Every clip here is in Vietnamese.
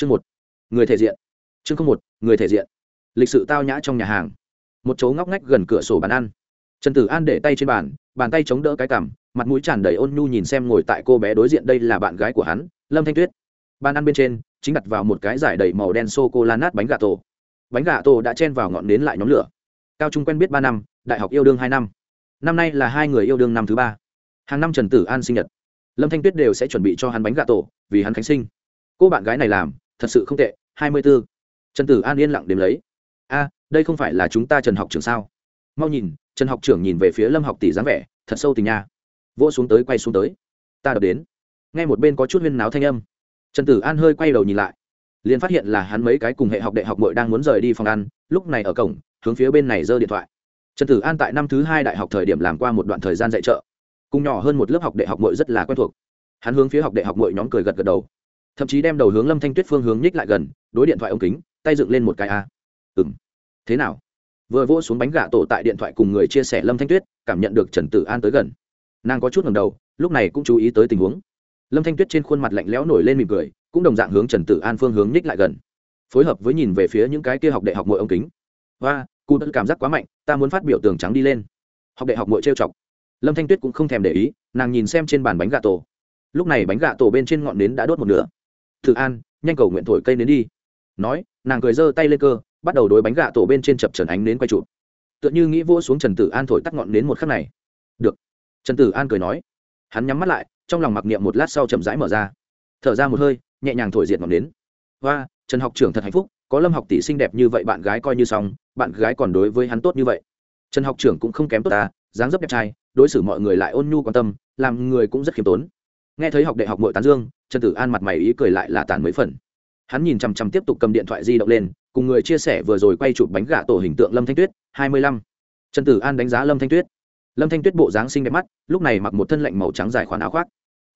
chương một, người thể diện. Chương không một, người thể diện. Lịch sự tao nhã trong nhà hàng. Một chỗ ngóc ngách gần cửa sổ bàn ăn. Trần tử an để tay trên bàn bàn tay chống đỡ cái cằm, mặt mũi tràn đầy ôn nhu nhìn xem ngồi tại cô bé đối diện đây là bạn gái của hắn, lâm thanh tuyết. Bàn ăn bên trên, chính đặt vào một cái giải đầy màu đen sô cô la nát bánh gà tổ. Bánh gà tổ đã chen vào ngọn nến lại nhóm lửa. Cao trung quen biết ba năm, đại học yêu đương hai năm. Năm nay là hai người yêu đương năm thứ ba. Hàng năm trần tử an sinh nhật. Lâm thanh tuyết đều sẽ chuẩn bị cho hắn bánh gà tổ, vì hắn khánh sinh. Cô bạn gái này làm thật sự không tệ, hai mươi b ố trần tử an yên lặng đếm lấy. A, đây không phải là chúng ta trần học trưởng sao? Mau nhìn, trần học trưởng nhìn về phía lâm học tỷ dáng vẻ, thật sâu tình nha. Vỗ xuống tới, quay xuống tới. Ta đập đến. Nghe một bên có chút huyên náo thanh âm. Trần tử an hơi quay đầu nhìn lại. Liền phát hiện là hắn mấy cái cùng hệ học đại học mội đang muốn rời đi phòng ăn, lúc này ở cổng, hướng phía bên này giơ điện thoại. Trần tử an tại năm thứ hai đại học thời điểm làm qua một đoạn thời gian dạy trợ. Cùng nhỏ hơn một lớp học đại học mội rất là quen thuộc. Hắn hướng phía học đại học mội nhóm cười gật gật đầu thậm chí đem đầu hướng lâm thanh tuyết phương hướng nhích lại gần, đối điện thoại ống kính, tay dựng lên một cái a. Ừ m thế nào? Vừa vỗ xuống bánh gà tổ tại điện thoại cùng người chia sẻ lâm thanh tuyết, cảm nhận được trần tử an tới gần. Nàng có chút ngầm đầu, lúc này cũng chú ý tới tình huống. Lâm thanh tuyết trên khuôn mặt lạnh lẽo nổi lên mỉm cười, cũng đồng dạng hướng trần tử an phương hướng nhích lại gần. Phối hợp với nhìn về phía những cái kia học đại học mỗi ống kính. Và cụ đất cảm giác quá mạnh, ta muốn phát biểu tường trắng đi lên. Học đại học mỗi trêu chọc. Lâm thanh tuyết cũng không thèm để ý, nàng nhìn xem trên bàn bánh gà tổ. Lúc này bánh gà tổ bên trên ngọn nến đã đốt một nửa thử an, nhanh cầu nguyện thổi cây nến đi. Nói, nàng cười giơ tay lên cơ, bắt đầu đối bánh gà tổ bên trên chập trần ánh nến quay trụ tựa như nghĩ vỗ xuống trần tử an thổi tắt ngọn nến một khắc này. Được. Trần tử an cười nói. Hắn nhắm mắt lại, trong lòng mặc niệm một lát sau chậm rãi mở ra. Thở ra một hơi, nhẹ nhàng thổi diệt ngọn nến. Hoa, trần học trưởng thật hạnh phúc, có lâm học tỷ xinh đẹp như vậy bạn gái coi như xong, bạn gái còn đối với hắn tốt như vậy. Trần học trưởng cũng không kém tốt ta, dáng dấp đẹp trai, đối xử mọi người lại ôn nhu quan tâm, làm người cũng rất khiêm tốn. Nghe thấy học đại học mội tán dương trần tử an mặt mày ý cười lại là tàn mấy phần. Hắn nhìn chằm chằm tiếp tục cầm điện thoại di động lên, cùng người chia sẻ vừa rồi quay chụp bánh gà tổ hình tượng lâm thanh tuyết, hai mươi lăm. Trần tử an đánh giá lâm thanh tuyết. Lâm thanh tuyết bộ dáng xinh đẹp mắt, lúc này mặc một thân lạnh màu trắng dài khoản áo khoác.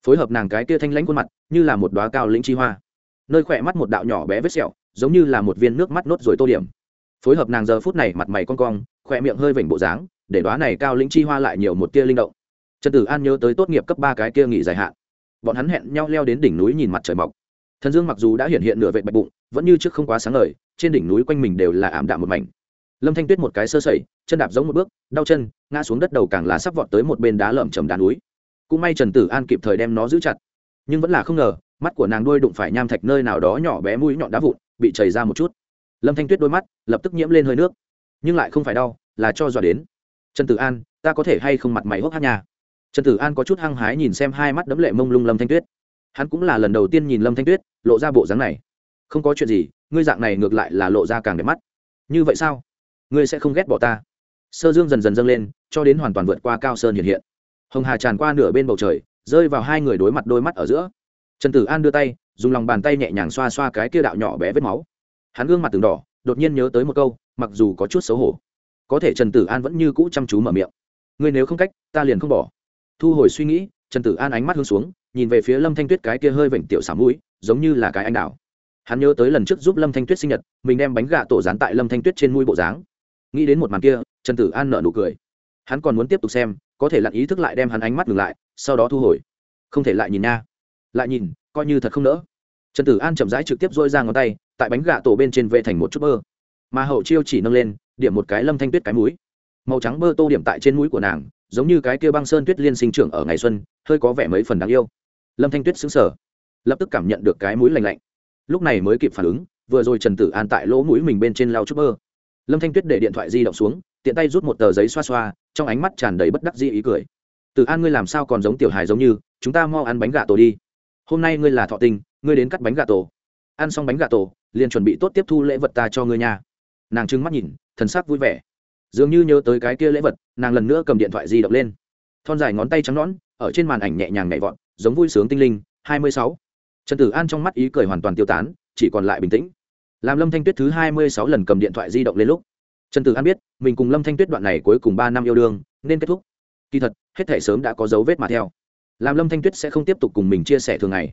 Phối hợp nàng cái kia thanh lãnh khuôn mặt, như là một đoá cao lĩnh chi hoa. Nơi khỏe mắt một đạo nhỏ bé vết sẹo, giống như là một viên nước mắt nốt rồi tô điểm. Phối hợp nàng giờ phút này mặt mày con cong, khỏe miệng hơi vểnh bộ dáng, để đoá này cao lĩnh chi hoa lại nhiều một tia linh động. Trần tử an nhớ tới tốt nghiệp cấp ba cái kia nghỉ dài hạn bọn hắn hẹn nhau leo đến đỉnh núi nhìn mặt trời mọc. Thần dương mặc dù đã hiện hiện nửa vệ bạch bụng, vẫn như trước không quá sáng lời. trên đỉnh núi quanh mình đều là ảm đạm một mảnh. Lâm thanh tuyết một cái sơ sẩy, chân đạp giống một bước, đau chân, ngã xuống đất đầu càng là sắp vọt tới một bên đá lởm chầm đá núi. Cũng may trần tử an kịp thời đem nó giữ chặt, nhưng vẫn là không ngờ, mắt của nàng đuôi đụng phải nham thạch nơi nào đó nhỏ bé mũi nhọn đá vụn, bị chảy ra một chút. Lâm thanh tuyết đôi mắt lập tức nhiễm lên hơi nước, nhưng lại không phải đau, là cho dọa đến. Trần tử an, ta có thể hay không mặt mày hốc hát nhà trần tử an có chút hăng hái nhìn xem hai mắt đấm lệ mông lung lâm thanh tuyết. Hắn cũng là lần đầu tiên nhìn lâm thanh tuyết, lộ ra bộ dáng này. Không có chuyện gì, ngươi dạng này ngược lại là lộ ra càng đẹp mắt. Như vậy sao? Ngươi sẽ không ghét bỏ ta? Sơ dương dần dần dâng lên, cho đến hoàn toàn vượt qua cao sơn hiện hiện. Hồng hà tràn qua nửa bên bầu trời, rơi vào hai người đối mặt đôi mắt ở giữa. Trần tử an đưa tay, dùng lòng bàn tay nhẹ nhàng xoa xoa cái kia đạo nhỏ bé vết máu. Hắn gương mặt từng đỏ, đột nhiên nhớ tới một câu, mặc dù có chút xấu hổ, có thể trần tử an vẫn như cũ chăm chú mở miệng. Ngươi nếu không cách, ta liền không bỏ thu hồi suy nghĩ, trần tử an ánh mắt hướng xuống, nhìn về phía lâm thanh tuyết cái kia hơi vểnh tiểu xả mũi, giống như là cái anh đào. Hắn nhớ tới lần trước giúp lâm thanh tuyết sinh nhật, mình đem bánh gà tổ dán tại lâm thanh tuyết trên mũi bộ dáng. Nghĩ đến một màn kia, trần tử an nợ nụ cười. Hắn còn muốn tiếp tục xem, có thể lặn ý thức lại đem hắn ánh mắt ngừng lại, sau đó thu hồi. Không thể lại nhìn nha. Lại nhìn, coi như thật không nỡ. Trần tử an chậm rãi trực tiếp dôi ra ngón tay, tại bánh gà tổ bên trên vệ thành một chút bơ. Mà hậu chiêu chỉ nâng lên, điểm một cái lâm thanh tuyết cái mũi. Màu trắng bơ tô điểm tại trên mũi của nàng giống như cái kia băng sơn tuyết liên sinh trưởng ở ngày xuân, hơi có vẻ mấy phần đáng yêu. Lâm thanh tuyết xứng sở lập tức cảm nhận được cái mũi lành lạnh. Lúc này mới kịp phản ứng, vừa rồi trần tử an tại lỗ mũi mình bên trên lao chút bơ lâm thanh tuyết để điện thoại di động xuống, tiện tay rút một tờ giấy xoa xoa, trong ánh mắt tràn đầy bất đắc dĩ ý cười. Tử an ngươi làm sao còn giống tiểu hài giống như, chúng ta mau ăn bánh gà tổ đi. Hôm nay ngươi là thọ tình, ngươi đến cắt bánh gà tổ. Ăn xong bánh gà tổ, liền chuẩn bị tốt tiếp thu lễ vật ta cho ngươi nhà. nàng trưng mắt nhìn, thần sắc vui vẻ dường như nhớ tới cái kia lễ vật, nàng lần nữa cầm điện thoại di động lên. Thon dài ngón tay trắng nõn, ở trên màn ảnh nhẹ nhàng nhảy vọt, giống vui sướng tinh linh, hai mươi sáu. Trần tử an trong mắt ý cười hoàn toàn tiêu tán, chỉ còn lại bình tĩnh. Làm lâm thanh tuyết thứ hai mươi sáu lần cầm điện thoại di động lên lúc, trần tử an biết, mình cùng lâm thanh tuyết đoạn này cuối cùng ba năm yêu đương, nên kết thúc. Kỳ thật, hết thể sớm đã có dấu vết mà theo. Làm lâm thanh tuyết sẽ không tiếp tục cùng mình chia sẻ thường ngày.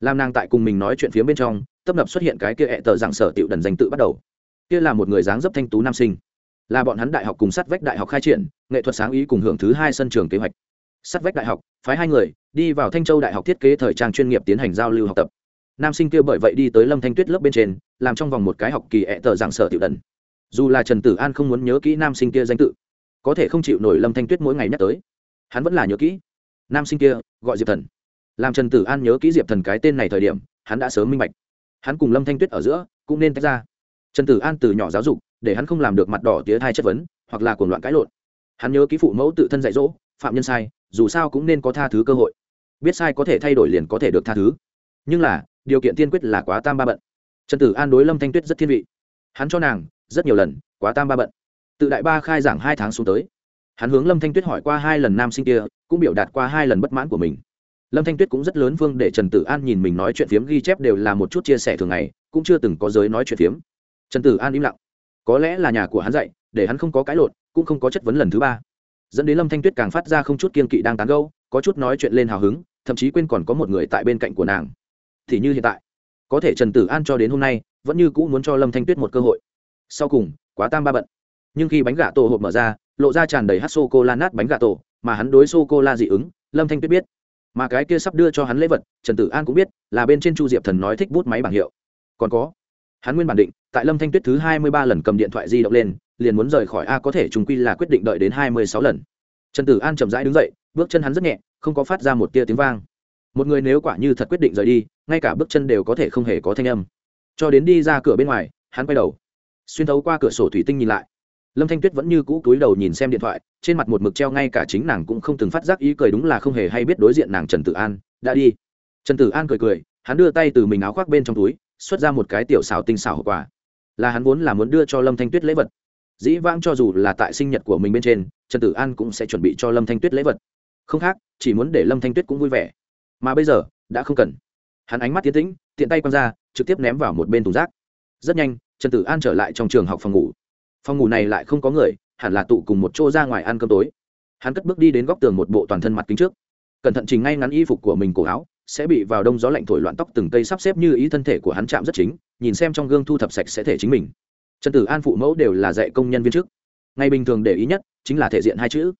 Làm nàng tại cùng mình nói chuyện phía bên trong, tấp nập xuất hiện cái kia hẹ tờ dạng sở tiểu đần danh tự bắt đầu. Kia là một người dáng dấp thanh tú nam sinh là bọn hắn đại học cùng sát vách đại học khai triển, nghệ thuật sáng ý cùng hưởng thứ hai sân trường kế hoạch. Sát vách đại học, phái hai người, đi vào thanh châu đại học thiết kế thời trang chuyên nghiệp tiến hành giao lưu học tập. Nam sinh kia bởi vậy đi tới lâm thanh tuyết lớp bên trên, làm trong vòng một cái học kỳ ẹ tờ giảng sở tiểu đần. Dù là trần tử an không muốn nhớ kỹ nam sinh kia danh tự, có thể không chịu nổi lâm thanh tuyết mỗi ngày nhắc tới. Hắn vẫn là nhớ kỹ. Nam sinh kia, gọi diệp thần. Làm trần tử an nhớ kỹ diệp thần cái tên này thời điểm, hắn đã sớm minh bạch. Hắn cùng lâm thanh tuyết ở giữa, cũng nên tách ra. Trần tử an từ nhỏ giáo dục để hắn không làm được mặt đỏ tía thai chất vấn, hoặc là cuồng loạn cãi lộn. Hắn nhớ ký phụ mẫu tự thân dạy dỗ, phạm nhân sai, dù sao cũng nên có tha thứ cơ hội. Biết sai có thể thay đổi liền có thể được tha thứ. Nhưng là, điều kiện tiên quyết là quá tam ba bận. Trần tử an đối lâm thanh tuyết rất thiên vị. Hắn cho nàng, rất nhiều lần, quá tam ba bận. Tự đại ba khai giảng hai tháng xuống tới. Hắn hướng lâm thanh tuyết hỏi qua hai lần nam sinh kia, cũng biểu đạt qua hai lần bất mãn của mình. Lâm thanh tuyết cũng rất lớn vương để trần tử an nhìn mình nói chuyện phiếm ghi chép đều là một chút chia sẻ thường ngày, cũng chưa từng có giới nói chuyện phiếm. Trần tử an im lặng có lẽ là nhà của hắn dạy, để hắn không có cái lộn, cũng không có chất vấn lần thứ ba. Dẫn đến lâm thanh tuyết càng phát ra không chút kiên kỵ đang tán gâu có chút nói chuyện lên hào hứng, thậm chí quên còn có một người tại bên cạnh của nàng. Thì như hiện tại, có thể trần tử an cho đến hôm nay, vẫn như cũ muốn cho lâm thanh tuyết một cơ hội. Sau cùng, quá tam ba bận. Nhưng khi bánh gà tổ hộp mở ra, lộ ra tràn đầy hát sô cô la nát bánh gà tổ, mà hắn đối sô cô la dị ứng, lâm thanh tuyết biết. Mà cái kia sắp đưa cho hắn lễ vật, trần tử an cũng biết, là bên trên chu diệp thần nói thích bút máy bảng hiệu. Còn có hắn nguyên bản định, tại lâm thanh tuyết thứ hai mươi ba lần cầm điện thoại di động lên, liền muốn rời khỏi a, có thể chúng quy là quyết định đợi đến hai mươi sáu lần. Trần tử an chậm rãi đứng dậy, bước chân hắn rất nhẹ, không có phát ra một tia tiếng vang. Một người nếu quả như thật quyết định rời đi, ngay cả bước chân đều có thể không hề có thanh âm. Cho đến đi ra cửa bên ngoài, hắn quay đầu, xuyên thấu qua cửa sổ thủy tinh nhìn lại. Lâm thanh tuyết vẫn như cũ cúi đầu nhìn xem điện thoại, trên mặt một mực treo ngay cả chính nàng cũng không từng phát giác ý cười đúng là không hề hay biết đối diện nàng trần tử an. Đã đi. Trần tử an cười cười, hắn đưa tay từ mình áo khoác bên trong túi xuất ra một cái tiểu xảo tinh xảo hậu quả. Là hắn vốn là muốn đưa cho lâm thanh tuyết lễ vật. Dĩ vãng cho dù là tại sinh nhật của mình bên trên, trần tử an cũng sẽ chuẩn bị cho lâm thanh tuyết lễ vật. Không khác, chỉ muốn để lâm thanh tuyết cũng vui vẻ. Mà bây giờ, đã không cần. Hắn ánh mắt tiến tĩnh, tiện tay quăng ra, trực tiếp ném vào một bên thùng rác. Rất nhanh, trần tử an trở lại trong trường học phòng ngủ. Phòng ngủ này lại không có người, hẳn là tụ cùng một chỗ ra ngoài ăn cơm tối. Hắn cất bước đi đến góc tường một bộ toàn thân mặt kính trước. Cẩn thận chỉnh ngay ngắn y phục của mình cổ áo sẽ bị vào đông gió lạnh thổi loạn tóc từng cây sắp xếp như ý thân thể của hắn chạm rất chính, nhìn xem trong gương thu thập sạch sẽ thể chính mình. Trần tử an phụ mẫu đều là dạy công nhân viên chức. Ngày bình thường để ý nhất chính là thể diện hai chữ.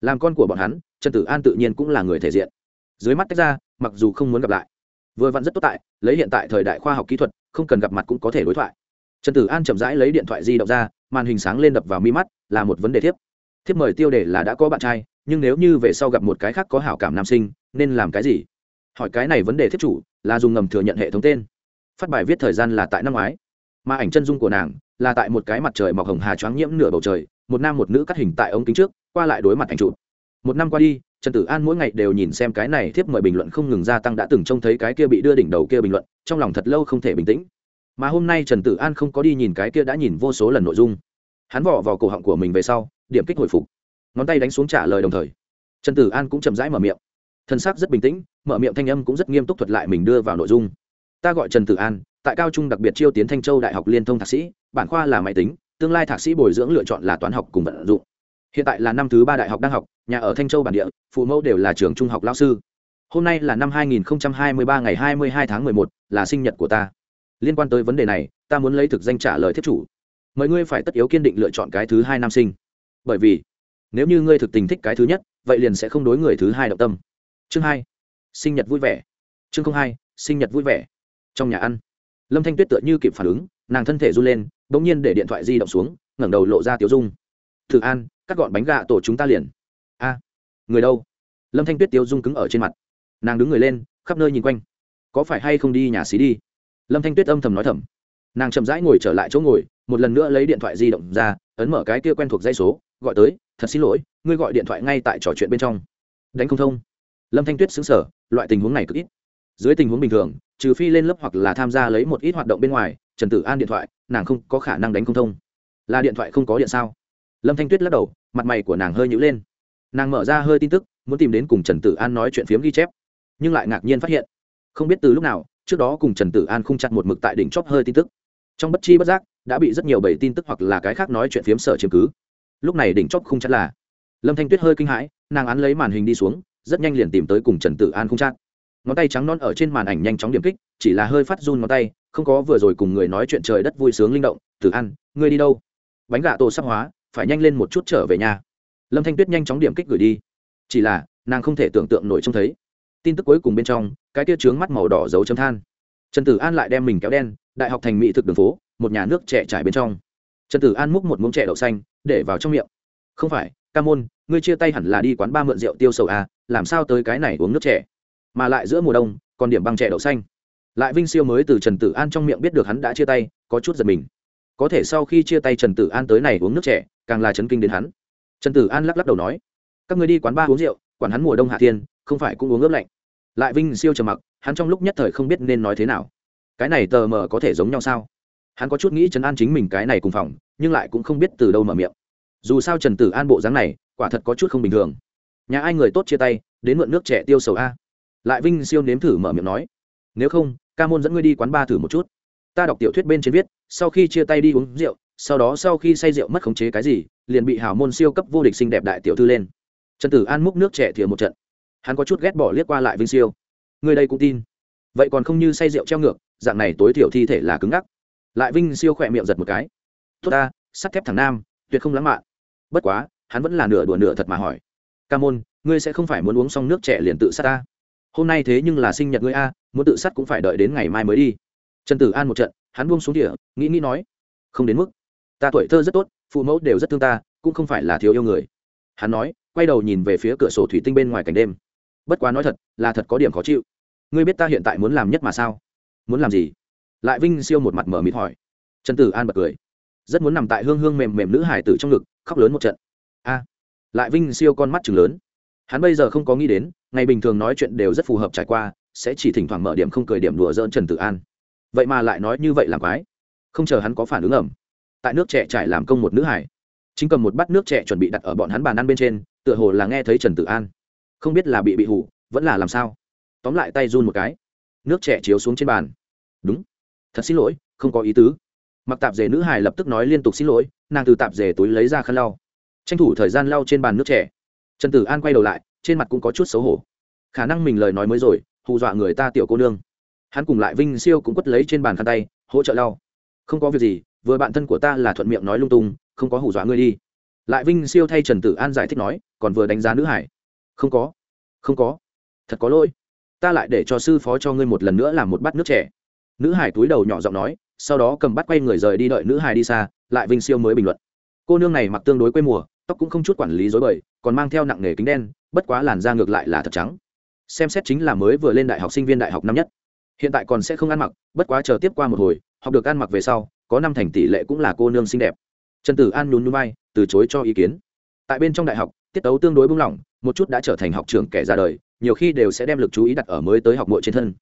Làm con của bọn hắn, trần tử an tự nhiên cũng là người thể diện. Dưới mắt tách ra, mặc dù không muốn gặp lại, vừa vặn rất tốt tại, lấy hiện tại thời đại khoa học kỹ thuật, không cần gặp mặt cũng có thể đối thoại. Trần tử an chậm rãi lấy điện thoại di động ra, màn hình sáng lên đập vào mi mắt, là một vấn đề thiếp. Thiếp mời tiêu đề là đã có bạn trai, nhưng nếu như về sau gặp một cái khác có hảo cảm nam sinh, nên làm cái gì? Hỏi cái này vấn đề thiết chủ là dùng ngầm thừa nhận hệ thống tên. Phát bài viết thời gian là tại năm ngoái. Mà ảnh chân dung của nàng là tại một cái mặt trời mọc hồng hà choáng nhiễm nửa bầu trời, một nam một nữ cắt hình tại ống kính trước, qua lại đối mặt ảnh chụp. Một năm qua đi, trần tử an mỗi ngày đều nhìn xem cái này thiếp mời bình luận không ngừng gia tăng đã từng trông thấy cái kia bị đưa đỉnh đầu kia bình luận, trong lòng thật lâu không thể bình tĩnh. Mà hôm nay trần tử an không có đi nhìn cái kia đã nhìn vô số lần nội dung. Hắn vỏ vào cổ họng của mình về sau, điểm kích hồi phục. Ngón tay đánh xuống trả lời đồng thời. Trần tử an cũng chậm rãi mở miệng thân xác rất bình tĩnh mở miệng thanh âm cũng rất nghiêm túc thuật lại mình đưa vào nội dung. Ta gọi trần tử an tại cao trung đặc biệt chiêu tiến thanh châu đại học liên thông thạc sĩ bản khoa là máy tính tương lai thạc sĩ bồi dưỡng lựa chọn là toán học cùng vận dụng. Hiện tại là năm thứ ba đại học đang học nhà ở thanh châu bản địa phụ mẫu đều là trường trung học lao sư. Hôm nay là năm 2023 ngày 22 tháng 11, là sinh nhật của ta. Liên quan tới vấn đề này ta muốn lấy thực danh trả lời thiết chủ. Mời ngươi phải tất yếu kiên định lựa chọn cái thứ hai nam sinh. Bởi vì nếu như ngươi thực tình thích cái thứ nhất vậy liền sẽ không đối người thứ hai động tâm chương hai, sinh nhật vui vẻ. Chương hai, sinh nhật vui vẻ. Trong nhà ăn, lâm thanh tuyết tựa như kịp phản ứng, nàng thân thể run lên đ ỗ n g nhiên để điện thoại di động xuống, ngẩng đầu lộ ra tiểu dung. Thử an, cắt gọn bánh gà tổ chúng ta liền. A, người đâu? Lâm thanh tuyết tiêu dung cứng ở trên mặt. Nàng đứng người lên, khắp nơi nhìn quanh. Có phải hay không đi nhà xí đi? Lâm thanh tuyết âm thầm nói thầm. Nàng chậm rãi ngồi trở lại chỗ ngồi, một lần nữa lấy điện thoại di động ra, ấn mở cái kia quen thuộc dây số, gọi tới, thật xin lỗi, ngươi gọi điện thoại ngay tại trò chuyện bên trong. Đánh không thông lâm thanh tuyết xứng sở, loại tình huống này cực ít. Dưới tình huống bình thường, trừ phi lên lớp hoặc là tham gia lấy một ít hoạt động bên ngoài, trần tử an điện thoại, nàng không có khả năng đánh không thông. Là điện thoại không có điện sao? Lâm thanh tuyết lắc đầu, mặt mày của nàng hơi nhữ lên. Nàng mở ra hơi tin tức, muốn tìm đến cùng trần tử an nói chuyện phiếm ghi chép. Nhưng lại ngạc nhiên phát hiện, không biết từ lúc nào, trước đó cùng trần tử an không chặt một mực tại đỉnh chóp hơi tin tức. Trong bất chi bất giác, đã bị rất nhiều bảy tin tức hoặc là cái khác nói chuyện phiếm sở chiếm cứ. Lúc này đỉnh chóp không chặt là, lâm thanh tuyết hơi kinh hãi, nàng án lấy màn hình đi xuống rất nhanh liền tìm tới cùng trần tử an không chát. Ngón tay trắng non ở trên màn ảnh nhanh chóng điểm kích chỉ là hơi phát run ngón tay không có vừa rồi cùng người nói chuyện trời đất vui sướng linh động. Tử An, ngươi đi đâu? Bánh gà tổ sắp hóa phải nhanh lên một chút trở về nhà. Lâm thanh tuyết nhanh chóng điểm kích gửi đi. Chỉ là nàng không thể tưởng tượng nổi trông thấy. Tin tức cuối cùng bên trong cái tia trướng mắt màu đỏ dấu chấm than. Trần tử an lại đem mình kéo đen đại học thành mỹ thực đường phố một nhà nước trẻ trải bên trong. Trần tử an múc một muỗng trẻ đậu xanh để vào trong miệng. Không phải ca môn ngươi chia tay hẳn là đi quán ba mượn rượu tiêu sầu à, làm sao tới cái này uống nước trẻ mà lại giữa mùa đông, còn điểm băng trẻ đậu xanh. Lại vinh siêu mới từ trần tử an trong miệng biết được hắn đã chia tay, có chút giật mình. Có thể sau khi chia tay trần tử an tới này uống nước trẻ càng là chấn kinh đến hắn. Trần tử an lắc lắc đầu nói, các người đi quán ba uống rượu, quản hắn mùa đông hạ thiên, không phải cũng uống ướp lạnh. Lại vinh siêu trầm mặc, hắn trong lúc nhất thời không biết nên nói thế nào. Cái này tờ mờ có thể giống nhau sao? Hắn có chút nghĩ trấn an chính mình cái này cùng phòng, nhưng lại cũng không biết từ đâu mở miệng. Dù sao trần tử an bộ dáng này, quả thật có chút không bình thường nhà ai người tốt chia tay, đến mượn nước trẻ tiêu sầu a. Lại vinh siêu nếm thử mở miệng nói, nếu không, ca môn dẫn ngươi đi quán ba thử một chút. Ta đọc tiểu thuyết bên trên viết, sau khi chia tay đi uống rượu, sau đó sau khi say rượu mất khống chế cái gì, liền bị hào môn siêu cấp vô địch xinh đẹp đại tiểu thư lên. Trần tử an múc nước trẻ thìa một trận. Hắn có chút ghét bỏ liếc qua lại vinh siêu. Người đây cũng tin. Vậy còn không như say rượu treo ngược, dạng này tối thiểu thi thể là cứng ngắc. Lại vinh siêu khỏe miệng giật một cái. Tốt ta, sắt thép thằng nam, tuyệt không lãng mạn. Bất quá, hắn vẫn là nửa đùa nửa thật mà hỏi ca môn, ngươi sẽ không phải muốn uống xong nước trẻ liền tự sát ta. Hôm nay thế nhưng là sinh nhật ngươi a, muốn tự sát cũng phải đợi đến ngày mai mới đi. Trần tử an một trận, hắn buông xuống địa nghĩ nghĩ nói, không đến mức. Ta tuổi thơ rất tốt, phụ mẫu đều rất thương ta, cũng không phải là thiếu yêu người. Hắn nói, quay đầu nhìn về phía cửa sổ thủy tinh bên ngoài cảnh đêm. Bất quá nói thật, là thật có điểm khó chịu. Ngươi biết ta hiện tại muốn làm nhất mà sao? Muốn làm gì? Lại vinh siêu một mặt mở mịt hỏi. Trần tử an bật cười. Rất muốn nằm tại hương hương mềm mềm nữ hải tử trong ngực, khóc lớn một trận. A lại vinh siêu con mắt chừng lớn. Hắn bây giờ không có nghĩ đến, ngày bình thường nói chuyện đều rất phù hợp trải qua, sẽ chỉ thỉnh thoảng mở điểm không cười điểm đùa dỡn trần tử an. Vậy mà lại nói như vậy làm quái. Không chờ hắn có phản ứng ẩm. Tại nước trẻ trải làm công một nữ hải. Chính cầm một bát nước trẻ chuẩn bị đặt ở bọn hắn bàn ăn bên trên, tựa hồ là nghe thấy trần tử an. Không biết là bị bị hủ, vẫn là làm sao. Tóm lại tay run một cái. Nước trẻ chiếu xuống trên bàn. Đúng. Thật xin lỗi, không có ý tứ. Mặc tạp dề nữ hải lập tức nói liên tục xin lỗi, nàng từ tạp dề túi lấy ra khăn lau tranh thủ thời gian lau trên bàn nước trẻ trần tử an quay đầu lại, trên mặt cũng có chút xấu hổ. Khả năng mình lời nói mới rồi, hù dọa người ta tiểu cô nương. Hắn cùng lại vinh siêu cũng quất lấy trên bàn khăn tay, hỗ trợ lau. Không có việc gì, vừa bạn thân của ta là thuận miệng nói lung tung, không có hù dọa ngươi đi. Lại vinh siêu thay trần tử an giải thích nói, còn vừa đánh giá nữ hải. Không có không có. Thật có lỗi. Ta lại để cho sư phó cho ngươi một lần nữa làm một bát nước trẻ nữ hải túi đầu nhỏ giọng nói, sau đó cầm bắt quay người rời đi đợi nữ hải đi xa, lại vinh siêu mới bình luận. Cô nương này mặc tương đối quê mùa tóc cũng không chút quản lý dối bời, còn mang theo nặng nghề kính đen, bất quá làn da ngược lại là thật trắng. Xem xét chính là mới vừa lên đại học sinh viên đại học năm nhất. Hiện tại còn sẽ không ăn mặc, bất quá chờ tiếp qua một hồi, học được ăn mặc về sau, có năm thành tỷ lệ cũng là cô nương xinh đẹp. Trần tử an nhún nhún bay từ chối cho ý kiến. Tại bên trong đại học, tiết tấu tương đối bung lỏng, một chút đã trở thành học trưởng kẻ ra đời, nhiều khi đều sẽ đem lực chú ý đặt ở mới tới học mội trên thân.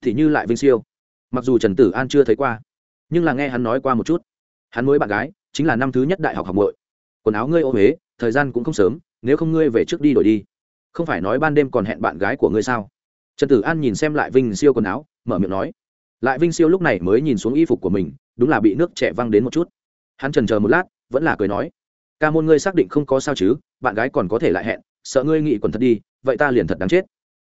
Thì như lại vinh siêu. Mặc dù trần tử an chưa thấy qua, nhưng là nghe hắn nói qua một chút. Hắn mới bạn gái, chính là năm thứ nhất đại học học mội quần áo ngươi ô huế, thời gian cũng không sớm, nếu không ngươi về trước đi đổi đi. Không phải nói ban đêm còn hẹn bạn gái của ngươi sao? Trần tử an nhìn xem lại vinh siêu quần áo, mở miệng nói. Lại vinh siêu lúc này mới nhìn xuống y phục của mình, đúng là bị nước trẻ văng đến một chút. Hắn trần chờ một lát, vẫn là cười nói. Ca môn ngươi xác định không có sao chứ, bạn gái còn có thể lại hẹn, sợ ngươi nghị quần thật đi, vậy ta liền thật đáng chết.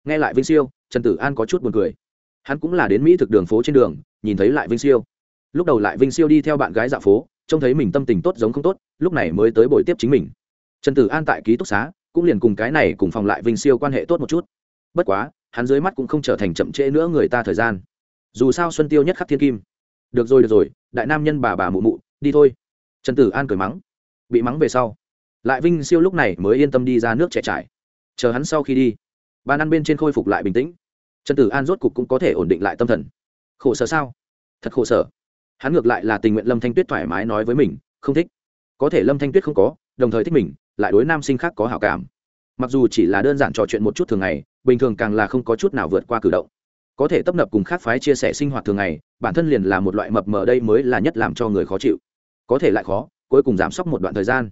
Nghe lại vinh siêu, trần tử an có chút buồn cười. Hắn cũng là đến mỹ thực đường phố trên đường, nhìn thấy lại vinh siêu. Lúc đầu lại vinh siêu đi theo bạn gái dạo phố trông thấy mình tâm tình tốt giống không tốt, lúc này mới tới buổi tiếp chính mình. Trần tử an tại ký túc xá, cũng liền cùng cái này cùng phòng lại vinh siêu quan hệ tốt một chút. Bất quá, hắn dưới mắt cũng không trở thành chậm trễ nữa người ta thời gian. Dù sao xuân tiêu nhất khắc thiên kim. Được rồi được rồi, đại nam nhân bà bà mụ mụ, đi thôi. Trần tử an cười mắng. Bị mắng về sau, lại vinh siêu lúc này mới yên tâm đi ra nước trẻ trải. Chờ hắn sau khi đi, bàn ăn bên trên khôi phục lại bình tĩnh. Trần tử an rốt cục cũng có thể ổn định lại tâm thần. Khổ sở sao? Thật khổ sở hắn ngược lại là tình nguyện lâm thanh tuyết thoải mái nói với mình, không thích. Có thể lâm thanh tuyết không có, đồng thời thích mình, lại đối nam sinh khác có hảo cảm. Mặc dù chỉ là đơn giản trò chuyện một chút thường ngày, bình thường càng là không có chút nào vượt qua cử động. Có thể tấp nập cùng khác phái chia sẻ sinh hoạt thường ngày, bản thân liền là một loại mập mờ đây mới là nhất làm cho người khó chịu. Có thể lại khó, cuối cùng giảm sốc một đoạn thời gian.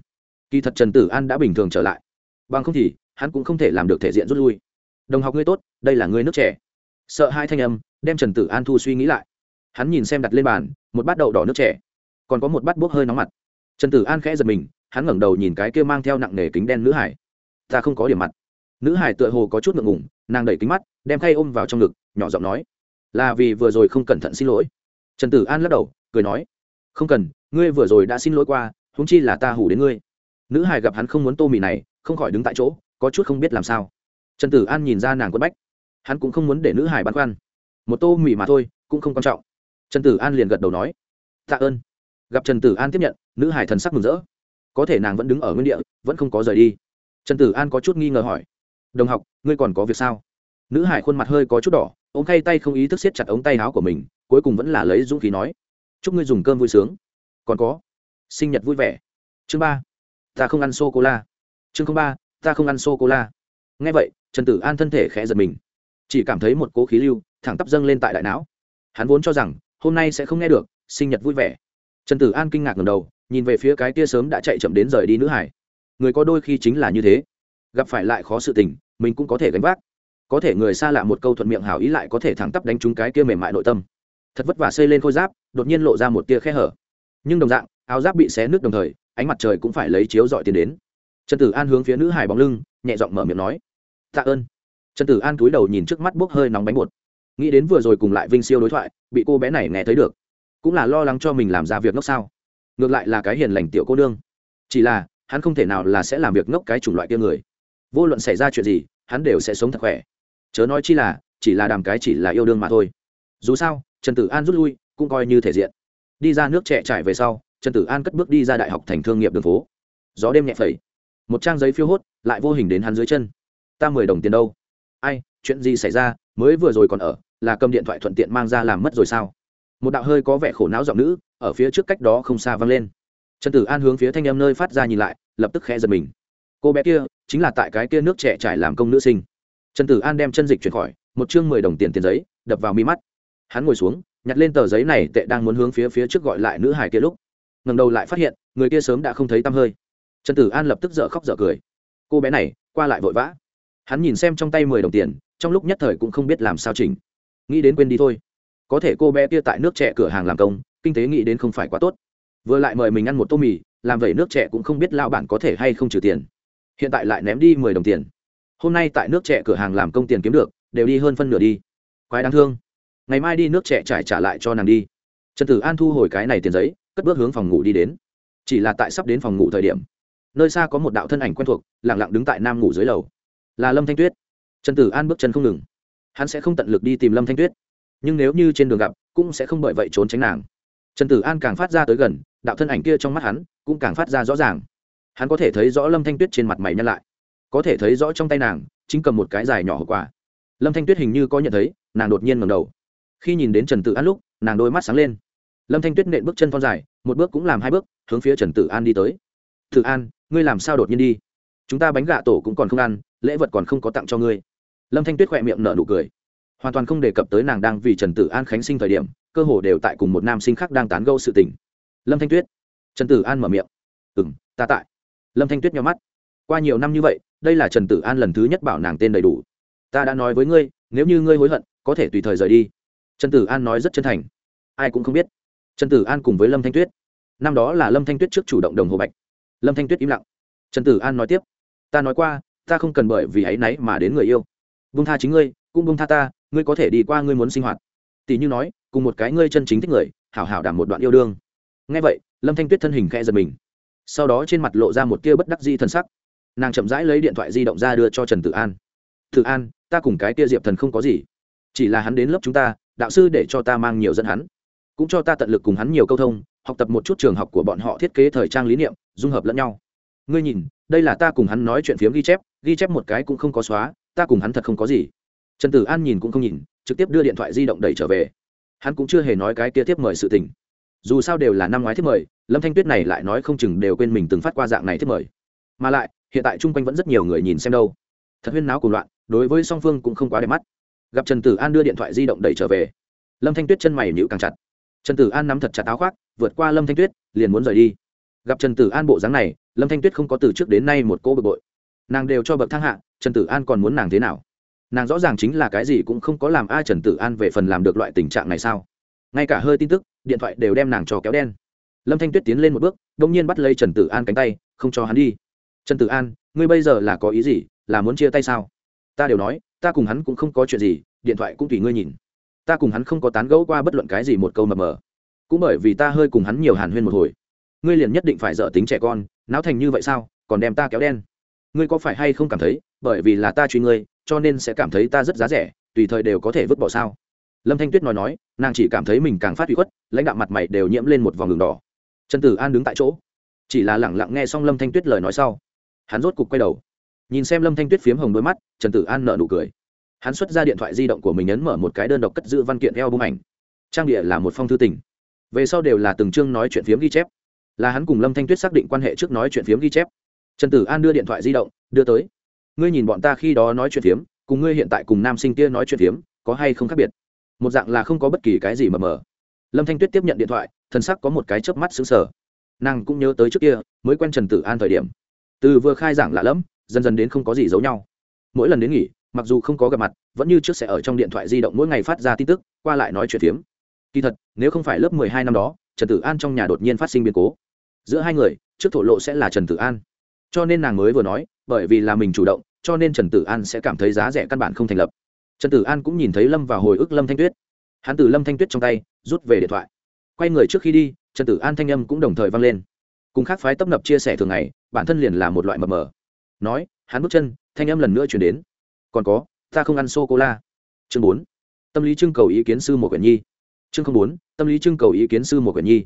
Kỳ thật trần tử an đã bình thường trở lại. Bằng không thì, hắn cũng không thể làm được thể diện rút lui. Đồng học ngươi tốt, đây là ngươi nước trẻ. Sợ hai thanh âm, đem trần tử an thu suy nghĩ lại. Hắn nhìn xem đặt lên bàn một bát đậu đỏ nước trẻ còn có một bát bốc hơi nóng mặt. Trần tử an khẽ giật mình, hắn ngẩng đầu nhìn cái kia mang theo nặng nề kính đen nữ hải. Ta không có điểm mặt. Nữ hải tựa hồ có chút ngượng ngủng nàng đẩy kính mắt, đem khay ôm vào trong ngực, nhỏ giọng nói, là vì vừa rồi không cẩn thận xin lỗi. Trần tử an lắc đầu, cười nói, không cần, ngươi vừa rồi đã xin lỗi qua húng chi là ta hủ đến ngươi. Nữ hải gặp hắn không muốn tô mì này, không khỏi đứng tại chỗ, có chút không biết làm sao. Trần tử an nhìn ra nàng quất bách. Hắn cũng không muốn để nữ hải băn khoăn. Một tô mì mà thôi, cũng không quan trọng trần tử an liền gật đầu nói, tạ ơn. Gặp trần tử an tiếp nhận, nữ hải thần sắc mừng rỡ. Có thể nàng vẫn đứng ở nguyên địa, vẫn không có rời đi. Trần tử an có chút nghi ngờ hỏi, đồng học, ngươi còn có việc sao? Nữ hải khuôn mặt hơi có chút đỏ ống khay tay không ý thức siết chặt ống tay áo của mình, cuối cùng vẫn là lấy dũng khí nói, chúc ngươi dùng cơm vui sướng. Còn có, sinh nhật vui vẻ. Chương ba, ta không ăn sô cô la chương ba, ta không ăn sô cô la nghe vậy, trần tử an thân thể khẽ giật mình, chỉ cảm thấy một cố khí lưu thẳng tắp dâng lên tại đại não. Hắn vốn cho rằng hôm nay sẽ không nghe được, sinh nhật vui vẻ. Trần tử an kinh ngạc ngầm đầu, nhìn về phía cái kia sớm đã chạy chậm đến rời đi nữ hải. Người có đôi khi chính là như thế. Gặp phải lại khó sự tình, mình cũng có thể gánh vác. Có thể người xa lạ một câu thuận miệng hảo ý lại có thể thẳng tắp đánh trúng cái kia mềm mại nội tâm. Thật vất vả xây lên khôi giáp, đột nhiên lộ ra một tia khe hở. Nhưng đồng dạng, áo giáp bị xé nước đồng thời, ánh mặt trời cũng phải lấy chiếu dọi tiền đến. Trần tử an hướng phía nữ hải bóng lưng, nhẹ giọng mở miệng nói, tạ ơn. Trần tử an túi đầu nhìn trước mắt bốc hơi nóng bánh bột nghĩ đến vừa rồi cùng lại vinh siêu đối thoại, bị cô bé này nghe thấy được. Cũng là lo lắng cho mình làm ra việc ngốc sao. Ngược lại là cái hiền lành tiểu cô nương. Chỉ là, hắn không thể nào là sẽ làm việc ngốc cái chủng loại kia người. Vô luận xảy ra chuyện gì, hắn đều sẽ sống thật khỏe. Chớ nói chi là, chỉ là đàm cái chỉ là yêu đương mà thôi. Dù sao, trần tử an rút lui, cũng coi như thể diện. Đi ra nước trẻ trải về sau, trần tử an cất bước đi ra đại học thành thương nghiệp đường phố. Gió đêm nhẹ phẩy. Một trang giấy phiêu hốt, lại vô hình đến hắn dưới chân. Ta mười đồng tiền đâu? Ai, chuyện gì xảy ra? Mới vừa rồi còn ở, là cầm điện thoại thuận tiện mang ra làm mất rồi sao? Một đạo hơi có vẻ khổ não giọng nữ, ở phía trước cách đó không xa vang lên. Trần tử an hướng phía thanh em nơi phát ra nhìn lại, lập tức khẽ giật mình. Cô bé kia, chính là tại cái kia nước trẻ trải làm công nữ sinh. Trần tử an đem chân dịch chuyển khỏi, một chương mười đồng tiền tiền giấy, đập vào mi mắt. Hắn ngồi xuống, nhặt lên tờ giấy này tệ đang muốn hướng phía phía trước gọi lại nữ hải kia lúc. Ngầm đầu lại phát hiện, người kia sớm đã không thấy tăm hơi. Trần tử an lập tức dở khóc dở cười. Cô bé này, qua lại vội vã hắn nhìn xem trong tay mười đồng tiền, trong lúc nhất thời cũng không biết làm sao chỉnh. Nghĩ đến quên đi thôi. Có thể cô bé kia tại nước trẻ cửa hàng làm công, kinh tế nghĩ đến không phải quá tốt. Vừa lại mời mình ăn một tô mì, làm vậy nước trẻ cũng không biết lao bản có thể hay không trừ tiền. Hiện tại lại ném đi mười đồng tiền. Hôm nay tại nước trẻ cửa hàng làm công tiền kiếm được, đều đi hơn phân nửa đi. Quái đáng thương. Ngày mai đi nước trẻ trải trả lại cho nàng đi. Trần tử an thu hồi cái này tiền giấy, cất bước hướng phòng ngủ đi đến. Chỉ là tại sắp đến phòng ngủ thời điểm, nơi xa có một đạo thân ảnh quen thuộc lẳng lặng đứng tại nam ngủ dưới lầu là lâm thanh tuyết. Trần tử an bước chân không ngừng. Hắn sẽ không tận lực đi tìm lâm thanh tuyết. Nhưng nếu như trên đường gặp, cũng sẽ không bởi vậy trốn tránh nàng. Trần tử an càng phát ra tới gần, đạo thân ảnh kia trong mắt hắn cũng càng phát ra rõ ràng. Hắn có thể thấy rõ lâm thanh tuyết trên mặt mày nhăn lại. Có thể thấy rõ trong tay nàng, chính cầm một cái dài nhỏ hậu quả lâm thanh tuyết hình như có nhận thấy, nàng đột nhiên ngầm đầu. Khi nhìn đến trần tử an lúc, nàng đôi mắt sáng lên. Lâm thanh tuyết nện bước chân thon dài, một bước cũng làm hai bước, hướng phía trần tử an đi tới. Tử an, ngươi làm sao đột nhiên đi? Chúng ta bánh gà tổ cũng còn không ăn lễ vật còn không có tặng cho ngươi. Lâm thanh tuyết khỏe miệng nở nụ cười. Hoàn toàn không đề cập tới nàng đang vì trần tử an khánh sinh thời điểm, cơ hồ đều tại cùng một nam sinh khác đang tán gâu sự tình. Lâm thanh tuyết. Trần tử an mở miệng. Ừ m ta tại. Lâm thanh tuyết nhau mắt. Qua nhiều năm như vậy, đây là trần tử an lần thứ nhất bảo nàng tên đầy đủ. Ta đã nói với ngươi, nếu như ngươi hối hận, có thể tùy thời rời đi. Trần tử an nói rất chân thành. Ai cũng không biết. Trần tử an cùng với lâm thanh tuyết. Năm đó là lâm thanh tuyết trước chủ động đồng hồ bạch. Lâm thanh tuyết im lặng. Trần tử an nói tiếp. Ta nói qua ta không cần bởi vì ấ y náy mà đến người yêu. Bông tha chính ngươi, cũng bông tha ta, ngươi có thể đi qua ngươi muốn sinh hoạt. Tỷ như nói, cùng một cái ngươi chân chính thích người, hảo hảo đảm một đoạn yêu đương. Ngay vậy, lâm thanh tuyết thân hình khẽ giật mình. Sau đó trên mặt lộ ra một tia bất đắc di t sắc. Nàng chậm rãi lấy điện thoại di động ra đưa cho trần tử an. Tử an, ta cùng cái tia diệp thần không có gì. Chỉ là hắn đến lớp chúng ta, đạo sư để cho ta mang nhiều dẫn hắn. Cũng cho ta tận lực cùng hắn nhiều câu thông, học tập một chút trường học của bọn họ thiết kế thời trang lý niệm, dung hợp lẫn nhau. Ngươi nhìn, đây là ta cùng hắn nói chuyện phiếm ghi chép ghi chép một cái cũng không có xóa, ta cùng hắn thật không có gì. Trần tử an nhìn cũng không nhìn, trực tiếp đưa điện thoại di động đẩy trở về. Hắn cũng chưa hề nói cái kia tiếp mời sự tình. Dù sao đều là năm ngoái thiết mời, lâm thanh tuyết này lại nói không chừng đều quên mình từng phát qua dạng này thiết mời. Mà lại, hiện tại chung quanh vẫn rất nhiều người nhìn xem đâu. Thật huyên náo cùng loạn, đối với song phương cũng không quá đẹp mắt. Gặp trần tử an đưa điện thoại di động đẩy trở về, lâm thanh tuyết chân mày nhịu càng chặt. Trần tử an nắm thật chặt áo khoác, vượt qua lâm thanh tuyết, liền muốn rời đi. Gặp trần tử an bộ dáng này, lâm thanh tuyết không có từ trước đến nay một cô bực bội nàng đều cho bậc thang hạ, trần tử an còn muốn nàng thế nào? Nàng rõ ràng chính là cái gì cũng không có làm ai trần tử an về phần làm được loại tình trạng này sao? Ngay cả hơi tin tức, điện thoại đều đem nàng cho kéo đen. Lâm thanh tuyết tiến lên một bước đông nhiên bắt lấy trần tử an cánh tay, không cho hắn đi. Trần tử an, ngươi bây giờ là có ý gì? Là muốn chia tay sao? Ta đều nói, ta cùng hắn cũng không có chuyện gì, điện thoại cũng tùy ngươi nhìn. Ta cùng hắn không có tán gẫu qua bất luận cái gì một câu mờ mờ. Cũng bởi vì ta hơi cùng hắn nhiều hàn huyên một hồi. Ngươi liền nhất định phải dở tính trẻ con, náo thành như vậy sao? Còn đem ta kéo đen ngươi có phải hay không cảm thấy, bởi vì là ta truy ngươi, cho nên sẽ cảm thấy ta rất giá rẻ, tùy thời đều có thể vứt bỏ sao? Lâm thanh tuyết nói nói, nàng chỉ cảm thấy mình càng phát huy khuất, lãnh đạo mặt mày đều nhiễm lên một vòng đường đỏ. Trần tử an đứng tại chỗ, chỉ là lẳng lặng nghe xong lâm thanh tuyết lời nói sau. Hắn rốt cục quay đầu, nhìn xem lâm thanh tuyết phiếm hồng đôi mắt, trần tử an nợ nụ cười. Hắn xuất ra điện thoại di động của mình ấn mở một cái đơn độc cất giữ văn kiện eo bung ảnh. Trang địa là một phong thư tình. Về sau đều là từng chương nói chuyện phiếm ghi chép. Là hắn cùng lâm thanh tuyết xác định quan hệ trước nói chuyện phiếm ghi chép trần tử an đưa điện thoại di động, đưa tới. Ngươi nhìn bọn ta khi đó nói chuyện phiếm, cùng ngươi hiện tại cùng nam sinh kia nói chuyện phiếm, có hay không khác biệt? Một dạng là không có bất kỳ cái gì mờ mờ lâm thanh tuyết tiếp nhận điện thoại, thần sắc có một cái chớp mắt xứng sở nàng cũng nhớ tới trước kia, mới quen trần tử an thời điểm. Từ vừa khai giảng lạ lẫm, dần dần đến không có gì giấu nhau. Mỗi lần đến nghỉ, mặc dù không có gặp mặt, vẫn như trước sẽ ở trong điện thoại di động mỗi ngày phát ra tin tức, qua lại nói chuyện phiếm. Kỳ thật, nếu không phải lớp mười hai năm đó, trần tử an trong nhà đột nhiên phát sinh biến cố. Giữa hai người, trước thổ lộ sẽ là trần tử an cho nên nàng mới vừa nói, bởi vì là mình chủ động, cho nên trần tử an sẽ cảm thấy giá rẻ căn bản không thành lập. Trần tử an cũng nhìn thấy lâm và hồi ức lâm thanh tuyết. Hắn từ lâm thanh tuyết trong tay, rút về điện thoại. Quay người trước khi đi, trần tử an thanh âm cũng đồng thời vang lên. Cùng khác phái tấp nập chia sẻ thường ngày, bản thân liền là một loại mập mờ. Nói, hắn bước chân, thanh âm lần nữa chuyển đến. Còn có, ta không ăn sô cô la chương bốn. Tâm lý trưng cầu ý kiến sư một quyển nhi. Chương bốn, tâm lý trưng cầu ý kiến sư một quyển nhi.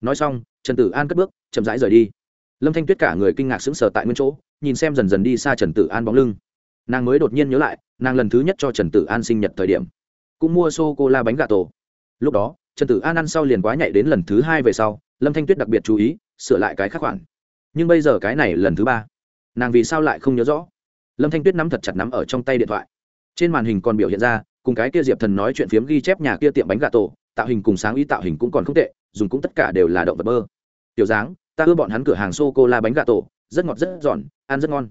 Nói xong, trần tử an cất bước, chậm rãi rời đi lâm thanh tuyết cả người kinh ngạc sững sờ tại nguyên chỗ, nhìn xem dần dần đi xa trần tử an bóng lưng. Nàng mới đột nhiên nhớ lại, nàng lần thứ nhất cho trần tử an sinh nhật thời điểm, cũng mua sô cô la bánh gà tổ. Lúc đó, trần tử an ăn sau liền quá nhạy đến lần thứ hai về sau, lâm thanh tuyết đặc biệt chú ý, sửa lại cái khác khoản. Nhưng bây giờ cái này lần thứ ba, nàng vì sao lại không nhớ rõ? Lâm thanh tuyết nắm thật chặt nắm ở trong tay điện thoại. Trên màn hình còn biểu hiện ra, cùng cái kia diệp thần nói chuyện phiếm ghi chép nhà kia tiệm bánh gà tổ, tạo hình cùng sáng ý tạo hình cũng còn không tệ, dùng cũng tất cả đều là động vật bơ tiểu dáng ta ưa bọn hắn cửa hàng sô cô la bánh gà tổ, rất ngọt, rất giòn, ăn rất ngon.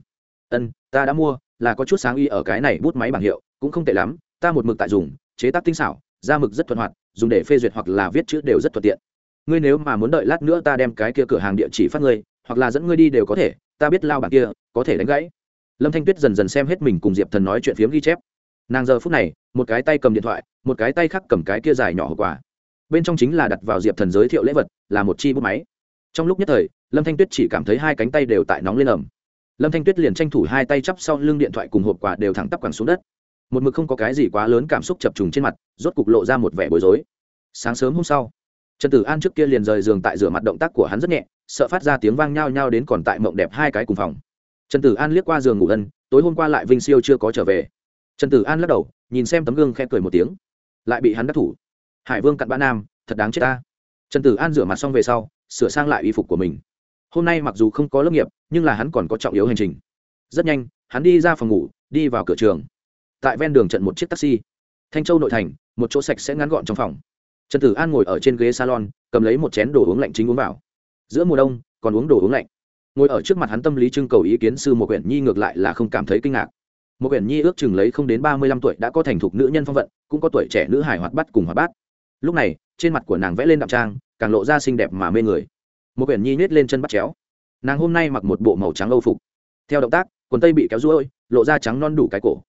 Ân, ta đã mua, là có chút sáng y ở cái này bút máy bảng hiệu, cũng không tệ lắm, ta một mực tại dùng, chế tác tinh xảo, da mực rất thuận hoạt, dùng để phê duyệt hoặc là viết chữ đều rất thuận tiện. Ngươi nếu mà muốn đợi lát nữa ta đem cái kia cửa hàng địa chỉ phát ngươi, hoặc là dẫn ngươi đi đều có thể, ta biết lao bảng kia, có thể đánh gãy. Lâm thanh tuyết dần dần xem hết mình cùng diệp thần nói chuyện phiếm ghi chép. Nàng giờ phút này, một cái tay cầm điện thoại, một cái tay khác cầm cái kia dài nhỏ hậu quả bên trong chính là đặt vào diệp thần giới thiệu lễ vật, là một chi bút máy trong lúc nhất thời, lâm thanh tuyết chỉ cảm thấy hai cánh tay đều tại nóng lên ẩm lâm thanh tuyết liền tranh thủ hai tay chắp sau lưng điện thoại cùng hộp quà đều thẳng tắp quẳng xuống đất. Một mực không có cái gì quá lớn cảm xúc chập trùng trên mặt, rốt cục lộ ra một vẻ bối rối. Sáng sớm hôm sau, trần tử an trước kia liền rời giường tại rửa mặt động tác của hắn rất nhẹ, sợ phát ra tiếng vang nhao nhao đến còn tại mộng đẹp hai cái cùng phòng. Trần tử an liếc qua giường ngủ ân, tối hôm qua lại vinh siêu chưa có trở về. Trần tử an lắc đầu, nhìn xem tấm gương khe cười một tiếng. Lại bị hắn đắc thủ. Hải vương cặn bã nam, thật đáng chết ta. Trần tử an rửa mặt xong về sau sửa sang lại y phục của mình. Hôm nay mặc dù không có lớp nghiệp, nhưng là hắn còn có trọng yếu hành trình. Rất nhanh, hắn đi ra phòng ngủ, đi vào cửa trường. Tại ven đường trận một chiếc taxi. Thanh châu nội thành, một chỗ sạch sẽ ngắn gọn trong phòng. Trần tử an ngồi ở trên ghế salon, cầm lấy một chén đồ uống lạnh chính uống vào. Giữa mùa đông, còn uống đồ uống lạnh. Ngồi ở trước mặt hắn tâm lý trưng cầu ý kiến sư một quyển nhi ngược lại là không cảm thấy kinh ngạc. Một quyển nhi ước chừng lấy không đến ba mươi lăm tuổi đã có thành thục nữ nhân phong vận, cũng có tuổi trẻ nữ hải hoạt bắt cùng hoạt bát. Lúc này, trên mặt của nàng vẽ lên đạm trang càng lộ ra xinh đẹp mà mê người. Một quyển nhi nhét lên chân bắt chéo. Nàng hôm nay mặc một bộ màu trắng âu phục. Theo động tác, quần tây bị kéo ruôi, lộ ra trắng non đủ cái cổ.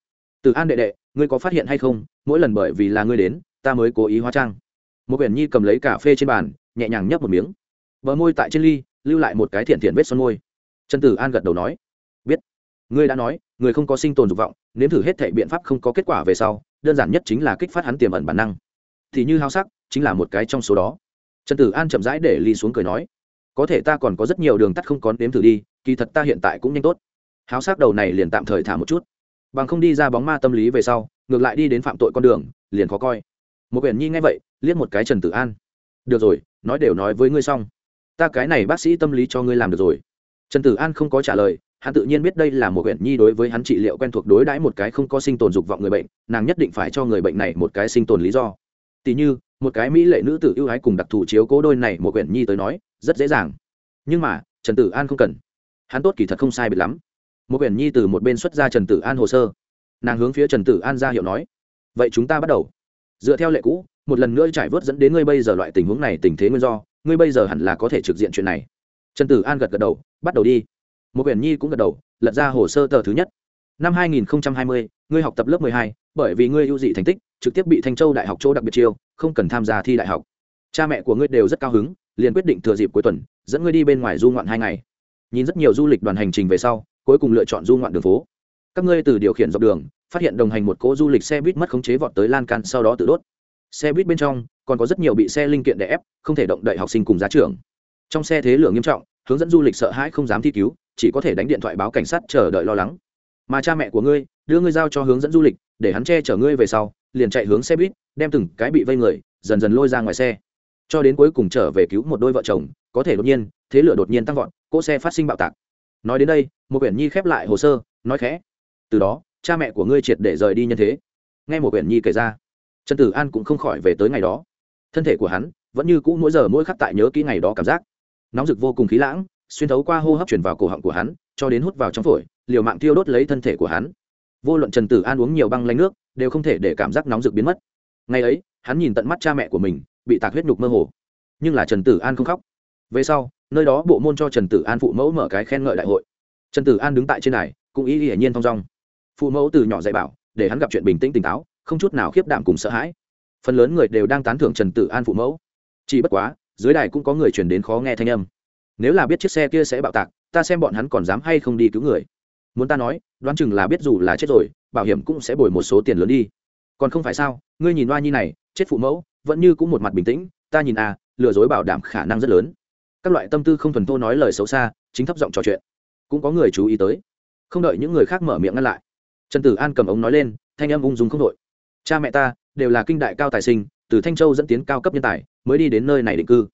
Từ an đệ đệ, ngươi có phát hiện hay không? Mỗi lần bởi vì là ngươi đến, ta mới cố ý hóa trang. Một quyển nhi cầm lấy cà phê trên bàn, nhẹ nhàng nhấp một miếng. Bờ môi tại trên ly, lưu lại một cái thiện thiện vết son môi. Trần tử an gật đầu nói, biết. Ngươi đã nói, người không có sinh tồn dục vọng, nếm thử hết thể biện pháp không có kết quả về sau, đơn giản nhất chính là kích phát hắn tiềm ẩn bản năng. Thì như hao sắc, chính là một cái trong số đó trần tử an chậm rãi để ly xuống cười nói, có thể ta còn có rất nhiều đường tắt không có nếm thử đi, kỳ thật ta hiện tại cũng nhanh tốt. Háo sắc đầu này liền tạm thời thả một chút. Bằng không đi ra bóng ma tâm lý về sau, ngược lại đi đến phạm tội con đường, liền khó coi. Một quyển nhi nghe vậy, liếc một cái trần tử an. Được rồi, nói đều nói với ngươi xong. Ta cái này bác sĩ tâm lý cho ngươi làm được rồi. Trần tử an không có trả lời, hắn tự nhiên biết đây là một quyển nhi đối với hắn trị liệu quen thuộc đối đãi một cái không có sinh tồn dục vọng người bệnh, nàng nhất định phải cho người bệnh này một cái sinh tồn lý do. Tỉ như một cái mỹ lệ nữ tử ưu ái cùng đặc thù chiếu cố đôi này một quyển nhi tới nói rất dễ dàng. Nhưng mà trần tử an không cần. Hắn tốt kỳ thật không sai biệt lắm. Một quyển nhi từ một bên xuất ra trần tử an hồ sơ. Nàng hướng phía trần tử an ra hiệu nói vậy chúng ta bắt đầu. Dựa theo lệ cũ một lần nữa trải vớt dẫn đến ngươi bây giờ loại tình huống này tình thế nguyên do ngươi bây giờ hẳn là có thể trực diện chuyện này. Trần tử an gật gật đầu bắt đầu đi. Một quyển nhi cũng gật đầu lật ra hồ sơ tờ thứ nhất. Năm 2020, ngươi học tập lớp 12, bởi vì ngươi ưu dị thành tích trực tiếp bị thanh châu đại học chỗ đặc biệt chiêu, không cần tham gia thi đại học. Cha mẹ của ngươi đều rất cao hứng, liền quyết định thừa dịp cuối tuần, dẫn ngươi đi bên ngoài du ngoạn hai ngày. Nhìn rất nhiều du lịch đoàn hành trình về sau, cuối cùng lựa chọn du ngoạn đường phố. Các ngươi từ điều khiển dọc đường, phát hiện đồng hành một cỗ du lịch xe buýt mất khống chế vọt tới lan can, sau đó tự đốt. Xe buýt bên trong, còn có rất nhiều bị xe linh kiện đè ép, không thể động đậy học sinh cùng giá trưởng. Trong xe thế lửa nghiêm trọng, hướng dẫn du lịch sợ hãi không dám thi cứu, chỉ có thể đánh điện thoại báo cảnh sát chờ đợi lo lắng. Mà cha mẹ của ngươi, đưa ngươi giao cho hướng dẫn du lịch, để hắn che chở ngươi về sau liền chạy hướng xe buýt, đem từng cái bị vây người, dần dần lôi ra ngoài xe. Cho đến cuối cùng trở về cứu một đôi vợ chồng, có thể đột nhiên, thế lửa đột nhiên tăng vọt, cỗ xe phát sinh bạo tạc. Nói đến đây, một quyển nhi khép lại hồ sơ, nói khẽ. Từ đó, cha mẹ của ngươi triệt để rời đi nhân thế. Nghe một quyển nhi kể ra, trần tử an cũng không khỏi về tới ngày đó. Thân thể của hắn vẫn như cũ mỗi giờ mỗi khắc tại nhớ kỹ ngày đó cảm giác. Nóng rực vô cùng khí lãng, xuyên thấu qua hô hấp chuyển vào cổ họng của hắn, cho đến hút vào trong phổi, liều mạng tiêu đốt lấy thân thể của hắn. Vô luận trần tử an uống nhiều băng lanh nước đều không thể để cảm giác nóng rực biến mất. Ngày ấy, hắn nhìn tận mắt cha mẹ của mình, bị tạc huyết nhục mơ hồ. Nhưng là trần tử an không khóc. Về sau, nơi đó bộ môn cho trần tử an phụ mẫu mở cái khen ngợi đại hội. Trần tử an đứng tại trên này, cũng ý hiển nhiên thong dong. Phụ mẫu từ nhỏ dạy bảo, để hắn gặp chuyện bình tĩnh tỉnh táo, không chút nào khiếp đảm cùng sợ hãi. Phần lớn người đều đang tán thưởng trần tử an phụ mẫu. Chỉ bất quá, dưới đài cũng có người truyền đến khó nghe thanh âm. Nếu là biết chiếc xe kia sẽ bạo tạc, ta xem bọn hắn còn dám hay không đi cứu người. Muốn ta nói, đoán chừng là biết dù là chết rồi bảo hiểm cũng sẽ bồi một số tiền lớn đi. Còn không phải sao, ngươi nhìn oa nhi này, chết phụ mẫu, vẫn như cũng một mặt bình tĩnh, ta nhìn à lừa dối bảo đảm khả năng rất lớn. Các loại tâm tư không thuần thô nói lời xấu xa, chính thấp giọng trò chuyện. Cũng có người chú ý tới. Không đợi những người khác mở miệng ngăn lại, trần tử an cầm ống nói lên, thanh âm ung dung không đội cha mẹ ta, đều là kinh đại cao tài sinh, từ thanh châu dẫn tiến cao cấp nhân tài, mới đi đến nơi này định cư.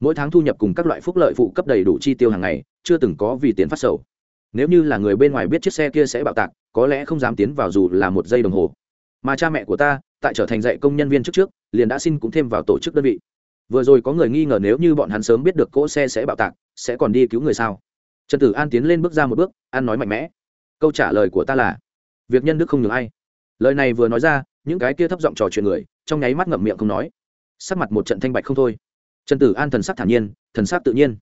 Mỗi tháng thu nhập cùng các loại phúc lợi phụ cấp đầy đủ chi tiêu hàng ngày, chưa từng có vì tiền phát sầu. Nếu như là người bên ngoài biết chiếc xe kia sẽ bạo tạc có lẽ không dám tiến vào dù là một giây đồng hồ. Mà cha mẹ của ta, tại trở thành dạy công nhân viên trước trước, liền đã xin cũng thêm vào tổ chức đơn vị. Vừa rồi có người nghi ngờ nếu như bọn hắn sớm biết được cỗ xe sẽ bạo tạc, sẽ còn đi cứu người sao? Trần tử an tiến lên bước ra một bước, an nói mạnh mẽ. Câu trả lời của ta là, việc nhân đức không nhường ai. Lời này vừa nói ra, những cái kia thấp giọng trò chuyện người, trong nháy mắt ngậm miệng không nói. Sắc mặt một trận thanh bạch không thôi. Trần tử an thần sắc thản nhiên, thần sắc tự nhiên.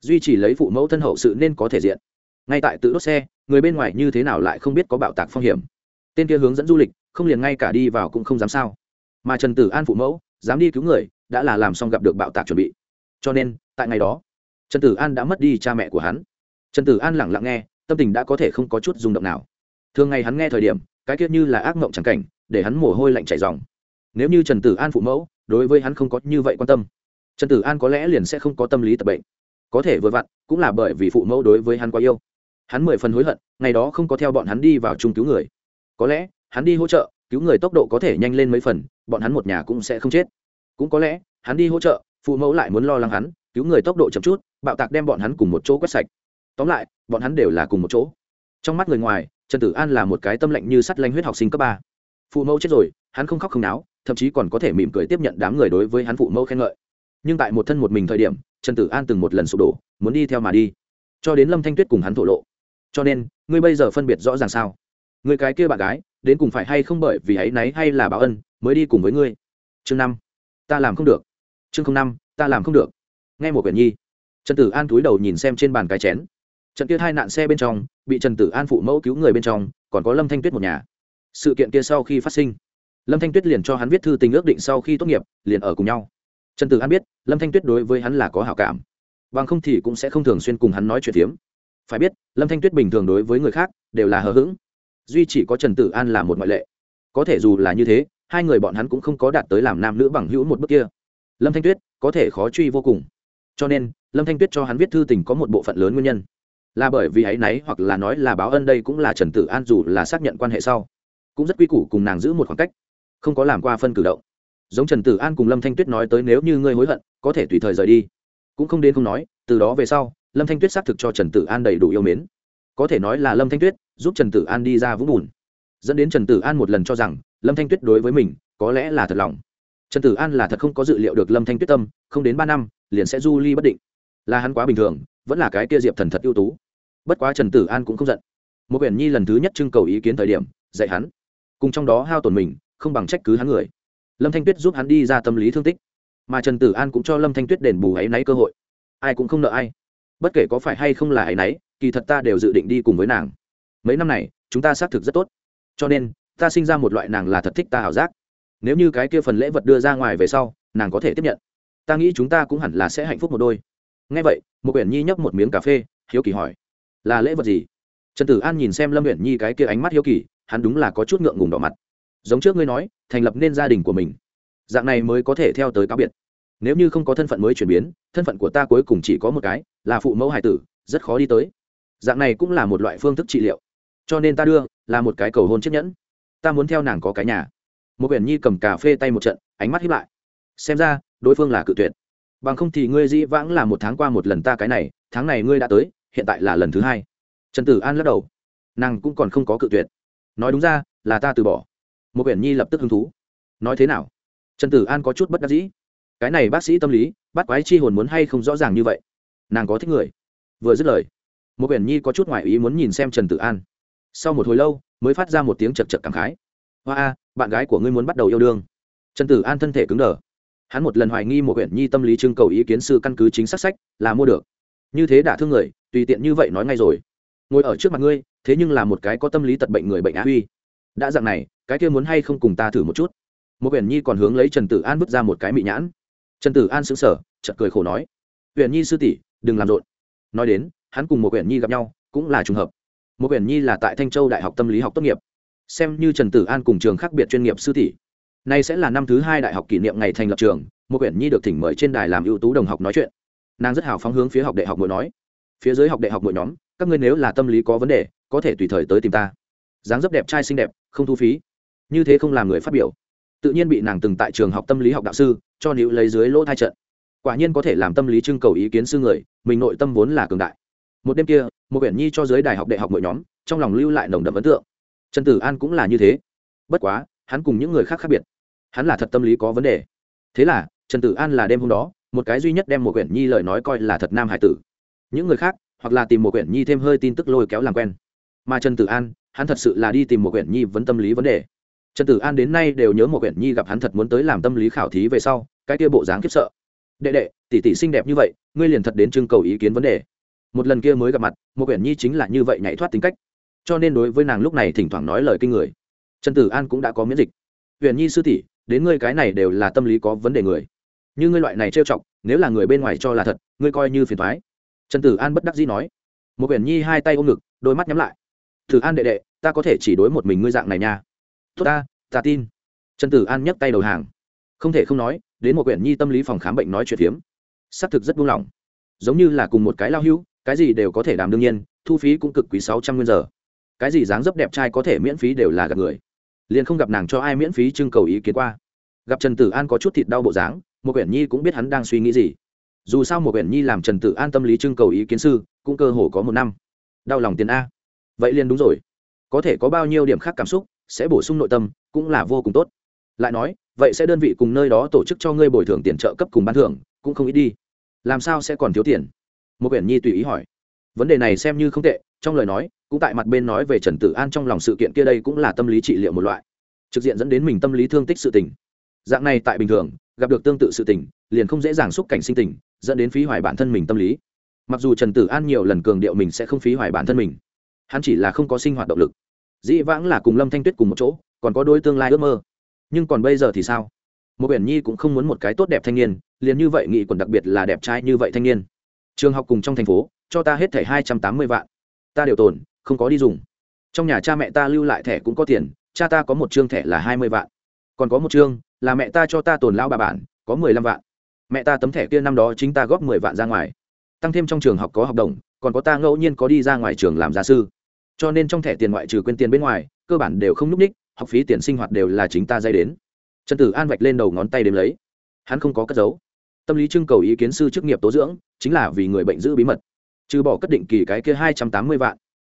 Duy trì lấy phụ mẫu thân hậu sự nên có thể diện ngay tại tự đốt xe, người bên ngoài như thế nào lại không biết có bạo tạc phong hiểm. Tên kia hướng dẫn du lịch, không liền ngay cả đi vào cũng không dám sao. Mà trần tử an phụ mẫu, dám đi cứu người, đã là làm xong gặp được bạo tạc chuẩn bị. Cho nên, tại ngày đó, trần tử an đã mất đi cha mẹ của hắn. Trần tử an lẳng lặng nghe, tâm tình đã có thể không có chút rung động nào. Thường ngày hắn nghe thời điểm, cái kiết như là ác mộng chẳng cảnh, để hắn mồ hôi lạnh chảy dòng nếu như trần tử an phụ mẫu, đối với hắn không có như vậy quan tâm, trần tử an có lẽ liền sẽ không có tâm lý tập bệnh. Có thể vừa vặn, cũng là bởi vì phụ mẫu đối với hắn quá yêu hắn mười phần hối hận, ngày đó không có theo bọn hắn đi vào chung cứu người. Có lẽ, hắn đi hỗ trợ, cứu người tốc độ có thể nhanh lên mấy phần, bọn hắn một nhà cũng sẽ không chết. Cũng có lẽ, hắn đi hỗ trợ, phụ mẫu lại muốn lo lắng hắn, cứu người tốc độ chậm chút, bạo tạc đem bọn hắn cùng một chỗ quét sạch. Tóm lại, bọn hắn đều là cùng một chỗ. Trong mắt người ngoài, trần tử an là một cái tâm lệnh như sắt lanh huyết học sinh cấp ba. Phụ mẫu chết rồi, hắn không khóc không náo, thậm chí còn có thể mỉm cười tiếp nhận đám người đối với hắn phụ mẫu khen ngợi. Nhưng tại một thân một mình thời điểm, trần tử an từng một lần sụp đổ, muốn đi theo mà đi. Cho đến lâm thanh tuyết cùng hắn thổ lộ cho nên, ngươi bây giờ phân biệt rõ ràng sao? Người cái kia bạn gái, đến cùng phải hay không bởi vì ấy náy hay là báo ân, mới đi cùng với ngươi? Chương năm. Ta làm không được. Chương năm, ta làm không được. Nghe một quyển nhi. Trần tử an túi đầu nhìn xem trên bàn cái chén. Trận kia hai nạn xe bên trong, bị trần tử an phụ mẫu cứu người bên trong, còn có lâm thanh tuyết một nhà. Sự kiện kia sau khi phát sinh, lâm thanh tuyết liền cho hắn viết thư tình ước định sau khi tốt nghiệp, liền ở cùng nhau. Trần tử an biết, lâm thanh tuyết đối với hắn là có hảo cảm. Bằng không thì cũng sẽ không thường xuyên cùng hắn nói chuyện phiếm phải biết, lâm thanh tuyết bình thường đối với người khác đều là hờ hững. Duy chỉ có trần tử an là một ngoại lệ. Có thể dù là như thế, hai người bọn hắn cũng không có đạt tới làm nam nữ bằng hữu một bước kia. Lâm thanh tuyết có thể khó truy vô cùng. Cho nên, lâm thanh tuyết cho hắn viết thư tình có một bộ phận lớn nguyên nhân. Là bởi vì ấ náy hoặc là nói là báo ân đây cũng là trần tử an dù là xác nhận quan hệ sau, cũng rất quy củ cùng nàng giữ một khoảng cách, không có làm qua phân cử động. Giống trần tử an cùng lâm thanh tuyết nói tới nếu như ngươi hối hận, có thể tùy thời rời đi. Cũng không đến không nói, từ đó về sau lâm thanh tuyết xác thực cho trần tử an đầy đủ yêu mến. Có thể nói là lâm thanh tuyết giúp trần tử an đi ra vũng bùn. Dẫn đến trần tử an một lần cho rằng lâm thanh tuyết đối với mình có lẽ là thật lòng. Trần tử an là thật không có dự liệu được lâm thanh tuyết tâm, không đến ba năm, liền sẽ du ly bất định. Là hắn quá bình thường, vẫn là cái kia diệp thần thật ưu tú. Bất quá trần tử an cũng không giận. Một quyển nhi lần thứ nhất trưng cầu ý kiến thời điểm, dạy hắn. Cùng trong đó hao tổn mình, không bằng trách cứ hắn người. Lâm thanh tuyết giúp hắn đi ra tâm lý thương tích. Mà trần tử an cũng cho lâm thanh tuyết đền bù áy náy cơ hội. Ai cũng không nợ ai bất kể có phải hay không là ấy nấy kỳ thật ta đều dự định đi cùng với nàng. Mấy năm này, chúng ta xác thực rất tốt. Cho nên, ta sinh ra một loại nàng là thật thích ta ảo giác. Nếu như cái kia phần lễ vật đưa ra ngoài về sau, nàng có thể tiếp nhận. Ta nghĩ chúng ta cũng hẳn là sẽ hạnh phúc một đôi. Ngay vậy, một quyển nhi nhấp một miếng cà phê, hiếu kỳ hỏi, là lễ vật gì? Trần tử an nhìn xem lâm Uyển nhi cái kia ánh mắt hiếu kỳ, hắn đúng là có chút ngượng ngùng đỏ mặt. Giống trước ngươi nói, thành lập nên gia đình của mình. Dạng này mới có thể theo tới cáo biệt. Nếu như không có thân phận mới chuyển biến, thân phận của ta cuối cùng chỉ có một cái là phụ mẫu hải tử, rất khó đi tới. Dạng này cũng là một loại phương thức trị liệu. Cho nên ta đưa, là một cái cầu hôn chiếc nhẫn. Ta muốn theo nàng có cái nhà. Một quyển nhi cầm cà phê tay một trận, ánh mắt hiếp lại. Xem ra, đối phương là cự tuyệt. Bằng không thì ngươi dĩ vãng là một tháng qua một lần ta cái này, tháng này ngươi đã tới, hiện tại là lần thứ hai. Trần tử an lắc đầu. Nàng cũng còn không có cự tuyệt. Nói đúng ra, là ta từ bỏ. Một quyển nhi lập tức hứng thú. Nói thế nào? Trần tử an có chút bất đắc dĩ. Cái này bác sĩ tâm lý, bắt quái chi hồn muốn hay không rõ ràng như vậy? Nàng có thích người. Vừa dứt lời một quyển nhi có chút ngoại ý muốn nhìn xem trần tử an. Sau một hồi lâu mới phát ra một tiếng chật chật cảm khái. Hoa a bạn gái của ngươi muốn bắt đầu yêu đương. Trần tử an thân thể cứng đờ. Hắn một lần hoài nghi một quyển nhi tâm lý trưng cầu ý kiến sư căn cứ chính xác sách là mua được. Như thế đã thương người tùy tiện như vậy nói ngay rồi. Ngồi ở trước mặt ngươi thế nhưng là một cái có tâm lý tật bệnh người bệnh á huy. Đã dạng này cái kia muốn hay không cùng ta thử một chút? Một quyển nhi còn hướng lấy trần tử an vứt ra một cái mị nhãn. Trần tử an sững sờ, chật cười khổ nói. Huyện nhi sư tỷ đừng làm rộn. Nói đến, hắn cùng một quyển nhi gặp nhau cũng là trùng hợp. Một quyển nhi là tại thanh châu đại học tâm lý học tốt nghiệp. Xem như trần tử an cùng trường khác biệt chuyên nghiệp sư tỷ. Nay sẽ là năm thứ hai đại học kỷ niệm ngày thành lập trường một quyển nhi được thỉnh mời trên đài làm ưu tú đồng học nói chuyện. Nàng rất hào phóng hướng phía học đại học mỗi nói. Phía dưới học đại học mỗi nhóm, các ngươi nếu là tâm lý có vấn đề, có thể tùy thời tới tìm ta. Dáng dấp đẹp, trai xinh đẹp, không thu phí. Như thế không làm người phát biểu. Tự nhiên bị nàng từng tại trường học tâm lý học đạo sư, cho nữ lấy dưới lỗ thai trận quả nhiên có thể làm tâm lý trưng cầu ý kiến sư người, mình nội tâm vốn là cường đại. Một đêm kia, một quyển nhi cho giới đại học đại học mỗi nhóm, trong lòng lưu lại nồng đậm ấn tượng. Trần tử an cũng là như thế. Bất quá, hắn cùng những người khác khác biệt. Hắn là thật tâm lý có vấn đề. Thế là, trần tử an là đêm hôm đó, một cái duy nhất đem một quyển nhi lời nói coi là thật nam hải tử. Những người khác, hoặc là tìm một quyển nhi thêm hơi tin tức lôi kéo làm quen. Mà trần tử an, hắn thật sự là đi tìm một quyển nhi vấn tâm lý vấn đề. Trần tử an đến nay đều nhớ một quyển nhi gặp hắn thật muốn tới làm tâm lý khảo thí về sau, cái kia bộ dáng khiếp sợ đệ đệ, tỷ tỷ xinh đẹp như vậy, ngươi liền thật đến trưng cầu ý kiến vấn đề. Một lần kia mới gặp mặt một quyển nhi chính là như vậy nhảy thoát tính cách. Cho nên đối với nàng lúc này thỉnh thoảng nói lời kinh người. Trần tử an cũng đã có miễn dịch. Huyền nhi sư tỷ, đến ngươi cái này đều là tâm lý có vấn đề người. Như ngươi loại này trêu chọc, nếu là người bên ngoài cho là thật, ngươi coi như phiền thoái trần tử an bất đắc dĩ nói. Một quyển nhi hai tay ôm ngực, đôi mắt nhắm lại. Thử an đệ đệ, ta có thể chỉ đối một mình ngươi dạng này nha. Tốt ta ta tin. Trần tử an nhấc tay đầu hàng không thể không nói, đến một quyển nhi tâm lý phòng khám bệnh nói chuyện phiếm, xác thực rất buông lỏng. Giống như là cùng một cái lao hưu cái gì đều có thể đảm đương nhiên, thu phí cũng cực quý sáu trăm nguyên giờ. Cái gì dáng dấp đẹp trai có thể miễn phí đều là gặp người. Liền không gặp nàng cho ai miễn phí trưng cầu ý kiến qua. Gặp trần tử an có chút thịt đau bộ dáng, một quyển nhi cũng biết hắn đang suy nghĩ gì. Dù sao một quyển nhi làm trần tử an tâm lý trưng cầu ý kiến sư, cũng cơ hồ có một năm. Đau lòng tiền a. Vậy liền đúng rồi. Có thể có bao nhiêu điểm khác cảm xúc, sẽ bổ sung nội tâm, cũng là vô cùng tốt. Lại nói vậy sẽ đơn vị cùng nơi đó tổ chức cho ngươi bồi thường tiền trợ cấp cùng ban thưởng, cũng không ít đi. Làm sao sẽ còn thiếu tiền? Một quyển nhi tùy ý hỏi. Vấn đề này xem như không tệ, trong lời nói, cũng tại mặt bên nói về trần tử an trong lòng sự kiện kia đây cũng là tâm lý trị liệu một loại. Trực diện dẫn đến mình tâm lý thương tích sự tình. Dạng này tại bình thường, gặp được tương tự sự tình, liền không dễ dàng xúc cảnh sinh tình, dẫn đến phí hoài bản thân mình tâm lý. Mặc dù trần tử an nhiều lần cường điệu mình sẽ không phí hoài bản thân mình, hắn chỉ là không có sinh hoạt động lực. Dĩ vãng là cùng lâm thanh tuyết cùng một chỗ, còn có đôi tương lai ước mơ nhưng còn bây giờ thì sao? Một biển nhi cũng không muốn một cái tốt đẹp thanh niên, liền như vậy nghị quần đặc biệt là đẹp trai như vậy thanh niên. Trường học cùng trong thành phố, cho ta hết thẻ hai trăm tám mươi vạn. Ta đều tồn, không có đi dùng. Trong nhà cha mẹ ta lưu lại thẻ cũng có tiền, cha ta có một chương thẻ là hai mươi vạn. Còn có một chương, là mẹ ta cho ta tồn lao bà bản, có mười lăm vạn. Mẹ ta tấm thẻ kia năm đó chính ta góp mười vạn ra ngoài. Tăng thêm trong trường học có học đồng, còn có ta ngẫu nhiên có đi ra ngoài trường làm gia sư. Cho nên trong thẻ tiền ngoại trừ quên tiền bên ngoài, cơ bản đều không n ú c ních học phí tiền sinh hoạt đều là chính ta dây đến. Trần tử an vạch lên đầu ngón tay đếm lấy. Hắn không có cất giấu. Tâm lý trưng cầu ý kiến sư chức nghiệp tố dưỡng, chính là vì người bệnh giữ bí mật. Trừ bỏ cất định kỳ cái kia hai trăm tám mươi vạn.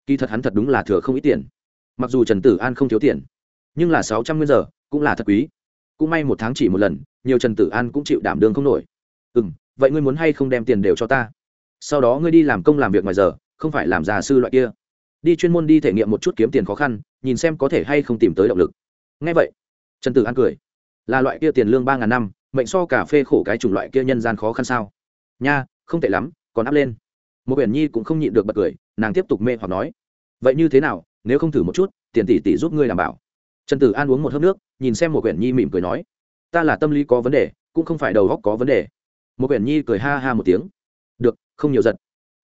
Kỳ thật hắn thật đúng là thừa không ít tiền. Mặc dù trần tử an không thiếu tiền, nhưng là sáu trăm nguyên giờ cũng là thật quý. Cũng may một tháng chỉ một lần, nhiều trần tử an cũng chịu đảm đương không nổi. Ừ m vậy ngươi muốn hay không đem tiền đều cho ta? Sau đó ngươi đi làm công làm việc ngoài giờ, không phải làm già sư loại kia. Đi chuyên môn đi thể nghiệm một chút kiếm tiền khó khăn nhìn xem có thể hay không tìm tới động lực. Ngay vậy, trần tử an cười. Là loại kia tiền lương ba ngàn năm, mệnh so cà phê khổ cái chủng loại kia nhân gian khó khăn sao? Nha, không tệ lắm, còn áp lên. Một quyển nhi cũng không nhịn được bật cười, nàng tiếp tục mê hoặc nói. Vậy như thế nào, nếu không thử một chút, tiền tỷ tỷ giúp ngươi đảm bảo. Trần tử an uống một hớp nước, nhìn xem một quyển nhi mỉm cười nói. Ta là tâm lý có vấn đề, cũng không phải đầu góc có vấn đề. Một quyển nhi cười ha ha một tiếng. Được, không nhiều giật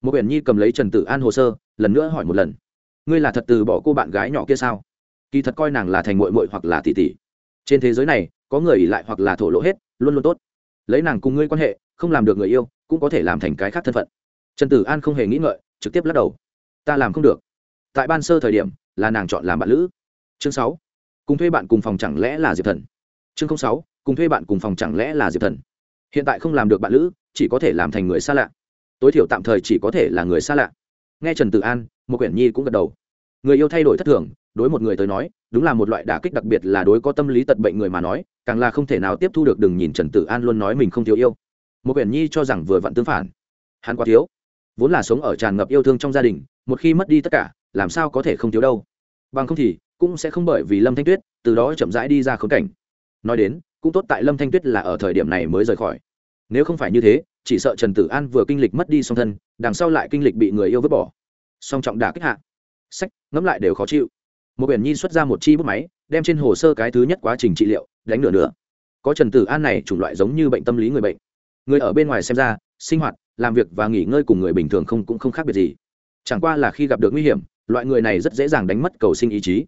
một quyển nhi cầm lấy trần tử an hồ sơ, lần nữa hỏi một lần ngươi là thật từ bỏ cô bạn gái nhỏ kia sao? Kỳ thật coi nàng là thành mội mội hoặc là tỷ tỷ. Trên thế giới này, có người ỉ lại hoặc là thổ lộ hết, luôn luôn tốt. Lấy nàng cùng ngươi quan hệ, không làm được người yêu, cũng có thể làm thành cái khác thân phận. Trần tử an không hề nghĩ ngợi, trực tiếp lắc đầu. Ta làm không được. Tại ban sơ thời điểm, là nàng chọn làm bạn lữ. Chương sáu. Cùng thuê bạn cùng phòng chẳng lẽ là diệp thần? Chương sáu. Cùng thuê bạn cùng phòng chẳng lẽ là diệp thần? Hiện tại không làm được bạn lữ, chỉ có thể làm thành người xa lạ. Tối thiểu tạm thời chỉ có thể là người xa lạ. Nghe trần tử an, một quyển nhi cũng gật đầu người yêu thay đổi thất thường, đối một người tới nói, đúng là một loại đả kích đặc biệt là đối có tâm lý tật bệnh người mà nói, càng là không thể nào tiếp thu được đừng nhìn trần tử an luôn nói mình không thiếu yêu. Một quyển nhi cho rằng vừa vặn tương phản. Hắn quá thiếu. Vốn là sống ở tràn ngập yêu thương trong gia đình, một khi mất đi tất cả, làm sao có thể không thiếu đâu. Bằng không thì, cũng sẽ không bởi vì lâm thanh tuyết, từ đó chậm rãi đi ra khốn cảnh. Nói đến, cũng tốt tại lâm thanh tuyết là ở thời điểm này mới rời khỏi. Nếu không phải như thế, chỉ sợ trần tử an vừa kinh lịch mất đi song thân, đằng sau lại kinh lịch bị người yêu vứt bỏ. Song trọng đả kích hạ sách, ngẫm lại đều khó chịu. Một biển nhi xuất ra một chi bút máy, đem trên hồ sơ cái thứ nhất quá trình trị liệu, đánh nửa nữa có trần tử an này chủng loại giống như bệnh tâm lý người bệnh. Người ở bên ngoài xem ra, sinh hoạt, làm việc và nghỉ ngơi cùng người bình thường không cũng không khác biệt gì. Chẳng qua là khi gặp được nguy hiểm, loại người này rất dễ dàng đánh mất cầu sinh ý chí.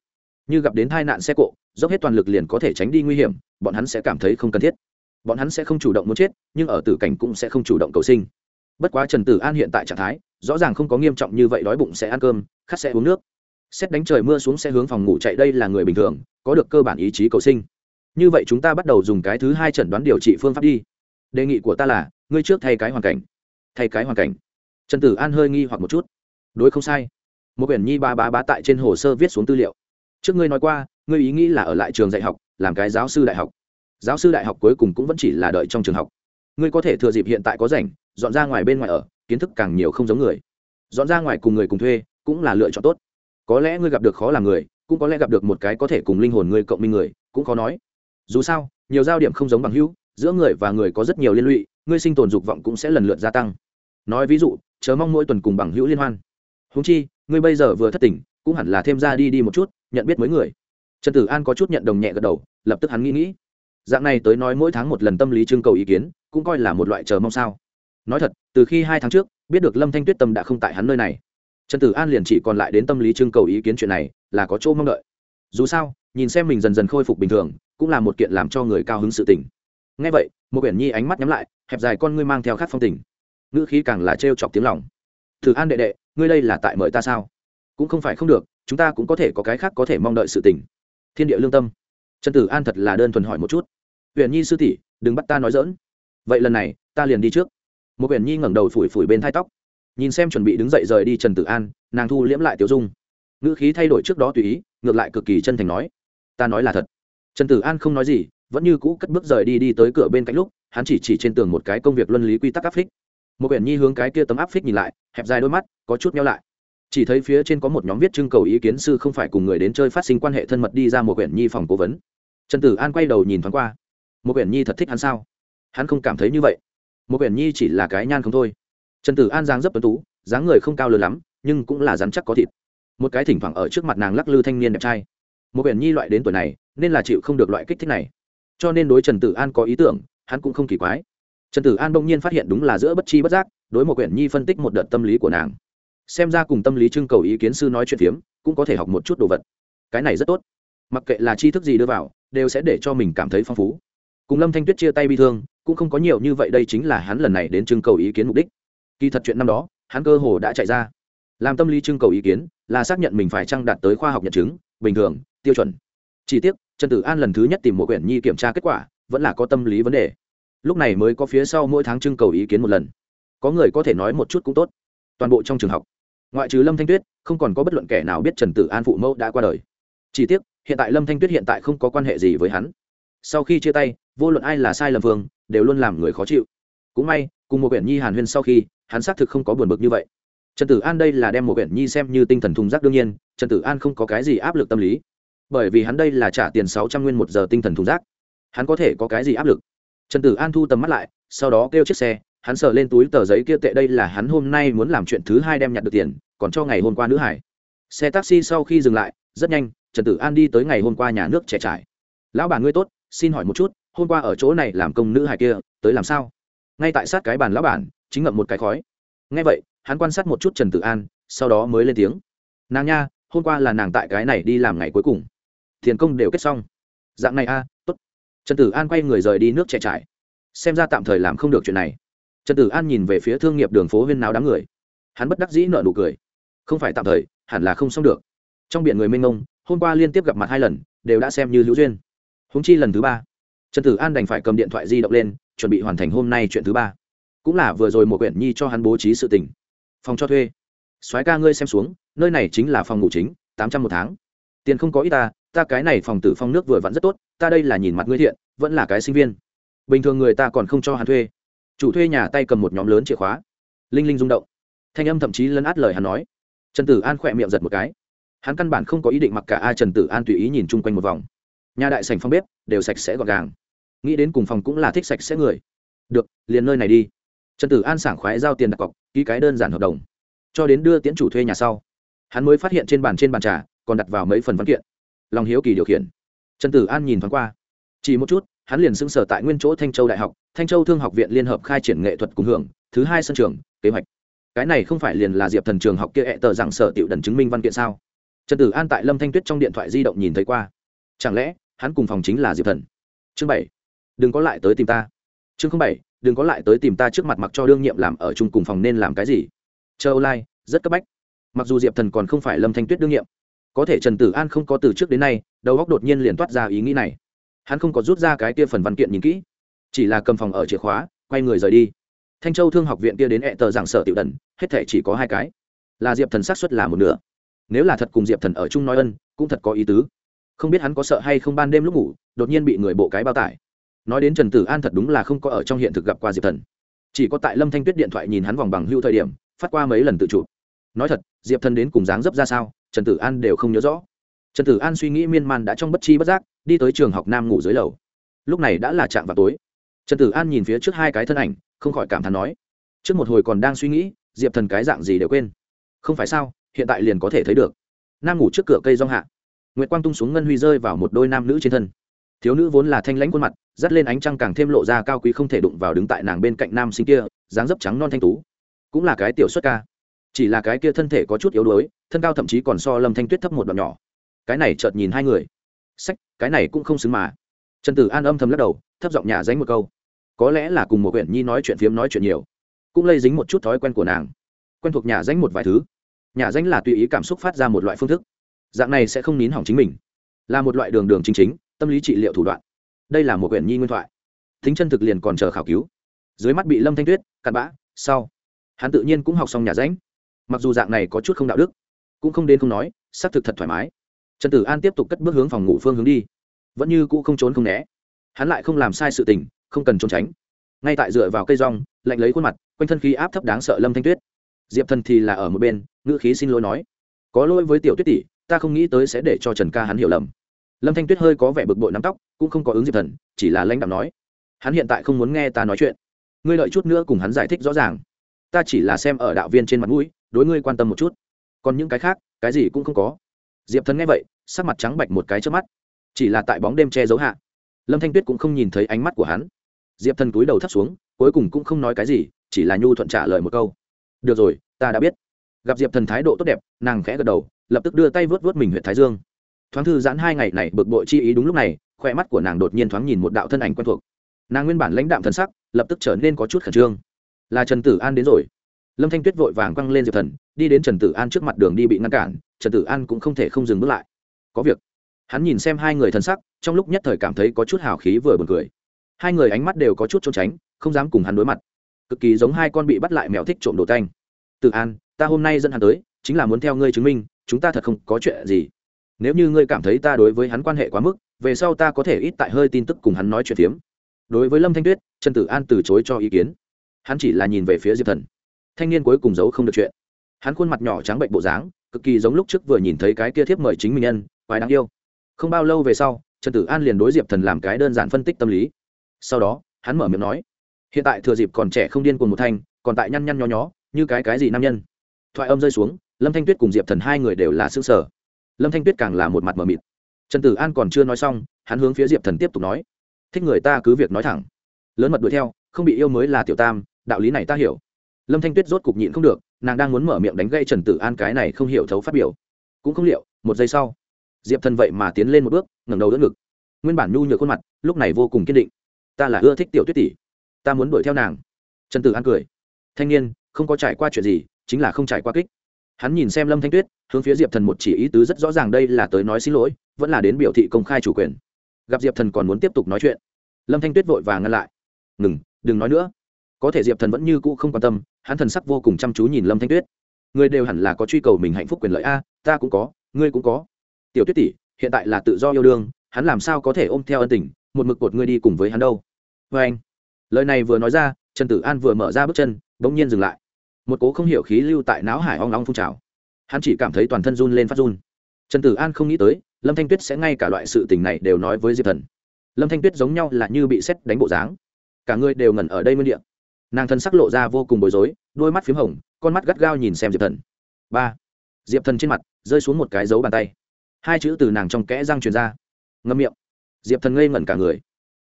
Như gặp đến tai nạn xe cộ, dốc hết toàn lực liền có thể tránh đi nguy hiểm, bọn hắn sẽ cảm thấy không cần thiết. Bọn hắn sẽ không chủ động muốn chết, nhưng ở tử cảnh cũng sẽ không chủ động cầu sinh. Bất quá trần tử an hiện tại trạng thái rõ ràng không có nghiêm trọng như vậy đói bụng sẽ ăn cơm, khát sẽ uống nước. Xét đánh trời mưa xuống sẽ hướng phòng ngủ chạy, đây là người bình thường, có được cơ bản ý chí cầu sinh. Như vậy chúng ta bắt đầu dùng cái thứ hai chẩn đoán điều trị phương pháp đi. Đề nghị của ta là, ngươi trước thay cái hoàn cảnh. Thay cái hoàn cảnh. Trần tử an hơi nghi hoặc một chút. Đối không sai. Một quyển nhi ba bá bá tại trên hồ sơ viết xuống tư liệu. Trước ngươi nói qua, ngươi ý nghĩ là ở lại trường dạy học, làm cái giáo sư đại học. Giáo sư đại học cuối cùng cũng vẫn chỉ là đợi trong trường học ngươi có thể thừa dịp hiện tại có rảnh, dọn ra ngoài bên ngoài ở, kiến thức càng nhiều không giống người. Dọn ra ngoài cùng người cùng thuê cũng là lựa chọn tốt. Có lẽ ngươi gặp được khó làm người, cũng có lẽ gặp được một cái có thể cùng linh hồn ngươi cộng minh người, cũng khó nói. Dù sao, nhiều giao điểm không giống bằng hữu, giữa người và người có rất nhiều liên lụy, ngươi sinh tồn dục vọng cũng sẽ lần lượt gia tăng. Nói ví dụ chờ mong mỗi tuần cùng bằng hữu liên hoan. Húng chi, ngươi bây giờ vừa thất tình, cũng hẳn là thêm ra đi đi một chút, nhận biết mới người. Trần tử an có chút nhận đồng nhẹ gật đầu, lập tức hắn nghĩ nghĩ dạng này tới nói mỗi tháng một lần tâm lý trưng cầu ý kiến, cũng coi là một loại chờ mong sao. Nói thật, từ khi hai tháng trước, biết được lâm thanh tuyết tâm đã không tại hắn nơi này. Trần tử an liền chỉ còn lại đến tâm lý trưng cầu ý kiến chuyện này, là có chỗ mong đợi. Dù sao, nhìn xem mình dần dần khôi phục bình thường, cũng là một kiện làm cho người cao hứng sự tình. Ngay vậy một quyển nhi ánh mắt nhắm lại, hẹp dài con ngươi mang theo khát phong tình. Ngữ khí càng là trêu chọc tiếng lòng. Thử an đệ đệ, ngươi đây là tại mời ta sao? Cũng không phải không được, chúng ta cũng có thể có cái khác có thể mong đợi sự tình. Thiên địa lương tâm trần tử an thật là đơn thuần hỏi một chút. Huyện nhi sư tỷ, đừng bắt ta nói dỡn vậy lần này, ta liền đi trước. Một huyện nhi ngẩng đầu phủi phủi bên thai tóc. Nhìn xem chuẩn bị đứng dậy rời đi trần tử an, nàng thu liễm lại tiểu dung. Ngữ khí thay đổi trước đó tùy ý, ngược lại cực kỳ chân thành nói. Ta nói là thật. Trần tử an không nói gì, vẫn như cũ cất bước rời đi đi tới cửa bên cạnh lúc, hắn chỉ chỉ trên tường một cái công việc luân lý quy tắc áp phích. Một quyển nhi hướng cái kia tấm áp phích nhìn lại, hẹp dài đôi mắt, có chút nhau lại. Chỉ thấy phía trên có một nhóm viết trưng cầu ý kiến sư không phải cùng người đến chơi phát sinh quan hệ thân mật đi ra một quyển nhi phòng cố vấn trần tử an quay đầu nhìn thoáng qua. Một quyển nhi thật thích hắn sao? Hắn không cảm thấy như vậy. Một quyển nhi chỉ là cái nhan không thôi. Trần tử an dáng dấp tuấn tú, dáng người không cao lớn lắm, nhưng cũng là rắn chắc có thịt. Một cái thỉnh thoảng ở trước mặt nàng lắc lư thanh niên đẹp trai. Một quyển nhi loại đến tuổi này, nên là chịu không được loại kích thích này. Cho nên đối trần tử an có ý tưởng, hắn cũng không kỳ quái. Trần tử an bỗng nhiên phát hiện đúng là giữa bất chi bất giác, đối một quyển nhi phân tích một đợt tâm lý của nàng. Xem ra cùng tâm lý trưng cầu ý kiến sư nói chuyện phiếm, cũng có thể học một chút đồ vật. Cái này rất tốt. Mặc kệ là tri thức gì đưa vào đều sẽ để cho mình cảm thấy phong phú. Cùng lâm thanh tuyết chia tay bi thương, cũng không có nhiều như vậy, đây chính là hắn lần này đến trưng cầu ý kiến mục đích. Kỳ thật chuyện năm đó, hắn cơ hồ đã chạy ra. Làm tâm lý trưng cầu ý kiến là xác nhận mình phải chăng đạt tới khoa học nhận chứng, bình thường, tiêu chuẩn. Chỉ tiếc, trần tử an lần thứ nhất tìm một quyển nhi kiểm tra kết quả, vẫn là có tâm lý vấn đề. Lúc này mới có phía sau mỗi tháng trưng cầu ý kiến một lần. Có người có thể nói một chút cũng tốt. Toàn bộ trong trường học, ngoại trừ lâm thanh tuyết, không còn có bất luận kẻ nào biết trần tử an phụ mẫu đã qua đời. Chỉ tiếc hiện tại lâm thanh tuyết hiện tại không có quan hệ gì với hắn. Sau khi chia tay, vô luận ai là sai lầm vương, đều luôn làm người khó chịu. Cũng may, cùng một quyển nhi hàn huyên sau khi, hắn xác thực không có buồn bực như vậy. Trần tử an đây là đem một quyển nhi xem như tinh thần thùng rác đương nhiên, trần tử an không có cái gì áp lực tâm lý. Bởi vì hắn đây là trả tiền sáu trăm nguyên một giờ tinh thần thùng rác. Hắn có thể có cái gì áp lực? Trần tử an thu tầm mắt lại, sau đó kêu chiếc xe, hắn sờ lên túi tờ giấy kia tệ đây là hắn hôm nay muốn làm chuyện thứ hai đem nhặt được tiền, còn cho ngày hôm qua nữ hải. Xe taxi sau khi dừng lại, rất nhanh trần tử an đi tới ngày hôm qua nhà nước trẻ trải. Lão bà ngươi tốt, xin hỏi một chút, hôm qua ở chỗ này làm công nữ hải kia, tới làm sao? Ngay tại sát cái bàn lão bản, chính ngậm một cái khói. Ngay vậy, hắn quan sát một chút trần tử an, sau đó mới lên tiếng. Nàng nha, hôm qua là nàng tại cái này đi làm ngày cuối cùng. Thiền công đều kết xong. Dạng này a, tốt. Trần tử an quay người rời đi nước trẻ trải. Xem ra tạm thời làm không được chuyện này. Trần tử an nhìn về phía thương nghiệp đường phố huyên náo đám người. Hắn bất đắc dĩ nợ nụ cười. Không phải tạm thời, hẳn là không xong được. Trong biển người mênh mông hôm qua liên tiếp gặp mặt hai lần, đều đã xem như hữu duyên. Húng chi lần thứ ba, trần tử an đành phải cầm điện thoại di động lên, chuẩn bị hoàn thành hôm nay chuyện thứ ba. Cũng là vừa rồi một quyển nhi cho hắn bố trí sự tình. Phòng cho thuê. Soái ca ngươi xem xuống, nơi này chính là phòng ngủ chính, tám trăm một tháng. Tiền không có ít ta ta cái này phòng tử phong nước vừa vặn rất tốt, ta đây là nhìn mặt ngươi thiện, vẫn là cái sinh viên. Bình thường người ta còn không cho hắn thuê. Chủ thuê nhà tay cầm một nhóm lớn chìa khóa. Linh linh rung động. Thanh âm thậm chí lấn át lời hắn nói. Trần tử an khỏe miệng giật một cái hắn căn bản không có ý định mặc cả ai trần tử an tùy ý nhìn chung quanh một vòng. Nhà đại sành phong bếp đều sạch sẽ gọn gàng. Nghĩ đến cùng phòng cũng là thích sạch sẽ người. Được, liền nơi này đi. Trần tử an sảng khoái giao tiền đặt cọc, ký cái đơn giản hợp đồng. Cho đến đưa tiễn chủ thuê nhà sau, hắn mới phát hiện trên bàn trên bàn trà còn đặt vào mấy phần văn kiện. Lòng hiếu kỳ điều khiển. Trần tử an nhìn thoáng qua. Chỉ một chút, hắn liền xưng sở tại nguyên chỗ thanh châu đại học, thanh châu thương học viện liên hợp khai triển nghệ thuật cùng hưởng, thứ hai sân trường, kế hoạch. Cái này không phải liền là diệp thần trường học kia hẹ tờ rằng sở tiểu đần chứng minh văn kiện sao? Trần tử an tại lâm thanh tuyết trong điện thoại di động nhìn thấy qua. Chẳng lẽ, hắn cùng phòng chính là diệp thần? Chương bảy, đừng có lại tới tìm ta. Chương bảy, đừng có lại tới tìm ta trước mặt mặc cho đương nhiệm làm ở chung cùng phòng nên làm cái gì? Chờ lai rất cấp bách. Mặc dù diệp thần còn không phải lâm thanh tuyết đương nhiệm, có thể trần tử an không có từ trước đến nay, đầu góc đột nhiên liền toát ra ý nghĩ này. Hắn không có rút ra cái kia phần văn kiện nhìn kỹ, chỉ là cầm phòng ở chìa khóa, quay người rời đi. Thanh châu thương học viện kia đến hẹ tờ giảng sở tiểu đần, hết thể chỉ có hai cái. Là diệp thần xác suất là một nửa nếu là thật cùng diệp thần ở chung nói ân, cũng thật có ý tứ. Không biết hắn có sợ hay không ban đêm lúc ngủ, đột nhiên bị người bộ cái bao tải. Nói đến trần tử an thật đúng là không có ở trong hiện thực gặp qua diệp thần. Chỉ có tại lâm thanh tuyết điện thoại nhìn hắn vòng bằng hưu thời điểm, phát qua mấy lần tự chụp. Nói thật, diệp thần đến cùng dáng dấp ra sao, trần tử an đều không nhớ rõ. Trần tử an suy nghĩ miên man đã trong bất chi bất giác, đi tới trường học nam ngủ dưới lầu. Lúc này đã là chạm vào tối. Trần tử an nhìn phía trước hai cái thân ảnh, không khỏi cảm thán nói, trước một hồi còn đang suy nghĩ, diệp thần cái dạng gì đều quên. Không phải sao? Hiện tại liền có thể thấy được. Nam ngủ trước cửa cây rong hạ, nguyệt quang tung xuống ngân huy rơi vào một đôi nam nữ trên thân. Thiếu nữ vốn là thanh lãnh khuôn mặt, dắt lên ánh trăng càng thêm lộ ra cao quý không thể đụng vào đứng tại nàng bên cạnh nam sinh kia, dáng dấp trắng non thanh tú. Cũng là cái tiểu xuất ca. Chỉ là cái kia thân thể có chút yếu đuối, thân cao thậm chí còn so lâm thanh tuyết thấp một đoạn nhỏ. Cái này chợt nhìn hai người. Sách, cái này cũng không xứng mà. Trần tử an âm thầm lắc đầu, thấp giọng nhà dánh một câu. Có lẽ là cùng một quyển nhi nói chuyện phiếm nói chuyện nhiều, cũng lây dính một chút thói quen của nàng. Quen thuộc nhà dánh một vài thứ nhà danh là tùy ý cảm xúc phát ra một loại phương thức. Dạng này sẽ không nín hỏng chính mình. Là một loại đường đường chính chính, tâm lý trị liệu thủ đoạn. Đây là một quyển nhi nguyên thoại. Thính chân thực liền còn chờ khảo cứu. Dưới mắt bị lâm thanh tuyết, cặn bã, sau. Hắn tự nhiên cũng học xong nhà ránh mặc dù dạng này có chút không đạo đức, cũng không đến không nói, xác thực thật thoải mái. Trần tử an tiếp tục cất bước hướng phòng ngủ phương hướng đi. Vẫn như cũ không trốn không né. Hắn lại không làm sai sự tình, không cần trốn tránh. Ngay tại dựa vào cây rong, lạnh lấy khuôn mặt, quanh thân khí áp thấp đáng sợ lâm thanh tuyết diệp thần thì là ở một bên, ngữ khí xin lỗi nói. Có lỗi với tiểu tuyết tỷ, ta không nghĩ tới sẽ để cho trần ca hắn hiểu lầm. Lâm thanh tuyết hơi có vẻ bực bội nắm tóc, cũng không có ứng diệp thần, chỉ là lãnh đạo nói. Hắn hiện tại không muốn nghe ta nói chuyện. Ngươi lợi chút nữa cùng hắn giải thích rõ ràng. Ta chỉ là xem ở đạo viên trên mặt mũi, đối ngươi quan tâm một chút. Còn những cái khác, cái gì cũng không có. Diệp thần nghe vậy, sắc mặt trắng bạch một cái trước mắt. Chỉ là tại bóng đêm che giấu hạ. Lâm thanh tuyết cũng không nhìn thấy ánh mắt của hắn. Diệp thần túi đầu thắt xuống, cuối cùng cũng không nói cái gì, chỉ là nhu thuận trả lời một câu được rồi, ta đã biết. Gặp diệp thần thái độ tốt đẹp, nàng khẽ gật đầu, lập tức đưa tay vớt vớt mình huyện thái dương. Thoáng thư giãn hai ngày này, bực bội chi ý đúng lúc này khoe mắt của nàng đột nhiên thoáng nhìn một đạo thân ảnh quen thuộc. Nàng nguyên bản lãnh đạm thần sắc, lập tức trở nên có chút khẩn trương. Là trần tử an đến rồi. Lâm thanh tuyết vội vàng quăng lên diệp thần, đi đến trần tử an trước mặt đường đi bị ngăn cản, trần tử an cũng không thể không dừng bước lại. Có việc. Hắn nhìn xem hai người thân sắc, trong lúc nhất thời cảm thấy có chút hào khí vừa buồn cười. Hai người ánh mắt đều có chút trốn tránh, không dám cùng hắn đối mặt cực kỳ giống hai con bị bắt lại mèo thích trộm đồ tanh. Tự an, ta hôm nay dẫn hắn tới, chính là muốn theo ngươi chứng minh, chúng ta thật không có chuyện gì. Nếu như ngươi cảm thấy ta đối với hắn quan hệ quá mức, về sau ta có thể ít tại hơi tin tức cùng hắn nói chuyện phiếm. Đối với lâm thanh tuyết, trần tử an từ chối cho ý kiến. Hắn chỉ là nhìn về phía diệp thần. Thanh niên cuối cùng giấu không được chuyện. Hắn khuôn mặt nhỏ trắng bệnh bộ dáng, cực kỳ giống lúc trước vừa nhìn thấy cái kia thiếp mời chính mình nhân, quái đáng yêu. Không bao lâu về sau, trần tử an liền đối diệp thần làm cái đơn giản phân tích tâm lý. Sau đó, hắn mở miệng nói hiện tại thừa dịp còn trẻ không điên cuồng một thanh, còn tại nhăn nhăn nho nhó, như cái cái gì nam nhân. Thoại âm rơi xuống, lâm thanh tuyết cùng diệp thần hai người đều là xương sở lâm thanh tuyết càng là một mặt mờ mịt. Trần tử an còn chưa nói xong, hắn hướng phía diệp thần tiếp tục nói, thích người ta cứ việc nói thẳng. Lớn mật đuổi theo, không bị yêu mới là tiểu tam, đạo lý này ta hiểu. Lâm thanh tuyết rốt cục nhịn không được, nàng đang muốn mở miệng đánh gây trần tử an cái này không hiểu thấu phát biểu. Cũng không liệu, một giây sau, diệp thần vậy mà tiến lên một bước, ngẩng đầu đỡ ngực. Nguyên bản nhu nhược khuôn mặt, lúc này vô cùng kiên định. Ta là ưa thích tiểu tuyết tỷ ta muốn đuổi theo nàng. Trần tử an cười. Thanh niên, không có trải qua chuyện gì, chính là không trải qua kích. Hắn nhìn xem lâm thanh tuyết, hướng phía diệp thần một chỉ ý tứ rất rõ ràng đây là tới nói xin lỗi, vẫn là đến biểu thị công khai chủ quyền. Gặp diệp thần còn muốn tiếp tục nói chuyện. Lâm thanh tuyết vội và ngăn lại. Ngừng, đừng nói nữa. Có thể diệp thần vẫn như cũ không quan tâm, hắn thần sắc vô cùng chăm chú nhìn lâm thanh tuyết. Người đều hẳn là có truy cầu mình hạnh phúc quyền lợi a, ta cũng có, ngươi cũng có. Tiểu tuyết tỷ, hiện tại là tự do yêu đương, hắn làm sao có thể ôm theo ân tình, một mực cột ngươi đi cùng với hắn đâu? Vê anh lời này vừa nói ra, trần tử an vừa mở ra bước chân, bỗng nhiên dừng lại. Một cố không hiểu khí lưu tại não hải ong long phun trào. Hắn chỉ cảm thấy toàn thân run lên phát run. Trần tử an không nghĩ tới, lâm thanh tuyết sẽ ngay cả loại sự tình này đều nói với diệp thần. Lâm thanh tuyết giống nhau là như bị xét đánh bộ dáng. Cả người đều ngẩn ở đây nguyên đ ị a nàng thân sắc lộ ra vô cùng bối rối, đôi mắt p h í m hồng, con mắt gắt gao nhìn xem diệp thần. Ba. Diệp thần trên mặt rơi xuống một cái dấu bàn tay. Hai chữ từ nàng trong kẽ răng truyền ra. Ngâm miệng. Diệp thần ngây ngẩn cả người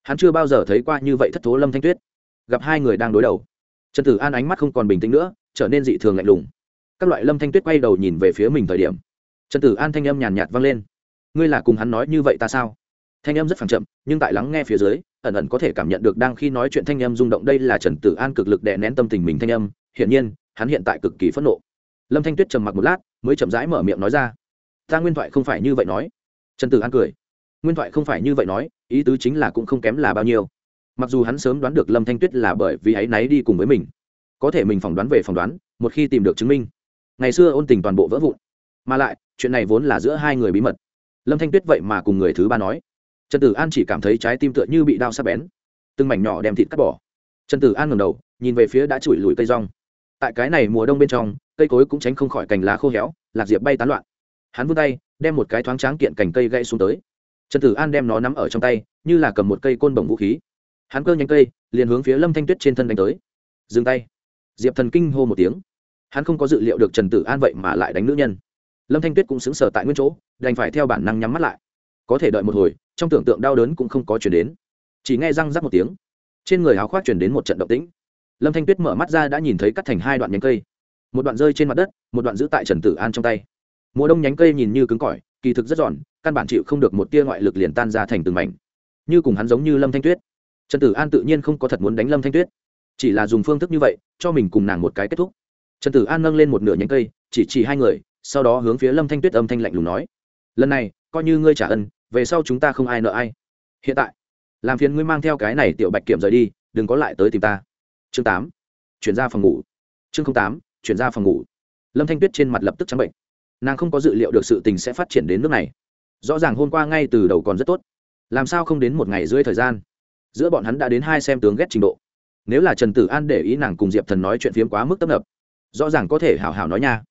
hắn chưa bao giờ thấy qua như vậy thất thố lâm thanh tuyết. Gặp hai người đang đối đầu. Trần tử an ánh mắt không còn bình tĩnh nữa, trở nên dị thường lạnh lùng. Các loại lâm thanh tuyết quay đầu nhìn về phía mình thời điểm, trần tử an thanh âm nhàn nhạt vang lên. Ngươi là cùng hắn nói như vậy ta sao? Thanh âm rất phẳng chậm, nhưng tại lắng nghe phía dưới, ẩn ẩn có thể cảm nhận được đang khi nói chuyện thanh âm rung động. Đây là trần tử an cực lực đè nén tâm tình mình thanh âm, hiển nhiên, hắn hiện tại cực kỳ phẫn nộ. Lâm thanh tuyết trầm mặc một lát, mới chậm rãi mở miệng nói ra. Ta nguyên thoại không phải như vậy nói. Trần tử an cười. Nguyên thoại không phải như vậy nói ý tứ chính là cũng không kém là bao nhiêu. Mặc dù hắn sớm đoán được lâm thanh tuyết là bởi vì áy náy đi cùng với mình, có thể mình phỏng đoán về phỏng đoán, một khi tìm được chứng minh, ngày xưa ôn tình toàn bộ vỡ vụn. Mà lại, chuyện này vốn là giữa hai người bí mật. Lâm thanh tuyết vậy mà cùng người thứ ba nói, trần tử an chỉ cảm thấy trái tim tựa như bị đao sắp bén, từng mảnh nhỏ đem thịt cắt bỏ. Trần tử an ngầm đầu, nhìn về phía đã chùi lùi cây rong. Tại cái này mùa đông bên trong, cây cối cũng tránh không khỏi cành lá khô héo, lạc diệp bay tán loạn. Hắn vươn tay, đem một cái thoáng tráng kiện cành cây gãy xuống tới trần tử an đem nó nắm ở trong tay, như là cầm một cây côn bổng vũ khí. Hắn cơ nhánh cây, liền hướng phía lâm thanh tuyết trên thân đánh tới. Dừng tay. Diệp thần kinh hô một tiếng. Hắn không có dự liệu được trần tử an vậy mà lại đánh nữ nhân. Lâm thanh tuyết cũng xứng sở tại nguyên chỗ, đành phải theo bản năng nhắm mắt lại. Có thể đợi một hồi, trong tưởng tượng đau đớn cũng không có chuyển đến. Chỉ nghe răng rắc một tiếng. Trên người áo khoác chuyển đến một trận động tĩnh. Lâm thanh tuyết mở mắt ra đã nhìn thấy cắt thành hai đoạn nhánh cây. Một đoạn rơi trên mặt đất, một đoạn giữ tại trần tử an trong tay. Mùa đông nhánh cây nhìn như cứng cỏi, kỳ thực rất giòn căn bản chịu không được một tia ngoại lực liền tan ra thành từng mảnh. Như cùng hắn giống như lâm thanh tuyết. Trần tử an tự nhiên không có thật muốn đánh lâm thanh tuyết. Chỉ là dùng phương thức như vậy, cho mình cùng nàng một cái kết thúc. Trần tử an nâng lên một nửa nhánh cây, chỉ chỉ hai người, sau đó hướng phía lâm thanh tuyết âm thanh lạnh lùng nói, lần này, coi như ngươi trả ân, về sau chúng ta không ai nợ ai. Hiện tại, làm phiền ngươi mang theo cái này tiểu bạch kiểm rời đi, đừng có lại tới tìm ta. Chương tám, chuyển ra phòng ngủ. Chương tám, chuyển ra phòng ngủ. Lâm thanh tuyết trên mặt lập tức trắng bệnh. Nàng không có dự liệu được sự tình sẽ phát triển đến nước này rõ ràng hôm qua ngay từ đầu còn rất tốt. Làm sao không đến một ngày rưỡi thời gian? Giữa bọn hắn đã đến hai xem tướng ghét trình độ. Nếu là trần tử an để ý nàng cùng diệp thần nói chuyện phiếm quá mức tấp nập, rõ ràng có thể hảo hảo nói nha.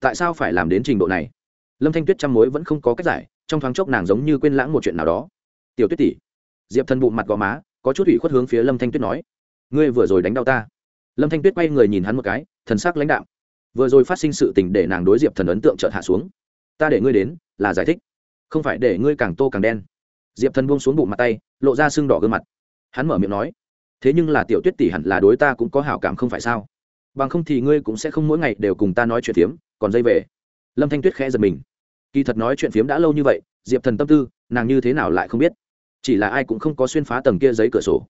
Tại sao phải làm đến trình độ này? Lâm thanh tuyết chăm mối vẫn không có cách giải, trong thoáng chốc nàng giống như quên lãng một chuyện nào đó. Tiểu tuyết tỷ. Diệp thần bụng mặt gò má, có chút ủy khuất hướng phía lâm thanh tuyết nói. Ngươi vừa rồi đánh đau ta. Lâm thanh tuyết quay người nhìn hắn một cái, thần sắc lãnh đạo vừa rồi phát sinh sự tình để nàng đối diệp thần ấn tượng chợt hạ xuống. Ta để ngươi đến là giải thích không phải để ngươi càng tô càng đen. Diệp thần buông xuống bụng mặt tay, lộ ra sưng đỏ gương mặt. Hắn mở miệng nói, thế nhưng là tiểu tuyết tỷ hẳn là đối ta cũng có hảo cảm không phải sao? Bằng không thì ngươi cũng sẽ không mỗi ngày đều cùng ta nói chuyện phiếm, còn dây về. Lâm thanh tuyết khẽ giật mình. Kỳ thật nói chuyện phiếm đã lâu như vậy, diệp thần tâm tư, nàng như thế nào lại không biết? Chỉ là ai cũng không có xuyên phá tầng kia giấy cửa sổ.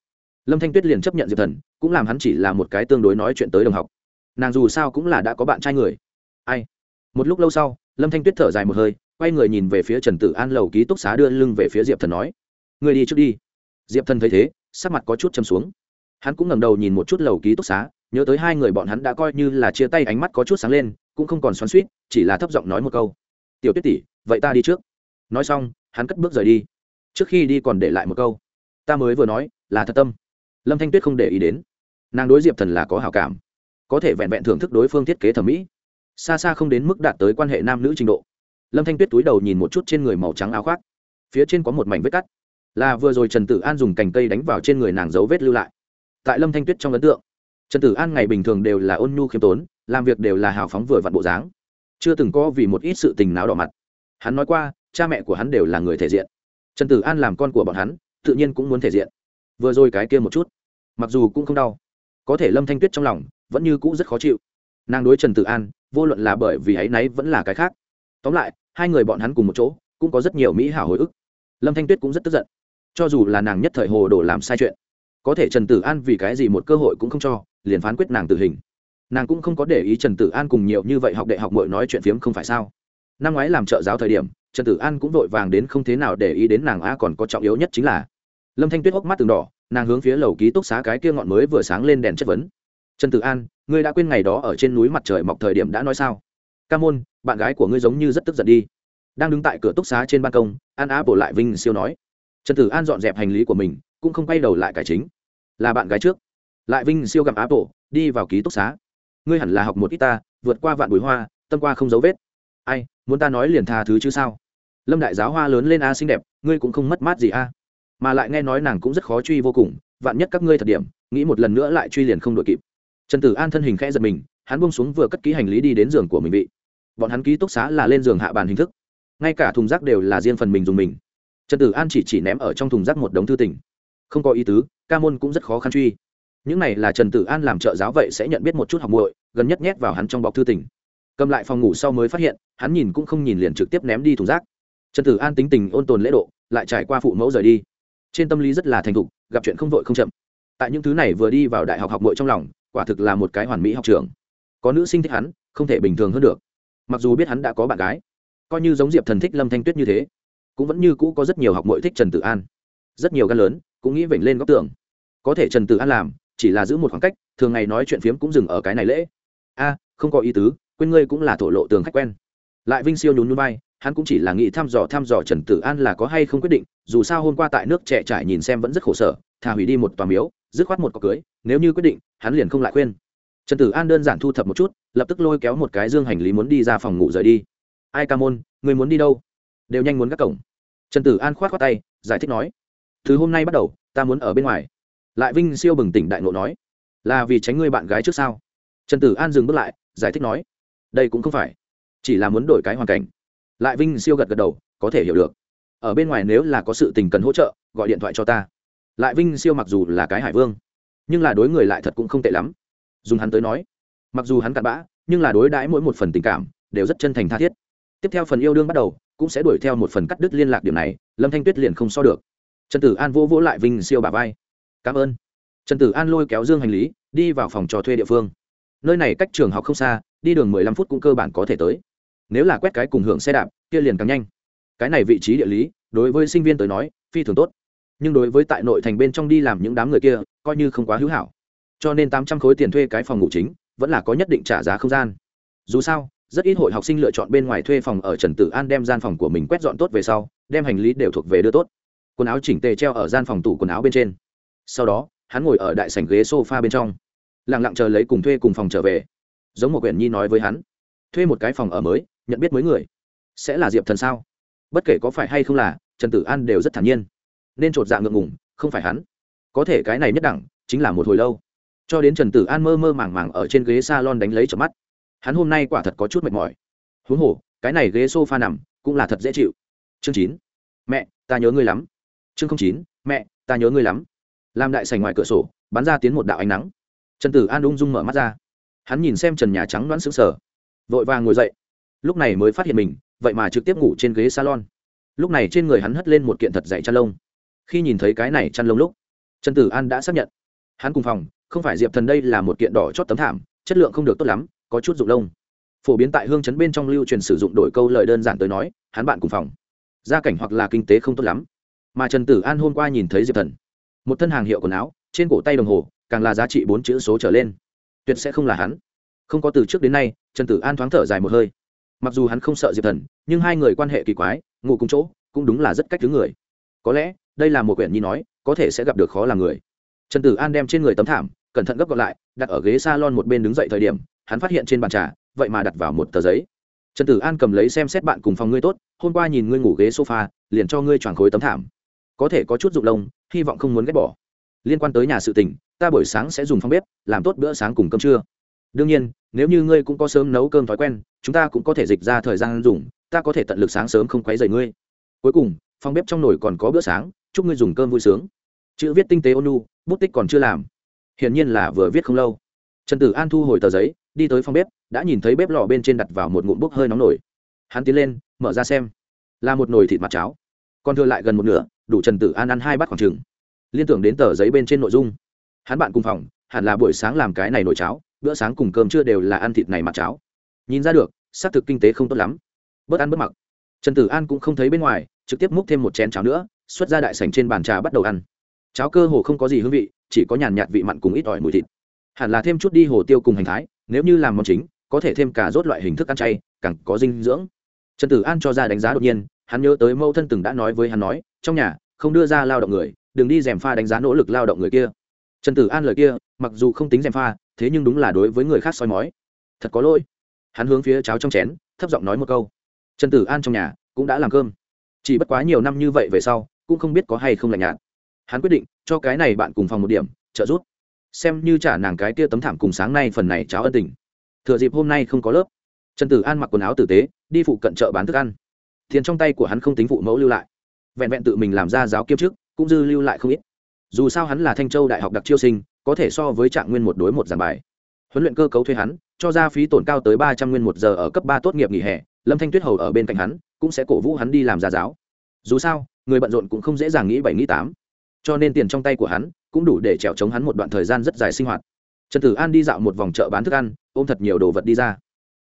Lâm thanh tuyết liền chấp nhận diệp thần, cũng làm hắn chỉ là một cái tương đối nói chuyện tới đồng học. Nàng dù sao cũng là đã có bạn trai người. Ai? Một lúc lâu sau, lâm thanh tuyết thở dài một hơi quay người nhìn về phía trần tử an lầu ký túc xá đưa lưng về phía diệp thần nói người đi trước đi. Diệp thần thấy thế, sắc mặt có chút châm xuống. Hắn cũng ngẩng đầu nhìn một chút lầu ký túc xá, nhớ tới hai người bọn hắn đã coi như là chia tay ánh mắt có chút sáng lên, cũng không còn xoắn suýt chỉ là thấp giọng nói một câu. Tiểu tuyết tỷ, vậy ta đi trước. Nói xong, hắn cất bước rời đi. Trước khi đi còn để lại một câu. Ta mới vừa nói, là thật tâm. Lâm thanh tuyết không để ý đến. Nàng đối diệp thần là có hảo cảm, có thể vẹn vẹn thưởng thức đối phương thiết kế thẩm mỹ. Xa xa không đến mức đạt tới quan hệ nam nữ trình độ lâm thanh tuyết túi đầu nhìn một chút trên người màu trắng áo khoác. Phía trên có một mảnh vết cắt. Là vừa rồi trần tử an dùng cành cây đánh vào trên người nàng dấu vết lưu lại. Tại lâm thanh tuyết trong ấn tượng, trần tử an ngày bình thường đều là ôn nhu khiêm tốn, làm việc đều là hào phóng vừa vặn bộ dáng. Chưa từng có vì một ít sự tình nào đỏ mặt. Hắn nói qua, cha mẹ của hắn đều là người thể diện. Trần tử an làm con của bọn hắn, tự nhiên cũng muốn thể diện. Vừa rồi cái kia một chút, mặc dù cũng không đau, có thể lâm thanh tuyết trong lòng vẫn như cũ rất khó chịu. Nàng đối trần tử an, vô luận là bởi vì ấ y náy vẫn là cái khác tóm lại, hai người bọn hắn cùng một chỗ, cũng có rất nhiều mỹ hảo hồi ức. Lâm thanh tuyết cũng rất tức giận. Cho dù là nàng nhất thời hồ đồ làm sai chuyện, có thể trần tử an vì cái gì một cơ hội cũng không cho, liền phán quyết nàng tử hình. Nàng cũng không có để ý trần tử an cùng nhiều như vậy học đại học mội nói chuyện phiếm không phải sao. Năm ngoái làm trợ giáo thời điểm, trần tử an cũng vội vàng đến không thế nào để ý đến nàng a còn có trọng yếu nhất chính là, lâm thanh tuyết hốc mắt từng đỏ, nàng hướng phía lầu ký túc xá cái kia ngọn mới vừa sáng lên đèn chất vấn. Trần tử an, ngươi đã quên ngày đó ở trên núi mặt trời mọc thời điểm đã nói sao? Ca môn, bạn gái của ngươi giống như rất tức giận đi. Đang đứng tại cửa túc xá trên ban công, an á bổ lại vinh siêu nói. Trần tử an dọn dẹp hành lý của mình, cũng không quay đầu lại cải chính. Là bạn gái trước. Lại vinh siêu gặp á bổ, đi vào ký túc xá. Ngươi hẳn là học một ít ta, vượt qua vạn bụi hoa, tâm qua không dấu vết. Ai, muốn ta nói liền tha thứ chứ sao? Lâm đại giáo hoa lớn lên a xinh đẹp, ngươi cũng không mất mát gì a. Mà lại nghe nói nàng cũng rất khó truy vô cùng, vạn nhất các ngươi thật điểm, nghĩ một lần nữa lại truy liền không đội kịp. Trần tử an thân hình khẽ giật mình, hắn buông xuống vừa cất ký hành lý đi đến giường của mình vị bọn hắn ký túc xá là lên giường hạ bàn hình thức. Ngay cả thùng rác đều là riêng phần mình dùng mình. Trần tử an chỉ chỉ ném ở trong thùng rác một đống thư tình. Không có ý tứ, ca môn cũng rất khó khăn truy. Những này là trần tử an làm trợ giáo vậy sẽ nhận biết một chút học muội, gần nhất nhét vào hắn trong bọc thư tình. Cầm lại phòng ngủ sau mới phát hiện, hắn nhìn cũng không nhìn liền trực tiếp ném đi thùng rác. Trần tử an tính tình ôn tồn lễ độ, lại trải qua phụ mẫu rời đi. Trên tâm lý rất là thành thục, gặp chuyện không vội không chậm. Tại những thứ này vừa đi vào đại học học muội trong lòng, quả thực là một cái hoàn mỹ học trường. Có nữ sinh thích hắn, không thể bình thường hơn được mặc dù biết hắn đã có bạn gái, coi như giống diệp thần thích lâm thanh tuyết như thế, cũng vẫn như cũ có rất nhiều học mội thích trần tử an. Rất nhiều gan lớn, cũng nghĩ vểnh lên góc tường. Có thể trần tử an làm, chỉ là giữ một khoảng cách, thường ngày nói chuyện phiếm cũng dừng ở cái này lễ. A, không có ý tứ, quên ngươi cũng là thổ lộ tường khách quen. Lại vinh siêu nhún núi bay hắn cũng chỉ là nghĩ thăm dò thăm dò trần tử an là có hay không quyết định, dù sao hôm qua tại nước trẻ trải nhìn xem vẫn rất khổ sở, thà hủy đi một tòa miếu, dứt khoát một cọc cưới, nếu như quyết định, hắn liền không lại khuyên trần tử an đơn giản thu thập một chút, lập tức lôi kéo một cái dương hành lý muốn đi ra phòng ngủ rời đi. Ai ca môn, người muốn đi đâu? Đều nhanh muốn các cổng. Trần tử an khoát khoát tay, giải thích nói, từ hôm nay bắt đầu, ta muốn ở bên ngoài. Lại vinh siêu bừng tỉnh đại ngộ nói, là vì tránh ngươi bạn gái trước sao? Trần tử an dừng bước lại, giải thích nói, đây cũng không phải, chỉ là muốn đổi cái hoàn cảnh. Lại vinh siêu gật gật đầu, có thể hiểu được. Ở bên ngoài nếu là có sự tình cần hỗ trợ, gọi điện thoại cho ta. Lại vinh siêu mặc dù là cái hải vương, nhưng là đối người lại thật cũng không tệ lắm dùng hắn tới nói. Mặc dù hắn cặn bã, nhưng là đối đãi mỗi một phần tình cảm, đều rất chân thành tha thiết. Tiếp theo phần yêu đương bắt đầu, cũng sẽ đuổi theo một phần cắt đứt liên lạc điểm này, lâm thanh tuyết liền không so được. Trần tử an vô vỗ lại vinh siêu bà vai. Cảm ơn. Trần tử an lôi kéo dương hành lý, đi vào phòng trò thuê địa phương. Nơi này cách trường học không xa, đi đường mười lăm phút cũng cơ bản có thể tới. Nếu là quét cái cùng hưởng xe đạp, kia liền càng nhanh. Cái này vị trí địa lý, đối với sinh viên tới nói, phi thường tốt. Nhưng đối với tại nội thành bên trong đi làm những đám người kia, coi như không quá hữu hảo cho nên tám trăm khối tiền thuê cái phòng ngủ chính vẫn là có nhất định trả giá không gian. Dù sao, rất ít hội học sinh lựa chọn bên ngoài thuê phòng ở trần tử an đem gian phòng của mình quét dọn tốt về sau, đem hành lý đều thuộc về đưa tốt. Quần áo chỉnh tề treo ở gian phòng tủ quần áo bên trên. Sau đó, hắn ngồi ở đại sảnh ghế sofa bên trong, lặng lặng chờ lấy cùng thuê cùng phòng trở về. Giống một quyển nhi nói với hắn, thuê một cái phòng ở mới, nhận biết mới người sẽ là diệp thần sao? Bất kể có phải hay không là, trần tử an đều rất thản nhiên. Nên trột dạ ngượng ngùng, không phải hắn. Có thể cái này nhất đẳng, chính là một hồi lâu cho đến trần tử an mơ mơ màng màng ở trên ghế s a lon đánh lấy chợp mắt. Hắn hôm nay quả thật có chút mệt mỏi. Huống hồ, cái này ghế s o f a nằm cũng là thật dễ chịu. Chương chín. Mẹ, ta nhớ ngươi lắm. Chương chín. Mẹ, ta nhớ ngươi lắm. Làm đại sành ngoài cửa sổ, bắn ra tiến một đạo ánh nắng. Trần tử an ung dung mở mắt ra. Hắn nhìn xem trần nhà trắng đoán sững sờ. Vội vàng ngồi dậy. Lúc này mới phát hiện mình, vậy mà trực tiếp ngủ trên ghế salon. Lúc này trên người hắn hất lên một kiện thật dạy chăn lông. Khi nhìn thấy cái này chăn lông lúc, trần tử an đã xác nhận. Hắn cùng phòng không phải diệp thần đây là một kiện đỏ chót tấm thảm, chất lượng không được tốt lắm, có chút dụng lông. Phổ biến tại hương chấn bên trong lưu truyền sử dụng đổi câu lời đơn giản tới nói, hắn bạn cùng phòng. Gia cảnh hoặc là kinh tế không tốt lắm. Mà trần tử an hôm qua nhìn thấy diệp thần. Một thân hàng hiệu quần áo, trên cổ tay đồng hồ, càng là giá trị bốn chữ số trở lên. Tuyệt sẽ không là hắn. Không có từ trước đến nay, trần tử an thoáng thở dài một hơi. Mặc dù hắn không sợ diệp thần, nhưng hai người quan hệ kỳ quái, ngủ cùng chỗ, cũng đúng là rất cách thứ người. Có lẽ, đây là một quyển nhi nói, có thể sẽ gặp được khó là người. Trần tử an đem trên người tấm thảm cẩn thận gấp gọn lại, đặt ở ghế s a lon một bên đứng dậy thời điểm, hắn phát hiện trên bàn trà, vậy mà đặt vào một tờ giấy. Trần tử an cầm lấy xem xét bạn cùng phòng ngươi tốt, hôm qua nhìn ngươi ngủ ghế sofa, liền cho ngươi choàng khối tấm thảm. Có thể có chút dụng lông, hy vọng không muốn ghét bỏ. Liên quan tới nhà sự tình, ta buổi sáng sẽ dùng phòng bếp, làm tốt bữa sáng cùng cơm trưa. Đương nhiên, nếu như ngươi cũng có sớm nấu cơm thói quen, chúng ta cũng có thể dịch ra thời gian dùng, ta có thể tận lực sáng sớm không quấy rầy ngươi. Cuối cùng, phòng bếp trong nồi còn có bữa sáng, chúc ngươi dùng cơm vui sướng. Chữ viết tinh tế ônu bút tích còn chưa làm hiển nhiên là vừa viết không lâu. Trần tử an thu hồi tờ giấy, đi tới phòng bếp, đã nhìn thấy bếp lò bên trên đặt vào một ngụm bốc hơi nóng nổi hắn tiến lên, mở ra xem. Là một nồi thịt mặt cháo. Còn thừa lại gần một nửa, đủ trần tử an ăn hai bát khoảng trừng liên tưởng đến tờ giấy bên trên nội dung. Hắn bạn cùng phòng, hẳn là buổi sáng làm cái này nồi cháo, bữa sáng cùng cơm trưa đều là ăn thịt này mặt cháo. Nhìn ra được, xác thực kinh tế không tốt lắm. Bớt ăn bớt mặc. Trần tử an cũng không thấy bên ngoài, trực tiếp múc thêm một chén cháo nữa, xuất ra đại sảnh trên bàn trà bắt đầu ăn cháo cơ hồ không có gì hương vị, chỉ có nhàn nhạt vị mặn cùng ít ỏi mùi thịt. Hẳn là thêm chút đi hồ tiêu cùng hành thái, nếu như làm món chính, có thể thêm cả rốt loại hình thức ăn chay, càng có dinh dưỡng. Trần tử an cho ra đánh giá đột nhiên, hắn nhớ tới mẫu thân từng đã nói với hắn nói, trong nhà, không đưa ra lao động người, đừng đi dèm pha đánh giá nỗ lực lao động người kia. Trần tử an lời kia, mặc dù không tính dèm pha, thế nhưng đúng là đối với người khác soi mói. Thật có lỗi. Hắn hướng phía cháo trong chén, thấp giọng nói một câu. Trần tử an trong nhà cũng đã làm cơm. Chỉ bất quá nhiều năm như vậy về sau, cũng không biết có hay không lạnh nhạt hắn quyết định cho cái này bạn cùng phòng một điểm, trợ giúp. Xem như trả nàng cái kia tấm thảm cùng sáng nay phần này cháo ân tình. Thừa dịp hôm nay không có lớp, trần tử an mặc quần áo tử tế, đi phụ cận chợ bán thức ăn. Tiền trong tay của hắn không tính phụ mẫu lưu lại. Vẹn vẹn tự mình làm ra giáo kiêm trước cũng dư lưu lại không ít. Dù sao hắn là thanh châu đại học đặc chiêu sinh, có thể so với trạng nguyên một đối một giảng bài. Huấn luyện cơ cấu thuê hắn, cho ra phí tổn cao tới ba trăm nguyên một giờ ở cấp ba tốt nghiệp nghỉ hè, lâm thanh tuyết hầu ở bên cạnh hắn, cũng sẽ cổ vũ hắn đi làm gia giáo. Dù sao, người bận rộn cũng không dễ dàng nghĩ bảy, nghĩ tám cho nên tiền trong tay của hắn cũng đủ để trèo chống hắn một đoạn thời gian rất dài sinh hoạt. Trần tử an đi dạo một vòng chợ bán thức ăn ôm thật nhiều đồ vật đi ra.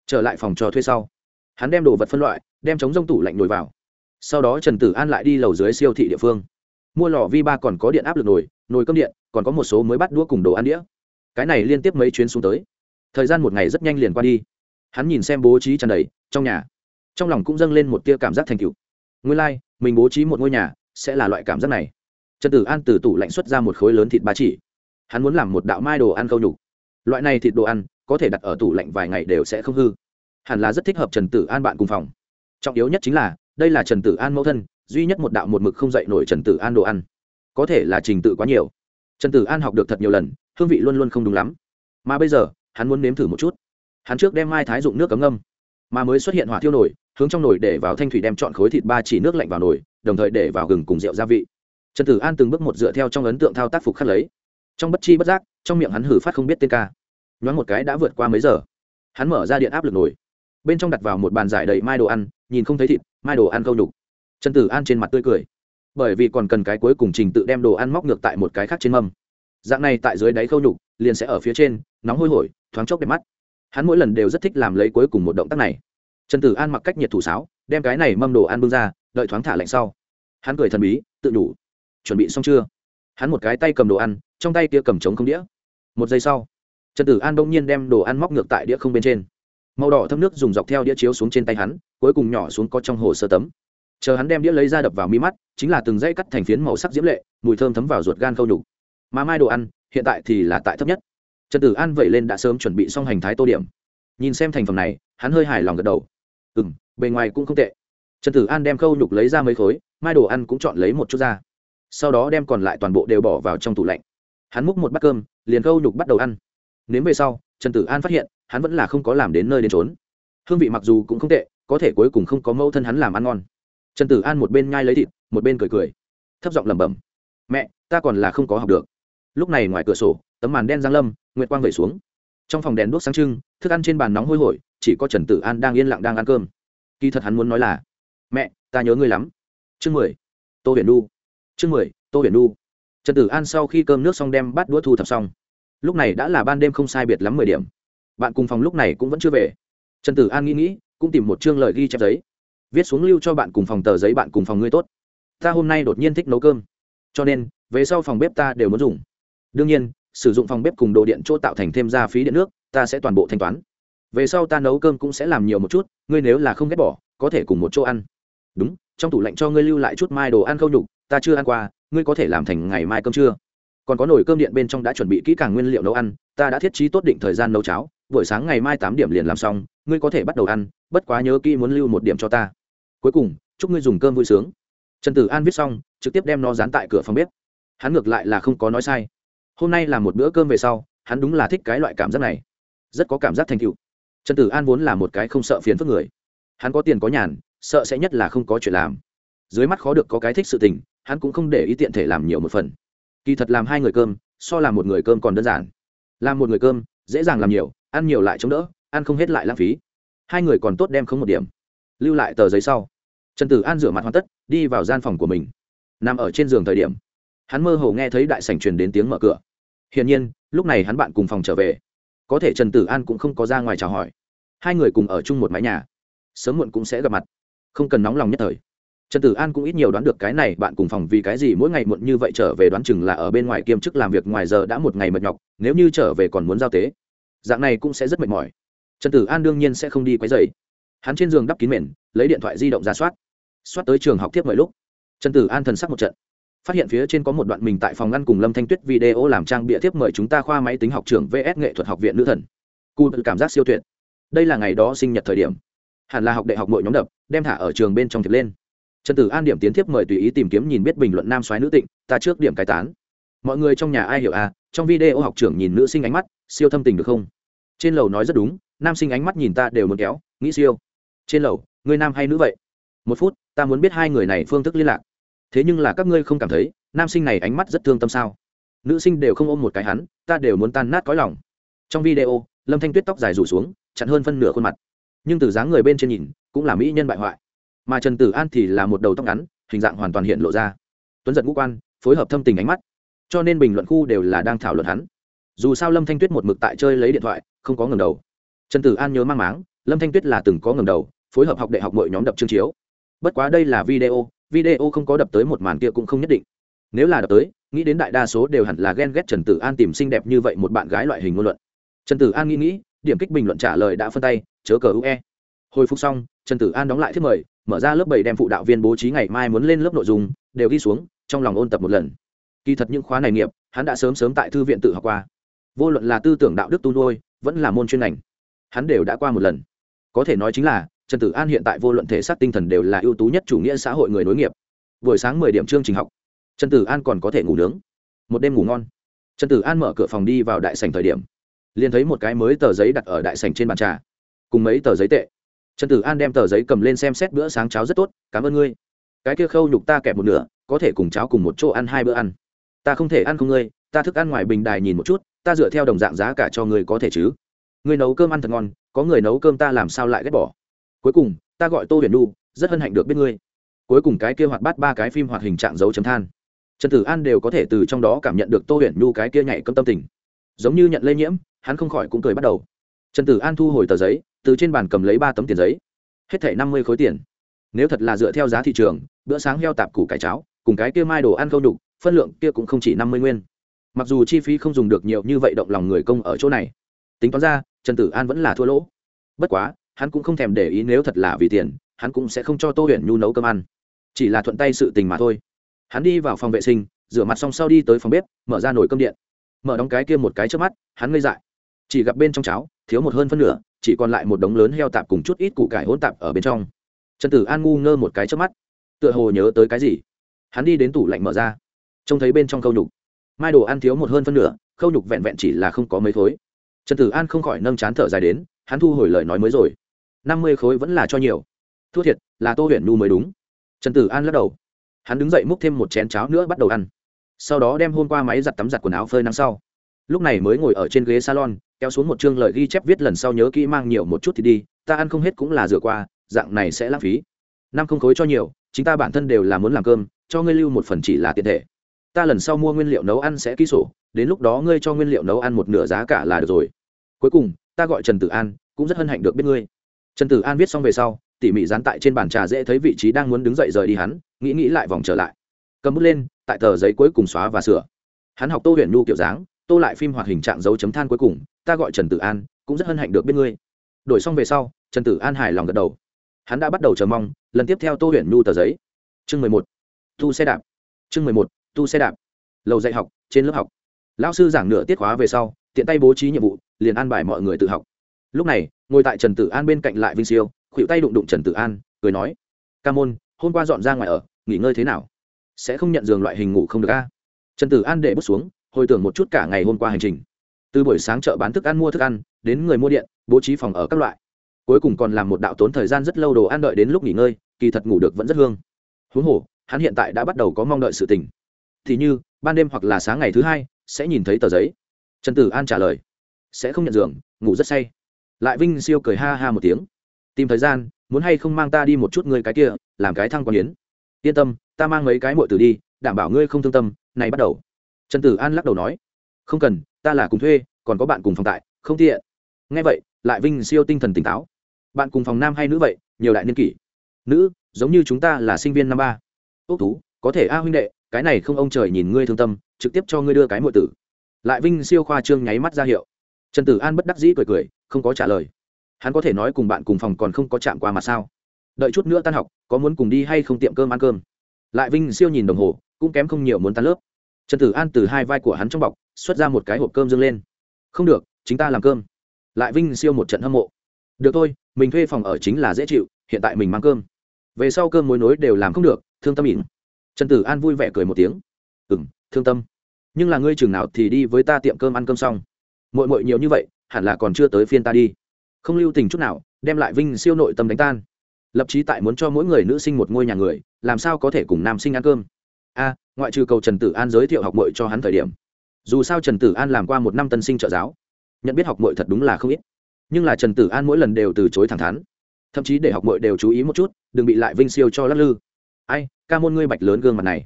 Trở lại phòng trò thuê sau hắn đem đồ vật phân loại đem chống rông tủ lạnh nồi vào. Sau đó trần tử an lại đi lầu dưới siêu thị địa phương. Mua lò vi ba còn có điện áp lực nồi nồi cơm điện còn có một số mới bắt đũa cùng đồ ăn đĩa. Cái này liên tiếp mấy chuyến xuống tới. Thời gian một ngày rất nhanh liền qua đi. Hắn nhìn xem bố trí tràn đầy trong nhà. Trong lòng cũng dâng lên một tia cảm giác thành cựu nguyên lai、like, mình bố trí một ngôi nhà sẽ là loại cảm giác này trần tử an từ tủ lạnh xuất ra một khối lớn thịt ba chỉ. Hắn muốn làm một đạo mai đồ ăn câu nhục. Loại này thịt đồ ăn, có thể đặt ở tủ lạnh vài ngày đều sẽ không hư. Hẳn là rất thích hợp trần tử an bạn cùng phòng. Trọng yếu nhất chính là, đây là trần tử an mẫu thân, duy nhất một đạo một mực không dạy nổi trần tử an đồ ăn. Có thể là trình tự quá nhiều. Trần tử an học được thật nhiều lần, hương vị luôn luôn không đúng lắm. Mà bây giờ, hắn muốn nếm thử một chút. Hắn trước đem mai thái dụng nước cấm ngâm. Mà mới xuất hiện hỏa thiêu nổi hướng trong nồi để vào thanh thủy đem chọn khối thịt ba chỉ nước lạnh vào nồi, đồng thời để vào gừng cùng rượu gia vị trần tử an từng bước một dựa theo trong ấn tượng thao tác phục khắc lấy. Trong bất chi bất giác trong miệng hắn hử phát không biết tên ca. Nhoáng một cái đã vượt qua mấy giờ. Hắn mở ra điện áp lực nổi, bên trong đặt vào một bàn giải đầy mai đồ ăn nhìn không thấy thịt mai đồ ăn câu nhục. Trần tử an trên mặt tươi cười. Bởi vì còn cần cái cuối cùng trình tự đem đồ ăn móc ngược tại một cái khác trên mâm. Dạng này tại dưới đáy khâu nhục liền sẽ ở phía trên nóng hôi hổi thoáng chốc đẹp mắt. Hắn mỗi lần đều rất thích làm lấy cuối cùng một động tác này. Trần tử an mặc cách nhiệt thủ sáo đem cái này mâm đồ ăn bưng ra đợi thoáng thả lạnh sau. Hắn cười thần bí tự đủ chuẩn bị xong chưa? Hắn một cái tay cầm đồ ăn, trong tay kia cầm trống không đĩa. Một giây sau, trần tử an bỗng nhiên đem đồ ăn móc ngược tại đĩa không bên trên. Màu đỏ thấm nước dùng dọc theo đĩa chiếu xuống trên tay hắn, cuối cùng nhỏ xuống có trong hồ sơ tấm. Chờ hắn đem đĩa lấy ra đập vào mi mắt, chính là từng dây cắt thành phiến màu sắc diễm lệ, mùi thơm thấm vào ruột gan khâu nhục. Mà mai đồ ăn, hiện tại thì là tại thấp nhất. Trần tử an vẩy lên đã sớm chuẩn bị xong hành thái tô điểm. Nhìn xem thành phẩm này, hắn hơi hài lòng gật đầu. Ừ m bề ngoài cũng không tệ. Trần tử an đem khâu nhục lấy ra mấy khối, mai đồ ăn cũng chọn lấy một chút ra sau đó đem còn lại toàn bộ đều bỏ vào trong tủ lạnh. Hắn múc một bát cơm, liền khâu nhục bắt đầu ăn. Nếm về sau, trần tử an phát hiện, hắn vẫn là không có làm đến nơi đến trốn hương vị mặc dù cũng không tệ, có thể cuối cùng không có mẫu thân hắn làm ăn ngon. Trần tử an một bên nhai lấy thịt, một bên cười cười. Thấp giọng lẩm bẩm, mẹ, ta còn là không có học được. Lúc này ngoài cửa sổ, tấm màn đen giang lâm, nguyệt quang vẩy xuống. Trong phòng đèn đuốc sáng trưng, thức ăn trên bàn nóng hôi hổi, chỉ có trần tử an đang yên lặng đang ăn cơm. Kỳ thật hắn muốn nói là, mẹ, ta nhớ ngươi lắm. Chương mười, tô huyền đu chương mười, tô huyền nu trần tử an sau khi cơm nước xong đem bát đũa thu thập xong. Lúc này đã là ban đêm không sai biệt lắm mười điểm. Bạn cùng phòng lúc này cũng vẫn chưa về. Trần tử an nghĩ nghĩ, cũng tìm một chương lời ghi chép giấy. Viết xuống lưu cho bạn cùng phòng tờ giấy bạn cùng phòng ngươi tốt. Ta hôm nay đột nhiên thích nấu cơm. Cho nên, về sau phòng bếp ta đều muốn dùng. Đương nhiên, sử dụng phòng bếp cùng đồ điện chỗ tạo thành thêm ra phí điện nước, ta sẽ toàn bộ thanh toán. Về sau ta nấu cơm cũng sẽ làm nhiều một chút, ngươi nếu là không ghét bỏ, có thể cùng một chỗ ăn. Đúng, trong tủ lạnh cho ngươi lưu lại chút mai đồ ăn khâu nhục ta chưa ăn qua, ngươi có thể làm thành ngày mai cơm trưa. Còn có nồi cơm điện bên trong đã chuẩn bị kỹ càng nguyên liệu nấu ăn, ta đã thiết trí tốt định thời gian nấu cháo, buổi sáng ngày mai tám điểm liền làm xong, ngươi có thể bắt đầu ăn, bất quá nhớ kỹ muốn lưu một điểm cho ta. Cuối cùng, chúc ngươi dùng cơm vui sướng. Trần tử an viết xong, trực tiếp đem nó dán tại cửa phòng bếp. Hắn ngược lại là không có nói sai. Hôm nay là một bữa cơm về sau, hắn đúng là thích cái loại cảm giác này. Rất có cảm giác thành tựu. Trần tử an vốn là một cái không sợ phiền phức người. Hắn có tiền có nhàn, sợ sẽ nhất là không có chuyện làm. Dưới mắt khó được có cái thích sự tình hắn cũng không để ý tiện thể làm nhiều một phần. Kỳ thật làm hai người cơm, so làm một người cơm còn đơn giản. Làm một người cơm, dễ dàng làm nhiều, ăn nhiều lại chống đỡ, ăn không hết lại lãng phí. Hai người còn tốt đem không một điểm. Lưu lại tờ giấy sau. Trần tử an rửa mặt hoàn tất, đi vào gian phòng của mình. Nằm ở trên giường thời điểm, hắn mơ hồ nghe thấy đại sảnh truyền đến tiếng mở cửa. Hiển nhiên, lúc này hắn bạn cùng phòng trở về. Có thể trần tử an cũng không có ra ngoài chào hỏi. Hai người cùng ở chung một mái nhà. Sớm muộn cũng sẽ gặp mặt. Không cần nóng lòng nhất thời trần tử an cũng ít nhiều đoán được cái này, bạn cùng phòng vì cái gì mỗi ngày muộn như vậy trở về đoán chừng là ở bên ngoài kiêm chức làm việc, ngoài giờ đã một ngày mệt nhọc, nếu như trở về còn muốn giao tế. Dạng này cũng sẽ rất mệt mỏi. Trần tử an đương nhiên sẽ không đi quấy dày hắn trên giường đắp kín mền, lấy điện thoại di động ra soát. Soát tới trường học tiếp mọi lúc, trần tử an thần sắc một trận. Phát hiện phía trên có một đoạn mình tại phòng ngăn cùng lâm thanh tuyết video làm trang bịa tiếp mời chúng ta khoa máy tính học trường vs nghệ thuật học viện nữ thần. Cụ cảm giác siêu tuyệt. Đây là ngày đó sinh nhật thời điểm. Hẳn là học đại học mỗi nhóm đập, đem thả ở trường bên trong thiệp lên trần tử an điểm tiến tiếp mời tùy ý tìm kiếm nhìn biết bình luận nam soái nữ tịnh, ta trước điểm cai tán. Mọi người trong nhà ai hiểu à trong video học trưởng nhìn nữ sinh ánh mắt, siêu thâm tình được không? Trên lầu nói rất đúng, nam sinh ánh mắt nhìn ta đều muốn kéo, nghĩ siêu. Trên lầu, người nam hay nữ vậy? Một phút, ta muốn biết hai người này phương thức liên lạc. Thế nhưng là các ngươi không cảm thấy, nam sinh này ánh mắt rất thương tâm sao? Nữ sinh đều không ôm một cái hắn, ta đều muốn tan nát cõi lòng. Trong video, lâm thanh tuyết tóc dài rủ xuống, chặn hơn phân nửa khuôn mặt. Nhưng từ dáng người bên trên nhìn, cũng là mỹ nhân bại hoại mà trần tử an thì là một đầu tóc ngắn, hình dạng hoàn toàn hiện lộ ra. Tuấn giật ngũ quan, phối hợp thâm tình ánh mắt. Cho nên bình luận khu đều là đang thảo luận hắn. Dù sao lâm thanh tuyết một mực tại chơi lấy điện thoại, không có ngầm đầu. Trần tử an nhớ mang máng, lâm thanh tuyết là từng có ngầm đầu, phối hợp học đại học mọi nhóm đập chương chiếu. Bất quá đây là video video không có đập tới một màn kia cũng không nhất định. Nếu là đập tới, nghĩ đến đại đa số đều hẳn là ghen ghét trần tử an tìm xinh đẹp như vậy một bạn gái loại hình ngôn luận. Trần tử an nghĩ nghĩ, điểm kích bình luận trả lời đã phân tay, chớ cờ ue hồi phục xong, trần tử an đóng lại thiết mời mở ra lớp bảy đem phụ đạo viên bố trí ngày mai muốn lên lớp nội dung, đều ghi xuống, trong lòng ôn tập một lần. Kỳ thật những khóa này nghiệp, hắn đã sớm sớm tại thư viện tự học qua. Vô luận là tư tưởng đạo đức tu nuôi, vẫn là môn chuyên ngành, hắn đều đã qua một lần. Có thể nói chính là, trần tử an hiện tại vô luận thể xác tinh thần đều là ưu tú nhất chủ nghĩa xã hội người nối nghiệp. Buổi sáng mười điểm chương trình học, trần tử an còn có thể ngủ nướng. Một đêm ngủ ngon. Trần tử an mở cửa phòng đi vào đại sành thời điểm, liền thấy một cái mới tờ giấy đặt ở đại sành trên bàn trà, cùng mấy tờ giấy tệ trần tử an đem tờ giấy cầm lên xem xét bữa sáng cháo rất tốt, cảm ơn ngươi. Cái kia khâu nhục ta kẹp một nửa, có thể cùng cháo cùng một chỗ ăn hai bữa ăn. Ta không thể ăn không ngươi, ta thức ăn ngoài bình đài nhìn một chút, ta dựa theo đồng dạng giá cả cho ngươi có thể chứ. Ngươi nấu cơm ăn thật ngon, có người nấu cơm ta làm sao lại ghét bỏ. Cuối cùng, ta gọi tô huyền nu rất hân hạnh được biết ngươi. Cuối cùng cái kia hoạt bát ba cái phim hoạt hình trạng dấu chấm than. Trần tử an đều có thể từ trong đó cảm nhận được tô huyền nu cái kia nhảy cấm tâm tình. Giống như nhận lây nhiễm, hắn không khỏi cũng cười bắt đầu trần tử an thu hồi tờ giấy, từ trên bàn cầm lấy ba tấm tiền giấy. Hết thảy năm mươi khối tiền. Nếu thật là dựa theo giá thị trường, bữa sáng heo tạp củ cải cháo, cùng cái kia mai đồ ăn câu đục phân lượng kia cũng không chỉ năm mươi nguyên. Mặc dù chi phí không dùng được nhiều như vậy động lòng người công ở chỗ này. Tính toán ra, trần tử an vẫn là thua lỗ. Bất quá, hắn cũng không thèm để ý nếu thật là vì tiền, hắn cũng sẽ không cho tô huyền nhu nấu cơm ăn. Chỉ là thuận tay sự tình mà thôi. Hắn đi vào phòng vệ sinh, rửa mặt xong sau đi tới phòng bếp, mở ra nồi cơm điện. Mở đóng cái kia một cái trước mắt, hắn ngây dại. Chỉ gặp bên trong cháo thiếu một hơn phân nửa, chỉ còn lại một đống lớn heo tạp cùng chút ít củ cải hỗn tạp ở bên trong. Trần tử an ngu ngơ một cái trước mắt, tựa hồ nhớ tới cái gì. Hắn đi đến tủ lạnh mở ra, trông thấy bên trong khâu nhục. Mai đồ ăn thiếu một hơn phân nửa, khâu nhục vẹn vẹn chỉ là không có mấy khối. Trần tử an không khỏi nâng chán thở dài đến, hắn thu hồi lời nói mới rồi. Năm mươi khối vẫn là cho nhiều. Thua thiệt, là tô huyền nu mới đúng. Trần tử an lắc đầu. Hắn đứng dậy múc thêm một chén cháo nữa bắt đầu ăn. Sau đó đem hôn qua máy giặt tắm giặt quần áo phơi nắng sau. Lúc này mới ngồi ở trên ghế salon kéo xuống một chương lời ghi chép viết lần sau nhớ kỹ mang nhiều một chút thì đi, ta ăn không hết cũng là rửa qua, dạng này sẽ lãng phí. Năm không khối cho nhiều, chính ta bản thân đều là muốn làm cơm, cho ngươi lưu một phần chỉ là tiền thể. Ta lần sau mua nguyên liệu nấu ăn sẽ ký sổ đến lúc đó ngươi cho nguyên liệu nấu ăn một nửa giá cả là được rồi. Cuối cùng, ta gọi trần tử an, cũng rất hân hạnh được biết ngươi. Trần tử an viết xong về sau, tỉ mỉ dán tại trên bàn trà dễ thấy vị trí đang muốn đứng dậy rời đi hắn, nghĩ nghĩ lại vòng trở lại. Cầm bút lên, tại tờ giấy cuối cùng xóa và sửa. Hắn học tô huyền nhu kiểu dáng, tô lại phim hoạt hình trạng dấu chấm than cuối cùng ta gọi trần tử an, cũng rất hân hạnh được biết ngươi. Đổi xong về sau, trần tử an hài lòng gật đầu. Hắn đã bắt đầu chờ mong, lần tiếp theo tô huyền nhu tờ giấy. Chương mười một. Tu xe đạp. Chương mười một, tu xe đạp. Lầu dạy học, trên lớp học. Lão sư giảng nửa tiết khóa về sau, tiện tay bố trí nhiệm vụ, liền an bài mọi người tự học. Lúc này, ngồi tại trần tử an bên cạnh lại vinh siêu, khuỵu tay đụng đụng trần tử an, cười nói, ca môn, hôm qua dọn ra ngoài ở, nghỉ ngơi thế nào? Sẽ không nhận giường loại hình ngủ không được a? Trần tử an để bước xuống, hồi tưởng một chút cả ngày hôm qua hành trình từ buổi sáng chợ bán thức ăn mua thức ăn, đến người mua điện, bố trí phòng ở các loại. Cuối cùng còn làm một đạo tốn thời gian rất lâu đồ ăn đợi đến lúc nghỉ ngơi, kỳ thật ngủ được vẫn rất hương. Huống hồ, hắn hiện tại đã bắt đầu có mong đợi sự tình. Thì như, ban đêm hoặc là sáng ngày thứ hai, sẽ nhìn thấy tờ giấy. Trần tử an trả lời. Sẽ không nhận giường, ngủ rất say. Lại vinh siêu cười ha ha một tiếng. Tìm thời gian, muốn hay không mang ta đi một chút người cái kia, làm cái thăng quan yến yên tâm, ta mang mấy cái muội tử đi, đảm bảo ngươi không thương tâm, này bắt đầu. Trần tử an lắc đầu nói. Không cần ta là cùng thuê, còn có bạn cùng phòng tại, không tiện. Nghe vậy, lại vinh siêu tinh thần tỉnh táo. Bạn cùng phòng nam hay nữ vậy, nhiều đại niên kỷ. Nữ, giống như chúng ta là sinh viên năm ba. Ốc thú, có thể a huynh đệ, cái này không ông trời nhìn ngươi thương tâm, trực tiếp cho ngươi đưa cái mọi tử. Lại vinh siêu khoa trương nháy mắt ra hiệu. Trần tử an bất đắc dĩ cười cười, không có trả lời. Hắn có thể nói cùng bạn cùng phòng còn không có chạm qua mà sao? Đợi chút nữa tan học, có muốn cùng đi hay không tiệm cơm ăn cơm? Lại vinh siêu nhìn đồng hồ, cũng kém không nhiều muốn tan lớp trần tử an từ hai vai của hắn trong bọc, xuất ra một cái hộp cơm dâng lên. Không được, chính ta làm cơm. Lại vinh siêu một trận hâm mộ. Được thôi, mình thuê phòng ở chính là dễ chịu, hiện tại mình mang cơm. Về sau cơm mối nối đều làm không được, thương tâm ỉn. Trần tử an vui vẻ cười một tiếng. Ừ m thương tâm. Nhưng là ngươi chừng nào thì đi với ta tiệm cơm ăn cơm xong. Mội mội nhiều như vậy, hẳn là còn chưa tới phiên ta đi. Không lưu tình chút nào, đem lại vinh siêu nội tâm đánh tan. Lập trí tại muốn cho mỗi người nữ sinh một ngôi nhà người, làm sao có thể cùng nam sinh ăn cơm? A, ngoại trừ cầu trần tử an giới thiệu học mội cho hắn thời điểm, dù sao trần tử an làm qua một năm tân sinh trợ giáo, nhận biết học mội thật đúng là không ít. Nhưng là trần tử an mỗi lần đều từ chối thẳng thắn, thậm chí để học mội đều chú ý một chút, đừng bị lại vinh siêu cho lắc lư. Ai, ca môn ngươi bạch lớn gương mặt này.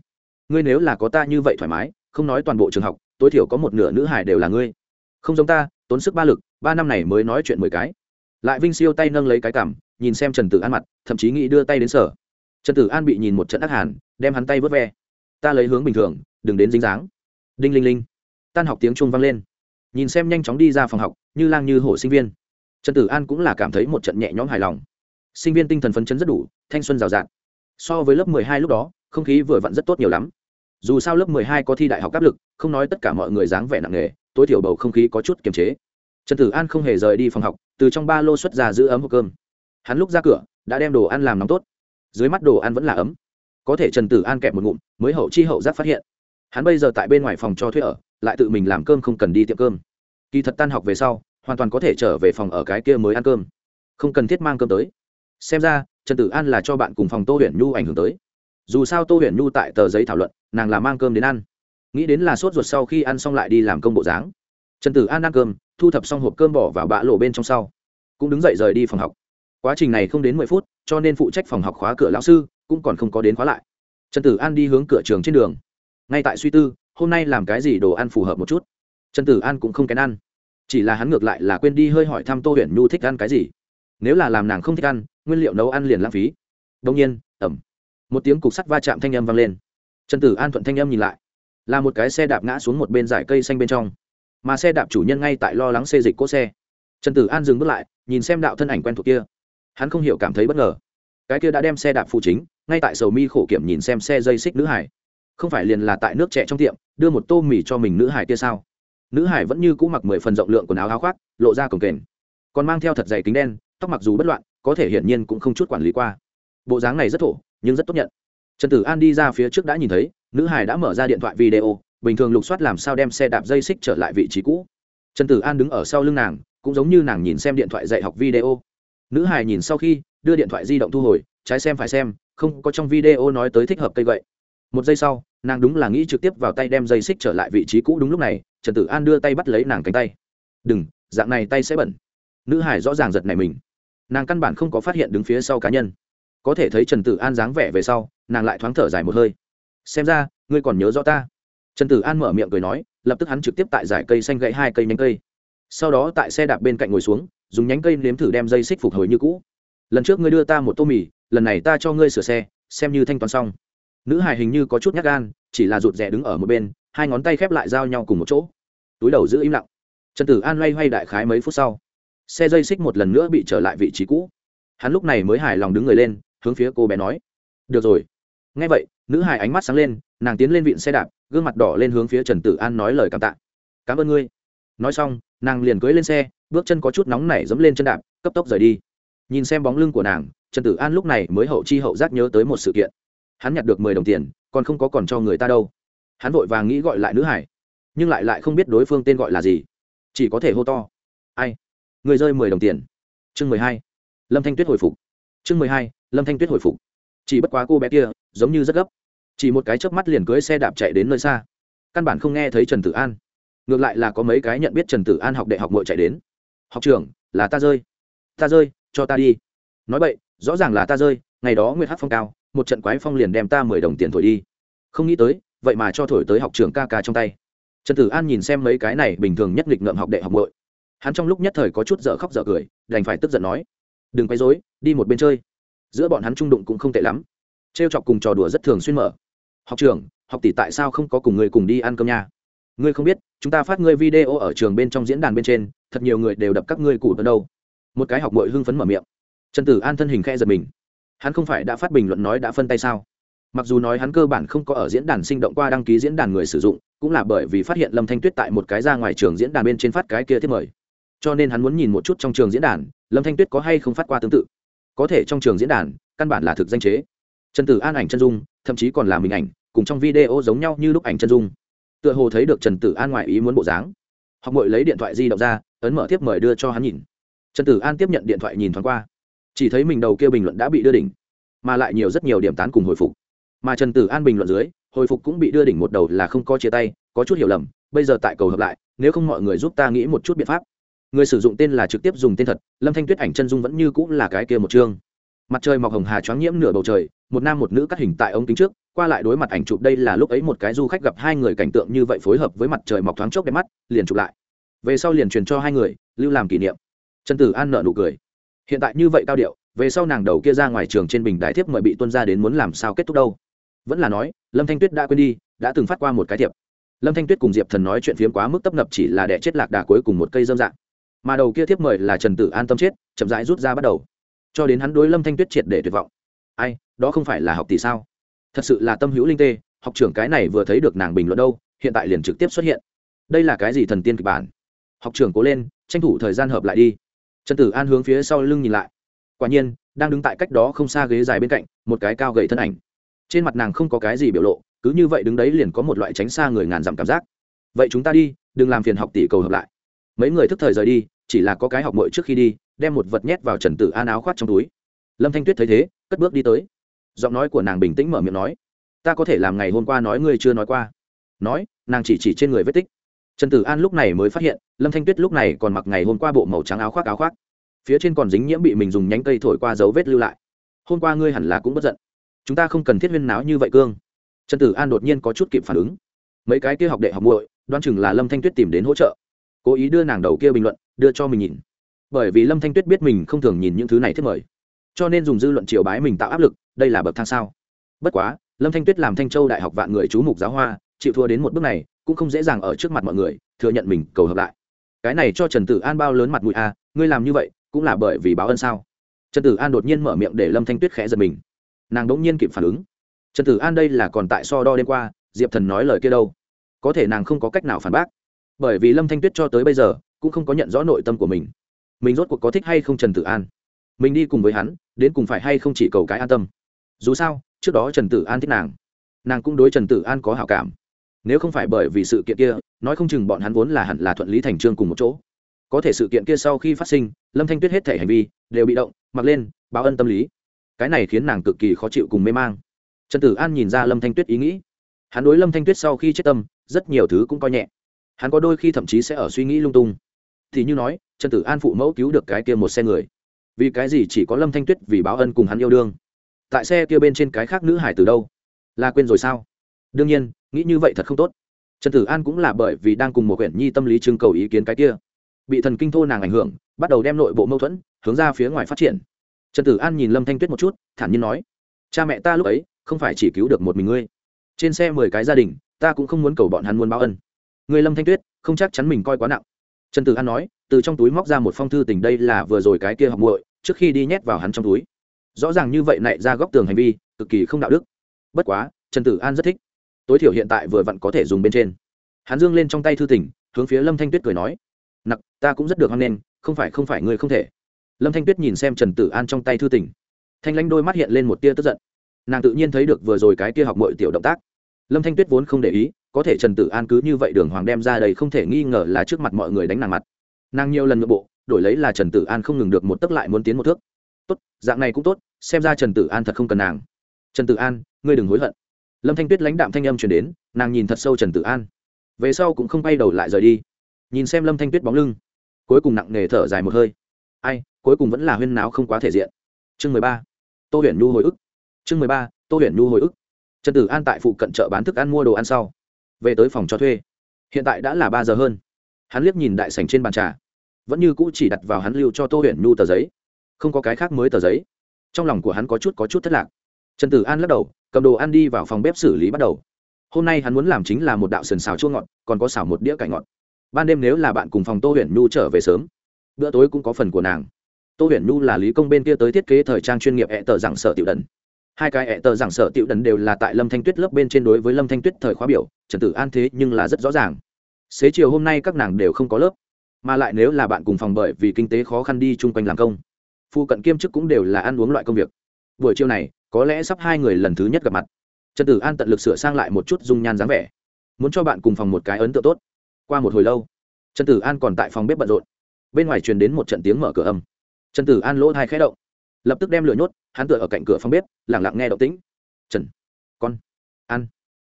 Ngươi nếu là có ta như vậy thoải mái, không nói toàn bộ trường học, tối thiểu có một nửa nữ hải đều là ngươi. Không giống ta, tốn sức ba lực, ba năm này mới nói chuyện mười cái. Lại vinh siêu tay nâng lấy cái cảm nhìn xem trần tử an mặt, thậm chí nghĩ đưa tay đến sở. Trần tử an bị nhìn một trận ác hàn, đem hắn tay vớt ve ta lấy hướng bình thường, đừng đến dính dáng. Đinh linh linh. Tan học tiếng chuông vang lên. Nhìn xem nhanh chóng đi ra phòng học, như lang như hổ sinh viên. Trần tử an cũng là cảm thấy một trận nhẹ nhõm hài lòng. Sinh viên tinh thần phấn chấn rất đủ, thanh xuân rào rạt. So với lớp mười hai lúc đó, không khí vừa vặn rất tốt nhiều lắm. Dù sao lớp mười hai có thi đại học áp lực, không nói tất cả mọi người dáng vẻ nặng nề, tối thiểu bầu không khí có chút kiềm chế. Trần tử an không hề rời đi phòng học, từ trong ba lô xuất ra giữ ấm hộp cơm. Hắn lúc ra cửa, đã đem đồ ăn làm nóng tốt. Dưới mắt đồ ăn vẫn là ấm có thể trần tử an kẹp một ngụm, mới hậu chi hậu giác phát hiện. Hắn bây giờ tại bên ngoài phòng cho thuê ở, lại tự mình làm cơm không cần đi tiệm cơm. Kỳ thật tan học về sau, hoàn toàn có thể trở về phòng ở cái kia mới ăn cơm. Không cần thiết mang cơm tới. Xem ra, trần tử an là cho bạn cùng phòng tô huyền nhu ảnh hưởng tới. Dù sao tô huyền nhu tại tờ giấy thảo luận, nàng là mang cơm đến ăn. Nghĩ đến là sốt ruột sau khi ăn xong lại đi làm công bộ dáng. Trần tử an ăn cơm, thu thập xong hộp cơm bỏ vào bã lộ bên trong sau. Cũng đứng dậy rời đi phòng học. Quá trình này không đến mười phút, cho nên phụ trách phòng học khóa cửa lão sư cũng còn không có đến khóa lại. Trần tử an đi hướng cửa trường trên đường. Ngay tại suy tư, hôm nay làm cái gì đồ ăn phù hợp một chút. Trần tử an cũng không kén ăn. Chỉ là hắn ngược lại là quên đi hơi hỏi thăm tô huyền nhu thích ăn cái gì. Nếu là làm nàng không thích ăn, nguyên liệu nấu ăn liền lãng phí. Đông nhiên, ẩm. Một tiếng cục sắt va chạm thanh âm vang lên. Trần tử an thuận thanh âm nhìn lại. Là một cái xe đạp ngã xuống một bên dải cây xanh bên trong. Mà xe đạp chủ nhân ngay tại lo lắng xê dịch cỗ xe. Trần tử an dừng bước lại, nhìn xem đạo thân ảnh quen thuộc kia. Hắn không hiểu cảm thấy bất ngờ. Cái kia đã đem xe đạp phụ chính ngay tại sầu mi khổ kiểm nhìn xem xe dây xích nữ hải. Không phải liền là tại nước trẻ trong tiệm, đưa một tô mì cho mình nữ hải kia sao? Nữ hải vẫn như cũ mặc mười phần rộng lượng quần áo áo khoác, lộ ra cổng kềnh. Còn mang theo thật dày kính đen, tóc mặc dù bất loạn, có thể hiển nhiên cũng không chút quản lý qua. Bộ dáng này rất thổ, nhưng rất tốt nhận. Trần tử an đi ra phía trước đã nhìn thấy, nữ hải đã mở ra điện thoại video, bình thường lục soát làm sao đem xe đạp dây xích trở lại vị trí cũ. Trần tử an đứng ở sau lưng nàng, cũng giống như nàng nhìn xem điện thoại dạy học video. Nữ hải nhìn sau khi, đưa điện thoại di động thu hồi, trái xem phải xem không có trong video nói tới thích hợp cây gậy. Một giây sau, nàng đúng là nghĩ trực tiếp vào tay đem dây xích trở lại vị trí cũ đúng lúc này, trần tử an đưa tay bắt lấy nàng cánh tay. Đừng, dạng này tay sẽ bẩn. Nữ hải rõ ràng giật này mình. Nàng căn bản không có phát hiện đứng phía sau cá nhân. Có thể thấy trần tử an dáng vẻ về sau, nàng lại thoáng thở dài một hơi. Xem ra, ngươi còn nhớ rõ ta. Trần tử an mở miệng cười nói, lập tức hắn trực tiếp tại giải cây xanh gãy hai cây nhánh cây. Sau đó tại xe đạp bên cạnh ngồi xuống, dùng nhánh cây nếm thử đem dây xích phục hồi như cũ. Lần trước ngươi đưa ta một tô mì lần này ta cho ngươi sửa xe, xem như thanh toán xong. Nữ hài hình như có chút nhát gan, chỉ là rụt rè đứng ở một bên, hai ngón tay khép lại giao nhau cùng một chỗ. Túi đầu giữ im lặng. Trần tử an loay hoay đại khái mấy phút sau, xe dây xích một lần nữa bị trở lại vị trí cũ. Hắn lúc này mới hài lòng đứng người lên, hướng phía cô bé nói, được rồi. Ngay vậy, nữ hài ánh mắt sáng lên, nàng tiến lên vịn xe đạp, gương mặt đỏ lên hướng phía trần tử an nói lời cảm tạ. Cảm ơn ngươi. Nói xong, nàng liền cưới lên xe, bước chân có chút nóng nảy dẫm lên chân đạp, cấp tốc rời đi. Nhìn xem bóng lưng của nàng trần tử an lúc này mới hậu chi hậu giác nhớ tới một sự kiện. Hắn nhặt được mười đồng tiền, còn không có còn cho người ta đâu. Hắn vội vàng nghĩ gọi lại nữ hải, nhưng lại lại không biết đối phương tên gọi là gì. Chỉ có thể hô to. Ai? Người rơi mười đồng tiền. Chương mười hai. Lâm thanh tuyết hồi phục. Chương mười hai, lâm thanh tuyết hồi phục. Chỉ bất quá cô bé kia, giống như rất gấp. Chỉ một cái chớp mắt liền cưới xe đạp chạy đến nơi xa. Căn bản không nghe thấy trần tử an. Ngược lại là có mấy cái nhận biết trần tử an học đại học mội chạy đến. Học trưởng, là ta rơi. Ta rơi, cho ta đi. Nói vậy rõ ràng là ta rơi, ngày đó nguyệt hát phong cao, một trận quái phong liền đem ta mười đồng tiền thổi đi. Không nghĩ tới, vậy mà cho thổi tới học trường ca ca trong tay. Trần tử an nhìn xem mấy cái này bình thường nhất nghịch ngợm học đệ học bội hắn trong lúc nhất thời có chút dở khóc dở cười, đành phải tức giận nói, đừng quấy dối đi một bên chơi. Giữa bọn hắn trung đụng cũng không tệ lắm. T r e o chọc cùng trò đùa rất thường xuyên mở. Học trường học tỷ tại sao không có cùng người cùng đi ăn cơm nha? Ngươi không biết, chúng ta phát ngươi video ở trường bên trong diễn đàn bên trên, thật nhiều người đều đập các ngươi cụ ở đâu. Một cái học mội hưng phấn mở miệng trần tử an thân hình khe giật mình. Hắn không phải đã phát bình luận nói đã phân tay sao? Mặc dù nói hắn cơ bản không có ở diễn đàn sinh động qua đăng ký diễn đàn người sử dụng, cũng là bởi vì phát hiện lâm thanh tuyết tại một cái ra ngoài trường diễn đàn bên trên phát cái kia thiết mời. Cho nên hắn muốn nhìn một chút trong trường diễn đàn, lâm thanh tuyết có hay không phát qua tương tự. Có thể trong trường diễn đàn, căn bản là thực danh chế. Trần tử an ảnh chân dung, thậm chí còn là mình ảnh, cùng trong video giống nhau như lúc ảnh chân dung. Tựa hồ thấy được trần tử an ngoại ý muốn bộ dáng. Học mội lấy điện thoại di động ra, ấn mở tiếp mời đưa cho hắn nhìn. Trần tử an tiếp nhận điện thoại nhìn thoáng qua chỉ thấy mình đầu kia bình luận đã bị đưa đỉnh, mà lại nhiều rất nhiều điểm tán cùng hồi phục. Mà trần tử an bình luận dưới, hồi phục cũng bị đưa đỉnh một đầu là không có chia tay, có chút hiểu lầm, bây giờ tại cầu hợp lại, nếu không mọi người giúp ta nghĩ một chút biện pháp. Người sử dụng tên là trực tiếp dùng tên thật, lâm thanh tuyết ảnh chân dung vẫn như cũng là cái kia một chương. Mặt trời mọc hồng hà choáng nhiễm nửa bầu trời, một nam một nữ cắt hình tại ống kính trước, qua lại đối mặt ảnh chụp đây là lúc ấy một cái du khách gặp hai người cảnh tượng như vậy phối hợp với mặt trời mọc thoáng chốc đẹp mắt, liền chụp lại. Về sau liền truyền cho hai người, lưu làm kỷ niệm. Trần tử an nợ nụ cười hiện tại như vậy cao điệu, về sau nàng đầu kia ra ngoài trường trên bình đại thiếp mời bị tuân ra đến muốn làm sao kết thúc đâu? Vẫn là nói, lâm thanh tuyết đã quên đi, đã từng phát qua một cái thiệp. Lâm thanh tuyết cùng diệp thần nói chuyện phiếm quá mức tấp nập chỉ là đẻ chết lạc đà cuối cùng một cây dâm dạng. Mà đầu kia thiếp mời là trần tử an tâm chết, chậm rãi rút ra bắt đầu. Cho đến hắn đối lâm thanh tuyết triệt để tuyệt vọng. Ai, đó không phải là học tỷ sao? Thật sự là tâm hữu linh tê, học trưởng cái này vừa thấy được nàng bình luận đâu, hiện tại liền trực tiếp xuất hiện. Đây là cái gì thần tiên kịch bản? Học trưởng cố lên, tranh thủ thời gian hợp lại đi trần tử an hướng phía sau lưng nhìn lại. Quả nhiên, đang đứng tại cách đó không xa ghế dài bên cạnh, một cái cao gậy thân ảnh. Trên mặt nàng không có cái gì biểu lộ, cứ như vậy đứng đấy liền có một loại tránh xa người ngàn dặm cảm giác. Vậy chúng ta đi, đừng làm phiền học tỷ cầu hợp lại. Mấy người thức thời rời đi, chỉ là có cái học mội trước khi đi, đem một vật nhét vào trần tử an áo khoát trong túi. Lâm thanh tuyết thấy thế, cất bước đi tới. Giọng nói của nàng bình tĩnh mở miệng nói, ta có thể làm ngày hôm qua nói ngươi chưa nói qua. Nói, nàng chỉ chỉ trên người vết tích trần tử an lúc này mới phát hiện, lâm thanh tuyết lúc này còn mặc ngày hôm qua bộ màu trắng áo khoác áo khoác. Phía trên còn dính nhiễm bị mình dùng nhánh cây thổi qua dấu vết lưu lại. Hôm qua ngươi hẳn là cũng bất giận. Chúng ta không cần thiết huyên náo như vậy cương. Trần tử an đột nhiên có chút kịp phản ứng. Mấy cái kia học đệ học muội đoan chừng là lâm thanh tuyết tìm đến hỗ trợ. Cố ý đưa nàng đầu kia bình luận, đưa cho mình nhìn. Bởi vì lâm thanh tuyết biết mình không thường nhìn những thứ này thiết mời. Cho nên dùng dư luận triều bái mình tạo áp lực, đây là bậc thang sao? Bất quá, lâm thanh tuyết làm thanh châu đại học vạn người chú mục giáo hoa, chịu thua đến một bước này cũng không dễ dàng ở trước mặt mọi người thừa nhận mình cầu hợp lại. Cái này cho trần tử an bao lớn mặt mũi a à, ngươi làm như vậy cũng là bởi vì báo ân sao? Trần tử an đột nhiên mở miệng để lâm thanh tuyết khẽ giật mình. Nàng đỗng nhiên kịp phản ứng. Trần tử an đây là còn tại so đo đêm qua diệp thần nói lời kia đâu? Có thể nàng không có cách nào phản bác. Bởi vì lâm thanh tuyết cho tới bây giờ cũng không có nhận rõ nội tâm của mình. Mình rốt cuộc có thích hay không trần tử an? Mình đi cùng với hắn đến cùng phải hay không chỉ cầu cái an tâm? Dù sao trước đó trần tử an thích nàng. Nàng cũng đối trần tử an có hảo cảm nếu không phải bởi vì sự kiện kia, nói không chừng bọn hắn vốn là hẳn là thuận lý thành trương cùng một chỗ. Có thể sự kiện kia sau khi phát sinh, lâm thanh tuyết hết thể hành vi đều bị động, mặc lên, báo ân tâm lý. Cái này khiến nàng cực kỳ khó chịu cùng mê mang. Trần tử an nhìn ra lâm thanh tuyết ý nghĩ. Hắn đối lâm thanh tuyết sau khi chết tâm, rất nhiều thứ cũng coi nhẹ. Hắn có đôi khi thậm chí sẽ ở suy nghĩ lung tung. Thì như nói, trần tử an phụ mẫu cứu được cái kia một xe người. Vì cái gì chỉ có lâm thanh tuyết vì báo ân cùng hắn yêu đương? Tại xe kia bên trên cái khác nữ hải từ đâu? Là quên rồi sao? Đương nhiên nghĩ như vậy thật không tốt. Trần tử an cũng là bởi vì đang cùng một quyển nhi tâm lý trưng cầu ý kiến cái kia. Bị thần kinh thô nàng ảnh hưởng, bắt đầu đem nội bộ mâu thuẫn hướng ra phía ngoài phát triển. Trần tử an nhìn lâm thanh tuyết một chút, thản nhiên nói, cha mẹ ta lúc ấy không phải chỉ cứu được một mình ngươi. Trên xe mười cái gia đình, ta cũng không muốn cầu bọn hắn muốn báo ân. Người lâm thanh tuyết, không chắc chắn mình coi quá nặng. Trần tử an nói, từ trong túi móc ra một phong thư tình đây là vừa rồi cái kia học muội, trước khi đi nhét vào hắn trong túi. Rõ ràng như vậy nại ra góc tường hành vi, cực kỳ không đạo đức. Bất quá, trần tử an rất thích tối thiểu hiện tại vừa vặn có thể dùng bên trên. Hắn dương lên trong tay thư tình, hướng phía lâm thanh tuyết cười nói, nặc, ta cũng rất được hoan nghênh, không phải không phải ngươi không thể. Lâm thanh tuyết nhìn xem trần tử an trong tay thư tình. Thanh lãnh đôi mắt hiện lên một tia tức giận. Nàng tự nhiên thấy được vừa rồi cái kia học mọi tiểu động tác. Lâm thanh tuyết vốn không để ý, có thể trần tử an cứ như vậy đường hoàng đem ra đây không thể nghi ngờ là trước mặt mọi người đánh nàng mặt. Nàng nhiều lần nội bộ, đổi lấy là trần tử an không ngừng được một tấc lại muốn tiến một thước. Tốt, dạng này cũng tốt, xem ra trần tử an thật không cần nàng. Trần tử an, ngươi đừng hối hận lâm thanh tuyết lãnh đạm thanh âm chuyển đến, nàng nhìn thật sâu trần tử an. Về sau cũng không bay đầu lại rời đi. Nhìn xem lâm thanh tuyết bóng lưng, cuối cùng nặng nề thở dài một hơi. Ai, cuối cùng vẫn là huyên náo không quá thể diện. Chương mười ba, tô huyền nhu hồi ức. Chương mười ba, tô huyền nhu hồi ức. Trần tử an tại phụ cận chợ bán thức ăn mua đồ ăn sau, về tới phòng cho thuê. Hiện tại đã là ba giờ hơn. Hắn liếc nhìn đại sảnh trên bàn trà. Vẫn như cũ chỉ đặt vào hắn lưu cho tô huyền nhu tờ giấy. Không có cái khác mới tờ giấy. Trong lòng của hắn có chút có chút thất lạc trần tử an lắc đầu, cầm đồ ăn đi vào phòng bếp xử lý bắt đầu. Hôm nay hắn muốn làm chính là một đạo sườn xào chua ngọt, còn có xào một đĩa cải ngọt. Ban đêm nếu là bạn cùng phòng tô huyền nhu trở về sớm, bữa tối cũng có phần của nàng. Tô huyền nhu là lý công bên kia tới thiết kế thời trang chuyên nghiệp hẹ tờ giảng sở tiểu đần. Hai cái hẹ tờ giảng sở tiểu đần đều là tại lâm thanh tuyết lớp bên trên đối với lâm thanh tuyết thời khóa biểu, trần tử an thế nhưng là rất rõ ràng. Xế chiều hôm nay các nàng đều không có lớp, mà lại nếu là bạn cùng phòng bởi vì kinh tế khó khăn đi chung quanh làm công phụ cận kiêm chức cũng đều là ăn uống loại công việc. Buổi chiều này có lẽ sắp hai người lần thứ nhất gặp mặt. Trần tử an tận lực sửa sang lại một chút dung nhan dáng vẻ. Muốn cho bạn cùng phòng một cái ấn tượng tốt. Qua một hồi lâu, trần tử an còn tại phòng bếp bận rộn. Bên ngoài truyền đến một trận tiếng mở cửa âm. Trần tử an lỗ hai khẽ động. Lập tức đem lửa nhốt, hắn tựa ở cạnh cửa phòng bếp lẳng lặng nghe động tĩnh. Trần, con, ăn.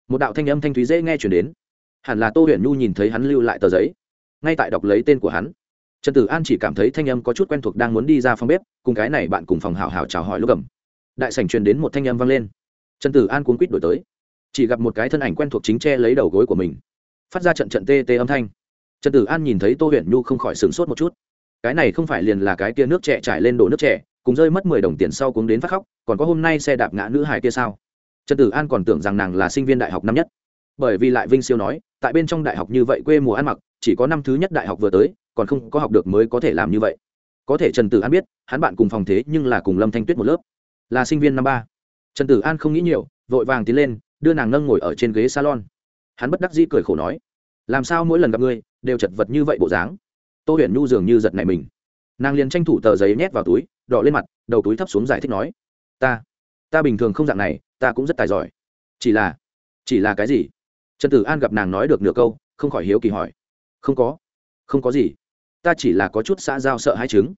Một đạo thanh âm thanh thúy dễ nghe chuyển đến. Hẳn là tô huyền nhu nhìn thấy hắn lưu lại tờ giấy. Ngay tại đọc lấy tên của hắn, trần tử an chỉ cảm thấy thanh âm có chút quen thuộc đang muốn đi ra phòng bếp, cùng cái này bạn cùng phòng hào hào chào hỏi lúc cầm đại sảnh truyền đến một thanh âm vang lên. Trần tử an cuốn quýt đổi tới. Chỉ gặp một cái thân ảnh quen thuộc chính che lấy đầu gối của mình. Phát ra trận trận tê tê âm thanh. Trần tử an nhìn thấy tô huyền nhu không khỏi sửng sốt một chút. Cái này không phải liền là cái kia nước trẻ trải lên đổ nước trẻ, cùng rơi mất mười đồng tiền sau cũng đến phát khóc, còn có hôm nay xe đạp ngã nữ hài kia sao? Trần tử an còn tưởng rằng nàng là sinh viên đại học năm nhất. Bởi vì lại vinh siêu nói, tại bên trong đại học như vậy quê mùa ăn mặc, chỉ có năm thứ nhất đại học vừa tới, còn không có học được mới có thể làm như vậy. Có thể trần tử an biết, hắn bạn cùng phòng thế nhưng là cùng lâm thanh tuyết một lớp là sinh viên năm ba. Trần tử an không nghĩ nhiều, vội vàng tiến lên, đưa nàng nâng ngồi ở trên ghế salon. Hắn bất đắc dĩ cười khổ nói, làm sao mỗi lần gặp ngươi, đều chật vật như vậy bộ dáng? Tô huyền nhu dường như giật này mình. Nàng liền tranh thủ tờ giấy nhét vào túi, đỏ lên mặt, đầu túi thấp xuống giải thích nói, ta ta bình thường không dạng này, ta cũng rất tài giỏi. Chỉ là chỉ là cái gì? Trần tử an gặp nàng nói được nửa câu, không khỏi hiếu kỳ hỏi, không có không có gì. Ta chỉ là có chút xã giao sợ hai chứng.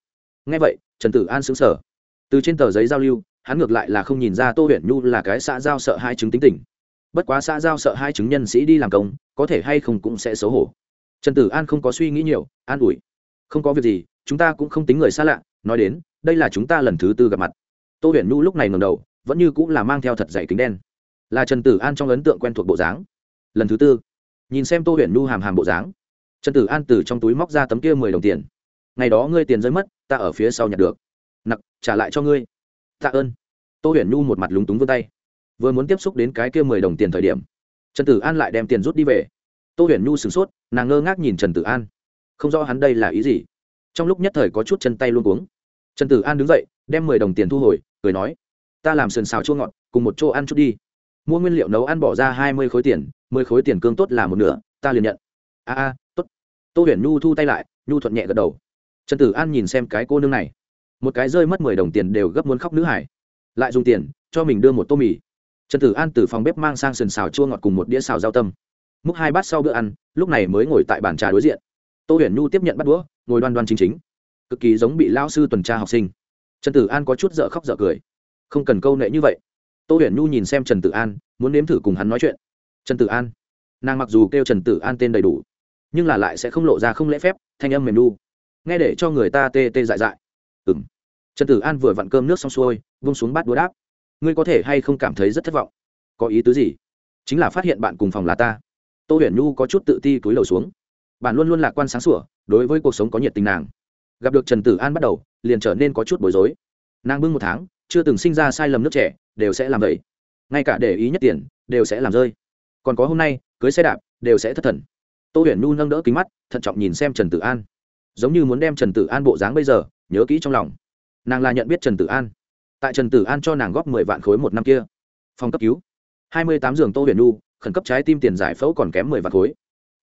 Nghe vậy, trần tử an xứng sở từ trên tờ giấy giao lưu hắn ngược lại là không nhìn ra tô huyền nhu là cái xã giao sợ hai chứng tính tình. Bất quá xã giao sợ hai chứng nhân sĩ đi làm công, có thể hay không cũng sẽ xấu hổ. Trần tử an không có suy nghĩ nhiều, an ủi. Không có việc gì, chúng ta cũng không tính người xa lạ, nói đến, đây là chúng ta lần thứ tư gặp mặt. Tô huyền nhu lúc này ngầm đầu, vẫn như cũng là mang theo thật dày kính đen. Là trần tử an trong ấn tượng quen thuộc bộ dáng. Lần thứ tư. Nhìn xem tô huyền nhu hàm hàm bộ dáng. Trần tử an từ trong túi móc ra tấm kia mười đồng tiền. Ngày đó ngươi tiền rơi mất, ta ở phía sau nhặt được. Nặc, trả lại cho ngươi tạ ơn. Tô huyền nhu một mặt lúng túng vươn tay. Vừa muốn tiếp xúc đến cái kia mười đồng tiền thời điểm, trần tử an lại đem tiền rút đi về. Tô huyền nhu sửng sốt, nàng ngơ ngác nhìn trần tử an. Không rõ hắn đây là ý gì. Trong lúc nhất thời có chút chân tay luôn cuống. Trần tử an đứng dậy, đem mười đồng tiền thu hồi, cười nói, ta làm sườn xào chua ngọt, cùng một chỗ ăn chút đi. Mua nguyên liệu nấu ăn bỏ ra hai mươi khối tiền, mười khối tiền cương tốt là một nửa, ta liền nhận. A a t ố t tô huyền nhu thu tay lại, nhu thuận nhẹ gật đầu. Trần tử an nhìn xem cái cô nương này một cái rơi mất mười đồng tiền đều gấp muốn khóc nữ hải. Lại dùng tiền, cho mình đưa một tô mì. Trần tử an từ phòng bếp mang sang sườn xào chua ngọt cùng một đĩa xào rau tâm. Múc hai bát sau bữa ăn, lúc này mới ngồi tại bàn trà đối diện. Tô huyền nhu tiếp nhận bắt đũa, ngồi đoan đoan chính chính. Cực kỳ giống bị lao sư tuần tra học sinh. Trần tử an có chút dở khóc dở cười. Không cần câu nệ như vậy. Tô huyền nhu nhìn xem trần tử an, muốn nếm thử cùng hắn nói chuyện. Trần tử an. Nàng mặc dù kêu trần tử an tên đầy đủ, nhưng là lại sẽ không lộ ra không lễ phép, thanh âm mềm nu. Nghe để cho người ta tê tê dại dại ừng trần tử an vừa vặn cơm nước xong xuôi, vung xuống bát đũa đáp. Ngươi có thể hay không cảm thấy rất thất vọng? Có ý tứ gì? Chính là phát hiện bạn cùng phòng là ta. Tô huyền nhu có chút tự ti túi lầu xuống. Bạn luôn luôn lạc quan sáng sủa, đối với cuộc sống có nhiệt tình nàng. Gặp được trần tử an bắt đầu, liền trở nên có chút bối rối. Nàng bưng một tháng, chưa từng sinh ra sai lầm nước trẻ, đều sẽ làm vậy. Ngay cả để ý nhất tiền, đều sẽ làm rơi. Còn có hôm nay, cưới xe đạp, đều sẽ thất thần. Tô huyền nhu nâng đỡ kính mắt, thận trọng nhìn xem trần tử an. Giống như muốn đem trần tử an bộ dáng bây giờ nhớ kỹ trong lòng. Nàng là nhận biết trần tử an. Tại trần tử an cho nàng góp mười vạn khối một năm kia. Phòng cấp cứu. Hai mươi tám giường tô huyền nu khẩn cấp trái tim tiền giải phẫu còn kém mười vạn khối.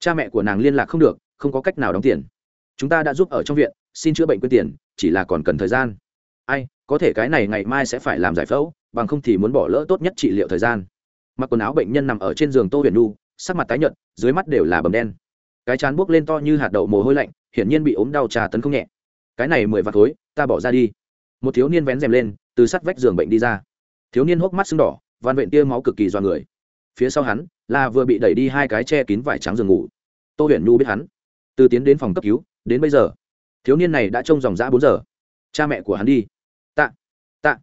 Cha mẹ của nàng liên lạc không được, không có cách nào đóng tiền. Chúng ta đã giúp ở trong viện, xin chữa bệnh quyết tiền, chỉ là còn cần thời gian. Ai, có thể cái này ngày mai sẽ phải làm giải phẫu, bằng không thì muốn bỏ lỡ tốt nhất trị liệu thời gian. Mặc quần áo bệnh nhân nằm ở trên giường tô huyền nu sắc mặt tái nhợt, dưới mắt đều là bầm đen. Cái chán buốc lên to như hạt đậu mồ hôi lạnh, hiển nhiên bị ốm đau trà tấn không nhẹ cái này mười vạt khối, ta bỏ ra đi. Một thiếu niên vén rèm lên, từ sắt vách giường bệnh đi ra. Thiếu niên hốc mắt sưng đỏ van vện tia máu cực kỳ do người. Phía sau hắn, là vừa bị đẩy đi hai cái che kín vải trắng giường ngủ. Tô huyền nhu biết hắn. Từ tiến đến phòng cấp cứu, đến bây giờ. Thiếu niên này đã trông dòng dã bốn giờ. Cha mẹ của hắn đi. Tạ tạ.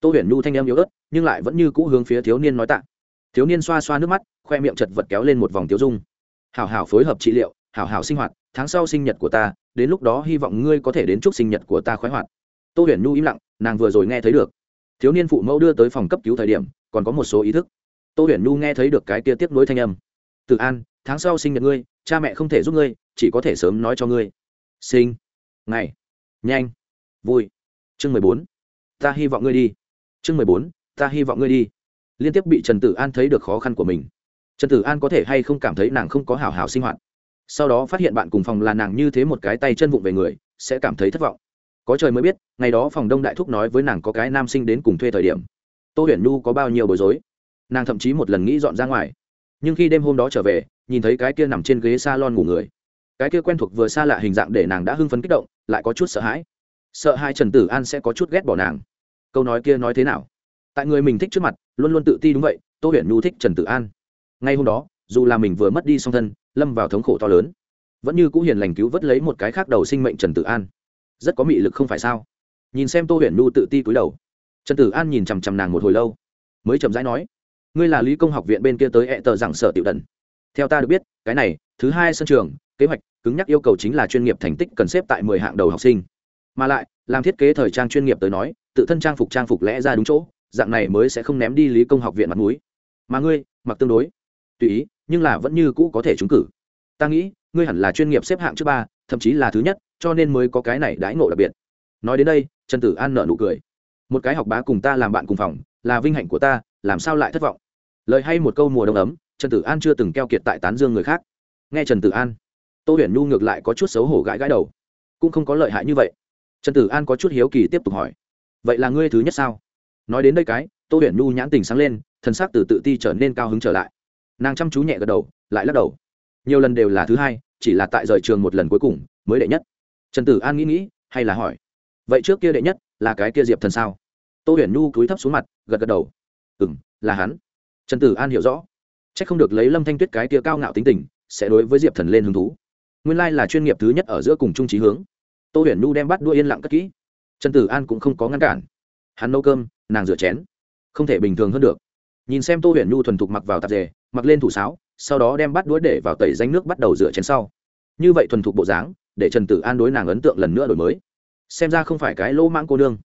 Tô huyền nhu thanh em yếu ớt, nhưng lại vẫn như cũ hướng phía thiếu niên nói tạ. Thiếu niên xoa xoa nước mắt, khoe miệng chật vật kéo lên một vòng tiêu dung. Hảo hảo phối hợp trị liệu, hảo hảo sinh hoạt, tháng sau sinh nhật của ta đến lúc đó hy vọng ngươi có thể đến chúc sinh nhật của ta khoái hoạt. Tô huyền nhu im lặng, nàng vừa rồi nghe thấy được. Thiếu niên phụ mẫu đưa tới phòng cấp cứu thời điểm, còn có một số ý thức. Tô huyền nhu nghe thấy được cái kia tiếp nối thanh âm. Tự an, tháng sau sinh nhật ngươi, cha mẹ không thể giúp ngươi, chỉ có thể sớm nói cho ngươi. Sinh. Ngày. Nhanh. Vui. Chương mười bốn. Ta hy vọng ngươi đi. Chương mười bốn. Ta hy vọng ngươi đi. Liên tiếp bị trần tử an thấy được khó khăn của mình. Trần tử an có thể hay không cảm thấy nàng không có hảo hảo sinh hoạt? Sau đó phát hiện bạn cùng phòng là nàng như thế một cái tay chân vụng về người, sẽ cảm thấy thất vọng. Có trời mới biết, ngày đó phòng đông đại thúc nói với nàng có cái nam sinh đến cùng thuê thời điểm. Tô huyền nhu có bao nhiêu bối rối? Nàng thậm chí một lần nghĩ dọn ra ngoài. Nhưng khi đêm hôm đó trở về, nhìn thấy cái kia nằm trên ghế s a lon ngủ người. Cái kia quen thuộc vừa xa lạ hình dạng để nàng đã hưng phấn kích động, lại có chút sợ hãi. Sợ hai trần tử an sẽ có chút ghét bỏ nàng. Câu nói kia nói thế nào? Tại người mình thích trước mặt, luôn luôn tự ti đúng vậy, tô huyền nhu thích trần tử an. Ngay hôm đó, dù là mình vừa mất đi song thân lâm vào thống khổ to lớn. Vẫn như cũ hiền lành cứu vớt lấy một cái khác đầu sinh mệnh trần tử an. Rất có mị lực không phải sao? Nhìn xem tô huyền nu tự ti cúi đầu. Trần tử an nhìn chằm chằm nàng một hồi lâu, mới chậm rãi nói, ngươi là lý công học viện bên kia tới hẹ tờ rằng sở tiểu đần. Theo ta được biết, cái này, thứ hai sân trường, kế hoạch, cứng nhắc yêu cầu chính là chuyên nghiệp thành tích cần xếp tại mười hạng đầu học sinh. Mà lại, làm thiết kế thời trang chuyên nghiệp tới nói, tự thân trang phục trang phục lẽ ra đúng chỗ, dạng này mới sẽ không ném đi lý công học viện mặt mũi. Mà ngươi, mặc tương đối. Tùy ý nhưng là vẫn như cũ có thể trúng cử. Ta nghĩ, ngươi hẳn là chuyên nghiệp xếp hạng trước ba, thậm chí là thứ nhất, cho nên mới có cái này đãi ngộ đặc biệt. Nói đến đây, trần tử an nở nụ cười. Một cái học bá cùng ta làm bạn cùng phòng, là vinh hạnh của ta, làm sao lại thất vọng? Lời hay một câu mùa đông ấm, trần tử an chưa từng keo kiệt tại tán dương người khác. Nghe trần tử an, tô huyền nhu ngược lại có chút xấu hổ gãi gãi đầu. Cũng không có lợi hại như vậy. Trần tử an có chút hiếu kỳ tiếp tục hỏi. Vậy là ngươi thứ nhất sao? Nói đến đây cái, tô huyền nhu nhãn tình sáng lên thân sắc từ tự ti trở nên cao hứng trở lại nàng chăm chú nhẹ gật đầu, lại lắc đầu. Nhiều lần đều là thứ hai, chỉ là tại rời trường một lần cuối cùng mới đệ nhất. Trần tử an nghĩ nghĩ, hay là hỏi, vậy trước kia đệ nhất là cái kia diệp thần sao? Tô huyền nhu cúi thấp xuống mặt, gật gật đầu. Ừ m là hắn. Trần tử an hiểu rõ. C h ắ c không được lấy lâm thanh tuyết cái kia cao ngạo tính tình, sẽ đối với diệp thần lên hứng thú. Nguyên lai là chuyên nghiệp thứ nhất ở giữa cùng trung trí hướng. Tô huyền nhu đem bắt đua yên lặng cất kỹ. Trần tử an cũng không có ngăn cản. Hắn nấu cơm, nàng rửa chén. Không thể bình thường hơn được nhìn xem tô huyền nhu thuần thục mặc vào tạp dề, mặc lên thủ sáo, sau đó đem bắt đuối để vào tẩy danh nước bắt đầu rửa chén sau. Như vậy thuần thục bộ dáng, để trần tử an đối nàng ấn tượng lần nữa đổi mới. Xem ra không phải cái lỗ mãng cô nương.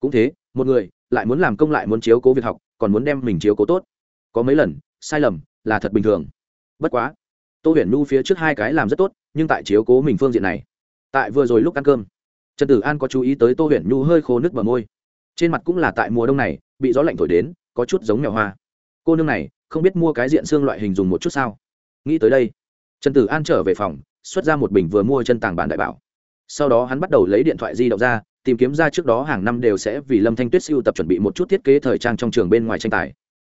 Cũng thế, một người lại muốn làm công lại muốn chiếu cố việc học, còn muốn đem mình chiếu cố tốt. Có mấy lần, sai lầm là thật bình thường. Bất quá, tô huyền nhu phía trước hai cái làm rất tốt, nhưng tại chiếu cố mình phương diện này. Tại vừa rồi lúc ăn cơm, trần tử an có chú ý tới tô huyền nhu hơi khô nước bờ môi. Trên mặt cũng là tại mùa đông này, bị gió lạnh thổi đến, có chút giống mèo hoa cô nương này, không biết mua cái diện xương loại hình dùng một chút sao? Nghĩ tới đây, trần tử an trở về phòng, xuất ra một bình vừa mua chân tàng bản đại bảo. Sau đó hắn bắt đầu lấy điện thoại di động ra, tìm kiếm ra trước đó hàng năm đều sẽ vì lâm thanh tuyết siêu tập chuẩn bị một chút thiết kế thời trang trong trường bên ngoài tranh tài.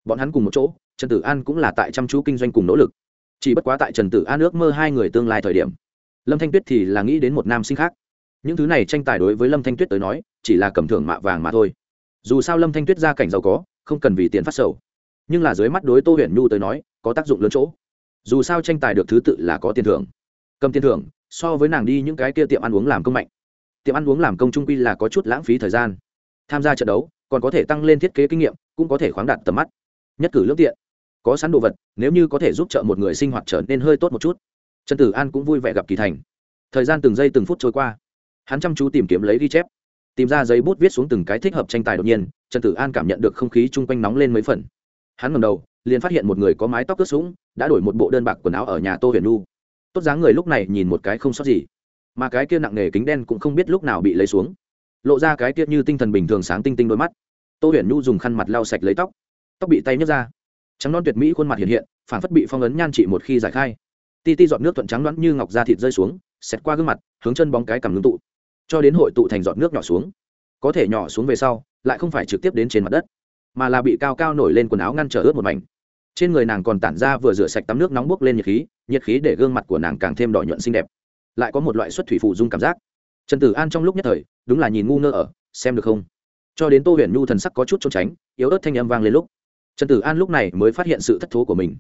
Bọn hắn cùng một chỗ, trần tử an cũng là tại chăm chú kinh doanh cùng nỗ lực. Chỉ bất quá tại trần tử an ước mơ hai người tương lai thời điểm, lâm thanh tuyết thì là nghĩ đến một nam sinh khác. Những thứ này tranh tài đối với lâm thanh tuyết tới nói, chỉ là cầm thưởng mạ vàng mà thôi. Dù sao lâm thanh tuyết gia cảnh giàu có, không cần vì tiền phát sầu nhưng là dưới mắt đối tô huyền nhu tới nói, có tác dụng lớn chỗ. Dù sao tranh tài được thứ tự là có tiền thưởng. Cầm tiền thưởng, so với nàng đi những cái kia tiệm ăn uống làm công mạnh. Tiệm ăn uống làm công trung quy là có chút lãng phí thời gian. Tham gia trận đấu, còn có thể tăng lên thiết kế kinh nghiệm, cũng có thể khoáng đạt tầm mắt. Nhất cử lương tiện, có sẵn đồ vật, nếu như có thể giúp trợ một người sinh hoạt trở nên hơi tốt một chút. Trần tử an cũng vui vẻ gặp kỳ thành. Thời gian từng giây từng phút trôi qua. Hắn chăm chú tìm kiếm lấy ghi chép. Tìm ra giấy bút viết xuống từng cái thích hợp tranh tài đột nhiên, trần tử an cảm nhận được không khí chung quanh nóng lên mấy phần hắn ngầm đầu, liền phát hiện một người có mái tóc ướt sũng, đã đổi một bộ đơn bạc quần áo ở nhà tô huyền nu tốt dáng người lúc này nhìn một cái không sót gì. Mà cái kia nặng nề kính đen cũng không biết lúc nào bị lấy xuống. Lộ ra cái kia như tinh thần bình thường sáng tinh tinh đôi mắt. Tô huyền nu dùng khăn mặt lau sạch lấy tóc. Tóc bị tay nhấc ra. Trắng non tuyệt mỹ khuôn mặt hiện hiện, phản phất bị phong ấn nhan trị một khi giải khai. Ti ti dọn nước thuận trắng đoán như ngọc da thịt rơi xuống, xẹt qua gương mặt, hướng chân bóng cái cầm ngưng tụ. Cho đến hội tụ thành giọt nước nhỏ xuống. Có thể nhỏ xuống về sau, lại không phải trực tiếp đến trên mặt đất mà là bị cao cao nổi lên quần áo ngăn trở ướt một mảnh. Trên người nàng còn tản ra vừa rửa sạch tắm nước nóng bốc lên nhiệt khí nhiệt khí để gương mặt của nàng càng thêm đỏ nhuận xinh đẹp. Lại có một loại xuất thủy phụ dung cảm giác. Trần tử an trong lúc nhất thời, đúng là nhìn ngu ngơ ở, xem được không? Cho đến tô huyền nhu thần sắc có chút trốn tránh, yếu ớt thanh âm vang lên lúc. Trần tử an lúc này mới phát hiện sự thất thố của mình.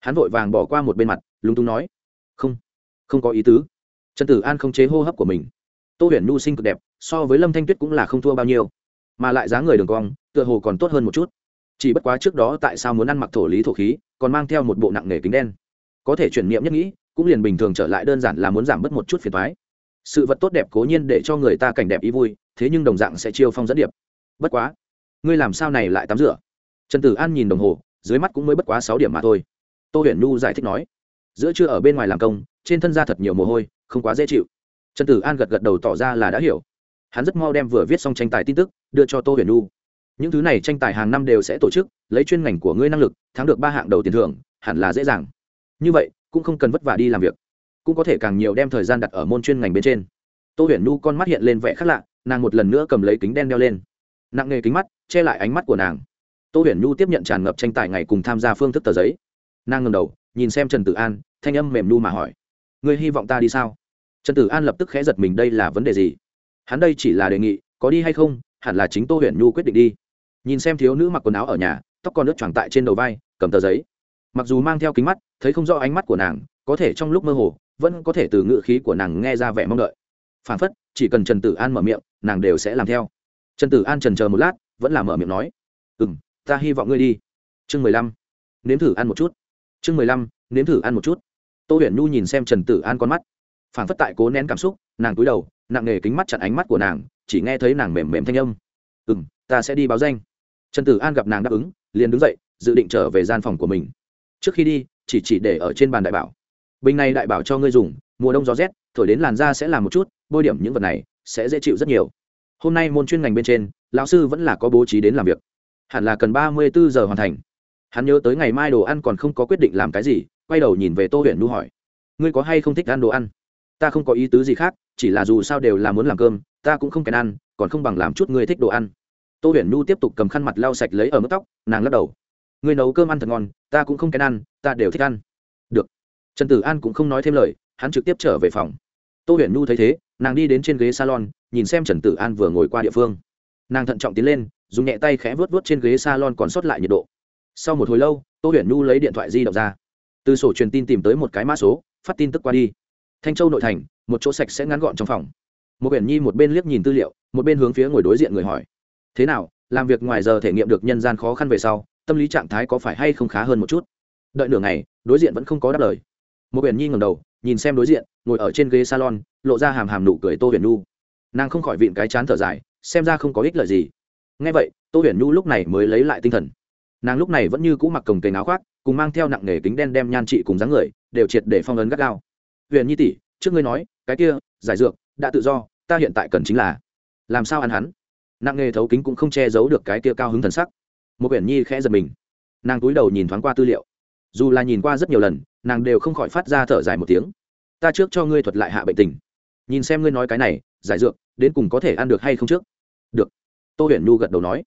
Hắn vội vàng bỏ qua một bên mặt, lúng túng nói, không không có ý tứ. Trần tử an không chế hô hấp của mình. Tô huyền nhu sinh cực đẹp, so với lâm thanh tuyết cũng là không thua bao nhiêu mà lại giá người đường cong, tựa hồ còn tốt hơn một chút. Chỉ bất quá trước đó tại sao muốn ăn mặc thổ lý thổ khí, còn mang theo một bộ nặng nề kính đen. Có thể chuyển niệm nhất nghĩ, cũng liền bình thường trở lại đơn giản là muốn giảm bớt một chút phiền thoái sự vật tốt đẹp cố nhiên để cho người ta cảnh đẹp ý vui, thế nhưng đồng dạng sẽ chiêu phong dẫn điệp. Bất quá, ngươi làm sao này lại tắm rửa? Trần tử an nhìn đồng hồ, dưới mắt cũng mới bất quá sáu điểm mà thôi. Tô huyền nhu giải thích nói, giữa trưa ở bên ngoài làm công, trên thân ra thật nhiều mồ hôi, không quá dễ chịu. Trần tử an gật gật đầu tỏ ra là đã hiểu hắn rất mau đem vừa viết xong tranh tài tin tức đưa cho tô huyền nhu. Những thứ này tranh tài hàng năm đều sẽ tổ chức, lấy chuyên ngành của ngươi năng lực, thắng được ba hạng đầu tiền thưởng, hẳn là dễ dàng. Như vậy, cũng không cần vất vả đi làm việc. Cũng có thể càng nhiều đem thời gian đặt ở môn chuyên ngành bên trên. Tô huyền nhu con mắt hiện lên vẻ khác lạ, nàng một lần nữa cầm lấy kính đen đeo lên. Nặng nghề kính mắt, che lại ánh mắt của nàng. Tô huyền nhu tiếp nhận tràn ngập tranh tài ngày cùng tham gia phương thức tờ giấy. Nàng ngầm đầu, nhìn xem trần tử an, thanh âm mềm nhu mà hỏi. Ngươi hy vọng ta đi sao? Trần tử an lập tức khẽ giật mình, đây là vấn đề gì? Hắn đây chỉ là đề nghị, có đi hay không, hẳn là chính tô huyền nhu quyết định đi. Nhìn xem thiếu nữ mặc quần áo ở nhà, tóc còn nước choàng tại trên đầu vai, cầm tờ giấy. Mặc dù mang theo kính mắt, thấy không rõ ánh mắt của nàng, có thể trong lúc mơ hồ, vẫn có thể từ ngự khí của nàng nghe ra vẻ mong đợi. Phản phất, chỉ cần trần tử an mở miệng, nàng đều sẽ làm theo. Trần tử an trần chờ một lát, vẫn là mở miệng nói ừ m ta hy vọng ngươi đi. Chương mười lăm. Nếm thử ăn một chút. Chương mười lăm, nếm thử ăn một chút. Tô huyền nhu nhìn xem trần tử an con mắt phản phất tại cố nén cảm xúc, nàng cúi đầu, nặng nề kính mắt chặn ánh mắt của nàng, chỉ nghe thấy nàng mềm mềm thanh âm. Ừ m ta sẽ đi báo danh. Trần tử an gặp nàng đáp ứng, liền đứng dậy, dự định trở về gian phòng của mình. Trước khi đi, chỉ chỉ để ở trên bàn đại bảo. Bình này đại bảo cho ngươi dùng, mùa đông gió rét, thổi đến làn da sẽ làm một chút, bôi điểm những vật này sẽ dễ chịu rất nhiều. Hôm nay môn chuyên ngành bên trên, lão sư vẫn là có bố trí đến làm việc. Hẳn là cần ba mươi bốn giờ hoàn thành. Hắn nhớ tới ngày mai đồ ăn còn không có quyết định làm cái gì, quay đầu nhìn về tô huyện nu hỏi, ngươi có hay không thích ăn đồ ăn? Ta không có ý tứ gì khác, chỉ là dù sao đều là muốn làm cơm, ta cũng không kèn ăn, còn không bằng làm chút ngươi thích đồ ăn. Tô huyền nhu tiếp tục cầm khăn mặt lau sạch lấy ở mức tóc, nàng lắc đầu. Ngươi nấu cơm ăn thật ngon, ta cũng không kèn ăn, ta đều thích ăn. Được. Trần tử an cũng không nói thêm lời, hắn trực tiếp trở về phòng. Tô huyền nhu thấy thế, nàng đi đến trên ghế salon, nhìn xem trần tử an vừa ngồi qua địa phương. Nàng thận trọng tiến lên, dùng nhẹ tay khẽ vớt vớt trên ghế salon còn sót lại nhiệt độ. Sau một hồi lâu, tô huyền nhu lấy điện thoại di động ra. Từ sổ truyền tin tìm tới một cái mã số, phát tin tức qua đi thanh châu nội thành, một chỗ sạch sẽ ngắn gọn trong phòng. Một quyển nhi một bên liếc nhìn tư liệu, một bên hướng phía ngồi đối diện người hỏi. Thế nào, làm việc ngoài giờ thể nghiệm được nhân gian khó khăn về sau, tâm lý trạng thái có phải hay không khá hơn một chút? Đợi nửa ngày, đối diện vẫn không có đáp lời. Một huyền nhi ngầm đầu, nhìn xem đối diện, ngồi ở trên ghế salon, lộ ra hàm hàm nụ cười tô huyền nhu. Nàng không khỏi vịn cái chán thở dài, xem ra không có ích lợi gì. Ngay vậy, tô huyền nhu lúc này mới lấy lại tinh thần. Nàng lúc này vẫn như cũ mặc cồng kềnh áo khoác, cùng mang theo nặng nghề kính đen đem nhan trị cùng dáng người, đều triệt để phong ấn gắt gao huyền nhi tỷ trước ngươi nói cái kia giải dược đã tự do ta hiện tại cần chính là làm sao ăn hắn? Nặng nghề thấu kính cũng không che giấu được cái kia cao hứng thần sắc. Một huyền nhi khẽ giật mình. Nàng túi đầu nhìn thoáng qua tư liệu. Dù là nhìn qua rất nhiều lần nàng đều không khỏi phát ra thở dài một tiếng. Ta trước cho ngươi thuật lại hạ bệnh tình. Nhìn xem ngươi nói cái này giải dược đến cùng có thể ăn được hay không trước? Được. Tô huyền nhu gật đầu nói.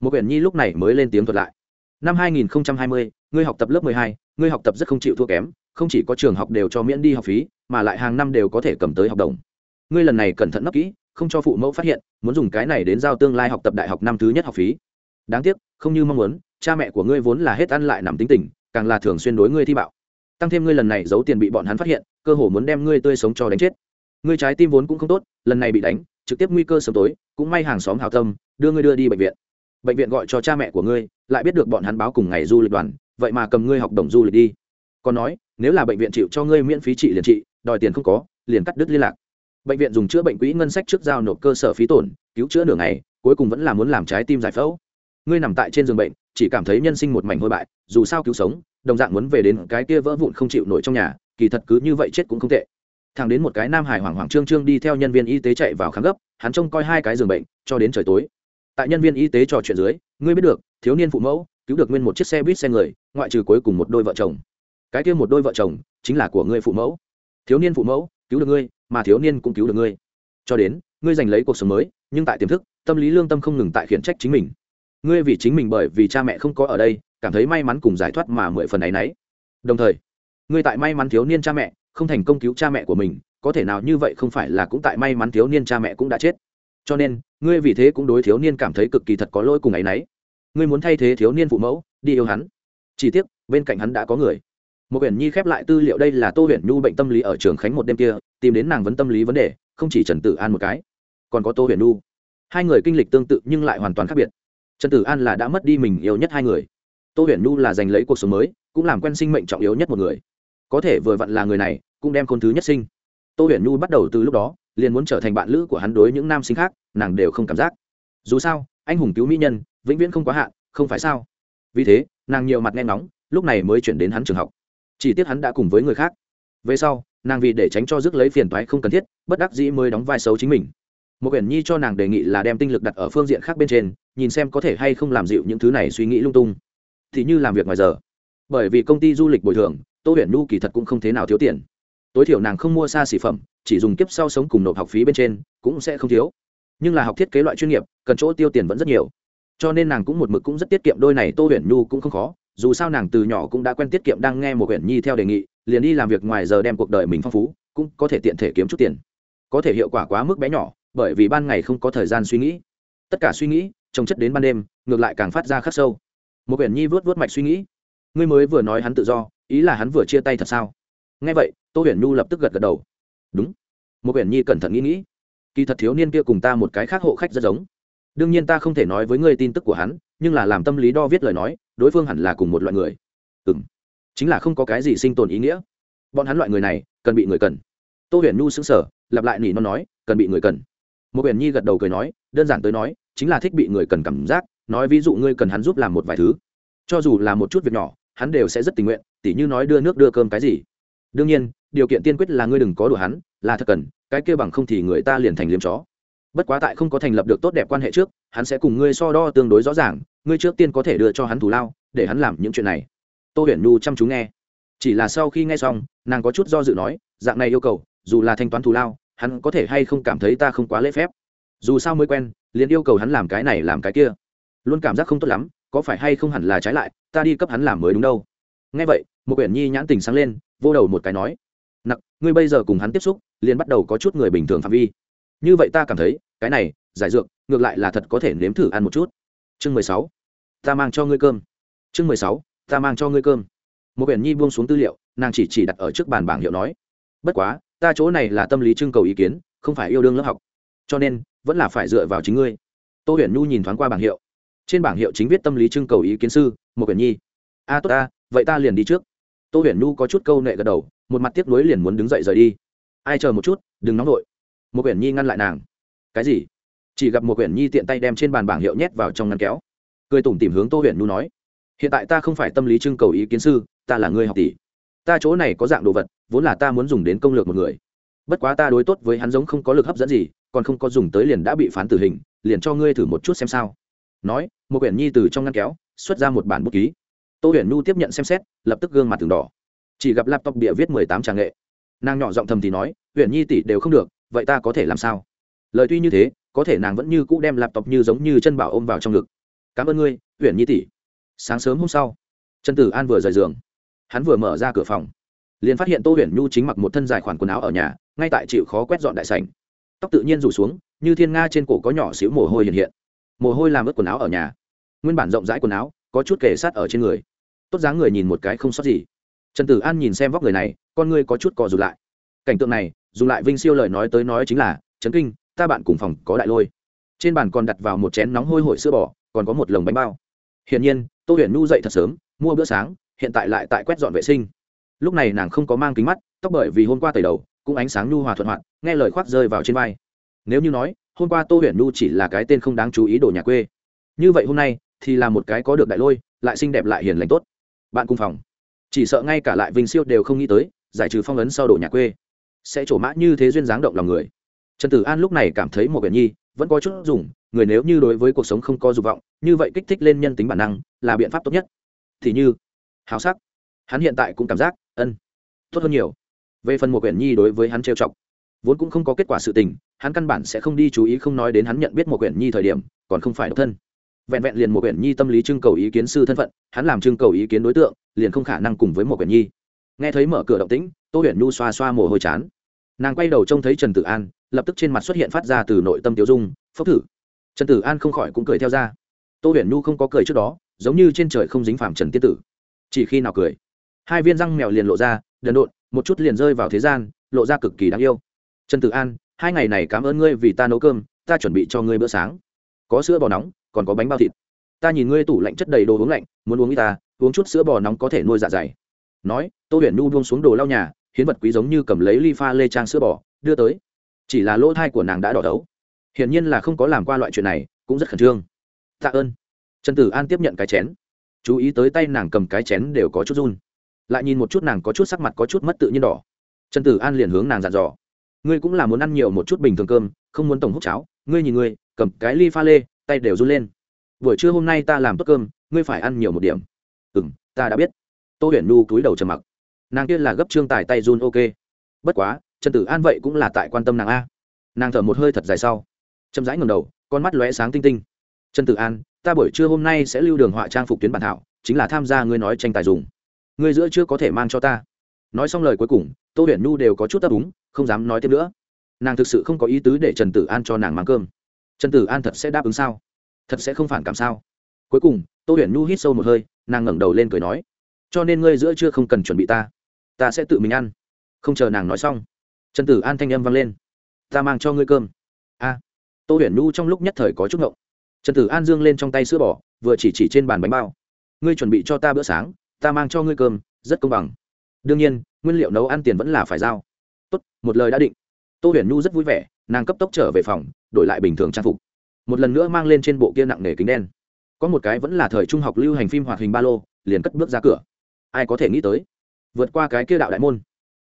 Một huyền nhi lúc này mới lên tiếng thuật lại. Năm 2020, ngươi học tập lớp 12, ngươi học tập rất không chịu thua kém, không chỉ có trường học đều cho miễn đi học phí, mà lại hàng năm đều có thể cầm tới học đồng. Ngươi lần này cẩn thận nấp kỹ, không cho phụ mẫu phát hiện, muốn dùng cái này đến giao tương lai học tập đại học năm thứ nhất học phí. Đáng tiếc, không như mong muốn, cha mẹ của ngươi vốn là hết ăn lại nằm tính tình, càng là thường xuyên đối ngươi thi bạo. Tăng thêm ngươi lần này giấu tiền bị bọn hắn phát hiện, cơ hồ muốn đem ngươi tươi sống cho đánh chết. Ngươi trái tim vốn cũng không tốt, lần này bị đánh, trực tiếp nguy cơ sớm tối, cũng may hàng xóm hào tâm, đưa ngươi đưa đi bệnh viện. Bệnh viện gọi cho cha mẹ của ngươi, lại biết được bọn hắn báo cùng ngày du lịch đoàn vậy mà cầm ngươi học đồng du lịch đi. Còn nói, nếu là bệnh viện chịu cho ngươi miễn phí trị liền trị, đòi tiền không có, liền cắt đứt liên lạc. Bệnh viện dùng chữa bệnh quỹ ngân sách trước giao nộp cơ sở phí tổn, cứu chữa nửa ngày, cuối cùng vẫn là muốn làm trái tim giải phẫu. Ngươi nằm tại trên giường bệnh, chỉ cảm thấy nhân sinh một mảnh hôi bại, dù sao cứu sống, đồng dạng muốn về đến cái kia vỡ vụn không chịu nổi trong nhà, kỳ thật cứ như vậy chết cũng không tệ. Thằng đến một cái nam hải hoảng hoảng trương trương đi theo nhân viên y tế chạy vào khám gấp, hắn trông coi hai cái giường bệnh, cho đến trời tối. Tại nhân viên y tế trò chuyện dưới, ngươi biết được, thiếu niên phụ mẫu cứu được nguyên một chiếc xe buýt xe người, ngoại trừ cuối cùng một đôi vợ chồng. Cái kia một đôi vợ chồng chính là của ngươi phụ mẫu. Thiếu niên phụ mẫu, cứu được ngươi, mà thiếu niên cũng cứu được ngươi. Cho đến, ngươi giành lấy cuộc sống mới, nhưng tại tiềm thức, tâm lý lương tâm không ngừng tại khiển trách chính mình. Ngươi vì chính mình bởi vì cha mẹ không có ở đây, cảm thấy may mắn cùng giải thoát mà mười phần ấ y n ấ y đồng thời, ngươi tại may mắn thiếu niên cha mẹ, không thành công cứu cha mẹ của mình, có thể nào như vậy không phải là cũng tại may mắn thiếu niên cha mẹ cũng đã chết. Cho nên, ngươi vì thế cũng đối thiếu niên cảm thấy cực kỳ thật có lỗi cùng ấ y n ấ y ngươi muốn thay thế thiếu niên phụ mẫu, đi yêu hắn. Chỉ tiếc, bên cạnh hắn đã có người. Một quyển nhi khép lại tư liệu đây là tô huyền nhu bệnh tâm lý ở trường khánh một đêm kia, tìm đến nàng vấn tâm lý vấn đề, không chỉ trần tử an một cái, còn có tô huyền nhu. Hai người kinh lịch tương tự nhưng lại hoàn toàn khác biệt. Trần tử an là đã mất đi mình yêu nhất hai người. Tô huyền nhu là giành lấy cuộc sống mới, cũng làm quen sinh mệnh trọng yếu nhất một người. Có thể vừa vặn là người này, cũng đem khôn thứ nhất sinh. Tô huyền nhu bắt đầu từ lúc đó, liền muốn trở thành bạn lữ của hắn đối những nam sinh khác, nàng đều không cảm giác. Dù sao, anh hùng cứu mỹ nhân vĩnh viễn không quá hạn, không phải sao? Vì thế, nàng nhiều mặt nghe ngóng, lúc này mới chuyển đến hắn trường học. Chỉ tiếc hắn đã cùng với người khác. Về sau, nàng vì để tránh cho rước lấy phiền toái không cần thiết, bất đắc dĩ mới đóng vai xấu chính mình. Một quyển nhi cho nàng đề nghị là đem tinh lực đặt ở phương diện khác bên trên, nhìn xem có thể hay không làm dịu những thứ này suy nghĩ lung tung. Thì như làm việc ngoài giờ. Bởi vì công ty du lịch bồi thường, tô huyền nhu kỳ thật cũng không thế nào thiếu tiền. Tối thiểu nàng không mua xa xỉ phẩm, chỉ dùng kiếp sau sống cùng nộp học phí bên trên, cũng sẽ không thiếu. Nhưng là học thiết kế loại chuyên nghiệp, cần chỗ tiêu tiền vẫn rất nhiều cho nên nàng cũng một mực cũng rất tiết kiệm, đôi này tô huyền nhu cũng không khó. Dù sao nàng từ nhỏ cũng đã quen tiết kiệm, đang nghe một huyền nhi theo đề nghị, liền đi làm việc ngoài giờ đem cuộc đời mình phong phú, cũng có thể tiện thể kiếm chút tiền. Có thể hiệu quả quá mức bé nhỏ, bởi vì ban ngày không có thời gian suy nghĩ. Tất cả suy nghĩ, trồng chất đến ban đêm, ngược lại càng phát ra khắc sâu. Một quyển nhi vớt vớt mạch suy nghĩ. Ngươi mới vừa nói hắn tự do, ý là hắn vừa chia tay thật sao? Nghe vậy, tô huyền nhu lập tức gật gật đầu. Đúng. Một quyển nhi cẩn thận nghĩ nghĩ. Kỳ thật thiếu niên kia cùng ta một cái khác hộ khách rất giống đương nhiên ta không thể nói với ngươi tin tức của hắn, nhưng là làm tâm lý đo viết lời nói, đối phương hẳn là cùng một loại người. Ừ m chính là không có cái gì sinh tồn ý nghĩa. Bọn hắn loại người này, cần bị người cần. Tô huyền nhu xứng sở lặp lại nỉ nó nói, cần bị người cần. Một huyền nhi gật đầu cười nói, đơn giản tới nói, chính là thích bị người cần cảm giác, nói ví dụ ngươi cần hắn giúp làm một vài thứ. Cho dù là một chút việc nhỏ, hắn đều sẽ rất tình nguyện, tỉ như nói đưa nước đưa cơm cái gì. Đương nhiên, điều kiện tiên quyết là ngươi đừng có đùa hắn, là thật cần, cái kia bằng không thì người ta liền thành liếm chó bất quá tại không có thành lập được tốt đẹp quan hệ trước, hắn sẽ cùng ngươi so đo tương đối rõ ràng, ngươi trước tiên có thể đưa cho hắn thù lao, để hắn làm những chuyện này. Tô huyền nhu chăm chú nghe. Chỉ là sau khi nghe xong, nàng có chút do dự nói, dạng này yêu cầu, dù là thanh toán thù lao, hắn có thể hay không cảm thấy ta không quá lễ phép. Dù sao mới quen, liền yêu cầu hắn làm cái này làm cái kia. Luôn cảm giác không tốt lắm, có phải hay không hẳn là trái lại, ta đi cấp hắn làm mới đúng đâu. Nghe vậy, một quyển nhi nhãn tình sáng lên, vô đầu một cái nói, nặc, ngươi bây giờ cùng hắn tiếp xúc, liền bắt đầu có chút người bình thường phạm vi như vậy ta cảm thấy, cái này, giải dược, ngược lại là thật có thể nếm thử ăn một chút. Chương mười sáu, ta mang cho ngươi cơm. Chương mười sáu, ta mang cho ngươi cơm. Một quyển nhi buông xuống tư liệu, nàng chỉ chỉ đặt ở trước bàn bảng hiệu nói. Bất quá, ta chỗ này là tâm lý trưng cầu ý kiến, không phải yêu đương lớp học. Cho nên, vẫn là phải dựa vào chính ngươi. Tô huyền nhu nhìn thoáng qua bảng hiệu. Trên bảng hiệu chính viết tâm lý trưng cầu ý kiến sư, một quyển nhi. A, tốt ta, vậy ta liền đi trước. Tô huyền nhu có chút câu nệ gật đầu, một mặt tiếc nuối liền muốn đứng dậy rời đi. Ai chờ một chút, đừng nóng vội một quyển nhi ngăn lại nàng. Cái gì? Chỉ gặp một quyển nhi tiện tay đem trên bàn bảng hiệu nhét vào trong ngăn kéo. Cười tủm tìm hướng tô huyền nhu nói, hiện tại ta không phải tâm lý trưng cầu ý kiến sư, ta là người học tỷ. Ta chỗ này có dạng đồ vật, vốn là ta muốn dùng đến công lược một người. Bất quá ta đối tốt với hắn giống không có lực hấp dẫn gì, còn không có dùng tới liền đã bị phán tử hình, liền cho ngươi thử một chút xem sao. Nói một quyển nhi từ trong ngăn kéo, xuất ra một bản bút ký. Tô huyền nhu tiếp nhận xem xét, lập tức gương mặt từng đỏ. Chỉ gặp laptop bịa viết mười tám tràng nghệ. Nàng nhỏ giọng thầm thì nói huyền nhi tỷ đều không được vậy ta có thể làm sao? Lời tuy như thế, có thể nàng vẫn như cũ đem laptop như giống như chân bảo ôm vào trong ngực. Cảm ơn ngươi huyền nhi tỷ. Sáng sớm hôm sau, trần tử an vừa rời giường. Hắn vừa mở ra cửa phòng. Liền phát hiện tô huyền nhu chính mặc một thân dài khoản quần áo ở nhà, ngay tại chịu khó quét dọn đại sảnh. Tóc tự nhiên rủ xuống, như thiên nga trên cổ có nhỏ xíu mồ hôi hiện hiện. Mồ hôi làm ướt quần áo ở nhà. Nguyên bản rộng rãi quần áo, có chút kể sát ở trên người. Tốt dáng người nhìn một cái không sót gì. Trần tử an nhìn xem vóc người này, con ngươi có chút cò rụt lại. Cảnh tượng này dùng lại vinh siêu lời nói tới nói chính là trấn kinh, ta bạn cùng phòng có đại lôi. Trên bàn còn đặt vào một chén nóng hôi hổi sữa bò, còn có một lồng bánh bao. Hiển nhiên, tô huyền nu dậy thật sớm, mua bữa sáng, hiện tại lại tại quét dọn vệ sinh. Lúc này nàng không có mang kính mắt, tóc bởi vì hôm qua tẩy đầu, cũng ánh sáng nhu hòa thuận hoạt, nghe lời khoác rơi vào trên vai. Nếu như nói, hôm qua tô huyền Nu chỉ là cái tên không đáng chú ý đồ nhà quê. Như vậy hôm nay, thì là một cái có được đại lôi, lại xinh đẹp lại hiền lành tốt. Bạn cùng phòng. Chỉ sợ ngay cả lại vinh siêu đều không nghĩ tới, giải trừ phong ấn sau đồ nhà quê sẽ trổ mã như thế duyên dáng động lòng người. Trần tử an lúc này cảm thấy một quyển nhi vẫn có chút dùng, người nếu như đối với cuộc sống không có dục vọng, như vậy kích thích lên nhân tính bản năng là biện pháp tốt nhất. Thì như hào sắc. Hắn hiện tại cũng cảm giác, ân, tốt hơn nhiều. Về phần một quyển nhi đối với hắn trêu chọc, vốn cũng không có kết quả sự tình, hắn căn bản sẽ không đi chú ý không nói đến hắn nhận biết một quyển nhi thời điểm, còn không phải độc thân. Vẹn vẹn liền một quyển nhi tâm lý trưng cầu ý kiến sư thân phận, hắn làm trưng cầu ý kiến đối tượng, liền không khả năng cùng với một quyển nhi nghe thấy mở cửa động tĩnh, tô huyền nhu xoa xoa mồ hôi chán. Nàng quay đầu trông thấy trần tử an, lập tức trên mặt xuất hiện phát ra từ nội tâm tiêu dung, phốc thử. Trần tử an không khỏi cũng cười theo ra. Tô huyền nhu không có cười trước đó, giống như trên trời không dính phạm trần tiết tử. Chỉ khi nào cười, hai viên răng mèo liền lộ ra, đần độn, một chút liền rơi vào thế gian, lộ ra cực kỳ đáng yêu. Trần tử an, hai ngày này cảm ơn ngươi vì ta nấu cơm, ta chuẩn bị cho ngươi bữa sáng. Có sữa bò nóng, còn có bánh bao thịt. Ta nhìn ngươi tủ lạnh chất đầy đồ uống lạnh, muốn uống với ta, uống chút sữa bò nóng có thể nuôi dạ dày nói tô huyền nhu buông xuống đồ lau nhà hiến vật quý giống như cầm lấy ly pha lê trang sữa bỏ, đưa tới. Chỉ là lỗ thai của nàng đã đỏ đấu. Hiển nhiên là không có làm qua loại chuyện này cũng rất khẩn trương. Tạ ơn. Trần tử an tiếp nhận cái chén. Chú ý tới tay nàng cầm cái chén đều có chút run. Lại nhìn một chút nàng có chút sắc mặt có chút mất tự nhiên đỏ. Trần tử an liền hướng nàng dặn dò. Ngươi cũng là muốn ăn nhiều một chút bình thường cơm không muốn tổng hút cháo. Ngươi nhìn ngươi cầm cái ly pha lê tay đều run lên. Buổi trưa hôm nay ta làm tốt cơm ngươi phải ăn nhiều một điểm. Ừ m ta đã biết tô huyền nu cúi đầu trầm mặc. Nàng kia là gấp trương tài tay run ok. Bất quá, trần tử an vậy cũng là tại quan tâm nàng a. Nàng thở một hơi thật dài sau. Chậm rãi ngầm đầu, con mắt lóe sáng tinh tinh. Trần tử an, ta buổi trưa hôm nay sẽ lưu đường họa trang phục tuyến bản thảo, chính là tham gia ngươi nói tranh tài dùng. Ngươi giữa chưa có thể mang cho ta. Nói xong lời cuối cùng, tô huyền nhu đều có chút ấp úng, không dám nói thêm nữa. Nàng thực sự không có ý tứ để trần tử an cho nàng mang cơm. Trần tử an thật sẽ đáp ứng sao? Thật sẽ không phản cảm sao? Cuối cùng, tô huyền nhu hít sâu một hơi, nàng ngẩng đầu lên cười nói cho nên ngươi giữa chưa không cần chuẩn bị ta. Ta sẽ tự mình ăn. Không chờ nàng nói xong, trần tử an thanh âm vang lên. Ta mang cho ngươi cơm. A. Tô huyền nhu trong lúc nhất thời có chút ngộng. Trần tử an dương lên trong tay sữa bò, vừa chỉ chỉ trên bàn bánh bao. Ngươi chuẩn bị cho ta bữa sáng, ta mang cho ngươi cơm, rất công bằng. Đương nhiên, nguyên liệu nấu ăn tiền vẫn là phải giao. Tốt, một lời đã định. Tô huyền nhu rất vui vẻ, nàng cấp tốc trở về phòng, đổi lại bình thường trang phục. Một lần nữa mang lên trên bộ kia nặng nề kính đen. Có một cái vẫn là thời trung học lưu hành phim hoạt hình ba lô, liền cất bước ra cửa ai có thể nghĩ tới? Vượt qua cái kia đạo đại môn,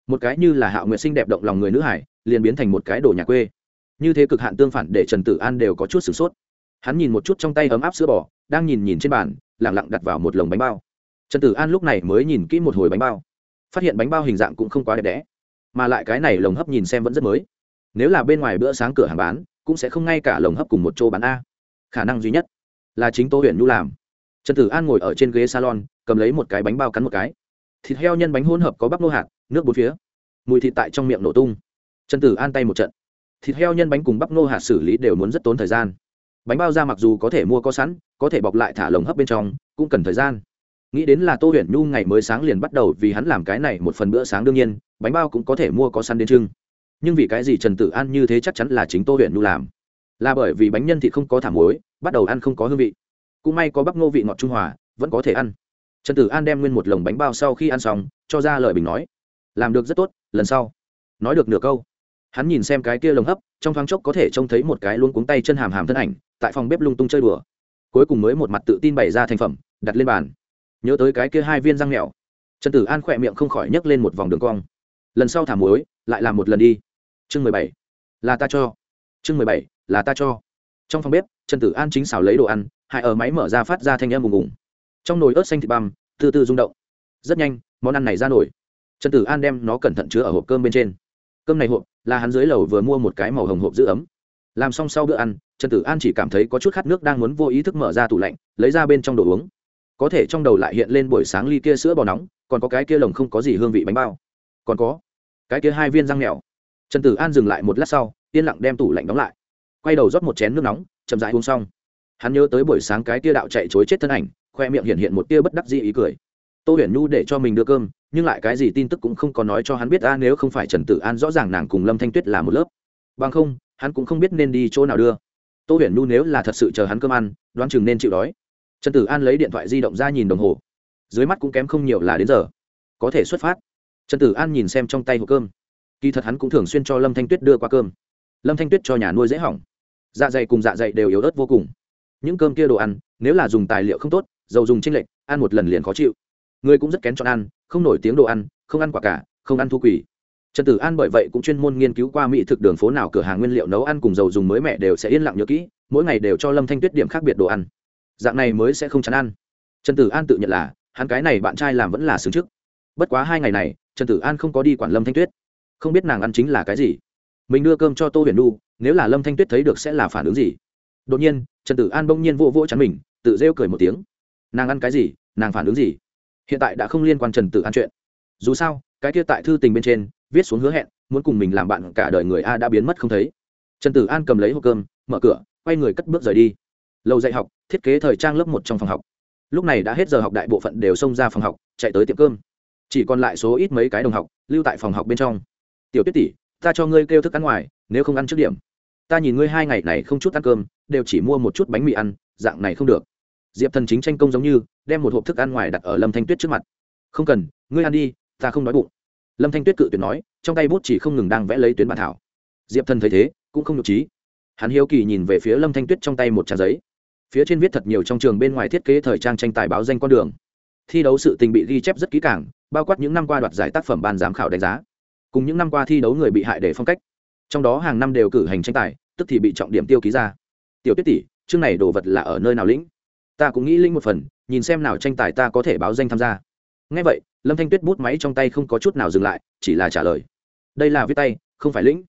một cái như là hạo nguyện sinh đẹp động lòng người nữ hải, liền biến thành một cái đồ nhà quê. Như thế cực hạn tương phản để trần tử an đều có chút sửng sốt. Hắn nhìn một chút trong tay ấm áp sữa bò, đang nhìn nhìn trên bàn lẳng lặng đặt vào một lồng bánh bao. Trần tử an lúc này mới nhìn kỹ một hồi bánh bao, phát hiện bánh bao hình dạng cũng không quá đẹp đẽ, mà lại cái này lồng hấp nhìn xem vẫn rất mới. Nếu là bên ngoài bữa sáng cửa hàng bán, cũng sẽ không ngay cả lồng hấp cùng một chỗ bán a. Khả năng duy nhất là chính tô huyện nhu làm trần tử an ngồi ở trên ghế salon, cầm lấy một cái bánh bao cắn một cái. Thịt heo nhân bánh hỗn hợp có bắp nô hạt, nước bốn phía. Mùi thịt tại trong miệng nổ tung. Trần tử an tay một trận. Thịt heo nhân bánh cùng bắp nô hạt xử lý đều muốn rất tốn thời gian. Bánh bao ra mặc dù có thể mua có sẵn, có thể bọc lại thả lồng hấp bên trong, cũng cần thời gian. Nghĩ đến là tô huyền nhu ngày mới sáng liền bắt đầu vì hắn làm cái này một phần bữa sáng đương nhiên, bánh bao cũng có thể mua có sẵn đến trưng nhưng vì cái gì trần tử an như thế chắc chắn là chính tô huyền nhu làm? Là bởi vì bánh nhân thịt không có thả muối, bắt đầu ăn không có hương vị cũng may có bắp ngô vị ngọt trung hòa, vẫn có thể ăn. Trần tử an đem nguyên một lồng bánh bao sau khi ăn xong, cho ra lời bình nói, làm được rất tốt, lần sau. Nói được nửa câu, hắn nhìn xem cái kia lồng hấp, trong thoáng chốc có thể trông thấy một cái luôn cuống tay chân hàm hàm thân ảnh, tại phòng bếp lung tung chơi đùa. Cuối cùng mới một mặt tự tin bày ra thành phẩm, đặt lên bàn. Nhớ tới cái kia hai viên răng mèo, trần tử an khỏe miệng không khỏi nhấc lên một vòng đường cong. Lần sau thả muối, lại làm một lần đi. Chương mười bảy, là ta cho. Chương mười bảy, là ta cho. Trong phòng bếp, trần tử an chính xào lấy đồ ăn hại ở máy mở ra phát ra thanh âm ùng ùng trong nồi ớt xanh thịt băm, từ từ rung động. Rất nhanh, món ăn này ra nổi. Trần tử an đem nó cẩn thận chứa ở hộp cơm bên trên. Cơm này hộp là hắn dưới lầu vừa mua một cái màu hồng hộp giữ ấm. Làm xong sau bữa ăn, trần tử an chỉ cảm thấy có chút khát nước đang muốn vô ý thức mở ra tủ lạnh, lấy ra bên trong đồ uống. Có thể trong đầu lại hiện lên buổi sáng ly kia sữa bò nóng, còn có cái kia lồng không có gì hương vị bánh bao. Còn có cái kia hai viên răng mèo. Trần tử an dừng lại một lát sau, yên lặng đem tủ lạnh đóng lại. Quay đầu rót một chén nước nóng, chậm rãi uống xong hắn nhớ tới buổi sáng cái tia đạo chạy chối chết thân ảnh, khoe miệng hiện hiện một tia bất đắc dĩ ý cười. Tô huyền nhu để cho mình đưa cơm, nhưng lại cái gì tin tức cũng không có nói cho hắn biết, a, nếu không phải trần tử an rõ ràng nàng cùng lâm thanh tuyết là một lớp. Bằng không, hắn cũng không biết nên đi chỗ nào đưa. Tô huyền nhu nếu là thật sự chờ hắn cơm ăn, đoán chừng nên chịu đói. Trần tử an lấy điện thoại di động ra nhìn đồng hồ. Dưới mắt cũng kém không nhiều là đến giờ. Có thể xuất phát. Trần tử an nhìn xem trong tay hộp cơm. Kỳ thật hắn cũng thường xuyên cho lâm thanh tuyết đưa qua cơm. Lâm thanh tuyết cho nhà nuôi dễ hỏng. Dạ dày cùng dạ dày đều yếu ớt vô cùng những cơm kia đồ ăn, nếu là dùng tài liệu không tốt, dầu dùng trinh lệch, ăn một lần liền khó chịu. Người cũng rất kén chọn ăn, không nổi tiếng đồ ăn, không ăn quả cả, không ăn thu quỷ. Trần tử an bởi vậy cũng chuyên môn nghiên cứu qua mỹ thực đường phố nào cửa hàng nguyên liệu nấu ăn cùng dầu dùng mới mẹ đều sẽ yên lặng nhớ kỹ, mỗi ngày đều cho lâm thanh tuyết điểm khác biệt đồ ăn. Dạng này mới sẽ không chán ăn. Trần tử an tự nhận là, hắn cái này bạn trai làm vẫn là xứng trước. Bất quá hai ngày này, trần tử an không có đi quản lâm thanh tuyết. Không biết nàng ăn chính là cái gì. Mình đưa cơm cho tô huyền nu nếu là lâm thanh tuyết thấy được sẽ là phản ứng gì? Đột nhiên, trần tử an bỗng nhiên vô vô chắn mình, tự rêu cười một tiếng. Nàng ăn cái gì, nàng phản ứng gì? Hiện tại đã không liên quan trần tử an chuyện. Dù sao, cái kia tại thư tình bên trên, viết xuống hứa hẹn, muốn cùng mình làm bạn cả đời người a đã biến mất không thấy. Trần tử an cầm lấy hộp cơm, mở cửa, quay người cất bước rời đi. Lâu dạy học, thiết kế thời trang lớp một trong phòng học. Lúc này đã hết giờ học đại bộ phận đều xông ra phòng học, chạy tới tiệm cơm. Chỉ còn lại số ít mấy cái đồng học, lưu tại phòng học bên trong. Tiểu tuyết tỷ, ta cho ngươi kêu thức ăn ngoài, nếu không ăn trước điểm ta nhìn ngươi hai ngày này không chút ăn cơm, đều chỉ mua một chút bánh mì ăn, dạng này không được. Diệp thần chính tranh công giống như, đem một hộp thức ăn ngoài đặt ở lâm thanh tuyết trước mặt. Không cần, ngươi ăn đi, ta không đói bụng. Lâm thanh tuyết cự tuyệt nói, trong tay bút chỉ không ngừng đang vẽ lấy tuyến bản thảo. Diệp thần thấy thế, cũng không nhục trí. Hắn hiếu kỳ nhìn về phía lâm thanh tuyết trong tay một trang giấy. Phía trên viết thật nhiều trong trường bên ngoài thiết kế thời trang tranh tài báo danh con đường. Thi đấu sự tình bị ghi chép rất kỹ càng, bao quát những năm qua đoạt giải tác phẩm ban giám khảo đánh giá. Cùng những năm qua thi đấu người bị hại để phong cách trong đó hàng năm đều cử hành tranh tài, tức thì bị trọng điểm tiêu ký ra. Tiểu tuyết tỷ, chương này đồ vật là ở nơi nào lĩnh? Ta cũng nghĩ linh một phần, nhìn xem nào tranh tài ta có thể báo danh tham gia. Ngay vậy, lâm thanh tuyết bút máy trong tay không có chút nào dừng lại, chỉ là trả lời. Đây là viết tay, không phải lĩnh.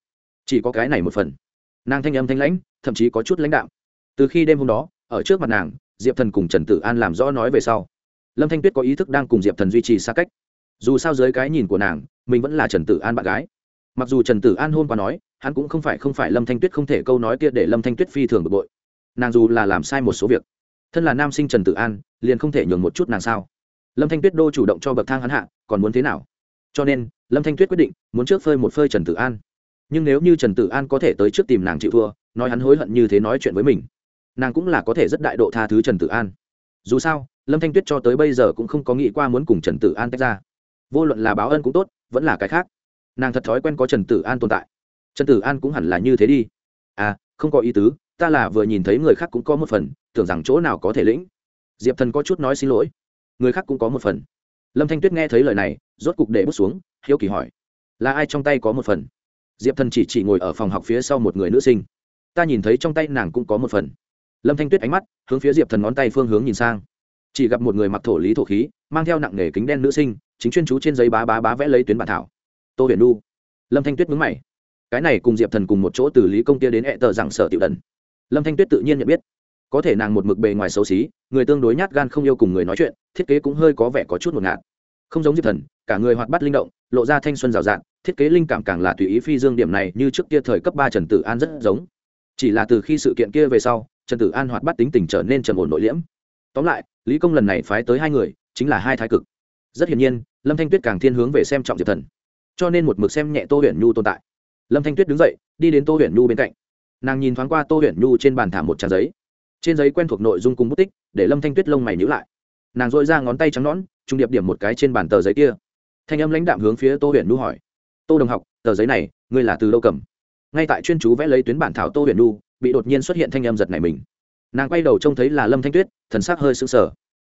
Chỉ có cái này một phần. Nàng thanh âm thanh lãnh, thậm chí có chút lãnh đạo từ khi đêm hôm đó, ở trước mặt nàng, diệp thần cùng trần tử an làm rõ nói về sau. Lâm thanh tuyết có ý thức đang cùng diệp thần duy trì xa cách. Dù sao dưới cái nhìn của nàng, mình vẫn là trần tử an bạn gái mặc dù trần tử an hôn qua nói, hắn cũng không phải không phải lâm thanh tuyết không thể câu nói kia để lâm thanh tuyết phi thường bực bội. Nàng dù là làm sai một số việc, thân là nam sinh trần tử an, liền không thể nhường một chút nàng sao. Lâm thanh tuyết đô chủ động cho bậc thang hắn hạ, còn muốn thế nào? Cho nên, lâm thanh tuyết quyết định muốn trước phơi một phơi trần tử an. Nhưng nếu như trần tử an có thể tới trước tìm nàng chịu thua, nói hắn hối hận như thế nói chuyện với mình, nàng cũng là có thể rất đại độ tha thứ trần tử an. Dù sao, lâm thanh tuyết cho tới bây giờ cũng không có nghĩ qua muốn cùng trần tử an tách ra. Vô luận là báo ân cũng tốt, vẫn là cái khác nàng thật thói quen có trần tử an tồn tại. Trần tử an cũng hẳn là như thế đi. À không có ý tứ, ta là vừa nhìn thấy người khác cũng có một phần, tưởng rằng chỗ nào có thể lĩnh. Diệp thần có chút nói xin lỗi. Người khác cũng có một phần. Lâm thanh tuyết nghe thấy lời này, rốt cục để bước xuống, hiếu kỳ hỏi, là ai trong tay có một phần? Diệp thần chỉ chỉ ngồi ở phòng học phía sau một người nữ sinh. Ta nhìn thấy trong tay nàng cũng có một phần. Lâm thanh tuyết ánh mắt, hướng phía diệp thần ngón tay phương hướng nhìn sang. Chỉ gặp một người mặc thổ lý thổ khí, mang theo nặng nghề kính đen nữ sinh, chính chuyên chú trên giấy bá bá bá vẽ lấy tuyến bản thảo tô huyền nu lâm thanh tuyết mướn mày. Cái này cùng diệp thần cùng một chỗ từ lý công kia đến hẹ tờ rằng sở tiểu đần. Lâm thanh tuyết tự nhiên nhận biết. Có thể nàng một mực bề ngoài xấu xí, người tương đối nhát gan không yêu cùng người nói chuyện, thiết kế cũng hơi có vẻ có chút một ngạt. Không giống diệp thần, cả người hoạt bát linh động, lộ ra thanh xuân rào rạt, thiết kế linh cảm càng là tùy ý phi dương điểm này như trước kia thời cấp ba trần tử an rất giống. Chỉ là từ khi sự kiện kia về sau, trần tử an hoạt bát tính tình trở nên trầm ổn nội liễm. Tóm lại, lý công lần này phái tới hai người, chính là hai thái cực. Rất hiển nhiên, lâm thanh tuyết càng thiên hướng về xem trọng diệp thần cho nên một mực xem nhẹ tô huyền nhu tồn tại lâm thanh tuyết đứng dậy đi đến tô huyền nhu bên cạnh nàng nhìn thoáng qua tô huyền nhu trên bàn thả một trang giấy trên giấy quen thuộc nội dung cùng bút tích để lâm thanh tuyết lông mày nhữ lại nàng dội ra ngón tay trắng nón trung điệp điểm một cái trên bàn tờ giấy kia thanh âm lãnh đạm hướng phía tô huyền nhu hỏi tô đồng học tờ giấy này ngươi là từ đâu cầm ngay tại chuyên chú vẽ lấy tuyến bản thảo tô huyền nhu bị đột nhiên xuất hiện thanh âm giật này mình nàng quay đầu trông thấy là lâm thanh tuyết thần sắc hơi sững sờ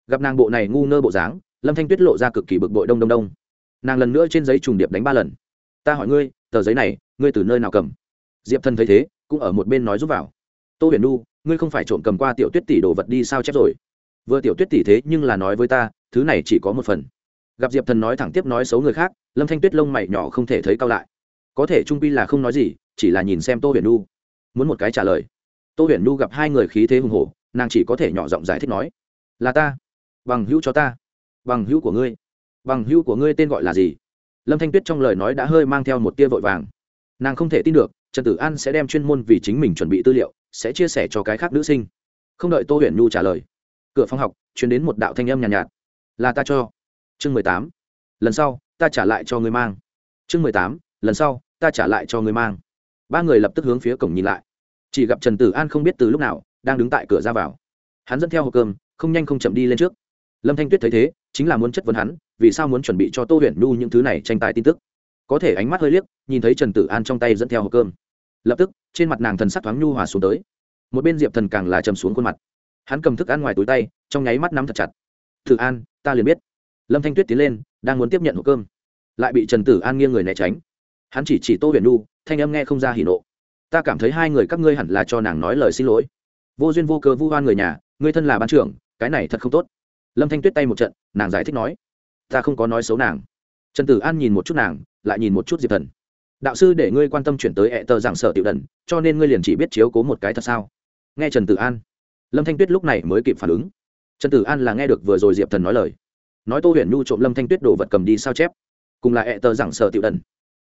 gặp nàng bộ này ngu ngơ bộ dáng lâm thanh tuyết lộ ra cực kỳ bực bội đông đông đông nàng lần nữa trên giấy trùng điệp đánh ba lần. Ta hỏi ngươi, tờ giấy này, ngươi từ nơi nào cầm? Diệp thần thấy thế, cũng ở một bên nói giúp vào. Tô huyền nu ngươi không phải trộm cầm qua tiểu tuyết tỷ đồ vật đi sao chép rồi? Vừa tiểu tuyết tỷ thế nhưng là nói với ta, thứ này chỉ có một phần. Gặp diệp thần nói thẳng tiếp nói xấu người khác, lâm thanh tuyết lông mày nhỏ không thể thấy cao lại. Có thể trung pi là không nói gì, chỉ là nhìn xem tô huyền nu muốn một cái trả lời. Tô huyền nu gặp hai người khí thế hùng hổ, nàng chỉ có thể nhỏ giọng giải thích nói. Là ta. Bằng hữu cho ta. Bằng hữu của ngươi bằng hữu của ngươi tên gọi là gì? Lâm thanh tuyết trong lời nói đã hơi mang theo một tia vội vàng. Nàng không thể tin được trần tử an sẽ đem chuyên môn vì chính mình chuẩn bị tư liệu sẽ chia sẻ cho cái khác nữ sinh. Không đợi tô huyền nhu trả lời cửa phòng học chuyển đến một đạo thanh âm nhàn nhạt, nhạt. Là ta cho. Chương mười tám. Lần sau ta trả lại cho người mang. Chương mười tám. Lần sau ta trả lại cho người mang. Ba người lập tức hướng phía cổng nhìn lại. Chỉ gặp trần tử an không biết từ lúc nào đang đứng tại cửa ra vào. Hắn dẫn theo hộp cơm không nhanh không chậm đi lên trước. Lâm thanh tuyết thấy thế chính là muốn chất vấn hắn vì sao muốn chuẩn bị cho tô huyền nhu những thứ này tranh tài tin tức? Có thể ánh mắt hơi liếc, nhìn thấy trần tử an trong tay dẫn theo hộp cơm. Lập tức, trên mặt nàng thần sắc thoáng nhu hòa xuống tới. Một bên diệp thần càng là chầm xuống khuôn mặt. Hắn cầm thức ăn ngoài túi tay, trong nháy mắt nắm thật chặt. Tử an, ta liền biết. Lâm thanh tuyết tiến lên, đang muốn tiếp nhận hộp cơm. Lại bị trần tử an nghiêng người né tránh. Hắn chỉ chỉ tô huyền nhu, thanh âm nghe không ra hỉ nộ. Ta cảm thấy hai người các ngươi hẳn là cho nàng nói lời xin lỗi. Vô duyên vô cớ vu hoan người nhà, ngươi thân là ban trưởng, cái này thật không tốt. Lâm thanh tuyết tay một trận, nàng giải thích nói ta không có nói xấu nàng. Trần tử an nhìn một chút nàng, lại nhìn một chút diệp thần. Đạo sư để ngươi quan tâm chuyển tới ẹ tờ giảng sở tiểu đần, cho nên ngươi liền chỉ biết chiếu cố một cái thật sao? Nghe trần tử an. Lâm thanh tuyết lúc này mới kịp phản ứng. Trần tử an là nghe được vừa rồi diệp thần nói lời. Nói tô huyền nhu trộm lâm thanh tuyết đồ vật cầm đi sao chép? Cùng là ẹ tờ giảng sở tiểu đần.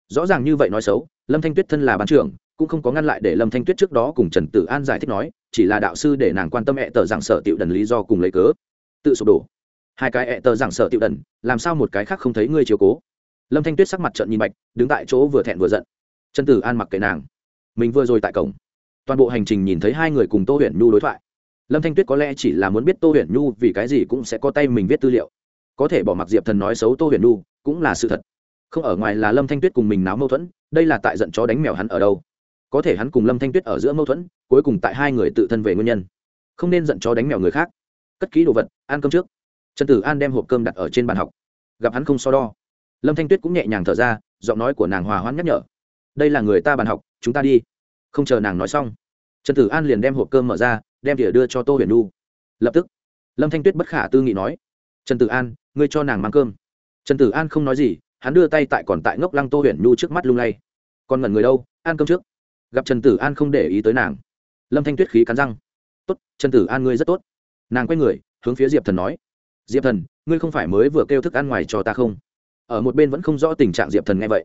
Rõ ràng như vậy nói xấu, lâm thanh tuyết thân là bán trưởng, cũng không có ngăn lại để lâm thanh tuyết trước đó cùng trần tử an giải thích nói, chỉ là đạo sư để nàng quan tâm ẹ tờ giảng sở tiểu đần lý do cùng lấy cớ. Tự sụp đổ hai cái ẹ tờ giảng sợ tiểu đần, làm sao một cái khác không thấy ngươi chiếu cố? Lâm thanh tuyết sắc mặt trận nhìn bạch, đứng tại chỗ vừa thẹn vừa giận. Trần tử an mặc kệ nàng. Mình vừa rồi tại cổng. Toàn bộ hành trình nhìn thấy hai người cùng tô huyền nhu đối thoại. Lâm thanh tuyết có lẽ chỉ là muốn biết tô huyền nhu vì cái gì cũng sẽ có tay mình viết tư liệu. Có thể bỏ mặc diệp thần nói xấu tô huyền nhu cũng là sự thật. Không ở ngoài là lâm thanh tuyết cùng mình náo mâu thuẫn, đây là tại giận chó đánh mèo hắn ở đâu. Có thể hắn cùng lâm thanh tuyết ở giữa mâu thuẫn, cuối cùng tại hai người tự thân về nguyên nhân. Không nên giận chó đánh mèo người khác. Cất kỹ đồ vật, ăn cơm trước trần tử an đem hộp cơm đặt ở trên bàn học. Gặp hắn không so đo, lâm thanh tuyết cũng nhẹ nhàng thở ra, giọng nói của nàng hòa hoãn nhắc nhở. Đây là người ta bàn học, chúng ta đi. Không chờ nàng nói xong, trần tử an liền đem hộp cơm mở ra, đem đĩa đưa cho tô huyền nu lập tức, lâm thanh tuyết bất khả tư nghị nói, trần tử an, ngươi cho nàng mang cơm. Trần tử an không nói gì, hắn đưa tay tại còn tại ngốc lăng tô huyền nu trước mắt lung lay. Còn ngẩn người đâu, ăn cơm trước. Gặp trần tử an không để ý tới nàng, lâm thanh tuyết khí cắn răng, tốt, trần tử an ngươi rất tốt. Nàng quay người, hướng phía diệp thần nói diệp thần, ngươi không phải mới vừa kêu thức ăn ngoài cho ta không? Ở một bên vẫn không rõ tình trạng diệp thần nghe vậy.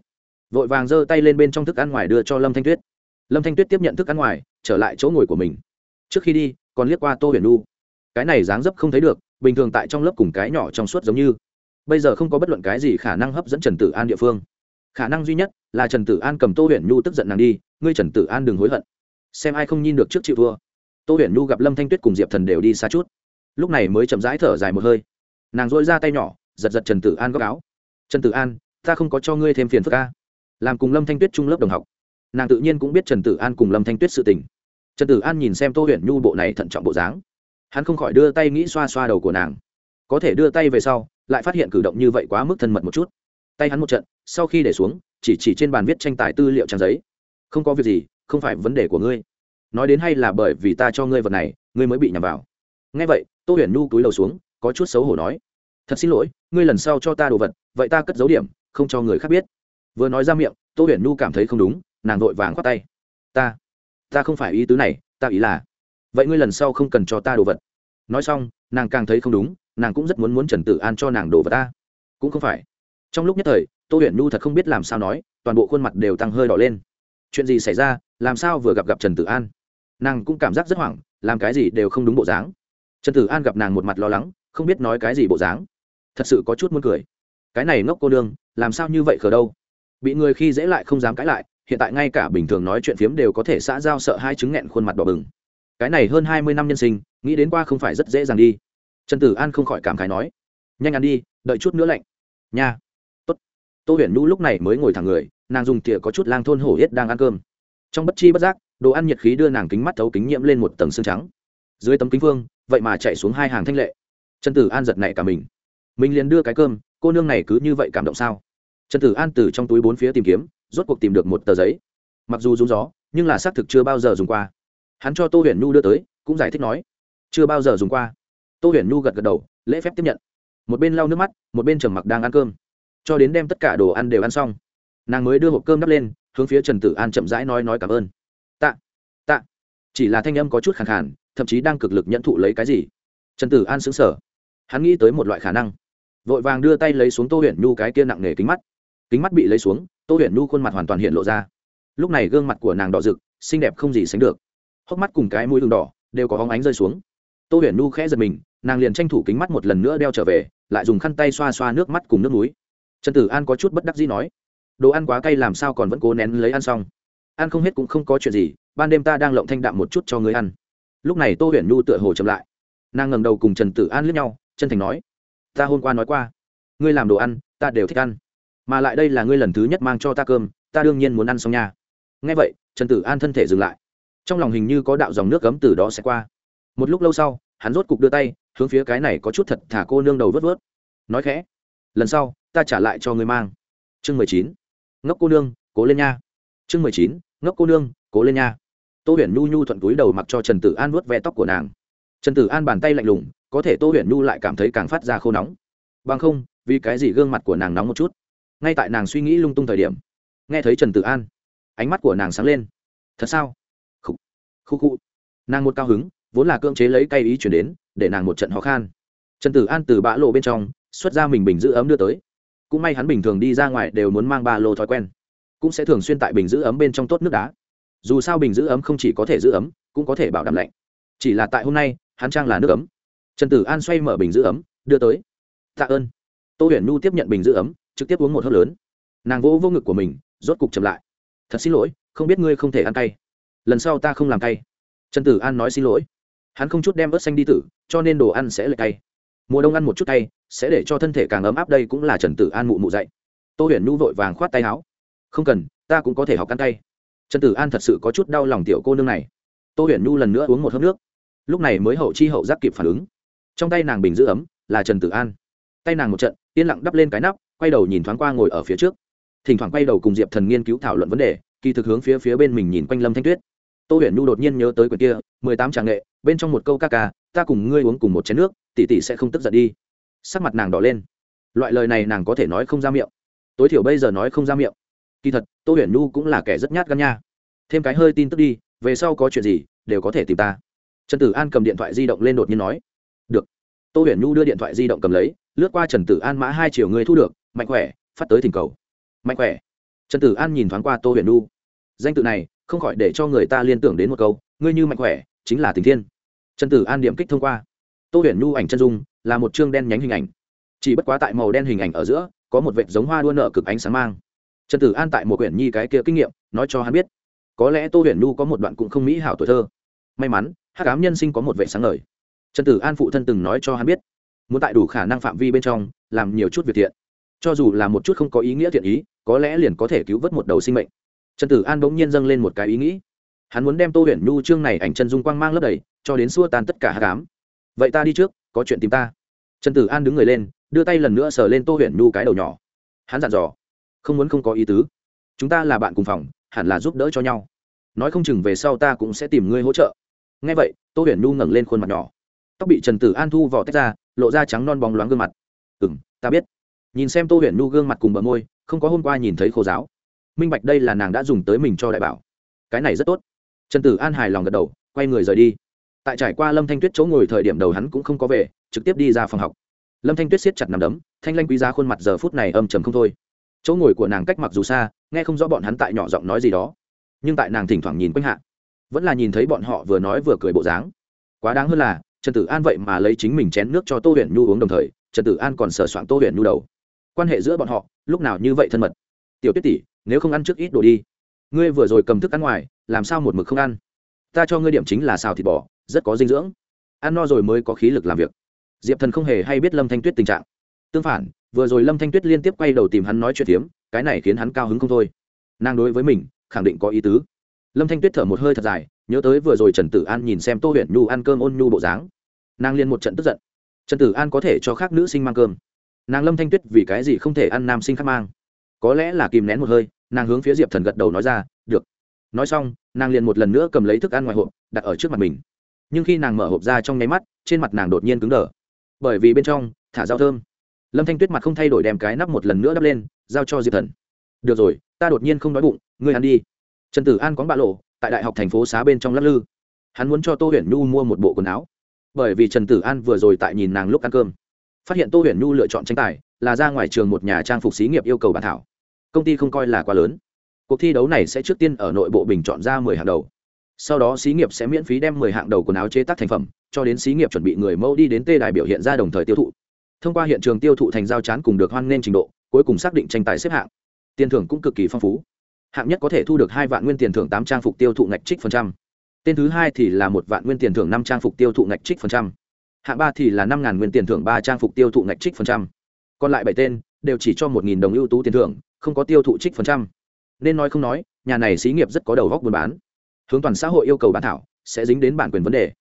Vội vàng giơ tay lên bên trong thức ăn ngoài đưa cho lâm thanh tuyết. Lâm thanh tuyết tiếp nhận thức ăn ngoài, trở lại chỗ ngồi của mình. Trước khi đi, còn liếc qua tô huyền nu cái này dáng dấp không thấy được, bình thường tại trong lớp cùng cái nhỏ trong suốt giống như. Bây giờ không có bất luận cái gì khả năng hấp dẫn trần tử an địa phương. Khả năng duy nhất là trần tử an cầm tô huyền nhu tức giận nàng đi, ngươi trần tử an đừng hối hận. Xem ai không nhìn được trước chịu thua. Tô huyền nhu gặp lâm thanh tuyết cùng diệp thần đều đi xa chút lúc này mới chậm rãi thở dài một hơi. Nàng dội ra tay nhỏ, giật giật trần tử an góc áo. Trần tử an, ta không có cho ngươi thêm phiền phức ca làm cùng lâm thanh tuyết chung lớp đồng học, nàng tự nhiên cũng biết trần tử an cùng lâm thanh tuyết sự tình. Trần tử an nhìn xem tô huyền nhu bộ này thận trọng bộ dáng, hắn không khỏi đưa tay nghĩ xoa xoa đầu của nàng. Có thể đưa tay về sau, lại phát hiện cử động như vậy quá mức thân mật một chút. Tay hắn một trận, sau khi để xuống, chỉ chỉ trên bàn viết tranh tài tư liệu trang giấy. Không có việc gì, không phải vấn đề của ngươi. Nói đến hay là bởi vì ta cho ngươi vật này, ngươi mới bị nhầm vào nghe vậy, tô huyền nhu cúi đầu xuống, có chút xấu hổ nói, thật xin lỗi, ngươi lần sau cho ta đồ vật, vậy ta cất dấu điểm, không cho người khác biết. Vừa nói ra miệng, tô huyền nhu cảm thấy không đúng, nàng vội vàng khoát tay, ta ta không phải ý tứ này, ta ý là, vậy ngươi lần sau không cần cho ta đồ vật. Nói xong, nàng càng thấy không đúng, nàng cũng rất muốn muốn trần tử an cho nàng đồ vật ta. Cũng không phải. Trong lúc nhất thời, tô huyền nhu thật không biết làm sao nói, toàn bộ khuôn mặt đều tăng hơi đỏ lên. Chuyện gì xảy ra, làm sao vừa gặp gặp trần tử an? Nàng cũng cảm giác rất hoảng, làm cái gì đều không đúng bộ dáng trần tử an gặp nàng một mặt lo lắng, không biết nói cái gì bộ dáng. Thật sự có chút muốn cười. Cái này ngốc cô đương làm sao như vậy khờ đâu? Bị người khi dễ lại không dám cãi lại, hiện tại ngay cả bình thường nói chuyện phiếm đều có thể xã giao sợ hai chứng nghẹn khuôn mặt đỏ bừng. Cái này hơn hai mươi năm nhân sinh, nghĩ đến qua không phải rất dễ dàng đi. Trần tử an không khỏi cảm khái nói, nhanh ăn đi, đợi chút nữa lạnh. Nha. Tốt. Tô huyền nhu lúc này mới ngồi thẳng người, nàng dùng tỉa có chút lang thôn hổ yết đang ăn cơm. Trong bất chi bất giác, đồ ăn nhiệt khí đưa nàng kính mắt thấu kính nhiễm lên một tầng xương trắng dưới tấm kính phương, vậy mà chạy xuống hai hàng thanh lệ. Trần tử an giật này cả mình. Mình liền đưa cái cơm, cô nương này cứ như vậy cảm động sao? Trần tử an từ trong túi bốn phía tìm kiếm, rốt cuộc tìm được một tờ giấy. Mặc dù rúng gió, nhưng là xác thực chưa bao giờ dùng qua. Hắn cho tô huyền nhu đưa tới, cũng giải thích nói, chưa bao giờ dùng qua. Tô huyền nhu gật gật đầu, lễ phép tiếp nhận. Một bên lau nước mắt, một bên trầm mặc đang ăn cơm. Cho đến đem tất cả đồ ăn đều ăn xong, nàng mới đưa hộp cơm đắp lên, hướng phía trần tử an chậm rãi nói nói cảm ơn. Tạ tạ. Chỉ là thanh âm có chút khẳng khản thậm chí đang cực lực nhận thụ lấy cái gì. Trần tử an xứng sở hắn nghĩ tới một loại khả năng. Vội vàng đưa tay lấy xuống tô huyền nhu cái kia nặng nề kính mắt. Kính mắt bị lấy xuống, tô huyền nhu khuôn mặt hoàn toàn hiện lộ ra. Lúc này gương mặt của nàng đỏ rực, xinh đẹp không gì sánh được. Hốc mắt cùng cái mũi đường đỏ đều có hóng ánh rơi xuống. Tô huyền nhu khẽ giật mình, nàng liền tranh thủ kính mắt một lần nữa đeo trở về, lại dùng khăn tay xoa xoa nước mắt cùng nước núi trần tử an có chút bất đắc dĩ nói, đồ ăn quá cay làm sao còn vẫn cố nén lấy ăn xong. Ăn không hết cũng không có chuyện gì, ban đêm ta đang lộng thanh đạm một chút cho người ăn lúc này tô huyền nhu tựa hồ chậm lại. Nàng ngầm đầu cùng trần tử an lướt nhau, chân thành nói, ta hôm qua nói qua, ngươi làm đồ ăn, ta đều thích ăn. Mà lại đây là ngươi lần thứ nhất mang cho ta cơm, ta đương nhiên muốn ăn xong nha. Ngay vậy, trần tử an thân thể dừng lại. Trong lòng hình như có đạo dòng nước cấm từ đó sẽ qua. Một lúc lâu sau, hắn rốt cục đưa tay, hướng phía cái này có chút thật thả cô nương đầu vớt vớt. Nói khẽ, lần sau, ta trả lại cho ngươi mang. Chương mười chín, ngốc cô nương, cố lên nha. Chương mười chín, ngốc cô nương, cố lên nha tô huyền nhu nhu thuận túi đầu mặc cho trần tử an vuốt ve tóc của nàng. Trần tử an bàn tay lạnh lùng có thể tô huyền nhu lại cảm thấy càng phát ra khô nóng. Bằng không vì cái gì gương mặt của nàng nóng một chút? Ngay tại nàng suy nghĩ lung tung thời điểm nghe thấy trần tử an ánh mắt của nàng sáng lên. Thật sao? Khúc, khúc khu nàng một cao hứng vốn là cưỡng chế lấy cây ý chuyển đến để nàng một trận khó khăn trần tử an từ bã lộ bên trong xuất ra mình bình giữ ấm đưa tới. Cũng may hắn bình thường đi ra ngoài đều muốn mang ba lô thói quen cũng sẽ thường xuyên tại bình giữ ấm bên trong tốt nước đá dù sao bình giữ ấm không chỉ có thể giữ ấm, cũng có thể bảo đảm lạnh. Chỉ là tại hôm nay, hắn trang là nước ấm. Trần tử an xoay mở bình giữ ấm, đưa tới. Tạ ơn. Tô huyền nhu tiếp nhận bình giữ ấm, trực tiếp uống một hớp lớn. Nàng vỗ vô ngực của mình, rốt cục chậm lại. Thật xin lỗi, không biết ngươi không thể ăn cay. Lần sau ta không làm cay. Trần tử an nói xin lỗi. Hắn không chút đem ớt xanh đi tử, cho nên đồ ăn sẽ lệch tay mùa đông ăn một chút tay sẽ để cho thân thể càng ấm áp đây cũng là trần tử an mụ mụ dạy. Tô huyền nhu vội vàng khoát tay áo. Không cần, ta cũng có thể học ăn cay trần tử an thật sự có chút đau lòng tiểu cô nương này. Tô huyền nhu lần nữa uống một hớp nước. Lúc này mới hậu chi hậu giác kịp phản ứng. Trong tay nàng bình giữ ấm, là trần tử an. Tay nàng một trận, yên lặng đắp lên cái nắp, quay đầu nhìn thoáng qua ngồi ở phía trước. Thỉnh thoảng quay đầu cùng diệp thần nghiên cứu thảo luận vấn đề, kỳ thực hướng phía phía bên mình nhìn quanh lâm thanh tuyết. Tô huyền nhu đột nhiên nhớ tới quyển kia, mười tám tràng nghệ, bên trong một câu ca ca, ta cùng ngươi uống cùng một chén nước, tỷ tỷ sẽ không tức giận đi. Sắc mặt nàng đỏ lên. Loại lời này nàng có thể nói không ra miệng. Tối thiểu bây giờ nói không ra miệng kỳ thật, tô huyền nhu cũng là kẻ rất nhát gan nha. Thêm cái hơi tin tức đi, về sau có chuyện gì, đều có thể tìm ta. Trần tử an cầm điện thoại di động lên đột nhiên nói. Được. Tô huyền nhu đưa điện thoại di động cầm lấy, lướt qua trần tử an mã hai triệu người thu được, mạnh khỏe, phát tới thỉnh cầu. Mạnh khỏe. Trần tử an nhìn thoáng qua tô huyền nhu. Danh tự này, không khỏi để cho người ta liên tưởng đến một câu, ngươi như mạnh khỏe, chính là tình thiên. Trần tử an điểm kích thông qua. Tô huyền nhu ảnh chân dung, là một chương đen nhánh hình ảnh. Chỉ bất quá tại màu đen hình ảnh ở giữa, có một vệt giống hoa đua nợ cực ánh sáng mang trần tử an tại một quyển nhi cái kia kinh nghiệm, nói cho hắn biết. Có lẽ tô huyền nhu có một đoạn cũng không mỹ hảo tuổi thơ. May mắn hát cám nhân sinh có một vệ sáng lời. trần tử an phụ thân từng nói cho hắn biết, muốn tại đủ khả năng phạm vi bên trong, làm nhiều chút việc thiện. Cho dù là một chút không có ý nghĩa thiện ý, có lẽ liền có thể cứu vớt một đầu sinh mệnh. Trần tử an bỗng nhiên dâng lên một cái ý nghĩ. Hắn muốn đem tô huyền nhu chương này ảnh chân dung quang mang lấp đầy, cho đến xua tan tất cả hát cám vậy ta đi trước, có chuyện tìm ta. Trần tử an đứng người lên, đưa tay lần nữa sờ lên tô huyền nhu cái đầu nhỏ. Hắn dặn dò không muốn không có ý tứ. Chúng ta là bạn cùng phòng, hẳn là giúp đỡ cho nhau. Nói không chừng về sau ta cũng sẽ tìm ngươi hỗ trợ. Ngay vậy, tô huyền nhu ngẩng lên khuôn mặt nhỏ. Tóc bị trần tử an thu vỏ tách ra, lộ ra trắng non bóng loáng gương mặt. Ừ m ta biết. Nhìn xem tô huyền nhu gương mặt cùng bờ môi, không có hôm qua nhìn thấy khô giáo. Minh bạch đây là nàng đã dùng tới mình cho đại bảo. Cái này rất tốt. Trần tử an hài lòng gật đầu, quay người rời đi. Tại trải qua lâm thanh tuyết chỗ ngồi thời điểm đầu hắn cũng không có về, trực tiếp đi ra phòng học. Lâm thanh tuyết siết chặt nằm đấm, thanh lanh quý giá khuôn mặt giờ phút này âm trầm không thôi chỗ ngồi của nàng cách mặc dù xa, nghe không rõ bọn hắn tại nhỏ giọng nói gì đó. Nhưng tại nàng thỉnh thoảng nhìn quanh hạ, vẫn là nhìn thấy bọn họ vừa nói vừa cười bộ dáng. Quá đáng hơn là, trần tử an vậy mà lấy chính mình chén nước cho tô huyền nhu uống đồng thời, trần tử an còn sờ soạn tô huyền nhu đầu. Quan hệ giữa bọn họ, lúc nào như vậy thân mật? Tiểu tuyết tỷ, nếu không ăn trước ít đồ đi. Ngươi vừa rồi cầm thức ăn ngoài, làm sao một mực không ăn? Ta cho ngươi điểm chính là xào thịt bò, rất có dinh dưỡng. Ăn no rồi mới có khí lực làm việc. Diệp thần không hề hay biết lâm thanh tuyết tình trạng. Tương phản vừa rồi lâm thanh tuyết liên tiếp quay đầu tìm hắn nói chuyện tiếm cái này khiến hắn cao hứng không thôi. Nàng đối với mình, khẳng định có ý tứ. Lâm thanh tuyết thở một hơi thật dài, nhớ tới vừa rồi trần tử an nhìn xem tô huyện nhu ăn cơm ôn nhu bộ dáng. Nàng liên một trận tức giận. Trần tử an có thể cho khác nữ sinh mang cơm. Nàng lâm thanh tuyết vì cái gì không thể ăn nam sinh khác mang? Có lẽ là kìm nén một hơi, nàng hướng phía diệp thần gật đầu nói ra, được. Nói xong, nàng liền một lần nữa cầm lấy thức ăn ngoài hộp, đặt ở trước mặt mình. Nhưng khi nàng mở hộp ra trong nháy mắt, trên mặt nàng đột nhiên cứng đờ. Bởi vì bên trong, thả rau thơm lâm thanh tuyết mặt không thay đổi đem cái nắp một lần nữa đắp lên, giao cho diệp thần. Được rồi, ta đột nhiên không đói bụng, ngươi ăn đi. Trần tử an có bạ lộ, tại đại học thành phố xá bên trong lắc lư. Hắn muốn cho tô huyền nhu mua một bộ quần áo. Bởi vì trần tử an vừa rồi tại nhìn nàng lúc ăn cơm. Phát hiện tô huyền nhu lựa chọn tranh tài, là ra ngoài trường một nhà trang phục xí nghiệp yêu cầu bản thảo. Công ty không coi là quá lớn. Cuộc thi đấu này sẽ trước tiên ở nội bộ bình chọn ra mười hạng đầu. Sau đó xí nghiệp sẽ miễn phí đem mười hạng đầu quần áo chế tác thành phẩm, cho đến xí nghiệp chuẩn bị người mẫu đi đến tê đài biểu hiện ra đồng thời tiêu thụ thông qua hiện trường tiêu thụ thành giao chán cùng được hoan nghênh trình độ, cuối cùng xác định tranh tài xếp hạng. Tiền thưởng cũng cực kỳ phong phú. Hạng nhất có thể thu được hai vạn nguyên tiền thưởng tám trang phục tiêu thụ ngạch trích phần trăm. Tên thứ hai thì là một vạn nguyên tiền thưởng năm trang phục tiêu thụ ngạch trích phần trăm. Hạng ba thì là năm ngàn nguyên tiền thưởng ba trang phục tiêu thụ ngạch trích phần trăm. Còn lại bảy tên đều chỉ cho một nghìn đồng ưu tú tiền thưởng, không có tiêu thụ trích phần trăm. Nên nói không nói, nhà này xí nghiệp rất có đầu góc buôn bán. Hướng toàn xã hội yêu cầu bản thảo sẽ dính đến bản quyền vấn đề.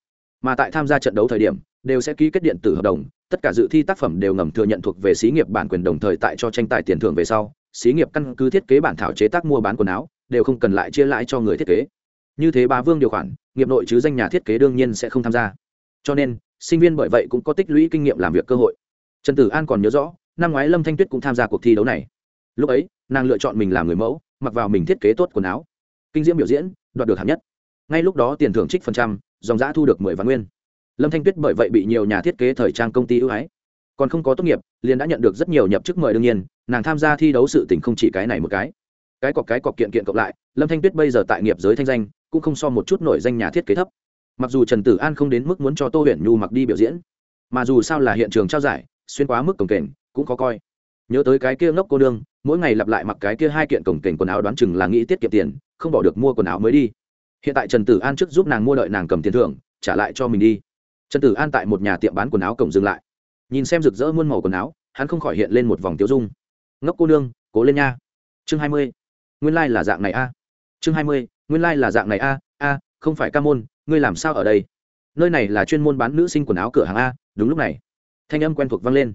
Mà tại tham gia trận đấu thời điểm, đều sẽ ký kết điện tử hợp đồng tất cả dự thi tác phẩm đều ngầm thừa nhận thuộc về xí nghiệp bản quyền đồng thời tại cho tranh tài tiền thưởng về sau, xí nghiệp căn cứ thiết kế bản thảo chế tác mua bán quần áo, đều không cần lại chia lãi cho người thiết kế. Như thế bà vương điều khoản, nghiệp nội chứ danh nhà thiết kế đương nhiên sẽ không tham gia. Cho nên, sinh viên bởi vậy cũng có tích lũy kinh nghiệm làm việc cơ hội. Trần tử an còn nhớ rõ, năm ngoái lâm thanh tuyết cũng tham gia cuộc thi đấu này. Lúc ấy, nàng lựa chọn mình làm người mẫu, mặc vào mình thiết kế tốt quần áo. Kinh diễm biểu diễn, đoạt được hạng nhất. Ngay lúc đó tiền thưởng trích phần trăm, dòng giã thu được mười vạn nguyên lâm thanh tuyết bởi vậy bị nhiều nhà thiết kế thời trang công ty ưu ái. Còn không có tốt nghiệp, liền đã nhận được rất nhiều nhập chức mời đương nhiên, nàng tham gia thi đấu sự tình không chỉ cái này một cái. Cái cọc cái cọc kiện kiện cộng lại, lâm thanh tuyết bây giờ tại nghiệp giới thanh danh, cũng không so một chút nổi danh nhà thiết kế thấp. Mặc dù trần tử an không đến mức muốn cho tô huyền nhu mặc đi biểu diễn, mà dù sao là hiện trường trao giải, xuyên quá mức cổng kềnh, cũng khó coi. Nhớ tới cái kia ngốc cô đương mỗi ngày lặp lại mặc cái kia hai kiện cổng kềnh quần áo đoán chừng là nghĩ tiết kiệm tiền, không bỏ được mua quần áo mới đi. Hiện tại trần tử an trước giúp nàng mua đợi nàng cầm tiền thưởng, trả lại cho mình đi trần tử an tại một nhà tiệm bán quần áo cổng dừng lại. Nhìn xem rực rỡ muôn màu quần áo, hắn không khỏi hiện lên một vòng tiêu dung. Ngốc cô nương, cố lên nha. Chương hai mươi. Nguyên lai、like、là dạng này a. Chương hai mươi, nguyên lai、like、là dạng này a a, không phải ca môn, ngươi làm sao ở đây? Nơi này là chuyên môn bán nữ sinh quần áo cửa hàng a. Đúng lúc này, thanh âm quen thuộc vang lên.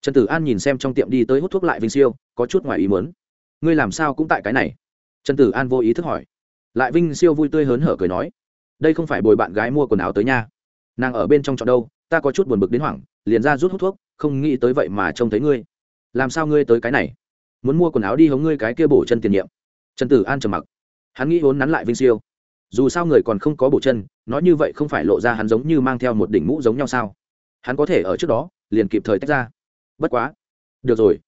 Trần tử an nhìn xem trong tiệm đi tới hút thuốc lại vinh siêu, có chút ngoài ý muốn. Ngươi làm sao cũng tại cái này? Trần tử an vô ý thức hỏi. Lại vinh siêu vui tươi hớn hở cười nói. Đây không phải bồi bạn gái mua quần áo tới nha nàng ở bên trong chọn đâu, ta có chút buồn bực đến hoảng, liền ra rút hút thuốc, không nghĩ tới vậy mà trông thấy ngươi. Làm sao ngươi tới cái này? Muốn mua quần áo đi hống ngươi cái kia bổ chân tiền nhiệm. Trần tử an trầm mặc. Hắn nghĩ vốn nắn lại vinh siêu. Dù sao người còn không có bổ chân, nói như vậy không phải lộ ra hắn giống như mang theo một đỉnh mũ giống nhau sao? Hắn có thể ở trước đó, liền kịp thời tách ra. Bất quá. Được rồi.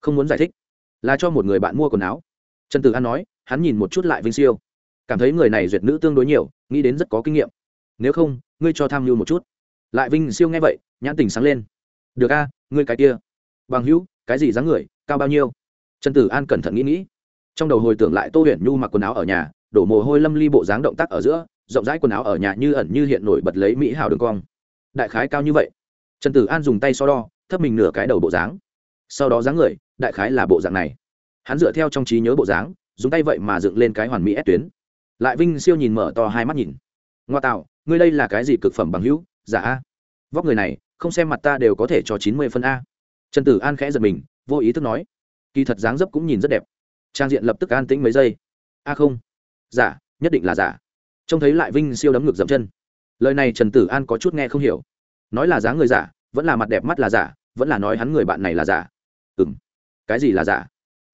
Không muốn giải thích. Là cho một người bạn mua quần áo. Trần tử an nói, hắn nhìn một chút lại vinh siêu. Cảm thấy người này duyệt nữ tương đối nhiều, nghĩ đến rất có kinh nghiệm nếu không, ngươi cho tham mưu một chút. Lại vinh siêu nghe vậy, nhãn tình sáng lên. Được a, ngươi cái kia. Bằng hữu, cái gì dáng người, cao bao nhiêu? Trần tử an cẩn thận nghĩ nghĩ. Trong đầu hồi tưởng lại tô huyền nhu mặc quần áo ở nhà, đổ mồ hôi lâm ly bộ dáng động tác ở giữa, rộng rãi quần áo ở nhà như ẩn như hiện nổi bật lấy mỹ hào đường cong. Đại khái cao như vậy. Trần tử an dùng tay so đo, thấp mình nửa cái đầu bộ dáng. Sau đó dáng người, đại khái là bộ dạng này. Hắn dựa theo trong trí nhớ bộ dáng, dùng tay vậy mà dựng lên cái hoàn mỹ ép tuyến. Lại vinh siêu nhìn mở to hai mắt nhìn. Ngoa tạo ngươi đây là cái gì cực phẩm bằng hữu? Giả a. Vóc người này, không xem mặt ta đều có thể cho chín mươi phân a. Trần tử an khẽ giật mình, vô ý thức nói. Kỳ thật dáng dấp cũng nhìn rất đẹp. Trang diện lập tức an tĩnh mấy giây. A không. Giả nhất định là giả trông thấy lại vinh siêu đấm ngược dậm chân. Lời này trần tử an có chút nghe không hiểu. Nói là dáng người giả vẫn là mặt đẹp mắt là giả vẫn là nói hắn người bạn này là giả ừ m cái gì là giả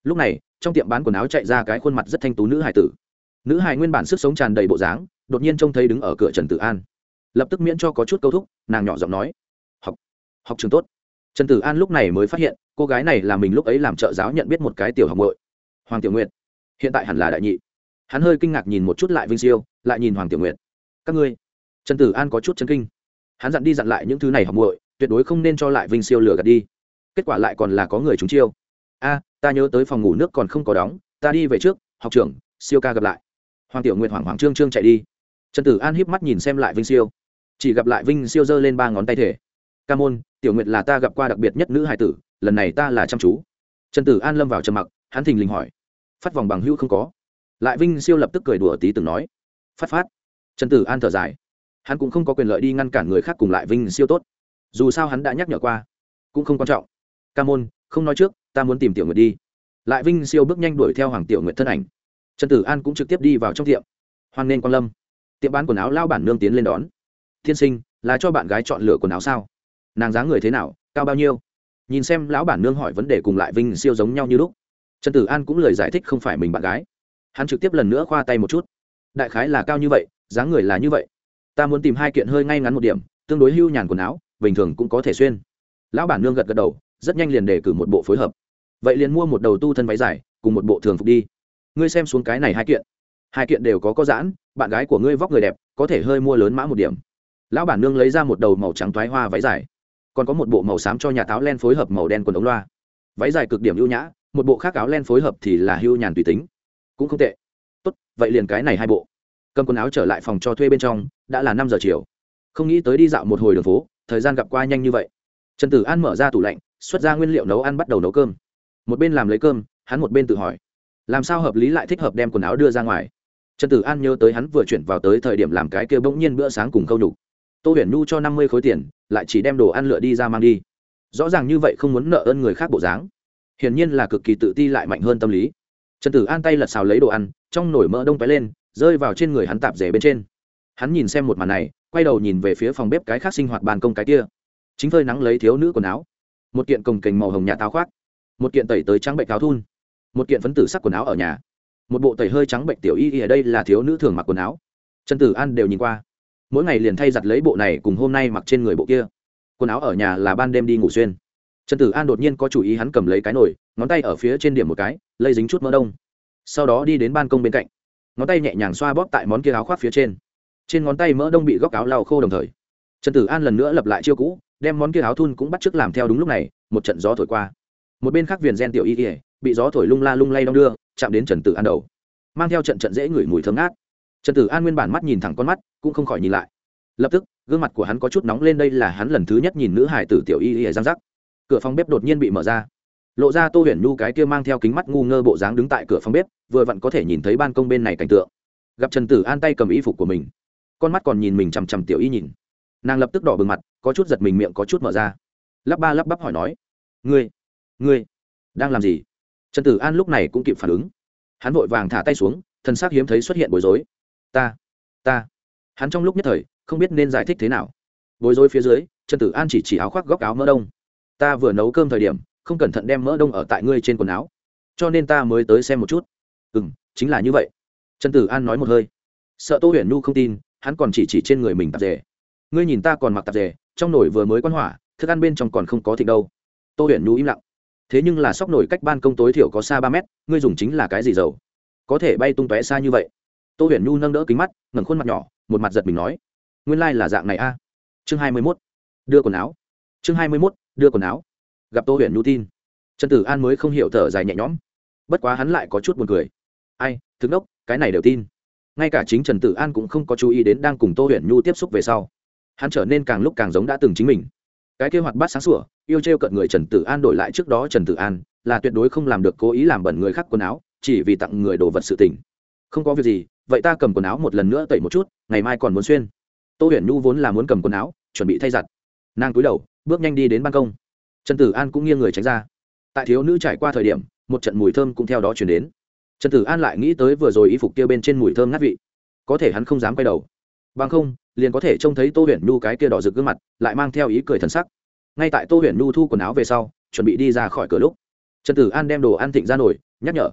lúc này, trong tiệm bán quần áo chạy ra cái khuôn mặt rất thanh tú nữ hải tử. Nữ hải nguyên bản sức sống tràn đầy bộ dáng đột nhiên trông thấy đứng ở cửa trần tử an. Lập tức miễn cho có chút câu thúc, nàng nhỏ giọng nói, học học trường tốt. Trần tử an lúc này mới phát hiện, cô gái này là mình lúc ấy làm trợ giáo nhận biết một cái tiểu học nội hoàng tiểu nguyệt. Hiện tại hẳn là đại nhị. Hắn hơi kinh ngạc nhìn một chút lại vinh siêu, lại nhìn hoàng tiểu nguyệt. Các ngươi? Trần tử an có chút chân kinh. Hắn dặn đi dặn lại những thứ này học muội, tuyệt đối không nên cho lại vinh siêu lừa gạt đi. Kết quả lại còn là có người trúng chiêu. A, ta nhớ tới phòng ngủ nước còn không có đóng, ta đi về trước, học trưởng, siêu ca gặp lại. Hoàng tiểu nguyệt hoảng hoảng trương trương chạy đi trần tử an híp mắt nhìn xem lại vinh siêu. Chỉ gặp lại vinh siêu giơ lên ba ngón tay thể. Ca môn, tiểu nguyệt là ta gặp qua đặc biệt nhất nữ hải tử, lần này ta là chăm chú. Trần tử an lâm vào trầm mặc, hắn thình lình hỏi. Phát vòng bằng hữu không có. Lại vinh siêu lập tức cười đùa tí từng nói. Phát phát. Trần tử an thở dài. Hắn cũng không có quyền lợi đi ngăn cản người khác cùng lại vinh siêu tốt. Dù sao hắn đã nhắc nhở qua, cũng không quan trọng. Ca môn, không nói trước, ta muốn tìm tiểu nguyệt đi. Lại vinh siêu bước nhanh đuổi theo hoàng tiểu nguyệt thân ảnh. Trần tử an cũng trực tiếp đi vào trong tiệm. Hoan nên quan lâm tiệm bán quần áo lao bản nương tiến lên đón. Tiên sinh, là cho bạn gái chọn lựa quần áo sao? Nàng dáng người thế nào, cao bao nhiêu? Nhìn xem lão bản nương hỏi vấn đề cùng lại vinh siêu giống nhau như lúc, trần tử an cũng lời giải thích không phải mình bạn gái. Hắn trực tiếp lần nữa khoa tay một chút. Đại khái là cao như vậy, dáng người là như vậy. Ta muốn tìm hai kiện hơi ngay ngắn một điểm, tương đối hưu nhàn quần áo, bình thường cũng có thể xuyên. Lão bản nương gật gật đầu, rất nhanh liền đề cử một bộ phối hợp. Vậy liền mua một đầu tu thân váy dài, cùng một bộ thường phục đi. Ngươi xem xuống cái này hai kiện. Hai kiện đều có có giãn bạn gái của ngươi vóc người đẹp, có thể hơi mua lớn mã một điểm. Lão bản nương lấy ra một đầu màu trắng thoái hoa váy dài. Còn có một bộ màu xám cho nhà táo len phối hợp màu đen quần ống loa. Váy dài cực điểm ưu nhã, một bộ khác áo len phối hợp thì là hưu nhàn tùy tính. Cũng không tệ. Tốt, vậy liền cái này hai bộ. Cầm quần áo trở lại phòng cho thuê bên trong, đã là năm giờ chiều. Không nghĩ tới đi dạo một hồi đường phố, thời gian gặp qua nhanh như vậy. Trần tử an mở ra tủ lạnh, xuất ra nguyên liệu nấu ăn bắt đầu nấu cơm. Một bên làm lấy cơm, hắn một bên tự hỏi, làm sao hợp lý lại thích hợp đem quần áo đưa ra ngoài? Trần tử an nhớ tới hắn vừa chuyển vào tới thời điểm làm cái kia bỗng nhiên bữa sáng cùng câu nhục. Tô huyền nhu cho năm mươi khối tiền, lại chỉ đem đồ ăn lựa đi ra mang đi. Rõ ràng như vậy không muốn nợ ơn người khác bộ dáng. Hiển nhiên là cực kỳ tự ti lại mạnh hơn tâm lý. Trần tử an tay lật xào lấy đồ ăn, trong nồi mỡ đông tói lên, rơi vào trên người hắn tạp rể bên trên. Hắn nhìn xem một màn này, quay đầu nhìn về phía phòng bếp cái khác sinh hoạt bàn công cái kia. Chính phơi nắng lấy thiếu nữ quần áo. Một kiện cồng kềnh màu hồng nhà táo khoác. Một kiện tẩy tới trắng bệnh áo thun. Một kiện phấn tử sắc quần áo ở nhà một bộ tẩy hơi trắng bệnh tiểu y ở đây là thiếu nữ thường mặc quần áo. Trần tử an đều nhìn qua. Mỗi ngày liền thay giặt lấy bộ này cùng hôm nay mặc trên người bộ kia. Quần áo ở nhà là ban đêm đi ngủ xuyên. Trần tử an đột nhiên có chủ ý hắn cầm lấy cái nồi, ngón tay ở phía trên điểm một cái, lây dính chút mỡ đông. Sau đó đi đến ban công bên cạnh. Ngón tay nhẹ nhàng xoa bóp tại món kia áo khoác phía trên. Trên ngón tay mỡ đông bị góc áo lau khô đồng thời. Trần tử an lần nữa lập lại chiêu cũ, đem món kia áo thun cũng bắt t làm theo đúng lúc này, một trận gió thổi qua. Một bên khác viền gen tiểu y ỉa bị gió thổi lung la lung lay đong đưa, chạm đến trần tử an đầu. Mang theo trận trận dễ ngửi mùi thơm ngát. Trần tử an nguyên bản mắt nhìn thẳng con mắt, cũng không khỏi nhìn lại. Lập tức, gương mặt của hắn có chút nóng lên đây là hắn lần thứ nhất nhìn nữ hải tử tiểu y y giang giác cửa phòng bếp đột nhiên bị mở ra. Lộ ra tô huyền nhu cái kia mang theo kính mắt ngu ngơ bộ dáng đứng tại cửa phòng bếp, vừa vặn có thể nhìn thấy ban công bên này cảnh tượng. Gặp trần tử an tay cầm y phục của mình, con mắt còn nhìn mình chằm chằm tiểu y nhìn. Nàng lập tức đỏ bừng mặt, có chút giật mình miệng có chút mở ra. Lắp ba lắp bắp hỏi nói, ngươi ngươi đang làm gì? Trần tử an lúc này cũng kịp phản ứng. Hắn vội vàng thả tay xuống thân xác hiếm thấy xuất hiện bối rối. Ta ta. Hắn trong lúc nhất thời, không biết nên giải thích thế nào. Bối rối phía dưới, trần tử an chỉ chỉ áo khoác góc áo mỡ đông. Ta vừa nấu cơm thời điểm, không cẩn thận đem mỡ đông ở tại ngươi trên quần áo, cho nên ta mới tới xem một chút. Ừ m chính là như vậy. Trần tử an nói một hơi. Sợ tô huyền Nu không tin, hắn còn chỉ chỉ trên người mình tạp dề. Ngươi nhìn ta còn mặc tạp dề, trong nồi vừa mới quan hỏa, thức ăn bên trong còn không có thịt đâu. Tô huyền Nu im lặng thế nhưng là sóc nổi cách ban công tối thiểu có xa ba mét, ngươi dùng chính là cái gì dầu? Có thể bay tung tóe xa như vậy. Tô huyền nhu nâng đỡ kính mắt, ngẩng khuôn mặt nhỏ, một mặt giật mình nói, nguyên lai、like、là dạng này a. Chương hai mươi mốt, đưa quần áo. Chương hai mươi mốt, đưa quần áo. Gặp tô huyền nhu tin, trần tử an mới không hiểu thở dài nhẹ nhõm. Bất quá hắn lại có chút buồn cười. Ai thức đốc, cái này đều tin. Ngay cả chính trần tử an cũng không có chú ý đến đang cùng tô huyền nhu tiếp xúc về sau. Hắn trở nên càng lúc càng giống đã từng chính mình cái kế hoạch bắt sáng sủa, yêu t r e o cận người trần tử an đổi lại trước đó trần tử an, là tuyệt đối không làm được cố ý làm bẩn người khác quần áo, chỉ vì tặng người đồ vật sự tình. Không có việc gì, vậy ta cầm quần áo một lần nữa tẩy một chút, ngày mai còn muốn xuyên. Tô huyền nhu vốn là muốn cầm quần áo, chuẩn bị thay giặt. Nàng cúi đầu, bước nhanh đi đến ban công. Trần tử an cũng nghiêng người tránh ra. Tại thiếu nữ trải qua thời điểm, một trận mùi thơm cũng theo đó chuyển đến. Trần tử an lại nghĩ tới vừa rồi y phục kia bên trên mùi thơm ngát vị. Có thể hắn không dám quay đầu. Bằng không liền có thể trông thấy tô huyền nhu cái kia đỏ rực gương mặt, lại mang theo ý cười thần sắc. Ngay tại tô huyền nhu thu quần áo về sau, chuẩn bị đi ra khỏi cửa lúc, trần tử an đem đồ ăn thịnh ra nổi nhắc nhở.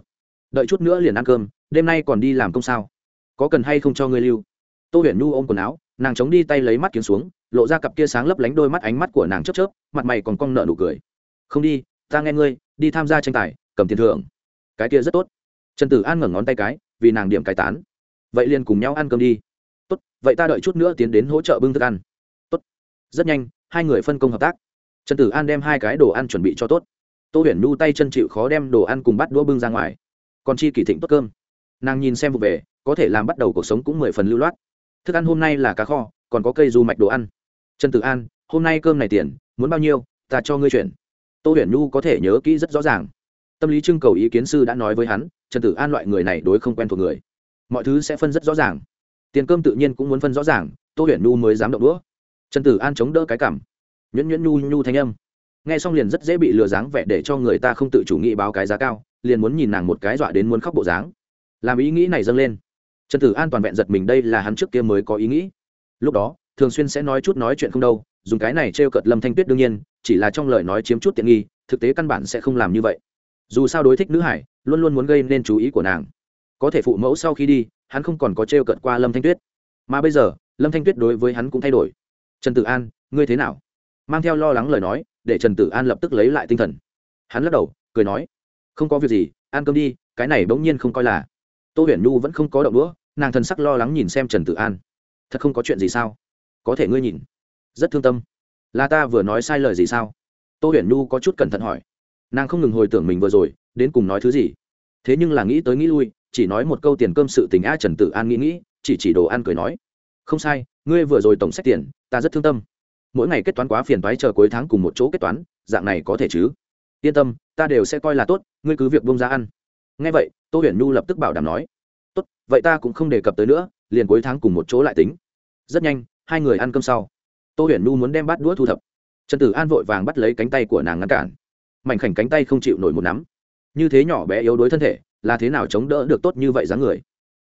Đợi chút nữa liền ăn cơm, đêm nay còn đi làm công sao? Có cần hay không cho ngươi lưu? Tô huyền nhu ôm quần áo, nàng chống đi tay lấy mắt kiếm xuống, lộ ra cặp kia sáng lấp lánh đôi mắt ánh mắt của nàng chớp chớp, mặt mày còn cong nợ nụ cười. Không đi, ta nghe ngươi, đi tham gia tranh tài, cầm tiền thưởng. Cái kia rất tốt. Trần tử an ngẩng ngón tay cái, vì nàng điểm cái tán. Vậy liền cùng nhau ăn cơm đi tốt, vậy ta đợi chút nữa tiến đến hỗ trợ bưng thức ăn. Tốt. Rất nhanh, hai người phân công hợp tác. Trần tử an đem hai cái đồ ăn chuẩn bị cho tốt. Tô huyền nhu tay chân chịu khó đem đồ ăn cùng bắt đũa bưng ra ngoài. Còn chi kỳ thịnh tốt cơm. Nàng nhìn xem vụ về, có thể làm bắt đầu cuộc sống cũng mười phần lưu loát. Thức ăn hôm nay là cá kho, còn có cây du mạch đồ ăn. Trần tử an, hôm nay cơm này tiền, muốn bao nhiêu, ta cho ngươi chuyển. Tô huyền nhu có thể nhớ kỹ rất rõ ràng. Tâm lý trưng cầu ý kiến sư đã nói với hắn, trần tử an loại người này đối không quen thuộc người. Mọi thứ sẽ phân rất rõ ràng tiền cơm tự nhiên cũng muốn phân rõ ràng, tô huyền nhu mới dám động đũa. Trần tử an chống đỡ cái cảm. Nhuyễn nhuyễn nhu nhu thanh âm. Nghe xong liền rất dễ bị lừa dáng vẻ để cho người ta không tự chủ nghĩ báo cái giá cao, liền muốn nhìn nàng một cái dọa đến muốn khóc bộ dáng. Làm ý nghĩ này dâng lên. Trần tử an toàn vẹn giật mình đây là hắn trước kia mới có ý nghĩ. Lúc đó, thường xuyên sẽ nói chút nói chuyện không đâu, dùng cái này t r e o cợt lâm thanh tuyết đương nhiên, chỉ là trong lời nói chiếm chút tiện nghi, thực tế căn bản sẽ không làm như vậy. Dù sao đối thích nữ hải, luôn luôn muốn gây nên chú ý của nàng có thể phụ mẫu sau khi đi, hắn không còn có t r e o cận qua lâm thanh tuyết. Mà bây giờ, lâm thanh tuyết đối với hắn cũng thay đổi. Trần tử an, ngươi thế nào? Mang theo lo lắng lời nói, để trần tử an lập tức lấy lại tinh thần. Hắn lắc đầu, cười nói, không có việc gì, ăn cơm đi, cái này bỗng nhiên không coi là. Tô huyền nhu vẫn không có động đũa, nàng thần sắc lo lắng nhìn xem trần tử an. Thật không có chuyện gì sao? Có thể ngươi nhìn. Rất thương tâm. Là ta vừa nói sai lời gì sao? Tô huyền nhu có chút cẩn thận hỏi. Nàng không ngừng hồi tưởng mình vừa rồi, đến cùng nói thứ gì. Thế nhưng là nghĩ tới nghĩ lui chỉ nói một câu tiền cơm sự tình a trần tử an nghĩ nghĩ, chỉ chỉ đồ ăn cười nói. Không sai, ngươi vừa rồi tổng xét tiền, ta rất thương tâm. Mỗi ngày kết toán quá phiền toái chờ cuối tháng cùng một chỗ kết toán, dạng này có thể chứ? Yên tâm, ta đều sẽ coi là tốt, ngươi cứ việc bông ra ăn. Ngay vậy, tô huyền nhu lập tức bảo đảm nói. Tốt, vậy ta cũng không đề cập tới nữa, liền cuối tháng cùng một chỗ lại tính. Rất nhanh, hai người ăn cơm sau. Tô huyền nhu muốn đem bát đũa thu thập. Trần tử an vội vàng bắt lấy cánh tay của nàng ngăn cản. Mảnh khảnh cánh tay không chịu nổi một nắm. Như thế nhỏ bé yếu đuối thân thể là thế nào chống đỡ được tốt như vậy dáng người?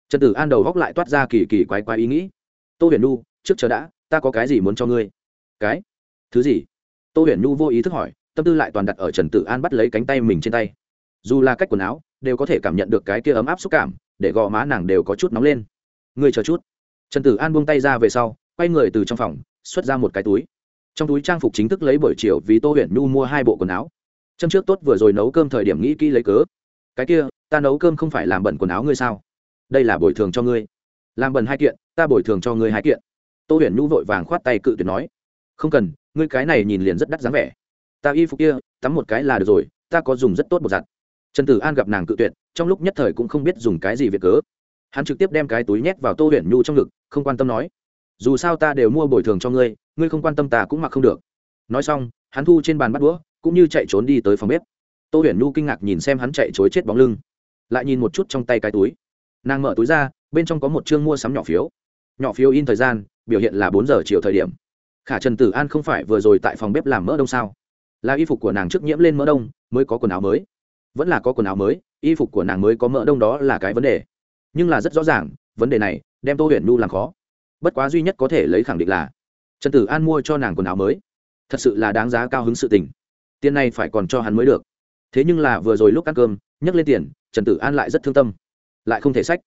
Trần tử an đầu góc lại toát ra kỳ kỳ quái quái ý nghĩ. Tô huyền Nu trước chờ đã, ta có cái gì muốn cho ngươi? Cái? Thứ gì? Tô huyền Nu vô ý thức hỏi, tâm tư lại toàn đặt ở trần tử an bắt lấy cánh tay mình trên tay. Dù là cách quần áo, đều có thể cảm nhận được cái kia ấm áp xúc cảm, để gò má nàng đều có chút nóng lên. Ngươi chờ chút. Trần tử an buông tay ra về sau, quay người từ trong phòng, xuất ra một cái túi. Trong túi trang phục chính thức lấy buổi chiều vì tô huyền nhu mua hai bộ quần áo. Châm trước tốt vừa rồi nấu cơm thời điểm nghĩ kỹ lấy cớ. Cái kia ta nấu cơm không phải làm bẩn quần áo ngươi sao? Đây là bồi thường cho ngươi. Làm bẩn hai kiện, ta bồi thường cho ngươi hai kiện. Tô huyền nhu vội vàng khoát tay cự tuyệt nói, không cần, ngươi cái này nhìn liền rất đắt dáng vẻ. Ta y phục kia, tắm một cái là được rồi, ta có dùng rất tốt một giặt. Trần tử an gặp nàng cự tuyệt, trong lúc nhất thời cũng không biết dùng cái gì việc cớ. Hắn trực tiếp đem cái túi nhét vào tô huyền nhu trong ngực, không quan tâm nói, dù sao ta đều mua bồi thường cho ngươi ngươi không quan tâm ta cũng mặc không được. Nói xong, hắn thu trên bàn bắt đũa, cũng như chạy trốn đi tới phòng bếp. Tô huyền nhu kinh ngạc nhìn xem hắn chạy chối chết bóng lưng lại nhìn một chút trong tay cái túi. Nàng mở túi ra, bên trong có một chương mua sắm nhỏ phiếu. Nhỏ phiếu in thời gian, biểu hiện là bốn giờ chiều thời điểm. Khả trần tử an không phải vừa rồi tại phòng bếp làm mỡ đông sao? Là y phục của nàng trước nhiễm lên mỡ đông, mới có quần áo mới. Vẫn là có quần áo mới, y phục của nàng mới có mỡ đông đó là cái vấn đề. Nhưng là rất rõ ràng, vấn đề này, đem tô huyền nhu làm khó. Bất quá duy nhất có thể lấy khẳng định là, trần tử an mua cho nàng quần áo mới. Thật sự là đáng giá cao hứng sự tình. Tiền này phải còn cho hắn mới được. Thế nhưng là vừa rồi lúc ăn cơm, nhấc lên tiền trần tử an lại rất thương tâm. Lại không thể sách.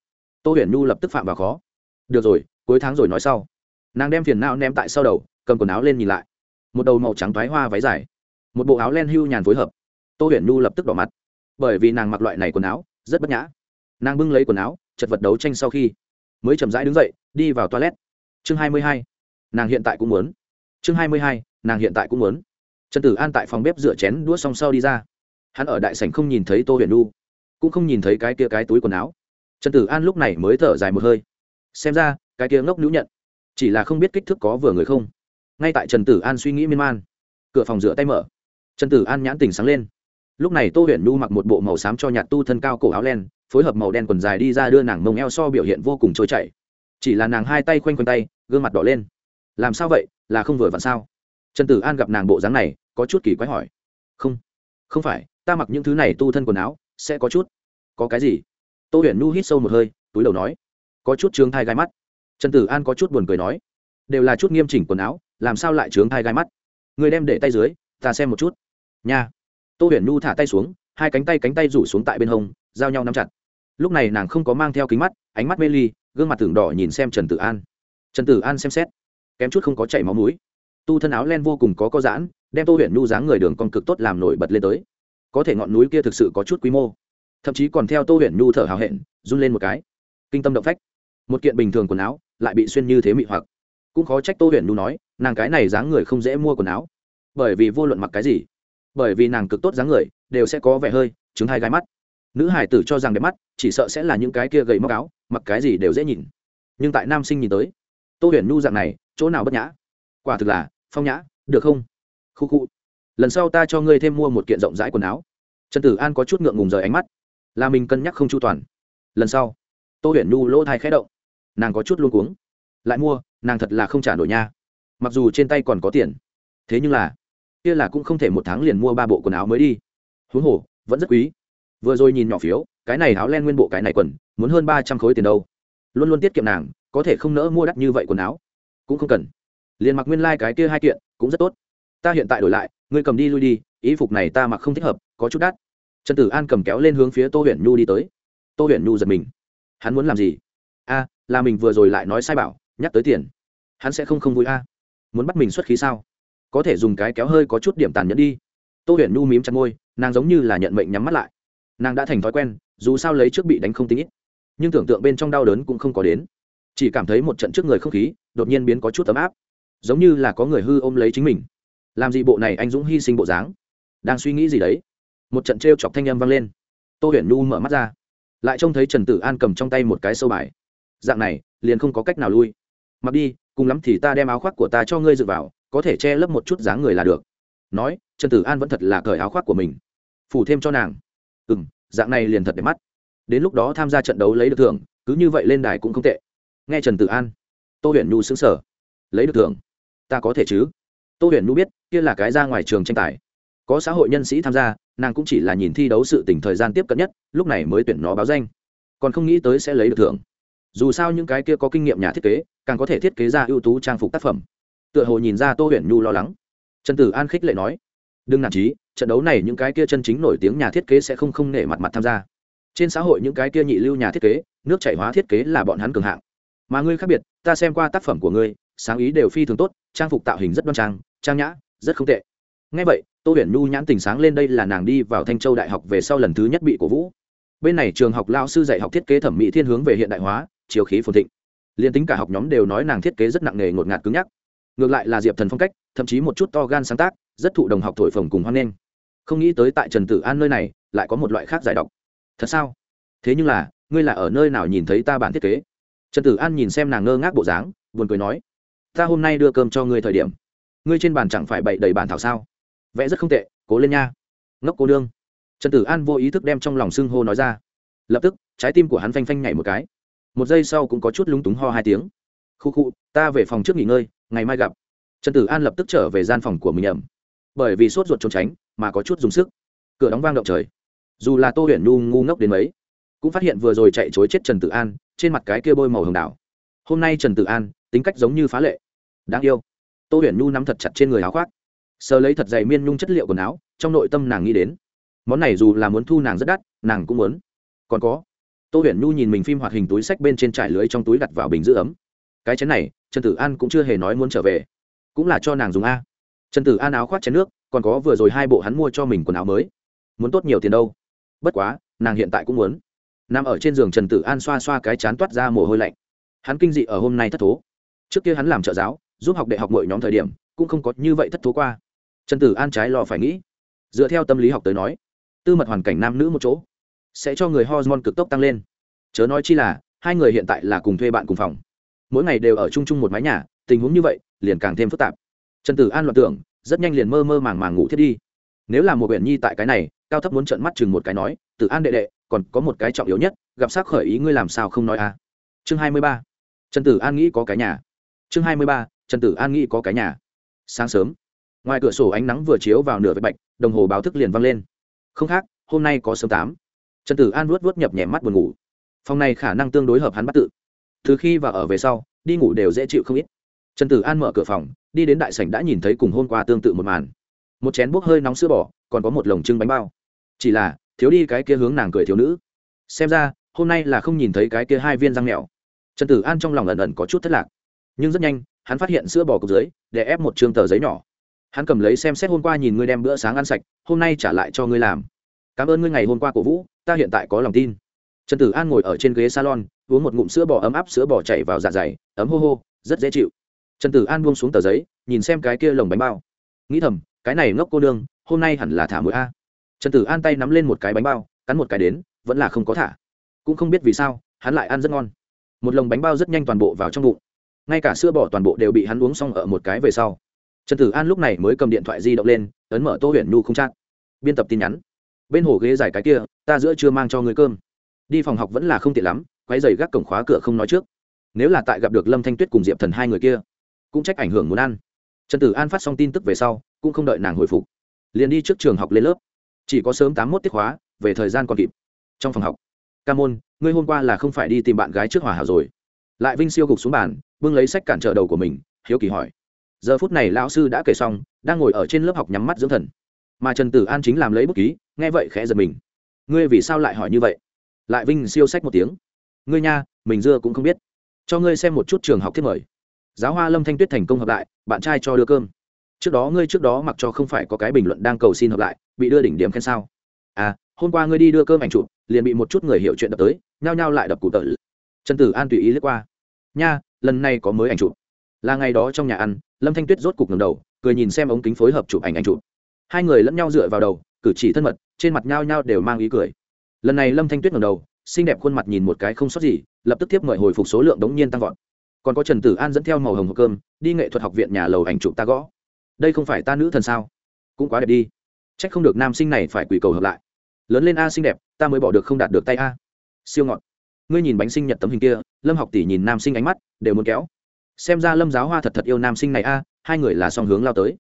Tô huyền nhu lập tức phạm vào khó. Được rồi, cuối tháng rồi nói sau. Nàng đem phiền não ném tại sau đầu, cầm quần áo lên nhìn lại. Một đầu màu trắng thoái hoa váy dài. Một bộ áo len hưu nhàn phối hợp. Tô huyền nhu lập tức đỏ mặt. Bởi vì nàng mặc loại này quần áo, rất bất nhã. Nàng bưng lấy quần áo, chật vật đấu tranh sau khi, mới chậm rãi đứng dậy, đi vào toilet. Chương hai mươi hai. Nàng hiện tại cũng muốn. Chương hai mươi hai, nàng hiện tại cũng muốn. Trần tử an tại phòng bếp rửa chén đũa xong sau đi ra. Hắn ở đại sảnh không nhìn thấy tô huyền nu cũng không nhìn thấy cái kia cái túi quần áo. Trần tử an lúc này mới thở dài một hơi. Xem ra, cái kia ngốc nữ nhận, chỉ là không biết kích thước có vừa người không. Ngay tại trần tử an suy nghĩ miên man, cửa phòng rửa tay mở. Trần tử an nhãn tình sáng lên. Lúc này tô huyền nu mặc một bộ màu xám cho nhạt tu thân cao cổ áo len, phối hợp màu đen quần dài đi ra đưa nàng mông eo so biểu hiện vô cùng trôi chảy. Chỉ là nàng hai tay khoanh quanh tay, gương mặt đỏ lên. Làm sao vậy, là không vừa vặn sao? Trần tử an gặp nàng bộ dáng này, có chút kỳ quái hỏi. Không không phải, ta mặc những thứ này tu thân quần áo sẽ có chút. Có cái gì? Tô huyền nu hít sâu một hơi, túi đầu nói. Có chút trướng thai gai mắt. Trần tử an có chút buồn cười nói. Đều là chút nghiêm chỉnh quần áo, làm sao lại trướng thai gai mắt? Người đem để tay dưới, ta xem một chút. Nha. Tô huyền nu thả tay xuống, hai cánh tay cánh tay rủ xuống tại bên hông, giao nhau nắm chặt. Lúc này nàng không có mang theo kính mắt, ánh mắt mê ly, gương mặt tưởng đỏ nhìn xem trần tử an. Trần tử an xem xét, kém chút không có chảy máu mũi. Tu thân áo len vô cùng có có giãn, đem tô Huyền nhu dáng người đường con cực tốt làm nổi bật lên tới có thể ngọn núi kia thực sự có chút quy mô. Thậm chí còn theo tô huyền nhu thở hào hẹn, run lên một cái. Kinh tâm động phách. Một kiện bình thường quần áo, lại bị xuyên như thế mị hoặc. Cũng khó trách tô huyền nhu nói, nàng cái này dáng người không dễ mua quần áo. Bởi vì vô luận mặc cái gì, bởi vì nàng cực tốt dáng người, đều sẽ có vẻ hơi chứng hai gai mắt. Nữ hải tử cho rằng đẹp mắt, chỉ sợ sẽ là những cái kia gầy móc áo, mặc cái gì đều dễ nhìn. Nhưng tại nam sinh nhìn tới, tô huyền nhu dạng này, chỗ nào bất nhã? Quả thực là, phong nhã, được không? Khu khu lần sau ta cho ngươi thêm mua một kiện rộng rãi quần áo. Trần tử an có chút ngượng ngùng rời ánh mắt. Là mình cân nhắc không chu toàn. Lần sau, tô huyền nhu lỗ thai khẽ động. Nàng có chút luôn cuống. Lại mua, nàng thật là không trả nổi nha. Mặc dù trên tay còn có tiền, thế nhưng là, kia là cũng không thể một tháng liền mua ba bộ quần áo mới đi. Huống hồ, vẫn rất quý. Vừa rồi nhìn nhỏ phiếu, cái này áo len nguyên bộ cái này quần, muốn hơn ba trăm khối tiền đâu. Luôn luôn tiết kiệm nàng, có thể không nỡ mua đắt như vậy quần áo. Cũng không cần. Liền mặc nguyên lai、like、cái kia hai kiện, cũng rất tốt ta hiện tại đổi lại, ngươi cầm đi lui đi, ý phục này ta mặc không thích hợp, có chút đắt. Trần tử an cầm kéo lên hướng phía tô huyền nhu đi tới. Tô huyền nhu giật mình. Hắn muốn làm gì? A, là mình vừa rồi lại nói sai bảo, nhắc tới tiền. Hắn sẽ không không vui a. Muốn bắt mình xuất khí sao? Có thể dùng cái kéo hơi có chút điểm tàn nhẫn đi. Tô huyền nhu mím chặt môi, nàng giống như là nhận mệnh nhắm mắt lại. Nàng đã thành thói quen, dù sao lấy trước bị đánh không tính ít. Nhưng tưởng tượng bên trong đau đớn cũng không có đến. Chỉ cảm thấy một trận trước người không khí, đột nhiên biến có chút ấm áp. Giống như là có người hư ôm lấy chính mình làm gì bộ này anh dũng hy sinh bộ dáng? Đang suy nghĩ gì đấy? Một trận t r e o chọc thanh â m vang lên. Tô huyền nhu mở mắt ra. Lại trông thấy trần tử an cầm trong tay một cái sâu bài. Dạng này, liền không có cách nào lui. Mặc đi, cùng lắm thì ta đem áo khoác của ta cho ngươi dựa vào, có thể che lấp một chút dáng người là được. Nói, trần tử an vẫn thật là cởi áo khoác của mình. Phủ thêm cho nàng. Ừ m dạng này liền thật đẹp mắt. Đến lúc đó tham gia trận đấu lấy được thưởng, cứ như vậy lên đài cũng không tệ. Nghe trần tử an, tô huyền nhu xứng sở lấy được thưởng? Ta có thể chứ? Tô huyền Nu biết, kia là cái ra ngoài trường tranh tài. Có xã hội nhân sĩ tham gia, nàng cũng chỉ là nhìn thi đấu sự tỉnh thời gian tiếp cận nhất, lúc này mới tuyển nó báo danh. Còn không nghĩ tới sẽ lấy được thưởng. Dù sao những cái kia có kinh nghiệm nhà thiết kế, càng có thể thiết kế ra ưu tú trang phục tác phẩm. Tựa hồ nhìn ra tô huyền nhu lo lắng. Trần tử an khích lệ nói, đừng nản trí trận đấu này những cái kia chân chính nổi tiếng nhà thiết kế sẽ không không nể mặt mặt tham gia. Trên xã hội những cái kia nhị lưu nhà thiết kế, nước chảy hóa thiết kế là bọn hắn cường hạng. Mà ngươi khác biệt, ta xem qua tác phẩm của ngươi, sáng ý đều phi thường tốt, trang phục tạo hình rất đoan trang trang nhã, rất không tệ. Ngay vậy, tô huyền nhu nhãn tình sáng lên đây là nàng đi vào thanh châu đại học về sau lần thứ nhất bị cổ vũ. Bên này trường học lao sư dạy học thiết kế thẩm mỹ thiên hướng về hiện đại hóa chiều khí phồn thịnh. Liền tính cả học nhóm đều nói nàng thiết kế rất nặng nề ngột ngạt cứng nhắc. Ngược lại là diệp thần phong cách, thậm chí một chút to gan sáng tác, rất thụ đồng học thổi phồng cùng hoan nghênh. Không nghĩ tới tại trần tử an nơi này, lại có một loại khác giải độc. Thật sao? Thế nhưng là, ngươi là ở nơi nào nhìn thấy ta bản thiết kế? Trần tử an nhìn xem nàng ngơ ngác bộ dáng, buồn cười nói, ta hôm nay đưa cơm cho ngươi thời điểm ngươi trên bàn chẳng phải bậy đầy bàn thảo sao? Vẽ rất không tệ, cố lên nha. Ngốc cô đương. Trần tử an vô ý thức đem trong lòng xưng hô nói ra. Lập tức, trái tim của hắn phanh phanh nhảy một cái. Một giây sau cũng có chút lúng túng ho hai tiếng. Khu khu, ta về phòng trước nghỉ ngơi, ngày mai gặp. Trần tử an lập tức trở về gian phòng của mình ẩm. Bởi vì sốt ruột trốn tránh, mà có chút dùng sức. Cửa đóng vang động trời. Dù là tô huyền nhu ngu ngốc đến mấy, cũng phát hiện vừa rồi chạy chối chết trần tử an, trên mặt cái kia bôi màu hồng đảo. Hôm nay trần tử an, tính cách giống như phá lệ. Đáng yêu tô huyền nhu nắm thật chặt trên người áo khoác. Sờ lấy thật dày miên nhung chất liệu quần áo, trong nội tâm nàng nghĩ đến, món này dù là muốn thu nàng rất đắt, nàng cũng muốn. Còn có, tô huyền nhu nhìn mình phim hoạt hình túi sách bên trên trải lưới trong túi đặt vào bình giữ ấm. Cái chén này, trần tử an cũng chưa hề nói muốn trở về. Cũng là cho nàng dùng a. Trần tử an áo khoác chén nước, còn có vừa rồi hai bộ hắn mua cho mình quần áo mới. Muốn tốt nhiều tiền đâu. Bất quá, nàng hiện tại cũng muốn. Nằm ở trên giường trần tử an xoa xoa cái chán toát ra mồ hôi lạnh. Hắn kinh dị ở hôm nay thất thố. Trước kia hắn làm trợ giáo giúp học đại học mọi nhóm thời điểm, cũng không có như vậy thất thố qua. Trần tử an trái lo phải nghĩ. Dựa theo tâm lý học tới nói, tư mật hoàn cảnh nam nữ một chỗ, sẽ cho người hormone cực tốc tăng lên. Chớ nói chi là, hai người hiện tại là cùng thuê bạn cùng phòng. Mỗi ngày đều ở chung chung một mái nhà, tình huống như vậy, liền càng thêm phức tạp. Trần tử an loạn tưởng, rất nhanh liền mơ mơ màng màng ngủ thiết đi. Nếu là một quyển nhi tại cái này, cao thấp muốn trợn mắt chừng một cái nói, tử an đệ đệ, còn có một cái trọng yếu nhất, gặp sắc khởi ý ngươi làm sao không nói à? chương hai mươi ba. Trần tử an nghĩ có cái nhà. Chương hai mươi ba trần tử an nghĩ có cái nhà. Sáng sớm, ngoài cửa sổ ánh nắng vừa chiếu vào nửa vệt bạch, đồng hồ báo thức liền văng lên. Không khác, hôm nay có sớm tám. Trần tử an vuốt vuốt nhập nhẹ mắt buồn ngủ. Phòng này khả năng tương đối hợp hắn bắt tự. Từ khi và ở về sau, đi ngủ đều dễ chịu không ít. Trần tử an mở cửa phòng, đi đến đại sảnh đã nhìn thấy cùng hôm qua tương tự một màn. Một chén bốc hơi nóng sữa bò, còn có một lồng trưng bánh bao. Chỉ là, thiếu đi cái kia hướng nàng cười thiếu nữ. Xem ra, hôm nay là không nhìn thấy cái kia hai viên răng mèo. Trần tử an trong lòng ẩn ẩn có chút thất lạc. Nhưng rất nhanh hắn phát hiện sữa bò cục dưới, để ép một chương tờ giấy nhỏ. Hắn cầm lấy xem xét hôm qua nhìn ngươi đem bữa sáng ăn sạch, hôm nay trả lại cho ngươi làm. Cảm ơn ngươi ngày hôm qua cổ vũ, ta hiện tại có lòng tin. Trần tử an ngồi ở trên ghế salon, uống một ngụm sữa bò ấm áp sữa bò chảy vào dạ dày, ấm hô hô, rất dễ chịu. Trần tử an buông xuống tờ giấy, nhìn xem cái kia lồng bánh bao. Nghĩ thầm, cái này ngốc cô nương, hôm nay hẳn là thả mũi a. Trần tử an tay nắm lên một cái bánh bao, cắn một cái đến, vẫn là không có thả. Cũng không biết vì sao, hắn lại ăn rất ngon. Một lồng bánh bao rất nhanh toàn bộ vào trong bụng ngay cả sữa bỏ toàn bộ đều bị hắn uống xong ở một cái về sau. Trần tử an lúc này mới cầm điện thoại di động lên, ấn mở tô huyền nhu không chát biên tập tin nhắn. Bên hồ ghế dài cái kia, ta giữa chưa mang cho người cơm. Đi phòng học vẫn là không tiện lắm quay giày gác cổng khóa cửa không nói trước. Nếu là tại gặp được lâm thanh tuyết cùng diệp thần hai người kia, cũng trách ảnh hưởng muốn ăn. Trần tử an phát xong tin tức về sau, cũng không đợi nàng hồi phục. Liền đi trước trường học lên lớp. Chỉ có sớm tám mốt tiết khóa, về thời gian còn kịp. Trong phòng học, ca môn, ngươi hôm qua là không phải đi tìm bạn gái trước hòa hảo rồi? Lại vinh siêu gục xuống bàn, bưng lấy sách cản trở đầu của mình, hiếu kỳ hỏi. Giờ phút này lão sư đã kể xong, đang ngồi ở trên lớp học nhắm mắt dưỡng thần. Mà trần tử an chính làm lấy bút ký, nghe vậy khẽ giật mình. Ngươi vì sao lại hỏi như vậy? Lại vinh siêu sách một tiếng. Ngươi nha, mình dưa cũng không biết. Cho ngươi xem một chút trường học thiết mời. Giáo hoa lâm thanh tuyết thành công hợp lại, bạn trai cho đưa cơm. Trước đó ngươi trước đó mặc cho không phải có cái bình luận đang cầu xin hợp lại, bị đưa đỉnh điểm khen sao? À hôm qua ngươi đi đưa cơm ảnh chụp, liền bị một chút người hiểu chuyện đập tới, nhao nhao lại đập cụ tợ. Trần tử an tùy ý lướt qua nha, lần này có mới ảnh chụp. Là ngày đó trong nhà ăn, lâm thanh tuyết rốt cục ngầm đầu, cười nhìn xem ống kính phối hợp chụp ảnh ảnh chụp. Hai người lẫn nhau dựa vào đầu, cử chỉ thân mật, trên mặt nhau nhau đều mang ý cười. Lần này lâm thanh tuyết ngầm đầu, xinh đẹp khuôn mặt nhìn một cái không sót gì, lập tức tiếp mời hồi phục số lượng đống nhiên tăng vọt. Còn có trần tử an dẫn theo màu hồng hộp cơm, đi nghệ thuật học viện nhà lầu ảnh chụp ta gõ. Đây không phải ta nữ thần sao? Cũng quá đẹp đi. C h ắ c không được nam sinh này phải quỳ cầu hợp lại. Lớn lên a xinh đẹp, ta mới bỏ được không đạt được tay a. Siêu ngọt ngươi nhìn bánh sinh nhật tấm hình kia, lâm học tỷ nhìn nam sinh ánh mắt, đều muốn kéo. Xem ra lâm giáo hoa thật thật yêu nam sinh này a, hai người là song hướng lao tới.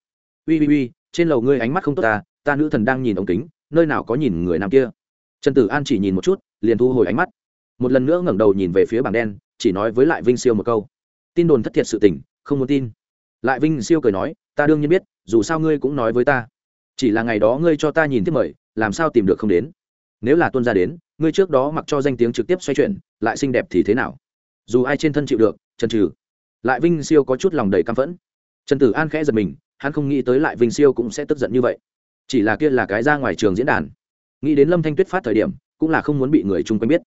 Ui ui ui, trên lầu ngươi ánh mắt không tốt ta ta nữ thần đang nhìn ống kính, nơi nào có nhìn người nam kia. Trần tử an chỉ nhìn một chút, liền thu hồi ánh mắt. Một lần nữa ngẩng đầu nhìn về phía bảng đen, chỉ nói với lại vinh siêu một câu. Tin đồn thất thiệt sự tình, không muốn tin. Lại vinh siêu cười nói, ta đương nhiên biết, dù sao ngươi cũng nói với ta. Chỉ là ngày đó ngươi cho ta nhìn tiếp mời, làm sao tìm được không đến? Nếu là tuân ra đến ngươi trước đó mặc cho danh tiếng trực tiếp xoay chuyển, lại xinh đẹp thì thế nào? Dù ai trên thân chịu được, trần trừ. Lại vinh siêu có chút lòng đầy căm phẫn. Trần tử an khẽ giật mình, hắn không nghĩ tới lại vinh siêu cũng sẽ tức giận như vậy. Chỉ là kia là cái ra ngoài trường diễn đàn. Nghĩ đến lâm thanh tuyết phát thời điểm, cũng là không muốn bị người chung quanh biết.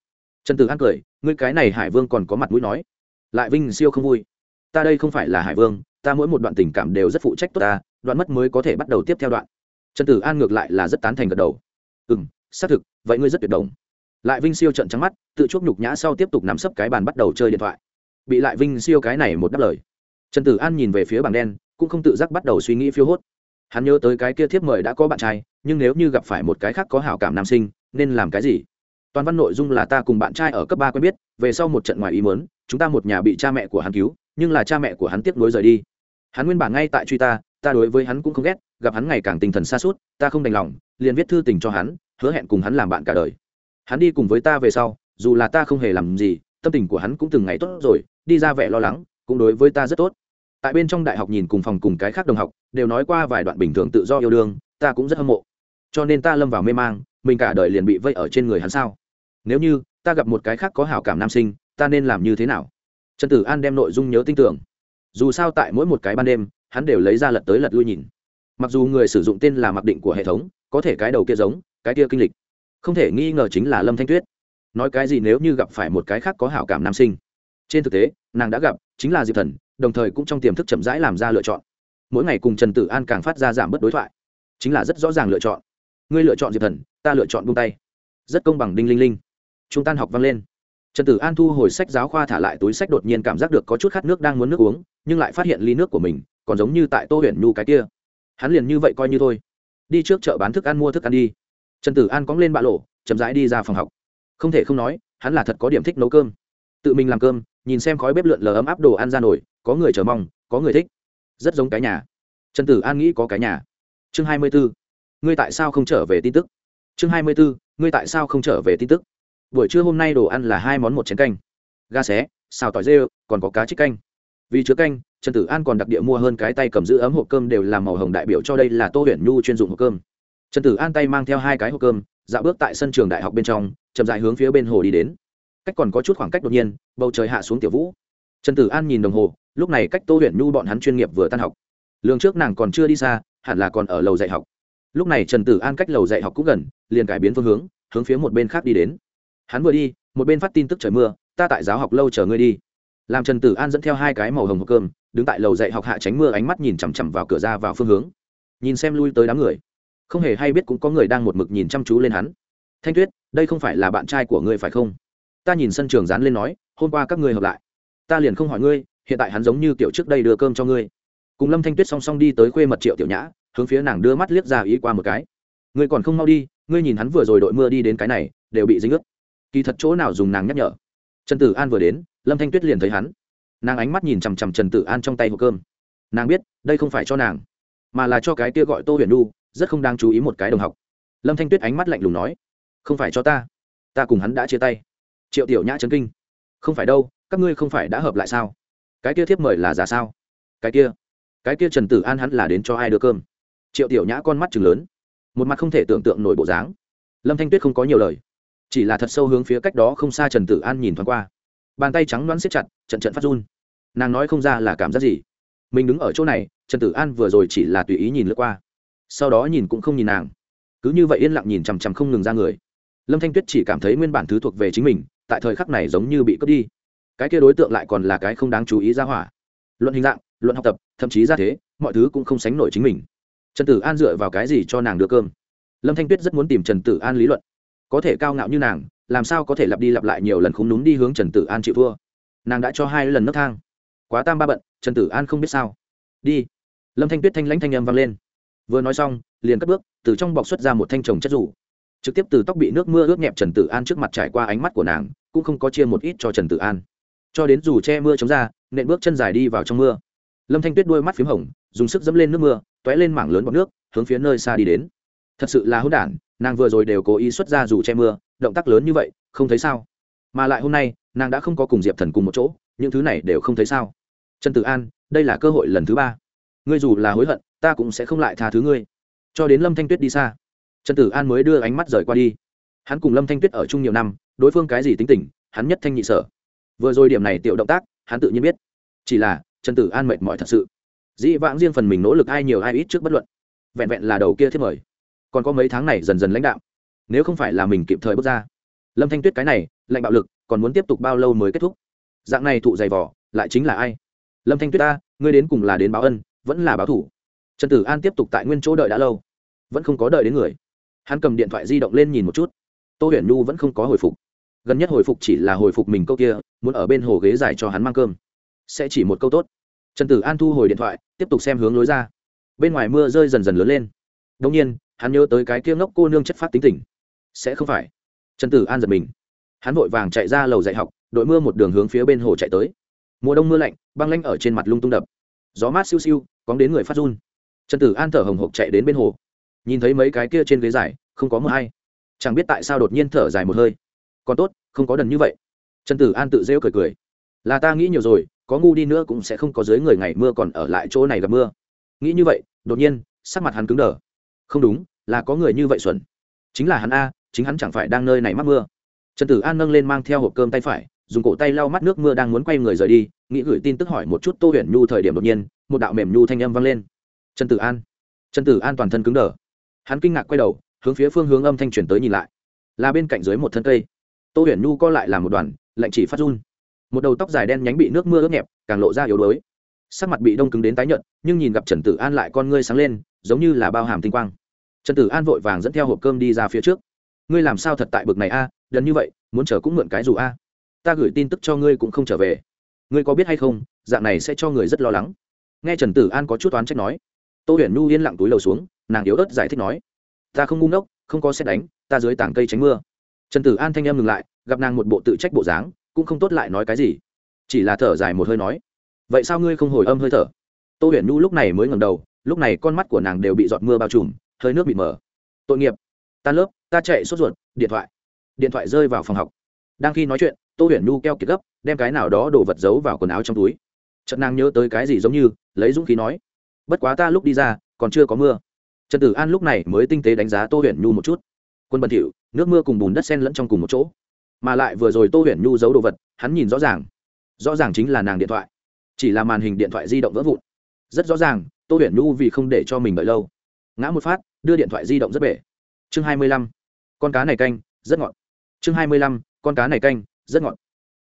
Trần tử an cười, ngươi cái này hải vương còn có mặt mũi nói. Lại vinh siêu không vui. Ta đây không phải là hải vương, ta mỗi một đoạn tình cảm đều rất phụ trách tốt ta, đoạn mất mới có thể bắt đầu tiếp theo đoạn. Trần tử an ngược lại là rất tán thành gật đầu. Ừ m xác thực, vậy ngươi rất tuyệt đồng lại vinh siêu trận trắng mắt, tự chuốc nhục nhã sau tiếp tục nắm sấp cái bàn bắt đầu chơi điện thoại. Bị lại vinh siêu cái này một đáp lời. Trần tử an nhìn về phía bảng đen, cũng không tự giác bắt đầu suy nghĩ phiêu hốt. Hắn nhớ tới cái kia thiếp mời đã có bạn trai, nhưng nếu như gặp phải một cái khác có hảo cảm nam sinh, nên làm cái gì? Toàn văn nội dung là ta cùng bạn trai ở cấp ba quen biết, về sau một trận ngoài ý mớn chúng ta một nhà bị cha mẹ của hắn cứu, nhưng là cha mẹ của hắn tiếp nối rời đi. Hắn nguyên bản ngay tại truy ta ta đối với hắn cũng không ghét, gặp hắn ngày càng tinh thần xa suốt ta không đành lòng, liền viết thư tình cho hắn, hứa hẹn cùng hắn làm bạn cả đời hắn đi cùng với ta về sau, dù là ta không hề làm gì, tâm tình của hắn cũng từng ngày tốt rồi, đi ra vẻ lo lắng, cũng đối với ta rất tốt. Tại bên trong đại học nhìn cùng phòng cùng cái khác đồng học, đều nói qua vài đoạn bình thường tự do yêu đương, ta cũng rất hâm mộ. Cho nên ta lâm vào mê mang, mình cả đời liền bị vây ở trên người hắn sao? Nếu như, ta gặp một cái khác có hảo cảm nam sinh, ta nên làm như thế nào? Trần tử an đem nội dung nhớ tin tưởng. Dù sao tại mỗi một cái ban đêm, hắn đều lấy ra lật tới lật lui nhìn. Mặc dù người sử dụng tên là mặc định của hệ thống, có thể cái đầu kia giống, cái kia kinh lịch không thể nghi ngờ chính là lâm thanh tuyết. Nói cái gì nếu như gặp phải một cái khác có hảo cảm nam sinh? Trên thực tế, nàng đã gặp, chính là diệp thần, đồng thời cũng trong tiềm thức chậm rãi làm ra lựa chọn. Mỗi ngày cùng trần tử an càng phát ra giảm bớt đối thoại. Chính là rất rõ ràng lựa chọn. Ngươi lựa chọn diệp thần, ta lựa chọn buông tay. Rất công bằng đinh linh linh. Chúng tan học vang lên. Trần tử an thu hồi sách giáo khoa thả lại túi sách đột nhiên cảm giác được có chút khát nước đang muốn nước uống, nhưng lại phát hiện ly nước của mình còn giống như tại tô huyện nhu cái kia. Hắn liền như vậy coi như thôi. Đi trước chợ bán thức ăn mua thức ăn đi trần tử an cóng lên bạ lộ chậm rãi đi ra phòng học. Không thể không nói hắn là thật có điểm thích nấu cơm. Tự mình làm cơm nhìn xem khói bếp lượn lờ ấm áp đồ ăn ra nổi có người chờ mong có người thích. Rất giống cái nhà. Trần tử an nghĩ có cái nhà. Chương hai mươi bốn ngươi tại sao không trở về tin tức? Chương hai mươi bốn ngươi tại sao không trở về tin tức? Buổi trưa hôm nay đồ ăn là hai món một chén canh. Ga xé xào tỏi dê, còn có cá trích canh. Vì chứa canh trần tử an còn đặc địa mua hơn cái tay cầm giữ ấm hộp cơm đều làm màu hồng đại biểu cho đây là tô huyền nhu chuyên dụng hộp cơm trần tử an tay mang theo hai cái hộp cơm, dạo bước tại sân trường đại học bên trong, chậm dài hướng phía bên hồ đi đến. Cách còn có chút khoảng cách đột nhiên, bầu trời hạ xuống tiểu vũ. Trần tử an nhìn đồng hồ, lúc này cách tô huyền nhu bọn hắn chuyên nghiệp vừa tan học. Lường trước nàng còn chưa đi xa, hẳn là còn ở lầu dạy học. Lúc này trần tử an cách lầu dạy học cũng gần, liền cải biến phương hướng hướng phía một bên khác đi đến. Hắn vừa đi, một bên phát tin tức trời mưa, ta tại giáo học lâu chờ ngươi đi. Làm trần tử an dẫn theo hai cái màu hồng hộp cơm, đứng tại lầu dạy học hạ tránh mưa ánh mắt nhìn chằm chằm vào cửa ra vào phương hướng. Nhìn xem lui tới đám người không hề hay biết cũng có người đang một mực nhìn chăm chú lên hắn. Thanh tuyết, đây không phải là bạn trai của ngươi phải không? Ta nhìn sân trường dán lên nói, hôm qua các ngươi hợp lại. Ta liền không hỏi ngươi, hiện tại hắn giống như kiểu trước đây đưa cơm cho ngươi. Cùng lâm thanh tuyết song song đi tới khuê mật triệu tiểu nhã, hướng phía nàng đưa mắt liếc ra ý qua một cái. Ngươi còn không mau đi, ngươi nhìn hắn vừa rồi đội mưa đi đến cái này, đều bị dính ướt. Kỳ thật chỗ nào dùng nàng nhắc nhở? Trần tử an vừa đến, lâm thanh tuyết liền thấy hắn. Nàng ánh mắt nhìn chằm chằm trần tử an trong tay hộp cơm. Nàng biết, đây không phải cho nàng, mà là cho cái kia gọi tô huyền nu rất không đáng chú ý một cái đồng học. Lâm thanh tuyết ánh mắt lạnh lùng nói, không phải cho ta ta cùng hắn đã chia tay. Triệu tiểu nhã chấn kinh, không phải đâu, các ngươi không phải đã hợp lại sao? Cái kia thiếp mời là giả sao? Cái kia cái kia trần tử an hắn là đến cho ai đưa cơm? Triệu tiểu nhã con mắt chừng lớn, một mặt không thể tưởng tượng nổi bộ dáng. Lâm thanh tuyết không có nhiều lời, chỉ là thật sâu hướng phía cách đó không xa trần tử an nhìn thoáng qua. Bàn tay trắng đoán siết chặt, trận trận phát run. Nàng nói không ra là cảm giác gì. Mình đứng ở chỗ này, trần tử an vừa rồi chỉ là tùy ý nhìn lướt qua sau đó nhìn cũng không nhìn nàng. Cứ như vậy yên lặng nhìn chằm chằm không ngừng ra người. Lâm thanh tuyết chỉ cảm thấy nguyên bản thứ thuộc về chính mình, tại thời khắc này giống như bị cướp đi. Cái kia đối tượng lại còn là cái không đáng chú ý ra hỏa. Luận hình dạng, luận học tập, thậm chí ra thế, mọi thứ cũng không sánh nổi chính mình. Trần tử an dựa vào cái gì cho nàng đưa cơm? Lâm thanh tuyết rất muốn tìm trần tử an lý luận. Có thể cao ngạo như nàng, làm sao có thể lặp đi lặp lại nhiều lần không đúng đi hướng trần tử an chịu thua? Nàng đã cho hai lần nấc thang. Quá tam ba bận, trần tử an không biết sao. Đi. Lâm thanh tuyết thanh lãnh thanh âm vang lên vừa nói xong, liền cất bước, từ trong bọc xuất ra một thanh trồng chất rủ. Trực tiếp từ tóc bị nước mưa ướt nhẹp trần tử an trước mặt trải qua ánh mắt của nàng, cũng không có chia một ít cho trần tử an. Cho đến dù che mưa chống ra, nện bước chân dài đi vào trong mưa. Lâm thanh tuyết đôi mắt p h í m hồng, dùng sức dẫm lên nước mưa t ó é lên mảng lớn bọc nước, hướng phía nơi xa đi đến. Thật sự là hỗn đản, nàng vừa rồi đều cố ý xuất ra dù che mưa, động tác lớn như vậy, không thấy sao. Mà lại hôm nay, nàng đã không có cùng diệp thần cùng một chỗ, những thứ này đều không thấy sao. Trần tử an, đây là cơ hội lần thứ ba. Ngươi dù là hối hận ta cũng sẽ không lại tha thứ ngươi. Cho đến lâm thanh tuyết đi xa, trần tử an mới đưa ánh mắt rời qua đi. Hắn cùng lâm thanh tuyết ở chung nhiều năm, đối phương cái gì tính tình, hắn nhất thanh nhị sở. Vừa rồi điểm này tiểu động tác, hắn tự nhiên biết. Chỉ là, trần tử an mệt mỏi thật sự. Dĩ vãng riêng phần mình nỗ lực ai nhiều ai ít trước bất luận. Vẹn vẹn là đầu kia thiết mời. Còn có mấy tháng này dần dần lãnh đạo. Nếu không phải là mình kịp thời bước ra. Lâm thanh tuyết cái này, lạnh bạo lực, còn muốn tiếp tục bao lâu mới kết thúc? Dạng này thụ dày vỏ lại chính là ai? Lâm thanh tuyết ta, ngươi đến cùng là đến báo ân, vẫn là báo thủ trần tử an tiếp tục tại nguyên chỗ đợi đã lâu, vẫn không có đợi đến người. Hắn cầm điện thoại di động lên nhìn một chút. Tô huyền nhu vẫn không có hồi phục. Gần nhất hồi phục chỉ là hồi phục mình câu kia, muốn ở bên hồ ghế dài cho hắn mang cơm. Sẽ chỉ một câu tốt. Trần tử an thu hồi điện thoại, tiếp tục xem hướng lối ra. Bên ngoài mưa rơi dần dần lớn lên. Đông nhiên, hắn nhớ tới cái kia ngốc cô nương chất phát tính tình. Sẽ không phải. Trần tử an giật mình. Hắn vội vàng chạy ra lầu dạy học, đội mưa một đường hướng phía bên hồ chạy tới. Mùa đông mưa lạnh, băng lanh ở trên mặt lung tung đập. Gió mát siêu siêu, cóng đến người phát run trần tử an thở hồng hộc chạy đến bên hồ. Nhìn thấy mấy cái kia trên ghế dài, không có mưa hay chẳng biết tại sao đột nhiên thở dài một hơi. Còn tốt, không có đần như vậy. Trần tử an tự rêu cười cười. Là ta nghĩ nhiều rồi, có ngu đi nữa cũng sẽ không có dưới người ngày mưa còn ở lại chỗ này gặp mưa. Nghĩ như vậy, đột nhiên, sắc mặt hắn cứng đờ. Không đúng, là có người như vậy xuẩn. Chính là hắn a, chính hắn chẳng phải đang nơi này mắc mưa. Trần tử an nâng lên mang theo hộp cơm tay phải, dùng cổ tay lau mắt nước mưa đang muốn quay người rời đi, nghĩ gửi tin tức hỏi một chút tô huyền nhu thời điểm đột nhiên, một đạo mềm nhu thanh âm vang lên trần tử an. Trần tử an toàn thân cứng đờ. Hắn kinh ngạc quay đầu hướng phía phương hướng âm thanh chuyển tới nhìn lại. Là bên cạnh dưới một thân cây. Tô huyền nhu co lại làm một đoàn lạnh chỉ phát run. Một đầu tóc dài đen nhánh bị nước mưa ướt nhẹp càng lộ ra yếu đuối. Sắc mặt bị đông cứng đến tái nhợt nhưng nhìn gặp trần tử an lại con ngươi sáng lên giống như là bao hàm tinh quang. Trần tử an vội vàng dẫn theo hộp cơm đi ra phía trước. Ngươi làm sao thật tại bực này a? À, đần như vậy muốn chờ cũng mượn cái dù a. Ta gửi tin tức cho ngươi cũng không trở về. Ngươi có biết hay không dạng này sẽ cho người rất lo lắng. Nghe trần tử an có chút oán trách nói tô huyền nhu yên lặng túi lầu xuống, nàng yếu ớt giải thích nói, ta không ngu ngốc, không có xét đánh, ta dưới tảng cây tránh mưa. Trần tử an thanh em ngừng lại, gặp nàng một bộ tự trách bộ dáng, cũng không tốt lại nói cái gì, chỉ là thở dài một hơi nói, vậy sao ngươi không hồi âm hơi thở? Tô huyền nhu lúc này mới ngầm đầu, lúc này con mắt của nàng đều bị giọt mưa bao trùm, hơi nước bị mờ. tội nghiệp tan lớp, ta chạy sốt ruột, điện thoại. Điện thoại rơi vào phòng học. Đang khi nói chuyện, tô huyền nhu keo kiệt gấp, đem cái nào đó đổ vật giấu vào quần áo trong túi. Chợt nàng nhớ tới cái gì giống như, lấy dũng khí nói bất quá ta lúc đi ra, còn chưa có mưa. Trần tử an lúc này mới tinh tế đánh giá tô huyền nhu một chút. Quân bẩn thỉu, nước mưa cùng bùn đất sen lẫn trong cùng một chỗ. Mà lại vừa rồi tô huyền nhu giấu đồ vật, hắn nhìn rõ ràng. Rõ ràng chính là nàng điện thoại. Chỉ là màn hình điện thoại di động vỡ vụn. Rất rõ ràng, tô huyền nhu vì không để cho mình đợi lâu. Ngã một phát, đưa điện thoại di động rất bể. Chương hai mươi lăm. Con cá này canh, rất ngọt. Chương hai mươi lăm. Con cá này canh, rất ngọt.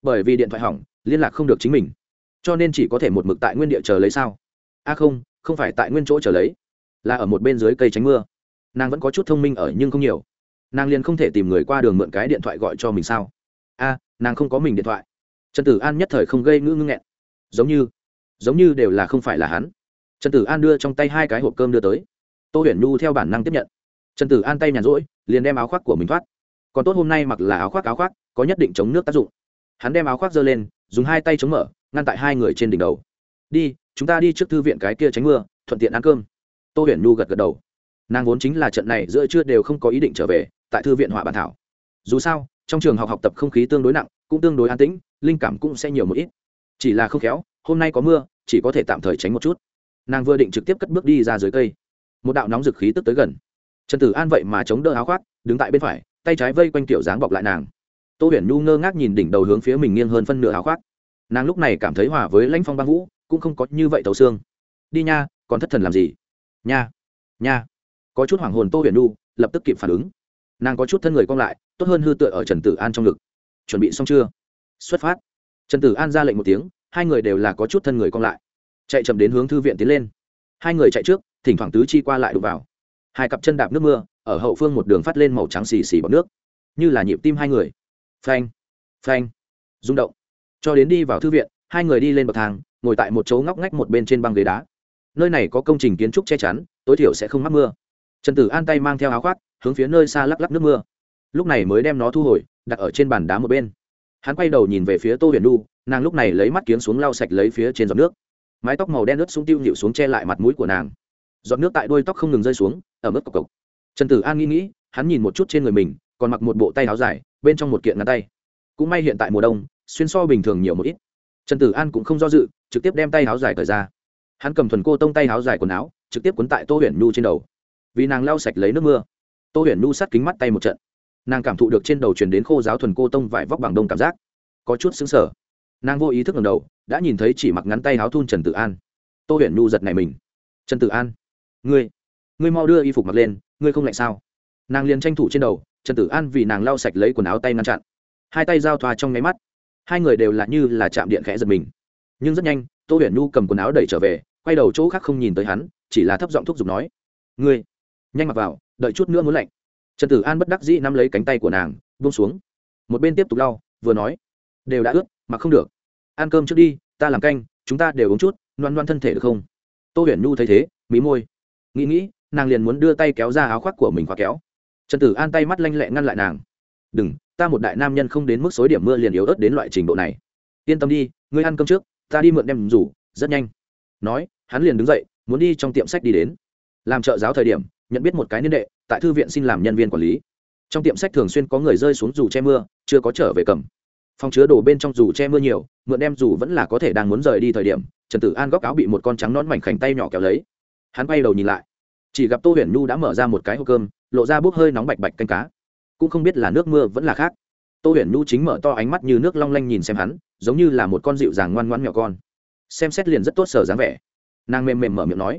Bởi vì điện thoại hỏng, liên lạc không được chính mình. Cho nên chỉ có thể một mực tại nguyên địa chờ lấy sao. A không không phải tại nguyên chỗ trở lấy, là ở một bên dưới cây tránh mưa. Nàng vẫn có chút thông minh ở nhưng không nhiều. Nàng liền không thể tìm người qua đường mượn cái điện thoại gọi cho mình sao? A, nàng không có mình điện thoại. Trần tử an nhất thời không gây ngữ ngưng nghẹn. Giống như giống như đều là không phải là hắn. Trần tử an đưa trong tay hai cái hộp cơm đưa tới. Tô huyền nhu theo bản năng tiếp nhận. Trần tử an tay nhàn rỗi, liền đem áo khoác của mình thoát. Còn tốt hôm nay mặc là áo khoác áo khoác, có nhất định chống nước tác dụng. Hắn đem áo khoác giơ lên, dùng hai tay chống mở, ngăn tại hai người trên đỉnh đầu. Đi chúng ta đi trước thư viện cái kia tránh mưa, thuận tiện ăn cơm. Tô huyền nhu gật gật đầu. Nàng vốn chính là trận này giữa trưa đều không có ý định trở về, tại thư viện họa bản thảo. Dù sao, trong trường học học tập không khí tương đối nặng, cũng tương đối an tĩnh, linh cảm cũng sẽ nhiều một ít. Chỉ là không khéo, hôm nay có mưa, chỉ có thể tạm thời tránh một chút. Nàng vừa định trực tiếp cất bước đi ra dưới cây. Một đạo nóng dực khí tức tới gần. Trần tử an vậy mà chống đỡ áo khoác, đứng tại bên phải, tay trái vây quanh kiểu dáng bọc lại nàng. Tô huyền nhu ngơ ngác nhìn đỉnh đầu hướng phía mình nghiêng hơn phân nửa áo khoác. Nàng lúc này cảm thấy hòa với lãnh phong băng vũ cũng không có như vậy tấu xương. Đi nha, còn thất thần làm gì? Nha nha. Có chút hoảng hồn tô huyền nu lập tức kịp phản ứng. Nàng có chút thân người cong lại, tốt hơn hư tựa ở trần tử an trong ngực. Chuẩn bị xong chưa? Xuất phát. Trần tử an ra lệnh một tiếng, hai người đều là có chút thân người cong lại. Chạy chậm đến hướng thư viện tiến lên. Hai người chạy trước, thỉnh thoảng tứ chi qua lại đụng vào. Hai cặp chân đạp nước mưa, ở hậu phương một đường phát lên màu trắng xì xì bọc nước. Như là nhịp tim hai người. Phanh phanh. Rung động. Cho đến đi vào thư viện hai người đi lên bậc thang, ngồi tại một chỗ ngóc ngách một bên trên băng ghế đá. Nơi này có công trình kiến trúc che chắn, tối thiểu sẽ không mắc mưa. Trần tử an tay mang theo áo khoác, hướng phía nơi xa lắc lắc nước mưa. Lúc này mới đem nó thu hồi, đặt ở trên bàn đá một bên. Hắn quay đầu nhìn về phía tô huyền nu nàng lúc này lấy mắt kiếng xuống lau sạch lấy phía trên giọt nước. Mái tóc màu đen ướt xuống tiêu nhịu xuống che lại mặt mũi của nàng. Giọt nước tại đuôi tóc không ngừng rơi xuống, ở mức cộc cộc trần tử an nghĩ nghĩ, hắn nhìn một chút trên người mình, còn mặc một bộ tay áo dài, bên trong một kiện ngắn tay. Cũng may hiện tại mùa đông, xuyên so bình thường nhiều một ít trần tử an cũng không do dự, trực tiếp đem tay áo dài cởi ra. Hắn cầm thuần cô tông tay áo dài quần áo, trực tiếp cuốn tại tô huyền nhu trên đầu. Vì nàng lau sạch lấy nước mưa, tô huyền nhu sắt kính mắt tay một trận. Nàng cảm thụ được trên đầu truyền đến khô giáo thuần cô tông vải vóc bằng đông cảm giác. Có chút xứng sở nàng vô ý thức ngầm đầu, đã nhìn thấy chỉ mặc ngắn tay áo thun trần tử an. Tô huyền nhu giật này mình. Trần tử an, ngươi ngươi mau đưa y phục mặc lên, ngươi không lạnh sao? Nàng liền tranh thủ trên đầu, trần tử an vì nàng lau sạch lấy quần áo tay ngăn chặn. Hai tay giao thoa trong nháy mắt hai người đều là như là chạm điện khẽ giật mình. Nhưng rất nhanh, tô huyền nhu cầm quần áo đẩy trở về, quay đầu chỗ khác không nhìn tới hắn, chỉ là thấp giọng thúc giục nói, ngươi, nhanh mặc vào, đợi chút nữa muốn lạnh. Trần tử an bất đắc dĩ nắm lấy cánh tay của nàng, buông xuống. Một bên tiếp tục lau, vừa nói, đều đã ướt mà không được. Ăn cơm trước đi, ta làm canh, chúng ta đều uống chút, loan loan thân thể được không? Tô huyền nhu thấy thế, mí môi. Nghĩ nghĩ, nàng liền muốn đưa tay kéo ra áo khoác của mình khóa kéo. Trần tử an tay mắt lanh lẹ ngăn lại nàng. Đừng ta một đại nam nhân không đến mức xối điểm mưa liền yếu ớt đến loại trình độ này. Yên tâm đi, ngươi ăn cơm trước, ta đi mượn đem rủ, rất nhanh. Nói, hắn liền đứng dậy, muốn đi trong tiệm sách đi đến. Làm trợ giáo thời điểm, nhận biết một cái niên đệ, tại thư viện xin làm nhân viên quản lý. Trong tiệm sách thường xuyên có người rơi xuống dù che mưa, chưa có trở về cầm. Phòng chứa đồ bên trong dù che mưa nhiều, mượn đem dù vẫn là có thể đang muốn rời đi thời điểm, trần tử an góc áo bị một con trắng nón mảnh khảnh tay nhỏ kéo lấy. Hắn bay đầu nhìn lại. Chỉ gặp tô huyền nhu đã mở ra một cái hộp cơm, lộ ra bốc hơi nóng bạch bạch canh cá cũng không biết là nước mưa vẫn là khác. Tô huyền nhu chính mở to ánh mắt như nước long lanh nhìn xem hắn, giống như là một con dịu dàng ngoan ngoãn nhỏ con. Xem xét liền rất tốt sở dáng vẻ. Nàng mềm mềm mở miệng nói,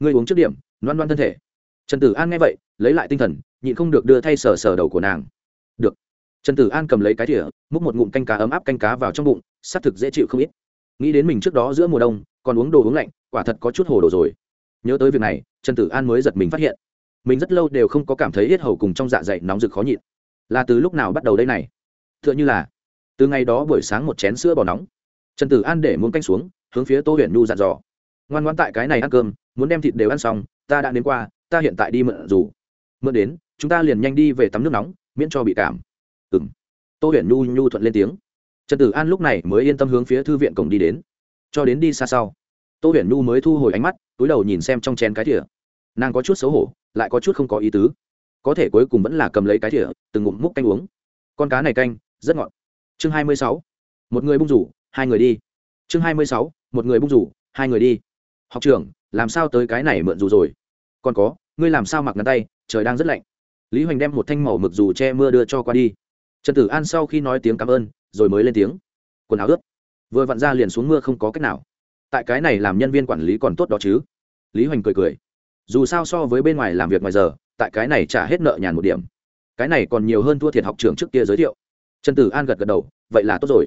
ngươi uống trước điểm loan loan thân thể. Trần tử an nghe vậy, lấy lại tinh thần, nhịn không được đưa thay sờ sờ đầu của nàng. Được. Trần tử an cầm lấy cái thỉa múc một ngụm canh cá ấm áp canh cá vào trong bụng s ắ c thực dễ chịu không ít. Nghĩ đến mình trước đó giữa mùa đông, còn uống đồ uống lạnh, quả thật có chút hồ đồ rồi. Nhớ tới việc này, trần tử an mới giật mình phát hiện mình rất lâu đều không có cảm thấy hết hầu cùng trong dạ dày nóng rực khó nhịn. Là từ lúc nào bắt đầu đây này? T h ư ợ n h ư là, từ ngày đó buổi sáng một chén sữa bò nóng. Trần tử an để muốn canh xuống, hướng phía tô huyền nhu dặn dò. Ngoan ngoan tại cái này ăn cơm, muốn đem thịt đều ăn xong, ta đã đến qua, ta hiện tại đi mượn dù. Mượn đến, chúng ta liền nhanh đi về tắm nước nóng, miễn cho bị cảm. Ừ m tô huyền nhu nhu thuận lên tiếng. Trần tử an lúc này mới yên tâm hướng phía thư viện cổng đi đến. Cho đến đi xa sau, tô huyền nhu mới thu hồi ánh mắt, túi đầu nhìn xem trong chén cái thỉa nàng có chút xấu hổ lại có chút không có ý tứ. Có thể cuối cùng vẫn là cầm lấy cái thìa, từng ngụm múc canh uống. Con cá này canh, rất ngọt. Chương hai mươi sáu. Một người bung rủ, hai người đi. Chương hai mươi sáu. Một người bung rủ, hai người đi. Học trưởng, làm sao tới cái này mượn dù rồi? Còn có, ngươi làm sao mặc ngắn tay, trời đang rất lạnh. Lý hoành đem một thanh màu mực dù che mưa đưa cho qua đi. Trần tử an sau khi nói tiếng cảm ơn, rồi mới lên tiếng. Quần áo ướt. Vừa vặn ra liền xuống mưa không có cách nào. Tại cái này làm nhân viên quản lý còn tốt đó chứ. Lý hoành cười cười dù sao so với bên ngoài làm việc ngoài giờ, tại cái này trả hết nợ nhàn một điểm. Cái này còn nhiều hơn thua thiệt học trường trước kia giới thiệu. Trần tử an gật gật đầu, vậy là tốt rồi.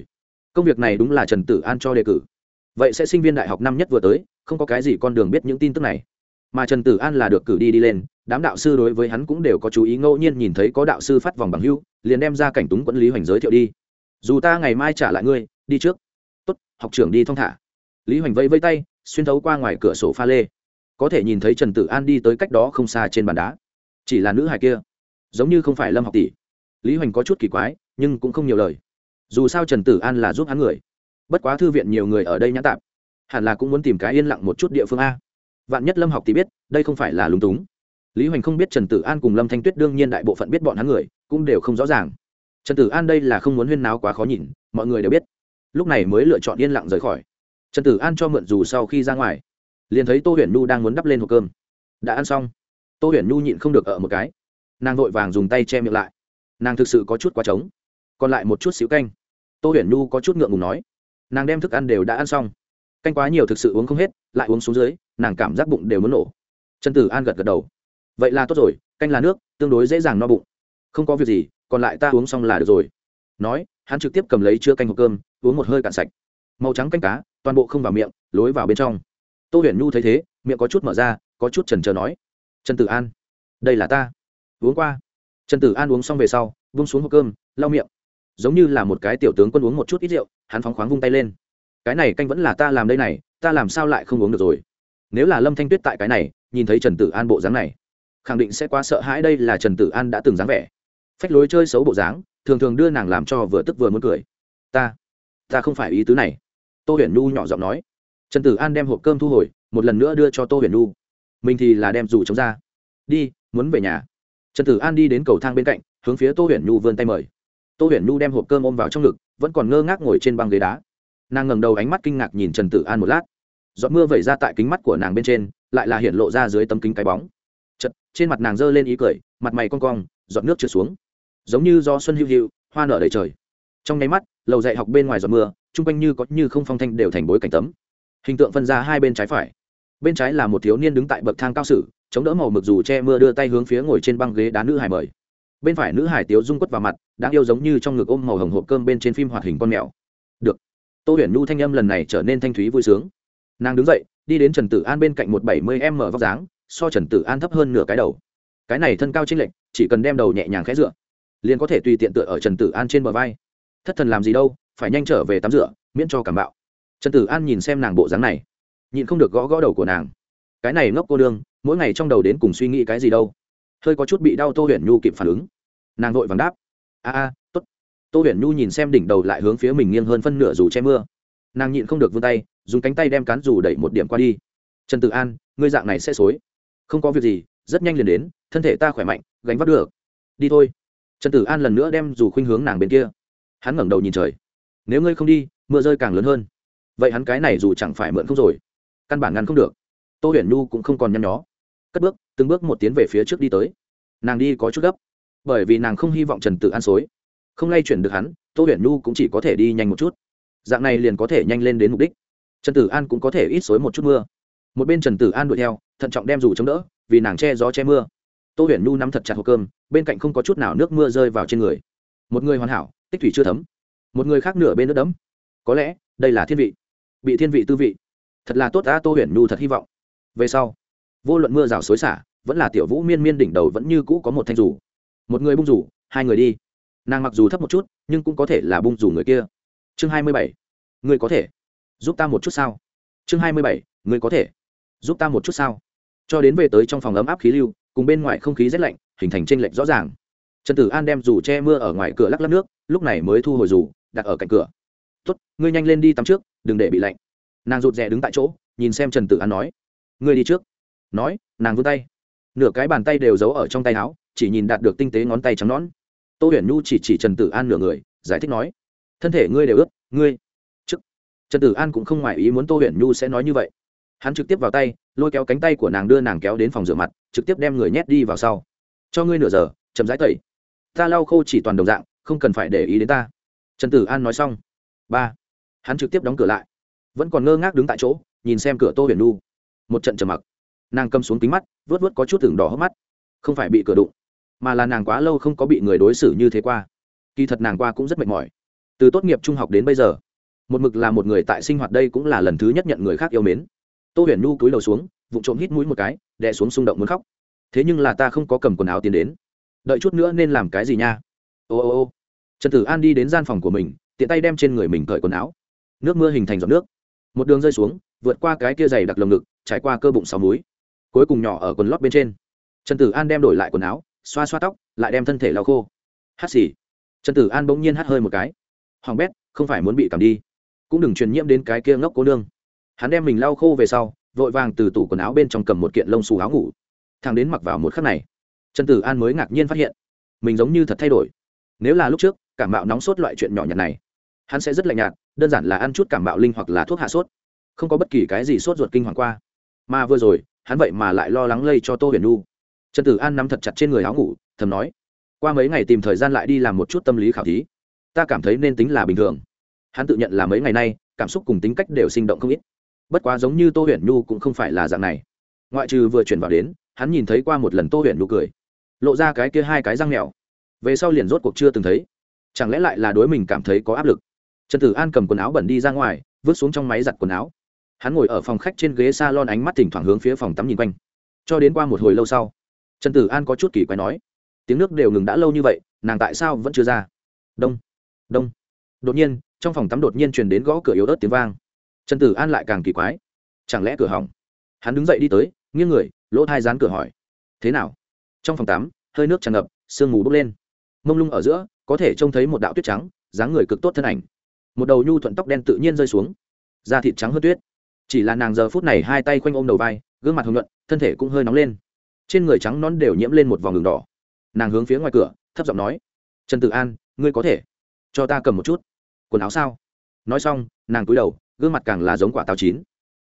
Công việc này đúng là trần tử an cho đề cử. Vậy sẽ sinh viên đại học năm nhất vừa tới, không có cái gì con đường biết những tin tức này. Mà trần tử an là được cử đi đi lên, đám đạo sư đối với hắn cũng đều có chú ý ngẫu nhiên nhìn thấy có đạo sư phát vòng bằng hưu, liền đem ra cảnh túng quẫn lý hoành giới thiệu đi. Dù ta ngày mai trả lại ngươi, đi trước. Tốt, học trưởng đi thong thả. Lý hoành vẫy vây tay, xuyên thấu qua ngoài cửa sổ pha lê có thể nhìn thấy trần tử an đi tới cách đó không xa trên bàn đá. Chỉ là nữ hài kia, giống như không phải lâm học tỷ. Lý hoành có chút kỳ quái, nhưng cũng không nhiều lời. Dù sao trần tử an là giúp hắn người. Bất quá thư viện nhiều người ở đây nhã tạp. Hẳn là cũng muốn tìm cái yên lặng một chút địa phương a. Vạn nhất lâm học tỷ biết, đây không phải là lúng túng. Lý hoành không biết trần tử an cùng lâm thanh tuyết đương nhiên đại bộ phận biết bọn hắn người, cũng đều không rõ ràng. Trần tử an đây là không muốn huyên náo quá khó nhìn, mọi người đều biết. Lúc này mới lựa chọn yên lặng rời khỏi. Trần tử an cho mượn dù sau khi ra ngoài liền thấy tô huyền nhu đang muốn đắp lên hộp cơm. Đã ăn xong, tô huyền nhu nhịn không được ở một cái. Nàng vội vàng dùng tay che miệng lại. Nàng thực sự có chút quá trống. Còn lại một chút xíu canh. Tô huyền nhu có chút ngượng ngùng nói. Nàng đem thức ăn đều đã ăn xong. Canh quá nhiều thực sự uống không hết, lại uống xuống dưới, nàng cảm giác bụng đều muốn nổ. Trần tử an gật gật đầu. Vậy là tốt rồi, canh là nước, tương đối dễ dàng no bụng. Không có việc gì, còn lại ta uống xong là được rồi. Nói, hắn trực tiếp cầm lấy chưa canh hộp cơm, uống một hơi cạn sạch. Màu trắng canh cá, toàn bộ không vào miệng, lối vào bên trong tô huyền nhu thấy thế, miệng có chút mở ra, có chút trần trờ nói, trần tử an, đây là ta, uống qua. Trần tử an uống xong về sau vung xuống hộp cơm, lau miệng. Giống như là một cái tiểu tướng quân uống một chút ít rượu, hắn phóng khoáng vung tay lên. Cái này canh vẫn là ta làm đây này, ta làm sao lại không uống được rồi? Nếu là lâm thanh tuyết tại cái này, nhìn thấy trần tử an bộ dáng này, khẳng định sẽ quá sợ hãi đây là trần tử an đã từng dáng vẻ. Phách lối chơi xấu bộ dáng, thường thường đưa nàng làm cho vừa tức vừa muốn cười. Ta ta không phải ý tứ này. Tô huyền nhu nhỏ giọng nói trần tử an đem hộp cơm thu hồi một lần nữa đưa cho tô huyền Nu, mình thì là đem dù chống ra. Đi muốn về nhà. Trần tử an đi đến cầu thang bên cạnh hướng phía tô huyền nhu vươn tay mời. Tô huyền nhu đem hộp cơm ôm vào trong ngực vẫn còn ngơ ngác ngồi trên băng ghế đá. Nàng ngẩng đầu ánh mắt kinh ngạc nhìn trần tử an một lát. Giọt mưa vẩy ra tại kính mắt của nàng bên trên lại là hiện lộ ra dưới tấm kính cái bóng. Chật trên mặt nàng giơ lên ý cười mặt mày con cong giọt nước trượt xuống. Giống như do xuân hữu hữu hoa nở đầy trời. Trong nháy mắt lầu dạy học bên ngoài giọt mưa chung quanh như có như không phong thanh đều thành bối cảnh tấm hình tượng phân ra hai bên trái phải. Bên trái là một thiếu niên đứng tại bậc thang cao sử, chống đỡ màu mực dù che mưa đưa tay hướng phía ngồi trên băng ghế đá nữ hải mời. Bên phải nữ hải tiếu rung quất vào mặt đang yêu giống như trong ngực ôm màu hồng hộp cơm bên trên phim hoạt hình con mèo. Được. Tô huyền nhu thanh âm lần này trở nên thanh thúy vui sướng. Nàng đứng dậy, đi đến trần tử an bên cạnh một bảy mươi m vóc dáng, so trần tử an thấp hơn nửa cái đầu. Cái này thân cao chênh lệch, chỉ cần đem đầu nhẹ nhàng khẽ dựa, liền có thể tùy tiện tựa ở trần tử an trên bờ vai. Thất thần làm gì đâu, phải nhanh trở về tắm rửa, miễn cho cảm bạo trần tử an nhìn xem nàng bộ dáng này nhìn không được gõ gõ đầu của nàng. Cái này ngốc cô đương mỗi ngày trong đầu đến cùng suy nghĩ cái gì đâu. Hơi có chút bị đau tô huyền nhu kịp phản ứng. Nàng vội vàng đáp, a a t ố t tô huyền nhu nhìn xem đỉnh đầu lại hướng phía mình nghiêng hơn phân nửa dù che mưa. Nàng nhịn không được vươn tay, dùng cánh tay đem cán dù đẩy một điểm qua đi. Trần tự an, ngươi dạng này sẽ xối. Không có việc gì, rất nhanh liền đến, thân thể ta khỏe mạnh, gánh vác được. Đi thôi. Trần tử an lần nữa đem dù khuynh hướng nàng bên kia. Hắn ngẩng đầu nhìn trời. Nếu ngươi không đi, mưa rơi càng lớn hơn vậy hắn cái này dù chẳng phải mượn không rồi. Căn bản ngăn không được. Tô huyền nhu cũng không còn nhăn nhó. Cất bước, từng bước một tiến về phía trước đi tới. Nàng đi có chút gấp. Bởi vì nàng không hy vọng trần tử an xối. Không lay chuyển được hắn, tô huyền nhu cũng chỉ có thể đi nhanh một chút. Dạng này liền có thể nhanh lên đến mục đích. Trần tử an cũng có thể ít xối một chút mưa. Một bên trần tử an đuổi theo, thận trọng đem dù chống đỡ, vì nàng che gió che mưa. Tô huyền nhu nắm thật chặt hộp cơm, bên cạnh không có chút nào nước mưa rơi vào trên người. Một người hoàn hảo, tích thủy chưa thấm. Một người khác nửa bên nước đấm có lẽ, đây là thiên vị bị thiên vị tư vị. Thật là tốt đã tô huyền nhu thật hy vọng. Về sau, vô luận mưa rào xối xả, vẫn là tiểu vũ miên miên đỉnh đầu vẫn như cũ có một thanh rủ một người bung rủ hai người đi. Nàng mặc dù thấp một chút, nhưng cũng có thể là bung rủ người kia. Chương hai mươi bảy, người có thể. Giúp ta một chút sao? Chương hai mươi bảy, người có thể. Giúp ta một chút sao? Cho đến về tới trong phòng ấm áp khí lưu, cùng bên ngoài không khí rét lạnh, hình thành tranh lệch rõ ràng. Trần tử an đem dù che mưa ở ngoài cửa lắc lắc nước, lúc này mới thu hồi dù, đặt ở cạnh cửa. Tốt, ngươi nhanh lên đi tắm trước đừng để bị lạnh. Nàng rụt rè đứng tại chỗ, nhìn xem trần tử an nói, ngươi đi trước. Nói, nàng vươn tay. Nửa cái bàn tay đều giấu ở trong tay áo, chỉ nhìn đạt được tinh tế ngón tay trắng nón tô huyền nhu chỉ chỉ trần tử an nửa người, giải thích nói, thân thể ngươi đều ướt, ngươi chức trần tử an cũng không ngoài ý muốn tô huyền nhu sẽ nói như vậy. Hắn trực tiếp vào tay, lôi kéo cánh tay của nàng đưa nàng kéo đến phòng rửa mặt, trực tiếp đem người nhét đi vào sau. Cho ngươi nửa giờ, chậm rãi tẩy. Ta lau khô chỉ toàn đồng dạng, không cần phải để ý đến ta. Trần tử an nói xong. Ba hắn trực tiếp đóng cửa lại. Vẫn còn ngơ ngác đứng tại chỗ, nhìn xem cửa tô huyền nu một trận trầm mặc. Nàng cầm xuống kính mắt vớt vớt có chút tưởng đỏ hốc mắt. Không phải bị cửa đụng, mà là nàng quá lâu không có bị người đối xử như thế qua. Kỳ thật nàng qua cũng rất mệt mỏi. Từ tốt nghiệp trung học đến bây giờ, một mực là một người tại sinh hoạt đây cũng là lần thứ nhất nhận người khác yêu mến. Tô huyền nu cúi đầu xuống vụ trộm hít mũi một cái, đè xuống xung động muốn khóc. Thế nhưng là ta không có cầm quần áo tiến đến. Đợi chút nữa nên làm cái gì nha? Ô ô ô. Trần tử an đi đến gian phòng của mình, tiện tay đem trên người mình cởi quần áo nước mưa hình thành giọt nước. Một đường rơi xuống, vượt qua cái kia dày đặc lồng ngực, trải qua cơ bụng sáu múi. Cuối cùng nhỏ ở quần lót bên trên. Trần tử an đem đổi lại quần áo, xoa xoa tóc, lại đem thân thể lau khô. Hát xì. Trần tử an bỗng nhiên hắt hơi một cái. Hoàng bét, không phải muốn bị cảm đi. Cũng đừng truyền nhiễm đến cái kia ngốc cố nương. Hắn đem mình lau khô về sau, vội vàng từ tủ quần áo bên trong cầm một kiện lông xù áo ngủ. Thằng đến mặc vào một khắc này, trần tử an mới ngạc nhiên phát hiện, mình giống như thật thay đổi. Nếu là lúc trước, cảm mạo nóng sốt loại chuyện nhỏ nhặt này, hắn sẽ rất lạnh nhạt đơn giản là ăn chút cảm bạo linh hoặc là thuốc hạ sốt, không có bất kỳ cái gì sốt ruột kinh hoàng qua. Mà vừa rồi, hắn vậy mà lại lo lắng lây cho tô huyền nu trần tử an nắm thật chặt trên người áo ngủ, thầm nói, qua mấy ngày tìm thời gian lại đi làm một chút tâm lý khảo thí. Ta cảm thấy nên tính là bình thường. Hắn tự nhận là mấy ngày nay, cảm xúc cùng tính cách đều sinh động không ít. Bất quá giống như tô huyền nhu cũng không phải là dạng này. Ngoại trừ vừa chuyển vào đến, hắn nhìn thấy qua một lần tô huyền nhu cười. Lộ ra cái kia hai cái răng mèo. Về sau liền rốt cuộc chưa từng thấy. Chẳng lẽ lại là đối mình cảm thấy có áp lực? Trần tử an cầm quần áo bẩn đi ra ngoài, vứt xuống trong máy giặt quần áo. Hắn ngồi ở phòng khách trên ghế s a lon ánh mắt thỉnh thoảng hướng phía phòng tắm nhìn quanh. Cho đến qua một hồi lâu sau, trần tử an có chút kỳ quái nói, tiếng nước đều ngừng đã lâu như vậy, nàng tại sao vẫn chưa ra? Đông đông. Đột nhiên, trong phòng tắm đột nhiên truyền đến gõ cửa yếu ớt tiếng vang. Trần tử an lại càng kỳ quái. Chẳng lẽ cửa hỏng? Hắn đứng dậy đi tới, nghiêng người, lỗ thai dán cửa hỏi, thế nào? Trong phòng tắm, hơi nước tràn ngập, sương mù bốc lên. Mông lung ở giữa, có thể trông thấy một đạo tuyết trắng, dáng người cực tốt thân ảnh một đầu nhu thuận tóc đen tự nhiên rơi xuống. Da thịt trắng hơn tuyết. Chỉ là nàng giờ phút này hai tay khoanh ôm đầu vai, gương mặt hồng nhuận, thân thể cũng hơi nóng lên. Trên người trắng nón đều nhiễm lên một vòng đường đỏ. Nàng hướng phía ngoài cửa, thấp giọng nói, trần tử an, ngươi có thể cho ta cầm một chút quần áo sao? Nói xong, nàng cúi đầu, gương mặt càng là giống quả táo chín.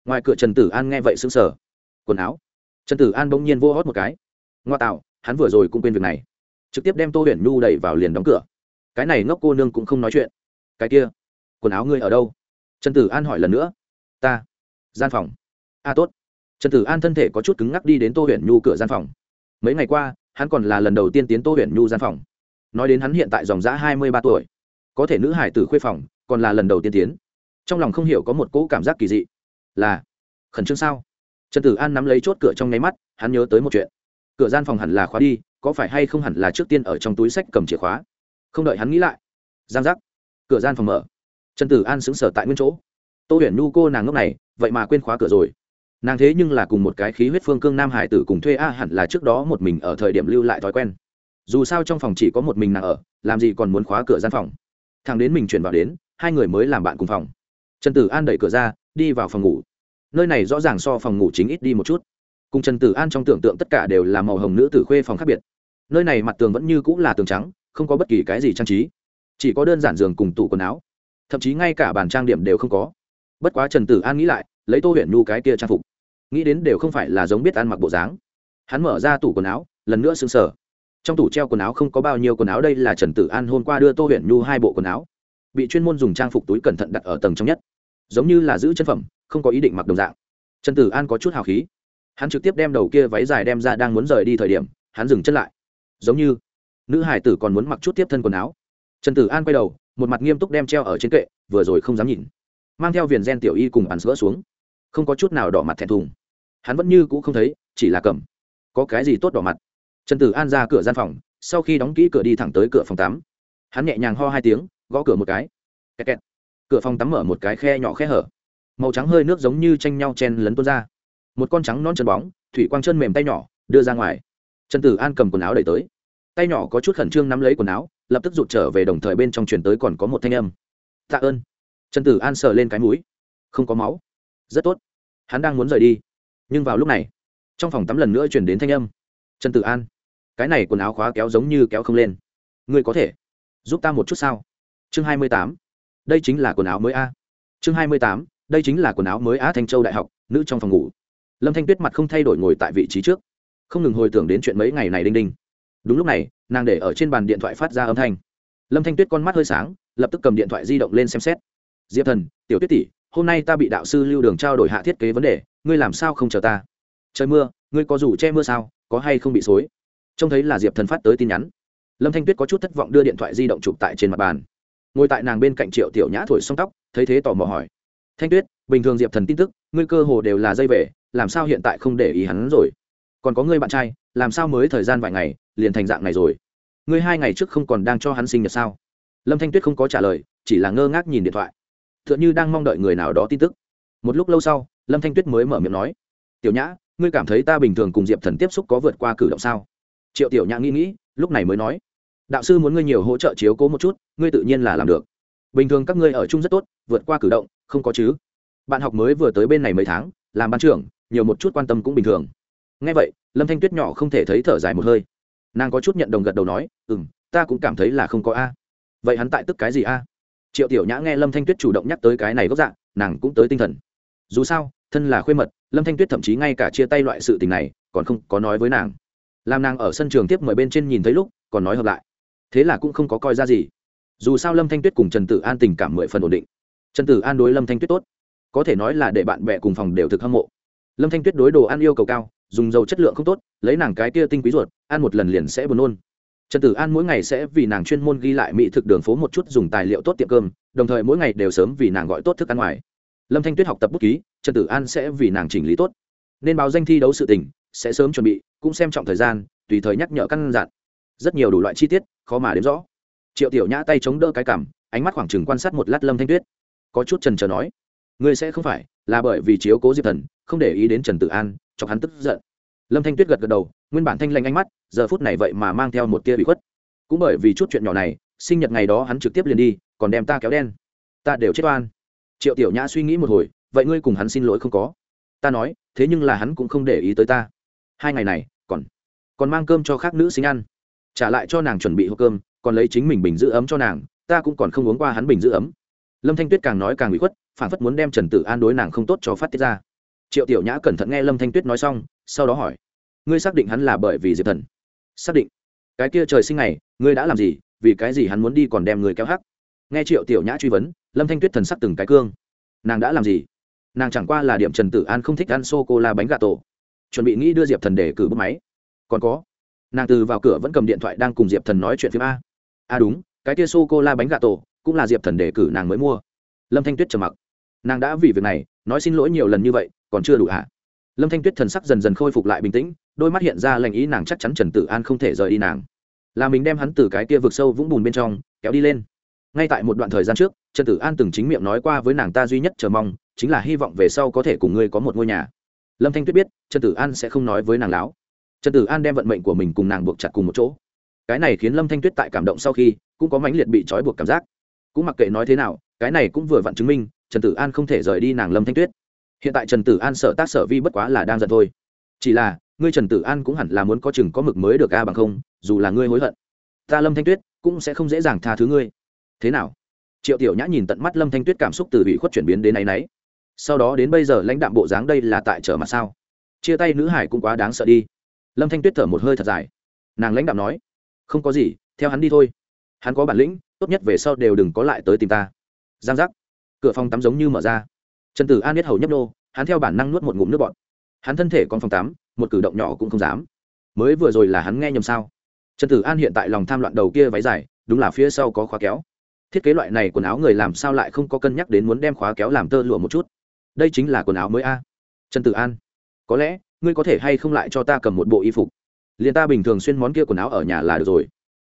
Ngoài cửa trần tử an nghe vậy sững sờ. Quần áo? Trần tử an bỗng nhiên vô hót một cái. Ngoa tạo, hắn vừa rồi cũng quên việc này. Trực tiếp đem tô huyền nhu đẩy vào liền đóng cửa. Cái này ngốc cô nương cũng không nói chuyện. Cái kia quần áo ngươi ở đâu? Trần tử an hỏi lần nữa. Ta. Gian phòng. A tốt. Trần tử an thân thể có chút cứng ngắc đi đến tô huyền nhu cửa gian phòng. Mấy ngày qua, hắn còn là lần đầu tiên tiến tô huyền nhu gian phòng. Nói đến hắn hiện tại dòng giã hai mươi ba tuổi, có thể nữ hải tử khuê phòng, còn là lần đầu tiên tiến. Trong lòng không hiểu có một cỗ cảm giác kỳ dị. Là, khẩn trương sao? Trần tử an nắm lấy chốt cửa trong nháy mắt, hắn nhớ tới một chuyện. Cửa gian phòng hẳn là khóa đi, có phải hay không hẳn là trước tiên ở trong túi sách cầm chìa khóa? Không đợi hắn nghĩ lại, giang giác, cửa gian phòng mở trần tử an xứng sở tại nguyên chỗ. Tô huyền nu cô nàng ngốc này, vậy mà quên khóa cửa rồi. Nàng thế nhưng là cùng một cái khí huyết phương cương nam hải tử cùng thuê a hẳn là trước đó một mình ở thời điểm lưu lại thói quen. Dù sao trong phòng chỉ có một mình nàng ở, làm gì còn muốn khóa cửa gian phòng. Thằng đến mình chuyển vào đến, hai người mới làm bạn cùng phòng. Trần tử an đẩy cửa ra, đi vào phòng ngủ. Nơi này rõ ràng so phòng ngủ chính ít đi một chút. Cùng trần tử an trong tưởng tượng tất cả đều là màu hồng nữ tử khuê phòng khác biệt. Nơi này mặt tường vẫn như cũng là tường trắng, không có bất kỳ cái gì trang trí. Chỉ có đơn giản giường cùng tủ quần áo thậm chí ngay cả bàn trang điểm đều không có. Bất quá trần tử an nghĩ lại, lấy tô huyện nhu cái kia trang phục, nghĩ đến đều không phải là giống biết ăn mặc bộ dáng. Hắn mở ra tủ quần áo, lần nữa sững sờ. Trong tủ treo quần áo không có bao nhiêu quần áo, đây là trần tử an hôm qua đưa tô huyện nhu hai bộ quần áo. Bị chuyên môn dùng trang phục túi cẩn thận đặt ở tầng trong nhất. Giống như là giữ chân phẩm, không có ý định mặc đồng dạng. Trần tử an có chút hào khí. Hắn trực tiếp đem đầu kia váy dài đem ra đang muốn rời đi thời điểm, hắn dừng chân lại. Giống như, nữ hải tử còn muốn mặc chút tiếp thân quần áo. Trần tử an quay đầu một mặt nghiêm túc đem treo ở trên kệ, vừa rồi không dám nhìn. Mang theo viền gen tiểu y cùng bàn sữa xuống. Không có chút nào đỏ mặt thẹn thùng. Hắn vẫn như cũ không thấy, chỉ là cầm. Có cái gì tốt đỏ mặt? Trần tử an ra cửa gian phòng, sau khi đóng kỹ cửa đi thẳng tới cửa phòng tắm. Hắn nhẹ nhàng ho hai tiếng, gõ cửa một cái. Kẹt kẹt. cửa phòng tắm mở một cái khe nhỏ khe hở. Màu trắng hơi nước giống như tranh nhau chen lấn tuôn ra. Một con trắng non chân bóng, thủy quang chân mềm tay nhỏ, đưa ra ngoài. Trần tử an cầm quần áo đẩy tới. Tay nhỏ có chút khẩn trương nắm lấy quần áo lập tức rụt trở về đồng thời bên trong truyền tới còn có một thanh âm. Tạ ơn. Trần tử an sờ lên cái mũi. Không có máu. Rất tốt. Hắn đang muốn rời đi. Nhưng vào lúc này, trong phòng tắm lần nữa chuyển đến thanh âm. Trần tử an, cái này quần áo khóa kéo giống như kéo không lên. Ngươi có thể giúp ta một chút sao? Chương hai mươi tám. Đây chính là quần áo mới a. Chương hai mươi tám. Đây chính là quần áo mới á thanh châu đại học, nữ trong phòng ngủ. Lâm thanh tuyết mặt không thay đổi ngồi tại vị trí trước. Không ngừng hồi tưởng đến chuyện mấy ngày này đinh đinh. Đúng lúc này nàng để ở trên bàn điện thoại phát ra âm thanh. Lâm thanh tuyết con mắt hơi sáng, lập tức cầm điện thoại di động lên xem xét. Diệp thần, tiểu tuyết tỷ, hôm nay ta bị đạo sư lưu đường trao đổi hạ thiết kế vấn đề, ngươi làm sao không chờ ta? Trời mưa, ngươi có rủ che mưa sao, có hay không bị xối? Trông thấy là diệp thần phát tới tin nhắn. Lâm thanh tuyết có chút thất vọng đưa điện thoại di động chụp tại trên mặt bàn. Ngồi tại nàng bên cạnh triệu tiểu nhã thổi xong tóc, thấy thế tò mò hỏi. Thanh tuyết, bình thường diệp thần tin tức, ngươi cơ hồ đều là dây về, làm sao hiện tại không để ý hắn rồi? Còn có ngươi bạn trai làm sao mới thời gian vài ngày, liền thành dạng này rồi? Ngươi hai ngày trước không còn đang cho hắn sinh nhật sao? Lâm thanh tuyết không có trả lời, chỉ là ngơ ngác nhìn điện thoại. T h ư ợ n h ư đang mong đợi người nào đó tin tức. Một lúc lâu sau, lâm thanh tuyết mới mở miệng nói, tiểu nhã, ngươi cảm thấy ta bình thường cùng diệp thần tiếp xúc có vượt qua cử động sao? Triệu tiểu nhã nghĩ nghĩ, lúc này mới nói, đạo sư muốn ngươi nhiều hỗ trợ chiếu cố một chút, ngươi tự nhiên là làm được. Bình thường các ngươi ở chung rất tốt, vượt qua cử động, không có chứ. Bạn học mới vừa tới bên này mấy tháng, làm ban trưởng, nhiều một chút quan tâm cũng bình thường ngay vậy, lâm thanh tuyết nhỏ không thể thấy thở dài một hơi. Nàng có chút nhận đồng gật đầu nói ừ m ta cũng cảm thấy là không có a. Vậy hắn tại tức cái gì a? Triệu tiểu nhã nghe lâm thanh tuyết chủ động nhắc tới cái này gốc dạng, nàng cũng tới tinh thần. Dù sao, thân là khuê mật, lâm thanh tuyết thậm chí ngay cả chia tay loại sự tình này, còn không có nói với nàng. Làm nàng ở sân trường tiếp mời bên trên nhìn thấy lúc, còn nói hợp lại. Thế là cũng không có coi ra gì. Dù sao lâm thanh tuyết cùng trần tử an tình cảm mười phần ổn định. Trần tử an đối lâm thanh tuyết tốt. Có thể nói là để bạn bè cùng phòng đều thực hâm mộ. Lâm thanh tuyết đối đồ ăn yêu cầu cao dùng dầu chất lượng không tốt, lấy nàng cái kia tinh quý ruột, ăn một lần liền sẽ buồn nôn. Trần tử an mỗi ngày sẽ vì nàng chuyên môn ghi lại mỹ thực đường phố một chút dùng tài liệu tốt tiệm cơm, đồng thời mỗi ngày đều sớm vì nàng gọi tốt thức ăn ngoài. Lâm thanh tuyết học tập bút ký, trần tử an sẽ vì nàng chỉnh lý tốt. Nên báo danh thi đấu sự tình, sẽ sớm chuẩn bị, cũng xem trọng thời gian, tùy thời nhắc nhở căn dặn. Rất nhiều đủ loại chi tiết, khó mà đếm rõ. Triệu tiểu nhã tay chống đỡ cái cảm ánh mắt khoảng chừng quan sát một lát lâm thanh tuyết. Có chút trần trờ nói, ngươi sẽ không phải là bởi vì chiếu cố diệp thần, không để ý đến trần tử an chọc hắn tức giận. Lâm thanh tuyết gật gật đầu, nguyên bản thanh lanh ánh mắt, giờ phút này vậy mà mang theo một tia bị khuất. Cũng bởi vì chút chuyện nhỏ này, sinh nhật ngày đó hắn trực tiếp liền đi, còn đem ta kéo đen. Ta đều chết oan. Triệu tiểu nhã suy nghĩ một hồi, vậy ngươi cùng hắn xin lỗi không có? Ta nói, thế nhưng là hắn cũng không để ý tới ta. Hai ngày này, còn còn mang cơm cho khác nữ sinh ăn. Trả lại cho nàng chuẩn bị hộp cơm, còn lấy chính mình bình giữ ấm cho nàng, ta cũng còn không uống qua hắn bình giữ ấm. Lâm thanh tuyết càng nói càng bị khuất, phản phất muốn đem trần tử an đối nàng không tốt cho phát tiết ra triệu tiểu nhã cẩn thận nghe lâm thanh tuyết nói xong, sau đó hỏi, ngươi xác định hắn là bởi vì diệp thần? Xác định. Cái kia trời sinh này, ngươi đã làm gì, vì cái gì hắn muốn đi còn đem người kéo hắc? Nghe triệu tiểu nhã truy vấn, lâm thanh tuyết thần sắc từng cái cương. Nàng đã làm gì? Nàng chẳng qua là điểm trần tử an không thích ăn sô cô la bánh gà tổ. Chuẩn bị nghĩ đưa diệp thần để cử bút máy. Còn có. Nàng từ vào cửa vẫn cầm điện thoại đang cùng diệp thần nói chuyện phim a. A, đúng, cái kia sô cô la bánh gà tổ cũng là diệp thần để cử nàng mới mua. Lâm thanh tuyết trầm mặc. Nàng đã vì việc này nói xin lỗi nhiều lần như vậy, còn chưa đủ hả? Lâm thanh tuyết thần sắc dần dần khôi phục lại bình tĩnh, đôi mắt hiện ra lành ý nàng chắc chắn trần tử an không thể rời đi nàng. Là mình đem hắn từ cái kia vực sâu vũng bùn bên trong, kéo đi lên. Ngay tại một đoạn thời gian trước, trần tử an từng chính miệng nói qua với nàng ta duy nhất chờ mong, chính là hy vọng về sau có thể cùng ngươi có một ngôi nhà. Lâm thanh tuyết biết, trần tử an sẽ không nói với nàng láo. Trần tử an đem vận mệnh của mình cùng nàng buộc chặt cùng một chỗ. Cái này khiến lâm thanh tuyết tại cảm động sau khi, cũng có mãnh liệt bị trói buộc cảm giác. Cũng mặc kệ nói thế nào, cái này cũng vừa vặn chứng minh trần tử an không thể rời đi nàng lâm thanh tuyết. Hiện tại trần tử an sợ tác sở vi bất quá là đang giận thôi. Chỉ là, ngươi trần tử an cũng hẳn là muốn có chừng có mực mới được a bằng không, dù là ngươi hối hận, ta lâm thanh tuyết cũng sẽ không dễ dàng tha thứ ngươi. Thế nào? Triệu tiểu nhã nhìn tận mắt lâm thanh tuyết cảm xúc từ bị khuất chuyển biến đến áy náy. Sau đó đến bây giờ lãnh đạm bộ dáng đây là tại trở mặt sao? Chia tay nữ hải cũng quá đáng sợ đi. Lâm thanh tuyết thở một hơi thật dài. Nàng lãnh đạm nói, không có gì, theo hắn đi thôi. Hắn có bản lĩnh, tốt nhất về sau đều đừng có lại tới tìm ta. Giang giác cửa phòng tắm giống như mở ra. Trần tử an biết hầu nhấp nô, hắn theo bản năng nuốt một ngụm nước bọt. Hắn thân thể còn phòng tắm, một cử động nhỏ cũng không dám. Mới vừa rồi là hắn nghe nhầm sao? Trần tử an hiện tại lòng tham loạn đầu kia váy dài, đúng là phía sau có khóa kéo. Thiết kế loại này quần áo người làm sao lại không có cân nhắc đến muốn đem khóa kéo làm tơ lụa một chút? Đây chính là quần áo mới a. Trần tử an, có lẽ, ngươi có thể hay không lại cho ta cầm một bộ y phục? Liền ta bình thường xuyên món kia quần áo ở nhà là được rồi.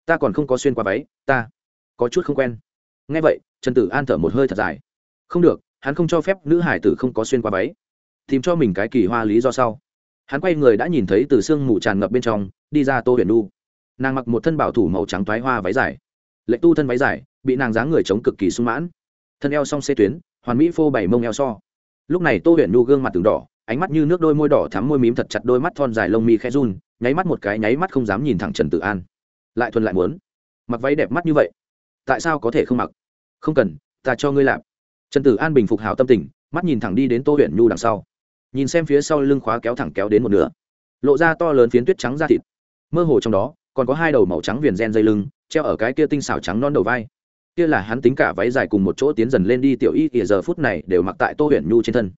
Ta còn không có xuyên qua váy, ta có chút không quen. Ngay vậy, trần tử an thở một hơi thật dài không được, hắn không cho phép nữ hải tử không có xuyên qua váy. Tìm cho mình cái kỳ hoa lý do sau. Hắn quay người đã nhìn thấy từ sương mù tràn ngập bên trong, đi ra tô huyền nu nàng mặc một thân bảo thủ màu trắng thoái hoa váy dài. Lệnh tu thân váy dài, bị nàng dáng người chống cực kỳ sung mãn. Thân eo song xê tuyến, hoàn mỹ phô bảy mông eo so. Lúc này tô huyền nu gương mặt từng đỏ, ánh mắt như nước đôi môi đỏ thắm môi mím thật chặt đôi mắt thon dài lông mi khẽ run, nháy mắt một cái nháy mắt không dám nhìn thẳng trần tự an. Lại thuần lại muốn. Mặc váy đẹp mắt như vậy, tại sao có thể không mặc? Không cần, ta cho ngươi làm trần tử an bình phục hào tâm tình, mắt nhìn thẳng đi đến tô huyện nhu đằng sau. Nhìn xem phía sau lưng khóa kéo thẳng kéo đến một nửa. Lộ ra to lớn phiến tuyết trắng da thịt. Mơ hồ trong đó, còn có hai đầu màu trắng viền gen dây lưng, treo ở cái kia tinh xảo trắng non đầu vai. Kia là hắn tính cả váy dài cùng một chỗ tiến dần lên đi tiểu y kìa, giờ phút này đều mặc tại tô huyện nhu trên thân.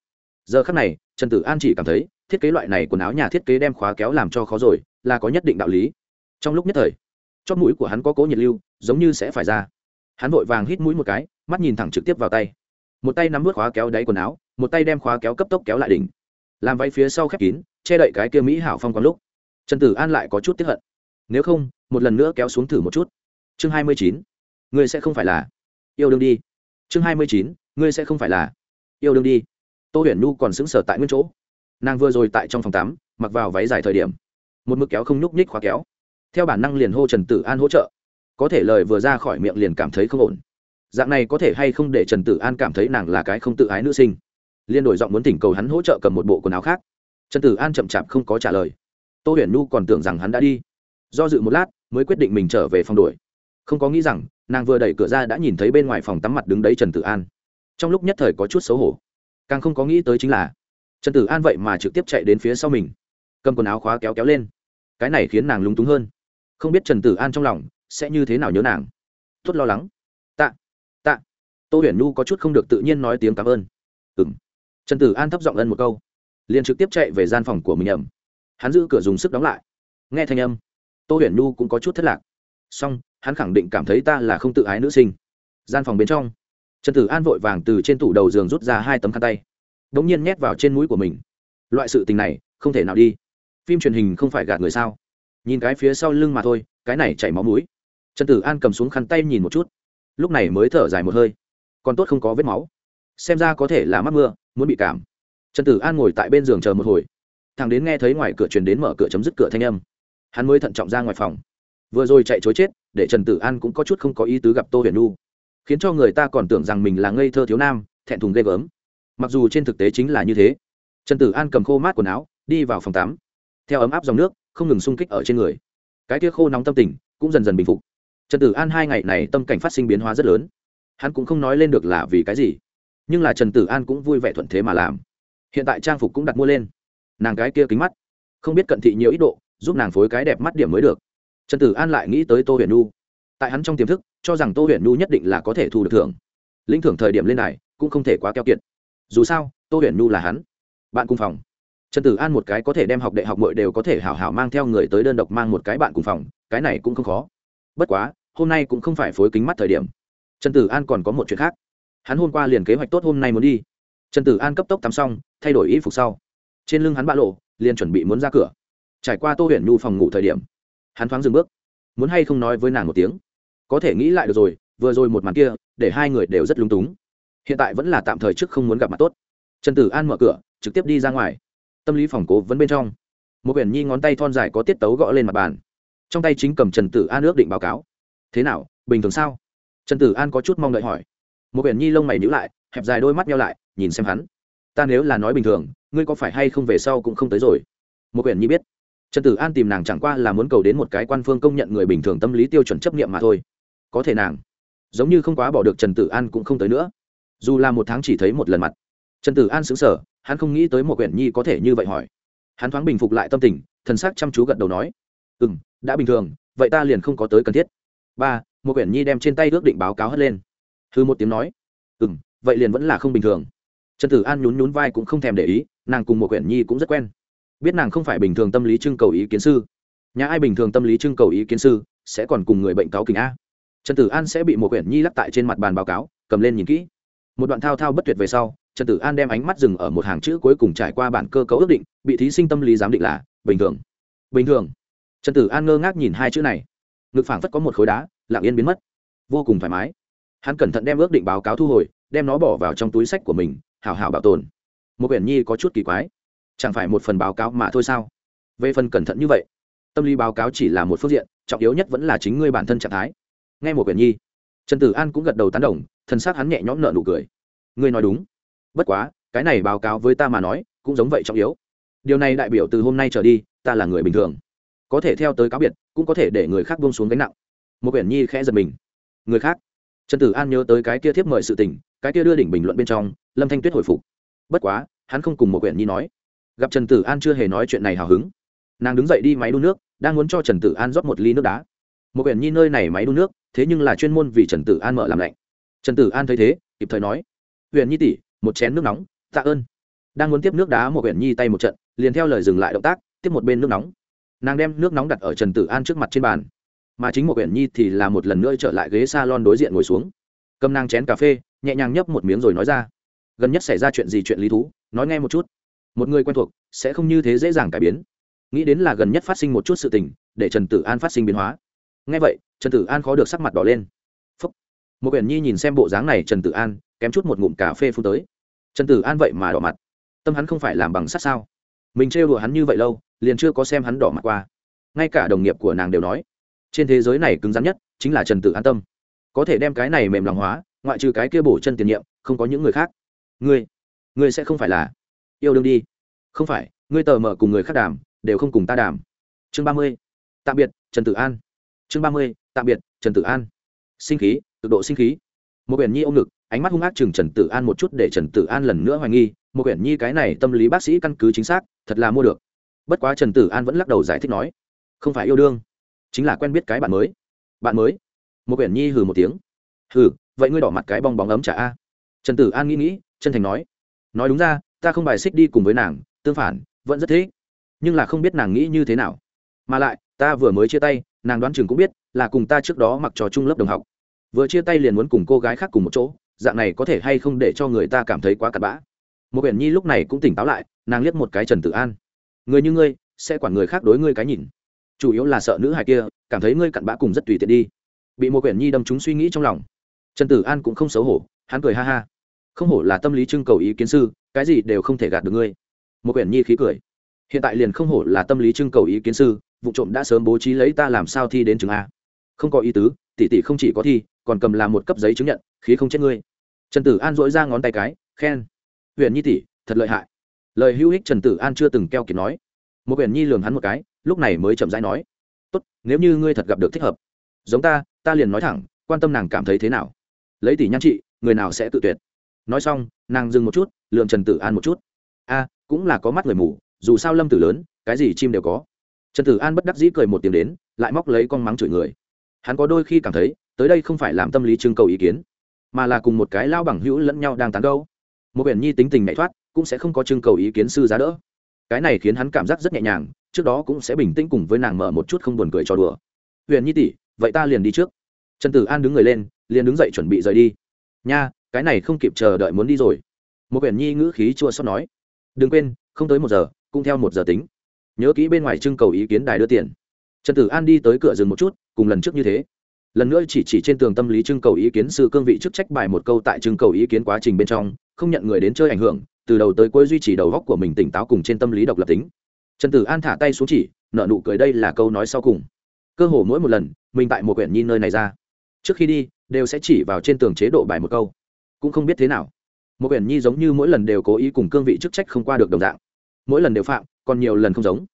Giờ khắc này, trần tử an chỉ cảm thấy, thiết kế loại này quần áo nhà thiết kế đem khóa kéo làm cho khó rồi, là có nhất định đạo lý. Trong lúc nhất thời chót mũi của hắn có cố nhiệt lưu, giống như sẽ phải ra. Hắn vội vàng hít mũi một cái, mắt nhìn thẳng trực tiếp vào tay một tay nắm vớt khóa kéo đáy quần áo, một tay đem khóa kéo cấp tốc kéo lại đỉnh. Làm váy phía sau khép kín, che đậy cái kia mỹ hảo phong quán lúc. Trần tử an lại có chút tiếp hận. Nếu không, một lần nữa kéo xuống thử một chút. Chương hai mươi chín. Ngươi sẽ không phải là. Yêu đương đi. Chương hai mươi chín. Ngươi sẽ không phải là. Yêu đương đi. Tô huyền nhu còn xứng sở tại nguyên chỗ. Nàng vừa rồi tại trong phòng tắm, mặc vào váy dài thời điểm. Một mực kéo không nhúc nhích khóa kéo. Theo bản năng liền hô trần tử an hỗ trợ. Có thể lời vừa ra khỏi miệng liền cảm thấy không ổn dạng này có thể hay không để trần tử an cảm thấy nàng là cái không tự ái nữ sinh? Liên đổi giọng muốn thỉnh cầu hắn hỗ trợ cầm một bộ quần áo khác. Trần tử an chậm chạp không có trả lời. Tô huyền nhu còn tưởng rằng hắn đã đi. Do dự một lát, mới quyết định mình trở về phòng đuổi. Không có nghĩ rằng, nàng vừa đẩy cửa ra đã nhìn thấy bên ngoài phòng tắm mặt đứng đấy trần tử an. Trong lúc nhất thời có chút xấu hổ. Càng không có nghĩ tới chính là, trần tử an vậy mà trực tiếp chạy đến phía sau mình. Cầm quần áo khóa kéo kéo lên. Cái này khiến nàng lúng túng hơn. Không biết trần tử an trong lòng sẽ như thế nào nhớ nàng. Tốt lo lắng tô huyền nhu có chút không được tự nhiên nói tiếng cảm ơn. Ừ m trần tử an thấp giọng ân một câu. Liền trực tiếp chạy về gian phòng của mình ẩm. Hắn giữ cửa dùng sức đóng lại. Nghe thanh âm, tô huyền nhu cũng có chút thất lạc. Song hắn khẳng định cảm thấy ta là không tự ái nữ sinh. Gian phòng bên trong, trần tử an vội vàng từ trên tủ đầu giường rút ra hai tấm khăn tay. Đ ỗ n g nhiên nhét vào trên mũi của mình. Loại sự tình này, không thể nào đi. Phim truyền hình không phải gạt người sao? Nhìn cái phía sau lưng mà thôi, cái này chảy máu mũi. Trần tử an cầm xuống khăn tay nhìn một chút. Lúc này mới thở dài một hơi còn tốt không có vết máu. Xem ra có thể là mắc mưa, muốn bị cảm. Trần tử an ngồi tại bên giường chờ một hồi. Thằng đến nghe thấy ngoài cửa truyền đến mở cửa chấm dứt cửa thanh âm. Hắn mới thận trọng ra ngoài phòng. Vừa rồi chạy chối chết, để trần tử an cũng có chút không có ý tứ gặp tô huyền nu khiến cho người ta còn tưởng rằng mình là ngây thơ thiếu nam, thẹn thùng ghê gớm. Mặc dù trên thực tế chính là như thế. Trần tử an cầm khô mát quần áo, đi vào phòng tắm. Theo ấm áp dòng nước, không ngừng xung kích ở trên người. Cái tia khô nóng tâm tình cũng dần dần bình phục. Trần tử an hai ngày này tâm cảnh phát sinh biến hóa rất lớn hắn cũng không nói lên được là vì cái gì, nhưng là trần tử an cũng vui vẻ thuận thế mà làm. Hiện tại trang phục cũng đặt mua lên. Nàng cái kia kính mắt, không biết cận thị nhiều ít độ, giúp nàng phối cái đẹp mắt điểm mới được. Trần tử an lại nghĩ tới tô huyền nu tại hắn trong tiềm thức, cho rằng tô huyền nu nhất định là có thể thu được thưởng. Lĩnh thưởng thời điểm lên này cũng không thể quá keo kiệt. Dù sao, tô huyền nu là hắn. Bạn cùng phòng. Trần tử an một cái có thể đem học đại học mội đều có thể hảo hảo mang theo người tới đơn độc mang một cái bạn cùng phòng, cái này cũng không khó. Bất quá, hôm nay cũng không phải phối kính mắt thời điểm trần tử an còn có một chuyện khác. Hắn hôm qua liền kế hoạch tốt hôm nay muốn đi. Trần tử an cấp tốc tắm xong, thay đổi y phục sau. Trên lưng hắn bã lộ, liền chuẩn bị muốn ra cửa. Trải qua tô huyền nhu phòng ngủ thời điểm, hắn thoáng dừng bước. Muốn hay không nói với nàng một tiếng? Có thể nghĩ lại được rồi, vừa rồi một màn kia, để hai người đều rất lung túng. Hiện tại vẫn là tạm thời trước không muốn gặp mặt tốt. Trần tử an mở cửa, trực tiếp đi ra ngoài. Tâm lý phòng cố vẫn bên trong. Một quyển nhi ngón tay thon dài có tiết tấu gõ lên mặt bàn. Trong tay chính cầm trần tử an ước định báo cáo. Thế nào, bình thường sao? Trần tử an có chút mong đợi hỏi. Một biển nhi lông mày nhữ lại, hẹp dài đôi mắt nhau lại, nhìn xem hắn. Ta nếu là nói bình thường, ngươi có phải hay không về sau cũng không tới rồi? Một biển nhi biết. Trần tử an tìm nàng chẳng qua là muốn cầu đến một cái quan phương công nhận người bình thường tâm lý tiêu chuẩn chấp nghiệm mà thôi. Có thể nàng, giống như không quá bỏ được trần tử an cũng không tới nữa. Dù là một tháng chỉ thấy một lần mặt. Trần tử an xứng sở hắn không nghĩ tới một quyển nhi có thể như vậy hỏi. Hắn thoáng bình phục lại tâm tình, thần sắc chăm chú gật đầu nói ừ m đã bình thường, vậy ta liền không có tới cần thiết. Ba một quyển nhi đem trên tay ước định báo cáo hất lên. Hư một tiếng nói ừ m vậy liền vẫn là không bình thường. Trần tử an nhún nhún vai cũng không thèm để ý, nàng cùng một quyển nhi cũng rất quen. Biết nàng không phải bình thường tâm lý trưng cầu ý kiến sư. Nhà ai bình thường tâm lý trưng cầu ý kiến sư, sẽ còn cùng người bệnh cáo kình a. Trần tử an sẽ bị một quyển nhi lắc tại trên mặt bàn báo cáo, cầm lên nhìn kỹ. Một đoạn thao thao bất tuyệt về sau, trần tử an đem ánh mắt dừng ở một hàng chữ cuối cùng trải qua bản cơ cấu ước định bị thí sinh tâm lý giám định là bình thường. Bình thường. Trần tử an ngơ ngác nhìn hai chữ này. Ngực phảng phất có một khối đá lặng yên biến mất. Vô cùng thoải mái. Hắn cẩn thận đem ước định báo cáo thu hồi, đem nó bỏ vào trong túi sách của mình, hảo hảo bảo tồn. Một quyển nhi có chút kỳ quái. Chẳng phải một phần báo cáo mà thôi sao? Về phần cẩn thận như vậy, tâm lý báo cáo chỉ là một phương diện, trọng yếu nhất vẫn là chính ngươi bản thân trạng thái. Nghe một quyển nhi, trần tử an cũng gật đầu tán đồng thân xác hắn nhẹ nhõm nợ nụ cười. Ngươi nói đúng. Bất quá, cái này báo cáo với ta mà nói, cũng giống vậy trọng yếu. Điều này đại biểu từ hôm nay trở đi, ta là người bình thường. Có thể theo tới cáo biệt, cũng có thể để người khác buông xuống gánh nặng một quyển nhi khẽ giật mình. Người khác. Trần tử an nhớ tới cái kia thiếp mời sự tình, cái kia đưa đỉnh bình luận bên trong, lâm thanh tuyết hồi phục. Bất quá, hắn không cùng một quyển nhi nói. Gặp trần tử an chưa hề nói chuyện này hào hứng. Nàng đứng dậy đi máy đun nước, đang muốn cho trần tử an rót một ly nước đá. Một quyển nhi nơi này máy đun nước, thế nhưng là chuyên môn vì trần tử an mở làm lạnh. Trần tử an thấy thế, kịp thời nói. Huyện nhi tỷ, một chén nước nóng, tạ ơn. Đang muốn tiếp nước đá, một huyện nhi tay một trận, liền theo lời dừng lại động tác, tiếp một bên nước nóng. Nàng đem nước nóng đặt ở trần tử an trước mặt trên bàn mà chính một quyển nhi thì là một lần nữa trở lại ghế s a lon đối diện ngồi xuống. Cầm nàng chén cà phê, nhẹ nhàng nhấp một miếng rồi nói ra. Gần nhất xảy ra chuyện gì chuyện lý thú, nói nghe một chút. Một người quen thuộc, sẽ không như thế dễ dàng cải biến. Nghĩ đến là gần nhất phát sinh một chút sự tình, để trần tử an phát sinh biến hóa. Nghe vậy, trần tử an khó được sắc mặt đỏ lên. Phúc. một quyển nhi nhìn xem bộ dáng này, trần tử an kém chút một ngụm cà phê phun tới. Trần tử an vậy mà đỏ mặt. Tâm hắn không phải làm bằng sắt sao? Mình trêu đùa hắn như vậy lâu, liền chưa có xem hắn đỏ mặt qua. Ngay cả đồng nghiệp của nàng đều nói trên thế giới này cứng rắn nhất chính là trần tử an tâm. Có thể đem cái này mềm lòng hóa, ngoại trừ cái kia bổ chân tiền nhiệm, không có những người khác. Ngươi ngươi sẽ không phải là yêu đương đi. Không phải, ngươi tờ mở cùng người khác đàm, đều không cùng ta đàm. Chương ba mươi, tạm biệt, trần tử an. Chương ba mươi, tạm biệt, trần tử an. Sinh khí, cực độ sinh khí. Một quyển nhi ôm ngực, ánh mắt hung ác chừng trần tử an một chút để trần tử an lần nữa hoài nghi, một quyển nhi cái này tâm lý bác sĩ căn cứ chính xác, thật là mua được. Bất quá trần tử an vẫn lắc đầu giải thích nói, không phải yêu đương chính là quen biết cái bạn mới. Bạn mới? Một quyển nhi hừ một tiếng. Hừ, vậy ngươi đỏ mặt cái bong bóng ấm trả a. Trần tử an nghĩ nghĩ, chân thành nói. Nói đúng ra, ta không bài xích đi cùng với nàng, tương phản, vẫn rất thế. nhưng là không biết nàng nghĩ như thế nào. Mà lại, ta vừa mới chia tay, nàng đoán chừng cũng biết là cùng ta trước đó mặc trò chung lớp đồng học. Vừa chia tay liền muốn cùng cô gái khác cùng một chỗ, dạng này có thể hay không để cho người ta cảm thấy quá cặn bã. Một quyển nhi lúc này cũng tỉnh táo lại, nàng liếc một cái trần tử an. Người như ngươi, sẽ quản người khác đối ngươi cái nhìn chủ yếu là sợ nữ hài kia, cảm thấy ngươi cặn bã cùng rất tùy tiện đi. Bị một quyển nhi đâm chúng suy nghĩ trong lòng. Trần tử an cũng không xấu hổ, hắn cười ha ha. Không hổ là tâm lý trưng cầu ý kiến sư, cái gì đều không thể gạt được ngươi. Một quyển nhi khí cười. Hiện tại liền không hổ là tâm lý trưng cầu ý kiến sư, vụ trộm đã sớm bố trí lấy ta làm sao thi đến trường a. Không có ý tứ, tỷ tỷ không chỉ có thi, còn cầm làm một cấp giấy chứng nhận, khí không chết ngươi. Trần tử an dỗi ra ngón tay cái, khen. Huyện nhi tỷ, thật lợi hại. Lời hữu ích trần tử an chưa từng keo kiệt nói một biển nhi lường hắn một cái, lúc này mới chậm rãi nói, tốt, nếu như ngươi thật gặp được thích hợp, giống ta ta liền nói thẳng, quan tâm nàng cảm thấy thế nào. Lấy tỷ nhan trị, người nào sẽ tự tuyệt. Nói xong, nàng dừng một chút lường trần tử an một chút. A, cũng là có mắt người mù, dù sao lâm tử lớn, cái gì chim đều có. Trần tử an bất đắc dĩ cười một tiếng đến, lại móc lấy con mắng chửi người. Hắn có đôi khi cảm thấy, tới đây không phải làm tâm lý trưng cầu ý kiến, mà là cùng một cái lao bằng hữu lẫn nhau đang tán gâu một biển nhi tính tình nhảy thoát, cũng sẽ không có trưng cầu ý kiến sư giá đỡ cái này khiến hắn cảm giác rất nhẹ nhàng, trước đó cũng sẽ bình tĩnh cùng với nàng mở một chút không buồn cười cho đùa. Huyền nhi tỷ, vậy ta liền đi trước. Trần tử an đứng người lên, liền đứng dậy chuẩn bị rời đi. Nha, cái này không kịp chờ đợi muốn đi rồi. Một Huyền nhi ngữ khí chua xót nói. Đừng quên, không tới một giờ, cũng theo một giờ tính. Nhớ kỹ bên ngoài trưng cầu ý kiến đài đưa tiền. Trần tử an đi tới cửa dừng một chút, cùng lần trước như thế. Lần nữa chỉ chỉ trên tường tâm lý trưng cầu ý kiến sự cương vị chức trách bài một câu tại trưng cầu ý kiến quá trình bên trong, không nhận người đến chơi ảnh hưởng từ đầu tới cuối duy trì đầu góc của mình tỉnh táo cùng trên tâm lý độc lập tính. Trần tử an thả tay xuống chỉ nợ nụ cười đây là câu nói sau cùng. Cơ hồ mỗi một lần, mình tại một quyển nhi nơi này ra. Trước khi đi, đều sẽ chỉ vào trên tường chế độ bài một câu. Cũng không biết thế nào. Một quyển nhi giống như mỗi lần đều cố ý cùng cương vị chức trách không qua được đồng dạng. Mỗi lần đều phạm, còn nhiều lần không giống.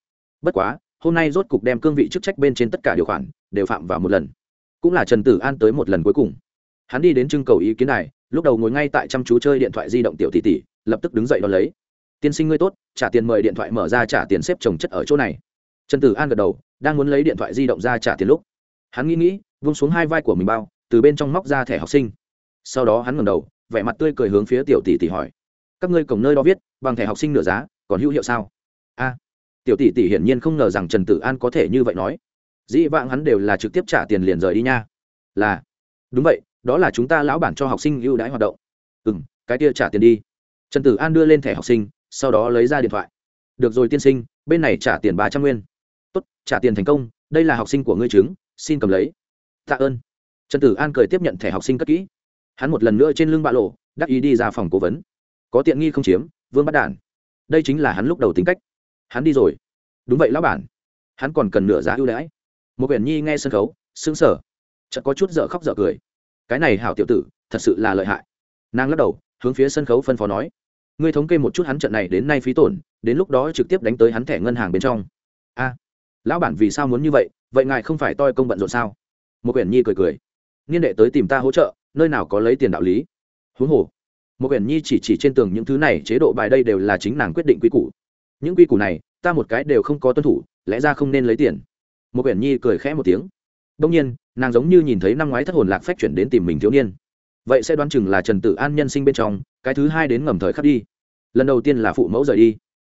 Bất quá, hôm nay rốt cục đem cương vị chức trách bên trên tất cả điều khoản, đều phạm vào một lần. Cũng là trần tử an tới một lần cuối cùng. Hắn đi đến trưng cầu ý kiến này, lúc đầu ngồi ngay tại chăm chú chơi điện thoại di động tiểu tỷ tỷ lập tức đứng dậy đón lấy. Tiên sinh ngươi tốt, trả tiền mời điện thoại mở ra trả tiền xếp trồng chất ở chỗ này. Trần tử an gật đầu, đang muốn lấy điện thoại di động ra trả tiền lúc, hắn nghĩ nghĩ, vung xuống hai vai của mình bao, từ bên trong móc ra thẻ học sinh. Sau đó hắn ngẩng đầu, vẻ mặt tươi cười hướng phía tiểu tỷ tỷ hỏi, các ngươi cổng nơi đó viết, bằng thẻ học sinh nửa giá, còn hữu hiệu sao? A. Tiểu tỷ tỷ hiển nhiên không ngờ rằng trần tử an có thể như vậy nói. Dĩ vãng hắn đều là trực tiếp trả tiền liền rời đi nha. Là, đúng vậy, đó là chúng ta lão bản cho học sinh ưu đãi hoạt động. Ừ m cái kia trả tiền đi trần tử an đưa lên thẻ học sinh, sau đó lấy ra điện thoại. Được rồi tiên sinh, bên này trả tiền ba trăm nguyên. Tốt, trả tiền thành công, đây là học sinh của ngươi chứng xin cầm lấy. Tạ ơn. Trần tử an cười tiếp nhận thẻ học sinh cất kỹ. Hắn một lần nữa trên lưng bạ lộ, đắc ý đi ra phòng cố vấn. Có tiện nghi không chiếm, vương bắt đản đây chính là hắn lúc đầu tính cách. Hắn đi rồi. Đúng vậy lão bản. Hắn còn cần nửa giá ưu đãi. Một quyển nhi nghe sân khấu xứng sở chợt có chút dở khóc dở cười. Cái này hảo tiểu tử, thật sự là lợi hại. Nàng lắc đầu, hướng phía sân khấu phân phó nói ngươi thống kê một chút hắn trận này đến nay phí tổn, đến lúc đó trực tiếp đánh tới hắn thẻ ngân hàng bên trong. A, lão bản vì sao muốn như vậy vậy ngài không phải toi công bận rộn sao? Một quyển nhi cười cười. Niên đệ tới tìm ta hỗ trợ, nơi nào có lấy tiền đạo lý? Huống hồ, một quyển nhi chỉ chỉ trên tường những thứ này, chế độ bài đây đều là chính nàng quyết định quy củ. Những quy củ này, ta một cái đều không có tuân thủ, lẽ ra không nên lấy tiền. Một quyển nhi cười khẽ một tiếng. Đông nhiên, nàng giống như nhìn thấy năm ngoái thất hồn lạc phách chuyển đến tìm mình thiếu niên vậy sẽ đoán chừng là trần tử an nhân sinh bên trong, cái thứ hai đến ngầm thời khắc đi. Lần đầu tiên là phụ mẫu rời đi.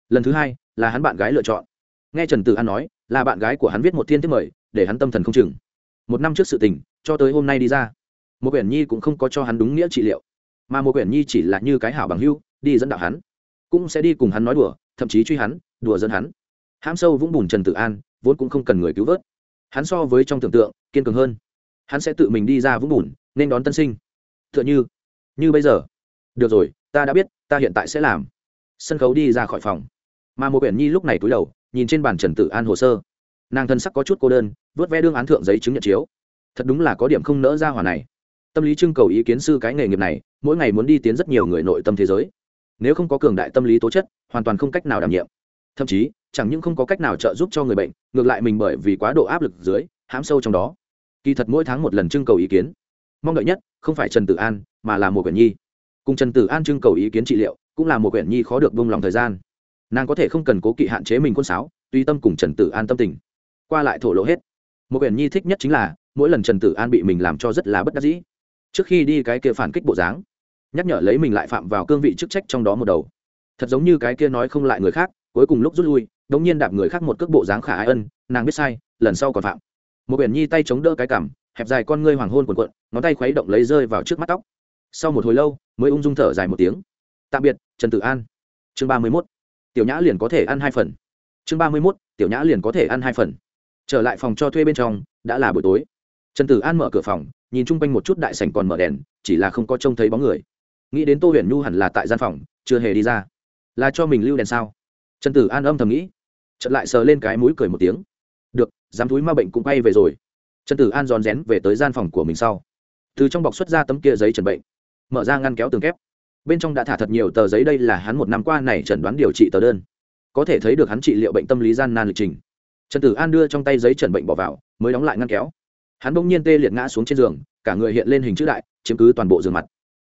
Lần thứ hai là hắn bạn gái lựa chọn. Nghe trần tử an nói, là bạn gái của hắn viết một thiên thiết mời, để hắn tâm thần không chừng. Một năm trước sự tình, cho tới hôm nay đi ra. Một quyển nhi cũng không có cho hắn đúng nghĩa trị liệu, mà một quyển nhi chỉ là như cái hảo bằng hưu đi dẫn đạo hắn. Cũng sẽ đi cùng hắn nói đùa, thậm chí truy hắn, đùa dẫn hắn. Hãm sâu vũng bùn trần tử an, vốn cũng không cần người cứu vớt. Hắn so với trong tưởng tượng, kiên cường hơn. Hắn sẽ tự mình đi ra vũng bùn, nên đón tân sinh. Tựa như, như bây giờ. Được rồi ta đã biết ta hiện tại sẽ làm. Sân khấu đi ra khỏi phòng. Mà một quyển nhi lúc này cúi đầu nhìn trên bàn trần tử an hồ sơ. Nàng thân sắc có chút cô đơn vớt ve đương án thượng giấy chứng nhận chiếu. Thật đúng là có điểm không nỡ ra hỏa này. Tâm lý trưng cầu ý kiến sư cái nghề nghiệp này mỗi ngày muốn đi tiến rất nhiều người nội tâm thế giới. Nếu không có cường đại tâm lý tố chất hoàn toàn không cách nào đảm nhiệm. Thậm chí chẳng những không có cách nào trợ giúp cho người bệnh ngược lại mình bởi vì quá độ áp lực dưới hãm sâu trong đó. Kỳ thật mỗi tháng một lần trưng cầu ý kiến mong đợi nhất không phải trần tử an mà là một quyển nhi cùng trần tử an trưng cầu ý kiến trị liệu cũng là một quyển nhi khó được vung lòng thời gian nàng có thể không cần cố kỵ hạn chế mình quân sáo tùy tâm cùng trần tử an tâm tình qua lại thổ lộ hết một quyển nhi thích nhất chính là mỗi lần trần tử an bị mình làm cho rất là bất đắc dĩ trước khi đi cái kia phản kích bộ dáng nhắc nhở lấy mình lại phạm vào cương vị chức trách trong đó một đầu thật giống như cái kia nói không lại người khác cuối cùng lúc rút lui đống nhiên đạp người khác một cước bộ dáng khả ái ân nàng biết sai lần sau còn phạm một Quyển nhi tay chống đỡ cái cảm hẹp dài con ngươi hoàng hôn cuộn cuộn, ngón tay khuấy động lấy rơi vào trước mắt tóc. Sau một hồi lâu mới ung dung thở dài một tiếng. Tạm biệt trần tử an. Chương ba mươi mốt. Tiểu nhã liền có thể ăn hai phần. Chương ba mươi mốt tiểu nhã liền có thể ăn hai phần. Trở lại phòng cho thuê bên trong đã là buổi tối. Trần tử an mở cửa phòng nhìn chung quanh một chút đại sảnh còn mở đèn chỉ là không có trông thấy bóng người. Nghĩ đến tô huyền nhu hẳn là tại gian phòng chưa hề đi ra. Là cho mình lưu đèn sao? Trần tử an âm thầm nghĩ. Chật lại sờ lên cái mũi cười một tiếng. Được dám túi ma bệnh cũng quay về rồi trần tử an rón rén về tới gian phòng của mình sau. Từ trong bọc xuất ra tấm kia giấy trần bệnh, mở ra ngăn kéo tường kép. Bên trong đã thả thật nhiều tờ giấy, đây là hắn một năm qua này chẩn đoán điều trị tờ đơn. Có thể thấy được hắn trị liệu bệnh tâm lý gian nan lịch trình. Trần tử an đưa trong tay giấy trần bệnh bỏ vào, mới đóng lại ngăn kéo. Hắn bỗng nhiên tê liệt ngã xuống trên giường, cả người hiện lên hình chữ đại, chiếm cứ toàn bộ giường mặt.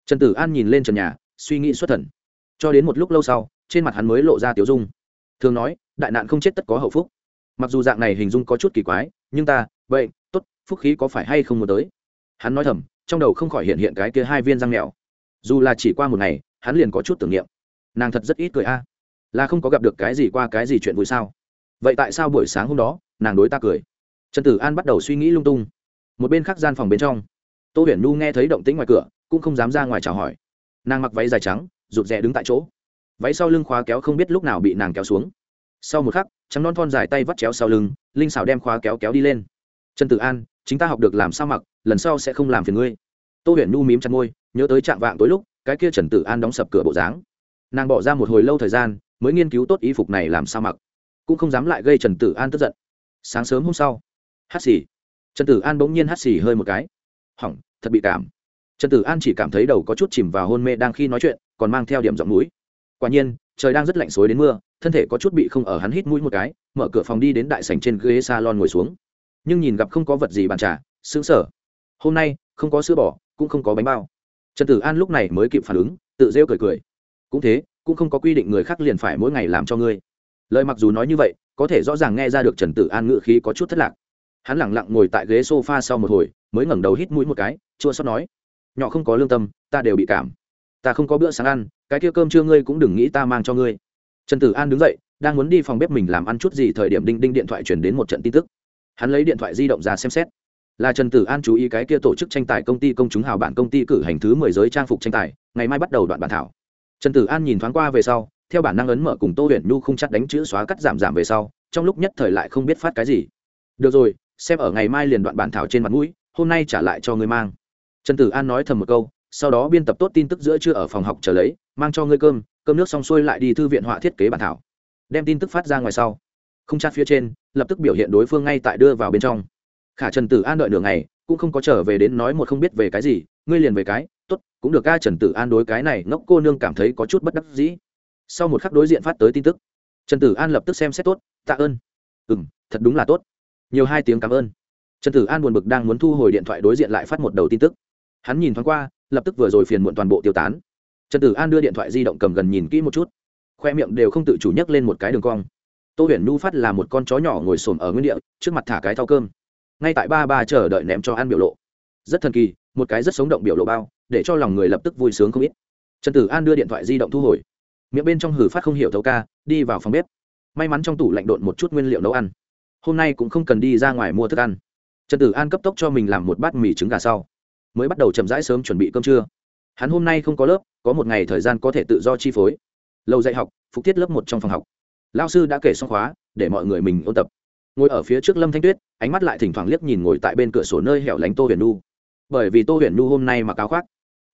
Trần tử an nhìn lên trần nhà, suy nghĩ xuất thần. Cho đến một lúc lâu sau, trên mặt hắn mới lộ ra tiếu dung. Thường nói, đại nạn không chết tất có hậu phúc. Mặc dù dạng này hình dung có chút kỳ quái, nhưng ta vậy t ố t phúc khí có phải hay không muốn tới? Hắn nói thầm, trong đầu không khỏi hiện hiện cái kia hai viên răng mèo. Dù là chỉ qua một ngày, hắn liền có chút tưởng niệm. Nàng thật rất ít cười a. Là không có gặp được cái gì qua cái gì chuyện vui sao? Vậy tại sao buổi sáng hôm đó, nàng đối ta cười? Trần tử an bắt đầu suy nghĩ lung tung. Một bên khác gian phòng bên trong, tô huyền nhu nghe thấy động tĩnh ngoài cửa, cũng không dám ra ngoài chào hỏi. Nàng mặc váy dài trắng, rụt rè đứng tại chỗ. Váy sau lưng khóa kéo không biết lúc nào bị nàng kéo xuống. Sau một khắc, trắng non thon dài tay vắt chéo sau lưng, linh xào đem khóa kéo kéo đi lên trần tử an, chính ta học được làm sao mặc, lần sau sẽ không làm phiền ngươi. Tô huyền nhu mím chặt môi, nhớ tới trạng vạng tối lúc, cái kia trần tử an đóng sập cửa bộ dáng. Nàng bỏ ra một hồi lâu thời gian, mới nghiên cứu tốt y phục này làm sao mặc. Cũng không dám lại gây trần tử an tức giận. Sáng sớm hôm sau, hát xì. Trần tử an bỗng nhiên hát xì hơi một cái. Hỏng, thật bị cảm. Trần tử an chỉ cảm thấy đầu có chút chìm vào hôn mê đang khi nói chuyện, còn mang theo điểm giọng mũi quả nhiên, trời đang rất lạnh xối đến mưa, thân thể có chút bị không ở hắn hít mũi một cái, mở cửa phòng đi đến đại sảnh trên ghế salon ngồi xuống nhưng nhìn gặp không có vật gì bàn trà xứng sở hôm nay, không có sữa bò, cũng không có bánh bao. Trần tử an lúc này mới kịp phản ứng, tự rêu cười cười. Cũng thế, cũng không có quy định người khác liền phải mỗi ngày làm cho ngươi. Lời mặc dù nói như vậy, có thể rõ ràng nghe ra được trần tử an ngự khí có chút thất lạc. Hắn lẳng lặng ngồi tại ghế s o f a sau một hồi, mới ngẩng đầu hít mũi một cái, chua xót nói. Nhỏ không có lương tâm, ta đều bị cảm. Ta không có bữa sáng ăn, cái kia cơm trưa ngươi cũng đừng nghĩ ta mang cho ngươi. Trần tử an đứng dậy, đang muốn đi phòng bếp mình làm ăn chút gì thời điểm đinh đinh điện thoại chuyển đến một trận tin tức hắn lấy điện thoại di động ra xem xét. Là trần tử an chú ý cái kia tổ chức tranh tài công ty công chúng hào bản công ty cử hành thứ mười giới trang phục tranh tài, ngày mai bắt đầu đoạn bản thảo. Trần tử an nhìn thoáng qua về sau, theo bản năng ấn mở cùng tô huyền nhu không chắc đánh chữ xóa cắt giảm giảm về sau, trong lúc nhất thời lại không biết phát cái gì. Được rồi, xem ở ngày mai liền đoạn bản thảo trên mặt mũi, hôm nay trả lại cho ngươi mang. Trần tử an nói thầm một câu, sau đó biên tập tốt tin tức giữa trưa ở phòng học trở lấy, mang cho ngươi cơm cơm nước xong xuôi lại đi thư viện họa thiết kế bản thảo. Đem tin tức phát ra ngoài sau không chát phía trên, lập tức biểu hiện đối phương ngay tại đưa vào bên trong. Khả trần tử an đợi nửa ngày, cũng không có trở về đến nói một không biết về cái gì, ngươi liền về cái, tốt, cũng được ca trần tử an đối cái này ngốc cô nương cảm thấy có chút bất đắc dĩ. Sau một khắc đối diện phát tới tin tức. Trần tử an lập tức xem xét tốt, tạ ơn. Ừ m thật đúng là tốt. Nhiều hai tiếng cảm ơn. Trần tử an buồn bực đang muốn thu hồi điện thoại đối diện lại phát một đầu tin tức. Hắn nhìn thoáng qua, lập tức vừa rồi phiền muộn toàn bộ tiêu tán. Trần tử an đưa điện thoại di động cầm gần nhìn kỹ một chút. Khoe miệng đều không tự chủ nhấc lên một cái đường cong tô huyền nhu phát là một con chó nhỏ ngồi xổm ở nguyên địa, trước mặt thả cái thau cơm. Ngay tại ba ba chờ đợi ném cho ăn biểu lộ. Rất thần kỳ, một cái rất sống động biểu lộ bao, để cho lòng người lập tức vui sướng không ít. Trần tử an đưa điện thoại di động thu hồi. Miệng bên trong hử phát không hiểu thấu ca, đi vào phòng bếp. May mắn trong tủ lạnh độn một chút nguyên liệu nấu ăn. Hôm nay cũng không cần đi ra ngoài mua thức ăn. Trần tử an cấp tốc cho mình làm một bát mì trứng gà sau. Mới bắt đầu chậm rãi sớm chuẩn bị cơm trưa. Hắn hôm nay không có lớp, có một ngày thời gian có thể tự do chi phối. Lâu dạy học, phục thiết lớp một trong phòng học lao sư đã kể xong khóa, để mọi người mình ôn tập. Ngồi ở phía trước lâm thanh tuyết, ánh mắt lại thỉnh thoảng liếc nhìn ngồi tại bên cửa sổ nơi hẻo lánh tô huyền nu. Bởi vì tô huyền nu hôm nay mặc áo khoác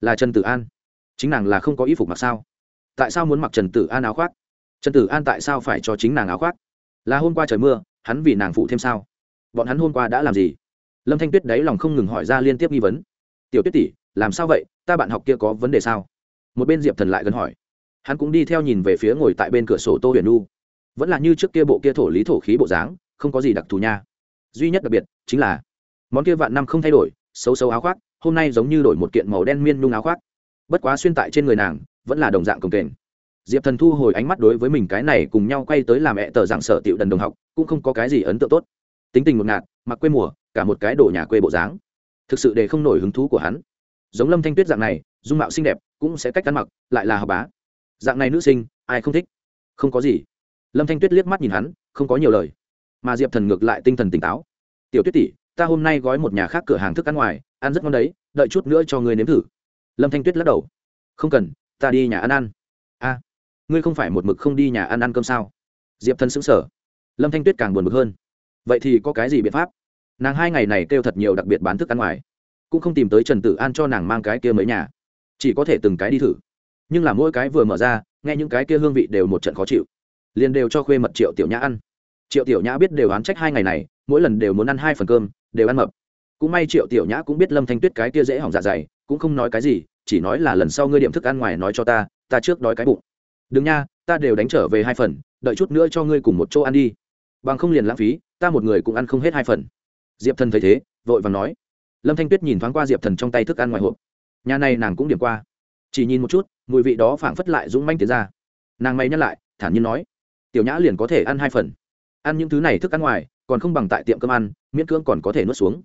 là trần tử an. Chính nàng là không có y phục mặc sao? Tại sao muốn mặc trần tử an áo khoác? Trần tử an tại sao phải cho chính nàng áo khoác? Là hôm qua trời mưa, hắn vì nàng phụ thêm sao? Bọn hắn hôm qua đã làm gì? Lâm thanh tuyết đáy lòng không ngừng hỏi ra liên tiếp nghi vấn. Tiểu tuyết tỷ, làm sao vậy? Ta bạn học kia có vấn đề sao? Một bên diệp thần lại gần hỏi. Hắn cũng đi theo nhìn về phía ngồi tại bên cửa sổ tô huyền nu vẫn là như trước kia bộ kia thổ lý thổ khí bộ dáng, không có gì đặc thù nha. Duy nhất đặc biệt chính là món kia vạn năm không thay đổi, xấu xấu áo khoác, hôm nay giống như đổi một kiện màu đen miên nhung áo khoác. Bất quá xuyên tại trên người nàng, vẫn là đồng dạng cồng kềnh. Diệp thần thu hồi ánh mắt đối với mình cái này cùng nhau quay tới làm mẹ tờ dạng sở tiểu đần đồng học, cũng không có cái gì ấn tượng tốt. Tính tình một ngạt, mặc quê mùa, cả một cái đổ nhà quê bộ dáng. Thực sự để không nổi hứng thú của hắn. Giống lâm thanh tuyết dạng này, dung mạo xinh đẹp, cũng sẽ cách ăn mặc, lại là học bá. Dạng này nữ sinh, ai không thích? Không có gì lâm thanh tuyết liếc mắt nhìn hắn, không có nhiều lời. Mà diệp thần ngược lại tinh thần tỉnh táo. Tiểu tuyết tỷ, ta hôm nay gói một nhà khác cửa hàng thức ăn ngoài, ăn rất ngon đấy, đợi chút nữa cho ngươi nếm thử. Lâm thanh tuyết lắc đầu. Không cần, ta đi nhà ăn ăn. A, ngươi không phải một mực không đi nhà ăn ăn cơm sao? Diệp thần xứng sở lâm thanh tuyết càng buồn bực hơn. Vậy thì có cái gì biện pháp? Nàng hai ngày này kêu thật nhiều đặc biệt bán thức ăn ngoài. Cũng không tìm tới trần tử an cho nàng mang cái kia mấy nhà. Chỉ có thể từng cái đi thử. Nhưng là mỗi cái vừa mở ra, nghe những cái kia hương vị đều một trận khó chịu liền đều cho khuê mật triệu tiểu nhã ăn. Triệu tiểu nhã biết đều oán trách hai ngày này, mỗi lần đều muốn ăn hai phần cơm, đều ăn mập. Cũng may triệu tiểu nhã cũng biết lâm thanh tuyết cái kia dễ hỏng dạ dày, cũng không nói cái gì, chỉ nói là lần sau ngươi điểm thức ăn ngoài nói cho ta ta trước đói cái bụng. Đừng nha, ta đều đánh trở về hai phần, đợi chút nữa cho ngươi cùng một chỗ ăn đi. Bằng không liền lãng phí, ta một người cũng ăn không hết hai phần. Diệp thần thấy thế, vội vàng nói. Lâm thanh tuyết nhìn thoáng qua diệp thần trong tay thức ăn ngoài hộp. Nhà này nàng cũng điểm qua. Chỉ nhìn một chút, mùi vị đó phảng phất lại dũng manh tiến ra. Nàng may nhắc lại, thản nhiên nói tiểu nhã liền có thể ăn hai phần. Ăn những thứ này thức ăn ngoài, còn không bằng tại tiệm cơm ăn, miễn cưỡng còn có thể nuốt xuống.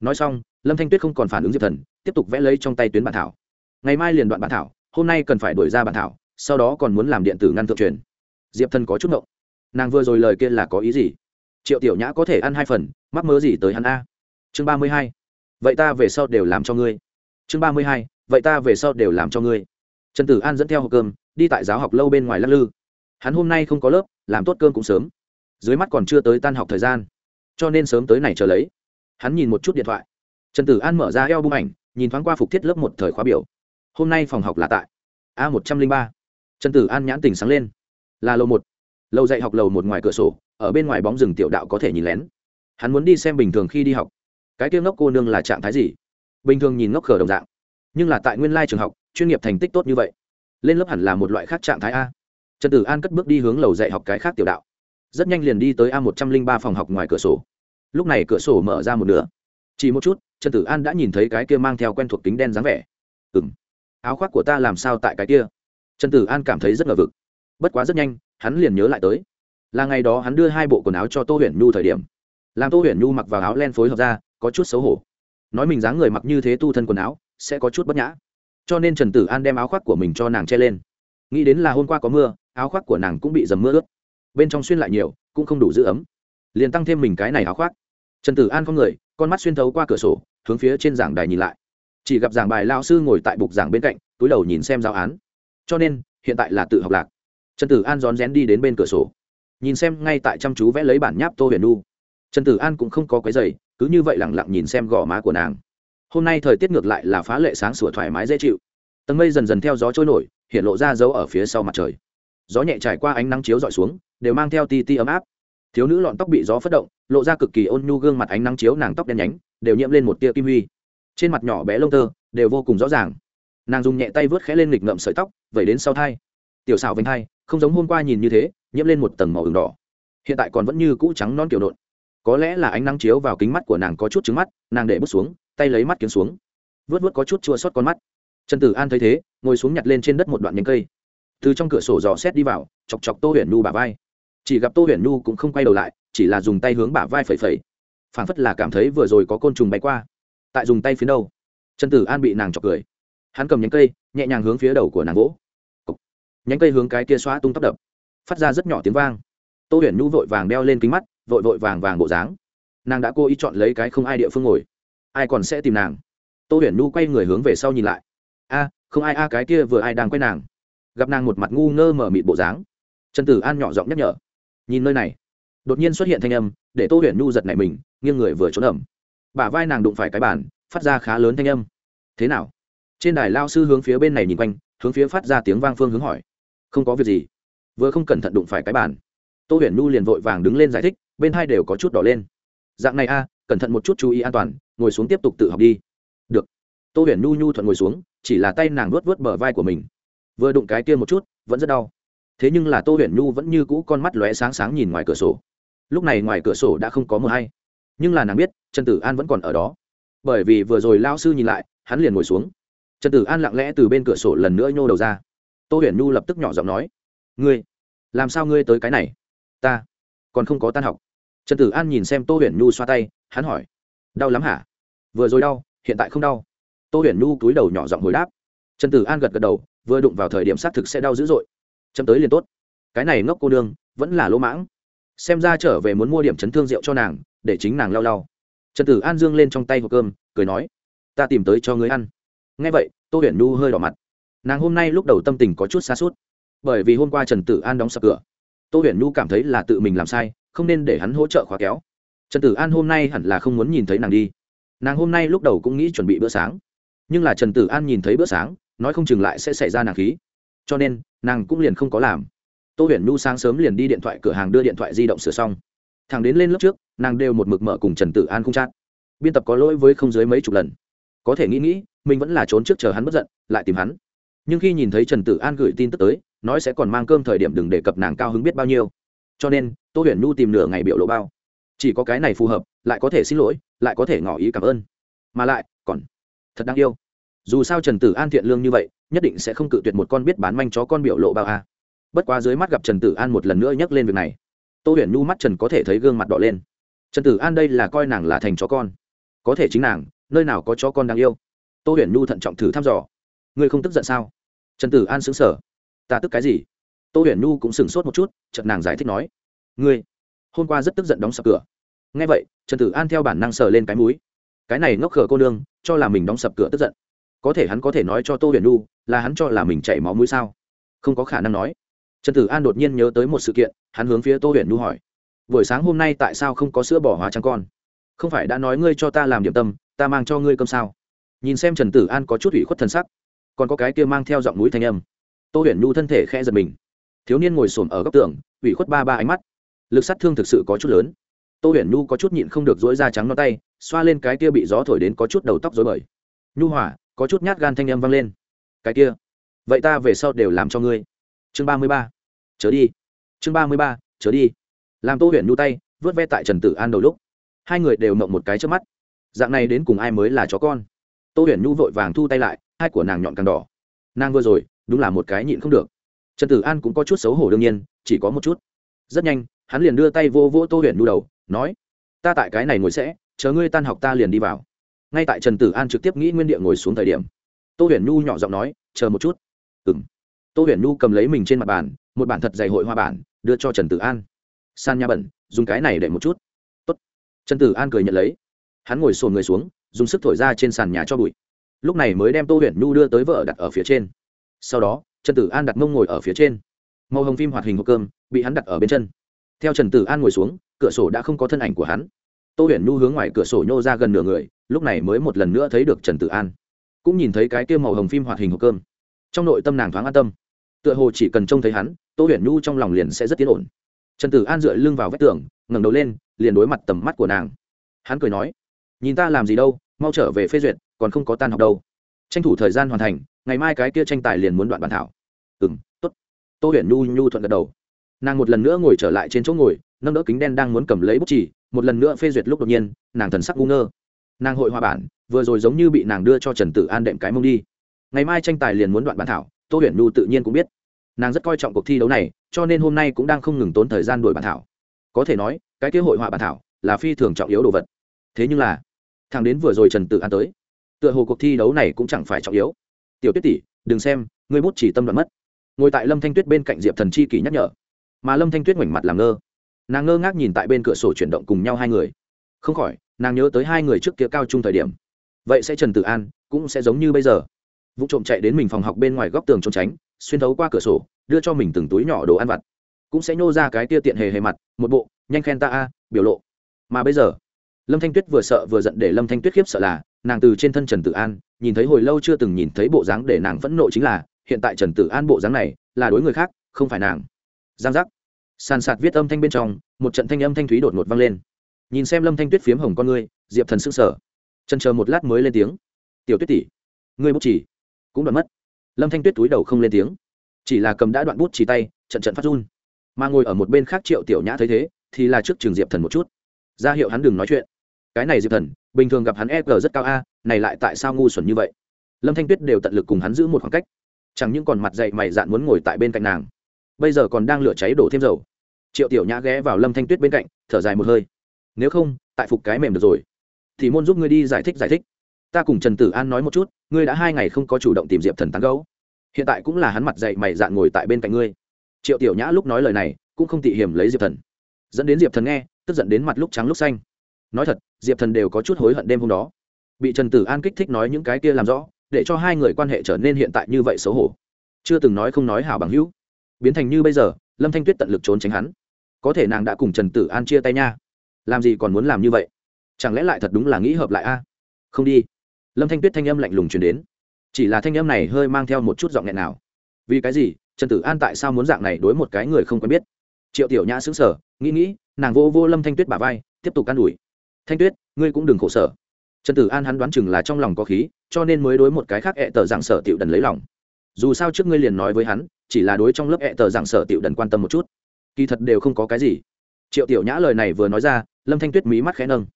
Nói xong, lâm thanh tuyết không còn phản ứng diệp thần, tiếp tục vẽ lấy trong tay tuyến bản thảo. Ngày mai liền đoạn bản thảo, hôm nay cần phải đổi ra bản thảo, sau đó còn muốn làm điện tử ngăn thượng truyền. Diệp thần có chút ngộng. Nàng vừa rồi lời kia là có ý gì? Triệu tiểu nhã có thể ăn hai phần, mắc mớ gì tới hắn a? Chương ba mươi hai. Vậy ta về sau đều làm cho ngươi. Chương ba mươi hai. Vậy ta về sau đều làm cho ngươi. Trần tử an dẫn theo hộp cơm, đi tại giáo học lâu bên ngoài lắc lư hắn hôm nay không có lớp, làm tốt cơm cũng sớm. Dưới mắt còn chưa tới tan học thời gian. Cho nên sớm tới này chờ lấy. Hắn nhìn một chút điện thoại. Trần tử an mở ra eo bung ảnh, nhìn thoáng qua phục thiết lớp một thời khóa biểu. Hôm nay phòng học là tại a một trăm linh ba. Trần tử an nhãn tình sáng lên. Là lầu một. Lầu dạy học lầu một ngoài cửa sổ, ở bên ngoài bóng rừng tiểu đạo có thể nhìn lén. Hắn muốn đi xem bình thường khi đi học. Cái tiêu ngốc cô nương là trạng thái gì? Bình thường nhìn ngốc khờ đồng dạng. Nhưng là tại nguyên lai trường học, chuyên nghiệp thành tích tốt như vậy. Lên lớp hẳn là một loại khác trạng thái a trần tử an cất bước đi hướng lầu dạy học cái khác tiểu đạo. Rất nhanh liền đi tới a một trăm linh ba phòng học ngoài cửa sổ. Lúc này cửa sổ mở ra một nửa. Chỉ một chút, trần tử an đã nhìn thấy cái kia mang theo quen thuộc kính đen dáng vẻ. Ừ m áo khoác của ta làm sao tại cái kia? Trần tử an cảm thấy rất ngờ vực. Bất quá rất nhanh, hắn liền nhớ lại tới. Là ngày đó hắn đưa hai bộ quần áo cho tô huyền nhu thời điểm. Làm tô huyền nhu mặc vào áo len phối hợp ra, có chút xấu hổ. Nói mình dáng người mặc như thế tu thân quần áo, sẽ có chút bất nhã. Cho nên trần tử an đem áo khoác của mình cho nàng che lên. Nghĩ đến là hôm qua có mưa áo khoác của nàng cũng bị dầm mưa ướt. Bên trong xuyên lại nhiều, cũng không đủ giữ ấm. Liền tăng thêm mình cái này áo khoác. Trần tử an không người, con mắt xuyên thấu qua cửa sổ, hướng phía trên giảng đài nhìn lại. Chỉ gặp giảng bài lao sư ngồi tại bục giảng bên cạnh, túi đầu nhìn xem giáo án. Cho nên, hiện tại là tự học lạc. Trần tử an rón rén đi đến bên cửa sổ. Nhìn xem ngay tại chăm chú vẽ lấy bản nháp tô huyền nu trần tử an cũng không có quấy giày cứ như vậy lẳng lặng nhìn xem gò má của nàng. Hôm nay thời tiết ngược lại là phá lệ sáng sủa thoải mái dễ chịu. Tầng mây dần dần theo gió trôi nổi, hiện lộ ra dấu ở phía sau mặt trời gió nhẹ trải qua ánh nắng chiếu dọi xuống, đều mang theo ti ti ấm áp. Thiếu nữ lọn tóc bị gió phất động, lộ ra cực kỳ ôn nhu gương mặt ánh nắng chiếu nàng tóc đen nhánh, đều nhiễm lên một tia kim huy. Trên mặt nhỏ bé lông tơ, đều vô cùng rõ ràng. Nàng dùng nhẹ tay vớt khẽ lên nghịch ngậm sợi tóc, vẩy đến sau thai. Tiểu xào vành thai không giống hôm qua nhìn như thế, nhiễm lên một tầng màu ửng đỏ. Hiện tại còn vẫn như cũ trắng non kiểu nộn. Có lẽ là ánh nắng chiếu vào kính mắt của nàng có chút trứng mắt, nàng để bước xuống, tay lấy mắt kiếm xuống. Vớt vớt có chút chua xót con mắt. Trần tử an thấy thế, ngồi xuống nhặt lên trên đất một đoạn nhánh cây từ trong cửa sổ dò xét đi vào, chọc chọc tô huyền nhu bà vai. Chỉ gặp tô huyền nhu cũng không quay đầu lại, chỉ là dùng tay hướng bả vai phẩy phẩy. Phảng phất là cảm thấy vừa rồi có côn trùng bay qua. Tại dùng tay phía đâu trần tử an bị nàng chọc cười. Hắn cầm nhánh cây, nhẹ nhàng hướng phía đầu của nàng gỗ nhánh cây hướng cái kia xóa tung tóc đập. Phát ra rất nhỏ tiếng vang. Tô huyền nhu vội vàng đeo lên kính mắt, vội vội vàng vàng bộ dáng. Nàng đã cố ý chọn lấy cái không ai địa phương ngồi. Ai còn sẽ tìm nàng? Tô huyền nhu quay người hướng về sau nhìn lại. A, không ai a, cái kia vừa ai đang quay nàng gặp nàng một mặt ngu ngơ mở mịt bộ dáng. Trần tử an nhỏ giọng nhắc nhở. Nhìn nơi này, đột nhiên xuất hiện thanh âm, để tô huyền nhu giật nảy mình, nghiêng người vừa trốn ẩm. Bả vai nàng đụng phải cái bàn, phát ra khá lớn thanh âm. Thế nào? Trên đài lao sư hướng phía bên này nhìn quanh, hướng phía phát ra tiếng vang phương hướng hỏi. Không có việc gì. Vừa không cẩn thận đụng phải cái bàn, tô huyền nhu liền vội vàng đứng lên giải thích, bên hai đều có chút đỏ lên. Dạng này a, cẩn thận một chút chú ý an toàn, ngồi xuống tiếp tục tự học đi. Được. Tô huyền nhu nhu thuận ngồi xuống, chỉ là tay nàng luốt vớt bờ vai của mình vừa đụng cái kia một chút, vẫn rất đau. Thế nhưng là tô huyền nhu vẫn như cũ con mắt lóe sáng sáng nhìn ngoài cửa sổ. Lúc này ngoài cửa sổ đã không có mờ hay. Nhưng là nàng biết, trần tử an vẫn còn ở đó. Bởi vì vừa rồi lao sư nhìn lại, hắn liền ngồi xuống. Trần tử an lặng lẽ từ bên cửa sổ lần nữa nhô đầu ra. Tô huyền nhu lập tức nhỏ giọng nói, ngươi, làm sao ngươi tới cái này? Ta còn không có tan học. Trần tử an nhìn xem tô huyền nhu xoa tay, hắn hỏi, đau lắm hả? Vừa rồi đau, hiện tại không đau? Tô huyền nhu cúi đầu nhỏ giọng hồi đáp. Trần tử an gật gật đầu vừa đụng vào thời điểm xác thực sẽ đau dữ dội. Chấm tới liền tốt. Cái này ngốc cô nương, vẫn là lỗ mãng. Xem ra trở về muốn mua điểm chấn thương rượu cho nàng, để chính nàng lau lau. Trần tử an dương lên trong tay hộp cơm, cười nói, ta tìm tới cho ngươi ăn. Ngay vậy, tô huyền nu hơi đỏ mặt. Nàng hôm nay lúc đầu tâm tình có chút xa suốt, bởi vì hôm qua trần tử an đóng sập cửa. Tô huyền nu cảm thấy là tự mình làm sai, không nên để hắn hỗ trợ khóa kéo. Trần tử an hôm nay hẳn là không muốn nhìn thấy nàng đi. Nàng hôm nay lúc đầu cũng nghĩ chuẩn bị bữa sáng. Nhưng là trần tử an nhìn thấy bữa sáng nói không chừng lại sẽ xảy ra nàng khí. Cho nên, nàng cũng liền không có làm. Tô huyền nhu sáng sớm liền đi điện thoại cửa hàng đưa điện thoại di động sửa xong. Thằng đến lên lớp trước, nàng đều một mực mở cùng trần tử an không chát biên tập có lỗi với không dưới mấy chục lần. Có thể nghĩ nghĩ, mình vẫn là trốn trước chờ hắn bất giận, lại tìm hắn. Nhưng khi nhìn thấy trần tử an gửi tin tức tới, nói sẽ còn mang cơm thời điểm đừng đề cập nàng cao hứng biết bao nhiêu. Cho nên, tô huyền nhu tìm nửa ngày biểu lộ bao. Chỉ có cái này phù hợp, lại có thể xin lỗi, lại có thể ngỏ ý cảm ơn. Mà lại, còn thật đáng yêu dù sao trần tử an thiện lương như vậy, nhất định sẽ không cự tuyệt một con biết bán manh chó con biểu lộ bao a. Bất quá dưới mắt gặp trần tử an một lần nữa nhắc lên việc này, tô huyền nhu mắt trần có thể thấy gương mặt đỏ lên. Trần tử an đây là coi nàng là thành chó con. Có thể chính nàng, nơi nào có chó con đáng yêu. Tô huyền nhu thận trọng thử thăm dò. Ngươi không tức giận sao? Trần tử an xứng sở ta tức cái gì? Tô huyền nhu cũng sửng sốt một chút, chợt nàng giải thích nói. Ngươi, hôm qua rất tức giận đóng sập cửa. Ngay vậy, trần tử an theo bản năng sờ lên cái múi cái này ngốc khờ cô nương, cho là mình đóng sập cửa tức giận có thể hắn có thể nói cho tô huyền nhu là hắn cho là mình chảy máu mũi sao? Không có khả năng nói. Trần tử an đột nhiên nhớ tới một sự kiện, hắn hướng phía tô huyền nhu hỏi. Buổi sáng hôm nay tại sao không có sữa bỏ hóa trắng con? Không phải đã nói ngươi cho ta làm điểm tâm, ta mang cho ngươi cơm sao? Nhìn xem trần tử an có chút ủy khuất thân sắc, còn có cái kia mang theo giọng núi thanh âm. Tô huyền nhu thân thể khẽ giật mình. Thiếu niên ngồi xổm ở góc tường, ủy khuất ba ba ánh mắt. Lực sát thương thực sự có chút lớn. Tô huyền nhu có chút nhịn không được dối da trắng nó tay, xoa lên cái kia bị gió thổi đến có chút đầu tóc dối bời. Nhu hỏa có chút nhát gan thanh âm vang lên. Cái kia, vậy ta về sau đều làm cho ngươi. Chương ba mươi ba, chớ đi. Chương ba mươi ba, chớ đi. Làm tô huyền nhu tay, vớt ve tại trần tử an đầu lúc, hai người đều mộng một cái trước mắt. Dạng này đến cùng ai mới là chó con? Tô huyền nhu vội vàng thu tay lại, hai của nàng nhọn càng đỏ. Nàng vừa rồi, đúng là một cái nhịn không được. Trần tử an cũng có chút xấu hổ đương nhiên, chỉ có một chút. Rất nhanh, hắn liền đưa tay vô vỗ tô huyền nhu đầu, nói, ta tại cái này ngồi sẽ, chờ ngươi tan học ta liền đi vào ngay tại trần tử an trực tiếp nghĩ nguyên địa ngồi xuống thời điểm, tô huyền nhu nhỏ giọng nói, chờ một chút. Ừ m tô huyền nhu cầm lấy mình trên mặt bàn, một bản thật dày hội hoa bản, đưa cho trần tử an. San nhà bẩn, dùng cái này để một chút. Tốt. trần tử an cười nhận lấy. Hắn ngồi sồn người xuống, dùng sức thổi ra trên sàn nhà cho bụi. Lúc này mới đem tô huyền nhu đưa tới vợ đặt ở phía trên. Sau đó, trần tử an đặt mông ngồi ở phía trên. Màu hồng phim hoạt hình hộp cơm bị hắn đặt ở bên chân. Theo trần tử an ngồi xuống, cửa sổ đã không có thân ảnh của hắn tô huyền nhu hướng ngoài cửa sổ nhô ra gần nửa người, lúc này mới một lần nữa thấy được trần tử an. Cũng nhìn thấy cái kia màu hồng phim hoạt hình hộp cơm. Trong nội tâm nàng thoáng an tâm. Tựa hồ chỉ cần trông thấy hắn, tô huyền nhu trong lòng liền sẽ rất tiến ổn. Trần tử an dựa lưng vào vách tường, ngẩng đầu lên, liền đối mặt tầm mắt của nàng. Hắn cười nói, nhìn ta làm gì đâu, mau trở về phê duyệt, còn không có tan học đâu. Tranh thủ thời gian hoàn thành, ngày mai cái kia tranh tài liền muốn đoạn bản thảo. Ừ m t ố t tô huyền nhu nhu thuận gật đầu. Nàng một lần nữa ngồi trở lại trên chỗ ngồi, nâng đỡ kính đen đang muốn cầm lấy bút chỉ một lần nữa phê duyệt lúc đột nhiên, nàng thần sắc ngu ngơ. Nàng hội hòa bản, vừa rồi giống như bị nàng đưa cho trần tử an đệm cái mông đi. Ngày mai tranh tài liền muốn đoạn bản thảo, tô huyền nhu tự nhiên cũng biết. Nàng rất coi trọng cuộc thi đấu này, cho nên hôm nay cũng đang không ngừng tốn thời gian đổi bản thảo. Có thể nói, cái kế hội họa bản thảo là phi thường trọng yếu đồ vật. Thế nhưng là, thằng đến vừa rồi trần Tử an tới, tựa hồ cuộc thi đấu này cũng chẳng phải trọng yếu. Tiểu tuyết tỷ, đừng xem, ngươi bút chỉ tâm đoạn mất. Ngồi tại lâm thanh tuyết bên cạnh diệp thần chi kỷ nhắc nhở. Mà lâm thanh tuyết ngoảnh mặt làm ngơ nàng ngơ ngác nhìn tại bên cửa sổ chuyển động cùng nhau hai người. Không khỏi, nàng nhớ tới hai người trước kia cao chung thời điểm. Vậy sẽ trần Tử an, cũng sẽ giống như bây giờ. Vụ trộm chạy đến mình phòng học bên ngoài góc tường trốn tránh, xuyên thấu qua cửa sổ, đưa cho mình từng túi nhỏ đồ ăn vặt. Cũng sẽ nhô ra cái tia tiện hề hề mặt, một bộ, nhanh khen ta a, biểu lộ. Mà bây giờ, lâm thanh tuyết vừa sợ vừa giận để lâm thanh tuyết khiếp sợ là, nàng từ trên thân trần tử an, nhìn thấy hồi lâu chưa từng nhìn thấy bộ dáng để nàng phẫn nộ chính là, hiện tại trần tử an bộ dáng này, là đối người khác, không phải nàng. Giang giác sàn sạt viết âm thanh bên trong, một trận thanh âm thanh thúy đột ngột vang lên. Nhìn xem lâm thanh tuyết phiếm hồng con ngươi, diệp thần s ư n g sở trần chờ một lát mới lên tiếng. Tiểu tuyết tỷ, ngươi bút chỉ cũng đoạn mất. Lâm thanh tuyết túi đầu không lên tiếng. Chỉ là cầm đã đoạn bút chỉ tay, trận trận phát run. Mà ngồi ở một bên khác triệu tiểu nhã thấy thế, thì là trước trường diệp thần một chút. Ra hiệu hắn đừng nói chuyện. Cái này diệp thần, bình thường gặp hắn e g rất cao a, này lại tại sao ngu xuẩn như vậy? Lâm thanh tuyết đều tận lực cùng hắn giữ một khoảng cách. Chẳng những còn mặt dậy mày dạn muốn ngồi tại bên cạnh nàng bây giờ còn đang lửa cháy đổ thêm dầu. Triệu tiểu nhã ghé vào lâm thanh tuyết bên cạnh, thở dài một hơi. Nếu không, tại phục cái mềm được rồi. Thì môn giúp ngươi đi giải thích giải thích. Ta cùng trần tử an nói một chút, ngươi đã hai ngày không có chủ động tìm diệp thần tán gấu hiện tại cũng là hắn mặt dậy mày dạn ngồi tại bên cạnh ngươi. Triệu tiểu nhã lúc nói lời này, cũng không tị hiểm lấy diệp thần. Dẫn đến diệp thần nghe, tức giận đến mặt lúc trắng lúc xanh. Nói thật, diệp thần đều có chút hối hận đêm hôm đó. Bị trần tử an kích thích nói những cái kia làm rõ, để cho hai người quan hệ trở nên hiện tại như vậy xấu hổ. Chưa từng nói không nói hảo bằng hữu biến thành như bây giờ, lâm thanh tuyết tận lực trốn tránh hắn. Có thể nàng đã cùng trần tử an chia tay nha. Làm gì còn muốn làm như vậy? Chẳng lẽ lại thật đúng là nghĩ hợp lại a? Không đi. Lâm thanh tuyết thanh âm lạnh lùng chuyển đến. Chỉ là thanh âm này hơi mang theo một chút giọng nghẹn nào. Vì cái gì? Trần tử an tại sao muốn dạng này đối một cái người không quen biết? Triệu tiểu nhã xứng sở nghĩ nghĩ, nàng vô vô lâm thanh tuyết bà vai, tiếp tục can ủi. Thanh tuyết, ngươi cũng đừng khổ sở. Trần tử an hắn đoán chừng là trong lòng có khí, cho nên mới đối một cái khác ẹ tờ dạng sở tiểu đần lấy lòng. Dù sao trước ngươi liền nói với hắn chỉ là đối trong lớp hẹ tờ giảng sở tiểu đần quan tâm một chút. Kỳ thật đều không có cái gì. Triệu tiểu nhã lời này vừa nói ra, lâm thanh tuyết mí mắt khẽ nâng.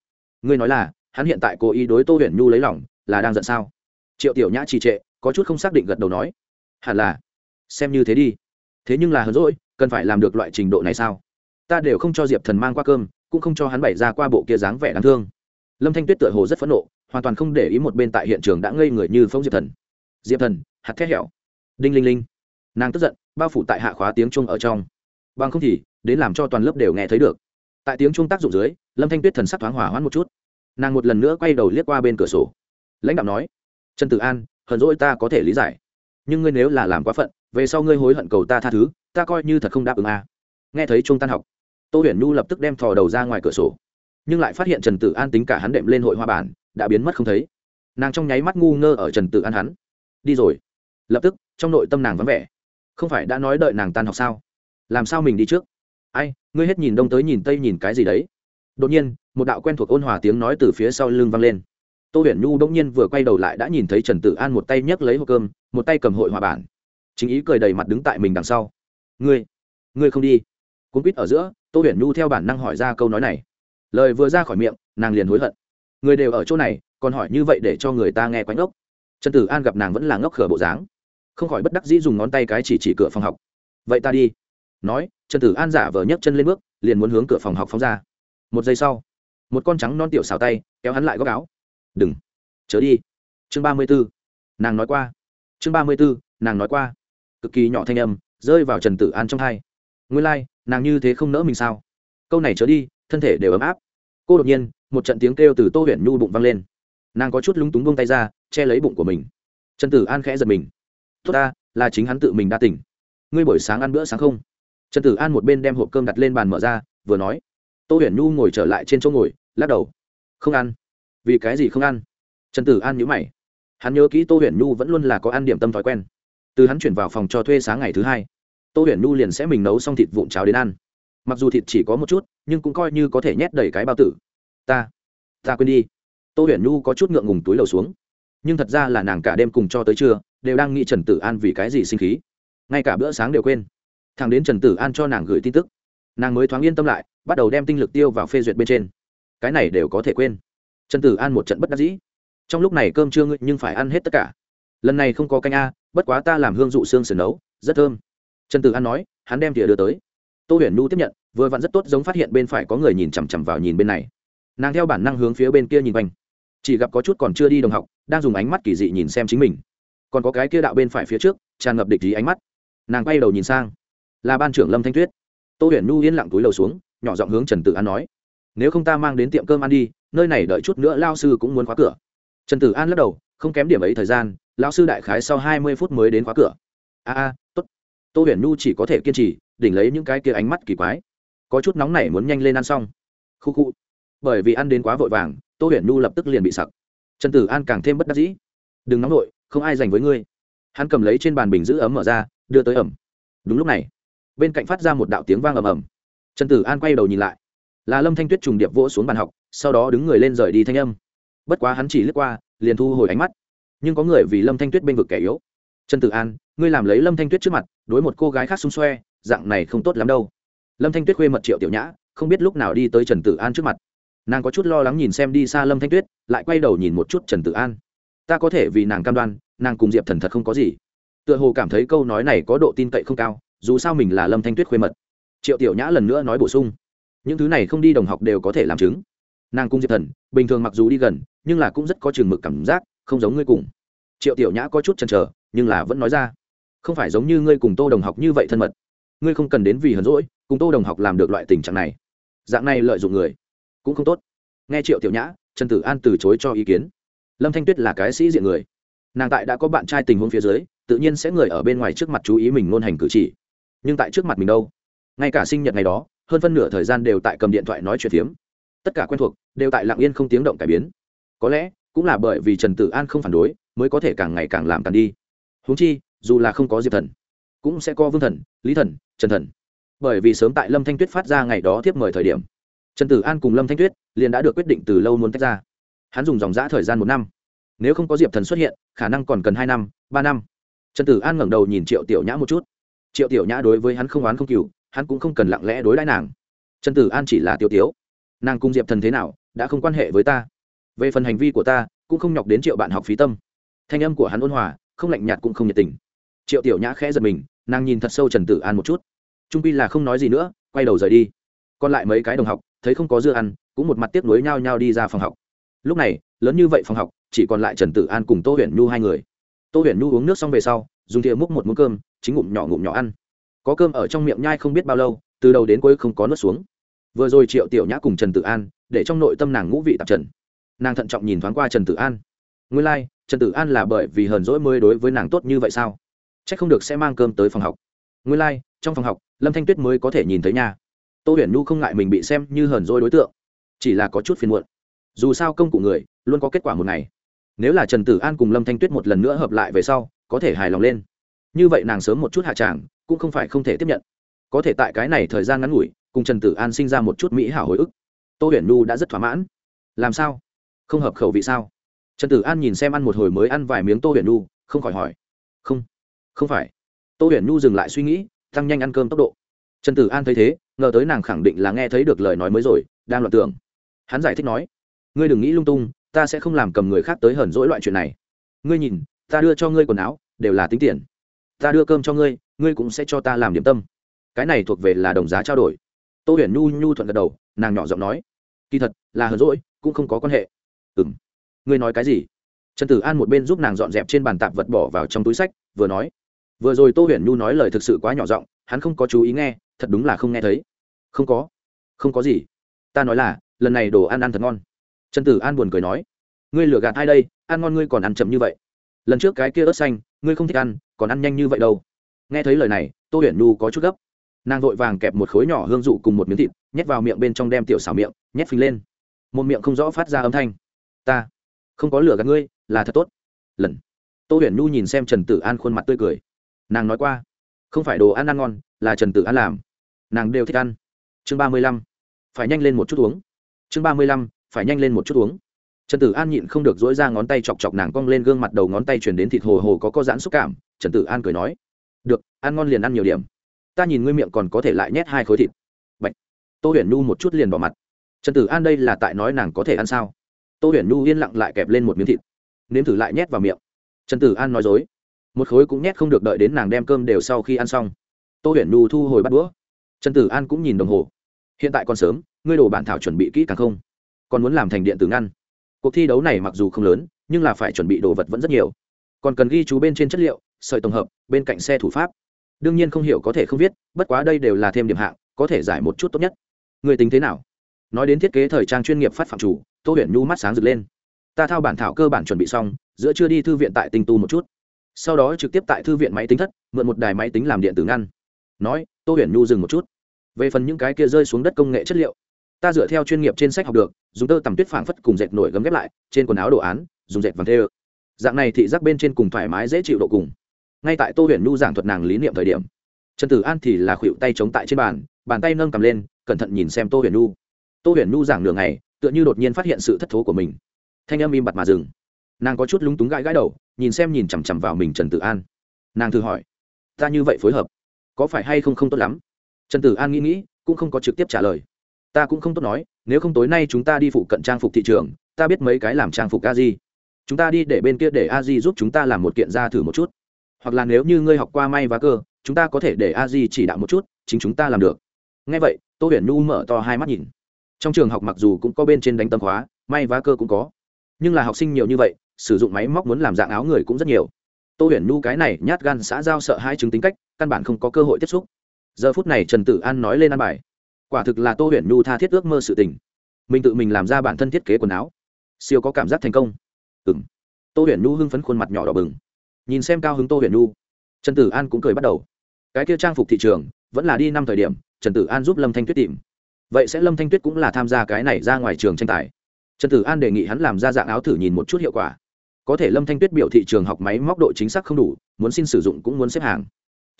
Ngươi nói là, hắn hiện tại cố ý đối tô huyền nhu lấy lòng, là đang giận sao? Triệu tiểu nhã trì trệ, có chút không xác định gật đầu nói. Hẳn là. Xem như thế đi. Thế nhưng là hờn rỗi cần phải làm được loại trình độ này sao? Ta đều không cho diệp thần mang qua cơm, cũng không cho hắn bày ra qua bộ kia dáng vẻ đáng thương. Lâm thanh tuyết tựa hồ rất phẫn nộ, hoàn toàn không để ý một bên tại hiện trường đã ngây người như phong diệp thần. Diệp thần, hạt thét hẻo đinh linh linh nàng tức giận, bao phủ tại hạ khóa tiếng chuông ở trong. Bằng không thì, đến làm cho toàn lớp đều nghe thấy được. Tại tiếng chuông tác dụng dưới, lâm thanh tuyết thần sắc thoáng hỏa hoãn một chút. Nàng một lần nữa quay đầu liếc qua bên cửa sổ. Lãnh đạo nói, trần tử an, hờn dỗi ta có thể lý giải. Nhưng ngươi nếu là làm quá phận, về sau ngươi hối hận cầu ta tha thứ, ta coi như thật không đáp ứng a. À. nghe thấy chuông tan học, tô huyền nhu lập tức đem thò đầu ra ngoài cửa sổ. Nhưng lại phát hiện trần tử an tính cả hắn đệm lên hội hoa bản, đã biến mất không thấy. Nàng trong nháy mắt ngu ngơ ở trần tử an hắn. Đi rồi. Lập tức, trong nội tâm nàng vắng vẻ không phải đã nói đợi nàng tan học sao? Làm sao mình đi trước? Ai, ngươi hết nhìn đông tới nhìn tây nhìn cái gì đấy? Đột nhiên, một đạo quen thuộc ôn hòa tiếng nói từ phía sau lưng vang lên. Tô huyền nhu đông nhiên vừa quay đầu lại đã nhìn thấy trần tử an một tay nhấc lấy hộp cơm, một tay cầm hội hòa bản. Chính ý cười đầy mặt đứng tại mình đằng sau. Ngươi ngươi không đi. Cũng quýt ở giữa, tô huyền nhu theo bản năng hỏi ra câu nói này. Lời vừa ra khỏi miệng, nàng liền hối hận. Người đều ở chỗ này, còn hỏi như vậy để cho người ta nghe quánh ốc. Trần tử an gặp nàng vẫn là ngốc khở bộ dáng không khỏi bất đắc dĩ dùng ngón tay cái chỉ chỉ cửa phòng học. Vậy ta đi. Nói trần tử an giả vờ nhấc chân lên bước liền muốn hướng cửa phòng học phóng ra. Một giây sau một con trắng non tiểu xào tay kéo hắn lại góc áo. Đừng chớ đi. Chương ba mươi b ố nàng nói qua. Chương ba mươi b ố nàng nói qua. Cực kỳ nhỏ thanh âm rơi vào trần tử an trong hai. Nguyên lai、like, nàng như thế không nỡ mình sao? Câu này chớ đi thân thể đều ấm áp. Cô đột nhiên một trận tiếng kêu từ tô huyện nhu bụng vang lên. Nàng có chút lúng túng bông tay ra che lấy bụng của mình. Trần tử an khẽ giật mình tốt ta, là chính hắn tự mình đa tỉnh ngươi buổi sáng ăn bữa sáng không? Trần tử an một bên đem hộp cơm đặt lên bàn mở ra, vừa nói. Tô huyền nhu ngồi trở lại trên chỗ ngồi, lắc đầu. Không ăn. Vì cái gì không ăn? Trần tử an nhữ mày. Hắn nhớ kỹ tô huyền nhu vẫn luôn là có ăn điểm tâm thói quen. Từ hắn chuyển vào phòng cho thuê sáng ngày thứ hai, tô huyền nhu liền sẽ mình nấu xong thịt vụn cháo đến ăn. Mặc dù thịt chỉ có một chút, nhưng cũng coi như có thể nhét đầy cái bao tử. Ta ta quên đi. Tô huyền nhu có chút ngượng ngùng túi lầu xuống. Nhưng thật ra là nàng cả đêm cùng cho tới trưa đều đang nghĩ trần tử an vì cái gì sinh khí. Ngay cả bữa sáng đều quên. Thằng đến trần tử an cho nàng gửi tin tức. Nàng mới thoáng yên tâm lại, bắt đầu đem tinh lực tiêu vào phê duyệt bên trên. Cái này đều có thể quên. Trần tử an một trận bất đắc dĩ. Trong lúc này cơm chưa ngự nhưng phải ăn hết tất cả. Lần này không có canh a, bất quá ta làm hương dụ xương sườn nấu, rất thơm. Trần tử an nói, hắn đem thìa đưa tới. Tô huyền nu tiếp nhận, vừa vặn rất tốt giống phát hiện bên phải có người nhìn chằm chằm vào nhìn bên này. Nàng theo bản năng hướng phía bên kia nhìn quanh. Chỉ gặp có chút còn chưa đi đồng học, đang dùng ánh mắt kỳ dị nhìn xem chính mình còn có cái kia đạo bên phải phía trước, tràn ngập địch ý ánh mắt. Nàng quay đầu nhìn sang, là ban trưởng lâm thanh tuyết. Tô huyền nu yên lặng túi lầu xuống, nhỏ giọng hướng trần tử an nói, nếu không ta mang đến tiệm cơm ăn đi, nơi này đợi chút nữa lao sư cũng muốn khóa cửa. Trần tử an lắc đầu, không kém điểm ấy thời gian lao sư đại khái sau hai mươi phút mới đến khóa cửa. A a, tốt. Tô huyền nu chỉ có thể kiên trì, đỉnh lấy những cái kia ánh mắt kỳ quái. Có chút nóng nảy muốn nhanh lên ăn xong. Khu khu. Bởi vì ăn đến quá vội vàng, tô huyền nu lập tức liền bị sặc. Trần tử an càng thêm bất đắc dĩ đừng nóng nổi không ai dành với ngươi. Hắn cầm lấy trên bàn bình giữ ấm mở ra, đưa tới ẩm. Đúng lúc này, bên cạnh phát ra một đạo tiếng vang ầm ầm. Trần tử an quay đầu nhìn lại. Là lâm thanh tuyết trùng điệp vỗ xuống bàn học, sau đó đứng người lên rời đi thanh âm. Bất quá hắn chỉ lướt qua, liền thu hồi ánh mắt. Nhưng có người vì lâm thanh tuyết bênh vực kẻ yếu. Trần tử an, ngươi làm lấy lâm thanh tuyết trước mặt, đối một cô gái khác xung xoe, dạng này không tốt lắm đâu. Lâm thanh tuyết khuê mật triệu tiểu nhã, không biết lúc nào đi tới trần tử an trước mặt. Nàng có chút lo lắng nhìn xem đi xa lâm thanh tuyết, lại quay đầu nhìn một chút trần tử an ta có thể vì nàng cam đoan, nàng cùng diệp thần thật không có gì. Tựa hồ cảm thấy câu nói này có độ tin cậy không cao, dù sao mình là lâm thanh tuyết khuê mật. Triệu tiểu nhã lần nữa nói bổ sung. Những thứ này không đi đồng học đều có thể làm chứng. Nàng cung diệp thần, bình thường mặc dù đi gần, nhưng là cũng rất có chừng mực cảm giác, không giống ngươi cùng. Triệu tiểu nhã có chút chần chờ, nhưng là vẫn nói ra. Không phải giống như ngươi cùng tô đồng học như vậy thân mật. Ngươi không cần đến vì hờn rỗi cùng tô đồng học làm được loại tình trạng này. Dạng này lợi dụng người, cũng không tốt. Nghe triệu tiểu nhã, trần tử an từ chối cho ý kiến lâm thanh tuyết là cái sĩ diện người. Nàng tại đã có bạn trai tình huống phía dưới, tự nhiên sẽ người ở bên ngoài trước mặt chú ý mình ngôn hành cử chỉ. Nhưng tại trước mặt mình đâu? Ngay cả sinh nhật ngày đó, hơn phân nửa thời gian đều tại cầm điện thoại nói chuyện phiếm. Tất cả quen thuộc, đều tại lặng yên không tiếng động cải biến. Có lẽ, cũng là bởi vì trần tử an không phản đối, mới có thể càng ngày càng làm tàn đi. Huống chi, dù là không có diệp thần, cũng sẽ có vương thần, lý thần, trần thần. Bởi vì sớm tại lâm thanh tuyết phát ra ngày đó thiếp mời thời điểm, trần tử an cùng lâm thanh tuyết liền đã được quyết định từ lâu muốn tách ra hắn dùng dòng giã thời gian một năm. Nếu không có diệp thần xuất hiện, khả năng còn cần hai năm, ba năm. Trần tử an ngẩng đầu nhìn triệu tiểu nhã một chút. Triệu tiểu nhã đối với hắn không oán không cừu, hắn cũng không cần lặng lẽ đối đãi nàng. Trần tử an chỉ là tiêu tiếu. Nàng cung diệp thần thế nào, đã không quan hệ với ta. Về phần hành vi của ta, cũng không nhọc đến triệu bạn học phí tâm. Thanh âm của hắn ôn hòa, không lạnh nhạt cũng không nhiệt tình. Triệu tiểu nhã khẽ giật mình, nàng nhìn thật sâu trần tử an một chút. Trung pi là không nói gì nữa, quay đầu rời đi. Còn lại mấy cái đồng học, thấy không có dưa ăn, cũng một mặt tiếp nối nhau nhau đi ra phòng học lúc này lớn như vậy phòng học chỉ còn lại trần tử an cùng tô huyền nhu hai người. Tô huyền nhu uống nước xong về sau dùng thìa múc một muỗng cơm chính ngụm nhỏ ngụm nhỏ ăn. Có cơm ở trong miệng nhai không biết bao lâu từ đầu đến cuối không có nuốt xuống. Vừa rồi triệu tiểu nhã cùng trần tử an để trong nội tâm nàng ngũ vị tạp trần. Nàng thận trọng nhìn thoáng qua trần tử an. Nguyên lai、like, trần tử an là bởi vì hờn rỗi mới đối với nàng tốt như vậy sao? C h ắ c không được sẽ mang cơm tới phòng học. Nguyên lai、like, trong phòng học lâm thanh tuyết mới có thể nhìn thấy nhà tô huyền nhu không ngại mình bị xem như hờn rỗi đối tượng. Chỉ là có chút phiền muộn dù sao công cụ người luôn có kết quả một ngày. Nếu là trần tử an cùng lâm thanh tuyết một lần nữa hợp lại về sau có thể hài lòng lên. Như vậy nàng sớm một chút hạ tràng cũng không phải không thể tiếp nhận. Có thể tại cái này thời gian ngắn ngủi cùng trần tử an sinh ra một chút mỹ hảo hồi ức. Tô huyền Nu đã rất thỏa mãn. Làm sao? Không hợp khẩu vị sao? Trần tử an nhìn xem ăn một hồi mới ăn vài miếng tô huyền Nu, không khỏi hỏi. Không không phải. Tô huyền Nu dừng lại suy nghĩ tăng nhanh ăn cơm tốc độ. Trần tử an thấy thế ngờ tới nàng khẳng định là nghe thấy được lời nói mới rồi đang loạn tưởng. Hắn giải thích nói ngươi đừng nghĩ lung tung, ta sẽ không làm cầm người khác tới hờn dỗi loại chuyện này. Ngươi nhìn, ta đưa cho ngươi quần áo, đều là tính tiền. Ta đưa cơm cho ngươi ngươi cũng sẽ cho ta làm điểm tâm. Cái này thuộc về là đồng giá trao đổi. Tô huyền nhu nhu thuận gật đầu, nàng nhỏ giọng nói, kỳ thật, là hờn rỗi cũng không có quan hệ. Ừ m ngươi nói cái gì? Trần tử an một bên giúp nàng dọn dẹp trên bàn tạp vật bỏ vào trong túi sách, vừa nói, vừa rồi tô huyền nhu nói lời thực sự quá nhỏ giọng, hắn không có chú ý nghe, thật đúng là không nghe thấy. Không có. Không có gì. Ta nói là, lần này đồ ăn ăn thật ngon trần tử an buồn cười nói, ngươi lừa gạt ai đây? Ăn ngon ngươi còn ăn chậm như vậy. Lần trước cái kia ớt xanh, ngươi không thích ăn, còn ăn nhanh như vậy đâu. Nghe thấy lời này, tô huyền nhu có chút gấp. Nàng vội vàng kẹp một khối nhỏ hương dụ cùng một miếng thịt, nhét vào miệng bên trong đem tiểu xảo miệng, nhét phình lên. Một miệng không rõ phát ra âm thanh. Ta không có lửa gạt ngươi, là thật tốt. Lần. Tô huyền nhu nhìn xem trần tử an khuôn mặt tươi cười. Nàng nói qua, không phải đồ ăn ăn ngon, là trần tử an làm. Nàng đều thích ăn. Chương ba mươi lăm. Phải nhanh lên một chút uống. Chương ba mươi lăm phải nhanh lên một chút uống. Trần tử an nhịn không được dỗi ra ngón tay chọc chọc nàng cong lên gương mặt đầu ngón tay chuyển đến thịt hồ hồ có có giãn xúc cảm. Trần tử an cười nói, được, ăn ngon liền ăn nhiều điểm. Ta nhìn ngươi miệng còn có thể lại nhét hai khối thịt. Bạch. tô huyền nhu một chút liền bỏ mặt. Trần tử an đây là tại nói nàng có thể ăn sao? Tô huyền nhu yên lặng lại kẹp lên một miếng thịt. Nếm thử lại nhét vào miệng. Trần tử an nói dối. Một khối cũng nhét không được đợi đến nàng đem cơm đều sau khi ăn xong. Tô huyền nhu thu hồi bắt đũa. Trần tử an cũng nhìn đồng hồ. Hiện tại còn sớm, ngươi đồ bản thảo chuẩn bị kỹ càng không? Còn muốn làm thành điện tử ngăn. Cuộc thi đấu này mặc dù không lớn, nhưng là phải chuẩn bị đồ vật vẫn rất nhiều. Còn cần ghi chú bên trên chất liệu, sợi tổng hợp, bên cạnh xe thủ pháp. Đương nhiên không hiểu có thể không viết, bất quá đây đều là thêm điểm hạng, có thể giải một chút tốt nhất. Người tính thế nào? Nói đến thiết kế thời trang chuyên nghiệp phát phạm chủ, tô huyền nhu mắt sáng rực lên. Ta thao bản thảo cơ bản chuẩn bị xong, giữa chưa đi thư viện tại tinh tu một chút. Sau đó trực tiếp tại thư viện máy tính thất, mượn một đài máy tính làm điện tử ngăn. Nói, tô huyền nhu dừng một chút. Về phần những cái kia rơi xuống đất công nghệ chất liệu ta dựa theo chuyên nghiệp trên sách học được, dùng tơ tằm tuyết phảng phất cùng dệt nổi gấm ghép lại, trên quần áo đồ án, dùng dệt vàng thê ơ dạng này thị giác bên trên cùng thoải mái dễ chịu độ cùng. Ngay tại tô huyền nhu giảng thuật nàng lý niệm thời điểm, trần tử an thì là khuỵu tay chống tại trên bàn bàn tay nâng cầm lên, cẩn thận nhìn xem tô huyền nhu. Tô huyền nhu giảng nửa ngày, tựa như đột nhiên phát hiện sự thất thố của mình. Thanh âm im bặt mà dừng. Nàng có chút lúng túng gãi gãi đầu, nhìn xem nhìn chằm chằm vào mình trần tử an. Nàng thử hỏi, ta như vậy phối hợp, có phải hay không không tốt lắm? Trần tử an nghĩ nghĩ, cũng không có trực tiếp trả lời ta cũng không tốt nói, nếu không tối nay chúng ta đi phụ cận trang phục thị trường, ta biết mấy cái làm trang phục a di chúng ta đi để bên kia để a di giúp chúng ta làm một kiện ra thử một chút. Hoặc là nếu như ngươi học qua may và cơ, chúng ta có thể để a di chỉ đạo một chút, chính chúng ta làm được. Ngay vậy, tô huyền nhu mở to hai mắt nhìn. Trong trường học mặc dù cũng có bên trên đánh tâm khóa, may và cơ cũng có. Nhưng là học sinh nhiều như vậy, sử dụng máy móc muốn làm dạng áo người cũng rất nhiều. Tô huyền nhu cái này nhát gan xã giao sợ hai chứng tính cách, căn bản không có cơ hội tiếp xúc. Giờ phút này trần tử an nói lên ăn bài quả thực là tô huyền nhu tha thiết ước mơ sự tình. Mình tự mình làm ra bản thân thiết kế quần áo. Siêu có cảm giác thành công. Ừ m tô huyền nhu hưng phấn khuôn mặt nhỏ đỏ bừng. Nhìn xem cao hứng tô huyền nhu. Trần tử an cũng cười bắt đầu. Cái kia trang phục thị trường, vẫn là đi năm thời điểm, trần tử an giúp lâm thanh tuyết tìm. Vậy sẽ lâm thanh tuyết cũng là tham gia cái này ra ngoài trường tranh tài. Trần tử an đề nghị hắn làm ra dạng áo thử nhìn một chút hiệu quả. Có thể lâm thanh tuyết biểu thị trường học máy móc độ chính xác không đủ, muốn xin sử dụng cũng muốn xếp hàng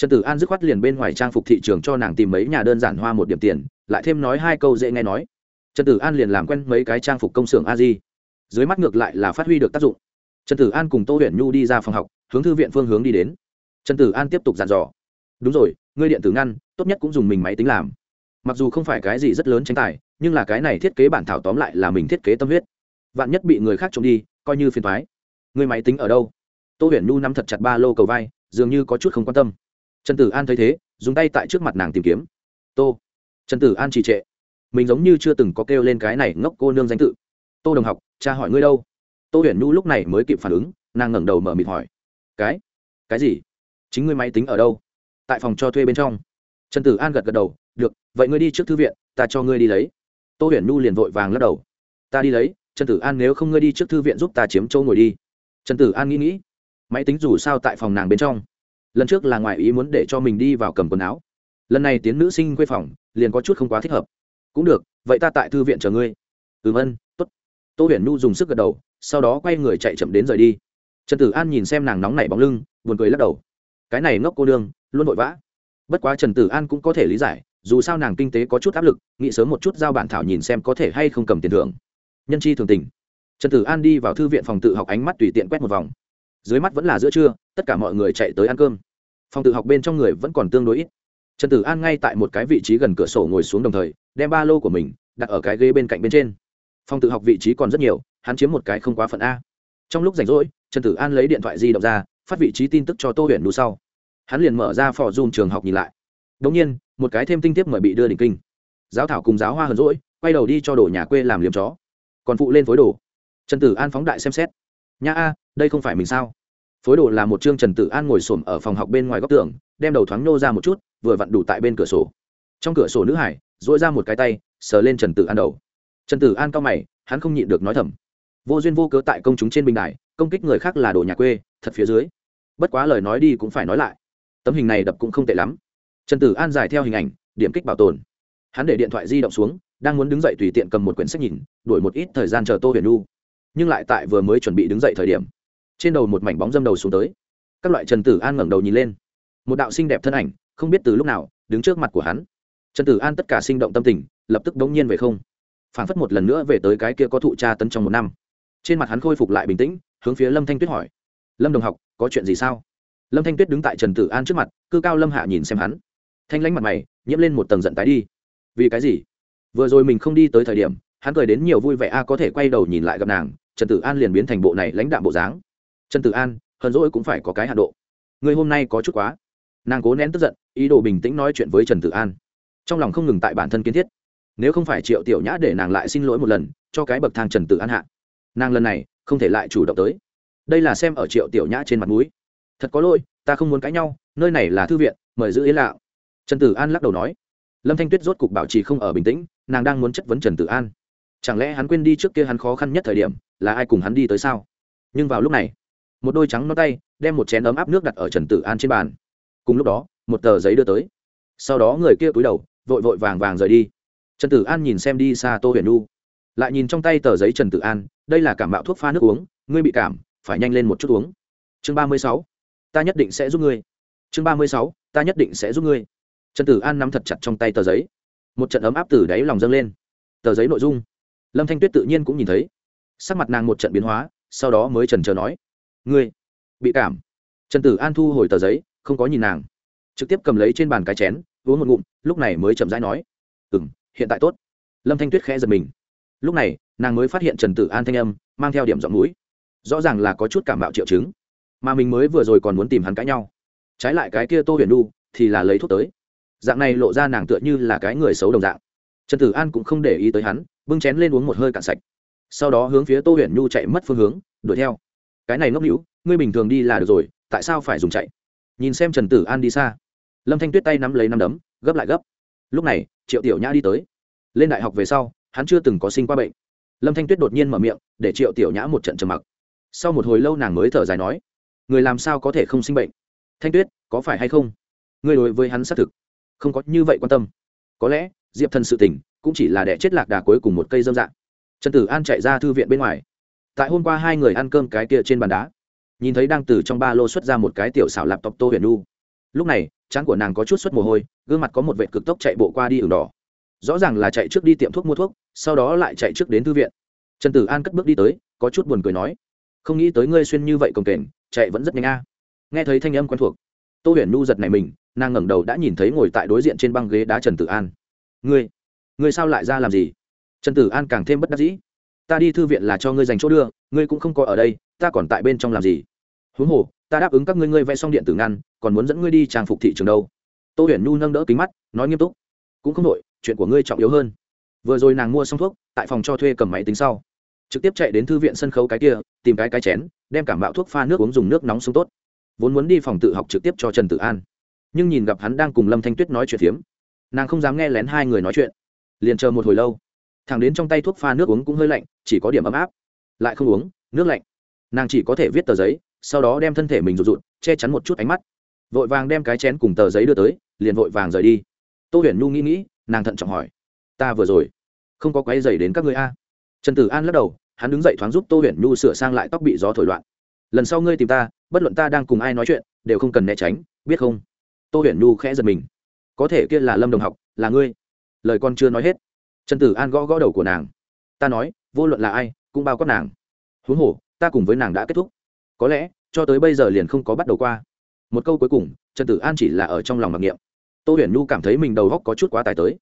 trần tử an dứt khoát liền bên ngoài trang phục thị trường cho nàng tìm mấy nhà đơn giản hoa một điểm tiền, lại thêm nói hai câu dễ nghe nói. Trần tử an liền làm quen mấy cái trang phục công xưởng a di. Dưới mắt ngược lại là phát huy được tác dụng. Trần tử an cùng tô huyền nhu đi ra phòng học, hướng thư viện phương hướng đi đến. Trần tử an tiếp tục dặn dò. Đúng rồi, ngươi điện tử ngăn, tốt nhất cũng dùng mình máy tính làm. Mặc dù không phải cái gì rất lớn tranh tài, nhưng là cái này thiết kế bản thảo tóm lại là mình thiết kế tâm huyết. Vạn nhất bị người khác trộm đi, coi như phiền thoái người máy tính ở đâu? Tô huyền nhu nắm thật chặt ba lô cầu vai, dường như có chút không quan tâm trần tử an thấy thế, dùng tay tại trước mặt nàng tìm kiếm. Tô. Trần tử an trì trệ. Mình giống như chưa từng có kêu lên cái này ngốc cô nương danh tự. Tô đồng học, cha hỏi ngươi đâu? Tô huyền nhu lúc này mới kịp phản ứng, nàng ngẩng đầu mở mịt hỏi. Cái? Cái gì? Chính ngươi máy tính ở đâu? Tại phòng cho thuê bên trong. Trần tử an gật gật đầu, được, vậy ngươi đi trước thư viện, ta cho ngươi đi lấy. Tô huyền nhu liền vội vàng lắc đầu. Ta đi lấy, trần tử an nếu không ngươi đi trước thư viện giúp ta chiếm chỗ ngồi đi. Trần tử an nghĩ nghĩ, máy tính dù sao tại phòng nàng bên trong lần trước là ngoài ý muốn để cho mình đi vào cầm quần áo. Lần này tiến nữ sinh quê phòng, liền có chút không quá thích hợp. Cũng được, vậy ta tại thư viện chờ ngươi. Ừm ân t ố t tô huyền nhu dùng sức gật đầu, sau đó quay người chạy chậm đến rời đi. Trần tử an nhìn xem nàng nóng nảy bóng lưng, buồn cười lắc đầu. Cái này ngốc cô đương, luôn vội vã. Bất quá trần tử an cũng có thể lý giải, dù sao nàng kinh tế có chút áp lực, nghĩ sớm một chút giao bản thảo nhìn xem có thể hay không cầm tiền thưởng. Nhân chi thường tình. Trần tử an đi vào thư viện phòng tự học ánh mắt tùy tiện quét một vòng dưới mắt vẫn là giữa trưa, tất cả mọi người chạy tới ăn cơm. Phòng tự học bên trong người vẫn còn tương đối ít. Trần tử an ngay tại một cái vị trí gần cửa sổ ngồi xuống đồng thời, đem ba lô của mình đặt ở cái ghế bên cạnh bên trên. Phòng tự học vị trí còn rất nhiều, hắn chiếm một cái không quá phận a. Trong lúc rảnh rỗi, trần tử an lấy điện thoại di động ra, phát vị trí tin tức cho tô huyền đu sau. Hắn liền mở ra phò dùm trường học nhìn lại. Đống nhiên, một cái thêm tinh tiếp mời bị đưa đỉnh kinh. Giáo thảo cùng giáo hoa hờn rỗi, quay đầu đi cho đồ nhà quê làm liếm chó. Còn phụ lên phối đồ. Trần tử an phóng đại xem xét nha a, đây không phải mình sao? Phối đồ là một chương trần tử an ngồi xổm ở phòng học bên ngoài góc tường, đem đầu thoáng nô ra một chút, vừa vặn đủ tại bên cửa sổ. Trong cửa sổ nữ hải dội ra một cái tay, sờ lên trần tử an đầu. Trần tử an cao mày, hắn không nhịn được nói thầm. Vô duyên vô cớ tại công chúng trên bình đài, công kích người khác là đồ nhà quê, thật phía dưới. Bất quá lời nói đi cũng phải nói lại. Tấm hình này đập cũng không tệ lắm. Trần tử an giải theo hình ảnh, điểm kích bảo tồn. Hắn để điện thoại di động xuống, đang muốn đứng dậy tùy tiện cầm một quyển sách nhìn, đuổi một ít thời gian chờ tô huyền nu nhưng lại tại vừa mới chuẩn bị đứng dậy thời điểm, trên đầu một mảnh bóng dâm đầu xuống tới. Các loại trần tử an ngẩng đầu nhìn lên. Một đạo xinh đẹp thân ảnh, không biết từ lúc nào, đứng trước mặt của hắn. Trần tử an tất cả sinh động tâm tình, lập tức đống nhiên về không. Phản phất một lần nữa về tới cái kia có thụ tra tấn trong một năm. Trên mặt hắn khôi phục lại bình tĩnh, hướng phía lâm thanh tuyết hỏi. Lâm đồng học, có chuyện gì sao? Lâm thanh tuyết đứng tại trần tử an trước mặt, cư cao lâm hạ nhìn xem hắn. Thanh lãnh mặt mày, nhiễm lên một tầng giận tái đi. Vì cái gì? Vừa rồi mình không đi tới thời điểm, hắn cười đến nhiều vui vẻ, a, có thể quay đầu nhìn lại gặp nàng trần tử an liền biến thành bộ này lãnh đạm bộ dáng. Trần tử an, hờn rỗi cũng phải có cái hạ độ. Người hôm nay có chút quá. Nàng cố nén tức giận, ý đồ bình tĩnh nói chuyện với trần tử an. Trong lòng không ngừng tại bản thân kiến thiết. Nếu không phải triệu tiểu nhã để nàng lại xin lỗi một lần, cho cái bậc thang trần tử an hạ. Nàng lần này, không thể lại chủ động tới. Đây là xem ở triệu tiểu nhã trên mặt mũi. thật có lỗi, ta không muốn cãi nhau, nơi này là thư viện, mời giữ yên lạo trần tử an lắc đầu nói. Lâm thanh tuyết rốt cục bảo trì không ở bình tĩnh, nàng đang muốn chất vấn trần tử an chẳng lẽ hắn quên đi trước kia hắn khó khăn nhất thời điểm, là ai cùng hắn đi tới sao? Nhưng vào lúc này, một đôi trắng nó tay đem một chén ấm áp nước đặt ở trần tử an trên bàn. Cùng lúc đó, một tờ giấy đưa tới. Sau đó người kia cúi đầu, vội vội vàng vàng rời đi. Trần tử an nhìn xem đi xa tô huyền nu lại nhìn trong tay tờ giấy trần tử an, đây là cảm bạo thuốc pha nước uống, ngươi bị cảm, phải nhanh lên một chút uống. Chương ba mươi sáu, ta nhất định sẽ giúp ngươi. Chương ba mươi sáu, ta nhất định sẽ giúp ngươi. Trần tử an nắm thật chặt trong tay tờ giấy. Một trận ấm áp từ đáy lòng dâng lên. Tờ giấy nội dung lâm thanh tuyết tự nhiên cũng nhìn thấy. Sắc mặt nàng một trận biến hóa, sau đó mới trần trờ nói, ngươi, bị cảm. Trần tử an thu hồi tờ giấy, không có nhìn nàng. Trực tiếp cầm lấy trên bàn cái chén, uống một ngụm, lúc này mới chậm rãi nói ừ m hiện tại tốt. Lâm thanh tuyết khẽ giật mình. Lúc này, nàng mới phát hiện trần tử an thanh âm mang theo điểm giọng mũi. Rõ ràng là có chút cảm bạo triệu chứng, mà mình mới vừa rồi còn muốn tìm hắn cãi nhau. Trái lại cái kia tô huyền đu thì là lấy thuốc tới. Dạng này lộ ra nàng tựa như là cái người xấu đồng dạng. Trần tử an cũng không để ý tới hắn bưng chén lên uống một hơi cạn sạch. Sau đó hướng phía tô huyền nhu chạy mất phương hướng, đuổi theo. Cái này ngốc hữu ngươi bình thường đi là được rồi, tại sao phải dùng chạy? Nhìn xem trần tử an đi xa. Lâm thanh tuyết tay nắm lấy nắm đấm, gấp lại gấp. Lúc này, triệu tiểu nhã đi tới. Lên đại học về sau, hắn chưa từng có sinh qua bệnh. Lâm thanh tuyết đột nhiên mở miệng, để triệu tiểu nhã một trận trầm mặc. Sau một hồi lâu nàng mới thở dài nói, người làm sao có thể không sinh bệnh? Thanh tuyết, có phải hay không? Người đối với hắn xác thực không có như vậy quan tâm. Có lẽ, diệp thần sự tình cũng chỉ là đẻ chết lạc đà cuối cùng một cây dâm dạng. Trần tử an chạy ra thư viện bên ngoài. Tại hôm qua hai người ăn cơm cái kia trên bàn đá, nhìn thấy đang từ trong ba lô xuất ra một cái tiểu xảo lạp tộc tô huyền nu lúc này, trán của nàng có chút xuất mồ hôi, gương mặt có một vệ cực tốc chạy bộ qua đi ửng đỏ. Rõ ràng là chạy trước đi tiệm thuốc mua thuốc, sau đó lại chạy trước đến thư viện. Trần tử an cất bước đi tới, có chút buồn cười nói, không nghĩ tới ngươi xuyên như vậy cồng kềnh, chạy vẫn rất nhanh a. Nghe thấy thanh âm quen thuộc, tô huyền nu giật này mình, nàng ngẩng đầu đã nhìn thấy ngồi tại đối diện trên băng ghế đá trần tử an. Ngươi ngươi sao lại ra làm gì? Trần tử an càng thêm bất đắc dĩ. Ta đi thư viện là cho ngươi dành chỗ đưa, ngươi cũng không có ở đây, ta còn tại bên trong làm gì? Huống hồ, ta đáp ứng các ngươi ngươi vẽ xong điện tử ngăn, còn muốn dẫn ngươi đi trang phục thị trường đâu. Tô huyền nhu nâng đỡ kính mắt, nói nghiêm túc. Cũng không đội chuyện của ngươi trọng yếu hơn. Vừa rồi nàng mua xong thuốc, tại phòng cho thuê cầm máy tính sau. Trực tiếp chạy đến thư viện sân khấu cái kia, tìm cái cái chén, đem cảm bạo thuốc pha nước uống dùng nước nóng xuống tốt. Vốn muốn đi phòng tự học trực tiếp cho trần tử an. Nhưng nhìn gặp hắn đang cùng lâm thanh tuyết nói chuyện phiếm, nàng không dám nghe lén hai người nói chuyện liền chờ một hồi lâu. Thằng đến trong tay thuốc pha nước uống cũng hơi lạnh, chỉ có điểm ấm áp. Lại không uống, nước lạnh. Nàng chỉ có thể viết tờ giấy, sau đó đem thân thể mình rụt rụt, che chắn một chút ánh mắt. Vội vàng đem cái chén cùng tờ giấy đưa tới, liền vội vàng rời đi. Tô huyền nhu nghĩ nghĩ, nàng thận trọng hỏi, ta vừa rồi không có quái dày đến các người a? Trần tử an lắc đầu, hắn đứng dậy thoáng giúp tô huyền nhu sửa sang lại tóc bị gió thổi loạn. Lần sau ngươi tìm ta, bất luận ta đang cùng ai nói chuyện, đều không cần né tránh, biết không? Tô huyền nhu khẽ giật mình. Có thể kia là lâm đồng học, là ngươi lời con chưa nói hết. Trần tử an gõ gõ đầu của nàng. Ta nói, vô luận là ai, cũng bao quát nàng. Huống hồ, ta cùng với nàng đã kết thúc. Có lẽ, cho tới bây giờ liền không có bắt đầu qua. Một câu cuối cùng, trần tử an chỉ là ở trong lòng mặc niệm. Tô huyền nhu cảm thấy mình đầu góc có chút quá tài tới.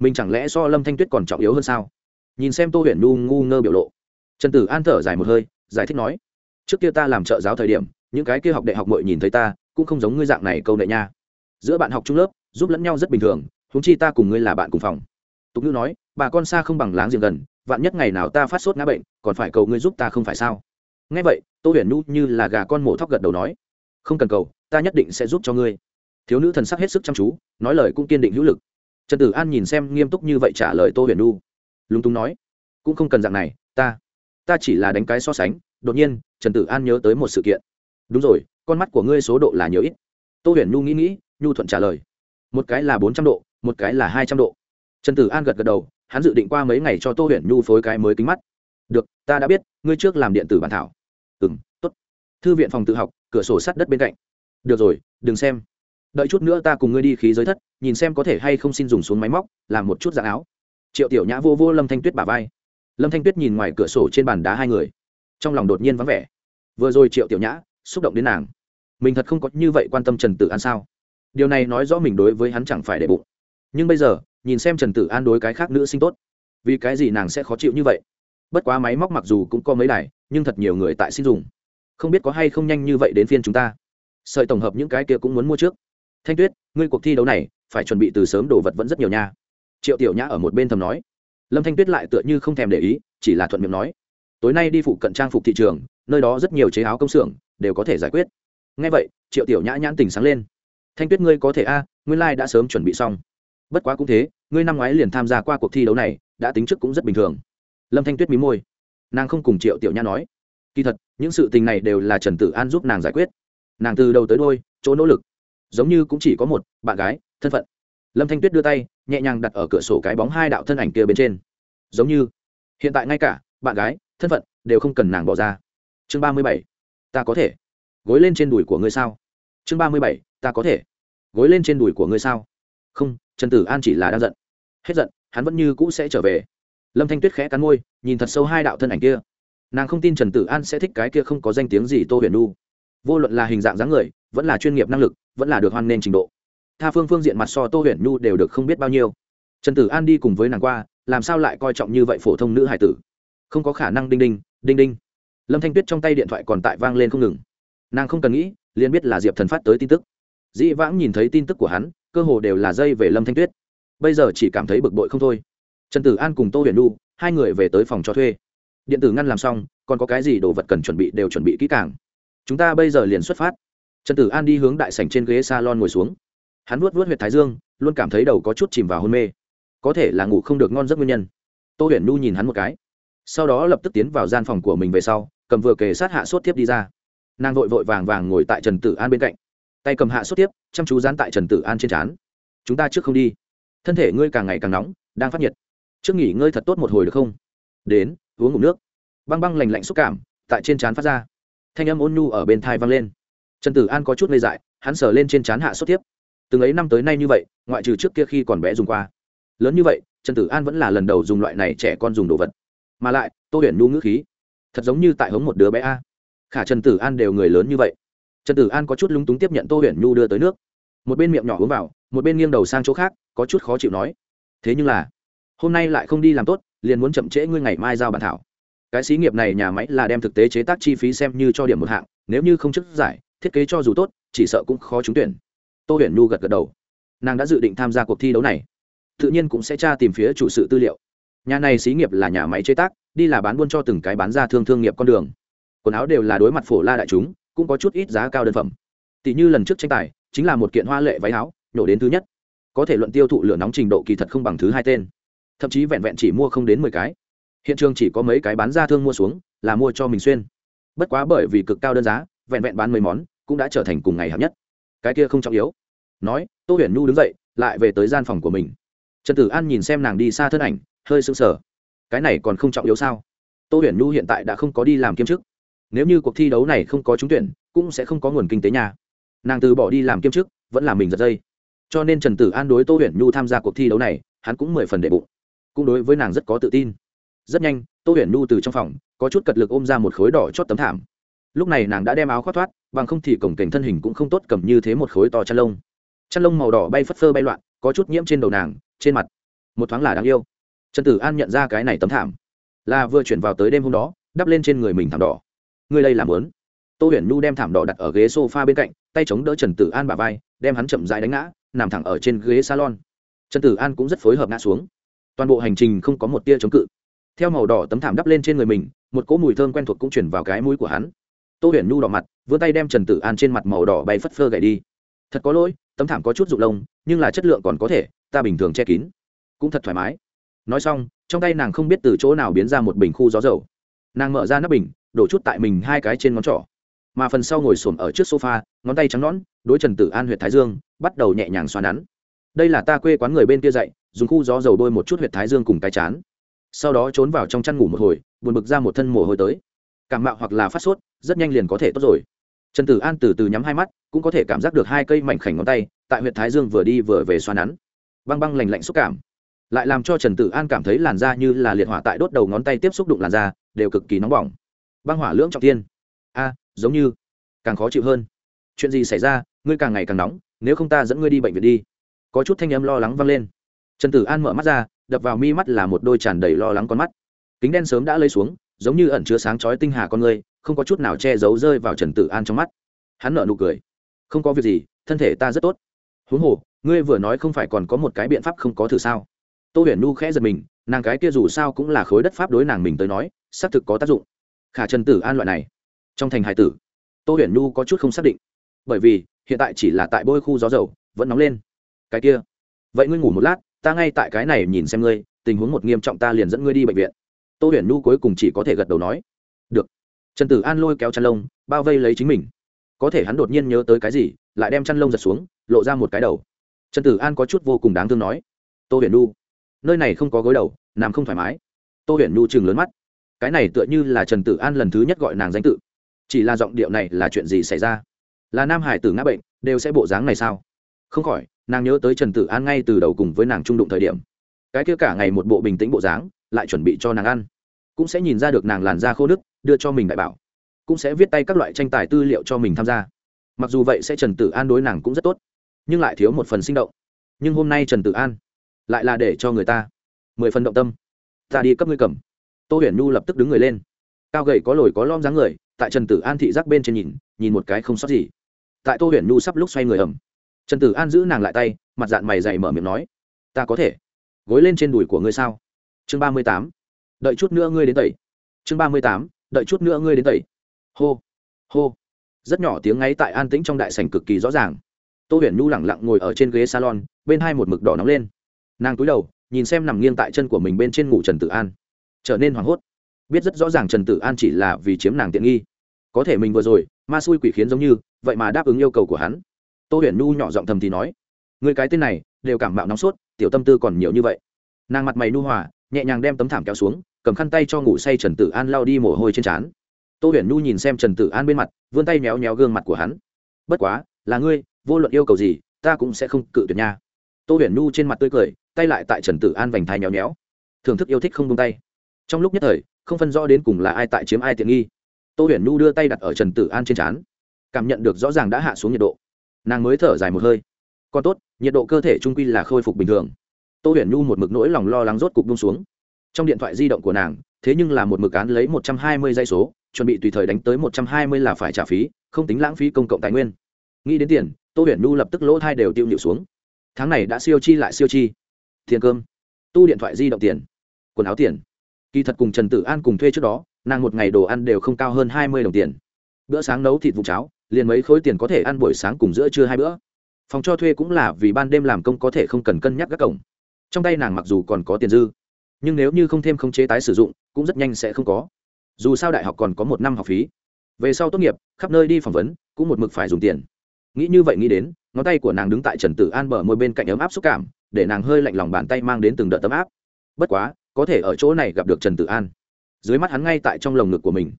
Mình chẳng lẽ do lâm thanh tuyết còn trọng yếu hơn sao? Nhìn xem tô huyền nhu ngu ngơ biểu lộ, trần tử an thở dài một hơi, giải thích nói, trước kia ta làm trợ giáo thời điểm, những cái kia học đại học mội nhìn thấy ta, cũng không giống ngươi dạng này câu nệ nha. Giữa bạn học trung lớp, giúp lẫn nhau rất bình thường huống chi ta cùng ngươi là bạn cùng phòng. Tục ngữ nói, bà con xa không bằng láng giềng gần, vạn nhất ngày nào ta phát sốt ngã bệnh, còn phải cầu ngươi giúp ta không phải sao? Ngay vậy, tô huyền nhu như là gà con mổ thóc gật đầu nói, không cần cầu, ta nhất định sẽ giúp cho ngươi. Thiếu nữ thần sắc hết sức chăm chú, nói lời cũng kiên định hữu lực. Trần tử an nhìn xem nghiêm túc như vậy trả lời tô huyền nhu, lúng túng nói, cũng không cần dạng này, ta ta chỉ là đánh cái so sánh, đột nhiên, trần tử an nhớ tới một sự kiện. Đúng rồi, con mắt của ngươi số độ là nhiều ít. Tô huyền nhu nghĩ nghĩ, nhu thuận trả lời, một cái là bốn trăm độ một cái là hai trăm độ. Trần tử an gật gật đầu, hắn dự định qua mấy ngày cho tô huyền nhu phối cái mới kính mắt. Được, ta đã biết, ngươi trước làm điện tử bản thảo. Ừ m t ố t thư viện phòng tự học, cửa sổ sắt đất bên cạnh. Được rồi, đừng xem. Đợi chút nữa ta cùng ngươi đi khí giới thất, nhìn xem có thể hay không xin dùng xuống máy móc, làm một chút dạng áo. Triệu tiểu nhã vô vô lâm thanh tuyết bà vai. Lâm thanh tuyết nhìn ngoài cửa sổ trên bàn đá hai người. Trong lòng đột nhiên vắng vẻ. Vừa rồi triệu tiểu nhã xúc động đến nàng. Mình thật không có như vậy quan tâm trần tử an sao? Điều này nói rõ mình đối với hắn chẳng phải để bụng nhưng bây giờ, nhìn xem trần tử an đối cái khác nữ sinh tốt, vì cái gì nàng sẽ khó chịu như vậy? Bất quá máy móc mặc dù cũng có mấy đài, nhưng thật nhiều người tại xin dùng. Không biết có hay không nhanh như vậy đến phiên chúng ta. Sợi tổng hợp những cái kia cũng muốn mua trước. Thanh tuyết, ngươi cuộc thi đấu này, phải chuẩn bị từ sớm, đồ vật vẫn rất nhiều nha. Triệu tiểu nhã ở một bên thầm nói. Lâm thanh tuyết lại tựa như không thèm để ý, chỉ là thuận miệng nói. Tối nay đi phụ cận trang phục thị trường, nơi đó rất nhiều chế áo công xưởng, đều có thể giải quyết. Ngay vậy, triệu tiểu nhã nhãn tình sáng lên. Thanh tuyết ngươi có thể a, nguyên lai、like、đã sớm chuẩn bị xong bất quá cũng thế, ngươi năm ngoái liền tham gia qua cuộc thi đấu này, đã tính chức cũng rất bình thường. Lâm thanh tuyết mí môi. Nàng không cùng triệu tiểu Nha nói. Kỳ thật, những sự tình này đều là trần tử an giúp nàng giải quyết. Nàng từ đầu tới đôi chỗ nỗ lực. Giống như cũng chỉ có một, bạn gái, thân phận. Lâm thanh tuyết đưa tay, nhẹ nhàng đặt ở cửa sổ cái bóng hai đạo thân ảnh kia bên trên. Giống như, hiện tại ngay cả, bạn gái, thân phận, đều không cần nàng bỏ ra. Chương ba mươi bảy, ta có thể. Gối lên trên đùi của ngươi sao? Chương ba mươi bảy, ta có thể. Gối lên trên đùi của ngươi sao? Không, trần tử an chỉ là đang giận. Hết giận, hắn vẫn như cũ sẽ trở về. Lâm thanh tuyết khẽ cắn môi, nhìn thật sâu hai đạo thân ảnh kia. Nàng không tin trần tử an sẽ thích cái kia không có danh tiếng gì tô huyền nu vô luận là hình dạng dáng người, vẫn là chuyên nghiệp năng lực, vẫn là được hoan nghênh trình độ. Tha phương phương diện mặt so tô huyền nhu đều được không biết bao nhiêu. Trần tử an đi cùng với nàng qua, làm sao lại coi trọng như vậy phổ thông nữ hải tử? Không có khả năng đinh đinh đinh đinh. Lâm thanh tuyết trong tay điện thoại còn tại vang lên không ngừng. Nàng không cần nghĩ, liền biết là diệp thần phát tới tin tức. Dĩ vãng nhìn thấy tin tức của hắn cơ hồ đều là dây về lâm thanh tuyết. Bây giờ chỉ cảm thấy bực bội không thôi. Trần tử an cùng tô huyền nu hai người về tới phòng cho thuê. Điện tử ngăn làm xong, còn có cái gì đồ vật cần chuẩn bị đều chuẩn bị kỹ càng. Chúng ta bây giờ liền xuất phát. Trần tử an đi hướng đại sảnh trên ghế salon ngồi xuống. Hắn vuốt vuốt t thái dương, luôn cảm thấy đầu có chút chìm vào hôn mê. Có thể là ngủ không được ngon giấc nguyên nhân. Tô huyền nu nhìn hắn một cái. Sau đó lập tức tiến vào gian phòng của mình về sau, cầm vừa kề sát hạ sốt tiếp đi ra. Nàng vội vội vàng vàng ngồi tại trần tử an bên cạnh tay cầm hạ sốt tiếp, chăm chú dán tại trần tử an trên trán. Chúng ta trước không đi. Thân thể ngươi càng ngày càng nóng, đang phát nhiệt. Trước nghỉ ngơi thật tốt một hồi được không? Đến, uống ngủ nước. Băng băng lành lạnh xúc cảm tại trên trán phát ra. Thanh âm ôn nhu ở bên thai vang lên. Trần tử an có chút ngây dại, hắn sờ lên trên trán hạ sốt tiếp. Từng ấy năm tới nay như vậy, ngoại trừ trước kia khi còn bé dùng qua. Lớn như vậy, trần tử an vẫn là lần đầu dùng loại này trẻ con dùng đồ vật. Mà lại, tô huyền nu ngữ khí, thật giống như tại hống một đứa bé a. Khả trần tử an đều người lớn như vậy trần tử an có chút lúng túng tiếp nhận tô huyền nhu đưa tới nước. Một bên miệng nhỏ uống vào, một bên nghiêng đầu sang chỗ khác, có chút khó chịu nói. Thế nhưng là, hôm nay lại không đi làm tốt, liền muốn chậm trễ ngươi ngày mai giao bản thảo. Cái xí nghiệp này nhà máy là đem thực tế chế tác chi phí xem như cho điểm một hạng, nếu như không chức giải, thiết kế cho dù tốt, chỉ sợ cũng khó trúng tuyển. Tô huyền nhu gật gật đầu. Nàng đã dự định tham gia cuộc thi đấu này. Tự nhiên cũng sẽ tra tìm phía chủ sự tư liệu. Nhà này xí nghiệp là nhà máy chế tác, đi là bán buôn cho từng cái bán ra thương thương nghiệp con đường. Quần áo đều là đối mặt phổ la đại chúng cũng có chút ít giá cao đơn phẩm. Tỷ như lần trước tranh tài, chính là một kiện hoa lệ váy áo, nhổ đến thứ nhất. Có thể luận tiêu thụ lửa nóng trình độ kỳ thật không bằng thứ hai tên. Thậm chí vẹn vẹn chỉ mua không đến mười cái. Hiện trường chỉ có mấy cái bán ra thương mua xuống, là mua cho mình xuyên. Bất quá bởi vì cực cao đơn giá, vẹn vẹn bán mấy món, cũng đã trở thành cùng ngày hạng nhất. Cái kia không trọng yếu. Nói, tô huyền nhu đứng dậy, lại về tới gian phòng của mình. Trần tử an nhìn xem nàng đi xa thân ảnh, hơi sững sờ. Cái này còn không trọng yếu sao? Tô huyền nhu hiện tại đã không có đi làm kiêm chức nếu như cuộc thi đấu này không có trúng tuyển, cũng sẽ không có nguồn kinh tế nhà. Nàng từ bỏ đi làm kiêm chức, vẫn là mình giật dây. Cho nên trần tử an đối tô huyền nhu tham gia cuộc thi đấu này, hắn cũng mười phần đệ bụng. Cũng đối với nàng rất có tự tin. Rất nhanh, tô huyền nhu từ trong phòng, có chút cật lực ôm ra một khối đỏ chót tấm thảm. Lúc này nàng đã đem áo khoác thoát, bằng không thì cổng cảnh thân hình cũng không tốt cầm như thế một khối to chăn lông. Chăn lông màu đỏ bay phất phơ bay loạn, có chút nhiễm trên đầu nàng, trên mặt. Một thoáng là đáng yêu. Trần tử an nhận ra cái này tấm thảm. Là vừa chuyển vào tới đêm hôm đó, đắp lên trên người mình thảm đỏ. Ngươi đây làm lớn. Tô huyền nhu đem thảm đỏ đặt ở ghế s o f a bên cạnh, tay chống đỡ trần tử an bà vai, đem hắn chậm dãi đánh ngã, nằm thẳng ở trên ghế salon. Trần tử an cũng rất phối hợp ngã xuống. Toàn bộ hành trình không có một tia chống cự. Theo màu đỏ tấm thảm đắp lên trên người mình, một cỗ mùi thơm quen thuộc cũng chuyển vào cái mũi của hắn. Tô huyền nhu đỏ mặt, vươn tay đem trần tử an trên mặt màu đỏ bay phất phơ gậy đi. Thật có lỗi, tấm thảm có chút rụng lông, nhưng là chất lượng còn có thể, ta bình thường che kín. Cũng thật thoải mái. Nói xong, trong tay nàng không biết từ chỗ nào biến ra một bình khu gió dầu. Nàng mở ra nắp bình đổ chút tại mình hai cái trên ngón trỏ. Mà phần sau ngồi xổm ở trước sofa, ngón tay trắng nõn, đối trần tử an huyện thái dương, bắt đầu nhẹ nhàng xoa nắn. Đây là ta quê quán người bên kia dậy dùng khu gió dầu bôi một chút huyện thái dương cùng cái chán. Sau đó trốn vào trong chăn ngủ một hồi, buồn bực ra một thân mồ hôi tới. Cảm mạo hoặc là phát sốt, rất nhanh liền có thể tốt rồi. Trần tử an từ từ nhắm hai mắt, cũng có thể cảm giác được hai cây mảnh khảnh ngón tay, tại huyện thái dương vừa đi vừa về xoa nắn. Băng băng lành lạnh xúc cảm. Lại làm cho trần tử an cảm thấy làn da như là liệt hỏa tại đốt đầu ngón tay tiếp xúc đụng làn da, đều cực kỳ nóng bỏng băng hỏa lưỡng trọng tiên. A, giống như càng khó chịu hơn. Chuyện gì xảy ra? Ngươi càng ngày càng nóng, nếu không ta dẫn ngươi đi bệnh viện đi. Có chút thanh âm lo lắng vang lên. Trần tử an mở mắt ra, đập vào mi mắt là một đôi tràn đầy lo lắng con mắt. Kính đen sớm đã lấy xuống, giống như ẩn chứa sáng chói tinh hà con ngươi không có chút nào che giấu rơi vào trần tử an trong mắt. Hắn nở nụ cười. Không có việc gì, thân thể ta rất tốt. Huống hồ, ngươi vừa nói không phải còn có một cái biện pháp không có thử sao? Tô huyền nu khẽ giật mình, nàng cái kia dù sao cũng là khối đất pháp đối nàng mình tới nói, xác thực có tác dụng khả trần tử an loại này. Trong thành hải tử, tô huyền nu có chút không xác định. Bởi vì, hiện tại chỉ là tại bôi khu gió dầu, vẫn nóng lên. Cái kia, vậy ngươi ngủ một lát, ta ngay tại cái này nhìn xem ngươi, tình huống một nghiêm trọng ta liền dẫn ngươi đi bệnh viện. Tô huyền nu cuối cùng chỉ có thể gật đầu nói. Được. Trần tử an lôi kéo chăn lông, bao vây lấy chính mình. Có thể hắn đột nhiên nhớ tới cái gì, lại đem chăn lông giật xuống, lộ ra một cái đầu. Trần tử an có chút vô cùng đáng thương nói. Tô huyền nu nơi này không có gối đầu, nằm không thoải mái. Tô huyền nu chừng lớn mắt cái này tựa như là trần tử an lần thứ nhất gọi nàng danh tự. Chỉ là giọng điệu này là chuyện gì xảy ra? Là nam hải tử ngã bệnh, đều sẽ bộ dáng này sao? Không khỏi, nàng nhớ tới trần tử an ngay từ đầu cùng với nàng trung đụng thời điểm. Cái kia cả ngày một bộ bình tĩnh bộ dáng, lại chuẩn bị cho nàng ăn. Cũng sẽ nhìn ra được nàng làn da khô nứt, đưa cho mình đại bảo. Cũng sẽ viết tay các loại tranh tài tư liệu cho mình tham gia. Mặc dù vậy sẽ trần tử an đối nàng cũng rất tốt. Nhưng lại thiếu một phần sinh động. Nhưng hôm nay trần tử an lại là để cho người ta mười phần động tâm. Ta đi cấp ngươi cầm tô huyền nhu lập tức đứng người lên. Cao gầy có lồi có lom dáng người, tại trần tử an thị giác bên trên nhìn nhìn một cái không sót gì. Tại tô huyền nhu sắp lúc xoay người ẩm trần tử an giữ nàng lại tay, mặt dạng mày dày mở miệng nói, ta có thể. Gối lên trên đùi của ngươi sao? Chương ba mươi tám. Đợi chút nữa ngươi đến tẩy. Chương ba mươi tám. Đợi chút nữa ngươi đến tẩy. Hô. Hô. Rất nhỏ tiếng ngáy tại an tĩnh trong đại sảnh cực kỳ rõ ràng. Tô huyền nhu lẳng lặng ngồi ở trên ghế salon, bên hai một mực đỏ nóng lên. Nàng cúi đầu, nhìn xem nằm nghiêng tại chân của mình bên trên ngủ trần tử an trở nên hoảng hốt. Biết rất rõ ràng trần tử an chỉ là vì chiếm nàng tiện nghi. Có thể mình vừa rồi, ma xui quỷ khiến giống như, vậy mà đáp ứng yêu cầu của hắn. Tô huyền Nu nhỏ giọng thầm thì nói, người cái tên này, đều cảm mạo nóng sốt, tiểu tâm tư còn nhiều như vậy. Nàng mặt mày nu hòa, nhẹ nhàng đem tấm thảm kéo xuống, cầm khăn tay cho ngủ say trần tử an lao đi mồ hôi trên trán. Tô huyền Nu nhìn xem trần tử an bên mặt, vươn tay méo méo gương mặt của hắn. Bất quá, là ngươi, vô luận yêu cầu gì, ta cũng sẽ không cự tuyệt nha. Tô huyền Nu trên mặt tươi cười, tay lại tại trần tử an vành thai nhéo nhéo thưởng thức yêu thích không tung tay trong lúc nhất thời, không phân rõ đến cùng là ai tại chiếm ai tiện nghi. Tô huyền nhu đưa tay đặt ở trần tử an trên trán, cảm nhận được rõ ràng đã hạ xuống nhiệt độ. Nàng mới thở dài một hơi. Còn tốt, nhiệt độ cơ thể trung quy là khôi phục bình thường. Tô huyền nhu một mực nỗi lòng lo lắng rốt cục bung xuống. Trong điện thoại di động của nàng, thế nhưng là một mực án lấy một trăm hai mươi dây số, chuẩn bị tùy thời đánh tới một trăm hai mươi là phải trả phí, không tính lãng phí công cộng tài nguyên. Nghĩ đến tiền, tô huyền nhu lập tức lỗ thai đều tiêu nhịu xuống. Tháng này đã siêu chi lại siêu chi. Tiền cơm. Tu điện thoại di động tiền. Quần áo tiền kỳ thật cùng trần tử an cùng thuê trước đó, nàng một ngày đồ ăn đều không cao hơn hai mươi đồng tiền. Bữa sáng nấu thịt vụ cháo, liền mấy khối tiền có thể ăn buổi sáng cùng giữa trưa hai bữa. Phòng cho thuê cũng là vì ban đêm làm công có thể không cần cân nhắc các cổng. Trong tay nàng mặc dù còn có tiền dư, nhưng nếu như không thêm không chế tái sử dụng, cũng rất nhanh sẽ không có. Dù sao đại học còn có một năm học phí. Về sau tốt nghiệp, khắp nơi đi phỏng vấn, cũng một mực phải dùng tiền. Nghĩ như vậy nghĩ đến, ngón tay của nàng đứng tại trần tử an bờ môi bên cạnh ấm áp xúc cảm, để nàng hơi lạnh lòng bàn tay mang đến từng đợt tấm áp. Bất quá có thể ở chỗ này gặp được trần tử an. Dưới mắt hắn ngay tại trong lồng ngực của mình.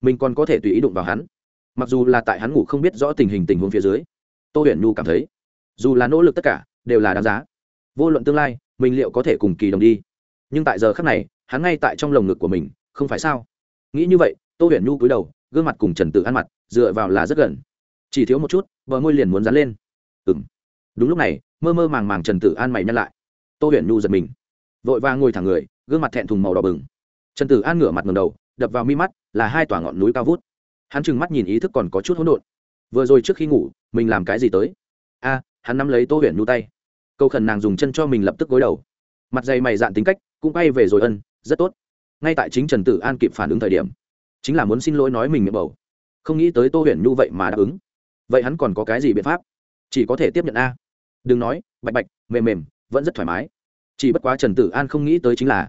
Mình còn có thể tùy ý đụng vào hắn. Mặc dù là tại hắn ngủ không biết rõ tình hình tình huống phía dưới, tô huyền nhu cảm thấy, dù là nỗ lực tất cả, đều là đáng giá. Vô luận tương lai, mình liệu có thể cùng kỳ đồng đi. Nhưng tại giờ khác này, hắn ngay tại trong lồng ngực của mình, không phải sao? Nghĩ như vậy, tô huyền nhu cúi đầu, gương mặt cùng trần tử ăn mặt, dựa vào là rất gần. Chỉ thiếu một chút, bờ môi liền muốn dán lên. Ừng đúng lúc này, mơ mơ màng màng trần tử an mày nhăn lại. Tô huyền nhu giật mình. Vội vàng ngồi thẳng người gương mặt thẹn thùng màu đỏ bừng. Trần tử an ngửa mặt ngầm đầu, đập vào mi mắt, là hai tòa ngọn núi cao vút. Hắn trừng mắt nhìn ý thức còn có chút hỗn độn. Vừa rồi trước khi ngủ, mình làm cái gì tới? A, hắn nắm lấy tô huyền nhu tay. Câu khẩn nàng dùng chân cho mình lập tức gối đầu. Mặt dày mày dạn tính cách, cũng bay về rồi ân, rất tốt. Ngay tại chính trần tử an kịp phản ứng thời điểm, chính là muốn xin lỗi nói mình miệng bầu. Không nghĩ tới tô huyền nhu vậy mà đáp ứng. Vậy hắn còn có cái gì biện pháp? Chỉ có thể tiếp nhận a. Đừng nói, bạch bạch, mềm mềm, vẫn rất thoải mái. Chỉ bất quá trần tử an không nghĩ tới chính là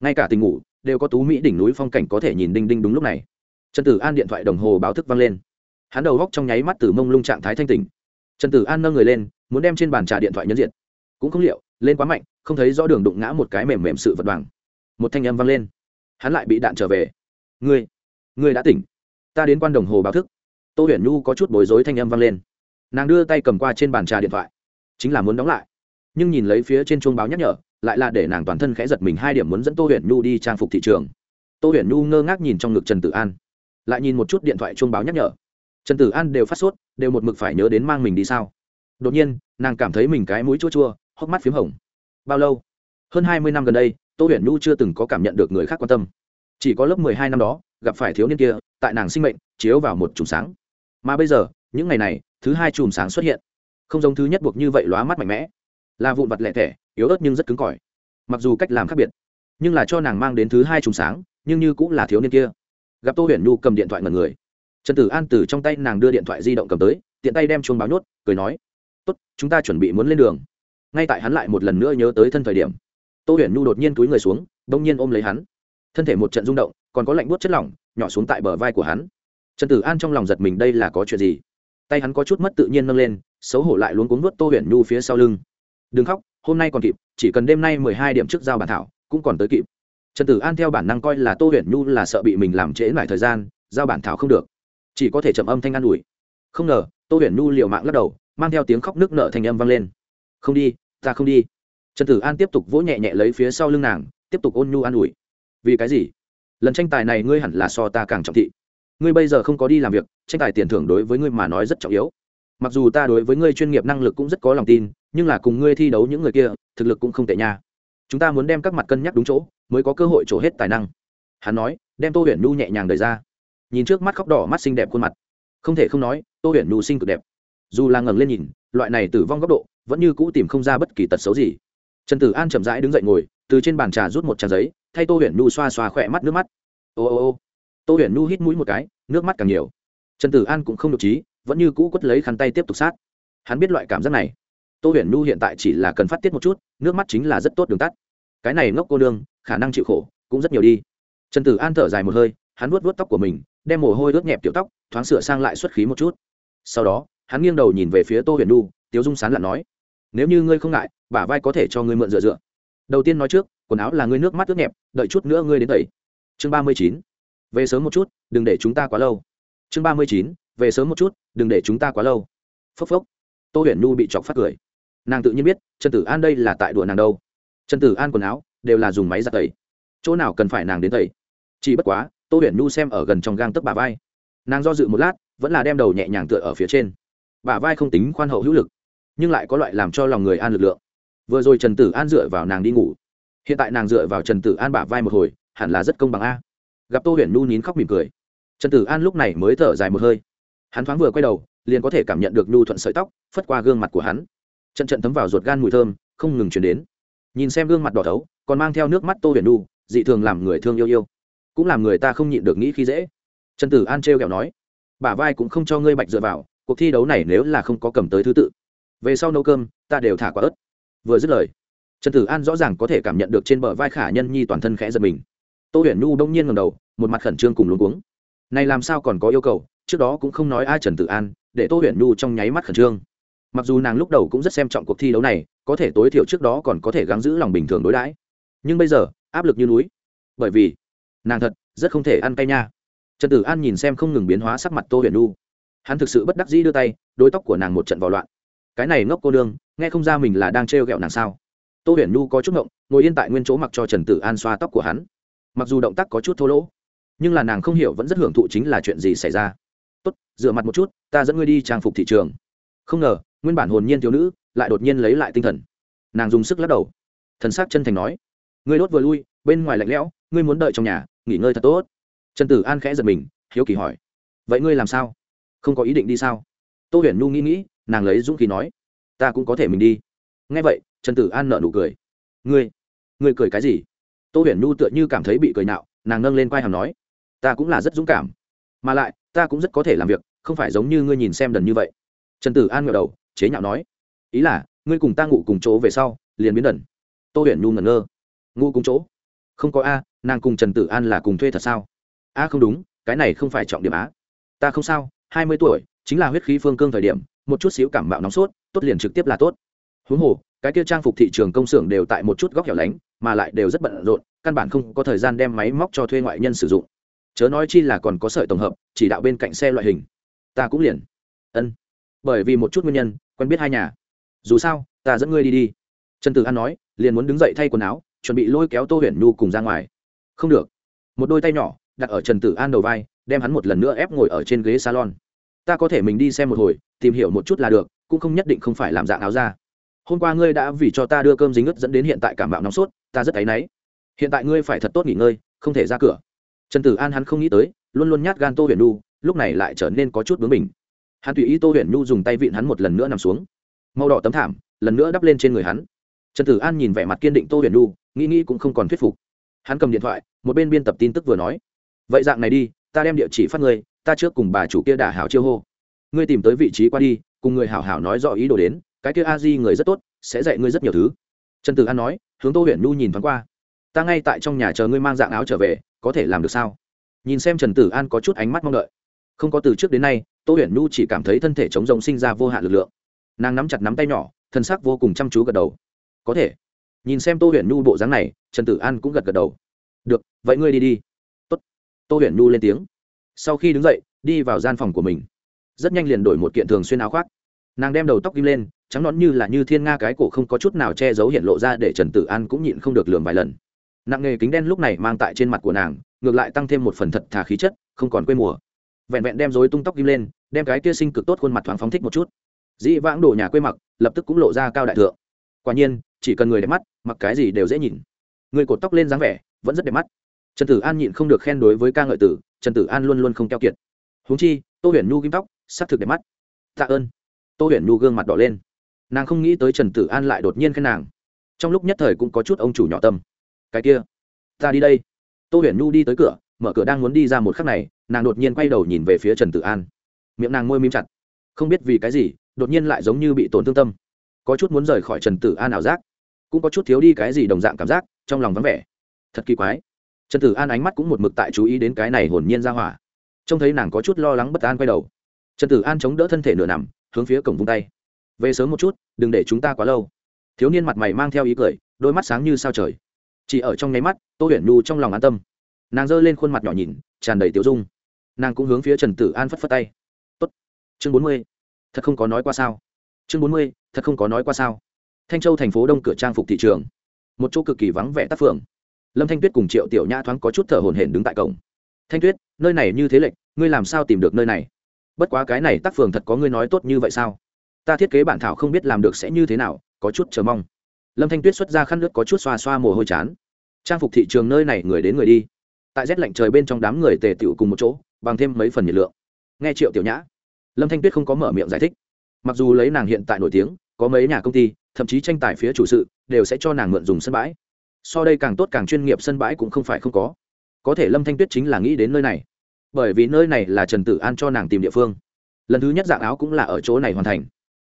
ngay cả tình ngủ, đều có tú mỹ đỉnh núi phong cảnh có thể nhìn đinh đinh đúng lúc này. Trần tử an điện thoại đồng hồ báo thức vang lên. Hắn đầu góc trong nháy mắt từ mông lung trạng thái thanh tình trần tử an nâng người lên, muốn đem trên bàn trà điện thoại nhân diện cũng không liệu, lên quá mạnh, không thấy rõ đường đụng ngã một cái mềm mềm sự vật bằng một thanh âm vang lên. Hắn lại bị đạn trở về. Ngươi ngươi đã tỉnh. Ta đến quan đồng hồ báo thức. Tô huyền nhu có chút bối rối thanh âm vang lên. Nàng đưa tay cầm qua trên bàn trà điện thoại. Chính là muốn đóng lại. Nhưng nhìn lấy phía trên chuông báo nhắc nhở lại là để nàng toàn thân khẽ giật mình hai điểm muốn dẫn tô huyền nhu đi trang phục thị trường. Tô huyền nhu ngơ ngác nhìn trong ngực trần tử an, lại nhìn một chút điện thoại chuông báo nhắc nhở. Trần tử an đều phát sốt, đều một mực phải nhớ đến mang mình đi sao. Đột nhiên, nàng cảm thấy mình cái mũi chua chua, hốc mắt p h í m hồng. Bao lâu? Hơn hai mươi năm gần đây, tô huyền nhu chưa từng có cảm nhận được người khác quan tâm. Chỉ có lớp mười hai năm đó, gặp phải thiếu niên kia, tại nàng sinh mệnh, chiếu vào một chùm sáng. Mà bây giờ, những ngày này, thứ hai chùm sáng xuất hiện. Không giống thứ nhất buộc như vậy lóa mắt mạnh mẽ. Là vụn vặt lẹ tẻ yếu ớt nhưng rất cứng cỏi. Mặc dù cách làm khác biệt, nhưng là cho nàng mang đến thứ hai trùng sáng, nhưng như cũng là thiếu niên kia. Gặp tô huyền nhu cầm điện thoại ngần người. Trần tử an từ trong tay nàng đưa điện thoại di động cầm tới, tiện tay đem chuông báo nhốt, cười nói, tốt, chúng ta chuẩn bị muốn lên đường. Ngay tại hắn lại một lần nữa nhớ tới thân thời điểm, tô huyền nhu đột nhiên túi người xuống đ ỗ n g nhiên ôm lấy hắn. Thân thể một trận rung động, còn có lạnh buốt chất lỏng, nhỏ xuống tại bờ vai của hắn. Trần tử an trong lòng giật mình đây là có chuyện gì? Tay hắn có chút mất tự nhiên nâng lên, xấu hổ lại luôn cuốn vớt tô huyền nhu phía sau lưng. Đừng khóc hôm nay còn kịp, chỉ cần đêm nay mười hai điểm trước giao bản thảo, cũng còn tới kịp. Trần tử an theo bản năng coi là tô huyền nhu là sợ bị mình làm trễ lại thời gian, giao bản thảo không được. Chỉ có thể chậm âm thanh an ủi. Không ngờ, tô huyền nhu liều mạng lắc đầu, mang theo tiếng khóc nước nợ thành âm vang lên. Không đi, ta không đi. Trần tử an tiếp tục vỗ nhẹ nhẹ lấy phía sau lưng nàng, tiếp tục ôn nhu an ủi. Vì cái gì? Lần tranh tài này ngươi hẳn là so ta càng trọng thị. Ngươi bây giờ không có đi làm việc, tranh tài tiền thưởng đối với ngươi mà nói rất trọng yếu. Mặc dù ta đối với ngươi chuyên nghiệp năng lực cũng rất có lòng tin nhưng là cùng ngươi thi đấu những người kia, thực lực cũng không tệ nha. Chúng ta muốn đem các mặt cân nhắc đúng chỗ, mới có cơ hội trổ hết tài năng. Hắn nói, đem tô huyền nhu nhẹ nhàng đời ra. Nhìn trước mắt khóc đỏ mắt xinh đẹp khuôn mặt. Không thể không nói, tô huyền nhu xinh cực đẹp. Dù là ngẩng lên nhìn, loại này tử vong góc độ, vẫn như cũ tìm không ra bất kỳ tật xấu gì. Trần tử an chậm rãi đứng dậy ngồi, từ trên bàn trà rút một tràng giấy, thay tô huyền nhu xoa xoa khỏe mắt nước mắt. Ô ô ô. Tô huyền nhu hít mũi một cái, nước mắt càng nhiều. Trần tử an cũng không được trí vẫn như cũ quất lấy khăn tay tiếp tục sát. Hắn biết loại cảm giác này tô huyền nhu hiện tại chỉ là cần phát tiết một chút, nước mắt chính là rất tốt đường tắt. Cái này ngốc cô nương, khả năng chịu khổ, cũng rất nhiều đi. Trần tử an thở dài một hơi, hắn vuốt vuốt tóc của mình, đem mồ hôi ướt nhẹp tiểu tóc, thoáng sửa sang lại xuất khí một chút. Sau đó, hắn nghiêng đầu nhìn về phía tô huyền nhu, tiếu dung sán lặn nói, nếu như ngươi không ngại, bả vai có thể cho ngươi mượn dựa dựa. Đầu tiên nói trước, quần áo là ngươi nước mắt ướt nhẹp, đợi chút nữa ngươi đến tẩy. Chương ba mươi chín, về sớm một chút, đừng để chúng ta quá lâu. Chương ba mươi chín, về sớm một chút, đừng để chúng ta quá lâu. Phốc phốc. Tô huyền nhu bị chọc phát cười nàng tự nhiên biết trần tử an đây là tại đùa nàng đâu trần tử an quần áo đều là dùng máy giặt tẩy chỗ nào cần phải nàng đến tẩy chỉ bất quá tô huyền nhu xem ở gần trong gang tấc bà vai nàng do dự một lát vẫn là đem đầu nhẹ nhàng tựa ở phía trên bà vai không tính khoan hậu hữu lực nhưng lại có loại làm cho lòng người an lực lượng vừa rồi trần tử an dựa vào nàng đi ngủ hiện tại nàng dựa vào trần tử an bả vai một hồi hẳn là rất công bằng a gặp tô huyền nhu nín khóc mỉm cười trần tử an lúc này mới thở dài một hơi hắn thoáng vừa quay đầu liền có thể cảm nhận được nhu thuận sợi tóc phất qua gương mặt của hắn trận trận thấm vào ruột gan mùi thơm, không ngừng chuyển đến. Nhìn xem gương mặt đỏ thấu, còn mang theo nước mắt tô huyền nu dị thường làm người thương yêu yêu. Cũng làm người ta không nhịn được nghĩ khi dễ. Trần tử an trêu kẹo nói, bả vai cũng không cho ngươi bạch dựa vào, cuộc thi đấu này nếu là không có cầm tới thứ tự, về sau nấu cơm, ta đều thả quả ớt. Vừa dứt lời, trần tử an rõ ràng có thể cảm nhận được trên bờ vai khả nhân nhi toàn thân khẽ giật mình. Tô huyền nhu đông nhiên ngầm đầu, một mặt khẩn trương cùng luống cuống. Này làm sao còn có yêu cầu, trước đó cũng không nói ai trần tử an, để tô huyền nhu trong nháy mắt khẩn trương mặc dù nàng lúc đầu cũng rất xem trọng cuộc thi đấu này, có thể tối thiểu trước đó còn có thể gắng giữ lòng bình thường đối đãi. Nhưng bây giờ, áp lực như núi. Bởi vì, nàng thật rất không thể ăn cay nha. Trần tử an nhìn xem không ngừng biến hóa sắc mặt tô huyền nu hắn thực sự bất đắc dĩ đưa tay, đôi tóc của nàng một trận vào loạn. Cái này ngốc cô đương nghe không ra mình là đang trêu ghẹo nàng sao. Tô huyền nu có chút ngộng, ngồi yên tại nguyên chỗ mặc cho trần tử an xoa tóc của hắn. Mặc dù động tác có chút thô lỗ, nhưng là nàng không hiểu vẫn rất hưởng thụ chính là chuyện gì xảy ra. Tốt dựa mặt một chút, ta dẫn ngươi đi trang phục thị trường. Không ngờ nguyên bản hồn nhiên thiếu nữ lại đột nhiên lấy lại tinh thần. Nàng dùng sức lắc đầu. Thần s á c chân thành nói, ngươi đốt vừa lui, bên ngoài lạnh lẽo, ngươi muốn đợi trong nhà, nghỉ ngơi thật tốt. Trần tử an khẽ giật mình, hiếu kỳ hỏi, vậy ngươi làm sao? Không có ý định đi sao? Tô huyền nhu nghĩ nghĩ, nàng lấy dũng khí nói, ta cũng có thể mình đi. Ngay vậy, trần tử an nợ nụ cười, ngươi ngươi cười cái gì? Tô huyền nhu tựa như cảm thấy bị cười nạo, nàng nâng lên quai hàm nói, ta cũng là rất dũng cảm, mà lại, ta cũng rất có thể làm việc, không phải giống như ngươi nhìn xem đần như vậy. Trần tử an ngờ đầu chế nhạo nói, ý là, ngươi cùng ta ngủ cùng chỗ về sau, liền biến đần. Tô huyền nhu ngẩn ngơ, ngủ cùng chỗ? Không có a, nàng cùng trần tử an là cùng thuê thật sao? A không đúng, cái này không phải trọng điểm á ta không sao, hai mươi tuổi, chính là huyết khí phương cương thời điểm, một chút xíu cảm mạo nóng sốt, tốt liền trực tiếp là tốt. Huống hồ, cái kia trang phục thị trường công xưởng đều tại một chút góc hẻo lánh, mà lại đều rất bận rộn, căn bản không có thời gian đem máy móc cho thuê ngoại nhân sử dụng. Chớ nói chi là còn có sợi tổng hợp, chỉ đạo bên cạnh xe loại hình. Ta cũng liền. Ân bởi vì một chút nguyên nhân, quen biết hai nhà. Dù sao, ta dẫn ngươi đi đi. Trần tử an nói, liền muốn đứng dậy thay quần áo, chuẩn bị lôi kéo tô huyền nhu cùng ra ngoài. Không được. Một đôi tay nhỏ, đặt ở trần tử an đầu vai, đem hắn một lần nữa ép ngồi ở trên ghế salon. Ta có thể mình đi xem một hồi, tìm hiểu một chút là được, cũng không nhất định không phải làm dạng áo ra hôm qua ngươi đã vì cho ta đưa cơm dính ướt dẫn đến hiện tại cảm bạo nóng sốt, ta rất áy náy. Hiện tại ngươi phải thật tốt nghỉ ngơi, không thể ra cửa. Trần tử an hắn không nghĩ tới, luôn luôn nhát gan tô huyền nhu, lúc này lại trở nên có chút bướng mình hắn tùy ý tô huyền nhu dùng tay vịn hắn một lần nữa nằm xuống. Màu đỏ tấm thảm, lần nữa đắp lên trên người hắn. Trần tử an nhìn vẻ mặt kiên định tô huyền nhu, nghĩ nghĩ cũng không còn thuyết phục. Hắn cầm điện thoại, một bên biên tập tin tức vừa nói. Vậy dạng này đi, ta đem địa chỉ phát ngươi, ta trước cùng bà chủ kia đả hảo chiêu hô. Ngươi tìm tới vị trí qua đi, cùng người hảo hảo nói rõ ý đồ đến, cái kia a di người rất tốt, sẽ dạy ngươi rất nhiều thứ. Trần tử an nói, hướng tô huyền nhu nhìn thoáng qua. Ta ngay tại trong nhà chờ ngươi mang dạng áo trở về, có thể làm được sao? Nhìn xem trần tử an có chút ánh mắt mong đợi. Không có từ trước đến nay tô huyền nhu chỉ cảm thấy thân thể chống rồng sinh ra vô hạn lực lượng. Nàng nắm chặt nắm tay nhỏ, thân xác vô cùng chăm chú gật đầu. Có thể. Nhìn xem tô huyền nhu bộ dáng này, trần tử an cũng gật gật đầu. Được, vậy ngươi đi đi. Tốt. tô huyền nhu lên tiếng. Sau khi đứng dậy, đi vào gian phòng của mình. Rất nhanh liền đổi một kiện thường xuyên áo khoác. Nàng đem đầu tóc kim lên, trắng nón như là như thiên nga cái cổ không có chút nào che giấu hiện lộ ra để trần tử an cũng nhịn không được lường vài lần. Nặng nghề kính đen lúc này mang tại trên mặt của nàng, ngược lại tăng thêm một phần thật thà khí chất, không còn quê mùa vẹn vẹn đem rối tung tóc kim lên, đem cái kia sinh cực tốt khuôn mặt thoáng phóng thích một chút. Dĩ vãng đổ nhà quê mặc, lập tức cũng lộ ra cao đại thượng. Quả nhiên, chỉ cần người đẹp mắt, mặc cái gì đều dễ nhìn. Người cột tóc lên dáng vẻ, vẫn rất đẹp mắt. Trần tử an nhịn không được khen đối với ca ngợi tử, trần tử an luôn luôn không keo kiệt. Huống chi, tô huyền nhu kim tóc s ắ c thực đẹp mắt. Tạ ơn. Tô huyền nhu gương mặt đỏ lên. Nàng không nghĩ tới trần tử an lại đột nhiên khen nàng. Trong lúc nhất thời cũng có chút ông chủ nhỏ tâm. Cái kia, ta đi đây. Tô huyền nhu đi tới cửa mở cửa đang muốn đi ra một khắc này, nàng đột nhiên quay đầu nhìn về phía trần tử an. Miệng nàng môi mím chặt. Không biết vì cái gì, đột nhiên lại giống như bị tổn thương tâm. Có chút muốn rời khỏi trần tử an ảo giác, cũng có chút thiếu đi cái gì đồng dạng cảm giác, trong lòng vắng vẻ. Thật kỳ quái. Trần tử an ánh mắt cũng một mực tại chú ý đến cái này hồn nhiên ra hỏa. Trông thấy nàng có chút lo lắng bất an quay đầu. Trần tử an chống đỡ thân thể nửa nằm, hướng phía cổng vung tay. Về sớm một chút, đừng để chúng ta quá lâu. Thiếu niên mặt mày mang theo ý cười, đôi mắt sáng như sao trời. Chỉ ở trong nháy mắt, tô huyền nhu trong lòng an tâm nàng giơ lên khuôn mặt nhỏ nhìn, tràn đầy tiểu dung. Nàng cũng hướng phía trần tử an phất phất tay. Tốt. chương bốn mươi, thật không có nói qua sao? Chương bốn mươi, thật không có nói qua sao? Thanh châu thành phố đông cửa trang phục thị trường, một chỗ cực kỳ vắng vẻ tác phường. Lâm thanh tuyết cùng triệu tiểu nhã thoáng có chút thở hồn hển đứng tại cổng. Thanh tuyết, nơi này như thế lệnh ngươi làm sao tìm được nơi này? Bất quá cái này tác phường thật có ngươi nói tốt như vậy sao? Ta thiết kế bản thảo không biết làm được sẽ như thế nào, có chút chờ mong. Lâm thanh tuyết xuất ra khăn nước có chút xoa xoa mồ hôi chán. Trang phục thị trường nơi này, người đến người đi tại rét lạnh trời bên trong đám người tề tựu cùng một chỗ, bằng thêm mấy phần nhiệt lượng. Nghe triệu tiểu nhã, lâm thanh tuyết không có mở miệng giải thích. Mặc dù lấy nàng hiện tại nổi tiếng, có mấy nhà công ty, thậm chí tranh tài phía chủ sự, đều sẽ cho nàng mượn dùng sân bãi. So đây càng tốt càng chuyên nghiệp sân bãi cũng không phải không có. Có thể lâm thanh tuyết chính là nghĩ đến nơi này. Bởi vì nơi này là trần tử an cho nàng tìm địa phương. Lần thứ nhất dạng áo cũng là ở chỗ này hoàn thành.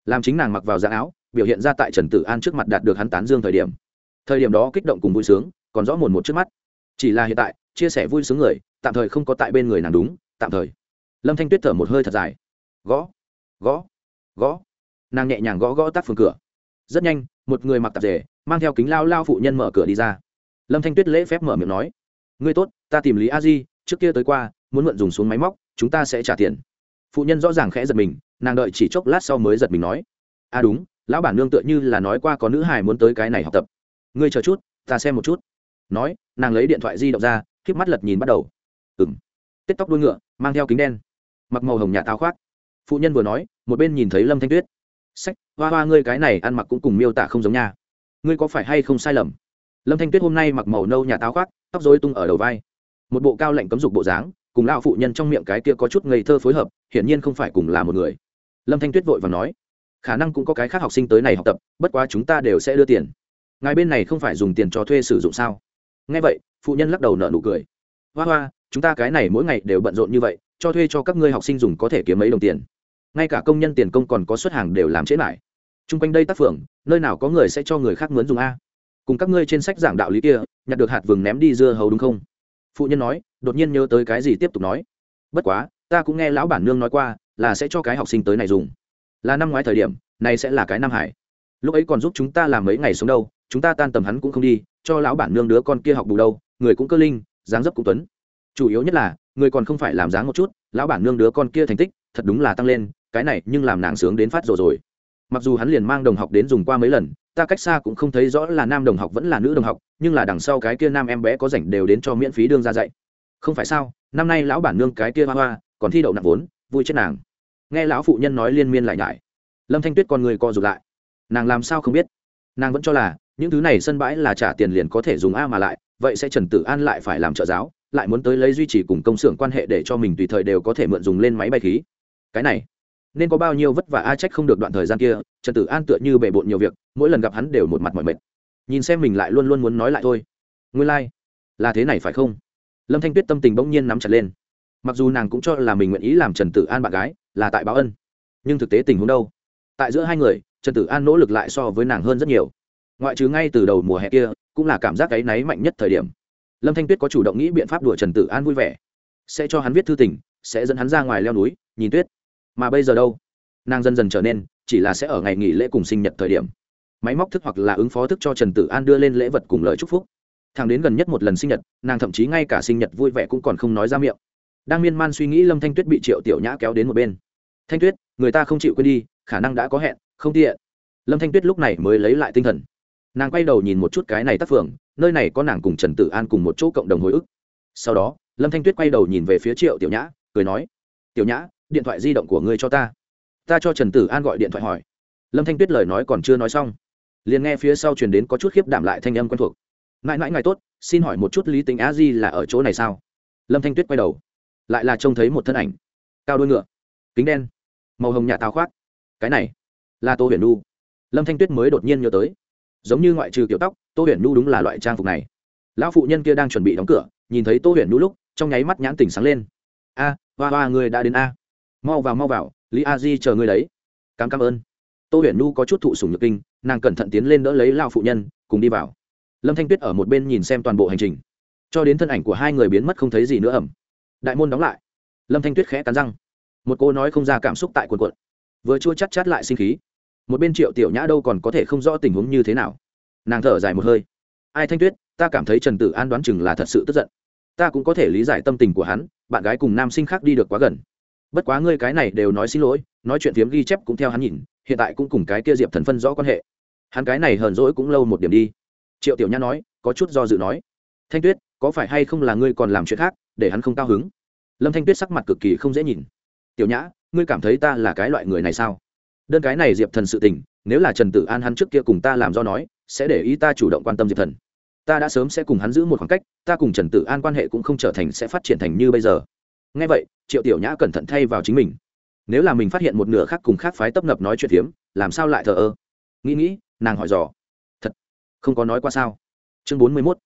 Làm chính nàng mặc vào dạng áo, biểu hiện ra tại trần tử an trước mặt đạt được hắn tán dương thời điểm. Thời điểm đó kích động cùng vui sướng, còn rõ mồn một trước mắt. Chỉ là hiện tại chia sẻ vui sướng người, tạm thời không có tại bên người nàng đúng, tạm thời. Lâm thanh tuyết thở một hơi thật dài. Gõ gõ gõ. Nàng nhẹ nhàng gõ gõ tắt phường cửa. Rất nhanh, một người mặc tạp rể mang theo kính lao lao phụ nhân mở cửa đi ra. Lâm thanh tuyết lễ phép mở miệng nói, ngươi tốt, ta tìm lý a di, trước kia tới qua, muốn mượn dùng xuống máy móc, chúng ta sẽ trả tiền. Phụ nhân rõ ràng khẽ giật mình, nàng đợi chỉ chốc lát sau mới giật mình nói à đúng, lão bản nương tựa như là nói qua có nữ hài muốn tới cái này học tập. Ngươi chờ chút, ta xem một chút. Nói, nàng lấy điện thoại di động ra k mắt lật nhìn bắt đầu. Ừng tết tóc đuôi ngựa, mang theo kính đen. Mặc màu hồng nhà táo khoác. Phụ nhân vừa nói, một bên nhìn thấy lâm thanh tuyết. Sách, hoa hoa ngươi cái này ăn mặc cũng cùng miêu tả không giống nha. Ngươi có phải hay không sai lầm? Lâm thanh tuyết hôm nay mặc màu nâu nhà táo khoác, tóc dối tung ở đầu vai. Một bộ cao lạnh cấm dục bộ dáng, cùng lão phụ nhân trong miệng cái kia có chút ngây thơ phối hợp, hiển nhiên không phải cùng là một người. Lâm thanh tuyết vội và nói, khả năng cũng có cái khác học sinh tới này học tập, bất quá chúng ta đều sẽ đưa tiền. Ngài bên này không phải dùng tiền cho thuê sử dụng sao? Nghe vậy phụ nhân lắc đầu nở nụ cười. Hoa hoa, chúng ta cái này mỗi ngày đều bận rộn như vậy, cho thuê cho các ngươi học sinh dùng có thể kiếm mấy đồng tiền. Ngay cả công nhân tiền công còn có xuất hàng đều làm chế lại. T r u n g quanh đây tác phường, nơi nào có người sẽ cho người khác mướn dùng a. Cùng các ngươi trên sách giảng đạo lý kia, nhặt được hạt vừng ném đi dưa hấu đúng không? Phụ nhân nói, đột nhiên nhớ tới cái gì tiếp tục nói. Bất quá, ta cũng nghe lão bản nương nói qua, là sẽ cho cái học sinh tới này dùng. Là năm ngoái thời điểm, này sẽ là cái năm hải. Lúc ấy còn giúp chúng ta làm mấy ngày sống đâu, chúng ta tan tầm hắn cũng không đi, cho lão bản nương đứa con kia học bù đâu người cũng cơ linh, dáng dấp cũng tuấn. Chủ yếu nhất là, người còn không phải làm dáng một chút, lão bản nương đứa con kia thành tích, thật đúng là tăng lên, cái này nhưng làm nàng sướng đến phát rồi rồi. Mặc dù hắn liền mang đồng học đến dùng qua mấy lần, ta cách xa cũng không thấy rõ là nam đồng học vẫn là nữ đồng học, nhưng là đằng sau cái kia nam em bé có rảnh đều đến cho miễn phí đương ra dạy. Không phải sao, năm nay lão bản nương cái kia hoa hoa, còn thi đậu nặng vốn, vui chết nàng. Nghe lão phụ nhân nói liên miên lại nhải lâm thanh tuyết con người co rụt lại. Nàng làm sao không biết? Nàng vẫn cho là những thứ này sân bãi là trả tiền liền có thể dùng a mà lại, vậy sẽ trần tử an lại phải làm trợ giáo, lại muốn tới lấy duy trì cùng công xưởng quan hệ để cho mình tùy thời đều có thể mượn dùng lên máy bay khí. Cái này, nên có bao nhiêu vất vả a trách không được đoạn thời gian kia, trần tử an tựa như bề bộn nhiều việc, mỗi lần gặp hắn đều một mặt mọi mệt. Nhìn xem mình lại luôn luôn muốn nói lại thôi. Nguyên lai、like. là thế này phải không? Lâm thanh tuyết tâm tình bỗng nhiên nắm chặt lên. Mặc dù nàng cũng cho là mình nguyện ý làm trần tử an bạn gái, là tại báo ân. Nhưng thực tế tình huống đâu? Tại giữa hai người, trần tử an nỗ lực lại so với nàng hơn rất nhiều ngoại trừ ngay từ đầu mùa hè kia, cũng là cảm giác cái náy mạnh nhất thời điểm. Lâm thanh tuyết có chủ động nghĩ biện pháp đùa trần tử an vui vẻ. Sẽ cho hắn viết thư tình, sẽ dẫn hắn ra ngoài leo núi, nhìn tuyết. Mà bây giờ đâu? Nàng dần dần trở nên, chỉ là sẽ ở ngày nghỉ lễ cùng sinh nhật thời điểm. Máy móc thức hoặc là ứng phó thức cho trần tử an đưa lên lễ vật cùng lời chúc phúc. Thằng đến gần nhất một lần sinh nhật, nàng thậm chí ngay cả sinh nhật vui vẻ cũng còn không nói ra miệng. Đang miên man suy nghĩ lâm thanh tuyết bị triệu tiểu nhã kéo đến một bên. Thanh tuyết, người ta không chịu quên đi, khả năng đã có hẹn, không tiện. Lâm thanh tuyết lúc này mới lấy lại tinh thần nàng quay đầu nhìn một chút cái này tác phường, nơi này có nàng cùng trần tử an cùng một chỗ cộng đồng hồi ức. Sau đó, lâm thanh tuyết quay đầu nhìn về phía triệu tiểu nhã, cười nói, tiểu nhã, điện thoại di động của ngươi cho ta. Ta cho trần tử an gọi điện thoại hỏi. Lâm thanh tuyết lời nói còn chưa nói xong, liền nghe phía sau truyền đến có chút khiếp đảm lại thanh âm quen thuộc. Mãi mãi ngài tốt, xin hỏi một chút lý tính á di là ở chỗ này sao? Lâm thanh tuyết quay đầu, lại là trông thấy một thân ảnh, cao đôi ngựa, kính đen, màu hồng nhà táo khoác. Cái này là tô huyền nu lâm thanh tuyết mới đột nhiên nhớ tới giống như ngoại trừ kiểu tóc, tô huyền nu đúng là loại trang phục này. Lão phụ nhân kia đang chuẩn bị đóng cửa, nhìn thấy tô huyền nu lúc, trong nháy mắt nhãn tỉnh sáng lên. A, hoa hoa, người đã đến a. Mau vào mau vào, lý a di chờ người đấy. Cảm cảm ơn. Tô huyền nu có chút thụ sùng nhược kinh, nàng cẩn thận tiến lên đỡ lấy lao phụ nhân, cùng đi vào. Lâm thanh tuyết ở một bên nhìn xem toàn bộ hành trình. Cho đến thân ảnh của hai người biến mất không thấy gì nữa ẩm. Đại môn đóng lại. Lâm thanh tuyết khẽ cắn răng. Một cô nói không ra cảm xúc tại quần quận vừa chua chắt chát lại sinh khí một bên triệu tiểu nhã đâu còn có thể không rõ tình huống như thế nào. Nàng thở dài một hơi. Ai thanh tuyết, ta cảm thấy trần tử an đoán chừng là thật sự tức giận. Ta cũng có thể lý giải tâm tình của hắn, bạn gái cùng nam sinh khác đi được quá gần. Bất quá ngươi cái này đều nói xin lỗi, nói chuyện phiếm ghi chép cũng theo hắn nhìn, hiện tại cũng cùng cái kia diệp thần phân rõ quan hệ. Hắn cái này hờn dỗi cũng lâu một điểm đi. Triệu tiểu nhã nói, có chút do dự nói. Thanh tuyết, có phải hay không là ngươi còn làm chuyện khác, để hắn không cao hứng? Lâm thanh tuyết sắc mặt cực kỳ không dễ nhìn. Tiểu nhã, ngươi cảm thấy ta là cái loại người này sao? Đơn cái này diệp thần sự tình, nếu là trần tử an hắn trước kia cùng ta làm do nói, sẽ để ý ta chủ động quan tâm diệp thần. Ta đã sớm sẽ cùng hắn giữ một khoảng cách, ta cùng trần tử an quan hệ cũng không trở thành sẽ phát triển thành như bây giờ. Ngay vậy, triệu tiểu nhã cẩn thận thay vào chính mình. Nếu là mình phát hiện một nửa khác cùng khác phái tấp nập nói chuyện phiếm, làm sao lại thờ ơ? Nghĩ nghĩ, nàng hỏi dò. Thật, không có nói qua sao? Chương bốn mươi mốt,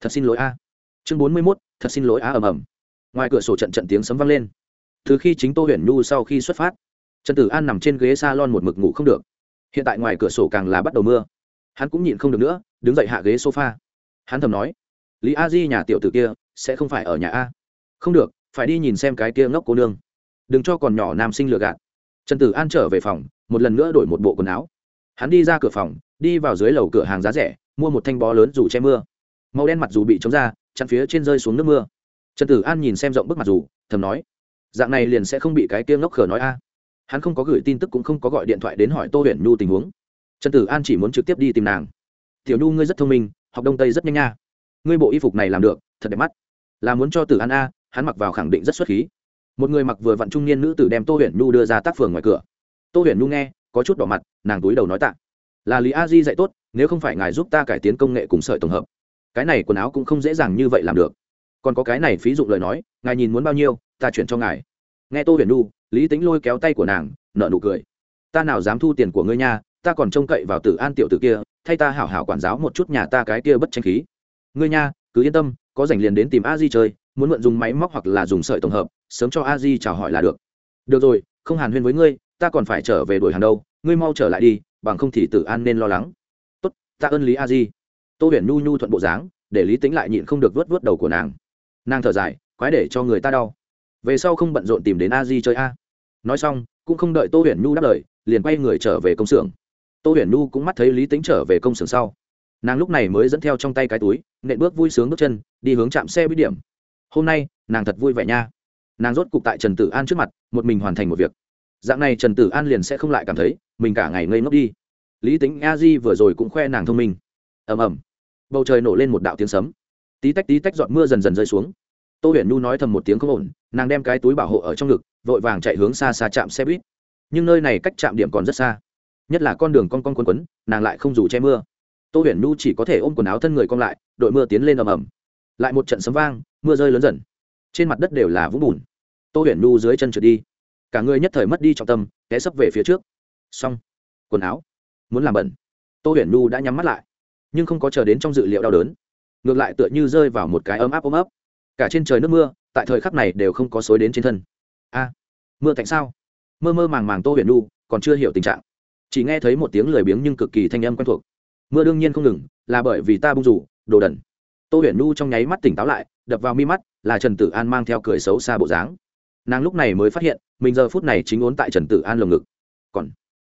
thật xin lỗi a. Chương bốn mươi mốt, thật xin lỗi a, ầm ầm. Ngoài cửa sổ trận trận tiếng sấm vang lên. Từ khi chính tô huyền nhu sau khi xuất phát trần tử an nằm trên ghế s a lon một mực ngủ không được. Hiện tại ngoài cửa sổ càng là bắt đầu mưa. Hắn cũng nhịn không được nữa, đứng dậy hạ ghế sofa. Hắn thầm nói, lý a di nhà tiểu t ử kia sẽ không phải ở nhà a. Không được, phải đi nhìn xem cái kia ngốc cô nương. Đừng cho còn nhỏ nam sinh lừa gạt. Trần tử an trở về phòng, một lần nữa đổi một bộ quần áo. Hắn đi ra cửa phòng, đi vào dưới lầu cửa hàng giá rẻ, mua một thanh bó lớn dù che mưa. Màu đen mặt dù bị chống ra, chặn phía trên rơi xuống nước mưa. Trần tử an nhìn xem rộng bức mặt dù, thầm nói, dạng này liền sẽ không bị cái kia ngốc khờ nói a hắn không có gửi tin tức cũng không có gọi điện thoại đến hỏi tô huyền nhu tình huống. Trần tử an chỉ muốn trực tiếp đi tìm nàng. Tiểu nhu, ngươi rất thông minh, học đông tây rất nhanh nha. Ngươi bộ y phục này làm được, thật đẹp mắt. Là muốn cho tử an a, hắn mặc vào khẳng định rất xuất khí. Một người mặc vừa vặn trung niên nữ tử đem tô huyền nhu đưa ra tác phường ngoài cửa. Tô huyền nhu nghe, có chút đỏ mặt, nàng túi đầu nói tạ. Là lý a di dạy tốt, nếu không phải ngài giúp ta cải tiến công nghệ cùng sợi tổng hợp, cái này quần áo cũng không dễ dàng như vậy làm được. Còn có cái này phí dụng lời nói, ngài nhìn muốn bao nhiêu, ta chuyển cho ngài nghe tô huyền nhu, lý tính lôi kéo tay của nàng nợ nụ cười. Ta nào dám thu tiền của ngươi nha, ta còn trông cậy vào tử an tiểu tử kia, thay ta hảo hảo quản giáo một chút nhà ta cái kia bất tranh khí. Ngươi nha, cứ yên tâm, có dành liền đến tìm a di chơi, muốn mượn dùng máy móc hoặc là dùng sợi tổng hợp, sớm cho a di chào hỏi là được. Được rồi, không hàn huyên với ngươi, ta còn phải trở về đuổi hàng đâu, ngươi mau trở lại đi, bằng không thì tử an nên lo lắng. Tốt, ta ơn lý a di. Tô huyền nhu nhu thuận bộ dáng, để lý tính lại nhịn không được vớt vớt đầu của nàng. Nàng thở dài, quái để cho người ta đau về sau không bận rộn tìm đến a di chơi a. Nói xong, cũng không đợi tô huyền nhu đáp lời, liền quay người trở về công xưởng. Tô huyền nhu cũng mắt thấy lý tính trở về công xưởng sau. Nàng lúc này mới dẫn theo trong tay cái túi, nện bước vui sướng bước chân, đi hướng chạm xe bít điểm. Hôm nay, nàng thật vui vẻ nha. Nàng rốt cục tại trần tử an trước mặt, một mình hoàn thành một việc. Dạng này trần tử an liền sẽ không lại cảm thấy, mình cả ngày ngây ngốc đi. Lý tính a di vừa rồi cũng khoe nàng thông minh. Ầm ầm. Bầu trời nổ lên một đạo tiếng sấm. Tí tách tí tách giọt mưa dần dần rơi xuống tô huyền nhu nói thầm một tiếng không ổn, nàng đem cái túi bảo hộ ở trong ngực, vội vàng chạy hướng xa xa chạm xe buýt. Nhưng nơi này cách trạm điểm còn rất xa. Nhất là con đường con con quấn quấn, nàng lại không dù che mưa. Tô huyền nhu chỉ có thể ôm quần áo thân người con lại, đội mưa tiến lên ầm ầm. Lại một trận sấm vang, mưa rơi lớn dần. Trên mặt đất đều là vũng bùn. Tô huyền nhu dưới chân trượt đi. Cả người nhất thời mất đi trọng tâm, té sấp về phía trước. Xong. Quần áo. Muốn làm bẩn. Tô huyền nhu đã nhắm mắt lại. Nhưng không có chờ đến trong dự liệu đau đớn. Ngược lại tựa như rơi vào một cái ấm áp ấm ấp cả trên trời nước mưa, tại thời khắc này đều không có xối đến trên thân. A, mưa thành sao? Mơ mơ màng màng tô huyền nhu, còn chưa hiểu tình trạng. Chỉ nghe thấy một tiếng lười biếng nhưng cực kỳ thanh âm quen thuộc. Mưa đương nhiên không ngừng, là bởi vì ta bung rủ, đồ đần. Tô huyền nhu trong nháy mắt tỉnh táo lại, đập vào mi mắt, là trần tử an mang theo cười xấu xa bộ dáng. Nàng lúc này mới phát hiện, mình giờ phút này chính ốn tại trần tử an lồng ngực. Còn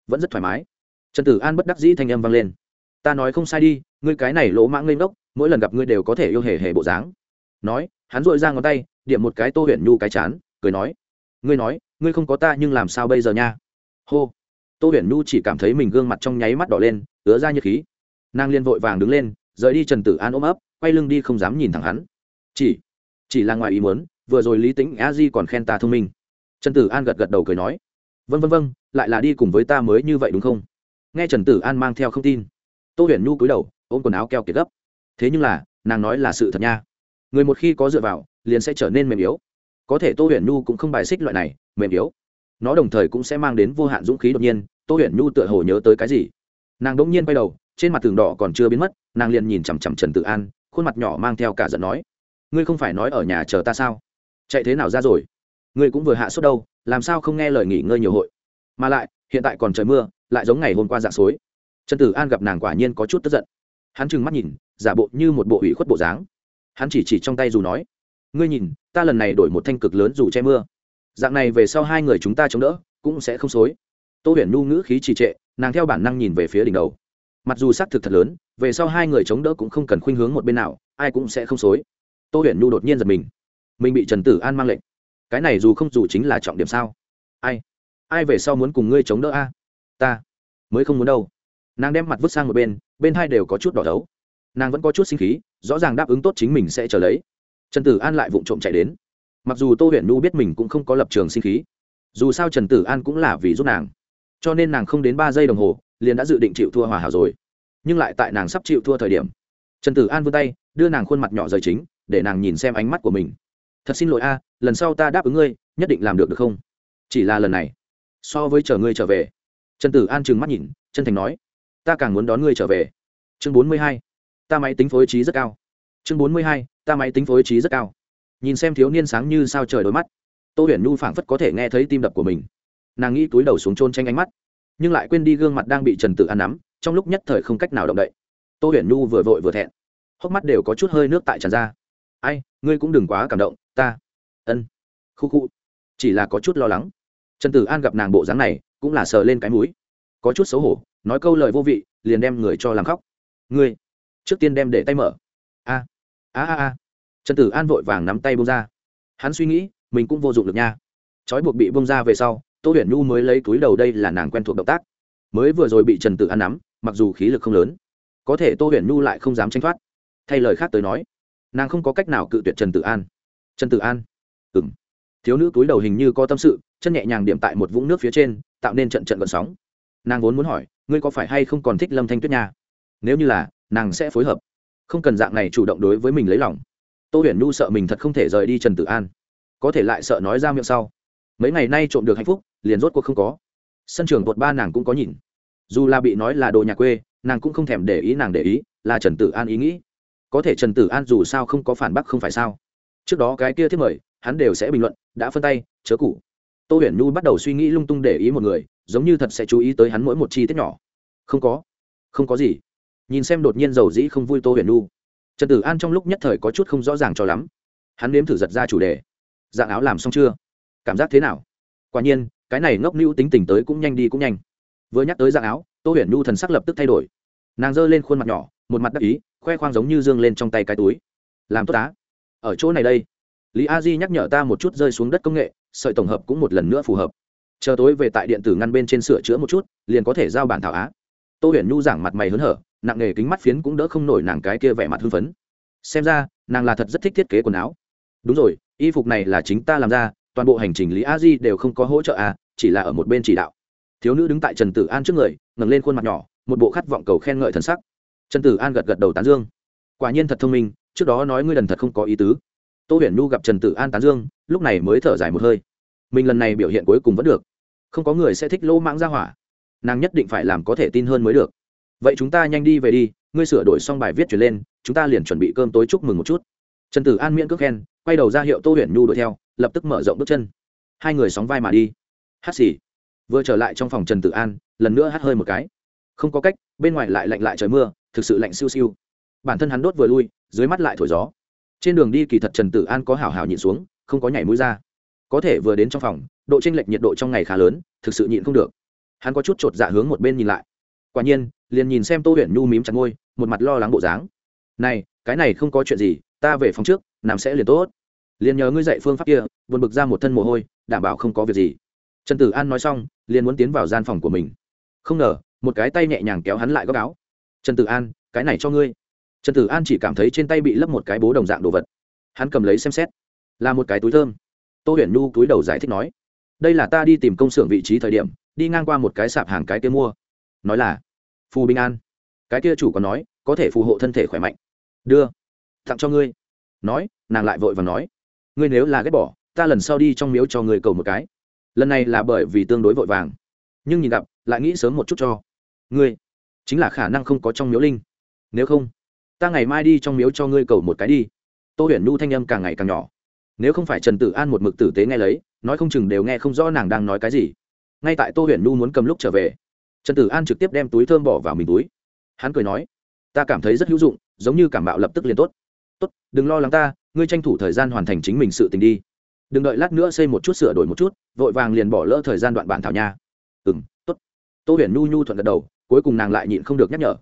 vẫn rất thoải mái. Trần tử an bất đắc dĩ thanh âm vang lên. Ta nói không sai đi, ngươi cái này lỗ mãng lên ngốc, mỗi lần gặp ngươi đều có thể yêu hề hề bộ dáng. Nói hắn dội ra ngón tay, điểm một cái tô huyền nhu cái chán, cười nói, ngươi nói, ngươi không có ta nhưng làm sao bây giờ nha? Hô. Tô huyền nhu chỉ cảm thấy mình gương mặt trong nháy mắt đỏ lên, ứa ra nhiệt khí. Nàng liên vội vàng đứng lên, rời đi trần tử an ôm ấp, quay lưng đi không dám nhìn thẳng hắn. Chỉ chỉ là ngoài ý muốn, vừa rồi lý tính a di còn khen ta thông minh. Trần tử an gật gật đầu cười nói vân vân vân lại là đi cùng với ta mới như vậy đúng không? Nghe trần tử an mang theo không tin, tô huyền nhu cúi đầu, ôm quần áo keo kiệt gấp. Thế nhưng là, nàng nói là sự thật nha người một khi có dựa vào, liền sẽ trở nên mềm yếu. Có thể tô huyền nhu cũng không bài xích loại này, mềm yếu. Nó đồng thời cũng sẽ mang đến vô hạn dũng khí đột nhiên, tô huyền nhu tựa hồ nhớ tới cái gì? Nàng đ ỗ n g nhiên quay đầu, trên mặt tường đỏ còn chưa biến mất, nàng liền nhìn chằm chằm trần tự an, khuôn mặt nhỏ mang theo cả giận nói, ngươi không phải nói ở nhà chờ ta sao? Chạy thế nào ra rồi? Ngươi cũng vừa hạ sốt đâu, làm sao không nghe lời nghỉ ngơi nhiều hội? Mà lại, hiện tại còn trời mưa, lại giống ngày hôm qua dạng suối trần tử an gặp nàng quả nhiên có chút tức giận. Hắn trừng mắt nhìn, giả bộ như một bộ ủy khuất bộ dáng hắn chỉ chỉ trong tay dù nói, ngươi nhìn, ta lần này đổi một thanh cực lớn dù che mưa. Dạng này về sau hai người chúng ta chống đỡ, cũng sẽ không xối. Tô huyền nhu ngữ khí trì trệ, nàng theo bản năng nhìn về phía đỉnh đầu. Mặc dù xác thực thật lớn, về sau hai người chống đỡ cũng không cần khuynh hướng một bên nào, ai cũng sẽ không xối. Tô huyền nhu đột nhiên giật mình. Mình bị trần tử an mang lệnh. Cái này dù không dù chính là trọng điểm sao? Ai? Ai về sau muốn cùng ngươi chống đỡ a? Ta. Mới không muốn đâu. Nàng đem mặt vứt sang một bên bên hai đều có chút đỏ đấu nàng vẫn có chút sinh khí, rõ ràng đáp ứng tốt chính mình sẽ trở lấy. Trần tử an lại vụng trộm chạy đến. Mặc dù tô huyền nhu biết mình cũng không có lập trường sinh khí, dù sao trần tử an cũng là vì giúp nàng. Cho nên nàng không đến ba giây đồng hồ, liền đã dự định chịu thua hòa hảo rồi. Nhưng lại tại nàng sắp chịu thua thời điểm, trần tử an vươn tay, đưa nàng khuôn mặt nhỏ rời chính, để nàng nhìn xem ánh mắt của mình. Thật xin lỗi a, lần sau ta đáp ứng ngươi, nhất định làm được được không? Chỉ là lần này, so với chờ ngươi trở về. Trần tử an trừng mắt nhìn, chân thành nói, ta càng muốn đón ngươi trở về. Chương bốn mươi hai ta máy tính phối trí rất cao. Chương bốn mươi hai, ta máy tính phối trí rất cao. Nhìn xem thiếu niên sáng như sao trời đôi mắt, tô huyền nhu phảng phất có thể nghe thấy tim đập của mình. Nàng nghĩ túi đầu xuống trôn tranh ánh mắt, nhưng lại quên đi gương mặt đang bị trần tự ăn nắm, trong lúc nhất thời không cách nào động đậy. Tô huyền nhu vừa vội vừa thẹn, hốc mắt đều có chút hơi nước tại tràn ra. Ai, ngươi cũng đừng quá cảm động, ta, ân, khu khu. Chỉ là có chút lo lắng. Trần tử an gặp nàng bộ dáng này, cũng là sờ lên cái mũi. Có chút xấu hổ, nói câu lời vô vị, liền đem người cho làm khóc. Ngươi trước tiên đem để tay mở. A a a a. Trần tử an vội vàng nắm tay bông ra. Hắn suy nghĩ, mình cũng vô dụng được nha. Trói buộc bị bông ra về sau, tô huyền nhu mới lấy túi đầu đây là nàng quen thuộc động tác. Mới vừa rồi bị trần tử an nắm, mặc dù khí lực không lớn, có thể tô huyền nhu lại không dám tranh thoát. Thay lời khác tới nói, nàng không có cách nào cự tuyệt trần tử an. Trần tử an ừng thiếu nữ túi đầu hình như có tâm sự, chân nhẹ nhàng điểm tại một vũng nước phía trên, tạo nên trận trận vận sóng. Nàng vốn muốn hỏi, ngươi có phải hay không còn thích lâm thanh tuyết nha? Nếu như là nàng sẽ phối hợp. Không cần dạng này chủ động đối với mình lấy lòng. Tô huyền nhu sợ mình thật không thể rời đi trần tử an. Có thể lại sợ nói ra miệng sau. Mấy ngày nay trộm được hạnh phúc, liền rốt cuộc không có. Sân trường tuột ba nàng cũng có nhìn. Dù là bị nói là đồ nhà quê, nàng cũng không thèm để ý nàng để ý, là trần tử an ý nghĩ. Có thể trần tử an dù sao không có phản bác không phải sao. Trước đó cái kia thiết mời, hắn đều sẽ bình luận, đã phân tay, chớ cụ tô huyền nhu bắt đầu suy nghĩ lung tung để ý một người, giống như thật sẽ chú ý tới hắn mỗi một chi tiết nhỏ. Không có. Không có gì nhìn xem đột nhiên dầu dĩ không vui tô huyền nu trần tử an trong lúc nhất thời có chút không rõ ràng cho lắm. Hắn nếm thử giật ra chủ đề. Dạng áo làm xong chưa? Cảm giác thế nào? Quả nhiên, cái này ngốc nữ tính tình tới cũng nhanh đi cũng nhanh. Vừa nhắc tới dạng áo, tô huyền nu thần sắc lập tức thay đổi. Nàng giơ lên khuôn mặt nhỏ, một mặt đắc ý, khoe khoang giống như dương lên trong tay cái túi. Làm tốt á. Ở chỗ này đây. Lý a di nhắc nhở ta một chút rơi xuống đất công nghệ, sợi tổng hợp cũng một lần nữa phù hợp. Chờ tối về tại điện tử ngăn bên trên sửa chữa một chút, liền có thể giao bản thảo á. Tô huyền nhu giảng mặt mày hớn hở nặng nghề kính mắt phiến cũng đỡ không nổi nàng cái kia vẻ mặt hưng phấn. Xem ra, nàng là thật rất thích thiết kế quần áo. Đúng rồi, y phục này là chính ta làm ra, toàn bộ hành trình lý a di đều không có hỗ trợ à chỉ là ở một bên chỉ đạo. Thiếu nữ đứng tại trần tử an trước người, ngẩng lên khuôn mặt nhỏ, một bộ khát vọng cầu khen ngợi thần sắc. Trần tử an gật gật đầu tán dương. Quả nhiên thật thông minh, trước đó nói ngươi lần thật không có ý tứ. Tô huyền nhu gặp trần tử an tán dương, lúc này mới thở dài một hơi. Mình lần này biểu hiện cuối cùng vẫn được. Không có người sẽ thích lỗ mãng ra hỏa. Nàng nhất định phải làm có thể tin hơn mới được vậy chúng ta nhanh đi về đi, ngươi sửa đổi xong bài viết chuyển lên, chúng ta liền chuẩn bị cơm tối chúc mừng một chút. Trần tử an miễn cước khen, quay đầu ra hiệu tô huyền nhu đuổi theo, lập tức mở rộng bước chân. Hai người sóng vai mà đi. Hát xì. Vừa trở lại trong phòng trần tử an, lần nữa hát hơi một cái. Không có cách, bên ngoài lại lạnh lại trời mưa, thực sự lạnh siêu siêu. Bản thân hắn đốt vừa lui, dưới mắt lại thổi gió. Trên đường đi kỳ thật trần tử an có hào hào nhịn xuống, không có nhảy mũi ra. Có thể vừa đến trong phòng, độ tranh lệch nhiệt độ trong ngày khá lớn, thực sự nhịn không được. Hắn có chút chột dạ hướng một bên nhìn lại. Quả nhiên liền nhìn xem tô huyền nhu mím chặt ngôi một mặt lo lắng bộ dáng. Này, cái này không có chuyện gì, ta về phòng trước, nằm sẽ liền tốt. Liền nhờ ngươi dạy phương pháp kia, buồn bực ra một thân mồ hôi, đảm bảo không có việc gì. Trần tử an nói xong, liền muốn tiến vào gian phòng của mình. Không ngờ, một cái tay nhẹ nhàng kéo hắn lại góc áo. Trần tử an, cái này cho ngươi. Trần tử an chỉ cảm thấy trên tay bị lấp một cái bố đồng dạng đồ vật. Hắn cầm lấy xem xét. Là một cái túi thơm. Tô huyền nhu túi đầu giải thích nói. Đây là ta đi tìm công xưởng vị trí thời điểm, đi ngang qua một cái sạp hàng cái kia mua. Nói là phù bình an. Cái kia chủ còn nói, có thể phù hộ thân thể khỏe mạnh. Đưa. Tặng cho ngươi. Nói, nàng lại vội và nói, ngươi nếu là ghét bỏ, ta lần sau đi trong miếu cho ngươi cầu một cái. Lần này là bởi vì tương đối vội vàng. Nhưng nhìn gặp, lại nghĩ sớm một chút cho. Ngươi, chính là khả năng không có trong miếu linh. Nếu không, ta ngày mai đi trong miếu cho ngươi cầu một cái đi. Tô huyền nhu thanh âm càng ngày càng nhỏ. Nếu không phải trần tử an một mực tử tế nghe lấy, nói không chừng đều nghe không rõ nàng đang nói cái gì. Ngay tại tô huyền nhu muốn cầm lúc trở về trần tử an trực tiếp đem túi thơm bỏ vào mình túi. Hắn cười nói, ta cảm thấy rất hữu dụng, giống như cảm bạo lập tức liền tốt. Tốt, đừng lo lắng ta, ngươi tranh thủ thời gian hoàn thành chính mình sự tình đi. Đừng đợi lát nữa xây một chút sửa đổi một chút, vội vàng liền bỏ lỡ thời gian đoạn bản thảo nha. Ừ m t ố t tô huyền nhu nhu thuận gật đầu, cuối cùng nàng lại nhịn không được nhắc nhở,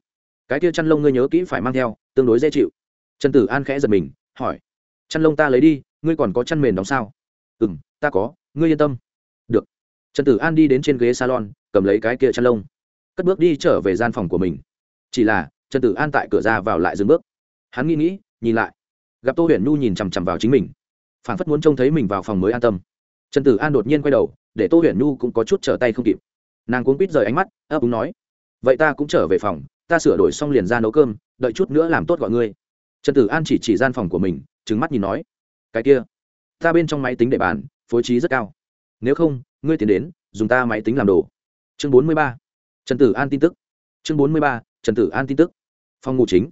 cái kia chăn lông ngươi nhớ kỹ phải mang theo, tương đối dễ chịu. Trần tử an khẽ giật mình, hỏi, chăn lông ta lấy đi, ngươi còn có chăn mền đóng sao? Ừ m ta có, ngươi yên tâm. Được. Trần tử an đi đến trên ghế salon, cầm lấy cái kia chăn lông cất bước đi trở về gian phòng của mình. Chỉ là, trần tử an tại cửa ra vào lại dừng bước. Hắn nghĩ nghĩ, nhìn lại. Gặp tô huyền nhu nhìn chằm chằm vào chính mình. Phản phất muốn trông thấy mình vào phòng mới an tâm. Trần tử an đột nhiên quay đầu, để tô huyền nhu cũng có chút trở tay không kịp. Nàng cuốn quít rời ánh mắt, ấp úng nói, vậy ta cũng trở về phòng, ta sửa đổi xong liền ra nấu cơm, đợi chút nữa làm tốt gọi ngươi. Trần tử an chỉ chỉ gian phòng của mình trứng mắt nhìn nói, cái kia, ta bên trong máy tính để bàn, phối trí rất cao. Nếu không, ngươi tiến đến, dùng ta máy tính làm đồ. Chương bốn mươi ba trần tử an tin tức. Chương bốn mươi ba, trần tử an tin tức. Phòng ngủ chính.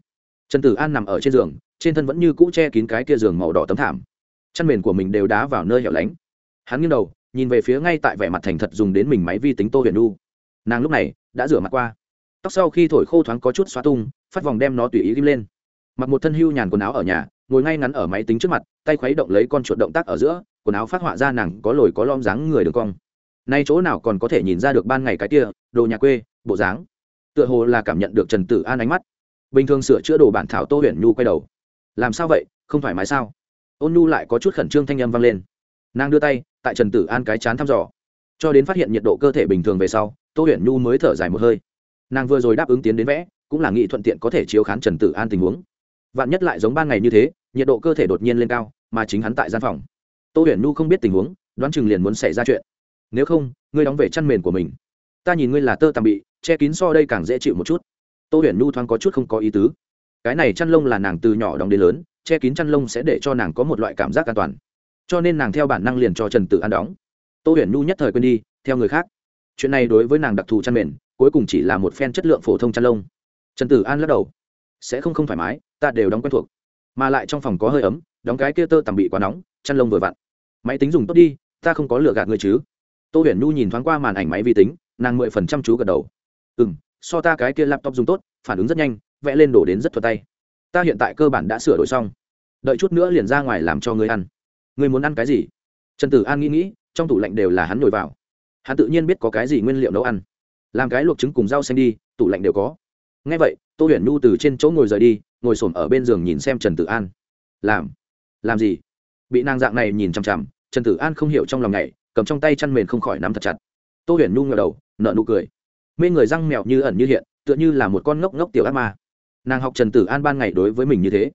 Trần tử an nằm ở trên giường, trên thân vẫn như cũ che kín cái kia giường màu đỏ tấm thảm. Chăn mền của mình đều đá vào nơi hẻo lánh. Hắn nghiêng đầu, nhìn về phía ngay tại vẻ mặt thành thật dùng đến mình máy vi tính tô huyền nu nàng lúc này đã rửa mặt qua. Tóc sau khi thổi khô thoáng có chút xóa tung, phát vòng đem nó tùy ý ghim lên. Mặc một thân hưu nhàn quần áo ở nhà, ngồi ngay ngắn ở máy tính trước mặt, tay khuấy động lấy con chuột động tác ở giữa, quần áo phát họa ra nàng có lồi có lom dáng người đường cong nay chỗ nào còn có thể nhìn ra được ban ngày cái kia, đồ nhà quê, bộ dáng. Tựa hồ là cảm nhận được trần tử an ánh mắt. Bình thường sửa chữa đồ bản thảo tô huyền nhu quay đầu. Làm sao vậy, không thoải mái sao? Ôn nhu lại có chút khẩn trương thanh âm vang lên. Nàng đưa tay, tại trần tử an cái chán thăm dò. Cho đến phát hiện nhiệt độ cơ thể bình thường về sau, tô huyền nhu mới thở dài một hơi. Nàng vừa rồi đáp ứng tiến đến vẽ, cũng là nghị thuận tiện có thể chiếu khán trần tử an tình huống. Vạn nhất lại giống ban ngày như thế, nhiệt độ cơ thể đột nhiên lên cao, mà chính hắn tại gian phòng. Tô huyền nhu không biết tình huống, đoán chừng liền muốn xảy ra chuyện nếu không, ngươi đóng về chăn mền của mình. Ta nhìn ngươi là tơ tằm bị, che kín so đây càng dễ chịu một chút. Tô huyền nhu thoáng có chút không có ý tứ. Cái này chăn lông là nàng từ nhỏ đóng đến lớn, che kín chăn lông sẽ để cho nàng có một loại cảm giác an toàn. Cho nên nàng theo bản năng liền cho trần tử an đóng. Tô huyền nhu nhất thời quên đi, theo người khác. Chuyện này đối với nàng đặc thù chăn mền, cuối cùng chỉ là một phen chất lượng phổ thông chăn lông. Trần tử an lắc đầu. Sẽ không không thoải mái, ta đều đóng quen thuộc. Mà lại trong phòng có hơi ấm, đóng cái kia tơ tằm bị quá nóng, chăn lông vừa vặn. Máy tính dùng tốt đi, ta không có lựa gạt người chứ tô huyền nhu nhìn thoáng qua màn ảnh máy vi tính, nàng mười phần trăm chú gật đầu. Ừ m so ta cái kia laptop dùng tốt, phản ứng rất nhanh, vẽ lên đổ đến rất thuật tay. Ta hiện tại cơ bản đã sửa đổi xong. Đợi chút nữa liền ra ngoài làm cho ngươi ăn. Ngươi muốn ăn cái gì? Trần tử an nghĩ nghĩ, trong tủ lạnh đều là hắn nhồi vào. Hắn tự nhiên biết có cái gì nguyên liệu nấu ăn. Làm cái luộc trứng cùng rau xanh đi, tủ lạnh đều có. Ngay vậy, tô huyền nhu từ trên chỗ ngồi rời đi, ngồi s ổ m ở bên giường nhìn xem trần tử an. Làm. Làm gì? Bị nàng dạng này nhìn chằm chằm, trần tử an không hiểu trong lòng này cầm trong tay chăn mền không khỏi nắm thật chặt. Tô huyền nhu ngờ đầu nợ nụ cười. Mê người răng mèo như ẩn như hiện tựa như là một con ngốc ngốc tiểu ác ma. Nàng học trần tử an ban ngày đối với mình như thế.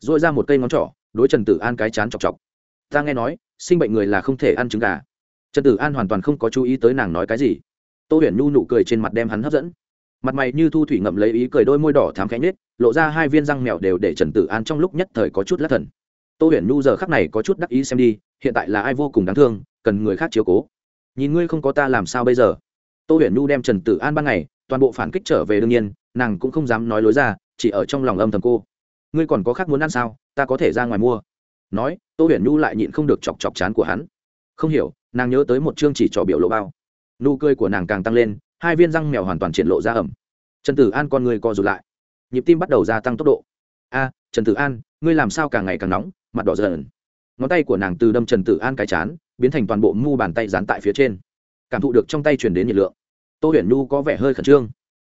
R ồ i ra một cây ngón trỏ đối trần tử an cái chán chọc chọc. Ta nghe nói sinh bệnh người là không thể ăn trứng gà. Trần tử an hoàn toàn không có chú ý tới nàng nói cái gì. Tô huyền nhu nụ cười trên mặt đem hắn hấp dẫn. Mặt mày như thu thủy ngậm lấy ý cười đôi môi đỏ thám khẽ nết, lộ ra hai viên răng mèo đều để trần tử an trong lúc nhất thời có chút lắc thần. Tô huyền nhu giờ khắc này có chút đắc ý xem đi hiện tại là ai vô cùng đáng thương cần người khác chiếu cố. Nhìn ngươi không có ta làm sao bây giờ? Tô huyền nhu đem trần tử an ban ngày, toàn bộ phản kích trở về đương nhiên, nàng cũng không dám nói lối ra, chỉ ở trong lòng âm thầm cô. Ngươi còn có khác muốn ăn sao? Ta có thể ra ngoài mua. Nói, tô huyền nhu lại nhịn không được chọc chọc chán của hắn. Không hiểu, nàng nhớ tới một chương chỉ trò biểu lộ bao. Nụ cười của nàng càng tăng lên, hai viên răng mèo hoàn toàn triển lộ ra ẩm. Trần tử an con người co rụt lại. Nhịp tim bắt đầu gia tăng tốc độ. A, trần tử an, ngươi làm sao càng ngày càng nóng, mặt đỏ dần ngón tay của nàng từ đâm trần tử an cái chán, biến thành toàn bộ mu bàn tay dán tại phía trên. Cảm thụ được trong tay chuyển đến nhiệt lượng. Tô huyền nhu có vẻ hơi khẩn trương.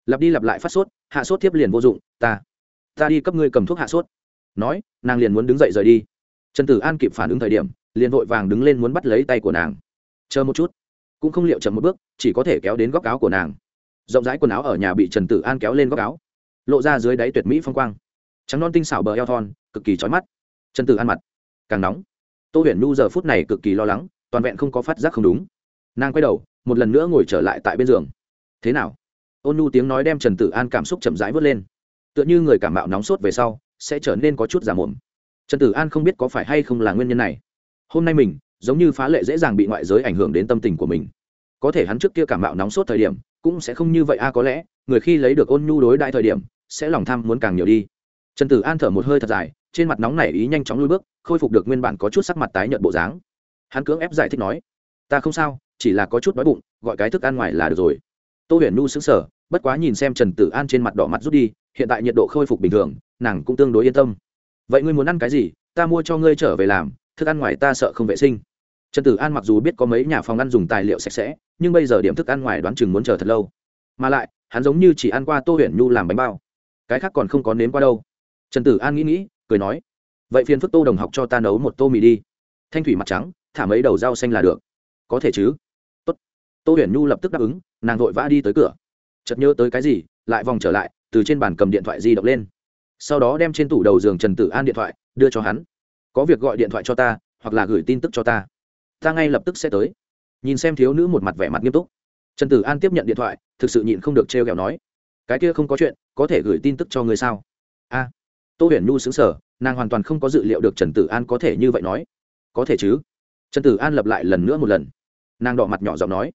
Lặp đi lặp lại phát sốt, hạ sốt tiếp liền vô dụng, ta ta đi cấp ngươi cầm thuốc hạ sốt. Nói, nàng liền muốn đứng dậy rời đi. Trần tử an kịp phản ứng thời điểm, liền vội vàng đứng lên muốn bắt lấy tay của nàng. Chờ một chút. Cũng không liệu chậm một bước, chỉ có thể kéo đến góc áo của nàng. Rộng rãi quần áo ở nhà bị trần tử an kéo lên góc áo, lộ ra dưới đáy tuyệt mỹ phong quang. Trắng non tinh xảo bờ eo thon, cực kỳ trói mắt. Trần tử an mặt càng nóng tô huyền nhu giờ phút này cực kỳ lo lắng, toàn vẹn không có phát giác không đúng. Nàng quay đầu, một lần nữa ngồi trở lại tại bên giường. Thế nào? Ôn nhu tiếng nói đem trần tử an cảm xúc chậm rãi vớt lên. Tựa như người cảm mạo nóng sốt về sau, sẽ trở nên có chút giả mồm. Trần tử an không biết có phải hay không là nguyên nhân này. Hôm nay mình, giống như phá lệ dễ dàng bị ngoại giới ảnh hưởng đến tâm tình của mình. Có thể hắn trước kia cảm mạo nóng sốt thời điểm, cũng sẽ không như vậy a có lẽ, người khi lấy được ôn nhu đối đại thời điểm, sẽ lòng tham muốn càng nhiều đi. Trần tử an thở một hơi thật dài trên mặt nóng nảy ý nhanh chóng lui bước, khôi phục được nguyên bản có chút sắc mặt tái nhợt bộ dáng. Hắn cưỡng ép giải thích nói, ta không sao, chỉ là có chút đói bụng, gọi cái thức ăn ngoài là được rồi. Tô huyền nu xứng sở bất quá nhìn xem trần tử an trên mặt đỏ mặt rút đi, hiện tại nhiệt độ khôi phục bình thường, nàng cũng tương đối yên tâm. Vậy ngươi muốn ăn cái gì? Ta mua cho ngươi trở về làm, thức ăn ngoài ta sợ không vệ sinh. Trần tử an mặc dù biết có mấy nhà phòng ăn dùng tài liệu sạch sẽ, nhưng bây giờ điểm thức ăn ngoài đoán chừng muốn chờ thật lâu. Mà lại, hắn giống như chỉ ăn qua tô huyền nhu làm bánh bao. Cái khác còn không có nếm qua đâu. Trần tử an nghĩ nghĩ cười nói, vậy phiền phức tô đồng học cho ta nấu một tô mì đi. Thanh thủy mặt trắng, thả mấy đầu rau xanh là được. Có thể chứ. Tốt. tô huyền nhu lập tức đáp ứng, nàng vội vã đi tới cửa. Chợt nhớ tới cái gì, lại vòng trở lại, từ trên bàn cầm điện thoại di động lên. Sau đó đem trên tủ đầu giường trần tử an điện thoại, đưa cho hắn. Có việc gọi điện thoại cho ta, hoặc là gửi tin tức cho ta. Ta ngay lập tức sẽ tới. Nhìn xem thiếu nữ một mặt vẻ mặt nghiêm túc, trần tử an tiếp nhận điện thoại, thực sự nhịn không được trêu ghẹo nói, cái kia không có chuyện, có thể gửi tin tức cho người sao? A tô huyền nhu xứng sở nàng hoàn toàn không có dự liệu được trần tử an có thể như vậy nói. Có thể chứ? Trần tử an lập lại lần nữa một lần. Nàng đỏ mặt nhỏ giọng nói.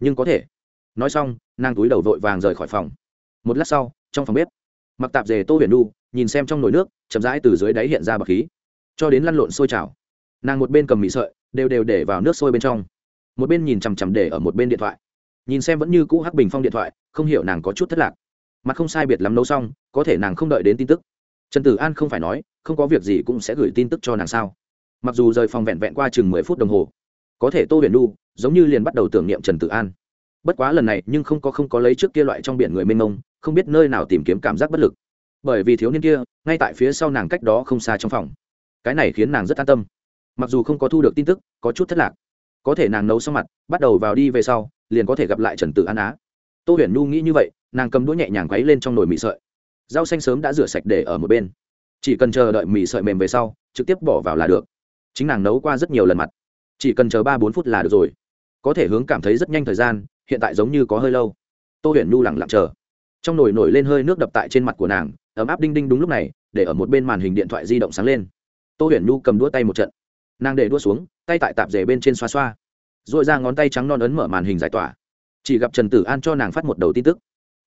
Nhưng có thể. Nói xong, nàng túi đầu vội vàng rời khỏi phòng. Một lát sau, trong phòng bếp, mặc tạp dề tô huyền nhu, nhìn xem trong nồi nước, chậm rãi từ dưới đáy hiện ra bậc khí. Cho đến lăn lộn sôi trào, nàng một bên cầm mì sợi, đều đều để vào nước sôi bên trong. Một bên nhìn chằm chằm để ở một bên điện thoại. Nhìn xem vẫn như cũ hắc bình phong điện thoại, không hiểu nàng có chút thất lạc. Mặt không sai biệt lắm nấu xong, có thể nàng không đợi đến tin tức trần tử an không phải nói, không có việc gì cũng sẽ gửi tin tức cho nàng sao. Mặc dù rời phòng vẹn vẹn qua chừng mười phút đồng hồ, có thể tô huyền nu giống như liền bắt đầu tưởng niệm trần tử an. Bất quá lần này nhưng không có không có lấy trước kia loại trong biển người mênh mông, không biết nơi nào tìm kiếm cảm giác bất lực. Bởi vì thiếu niên kia, ngay tại phía sau nàng cách đó không xa trong phòng. Cái này khiến nàng rất an tâm. Mặc dù không có thu được tin tức, có chút thất lạc. Có thể nàng nấu xong mặt, bắt đầu vào đi về sau, liền có thể gặp lại trần tử an á. Tô huyền Nu nghĩ như vậy, nàng cầm đũa nhẹ nhàng quấy lên trong nồi mì sợi rau xanh sớm đã rửa sạch để ở một bên. Chỉ cần chờ đợi mì sợi mềm về sau, trực tiếp bỏ vào là được. Chính nàng nấu qua rất nhiều lần mặt. Chỉ cần chờ ba bốn phút là được rồi. Có thể hướng cảm thấy rất nhanh thời gian, hiện tại giống như có hơi lâu. Tô huyền nhu lẳng lặng chờ. Trong nồi nổi lên hơi nước đập tại trên mặt của nàng, ấm áp đinh đinh đúng lúc này, để ở một bên màn hình điện thoại di động sáng lên. Tô huyền nhu cầm đua tay một trận. Nàng để đua xuống, tay tại tạp rể bên trên xoa xoa. R ồ i ra ngón tay trắng non ấn mở màn hình giải tỏa. Chỉ gặp trần tử an cho nàng phát một đầu tin tức.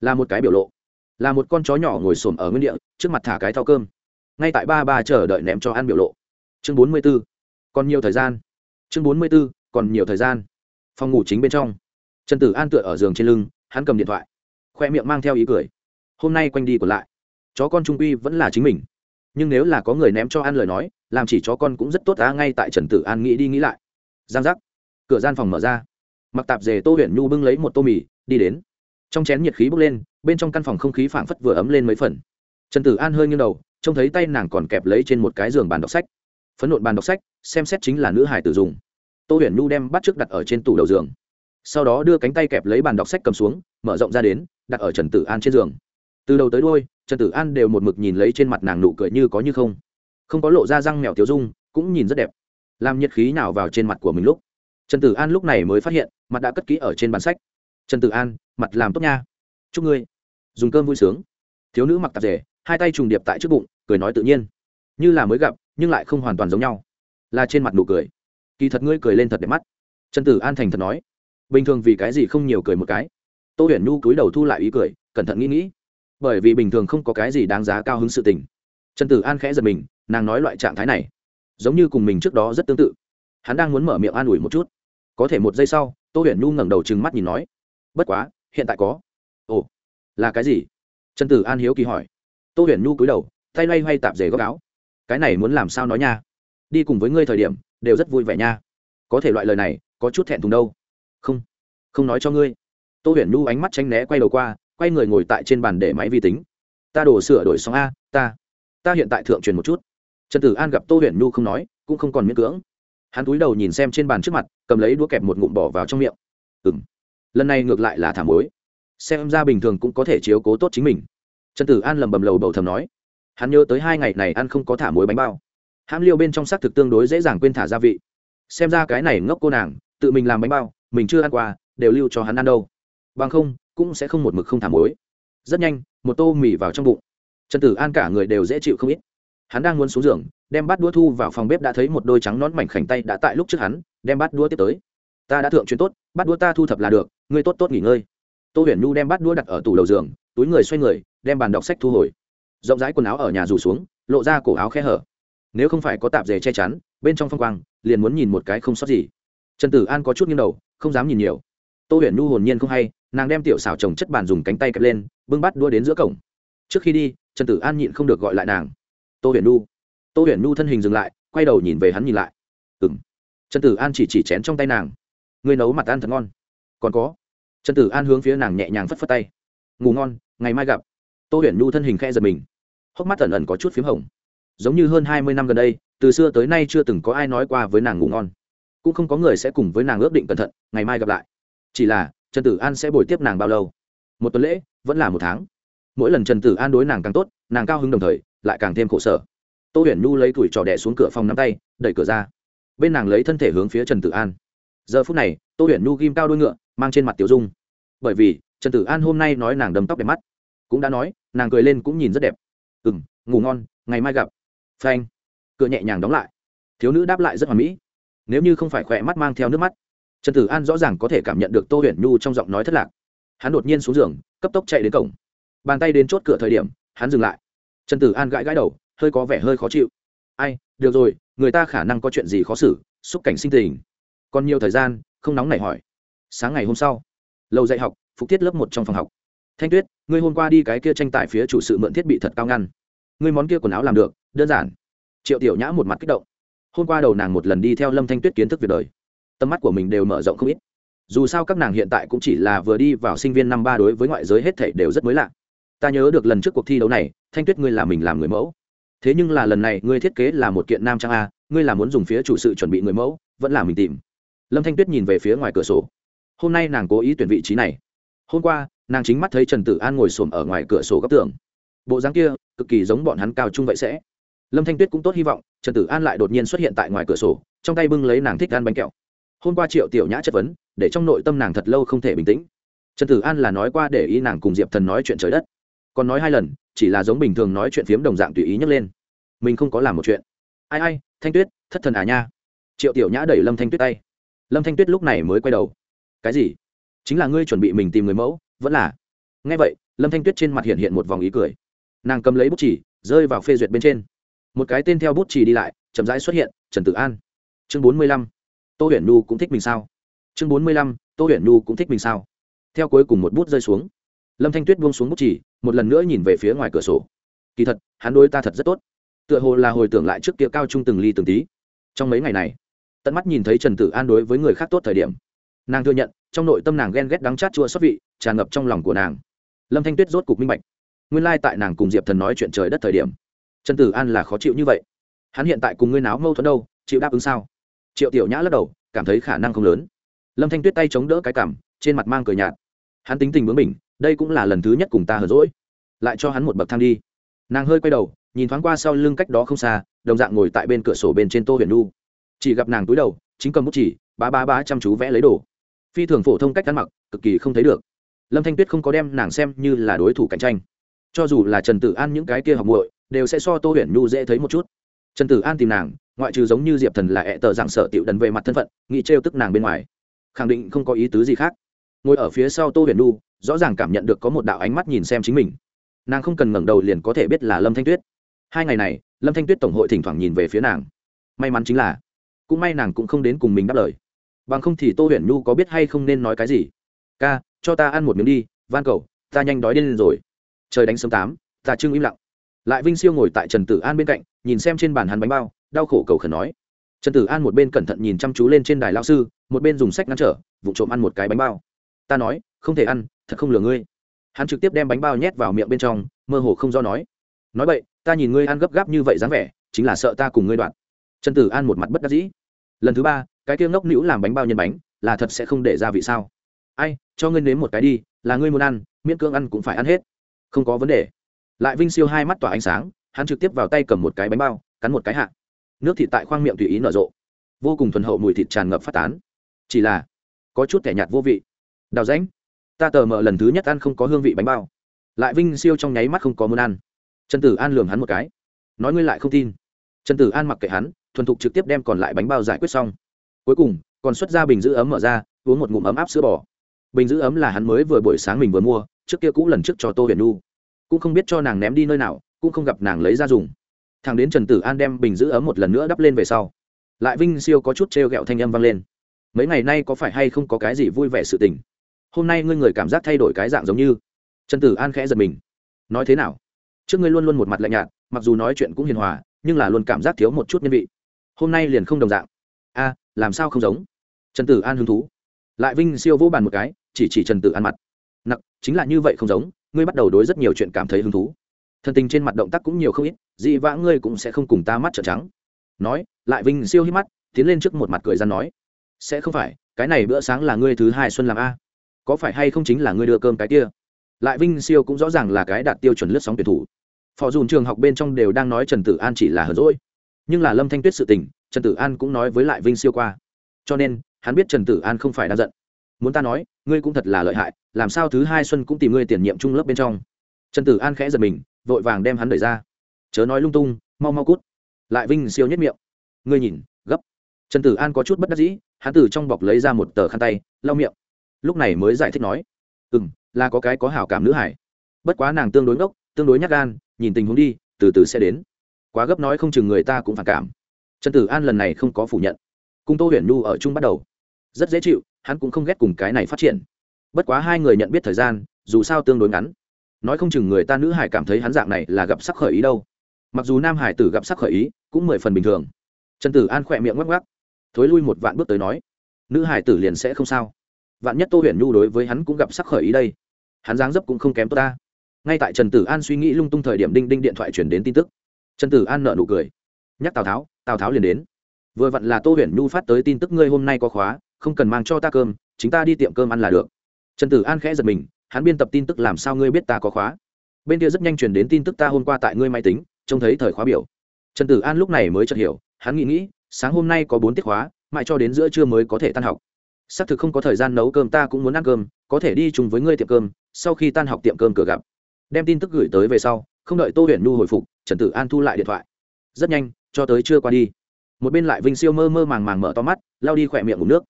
Là một cái biểu lộ là một con chó nhỏ ngồi xổm ở nguyên địa, trước mặt thả cái thao cơm. Ngay tại ba ba chờ đợi ném cho ăn biểu lộ. Chương bốn mươi b ố còn nhiều thời gian. Chương bốn mươi b ố còn nhiều thời gian. Phòng ngủ chính bên trong. Trần tử an tựa ở giường trên lưng, hắn cầm điện thoại. Khoe miệng mang theo ý cười. Hôm nay quanh đi còn lại. Chó con trung quy vẫn là chính mình. Nhưng nếu là có người ném cho ăn lời nói, làm chỉ chó con cũng rất tốt á, ngay tại trần tử an nghĩ đi nghĩ lại. Giang giác. Cửa gian phòng mở ra. Mặc tạp dề tô huyền nhu bưng lấy một tô mì, đi đến. Trong chén nhiệt khí bốc lên bên trong căn phòng không khí phảng phất vừa ấm lên mấy phần. Trần tử an hơi nghiêng đầu, trông thấy tay nàng còn kẹp lấy trên một cái giường bàn đọc sách. Phấn nộn bàn đọc sách, xem xét chính là nữ hải tử dùng. Tô huyền nhu đem bắt trước đặt ở trên tủ đầu giường. Sau đó đưa cánh tay kẹp lấy bàn đọc sách cầm xuống, mở rộng ra đến, đặt ở trần tử an trên giường. Từ đầu tới đôi trần tử an đều một mực nhìn lấy trên mặt nàng nụ cười như có như không. Không có lộ ra răng mèo tiêu dung, cũng nhìn rất đẹp. Làm nhiệt khí nào vào trên mặt của mình lúc, trần tử an lúc này mới phát hiện, mặt đã cất kỹ ở trên bàn sách. Trần tử an, mặt làm tốt nha. Chúc ngươi dùng cơm vui sướng. Thiếu nữ mặc tạp rể hai tay trùng điệp tại trước bụng, cười nói tự nhiên. Như là mới gặp, nhưng lại không hoàn toàn giống nhau. Là trên mặt nụ cười. Kỳ thật ngươi cười lên thật đẹp mắt. Trần tử an thành thật nói. Bình thường vì cái gì không nhiều cười một cái. Tô huyền nhu cúi đầu thu lại ý cười, cẩn thận nghĩ nghĩ. Bởi vì bình thường không có cái gì đáng giá cao hứng sự tình. Trần tử an khẽ giật mình, nàng nói loại trạng thái này, giống như cùng mình trước đó rất tương tự. Hắn đang muốn mở miệng an ủi một chút. Có thể một giây sau, tô huyền nhu ngẩng đầu trừng mắt nhìn nói. Bất quá, hiện tại có. Ồ là cái gì? Trần tử an hiếu kỳ hỏi. Tô huyền nhu cúi đầu, tay loay hoay tạp dề góc áo. Cái này muốn làm sao nói nha? Đi cùng với ngươi thời điểm, đều rất vui vẻ nha. Có thể loại lời này, có chút thẹn thùng đâu. Không không nói cho ngươi. Tô huyền nhu ánh mắt tranh né quay đầu qua, quay người ngồi tại trên bàn để máy vi tính. Ta đổ sửa đổi xong a, ta ta hiện tại thượng truyền một chút. Trần tử an gặp tô huyền nhu không nói, cũng không còn miễn cưỡng. Hắn cúi đầu nhìn xem trên bàn trước mặt, cầm lấy đũa kẹp một ngụm bỏ vào trong miệng. Ừ m lần này ngược lại là thả bối xem ra bình thường cũng có thể chiếu cố tốt chính mình. Trần tử an lầm bầm lầu bầu thầm nói, hắn nhớ tới hai ngày này ăn không có thả muối bánh bao. Hãm liêu bên trong xác thực tương đối dễ dàng quên thả gia vị. Xem ra cái này ngốc cô nàng, tự mình làm bánh bao, mình chưa ăn qua, đều lưu cho hắn ăn đâu. Bằng không, cũng sẽ không một mực không thả muối. Rất nhanh, một tô mì vào trong bụng. Trần tử an cả người đều dễ chịu không ít. Hắn đang muốn xuống giường, đem bát đũa thu vào phòng bếp đã thấy một đôi trắng nón mảnh khảnh tay đã tại lúc trước hắn, đem bát đũa tiếp tới. Ta đã thượng chuyến tốt, bát đũa ta thu thập là được, ngươi tốt tốt nghỉ ngơi tô huyền nhu đem bát đũa đặt ở tủ đầu giường, túi người xoay người, đem bàn đọc sách thu hồi. Rộng rãi quần áo ở nhà rủ xuống, lộ ra cổ áo khe hở. Nếu không phải có tạp dề che chắn, bên trong phong quang, liền muốn nhìn một cái không sót gì. Trần tử an có chút nghiêng đầu, không dám nhìn nhiều. Tô huyền nhu hồn nhiên không hay, nàng đem tiểu xảo trồng chất bàn dùng cánh tay kẹp lên, bưng bắt đua đến giữa cổng. Trước khi đi, trần tử an nhịn không được gọi lại nàng. Tô huyền nhu. Tô huyền nhu thân hình dừng lại, quay đầu nhìn về hắn nhìn lại. Ừ m trần tử an chỉ chỉ chén trong tay nàng. Người nấu mặt ăn thật ngon. Còn có trần tử an hướng phía nàng nhẹ nhàng phất phất tay. Ngủ ngon, ngày mai gặp. Tô huyền nhu thân hình khe giật mình. Hốc mắt ẩn ẩn có chút p h í m hồng. Giống như hơn hai mươi năm gần đây, từ xưa tới nay chưa từng có ai nói qua với nàng ngủ ngon. Cũng không có người sẽ cùng với nàng ước định cẩn thận, ngày mai gặp lại. Chỉ là, trần tử an sẽ bồi tiếp nàng bao lâu? Một tuần lễ, vẫn là một tháng. Mỗi lần trần tử an đối nàng càng tốt, nàng cao hứng đồng thời, lại càng thêm khổ sở. Tô huyền nhu lấy tuổi trò đẻ xuống cửa phòng nắm tay, đẩy cửa ra. Bên nàng lấy thân thể hướng phía trần tử an. Giờ phút này, tô huyền nhu ghim cao đôi ngựa mang trên mặt tiểu dung. Bởi vì, trần tử an hôm nay nói nàng đầm tóc đẹp mắt. Cũng đã nói, nàng cười lên cũng nhìn rất đẹp. Ừ m ngủ ngon, ngày mai gặp. Phanh. Cửa nhẹ nhàng đóng lại. Thiếu nữ đáp lại rất hoà mỹ. Nếu như không phải khỏe mắt mang theo nước mắt, trần tử an rõ ràng có thể cảm nhận được tô huyền nhu trong giọng nói thất lạc. Hắn đột nhiên xuống giường, cấp tốc chạy đến cổng. Bàn tay đến chốt cửa thời điểm, hắn dừng lại. Trần tử an gãi gãi đầu, hơi có vẻ hơi khó chịu. Ai, được rồi, người ta khả năng có chuyện gì khó xử, xúc cảnh sinh tình. Còn nhiều thời gian, không nóng nảy hỏi sáng ngày hôm sau lâu dạy học, phục thiết lớp một trong phòng học. Thanh tuyết, ngươi hôm qua đi cái kia tranh tài phía chủ sự mượn thiết bị thật cao ngăn. Ngươi món kia quần áo làm được, đơn giản. Triệu tiểu nhã một mặt kích động. Hôm qua đầu nàng một lần đi theo lâm thanh tuyết kiến thức việc đời. Tầm mắt của mình đều mở rộng không ít. Dù sao các nàng hiện tại cũng chỉ là vừa đi vào sinh viên năm ba đối với ngoại giới hết thảy đều rất mới lạ. Ta nhớ được lần trước cuộc thi đấu này, thanh tuyết ngươi là mình làm người mẫu. Thế nhưng là lần này ngươi thiết kế là một kiện nam trang a, ngươi là muốn dùng phía chủ sự chuẩn bị người mẫu, vẫn là mình tìm. Lâm thanh tuyết nhìn về phía ngoài cửa sổ hôm nay nàng cố ý tuyển vị trí này. Hôm qua, nàng chính mắt thấy trần tử an ngồi xổm ở ngoài cửa sổ góc tường. Bộ dáng kia, cực kỳ giống bọn hắn cao trung vậy sẽ. Lâm thanh tuyết cũng tốt hy vọng, trần tử an lại đột nhiên xuất hiện tại ngoài cửa sổ, trong tay bưng lấy nàng thích ăn bánh kẹo. Hôm qua triệu tiểu nhã chất vấn, để trong nội tâm nàng thật lâu không thể bình tĩnh. Trần tử an là nói qua để ý nàng cùng diệp thần nói chuyện trời đất. Còn nói hai lần, chỉ là giống bình thường nói chuyện phiếm đồng dạng tùy ý nhấc lên. Mình không có làm một chuyện. Ai ai, thanh tuyết, thất thần à nha. Triệu tiểu nhã đẩy lâm thanh tuyết tay. Lâm thanh tuyết lúc này mới quay đầu cái gì? Chính là ngươi chuẩn bị mình tìm người mẫu, vẫn là? Ngay vậy, lâm thanh tuyết trên mặt hiện hiện một vòng ý cười. Nàng cầm lấy bút chỉ rơi vào phê duyệt bên trên. Một cái tên theo bút chỉ đi lại, chậm rãi xuất hiện, trần tử an. Chương bốn mươi lăm, tô huyền nhu cũng thích mình sao? Chương bốn mươi lăm, tô huyền nhu cũng thích mình sao? Theo cuối cùng một bút rơi xuống, lâm thanh tuyết buông xuống bút chỉ một lần nữa nhìn về phía ngoài cửa sổ. Kỳ thật, hắn đôi ta thật rất tốt. Tựa hồ là hồi tưởng lại trước kia cao trung từng ly từng tí. Trong mấy ngày này, tận mắt nhìn thấy trần tử an đối với người khác tốt thời điểm nàng thừa nhận, trong nội tâm nàng ghen ghét đắng chát chua xót vị, tràn ngập trong lòng của nàng. Lâm thanh tuyết rốt cục minh bạch. Nguyên lai tại nàng cùng diệp thần nói chuyện trời đất thời điểm, trần tử an là khó chịu như vậy. Hắn hiện tại cùng ngươi náo mâu thuẫn đâu, chịu đáp ứng sao? Triệu tiểu nhã lắc đầu, cảm thấy khả năng không lớn. Lâm thanh tuyết tay chống đỡ cái cảm trên mặt mang cười nhạt. Hắn tính tình bướng mình đây cũng là lần thứ nhất cùng ta hở rỗi lại cho hắn một bậc thang đi. Nàng hơi quay đầu, nhìn thoáng qua sau lưng cách đó không xa, đồng dạng ngồi tại bên cửa sổ bên trên tô huyền nu chỉ gặp nàng túi đầu, chính cầm bút chỉ, bá bá bá chăm chú vẽ lấy đồ phi thường phổ thông cách ăn mặc, cực kỳ không thấy được. Lâm thanh tuyết không có đem nàng xem như là đối thủ cạnh tranh. Cho dù là trần tử an những cái kia học muội, đều sẽ so tô huyền nhu dễ thấy một chút. Trần tử an tìm nàng, ngoại trừ giống như diệp thần là hẹ tờ dạng sợ tiểu đần về mặt thân phận, nghĩ trêu tức nàng bên ngoài. Khẳng định không có ý tứ gì khác. Ngồi ở phía sau tô huyền nhu, rõ ràng cảm nhận được có một đạo ánh mắt nhìn xem chính mình. Nàng không cần ngẩng đầu liền có thể biết là lâm thanh tuyết. Hai ngày này, lâm thanh tuyết tổng hội thỉnh thoảng nhìn về phía nàng. May mắn chính là, cũng may nàng cũng không đến cùng mình đáp lời bằng không thì tô huyền nhu có biết hay không nên nói cái gì? Ca, cho ta ăn một miếng đi, van cầu, ta nhanh đói điên rồi. Trời đánh sớm tám, ta trưng im lặng. Lại vinh siêu ngồi tại trần tử an bên cạnh, nhìn xem trên bàn hắn bánh bao, đau khổ cầu khẩn nói. Trần tử an một bên cẩn thận nhìn chăm chú lên trên đài lao sư, một bên dùng sách ngăn trở, vụ trộm ăn một cái bánh bao. Ta nói, không thể ăn, thật không lừa ngươi. Hắn trực tiếp đem bánh bao nhét vào miệng bên trong, mơ hồ không do nói. Nói vậy, ta nhìn ngươi ăn gấp gáp như vậy dáng vẻ, chính là sợ ta cùng ngươi đoạn. Trần tử an một mặt bất đắc dĩ. Lần thứ ba cái kia ngốc nữu làm bánh bao nhân bánh, là thật sẽ không để ra vị sao? Ai, cho ngươi nếm một cái đi, là ngươi muốn ăn, miễn cưỡng ăn cũng phải ăn hết. Không có vấn đề. Lại vinh siêu hai mắt tỏa ánh sáng, hắn trực tiếp vào tay cầm một cái bánh bao, cắn một cái hạ. Nước thịt tại khoang miệng tùy ý nở rộ. Vô cùng thuần hậu mùi thịt tràn ngập phát tán. Chỉ là, có chút kẻ nhạt vô vị. Đào ránh ta tờ mờ lần thứ nhất ăn không có hương vị bánh bao. Lại vinh siêu trong nháy mắt không có muốn ăn. Trần tử an lường hắn một cái. Nói ngươi lại không tin. Trần tử an mặc kệ hắn, thuần thục trực tiếp đem còn lại bánh bao giải quyết xong cuối cùng, còn xuất ra bình giữ ấm mở ra, uống một ngụm ấm áp sữa bò. Bình giữ ấm là hắn mới vừa buổi sáng mình vừa mua, trước kia cũ lần trước cho tô huyền nu cũng không biết cho nàng ném đi nơi nào, cũng không gặp nàng lấy ra dùng. Thằng đến trần tử an đem bình giữ ấm một lần nữa đắp lên về sau, lại vinh siêu có chút t r e o g ẹ o thanh âm vang lên. Mấy ngày nay có phải hay không có cái gì vui vẻ sự tình? Hôm nay ngươi người cảm giác thay đổi cái dạng giống như. Trần tử an khẽ giật mình. Nói thế nào? Trước ngươi luôn luôn một mặt lạnh nhạt, mặc dù nói chuyện cũng hiền hòa, nhưng là luôn cảm giác thiếu một chút nhân vị. Hôm nay liền không đồng dạng a, làm sao không giống? Trần tử an hứng thú. Lại vinh siêu vỗ bàn một cái, chỉ chỉ trần tử an mặt. Nặng chính là như vậy không giống, ngươi bắt đầu đối rất nhiều chuyện cảm thấy hứng thú. Thân tình trên mặt động tác cũng nhiều không ít, dị vã ngươi cũng sẽ không cùng ta mắt trợn trắng. Nói, lại vinh siêu hít mắt, tiến lên trước một mặt cười ra nói. Sẽ không phải, cái này bữa sáng là ngươi thứ hai xuân làm a. Có phải hay không chính là ngươi đưa cơm cái kia? Lại vinh siêu cũng rõ ràng là cái đạt tiêu chuẩn lướt sóng tuyển thủ. Phò dùn trường học bên trong đều đang nói trần tử an chỉ là hờn rỗi nhưng là lâm thanh tuyết sự tình, trần tử an cũng nói với lại vinh siêu qua. Cho nên, hắn biết trần tử an không phải đang giận. Muốn ta nói, ngươi cũng thật là lợi hại, làm sao thứ hai xuân cũng tìm ngươi tiền nhiệm trung lớp bên trong. Trần tử an khẽ giật mình, vội vàng đem hắn đẩy ra. Chớ nói lung tung, mau mau cút. Lại vinh siêu nhất miệng. Ngươi nhìn, gấp. Trần tử an có chút bất đắc dĩ, hắn từ trong bọc lấy ra một tờ khăn tay, lau miệng. Lúc này mới giải thích nói ừ m là có cái có hảo cảm nữ hải. Bất quá nàng tương đối ngốc, tương đối nhắc gan, nhìn tình huống đi, từ từ sẽ đến quá gấp nói không chừng người ta cũng phản cảm. Trần tử an lần này không có phủ nhận. Cung tô huyền nhu ở chung bắt đầu. Rất dễ chịu, hắn cũng không ghét cùng cái này phát triển. Bất quá hai người nhận biết thời gian, dù sao tương đối ngắn. Nói không chừng người ta nữ hải cảm thấy hắn dạng này là gặp sắc khởi ý đâu. Mặc dù nam hải tử gặp sắc khởi ý, cũng mười phần bình thường. Trần tử an khỏe miệng ngắc ngắc thối lui một vạn bước tới nói, nữ hải tử liền sẽ không sao. Vạn nhất tô huyền nhu đối với hắn cũng gặp sắc khởi ý đây, hắn dáng dấp cũng không kém tốt ta. Ngay tại trần tử an suy nghĩ lung tung thời điểm đinh đinh điện thoại chuyển đến tin tức trần tử an nợ nụ cười. Nhắc tào tháo tào tháo liền đến. Vừa vặn là tô huyền nhu phát tới tin tức ngươi hôm nay có khóa, không cần mang cho ta cơm, chính ta đi tiệm cơm ăn là được. Trần tử an khẽ giật mình, hắn biên tập tin tức làm sao ngươi biết ta có khóa? Bên kia rất nhanh truyền đến tin tức ta hôm qua tại ngươi máy tính, trông thấy thời khóa biểu. Trần tử an lúc này mới chợt hiểu, hắn nghĩ nghĩ, sáng hôm nay có bốn tiết khóa, mãi cho đến giữa trưa mới có thể tan học. Xác thực không có thời gian nấu cơm, ta cũng muốn ăn cơm, có thể đi chung với ngươi tiệm cơm, sau khi tan học tiệm cơm cửa gặp. Đem tin tức gửi tới về sau không đợi tô huyền nhu hồi phục trần tử an thu lại điện thoại. Rất nhanh cho tới chưa qua đi. Một bên lại vinh siêu mơ mơ màng màng mở to mắt lao đi khỏe miệng ngủ nước.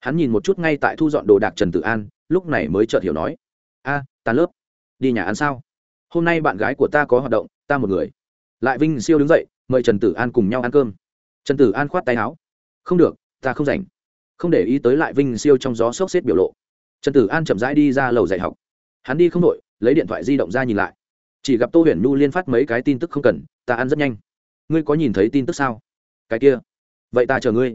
Hắn nhìn một chút ngay tại thu dọn đồ đạc trần tử an lúc này mới chợt hiểu nói a à, lớp đi nhà ăn sao? Hôm nay bạn gái của ta có hoạt động ta một người. Lại vinh siêu đứng dậy mời trần tử an cùng nhau ăn cơm. Trần tử an khoát tay áo không được ta không rảnh. Không để ý tới lại vinh siêu trong gió sốc xếp biểu lộ. Trần tử an chậm rãi đi ra lầu dạy học. Hắn đi không đội lấy điện thoại di động ra nhìn lại chỉ gặp tô huyền nhu liên phát mấy cái tin tức không cần, ta ăn rất nhanh. Ngươi có nhìn thấy tin tức sao? Cái kia. Vậy ta chờ ngươi.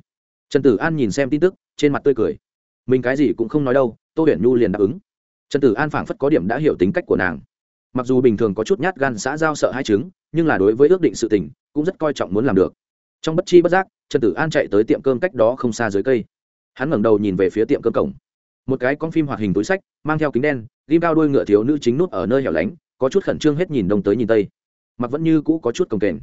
Trần tử an nhìn xem tin tức, trên mặt tươi cười. Mình cái gì cũng không nói đâu, tô huyền nhu liền đáp ứng. Trần tử an phảng phất có điểm đã hiểu tính cách của nàng. Mặc dù bình thường có chút nhát gan xã giao sợ hai chứng, nhưng là đối với ước định sự tình, cũng rất coi trọng muốn làm được. Trong bất chi bất giác, trần tử an chạy tới tiệm cơm cách đó không xa dưới cây. Hắn ngẩng đầu nhìn về phía tiệm cơm cổng. Một cái con phim hoạt hình túi sách, mang theo kính đen, ghim cao đuôi ngựa thiếu nữ chính nút ở nơi hẻo lánh có chút khẩn trương hết nhìn đông tới nhìn tây. Mặt vẫn như cũ có chút cồng kềnh.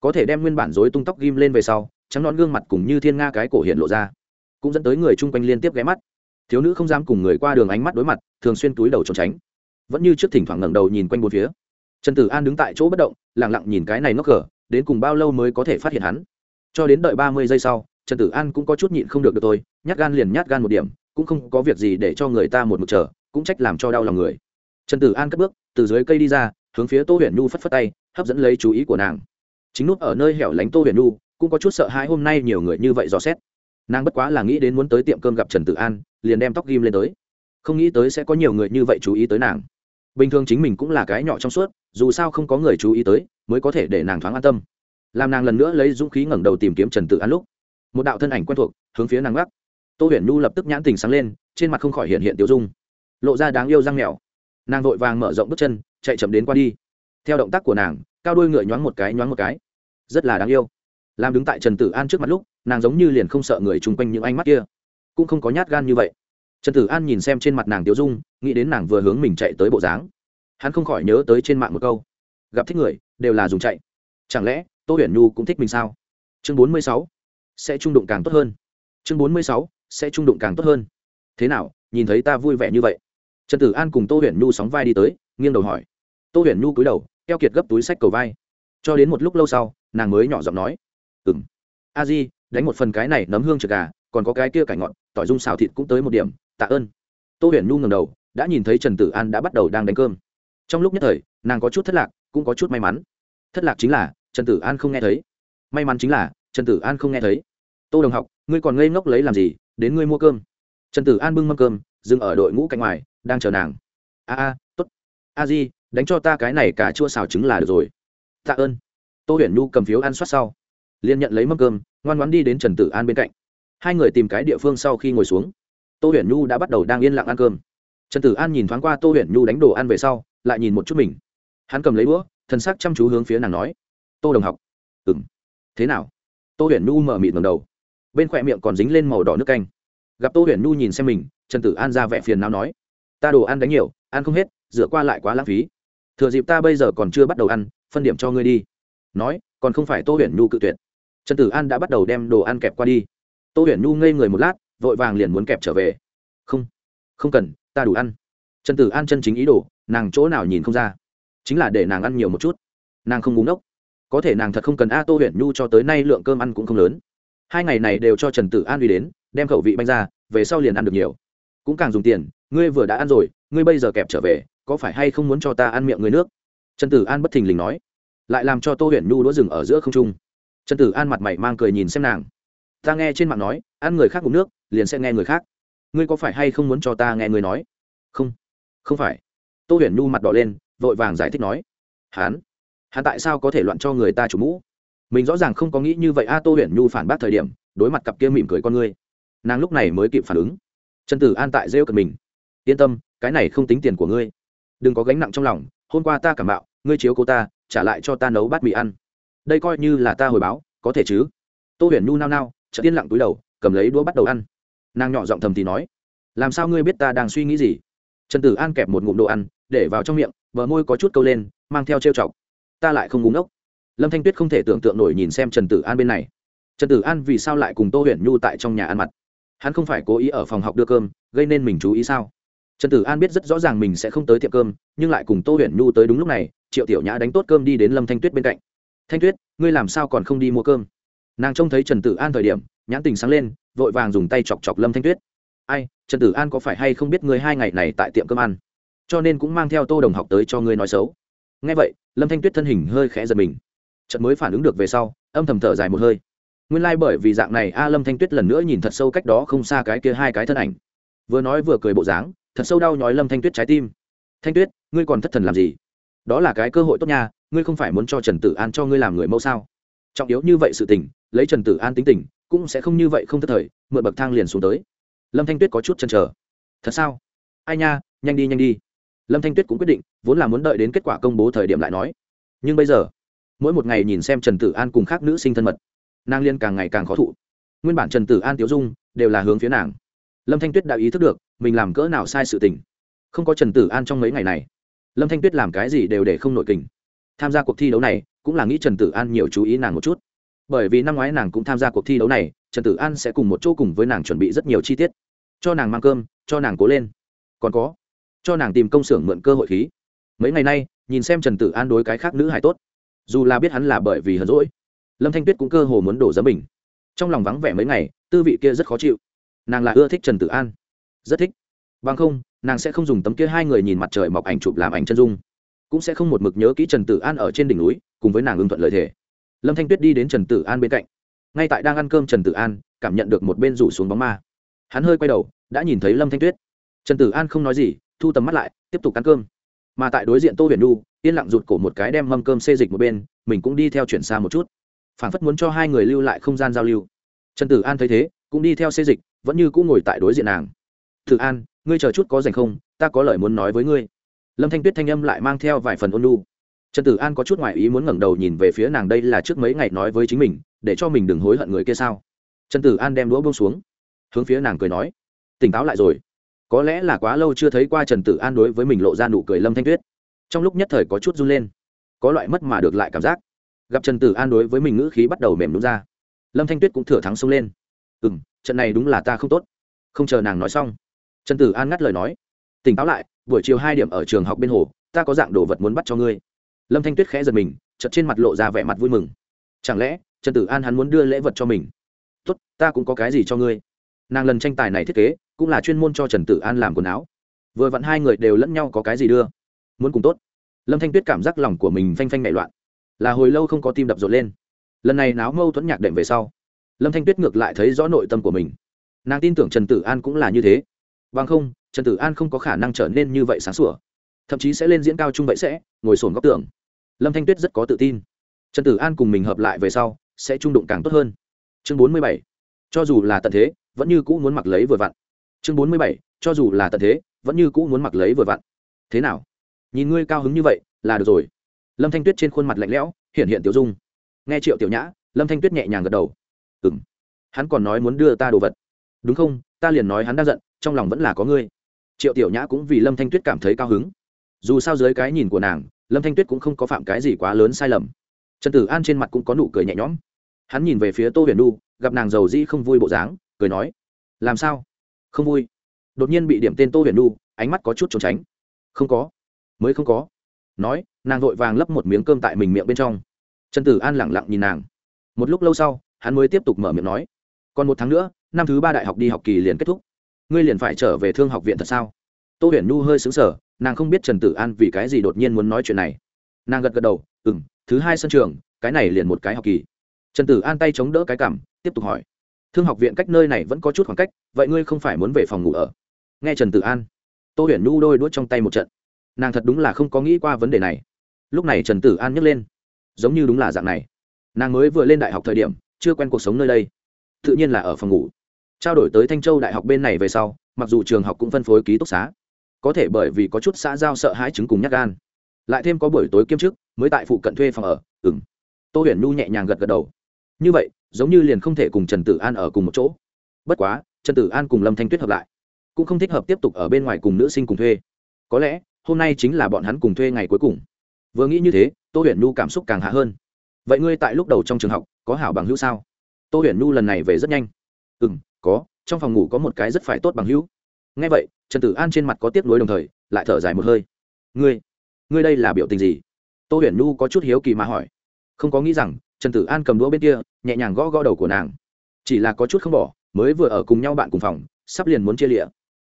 Có thể đem nguyên bản dối tung tóc ghim lên về sau, trắng non gương mặt cùng như thiên nga cái cổ hiện lộ ra, cũng dẫn tới người chung quanh liên tiếp ghé mắt. Thiếu nữ không dám cùng người qua đường ánh mắt đối mặt, thường xuyên túi đầu trốn tránh. Vẫn như trước thỉnh thoảng ngẩng đầu nhìn quanh bốn phía. Trần tử an đứng tại chỗ bất động lẳng lặng nhìn cái này ngốc cờ, đến cùng bao lâu mới có thể phát hiện hắn. Cho đến đợi ba mươi giây sau, trần tử an cũng có chút nhịn không được được tôi nhát gan liền nhát gan một điểm, cũng không có việc gì để cho người ta một mực chờ, cũng trách làm cho đau lòng người. Trần tử an cất bước từ dưới cây đi ra, hướng phía tô huyền nhu phất phất tay, hấp dẫn lấy chú ý của nàng. Chính nút ở nơi hẻo lánh tô huyền nhu, cũng có chút sợ hãi hôm nay nhiều người như vậy dò xét. Nàng bất quá là nghĩ đến muốn tới tiệm cơm gặp trần tử an, liền đem tóc ghim lên tới. Không nghĩ tới sẽ có nhiều người như vậy chú ý tới nàng. Bình thường chính mình cũng là cái nhỏ trong suốt, dù sao không có người chú ý tới, mới có thể để nàng thoáng an tâm. Làm nàng lần nữa lấy dũng khí ngẩng đầu tìm kiếm trần tự an lúc, một đạo thân ảnh quen thuộc, hướng phía nàng gác. Tô huyền nhu lập tức nhãn tình sáng lên, trên mặt không khỏi hiện hiện tiêu dung, lộ ra đáng yêu răng mèo nàng vội vàng mở rộng bước chân, chạy chậm đến qua đi. Theo động tác của nàng, cao đuôi ngựa nhoáng một cái, nhoáng một cái. Rất là đáng yêu. Làm đứng tại trần tử an trước mặt lúc, nàng giống như liền không sợ người chung quanh những ánh mắt kia. Cũng không có nhát gan như vậy. Trần tử an nhìn xem trên mặt nàng tiêu dung, nghĩ đến nàng vừa hướng mình chạy tới bộ dáng. Hắn không khỏi nhớ tới trên mạng một câu. Gặp thích người, đều là dùng chạy. Chẳng lẽ, tô huyền nhu cũng thích mình sao? Chương bốn mươi sáu. Sẽ trung đụng càng tốt hơn. Chương bốn mươi sáu. Sẽ trung đụng càng tốt hơn. Thế nào, nhìn thấy ta vui vẻ như vậy? Trần tử an cùng tô huyền nhu sóng vai đi tới, nghiêng đầu hỏi. Tô huyền nhu cúi đầu, keo kiệt gấp túi sách cầu vai. Cho đến một lúc lâu sau, nàng mới nhỏ giọng nói. Ừng a di, đánh một phần cái này nấm hương trượt gà, còn có cái kia cải ngọt, tỏi dung xào thịt cũng tới một điểm, tạ ơn. Tô huyền nhu ngầm đầu, đã nhìn thấy trần tử an đã bắt đầu đang đánh cơm. Trong lúc nhất thời, nàng có chút thất lạc, cũng có chút may mắn. Thất lạc chính là, trần tử an không nghe thấy. May mắn chính là, trần tử an không nghe thấy. Tô đồng học, ngươi còn ngây ngốc lấy làm gì, đến ngươi mua cơm. Trần tử an bưng mâm cơm dừng ở đội ngũ cạnh ngoài, đang chờ nàng. A a t ố t a di, đánh cho ta cái này cả chua xào trứng là được rồi. Tạ ơn. Tô huyền nhu cầm phiếu ăn soát sau. Liền nhận lấy mâm cơm, ngoan ngoan đi đến trần tử an bên cạnh. Hai người tìm cái địa phương sau khi ngồi xuống. Tô huyền nhu đã bắt đầu đang yên lặng ăn cơm. Trần tử an nhìn thoáng qua tô huyền nhu đánh đồ ăn về sau, lại nhìn một chút mình. Hắn cầm lấy đũa thân xác chăm chú hướng phía nàng nói. Tô đồng học. Ừng thế nào? Tô huyền nhu mở mịt ngầm đầu. Bên khỏe miệng còn dính lên màu đỏ nước canh gặp tô huyền nhu nhìn xem mình trần tử an ra vẻ phiền nào nói ta đồ ăn đánh nhiều ăn không hết dựa qua lại quá lãng phí thừa dịp ta bây giờ còn chưa bắt đầu ăn phân điểm cho ngươi đi nói còn không phải tô huyền nhu cự tuyệt trần tử an đã bắt đầu đem đồ ăn kẹp qua đi tô huyền nhu ngây người một lát vội vàng liền muốn kẹp trở về không không cần ta đủ ăn trần tử an chân chính ý đồ nàng chỗ nào nhìn không ra chính là để nàng ăn nhiều một chút nàng không búng ốc có thể nàng thật không cần a tô huyền nhu cho tới nay lượng cơm ăn cũng không lớn hai ngày này đều cho trần tử an uy đến đem khẩu vị banh ra, về sau liền ăn được nhiều. Cũng càng dùng tiền, ngươi vừa đã ăn rồi, ngươi bây giờ kẹp trở về, có phải hay không muốn cho ta ăn miệng người nước? Trần tử an bất thình lình nói. Lại làm cho tô huyền nhu đũa rừng ở giữa không trung. Trần tử an mặt mày mang cười nhìn xem nàng. Ta nghe trên mạng nói, ăn người khác uống nước, liền sẽ nghe người khác. Ngươi có phải hay không muốn cho ta nghe người nói? Không. Không phải. Tô huyền nhu mặt đỏ lên, vội vàng giải thích nói. Hán hắn tại sao có thể loạn cho người ta chủ mũ? Mình rõ ràng không có nghĩ như vậy a, tô huyền nhu phản bác thời điểm, đối mặt cặp kia mỉm cười con ngươi nàng lúc này mới kịp phản ứng. Trần tử an tại rêu cần mình. Yên tâm, cái này không tính tiền của ngươi. Đừng có gánh nặng trong lòng, hôm qua ta cảm bạo, ngươi chiếu cô ta, trả lại cho ta nấu bát mì ăn. Đây coi như là ta hồi báo, có thể chứ? Tô huyền Nu nao nao, chợt tiên lặng túi đầu, cầm lấy đũa bắt đầu ăn. Nàng nhỏ giọng thầm thì nói, làm sao ngươi biết ta đang suy nghĩ gì? Trần tử an kẹp một ngụm đồ ăn, để vào trong miệng, bờ môi có chút câu lên, mang theo trêu chọc. Ta lại không ngúng ốc lâm thanh tuyết không thể tưởng tượng nổi nhìn xem trần tử an bên này. Trần tử an vì sao lại cùng tô huyền nhu tại trong nhà ăn mặt? Hắn không phải cố ý ở phòng học đưa cơm, gây nên mình chú ý sao? Trần tử an biết rất rõ ràng mình sẽ không tới tiệm cơm, nhưng lại cùng tô huyền nhu tới đúng lúc này, triệu tiểu nhã đánh tốt cơm đi đến lâm thanh tuyết bên cạnh. Thanh tuyết, ngươi làm sao còn không đi mua cơm? Nàng trông thấy trần tử an thời điểm, nhãn tình sáng lên, vội vàng dùng tay chọc chọc lâm thanh tuyết. Ai, trần tử an có phải hay không biết ngươi hai ngày này tại tiệm cơm ăn? Cho nên cũng mang theo tô đồng học tới cho ngươi nói xấu. Ngay vậy, lâm thanh tuyết thân hình hơi khẽ giật mình. Trận mới phản ứng được về sau, âm thầm thở dài một hơi nguyên lai、like、bởi vì dạng này a lâm thanh tuyết lần nữa nhìn thật sâu cách đó không xa cái kia hai cái thân ảnh. Vừa nói vừa cười bộ dáng, thật sâu đau nhói lâm thanh tuyết trái tim. Thanh tuyết, ngươi còn thất thần làm gì? Đó là cái cơ hội tốt nha, ngươi không phải muốn cho trần tử an cho ngươi làm người mẫu sao? Trọng yếu như vậy sự tình, lấy trần tử an tính tình, cũng sẽ không như vậy không thất thời, mượn bậc thang liền xuống tới. Lâm thanh tuyết có chút chăn trở thật sao? Ai nha, nhanh đi nhanh đi. Lâm thanh tuyết cũng quyết định, vốn là muốn đợi đến kết quả công bố thời điểm lại nói. Nhưng bây giờ, mỗi một ngày nhìn xem trần tử an cùng khác nữ sinh thân mật nàng liên càng ngày càng khó thụ. Nguyên bản trần tử an, tiếu dung đều là hướng phía nàng. Lâm thanh tuyết đã ý thức được, mình làm cỡ nào sai sự tình. Không có trần tử an trong mấy ngày này, lâm thanh tuyết làm cái gì đều để không nội kình. Tham gia cuộc thi đấu này, cũng là nghĩ trần tử an nhiều chú ý nàng một chút. Bởi vì năm ngoái nàng cũng tham gia cuộc thi đấu này, trần tử an sẽ cùng một chỗ cùng với nàng chuẩn bị rất nhiều chi tiết. Cho nàng mang cơm, cho nàng cố lên. Còn có, cho nàng tìm công xưởng mượn cơ hội khí. Mấy ngày nay, nhìn xem trần tử an đối cái khác nữ hải tốt. Dù là biết hắn là bởi vì hờn rỗi lâm thanh tuyết cũng cơ hồ muốn đổ giấm mình trong lòng vắng vẻ mấy ngày, tư vị kia rất khó chịu. Nàng là ưa thích trần tử an. Rất thích. Bằng không, nàng sẽ không dùng tấm kia hai người nhìn mặt trời mọc ảnh chụp làm ảnh chân dung. Cũng sẽ không một mực nhớ kỹ trần tử an ở trên đỉnh núi, cùng với nàng ưng thuận lợi thể lâm thanh tuyết đi đến trần tử an bên cạnh. Ngay tại đang ăn cơm trần tử an, cảm nhận được một bên rủ xuống bóng ma. Hắn hơi quay đầu, đã nhìn thấy lâm thanh tuyết. Trần tử an không nói gì, thu tầm mắt lại, tiếp tục ăn cơm. Mà tại đối diện tô huyền nu yên lặng rụt cổ một cái đem mâm cơm xê dịch một bên, mình cũng đi theo chuyển xa một chút phản phất muốn cho hai người lưu lại không gian giao lưu. Trần tử an thấy thế, cũng đi theo xê dịch, vẫn như cũng ngồi tại đối diện nàng. Tử an, ngươi chờ chút có dành không? Ta có lời muốn nói với ngươi. Lâm thanh tuyết thanh âm lại mang theo vài phần ôn lu trần tử an có chút ngoại ý muốn ngẩng đầu nhìn về phía nàng, đây là trước mấy ngày nói với chính mình, để cho mình đừng hối hận người kia sao? Trần tử an đem đũa bông xuống, hướng phía nàng cười nói, tỉnh táo lại rồi. Có lẽ là quá lâu chưa thấy qua trần tử an đối với mình lộ ra nụ cười lâm thanh tuyết. Trong lúc nhất thời có chút run lên, có loại mất mà được lại cảm giác gặp trần tử an đối với mình ngữ khí bắt đầu mềm đúng ra lâm thanh tuyết cũng thừa thắng xông lên ừ m trận này đúng là ta không tốt không chờ nàng nói xong trần tử an ngắt lời nói tỉnh táo lại buổi chiều hai điểm ở trường học bên hồ ta có dạng đồ vật muốn bắt cho ngươi lâm thanh tuyết khẽ giật mình chật trên mặt lộ ra vẻ mặt vui mừng chẳng lẽ trần tử an hắn muốn đưa lễ vật cho mình tốt ta cũng có cái gì cho ngươi nàng lần tranh tài này thiết kế cũng là chuyên môn cho trần tử an làm quần áo vừa vặn hai người đều lẫn nhau có cái gì đưa muốn cùng tốt lâm thanh tuyết cảm giác lòng của mình phanh phanh nảy loạn là hồi lâu không có tim đập rộn lên. Lần này náo mâu thuẫn nhạc đệm về sau, lâm thanh tuyết ngược lại thấy rõ nội tâm của mình. Nàng tin tưởng trần tử an cũng là như thế. Bằng không, trần tử an không có khả năng trở nên như vậy sáng sủa. Thậm chí sẽ lên diễn cao trung vậy sẽ ngồi sồn góc tường. Lâm thanh tuyết rất có tự tin. Trần tử an cùng mình hợp lại về sau, sẽ trung đụng càng tốt hơn. Chương bốn mươi bảy, cho dù là tận thế, vẫn như cũ muốn mặc lấy vừa vặn. Chương bốn mươi bảy, cho dù là tận thế, vẫn như cũ muốn mặc lấy vừa vặn. Thế nào? Nhìn ngươi cao hứng như vậy, là được rồi lâm thanh tuyết trên khuôn mặt lạnh lẽo hiện hiện tiểu dung. Nghe triệu tiểu nhã, lâm thanh tuyết nhẹ nhàng gật đầu. Ừ m hắn còn nói muốn đưa ta đồ vật. Đúng không? Ta liền nói hắn đang giận, trong lòng vẫn là có ngươi. Triệu tiểu nhã cũng vì lâm thanh tuyết cảm thấy cao hứng. Dù sao dưới cái nhìn của nàng, lâm thanh tuyết cũng không có phạm cái gì quá lớn sai lầm. Trần tử an trên mặt cũng có nụ cười nhẹ nhõm. Hắn nhìn về phía tô huyền nu gặp nàng giàu dĩ không vui bộ dáng, cười nói, làm sao? Không vui? Đột nhiên bị điểm tên tô huyền nu ánh mắt có chút trốn tránh. Không có, mới không có. Nói nàng vội vàng lấp một miếng cơm tại mình miệng bên trong. Trần tử an lẳng lặng nhìn nàng. Một lúc lâu sau, hắn mới tiếp tục mở miệng nói, còn một tháng nữa, năm thứ ba đại học đi học kỳ liền kết thúc. Ngươi liền phải trở về thương học viện thật sao? Tô huyền nhu hơi xứng sở nàng không biết trần tử an vì cái gì đột nhiên muốn nói chuyện này. Nàng gật gật đầu ừ m thứ hai sân trường, cái này liền một cái học kỳ. Trần tử an tay chống đỡ cái cảm tiếp tục hỏi, thương học viện cách nơi này vẫn có chút khoảng cách, vậy ngươi không phải muốn về phòng ngủ ở? Nghe trần tử an, tô huyền nhu đôi đuốt trong tay một trận. Nàng thật đúng là không có nghĩ qua vấn đề này lúc này trần tử an nhấc lên giống như đúng là dạng này nàng mới vừa lên đại học thời điểm chưa quen cuộc sống nơi đây tự nhiên là ở phòng ngủ trao đổi tới thanh châu đại học bên này về sau mặc dù trường học cũng phân phối ký túc xá có thể bởi vì có chút xã giao sợ hãi chứng cùng nhắc gan lại thêm có buổi tối kiêm chức mới tại phụ cận thuê phòng ở ừng tô huyền nhu nhẹ nhàng gật gật đầu như vậy giống như liền không thể cùng trần tử an ở cùng một chỗ bất quá trần tử an cùng lâm thanh tuyết hợp lại cũng không thích hợp tiếp tục ở bên ngoài cùng nữ sinh cùng thuê có lẽ hôm nay chính là bọn hắn cùng thuê ngày cuối cùng vừa nghĩ như thế, tô huyền nhu cảm xúc càng hạ hơn. Vậy ngươi tại lúc đầu trong trường học, có hảo bằng hữu sao? Tô huyền nhu lần này về rất nhanh. Ừ m có, trong phòng ngủ có một cái rất phải tốt bằng hữu. Ngay vậy, trần tử an trên mặt có tiếp nối đồng thời, lại thở dài một hơi. Ngươi ngươi đây là biểu tình gì? Tô huyền nhu có chút hiếu kỳ mà hỏi. Không có nghĩ rằng, trần tử an cầm đũa bên kia, nhẹ nhàng gõ gõ đầu của nàng. Chỉ là có chút không bỏ, mới vừa ở cùng nhau bạn cùng phòng, sắp liền muốn chia lịa.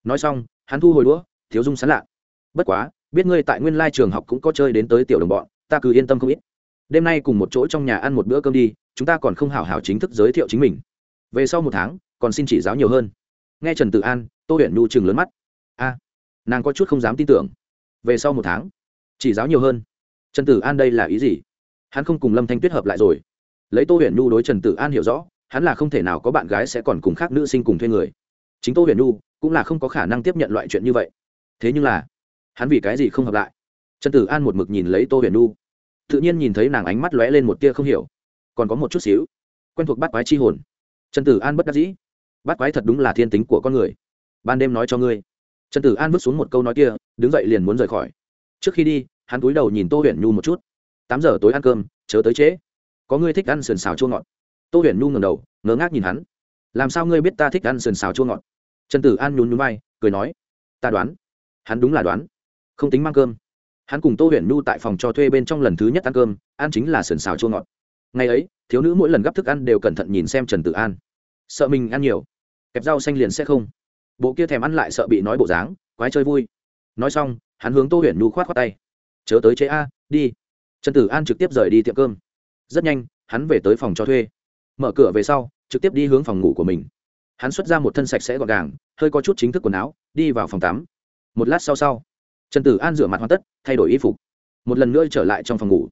Nói xong, hắn thu hồi đũa, thiếu dung sán lạ. Bất quá biết ngươi tại nguyên lai trường học cũng có chơi đến tới tiểu đồng bọn, ta cứ yên tâm không ít. Đêm nay cùng một chỗ trong nhà ăn một bữa cơm đi, chúng ta còn không hảo hảo chính thức giới thiệu chính mình. Về sau một tháng, còn xin chỉ giáo nhiều hơn. Nghe trần tử an, tô huyền nhu chừng lớn mắt. A, nàng có chút không dám tin tưởng. Về sau một tháng, chỉ giáo nhiều hơn. Trần tử an đây là ý gì? Hắn không cùng lâm thanh tuyết hợp lại rồi. Lấy tô huyền nhu đối trần tử an hiểu rõ, hắn là không thể nào có bạn gái sẽ còn cùng khác nữ sinh cùng thuê người. Chính tô huyền nhu cũng là không có khả năng tiếp nhận loại chuyện như vậy. Thế nhưng là hắn vì cái gì không hợp lại? Trần tử an một mực nhìn lấy tô huyền Nu, tự nhiên nhìn thấy nàng ánh mắt lóe lên một tia không hiểu. Còn có một chút xíu. Quen thuộc bắt quái chi hồn. Trần tử an bất đắc dĩ. Bắt quái thật đúng là thiên tính của con người. Ban đêm nói cho ngươi. Trần tử an vứt xuống một câu nói kia đứng dậy liền muốn rời khỏi. Trước khi đi hắn cúi đầu nhìn tô huyền nhu một chút. Tám giờ tối ăn cơm chớ tới trễ. Có ngươi thích ăn sườn xào chua ngọt. Tô huyền nhu ngầm đầu ngớ ngác nhìn hắn. Làm sao ngươi biết ta thích ăn sườn xào chua ngọt? Trần tử an nhún nhún vai cười nói. Ta đoán. Hắn đúng là đoán không tính mang cơm. Hắn cùng tô huyền nhu tại phòng cho thuê bên trong lần thứ nhất ăn cơm, ăn chính là sườn xào chua ngọt. Ngày ấy, thiếu nữ mỗi lần gắp thức ăn đều cẩn thận nhìn xem trần tử an. Sợ mình ăn nhiều, kẹp rau xanh liền sẽ không. Bộ kia thèm ăn lại sợ bị nói bộ dáng, quái chơi vui. Nói xong, hắn hướng tô huyền nhu khoát khoát tay. Chớ tới chế a, đi. Trần tử an trực tiếp rời đi tiệm cơm. Rất nhanh, hắn về tới phòng cho thuê. Mở cửa về sau, trực tiếp đi hướng phòng ngủ của mình. Hắn xuất ra một thân sạch sẽ gọn gàng, hơi có chút chính thức quần áo, đi vào phòng tắm. Một lát sau sau trần tử an rửa mặt hoàn tất thay đổi y phục. Một lần nữa trở lại trong phòng ngủ.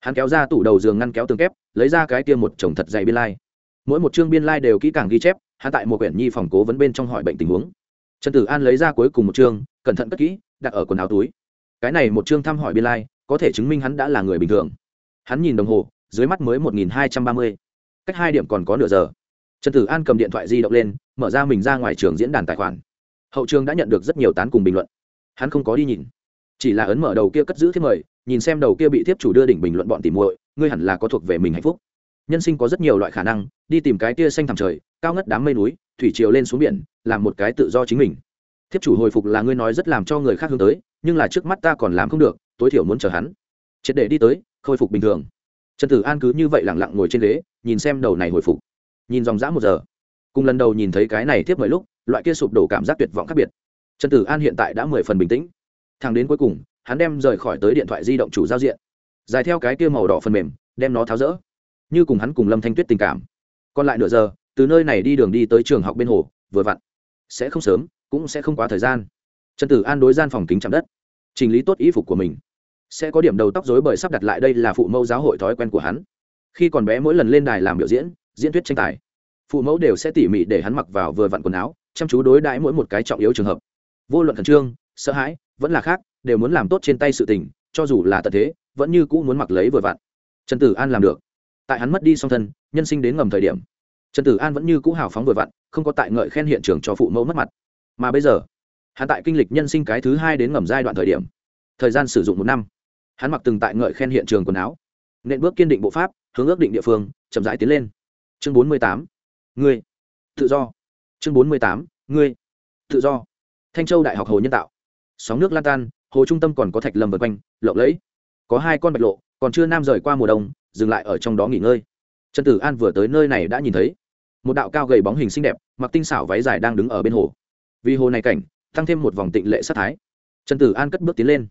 Hắn kéo ra tủ đầu giường ngăn kéo tường kép lấy ra cái tiêm một chồng thật dày biên lai、like. mỗi một chương biên lai、like、đều kỹ càng ghi chép hắn tại một quyển nhi phòng cố vấn bên trong hỏi bệnh tình huống. Trần tử an lấy ra cuối cùng một chương cẩn thận cất kỹ đặt ở quần áo túi. Cái này một chương thăm hỏi biên lai、like, có thể chứng minh hắn đã là người bình thường. Hắn nhìn đồng hồ dưới mắt mới một nghìn hai trăm ba mươi. Cách hai điểm còn có nửa giờ. Trần tử an cầm điện thoại di động lên mở ra mình ra ngoài trường diễn đàn tài khoản. Hậu trường đã nhận được rất nhiều tán cùng bình luận hắn không có đi nhìn. Chỉ là ấn mở đầu kia cất giữ thiếp mời, nhìn xem đầu kia bị tiếp chủ đưa đỉnh bình luận bọn tìm muội, ngươi hẳn là có thuộc về mình hạnh phúc. Nhân sinh có rất nhiều loại khả năng, đi tìm cái kia xanh thẳm trời, cao ngất đám mây núi, thủy chiều lên xuống biển, làm một cái tự do chính mình. Thiếp chủ hồi phục là ngươi nói rất làm cho người khác hướng tới, nhưng là trước mắt ta còn làm không được, tối thiểu muốn chờ hắn. Triệt để đi tới, khôi phục bình thường. Trần tử an cứ như vậy lẳng lặng ngồi trên ghế, nhìn xem đầu này hồi phục. Nhìn dòng dã một giờ. Cùng lần đầu nhìn thấy cái này tiếp mời lúc, loại kia sụp đổ cảm giác tuyệt vọng khác biệt trần tử an hiện tại đã mười phần bình tĩnh. Thằng đến cuối cùng, hắn đem rời khỏi tới điện thoại di động chủ giao diện. Dài theo cái kia màu đỏ phần mềm, đem nó tháo rỡ. Như cùng hắn cùng lâm thanh tuyết tình cảm. Còn lại nửa giờ, từ nơi này đi đường đi tới trường học bên hồ, vừa vặn. Sẽ không sớm, cũng sẽ không quá thời gian. Trần tử an đối gian phòng kính chạm đất. Chỉnh lý tốt ý phục của mình. Sẽ có điểm đầu tóc dối bởi sắp đặt lại đây là phụ mẫu giáo hội thói quen của hắn. Khi còn bé mỗi lần lên đài làm biểu diễn diễn thuyết tranh tài, phụ mẫu đều sẽ tỉ mỉ để hắn mặc vào vừa vặn quần áo, chăm chú đối đãi mỗi một cái trọng yếu trường hợp vô luận khẩn trương, sợ hãi, vẫn là khác, đều muốn làm tốt trên tay sự tình, cho dù là tật thế, vẫn như cũ muốn mặc lấy vừa vặn. Trần tử an làm được. Tại hắn mất đi song thân, nhân sinh đến ngầm thời điểm, trần tử an vẫn như cũ hào phóng vừa vặn, không có tại ngợi khen hiện trường cho phụ mẫu mất mặt. Mà bây giờ, hắn tại kinh lịch nhân sinh cái thứ hai đến ngầm giai đoạn thời điểm, thời gian sử dụng một năm, hắn mặc từng tại ngợi khen hiện trường quần áo, nện bước kiên định bộ pháp, hướng ước định địa phương, chậm rãi tiến lên. Chương bốn mươi tám, ngươi, tự do. Chương bốn mươi tám, ngươi, tự do thanh châu đại học hồ nhân tạo. Sóng nước lan tan, hồ trung tâm còn có thạch lầm vượt quanh, lộng lẫy. Có hai con bạch lộ, còn chưa nam rời qua mùa đông, dừng lại ở trong đó nghỉ ngơi. Trần tử an vừa tới nơi này đã nhìn thấy. Một đạo cao gầy bóng hình xinh đẹp, mặc tinh xảo váy dài đang đứng ở bên hồ. Vì hồ này cảnh, tăng thêm một vòng tịnh lệ sát thái. Trần tử an cất bước tiến lên.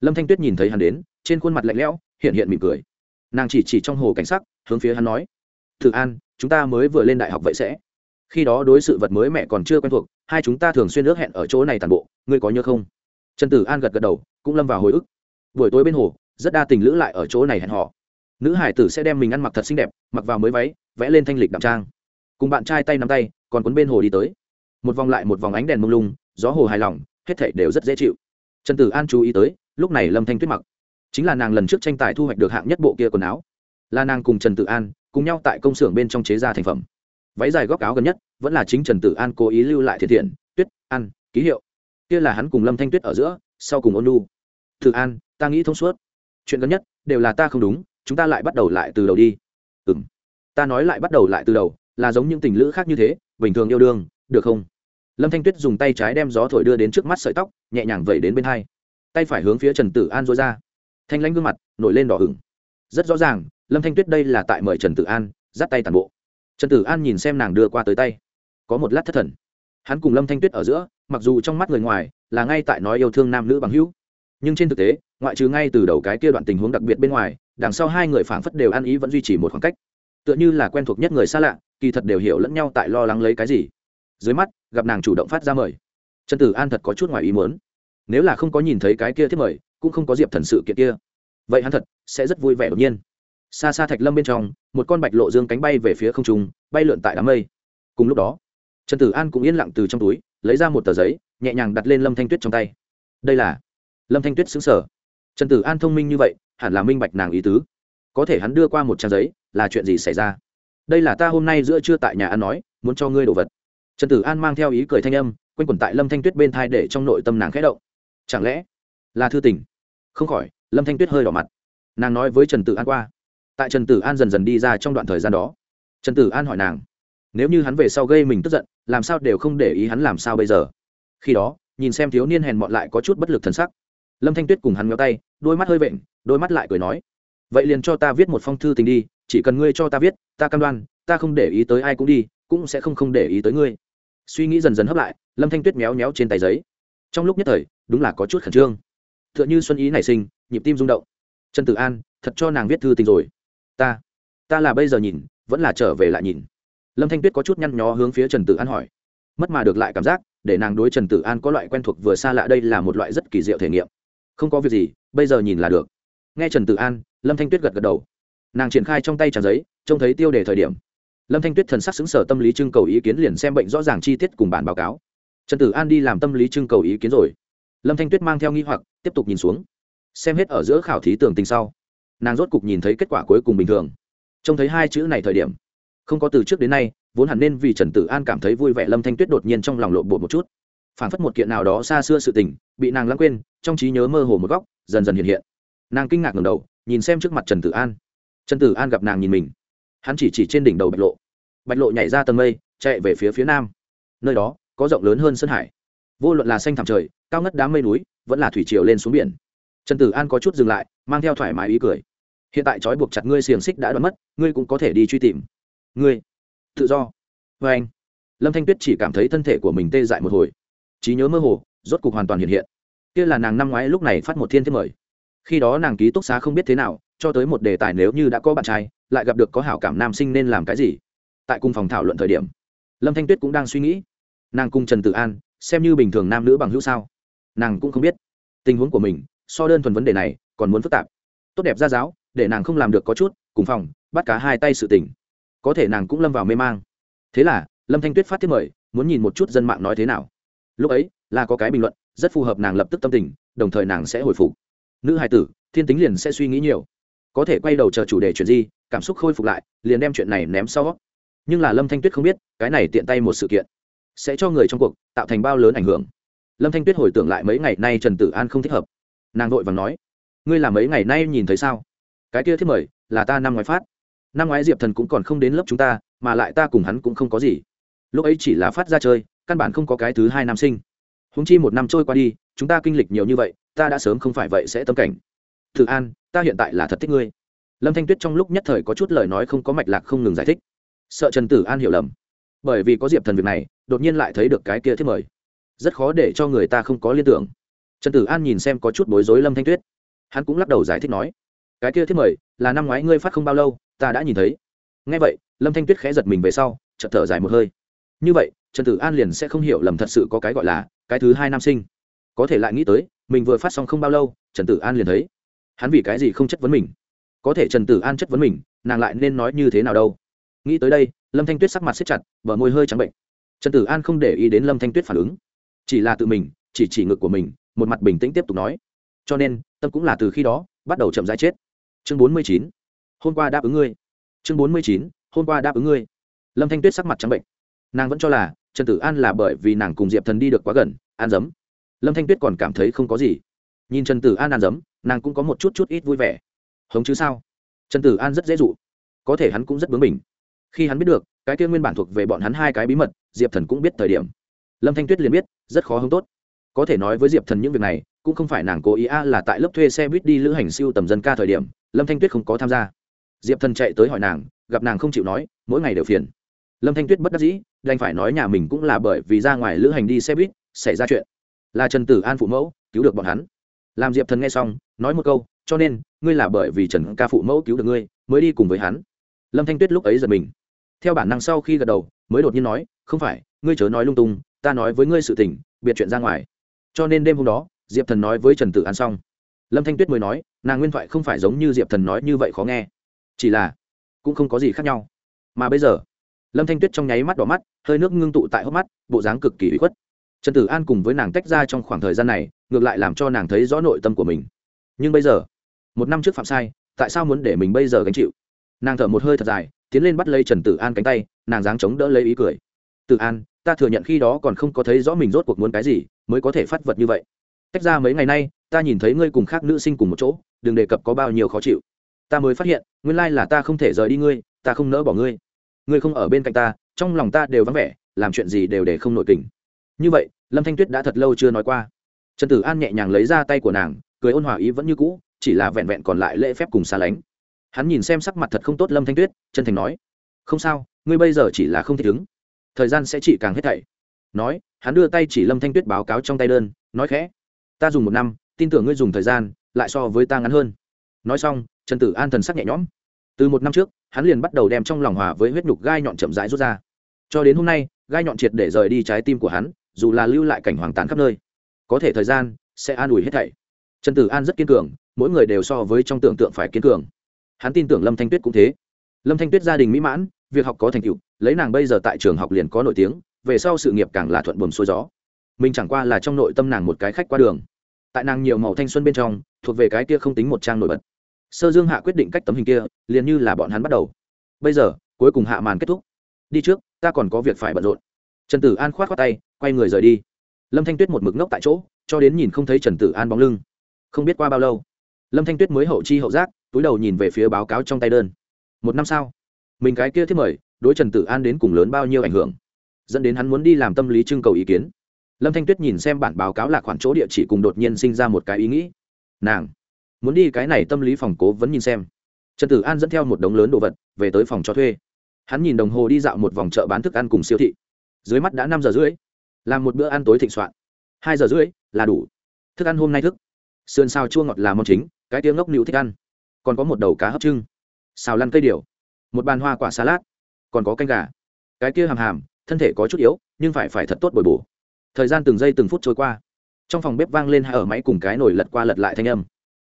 Lâm thanh tuyết nhìn thấy hắn đến, trên khuôn mặt lạnh lẽo, hiện hiện mỉm cười. Nàng chỉ chỉ trong hồ cảnh sắc, hướng phía hắn nói, tử an, chúng ta mới vừa lên đại học vậy sẽ khi đó đối sự vật mới mẹ còn chưa quen thuộc, hai chúng ta thường xuyên ước hẹn ở chỗ này tàn bộ, ngươi có nhớ không? Trần tử an gật gật đầu, cũng lâm vào hồi ức. Buổi tối bên hồ, rất đa tình lữ lại ở chỗ này hẹn họ nữ hải tử sẽ đem mình ăn mặc thật xinh đẹp, mặc vào mới váy, vẽ lên thanh lịch đạm trang. Cùng bạn trai tay nắm tay, còn cuốn bên hồ đi tới. Một vòng lại một vòng ánh đèn mông lung, gió hồ hài lòng, hết thảy đều rất dễ chịu. Trần tử an chú ý tới, lúc này lâm thanh tuyết mặc. Chính là nàng lần trước tranh tài thu hoạch được hạng nhất bộ kia quần áo. Là nàng cùng trần Tử an, cùng nhau tại công xưởng bên trong chế ra thành phẩm váy dài góc áo gần nhất, vẫn là chính trần tử an cố ý lưu lại thiện thiện, tuyết ăn ký hiệu. Kia là hắn cùng lâm thanh tuyết ở giữa, sau cùng ôn lu tự an, ta nghĩ thông suốt. Chuyện gần nhất đều là ta không đúng, chúng ta lại bắt đầu lại từ đầu đi. Ừ m ta nói lại bắt đầu lại từ đầu, là giống những tình lữ khác như thế, bình thường yêu đương, được không? Lâm thanh tuyết dùng tay trái đem gió thổi đưa đến trước mắt sợi tóc, nhẹ nhàng vẩy đến bên hai. Tay phải hướng phía trần tử an dối ra. Thanh lãnh gương mặt, nổi lên đỏ hửng rất rõ ràng, lâm thanh tuyết đây là tại mời trần tử an, dắt tay tàn bộ trần tử an nhìn xem nàng đưa qua tới tay. Có một lát thất thần. Hắn cùng lâm thanh tuyết ở giữa, mặc dù trong mắt người ngoài, là ngay tại nói yêu thương nam nữ bằng hữu. Nhưng trên thực tế, ngoại trừ ngay từ đầu cái kia đoạn tình huống đặc biệt bên ngoài, đằng sau hai người phảng phất đều ăn ý vẫn duy trì một khoảng cách. Tựa như là quen thuộc nhất người xa lạ, kỳ thật đều hiểu lẫn nhau tại lo lắng lấy cái gì. Dưới mắt, gặp nàng chủ động phát ra mời. Trần tử an thật có chút ngoài ý muốn. Nếu là không có nhìn thấy cái kia thiết mời, cũng không có diệp thần sự kiện kia. Vậy hắn thật sẽ rất vui vẻ đột nhiên xa xa thạch lâm bên trong, một con bạch lộ dương cánh bay về phía không trung, bay lượn tại đám mây. Cùng lúc đó, trần tử an cũng yên lặng từ trong túi, lấy ra một tờ giấy, nhẹ nhàng đặt lên lâm thanh tuyết trong tay. Đây là lâm thanh tuyết xứng sở. Trần tử an thông minh như vậy, hẳn là minh bạch nàng ý tứ. Có thể hắn đưa qua một trang giấy, là chuyện gì xảy ra? Đây là ta hôm nay giữa trưa tại nhà ăn nói, muốn cho ngươi đồ vật. Trần tử an mang theo ý cười thanh âm, quanh quẩn tại lâm thanh tuyết bên thai để trong nội tâm nàng khẽ động. Chẳng lẽ là thư tình? Không khỏi, lâm thanh tuyết hơi đỏ mặt. Nàng nói với trần tử an qua tại trần tử an dần dần đi ra trong đoạn thời gian đó trần tử an hỏi nàng nếu như hắn về sau gây mình tức giận làm sao đều không để ý hắn làm sao bây giờ khi đó nhìn xem thiếu niên hèn mọn lại có chút bất lực thần sắc lâm thanh tuyết cùng hắn ngéo tay đôi mắt hơi vện đôi mắt lại cười nói vậy liền cho ta viết một phong thư tình đi chỉ cần ngươi cho ta viết ta cam đoan ta không để ý tới ai cũng đi cũng sẽ không không để ý tới ngươi suy nghĩ dần dần hấp lại lâm thanh tuyết méo méo trên tay giấy trong lúc nhất thời đúng là có chút khẩn trương t h ư ợ n h ư xuân ý nảy sinh nhịp tim rung động trần tử an thật cho nàng viết thư tình rồi ta ta là bây giờ nhìn, vẫn là trở về lại nhìn. Lâm thanh tuyết có chút nhăn nhó hướng phía trần tử an hỏi. Mất mà được lại cảm giác, để nàng đối trần tử an có loại quen thuộc vừa xa lạ đây là một loại rất kỳ diệu thể nghiệm. Không có việc gì, bây giờ nhìn là được. Nghe trần tử an, lâm thanh tuyết gật gật đầu. Nàng triển khai trong tay tràn giấy, trông thấy tiêu đề thời điểm. Lâm thanh tuyết thần sắc xứng sở tâm lý trưng cầu ý kiến liền xem bệnh rõ ràng chi tiết cùng bản báo cáo. Trần tử an đi làm tâm lý trưng cầu ý kiến rồi. Lâm thanh tuyết mang theo nghi hoặc, tiếp tục nhìn xuống. Xem hết ở giữa khảo thí tường tình sau nàng rốt cục nhìn thấy kết quả cuối cùng bình thường. Trông thấy hai chữ này thời điểm, không có từ trước đến nay, vốn hẳn nên vì trần tử an cảm thấy vui vẻ lâm thanh tuyết đột nhiên trong lòng lộn bột một chút. Phản phất một kiện nào đó xa xưa sự tình, bị nàng lãng quên, trong trí nhớ mơ hồ một góc, dần dần hiện hiện. Nàng kinh ngạc ngầm đầu, nhìn xem trước mặt trần tử an. Trần tử an gặp nàng nhìn mình. Hắn chỉ chỉ trên đỉnh đầu bạch lộ. Bạch lộ nhảy ra tầng mây, chạy về phía phía nam. Nơi đó, có rộng lớn hơn sân hải. Vô luận là xanh thảm trời, cao ngất đám mây núi, vẫn là thủy triều lên xuống biển. Trần tử an có chút dừng lại, mang theo thoải mái ý cười hiện tại trói buộc chặt ngươi xiềng xích đã đoán mất, ngươi cũng có thể đi truy tìm. Ngươi, tự do. Vê anh, lâm thanh tuyết chỉ cảm thấy thân thể của mình tê dại một hồi. Trí nhớ mơ hồ, rốt cục hoàn toàn hiện hiện. Kia là nàng năm ngoái lúc này phát một thiên thiết mời. Khi đó nàng ký túc xá không biết thế nào, cho tới một đề tài nếu như đã có bạn trai, lại gặp được có hảo cảm nam sinh nên làm cái gì? Tại cùng phòng thảo luận thời điểm, lâm thanh tuyết cũng đang suy nghĩ. Nàng cùng trần tự an, xem như bình thường nam nữ bằng hữu sao? Nàng cũng không biết. Tình huống của mình, so đơn thuần vấn đề này còn muốn phức tạp. Tốt đẹp ra giáo để nàng không làm được có chút, cùng phòng, bắt cá hai tay sự tình. Có thể nàng cũng lâm vào mê mang. Thế là, lâm thanh tuyết phát thiết mời, muốn nhìn một chút dân mạng nói thế nào. Lúc ấy, là có cái bình luận, rất phù hợp nàng lập tức tâm tình, đồng thời nàng sẽ hồi phục. Nữ hài tử, thiên tính liền sẽ suy nghĩ nhiều. Có thể quay đầu chờ chủ đề chuyện gì cảm xúc khôi phục lại, liền đem chuyện này ném sau. Nhưng là lâm thanh tuyết không biết, cái này tiện tay một sự kiện, sẽ cho người trong cuộc tạo thành bao lớn ảnh hưởng. Lâm thanh tuyết hồi tưởng lại mấy ngày nay trần tử an không thích hợp. Nàng vội vàng nói, ngươi là mấy ngày nay nhìn thấy sao? Cái kia thiết mời là ta năm ngoái phát. Năm ngoái diệp thần cũng còn không đến lớp chúng ta, mà lại ta cùng hắn cũng không có gì. Lúc ấy chỉ là phát ra chơi, căn bản không có cái thứ hai nam sinh. Húng chi một năm trôi qua đi, chúng ta kinh lịch nhiều như vậy, ta đã sớm không phải vậy sẽ tâm cảnh. Thử an, ta hiện tại là thật thích ngươi. Lâm thanh tuyết trong lúc nhất thời có chút lời nói không có mạch lạc không ngừng giải thích. Sợ trần tử an hiểu lầm. Bởi vì có diệp thần việc này, đột nhiên lại thấy được cái kia thiết mời. Rất khó để cho người ta không có liên tưởng. Trần tử an nhìn xem có chút bối rối lâm thanh tuyết. Hắn cũng lắc đầu giải thích nói cái kia thiết mời là năm ngoái ngươi phát không bao lâu, ta đã nhìn thấy. Ngay vậy, lâm thanh tuyết khẽ giật mình về sau, chợt thở dài một hơi. Như vậy, trần tử an liền sẽ không hiểu lầm thật sự có cái gọi là cái thứ hai nam sinh. Có thể lại nghĩ tới, mình vừa phát xong không bao lâu, trần tử an liền thấy. Hắn vì cái gì không chất vấn mình? Có thể trần tử an chất vấn mình, nàng lại nên nói như thế nào đâu? Nghĩ tới đây, lâm thanh tuyết sắc mặt xếp chặt và môi hơi trắng bệnh. Trần tử an không để ý đến lâm thanh tuyết phản ứng. Chỉ là tự mình, chỉ chỉ ngực của mình, một mặt bình tĩnh tiếp tục nói. Cho nên, tâm cũng là từ khi đó, bắt đầu chậm rãi chết chương bốn mươi chín. Hôm qua đáp ứng ngươi. Chương bốn mươi chín, hôm qua đáp ứng ngươi. Lâm thanh tuyết sắc mặt trắng bệnh. Nàng vẫn cho là, trần tử an là bởi vì nàng cùng diệp thần đi được quá gần an dấm. Lâm thanh tuyết còn cảm thấy không có gì. Nhìn trần tử an an dấm, nàng cũng có một chút chút ít vui vẻ. Hống chứ sao? Trần tử an rất dễ dụ. Có thể hắn cũng rất bướng mình khi hắn biết được, cái kia nguyên bản thuộc về bọn hắn hai cái bí mật, diệp thần cũng biết thời điểm. Lâm thanh tuyết liền biết, rất khó hứng tốt. Có thể nói với diệp thần những việc này, cũng không phải nàng cố ý a là tại lớp thuê xe buýt đi lữ hành siêu tầm dân ca thời điểm lâm thanh tuyết không có tham gia. Diệp thần chạy tới hỏi nàng, gặp nàng không chịu nói, mỗi ngày đều phiền. Lâm thanh tuyết bất đắc dĩ, đành phải nói nhà mình cũng là bởi vì ra ngoài lữ hành đi xe buýt, xảy ra chuyện. Là trần tử an phụ mẫu, cứu được bọn hắn. Làm diệp thần nghe xong, nói một câu, cho nên, ngươi là bởi vì trần ca phụ mẫu cứu được ngươi, mới đi cùng với hắn. Lâm thanh tuyết lúc ấy giật mình. Theo bản năng sau khi gật đầu, mới đột nhiên nói, không phải, ngươi chớ nói lung tung, ta nói với ngươi sự tình, biệt chuyện ra ngoài. Cho nên đêm hôm đó, diệp thần nói với trần tử an xong lâm thanh tuyết mới nói, nàng nguyên thoại không phải giống như diệp thần nói như vậy khó nghe. Chỉ là, cũng không có gì khác nhau. Mà bây giờ, lâm thanh tuyết trong nháy mắt đỏ mắt, hơi nước ngưng tụ tại hốc mắt, bộ dáng cực kỳ bị khuất. Trần tử an cùng với nàng tách ra trong khoảng thời gian này, ngược lại làm cho nàng thấy rõ nội tâm của mình. Nhưng bây giờ, một năm trước phạm sai, tại sao muốn để mình bây giờ gánh chịu? Nàng thở một hơi thật dài, tiến lên bắt lấy trần tử an cánh tay, nàng dáng chống đỡ lấy ý cười. Tử an, ta thừa nhận khi đó còn không có thấy rõ mình rốt cuộc muốn cái gì, mới có thể phát vật như vậy. Tách ra mấy ngày nay ta nhìn thấy ngươi cùng khác nữ sinh cùng một chỗ, đừng đề cập có bao nhiêu khó chịu. Ta mới phát hiện, nguyên lai là ta không thể rời đi ngươi, ta không nỡ bỏ ngươi. Ngươi không ở bên cạnh ta, trong lòng ta đều vắng vẻ, làm chuyện gì đều để không nội tình. Như vậy, lâm thanh tuyết đã thật lâu chưa nói qua. Trần tử an nhẹ nhàng lấy ra tay của nàng, cười ôn hòa ý vẫn như cũ, chỉ là vẹn vẹn còn lại lễ phép cùng xa lánh. Hắn nhìn xem sắc mặt thật không tốt lâm thanh tuyết, chân thành nói, không sao, ngươi bây giờ chỉ là không thể đứng. Thời gian sẽ chỉ càng hết thảy. Nói, hắn đưa tay chỉ lâm thanh tuyết báo cáo trong tay đơn, nói khẽ, ta dùng một năm tin tưởng ngươi dùng thời gian, lại so với ta ngắn hơn. Nói xong, trần tử an thần sắc nhẹ nhõm. Từ một năm trước, hắn liền bắt đầu đem trong lòng hòa với huyết nhục gai nhọn chậm rãi rút ra. Cho đến hôm nay, gai nhọn triệt để rời đi trái tim của hắn, dù là lưu lại cảnh hoàng tàn khắp nơi, có thể thời gian sẽ an ủi hết thảy. Trần tử an rất kiên cường, mỗi người đều so với trong tưởng tượng phải kiên cường. Hắn tin tưởng lâm thanh tuyết cũng thế. Lâm thanh tuyết gia đình mỹ mãn, việc học có thành tựu, lấy nàng bây giờ tại trường học liền có nổi tiếng, về sau sự nghiệp càng là thuận buồm xuôi gió. Mình chẳng qua là trong nội tâm nàng một cái khách qua đường tại nàng nhiều màu thanh xuân bên trong, thuộc về cái kia không tính một trang nổi bật. Sơ dương hạ quyết định cách tấm hình kia, liền như là bọn hắn bắt đầu. Bây giờ, cuối cùng hạ màn kết thúc. Đi trước, ta còn có việc phải bận rộn. Trần tử an k h o á t khoác tay, quay người rời đi. Lâm thanh tuyết một mực ngốc tại chỗ, cho đến nhìn không thấy trần tử an bóng lưng. Không biết qua bao lâu, lâm thanh tuyết mới hậu chi hậu giác, túi đầu nhìn về phía báo cáo trong tay đơn. Một năm sau, mình cái kia thiết mời, đối trần tử an đến cùng lớn bao nhiêu ảnh hưởng? Dẫn đến hắn muốn đi làm tâm lý trưng cầu ý kiến lâm thanh tuyết nhìn xem bản báo cáo là khoản chỗ địa chỉ cùng đột nhiên sinh ra một cái ý nghĩ. Nàng muốn đi cái này tâm lý phòng cố vẫn nhìn xem. Trần tử an dẫn theo một đống lớn đồ vật về tới phòng cho thuê. Hắn nhìn đồng hồ đi dạo một vòng chợ bán thức ăn cùng siêu thị. Dưới mắt đã năm giờ rưỡi làm một bữa ăn tối thịnh soạn. Hai giờ rưỡi là đủ. Thức ăn hôm nay thức. Sườn xào chua ngọt là món chính, cái tiếng ngốc nịu thích ăn. Còn có một đầu cá hấp trưng. Xào lăn cây điều. Một bàn hoa quả salad. Còn có canh gà. Cái kia hàm hàm, thân thể có chút yếu, nhưng phải phải thật tốt bồi bổ thời gian từng giây từng phút trôi qua. Trong phòng bếp vang lên hai ở máy cùng cái nồi lật qua lật lại thanh âm.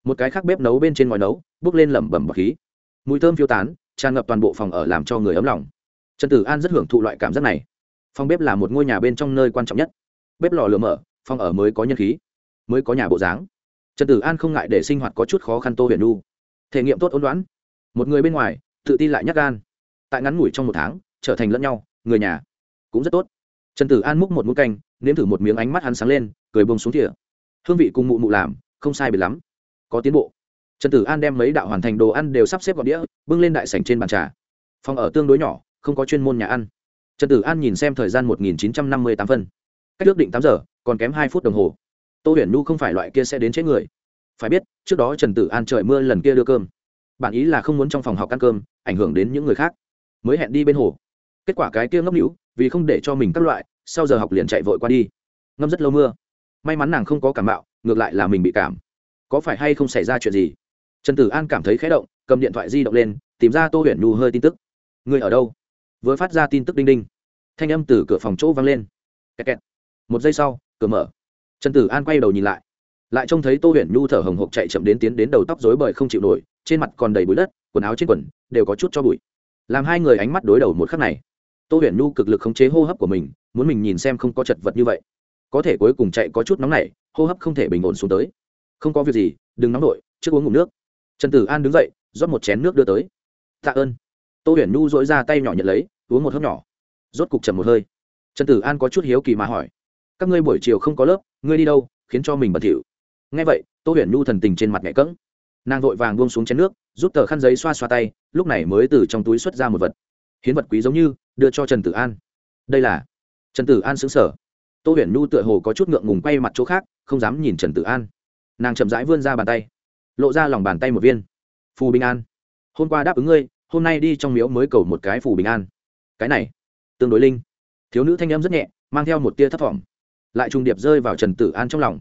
Một cái khác bếp nấu bên trên ngòi nấu bước lên lẩm bẩm bọc khí. Mùi thơm phiêu tán, tràn ngập toàn bộ phòng ở làm cho người ấm lòng. Trần tử an rất hưởng thụ loại cảm giác này. Phòng bếp là một ngôi nhà bên trong nơi quan trọng nhất. Bếp lò lửa mở, phòng ở mới có nhân khí, mới có nhà bộ dáng. Trần tử an không ngại để sinh hoạt có chút khó khăn tô huyền nu thể nghiệm tốt ôn đoán. Một người bên ngoài, tự tin lại nhắc gan. Tại ngắn ngủi trong một tháng, trở thành lẫn nhau, người nhà cũng rất tốt trần tử an múc một mũi canh, nếm thử một miếng ánh mắt hắn sáng lên, cười bông xuống thỉa hương vị cùng mụ mụ làm, không sai biệt lắm. Có tiến bộ. Trần tử an đem mấy đạo hoàn thành đồ ăn đều sắp xếp gọn đĩa, bưng lên đại sảnh trên bàn trà. Phòng ở tương đối nhỏ, không có chuyên môn nhà ăn. Trần tử an nhìn xem thời gian một nghìn chín trăm năm mươi tám phân. Cách ước định tám giờ, còn kém hai phút đồng hồ. Tô huyền nhu không phải loại kia sẽ đến chết người. Phải biết, trước đó trần tử an trời mưa lần kia đưa cơm. Bản ý là không muốn trong phòng học ăn cơm, ảnh hưởng đến những người khác. Mới hẹn đi bên hồ. Kết quả cái kia ngốc hữu vì không để cho mình các loại sau giờ học liền chạy vội qua đi. Ngâm rất lâu mưa. May mắn nàng không có cảm bạo ngược lại là mình bị cảm. Có phải hay không xảy ra chuyện gì? Trần tử an cảm thấy khé động, cầm điện thoại di động lên, tìm ra tô huyền nhu hơi tin tức. Người ở đâu? Vừa phát ra tin tức đinh đinh. Thanh âm từ cửa phòng chỗ vang lên. Kẹt kẹt. một giây sau, cửa mở. Trần tử an quay đầu nhìn lại. Lại trông thấy tô huyền nhu thở hồng hộc chạy chậm đến tiến đến đầu tóc rối bời không chịu nổi, trên mặt còn đầy bụi đất, quần áo trên quần, đều có chút cho bụi. Làm hai người ánh mắt đối đầu một khắc này. Tô huyền nhu cực lực khống chế hô hấp của mình muốn mình nhìn xem không có chật vật như vậy. Có thể cuối cùng chạy có chút nóng nảy, hô hấp không thể bình ổn xuống tới. Không có việc gì, đừng nóng nổi trước uống ngụm nước. Trần tử an đứng dậy, rót một chén nước đưa tới. Tạ ơn. Tô huyền nhu dỗi ra tay nhỏ nhận lấy, uống một hớp nhỏ. Rốt cục chầm một hơi. Trần tử an có chút hiếu kỳ mà hỏi. Các ngươi buổi chiều không có lớp, ngươi đi đâu, khiến cho mình bẩn thỉu. Ngay vậy, tô huyền nhu thần tình trên mặt nhẹ cỡng nàng vội vàng buông xuống chén nước, rút tờ khăn giấy xoa xoa tay, lúc này mới từ trong túi xuất ra một vật. Hiến vật quý giống như, đưa cho trần tử an. Đây là trần tử an xứng sở tô huyền nhu tựa hồ có chút ngượng ngùng quay mặt chỗ khác, không dám nhìn trần tử an. Nàng chậm rãi vươn ra bàn tay, lộ ra lòng bàn tay một viên. Phù bình an, hôm qua đáp ứng ngươi, hôm nay đi trong miếu mới cầu một cái phù bình an. Cái này, tương đối linh. Thiếu nữ thanh em rất nhẹ, mang theo một tia thất vọng lại trùng điệp rơi vào trần tử an trong lòng.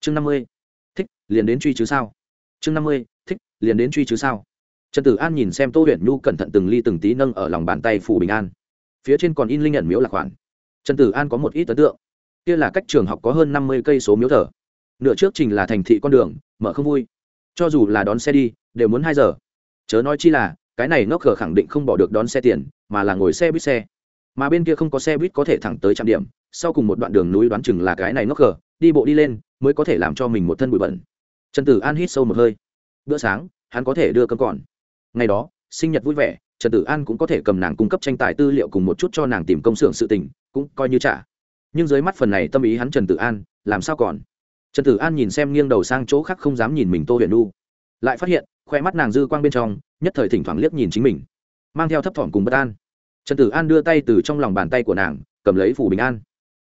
Chương năm mươi, thích, liền đến truy chứ sao? Chương năm mươi, thích, liền đến truy chứ sao? Trần tử an nhìn xem tô huyền nhu cẩn thận từng ly từng tí nâng ở lòng bàn tay phù bình an. Phía trên còn in linh nhận miếu là khoản trần tử an có một ít ấn tượng. Kia là cách trường học có hơn năm mươi cây số miếu thờ. Nửa trước trình là thành thị con đường, mở không vui. Cho dù là đón xe đi, đều muốn hai giờ. Chớ nói chi là, cái này ngốc khờ khẳng định không bỏ được đón xe tiền, mà là ngồi xe buýt xe. Mà bên kia không có xe buýt có thể thẳng tới trạm điểm, sau cùng một đoạn đường núi đoán chừng là cái này ngốc khờ, đi bộ đi lên, mới có thể làm cho mình một thân bụi bẩn. Trần tử an hít sâu một hơi. Bữa sáng, hắn có thể đưa cơm còn. Ngày đó, sinh nhật vui vẻ, trần tử an cũng có thể cầm nàng cung cấp tranh tài tư liệu cùng một chút cho nàng tìm công xưởng sự tình cũng coi như trả. Nhưng dưới mắt phần này tâm ý hắn trần tử an, làm sao còn? Trần tử an nhìn xem nghiêng đầu sang chỗ khác không dám nhìn mình tô huyền nu lại phát hiện, khoe mắt nàng dư quang bên trong, nhất thời thỉnh thoảng liếc nhìn chính mình. Mang theo thấp thỏm cùng bất an. Trần tử an đưa tay từ trong lòng bàn tay của nàng, cầm lấy phủ bình an.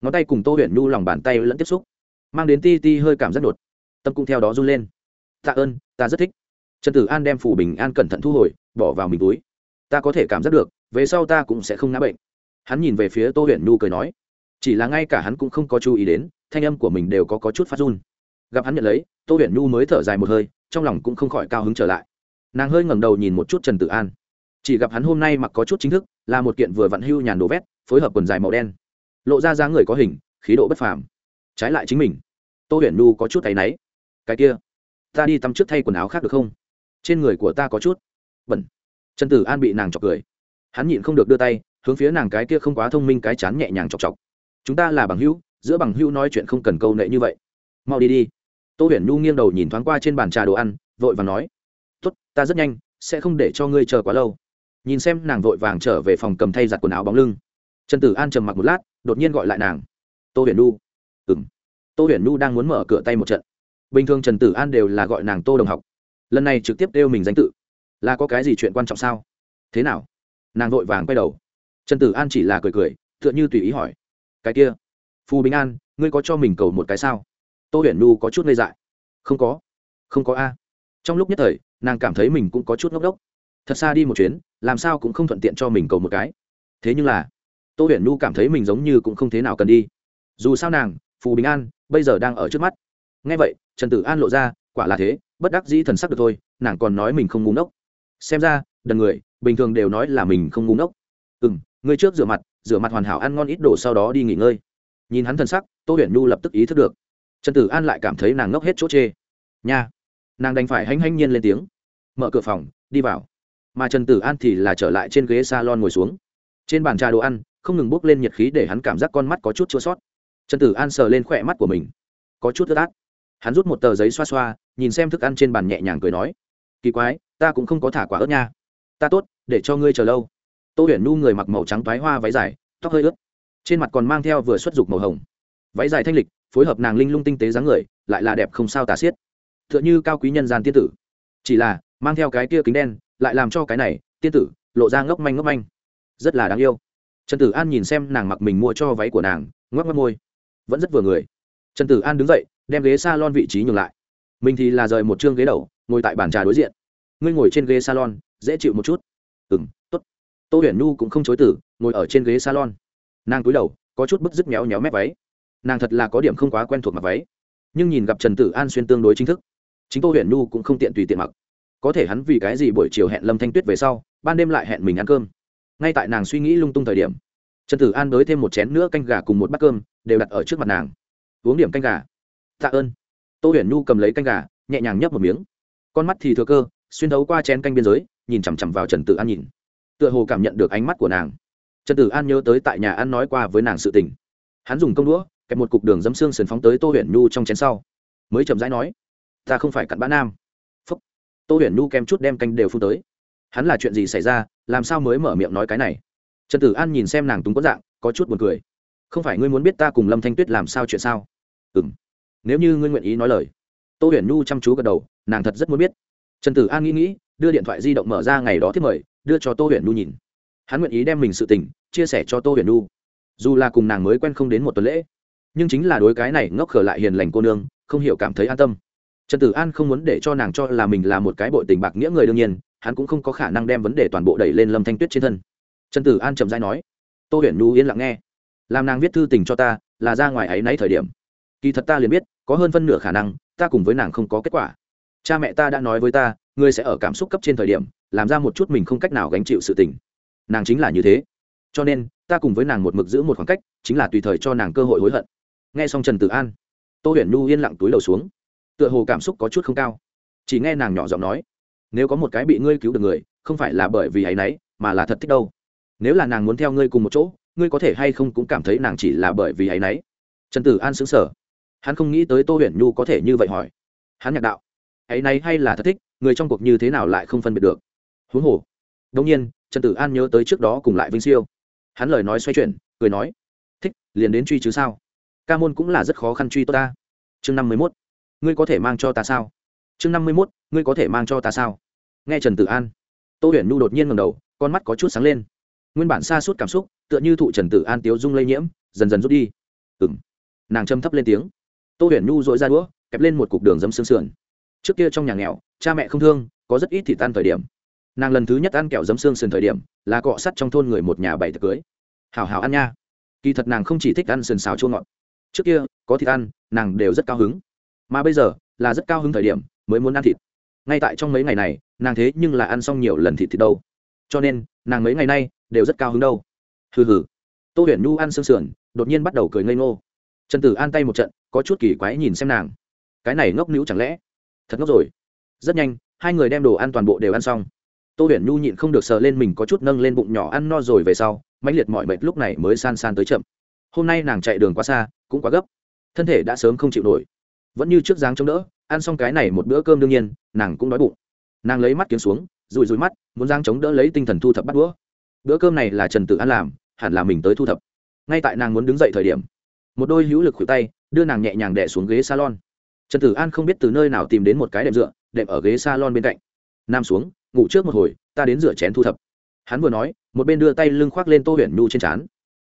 Ngón tay cùng tô huyền nu lòng bàn tay lẫn tiếp xúc. Mang đến ti ti hơi cảm rất đột. Tâm cũng theo đó run lên. Tạ ơn, ta rất thích. Trần tử an đem phủ bình an cẩn thận thu hồi, bỏ vào mình túi. Ta có thể cảm giác được, về sau ta cũng sẽ không ngã bệnh hắn nhìn về phía tô huyền nu cười nói chỉ là ngay cả hắn cũng không có chú ý đến thanh âm của mình đều có, có chút phát run. Gặp hắn nhận lấy tô huyền nu mới thở dài một hơi trong lòng cũng không khỏi cao hứng trở lại. Nàng hơi ngẩng đầu nhìn một chút trần tử an. Chỉ gặp hắn hôm nay mặc có chút chính thức là một kiện vừa vặn hưu nhàn đồ vét phối hợp quần dài màu đen. Lộ ra dáng người có hình khí độ bất phàm. Trái lại chính mình. Tô huyền nu có chút tay náy. Cái kia ta đi tắm trước thay quần áo khác được không? Trên người của ta có chút bẩn. Trần tử an bị nàng chọc cười. Hắn nhịn không được đưa tay hướng phía nàng cái kia không quá thông minh cái chán nhẹ nhàng chọc chọc. Chúng ta là bằng hữu, giữa bằng hữu nói chuyện không cần câu nệ như vậy. Mau đi đi. Tô huyền nhu nghiêng đầu nhìn thoáng qua trên bàn trà đồ ăn, vội và nói, tốt, ta rất nhanh, sẽ không để cho ngươi chờ quá lâu. Nhìn xem nàng vội vàng trở về phòng cầm thay giặt quần áo bóng lưng. Trần tử an trầm mặc một lát, đột nhiên gọi lại nàng. Tô huyền nhu. M tô huyền nhu đang muốn mở cửa tay một trận. Bình thường trần tử an đều là gọi nàng tô đồng học. Lần này trực tiếp kêu mình danh tự. Là có cái gì chuyện quan trọng sao? Thế nào? Nàng vội vàng quay đầu trần tử an chỉ là cười cười, tựa như tùy ý hỏi. Cái kia, phù bình an, ngươi có cho mình cầu một cái sao? Tô huyền nu có chút ngây dại. Không có. Không có a. Trong lúc nhất thời, nàng cảm thấy mình cũng có chút ngốc đốc. Thật xa đi một chuyến, làm sao cũng không thuận tiện cho mình cầu một cái. Thế nhưng là, tô huyền nu cảm thấy mình giống như cũng không thế nào cần đi. Dù sao nàng, phù bình an, bây giờ đang ở trước mắt. Ngay vậy, trần tử an lộ ra, quả là thế, bất đắc dĩ thần sắc được thôi, nàng còn nói mình không ngu ngốc. Xem ra, đần người, bình thường đều nói là mình không ngu ngốc. Ừ m ngươi trước rửa mặt rửa mặt hoàn hảo ăn ngon ít đồ sau đó đi nghỉ ngơi. Nhìn hắn thần sắc, tô huyền nhu lập tức ý thức được. Trần tử an lại cảm thấy nàng ngốc hết chỗ chê. Nha! Nàng đành phải hanh hanh nhiên lên tiếng. Mở cửa phòng, đi vào. Mà trần tử an thì là trở lại trên ghế s a lon ngồi xuống. Trên bàn trà đồ ăn, không ngừng bốc lên nhiệt khí để hắn cảm giác con mắt có chút chua sót trần tử an sờ lên khỏe mắt của mình. Có chút ướt át. Hắn rút một tờ giấy xoa xoa, nhìn xem thức ăn trên bàn nhẹ nhàng cười nói. Kỳ quái, ta cũng không có thả quả ớt nha. Ta tốt, để cho ngươi chờ lâu tô huyền nu người mặc màu trắng toái hoa váy dài, tóc hơi ướt, trên mặt còn mang theo vừa xuất dục màu hồng. Váy dài thanh lịch, phối hợp nàng linh lung tinh tế dáng người, lại là đẹp không sao tả xiết. T h ư ợ n h ư cao quý nhân gian tiên tử. Chỉ là, mang theo cái kia kính đen, lại làm cho cái này, tiên tử, lộ ra ngốc manh ngốc manh. Rất là đáng yêu. Trần tử an nhìn xem nàng mặc mình mua cho váy của nàng, ngoắc ngoắc môi. Vẫn rất vừa người. Trần tử an đứng dậy, đem ghế s a lon vị trí nhường lại. Mình thì là rời một chương ghế đầu, ngồi tại bàn trà đối diện. Ngươi ngồi trên ghế salon, dễ chịu một chút. Ừ m t ố t tô huyền nhu cũng không chối tử ngồi ở trên ghế salon. Nàng cúi đầu, có chút bức dứt méo méo mép váy. Nàng thật là có điểm không quá quen thuộc mặc váy. Nhưng nhìn gặp trần tử an xuyên tương đối chính thức, chính tô huyền nhu cũng không tiện tùy tiện mặc. Có thể hắn vì cái gì buổi chiều hẹn lâm thanh tuyết về sau, ban đêm lại hẹn mình ăn cơm. Ngay tại nàng suy nghĩ lung tung thời điểm, trần tử an đới thêm một chén nữa canh gà cùng một bát cơm, đều đặt ở trước mặt nàng. Uống điểm canh gà. Tạ ơn. Tô huyền nhu cầm lấy canh gà, nhẹ nhàng nhấp một miếng. Con mắt thì thừa cơ, xuyên thấu qua chén canh biên giới, nhìn chằm chằm vào trần tử an nhìn tựa hồ cảm nhận được ánh mắt của nàng. Trần tử an nhớ tới tại nhà ăn nói qua với nàng sự tình. Hắn dùng công đũa, kẹp một cục đường dấm xương sườn phóng tới tô huyền nhu trong chén sau. Mới chậm rãi nói, ta không phải cặn bã nam. Phúc. Tô huyền nhu kèm chút đem canh đều phun tới. Hắn là chuyện gì xảy ra, làm sao mới mở miệng nói cái này? Trần tử an nhìn xem nàng túng có dạng, có chút buồn cười. Không phải ngươi muốn biết ta cùng lâm thanh tuyết làm sao chuyện sao? Ừ m nếu như ngươi nguyện ý nói lời. Tô huyền nhu chăm chú gật đầu, nàng thật rất muốn biết. Trần tử an nghĩ nghĩ, đưa điện thoại di động mở ra ngày đó thiết mời đưa cho tô huyền nhu nhìn. Hắn nguyện ý đem mình sự tình chia sẻ cho tô huyền nhu dù là cùng nàng mới quen không đến một tuần lễ, nhưng chính là đối cái này ngốc khở lại hiền lành cô nương, không hiểu cảm thấy an tâm. Trần tử an không muốn để cho nàng cho là mình là một cái bội tình bạc nghĩa người đương nhiên, hắn cũng không có khả năng đem vấn đề toàn bộ đẩy lên lâm thanh tuyết trên thân. Trần tử an chậm dai nói, tô huyền nhu yên lặng nghe. Làm nàng viết thư tình cho ta là ra ngoài ấy nấy thời điểm. Kỳ thật ta liền biết, có hơn phân nửa khả năng, ta cùng với nàng không có kết quả. Cha mẹ ta đã nói với ta ngươi sẽ ở cảm xúc cấp trên thời điểm làm ra một chút mình không cách nào gánh chịu sự tình. Nàng chính là như thế. Cho nên, ta cùng với nàng một mực giữ một khoảng cách, chính là tùy thời cho nàng cơ hội hối hận. Nghe xong trần tử an, tô huyền nhu yên lặng túi đầu xuống. Tựa hồ cảm xúc có chút không cao. Chỉ nghe nàng nhỏ giọng nói, nếu có một cái bị ngươi cứu được người, không phải là bởi vì ấ y n ấ y mà là thật thích đâu. Nếu là nàng muốn theo ngươi cùng một chỗ, ngươi có thể hay không cũng cảm thấy nàng chỉ là bởi vì ấ y n ấ y trần tử an xứng sở hắn không nghĩ tới tô huyền nhu có thể như vậy hỏi. Hắn nhạc đạo ấ y n ấ y hay là thật thích, người trong cuộc như thế nào lại không phân biệt được? Huống hồ đông nhiên, trần tử an nhớ tới trước đó cùng lại vinh siêu. Hắn lời nói xoay chuyển, cười nói, thích, liền đến truy chứ sao? Ca môn cũng là rất khó khăn truy tôi ta. Chương năm mươi mốt, ngươi có thể mang cho ta sao? Chương năm mươi mốt, ngươi có thể mang cho ta sao? Nghe trần tử an, tô huyền nhu đột nhiên ngầm đầu, con mắt có chút sáng lên. Nguyên bản xa suốt cảm xúc, tựa như thụ trần tử an tiếu dung lây nhiễm, dần dần rút đi. Ừng nàng châm thấp lên tiếng. Tô huyền nhu dội ra đũa, kẹp lên một cục đường dấm xương sườn. Trước kia trong nhà nghèo, cha mẹ không thương, có rất ít thịt tan thời điểm nàng lần thứ nhất ăn kẹo dấm xương sườn thời điểm, là cọ sắt trong thôn người một nhà bảy tiệc cưới. Hào hào ăn nha. Kỳ thật nàng không chỉ thích ăn sườn xào chua ngọt. Trước kia, có thịt ăn, nàng đều rất cao hứng. Mà bây giờ, là rất cao hứng thời điểm, mới muốn ăn thịt. Ngay tại trong mấy ngày này, nàng thế nhưng là ăn xong nhiều lần thịt thịt đâu. Cho nên, nàng mấy ngày nay đều rất cao hứng đâu. Hừ hừ. Tô huyền nhu ăn sương sườn, đột nhiên bắt đầu cười ngây ngô. Trần tử an tay một trận, có chút kỳ quái nhìn xem nàng. Cái này ngốc níu chẳng lẽ? Thật ngốc rồi. Rất nhanh, hai người đem đồ ăn toàn bộ đều ăn xong tô huyền nhu nhịn không được sờ lên mình có chút nâng lên bụng nhỏ ăn no rồi về sau, mãnh liệt mọi mệt lúc này mới san san tới chậm. Hôm nay nàng chạy đường quá xa, cũng quá gấp. Thân thể đã sớm không chịu nổi. Vẫn như trước dáng chống đỡ, ăn xong cái này một bữa cơm đương nhiên, nàng cũng đói bụng. Nàng lấy mắt kiếm xuống rùi rùi mắt, muốn giang chống đỡ lấy tinh thần thu thập bắt đũa. Bữa cơm này là trần tử an làm, hẳn là mình tới thu thập. Ngay tại nàng muốn đứng dậy thời điểm, một đôi hữu lực khuỷu tay, đưa nàng nhẹ nhàng đẻ xuống ghế salon. Trần tử an không biết từ nơi nào tìm đến một cái đệm dựa, đệm ở ghế salon bên cạnh. Nam xuống ngủ trước một hồi, ta đến rửa chén thu thập. Hắn vừa nói, một bên đưa tay lưng khoác lên tô huyền nhu trên trán.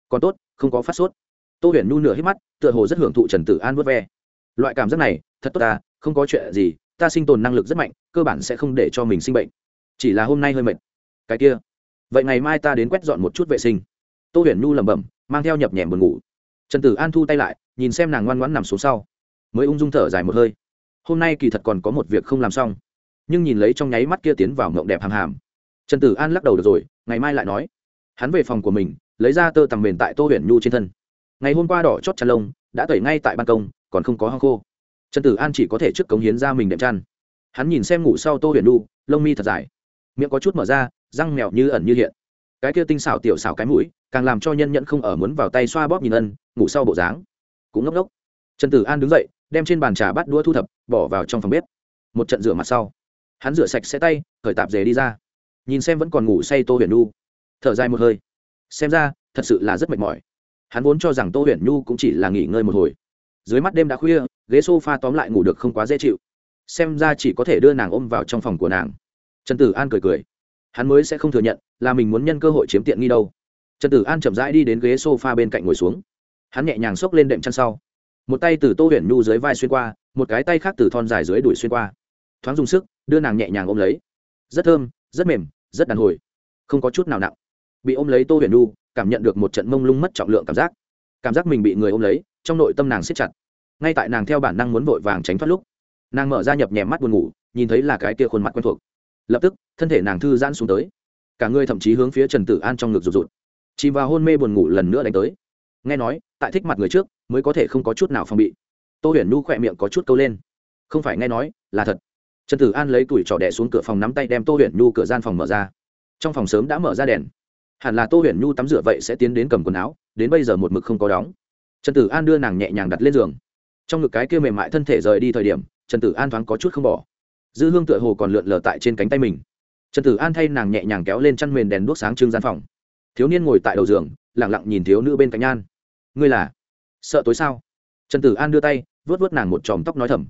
Còn tốt, không có phát sốt. Tô huyền nhu nửa hít mắt, tựa hồ rất hưởng thụ trần tử an vớt ve. Loại cảm giác này, thật tốt ta, không có chuyện gì, ta sinh tồn năng lực rất mạnh, cơ bản sẽ không để cho mình sinh bệnh. Chỉ là hôm nay hơi mệt. Cái kia. Vậy ngày mai ta đến quét dọn một chút vệ sinh. Tô huyền nhu lẩm bẩm, mang theo nhập nhèm buồn ngủ. Trần tử an thu tay lại, nhìn xem nàng ngoan ngoãn nằm xuống sau. Mới ung dung thở dài một hơi. Hôm nay kỳ thật còn có một việc không làm xong nhưng nhìn lấy trong nháy mắt kia tiến vào mộng đẹp hàm hàm. Trần tử an lắc đầu được rồi, ngày mai lại nói. Hắn về phòng của mình, lấy ra tơ tằm mền tại tô huyền nhu trên thân. Ngày hôm qua đỏ chót chăn lông, đã tẩy ngay tại ban công, còn không có hăng khô. Trần tử an chỉ có thể trước cống hiến ra mình đệm chăn. Hắn nhìn xem ngủ sau tô huyền nhu, lông mi thật dài. Miệng có chút mở ra, răng mèo như ẩn như hiện. Cái kia tinh xảo tiểu xảo cái mũi, càng làm cho nhân nhận không ở muốn vào tay xoa bóp nhìn ân, ngủ sau bộ dáng. Cũng ngốc ngốc. Trần tử an đứng dậy, đem trên bàn trà bắt đũa thu thập, bỏ vào trong phòng bếp. Một trận rửa mặt sau hắn rửa sạch xe tay, khởi tạp dề đi ra. Nhìn xem vẫn còn ngủ say tô huyền nhu. Thở dài một hơi. Xem ra, thật sự là rất mệt mỏi. Hắn vốn cho rằng tô huyền nhu cũng chỉ là nghỉ ngơi một hồi. Dưới mắt đêm đã khuya, ghế s o f a tóm lại ngủ được không quá dễ chịu. Xem ra chỉ có thể đưa nàng ôm vào trong phòng của nàng. Trần tử an cười cười. Hắn mới sẽ không thừa nhận là mình muốn nhân cơ hội chiếm tiện nghi đâu. Trần tử an chậm rãi đi đến ghế s o f a bên cạnh ngồi xuống. Hắn nhẹ nhàng xốc lên đệm chăn sau. Một tay từ tô huyền nhu dưới vai xuyên qua, một cái tay khác từ thon dài dưới đuổi xuyên qua thoáng dùng sức, đưa nàng nhẹ nhàng ôm lấy. Rất thơm, rất mềm, rất đàn hồi. Không có chút nào nặng. Bị ôm lấy tô huyền nhu, cảm nhận được một trận mông lung mất trọng lượng cảm giác. Cảm giác mình bị người ôm lấy, trong nội tâm nàng siết chặt. Ngay tại nàng theo bản năng muốn vội vàng tránh thoát lúc, nàng mở ra nhập nhèm mắt buồn ngủ, nhìn thấy là cái kia khuôn mặt quen thuộc. Lập tức, thân thể nàng thư giãn xuống tới. Cả người thậm chí hướng phía trần tử an trong ngực rụt rụt. Chìm vào hôn mê buồn ngủ lần nữa đánh tới. Nghe nói, tại thích mặt người trước, mới có thể không có chút nào phòng bị. Tô huyền nhu khỏe miệng có chút câu lên. Không phải nghe nói, là thật trần tử an lấy tuổi trỏ đẻ xuống cửa phòng nắm tay đem tô huyền nhu cửa gian phòng mở ra. Trong phòng sớm đã mở ra đèn. Hẳn là tô huyền nhu tắm rửa vậy sẽ tiến đến cầm quần áo, đến bây giờ một mực không có đóng. Trần tử an đưa nàng nhẹ nhàng đặt lên giường. Trong ngực cái kia mềm mại thân thể rời đi thời điểm, trần tử an thoáng có chút không bỏ. Dư hương tựa hồ còn lượn lờ tại trên cánh tay mình. Trần tử an thay nàng nhẹ nhàng kéo lên chăn mền đèn đuốc sáng trưng gian phòng. Thiếu niên ngồi tại đầu giường lẳng lặng nhìn thiếu nữ bên cạnh an. ngươi là? Sợ tối sao? Trần tử an đưa tay vớt vớt nàng một chòm tóc nói thầm.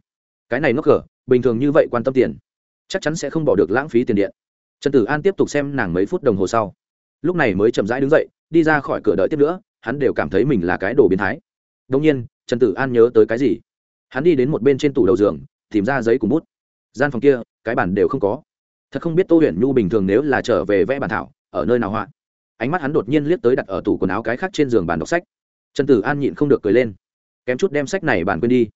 Cái này nó cờ bình thường như vậy quan tâm tiền, chắc chắn sẽ không bỏ được lãng phí tiền điện. Trần tử an tiếp tục xem nàng mấy phút đồng hồ sau. Lúc này mới chậm rãi đứng dậy, đi ra khỏi cửa đợi tiếp nữa, hắn đều cảm thấy mình là cái đồ biến thái. Đông nhiên, trần tử an nhớ tới cái gì? Hắn đi đến một bên trên tủ đầu giường, tìm ra giấy cùng bút. Gian phòng kia, cái bản đều không có. Thật không biết tô huyền nhu bình thường nếu là trở về vẽ bản thảo, ở nơi nào họa. Ánh mắt hắn đột nhiên liếc tới đặt ở tủ quần áo cái khác trên giường bàn đọc sách. Trần tử an nhịn không được cười lên. Kém chút đem sách này bàn quên đi.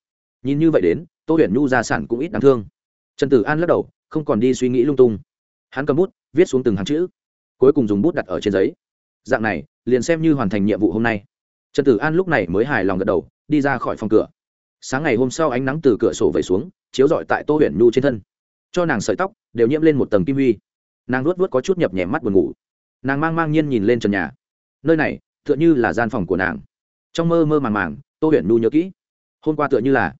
Nhìn như vậy đến tô huyền nhu gia sản cũng ít đáng thương. Trần tử an lắc đầu, không còn đi suy nghĩ lung tung. Hắn cầm bút, viết xuống từng hàng chữ, cuối cùng dùng bút đặt ở trên giấy. Dạng này, liền xem như hoàn thành nhiệm vụ hôm nay. Trần tử an lúc này mới hài lòng gật đầu, đi ra khỏi phòng cửa. Sáng ngày hôm sau ánh nắng từ cửa sổ vẩy xuống, chiếu rọi tại tô huyền nhu trên thân. Cho nàng sợi tóc, đều nhiễm lên một tầng kim huy. Nàng luốt vớt có chút nhập nhèm mắt buồn ngủ. Nàng mang mang nhiên nhìn lên trần nhà. Nơi này, tựa như là gian phòng của nàng. Trong mơ mơ màng màng, tô huyền nhu nhớ kỹ. Hôm qua tựa như là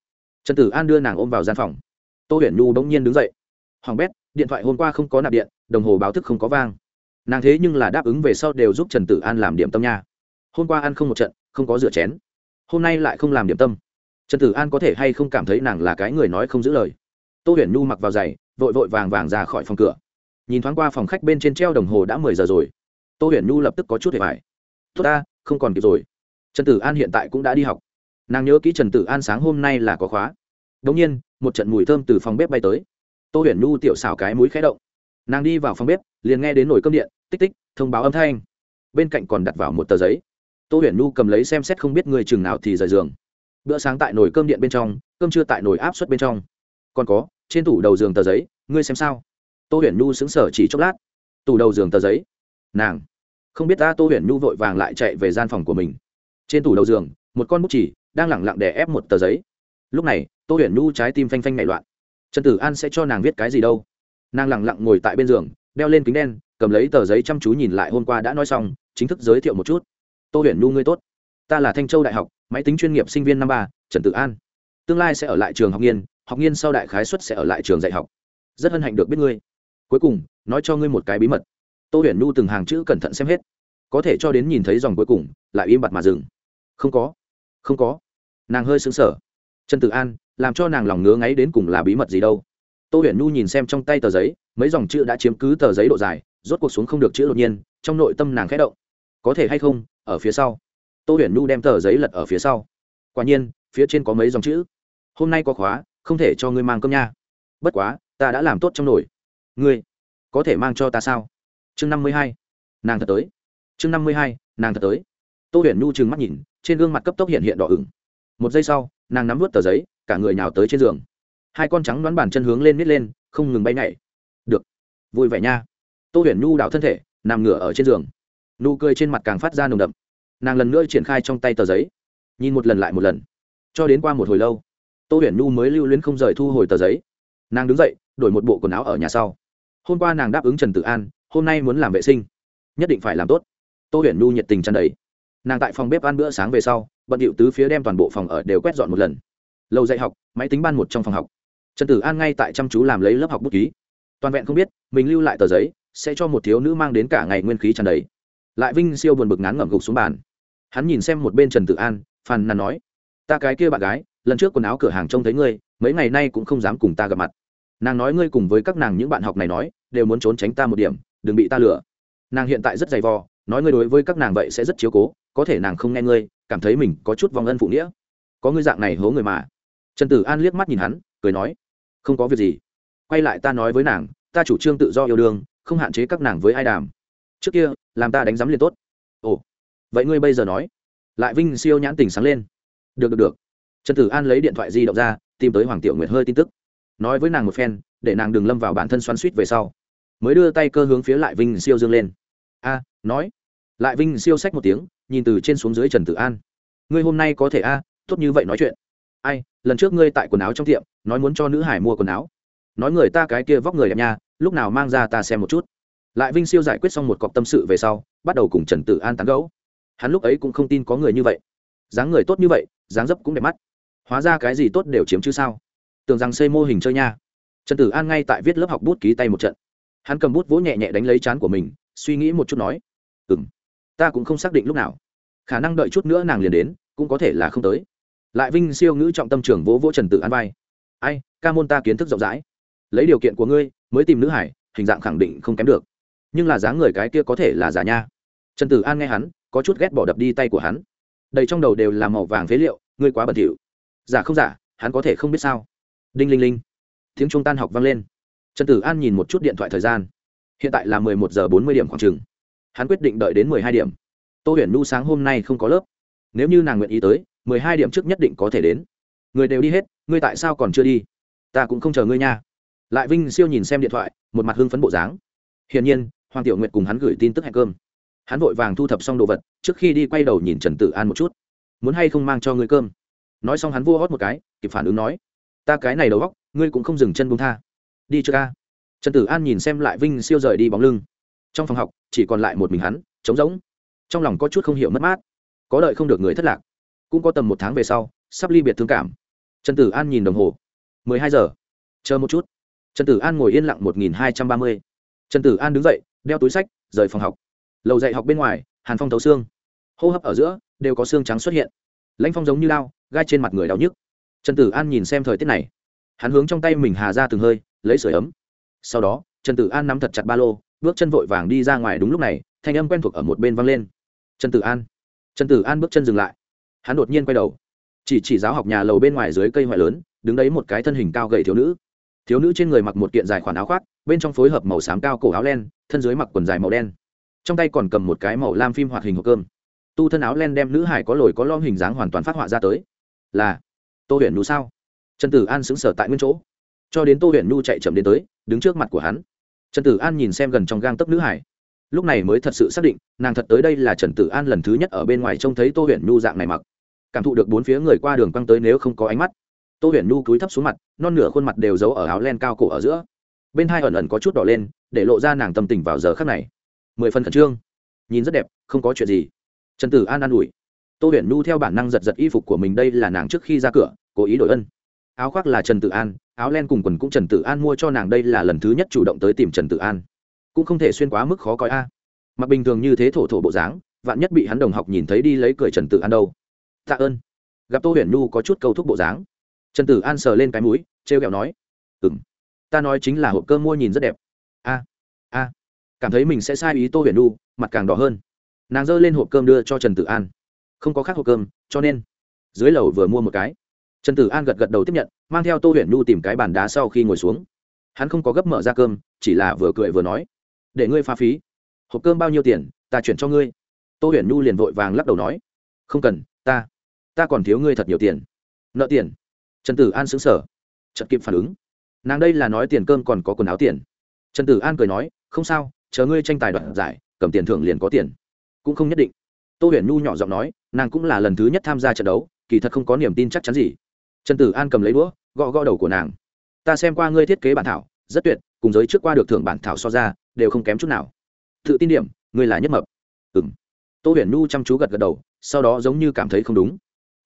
trần tử an đưa nàng ôm vào gian phòng. Tô huyền nhu bỗng nhiên đứng dậy. Hoàng bét, điện thoại hôm qua không có nạp điện, đồng hồ báo thức không có vang. Nàng thế nhưng là đáp ứng về sau đều giúp trần tử an làm điểm tâm nha. Hôm qua ăn không một trận, không có rửa chén. Hôm nay lại không làm điểm tâm. Trần tử an có thể hay không cảm thấy nàng là cái người nói không giữ lời. Tô huyền nhu mặc vào giày, vội vội vàng vàng ra khỏi phòng cửa. Nhìn thoáng qua phòng khách bên trên treo đồng hồ đã mười giờ rồi. Tô huyền nhu lập tức có chút hề vải tốt ta, không còn kịp rồi. Trần tử an hiện tại cũng đã đi học nàng nhớ kỹ trần tử an sáng hôm nay là có khóa. Đống nhiên, một trận mùi thơm từ phòng bếp bay tới. Tô huyền nhu tiểu xào cái mũi khé động. Nàng đi vào phòng bếp, liền nghe đến nồi cơm điện, tích tích, thông báo âm thanh. Bên cạnh còn đặt vào một tờ giấy. Tô huyền nhu cầm lấy xem xét không biết người chừng nào thì rời giường. Bữa sáng tại nồi cơm điện bên trong, cơm trưa tại nồi áp suất bên trong. Còn có, trên tủ đầu giường tờ giấy, ngươi xem sao? Tô huyền nhu xứng sở chỉ chốc lát. Tủ đầu giường tờ giấy. Nàng. Không biết ta tô huyền nhu vội vàng lại chạy về gian phòng của mình. Trên tủ đầu giường, một con bút chỉ đang lẳng lặng đè ép một tờ giấy. Lúc này, tô huyền nhu trái tim phanh phanh nảy loạn. Trần tử an sẽ cho nàng viết cái gì đâu? Nàng lẳng lặng ngồi tại bên giường, đeo lên kính đen, cầm lấy tờ giấy chăm chú nhìn lại hôm qua đã nói xong, chính thức giới thiệu một chút. Tô huyền nhu ngươi tốt. Ta là thanh châu đại học, máy tính chuyên nghiệp sinh viên năm ba, trần tử an. Tương lai sẽ ở lại trường học nghiên học nghiên sau đại khái xuất sẽ ở lại trường dạy học. Rất hân hạnh được biết ngươi. Cuối cùng, nói cho ngươi một cái bí mật. Tô huyền nhu từng hàng chữ cẩn thận xem hết. Có thể cho đến nhìn thấy dòng cuối cùng, lại im bặt mà dừng. Không có. Không có nàng hơi xứng sở trần tử an, làm cho nàng lòng ngứa ngáy đến cùng là bí mật gì đâu. Tô huyền nhu nhìn xem trong tay tờ giấy, mấy dòng chữ đã chiếm cứ tờ giấy độ dài, rốt cuộc xuống không được chữ đột nhiên, trong nội tâm nàng khẽ động. Có thể hay không, ở phía sau. Tô huyền nhu đem tờ giấy lật ở phía sau. Quả nhiên, phía trên có mấy dòng chữ. Hôm nay có khóa, không thể cho ngươi mang cơm nha. Bất quá, ta đã làm tốt trong nổi ngươi, có thể mang cho ta sao? Chương năm mươi hai. Nàng thật tới. Chương năm mươi hai, nàng thật tới. Tô huyền nhu trừng mắt nhìn, trên gương mặt cấp tốc hiện hiện đỏ ửng một giây sau, nàng nắm vút tờ giấy, cả người nhào tới trên giường. Hai con trắng đoán bàn chân hướng lên nít lên, không ngừng bay nhảy. Được. Vui vẻ nha. Tô huyền nhu đảo thân thể, nằm ngửa ở trên giường. Nụ cười trên mặt càng phát ra nồng đậm. Nàng lần nữa triển khai trong tay tờ giấy. Nhìn một lần lại một lần. Cho đến qua một hồi lâu, tô huyền nhu mới lưu luyến không rời thu hồi tờ giấy. Nàng đứng dậy, đổi một bộ quần áo ở nhà sau. Hôm qua nàng đáp ứng trần tử an, hôm nay muốn làm vệ sinh. Nhất định phải làm tốt. Tô huyền nhu nhiệt tình chăn đầy. Nàng tại phòng bếp ăn bữa sáng về sau bận điệu tứ phía đem toàn bộ phòng ở đều quét dọn một lần. Lầu dạy học, máy tính ban một trong phòng học. Trần tử an ngay tại chăm chú làm lấy lớp học bút ký. Toàn vẹn không biết, mình lưu lại tờ giấy, sẽ cho một thiếu nữ mang đến cả ngày nguyên khí tràn đầy. Lại vinh siêu buồn bực ngán ngẩm gục xuống bàn. Hắn nhìn xem một bên trần tử an, phàn nàn nói, ta cái kia bạn gái, lần trước quần áo cửa hàng trông thấy ngươi, mấy ngày nay cũng không dám cùng ta gặp mặt. Nàng nói ngươi cùng với các nàng những bạn học này nói, đều muốn trốn tránh ta một điểm, đừng bị ta lừa. Nàng hiện tại rất dày vò, nói ngươi đối với các nàng vậy sẽ rất chiếu cố có thể nàng không nghe ngươi, cảm thấy mình có chút vong ân phụ nghĩa. Có ngươi dạng này hố người mà. Trần tử an liếc mắt nhìn hắn, cười nói, không có việc gì. Quay lại ta nói với nàng, ta chủ trương tự do yêu đương, không hạn chế các nàng với ai đàm. Trước kia, làm ta đánh giám liền tốt. Ồ, vậy ngươi bây giờ nói. Lại vinh siêu nhãn tình sáng lên. Được được được. Trần tử an lấy điện thoại di động ra, tìm tới hoàng tiểu nguyệt hơi tin tức. Nói với nàng một phen, để nàng đừng lâm vào bản thân xoắn suýt về sau. Mới đưa tay cơ hướng phía lại vinh siêu dương lên. A, nói. Lại vinh siêu sách một tiếng nhìn từ trên xuống dưới trần tử an. Ngươi hôm nay có thể a, tốt như vậy nói chuyện. Ai, lần trước ngươi tại quần áo trong tiệm, nói muốn cho nữ hải mua quần áo. Nói người ta cái kia vóc người đẹp nha, lúc nào mang ra ta xem một chút. Lại vinh siêu giải quyết xong một cọc tâm sự về sau, bắt đầu cùng trần tử an tán gẫu. Hắn lúc ấy cũng không tin có người như vậy. Dáng người tốt như vậy, dáng dấp cũng đẹp mắt. Hóa ra cái gì tốt đều chiếm chứ sao? Tưởng rằng xây mô hình chơi nha. Trần tử an ngay tại viết lớp học bút ký tay một trận. Hắn cầm bút vỗ nhẹ nhẹ đánh lấy chán của mình, suy nghĩ một chút nói ừ m ta cũng không xác định lúc nào. Khả năng đợi chút nữa nàng liền đến, cũng có thể là không tới. Lại vinh siêu ngữ trọng tâm trưởng vỗ vỗ trần tử an vai. Ai, ca môn ta kiến thức rộng rãi. Lấy điều kiện của ngươi, mới tìm nữ hải, hình dạng khẳng định không kém được. Nhưng là dáng người cái kia có thể là giả nha. Trần tử an nghe hắn, có chút ghét bỏ đập đi tay của hắn. Đầy trong đầu đều là màu vàng phế liệu, ngươi quá bẩn thỉu. Giả không giả, hắn có thể không biết sao. Đinh linh linh. Tiếng trung tan học vang lên. Trần tử an nhìn một chút điện thoại thời gian. Hiện tại là mười một giờ bốn mươi điểm khoảng chừng hắn quyết định đợi đến mười hai điểm. Tô huyền nu sáng hôm nay không có lớp. Nếu như nàng nguyện ý tới, mười hai điểm trước nhất định có thể đến. Người đều đi hết, ngươi tại sao còn chưa đi? Ta cũng không chờ ngươi nha. Lại vinh siêu nhìn xem điện thoại, một mặt hưng phấn bộ dáng. Hiển nhiên, hoàng tiểu nguyệt cùng hắn gửi tin tức hẹn cơm. Hắn vội vàng thu thập xong đồ vật, trước khi đi quay đầu nhìn trần tử an một chút. Muốn hay không mang cho ngươi cơm? Nói xong hắn vua hót một cái, kịp phản ứng nói, ta cái này đầu góc ngươi cũng không dừng chân bông tha. Đi chưa ca trần tử an nhìn xem lại vinh siêu rời đi bóng lưng. Trong phòng học chỉ còn lại một mình hắn, trống rỗng. Trong lòng có chút không hiểu mất mát. Có đợi không được người thất lạc. Cũng có tầm một tháng về sau, sắp ly biệt thương cảm. Trần tử an nhìn đồng hồ. Mười hai giờ. Chờ một chút. Trần tử an ngồi yên lặng một nghìn hai trăm ba mươi. Trần tử an đứng dậy, đeo túi sách, rời phòng học. Lầu dạy học bên ngoài, hàn phong thấu xương. Hô hấp ở giữa, đều có xương trắng xuất hiện. Lãnh phong giống như lao, gai trên mặt người đau nhức. Trần tử an nhìn xem thời tiết này. Hắn hướng trong tay mình hà ra từng hơi, lấy sửa ấm. Sau đó, trần tử an nắm thật chặt ba lô bước chân vội vàng đi ra ngoài đúng lúc này, thanh âm quen thuộc ở một bên vang lên. Trần tử an. Trần tử an bước chân dừng lại. Hắn đột nhiên quay đầu. Chỉ chỉ giáo học nhà lầu bên ngoài dưới cây ngoại lớn, đứng đấy một cái thân hình cao gầy thiếu nữ. Thiếu nữ trên người mặc một kiện dài khoản áo khoác, bên trong phối hợp màu xám cao cổ áo len, thân dưới mặc quần dài màu đen. Trong tay còn cầm một cái màu lam phim hoạt hình hộp cơm. Tu thân áo len đem nữ hải có lồi có lom hình dáng hoàn toàn phát họa ra tới. Là, tô huyền nhu sao? Trần tử an xứng sở tại nguyên chỗ. Cho đến tô huyền nhu chạy chậm đến tới, đứng trước mặt của hắn trần tử an nhìn xem gần trong gang tấc nữ hải. Lúc này mới thật sự xác định, nàng thật tới đây là trần tử an lần thứ nhất ở bên ngoài trông thấy tô huyền nhu dạng này mặc. Cảm thụ được bốn phía người qua đường quăng tới nếu không có ánh mắt. Tô huyền nhu cúi thấp xuống mặt, non nửa khuôn mặt đều giấu ở áo len cao cổ ở giữa. Bên hai ẩn ẩn có chút đỏ lên, để lộ ra nàng tâm tình vào giờ khắc này. Mười phần khẩn trương. Nhìn rất đẹp, không có chuyện gì. Trần tử an an ủi. Tô huyền nhu theo bản năng giật giật y phục của mình, đây là nàng trước khi ra cửa, cố ý đổi ân. Áo khoác là trần tử an áo len cùng quần cũng trần tử an mua cho nàng đây là lần thứ nhất chủ động tới tìm trần tử an. Cũng không thể xuyên quá mức khó coi a. Mặc bình thường như thế thổ thổ bộ dáng, vạn nhất bị hắn đồng học nhìn thấy đi lấy cười trần tử an đâu. Tạ ơn. Gặp tô huyền nhu có chút câu thúc bộ dáng. Trần tử an sờ lên cái mũi t r e o kẹo nói ừ m ta nói chính là hộp cơm mua nhìn rất đẹp. A a, cảm thấy mình sẽ sai ý tô huyền nhu, mặt càng đỏ hơn. Nàng giơ lên hộp cơm đưa cho trần tử an. Không có khác hộp cơm, cho nên. Dưới lầu vừa mua một cái trần tử an gật gật đầu tiếp nhận, mang theo tô huyền nhu tìm cái bàn đá sau khi ngồi xuống. Hắn không có gấp mở ra cơm, chỉ là vừa cười vừa nói, để ngươi pha phí. Hộp cơm bao nhiêu tiền, ta chuyển cho ngươi. Tô huyền nhu liền vội vàng lắc đầu nói, không cần, ta ta còn thiếu ngươi thật nhiều tiền. Nợ tiền? Trần tử an xứng sở chật kịp phản ứng. Nàng đây là nói tiền cơm còn có quần áo tiền. Trần tử an cười nói, không sao, chờ ngươi tranh tài đoạt giải, cầm tiền thưởng liền có tiền. Cũng không nhất định. Tô huyền nhu nhỏ giọng nói, nàng cũng là lần thứ nhất tham gia trận đấu, kỳ thật không có niềm tin chắc chắn gì trần tử an cầm lấy đũa, gõ gõ đầu của nàng. Ta xem qua ngươi thiết kế bản thảo, rất tuyệt, cùng giới trước qua được thưởng bản thảo so ra, đều không kém chút nào. Tự tin điểm, ngươi là nhất mập. Ừ m tô huyền Nu chăm chú gật gật đầu, sau đó giống như cảm thấy không đúng.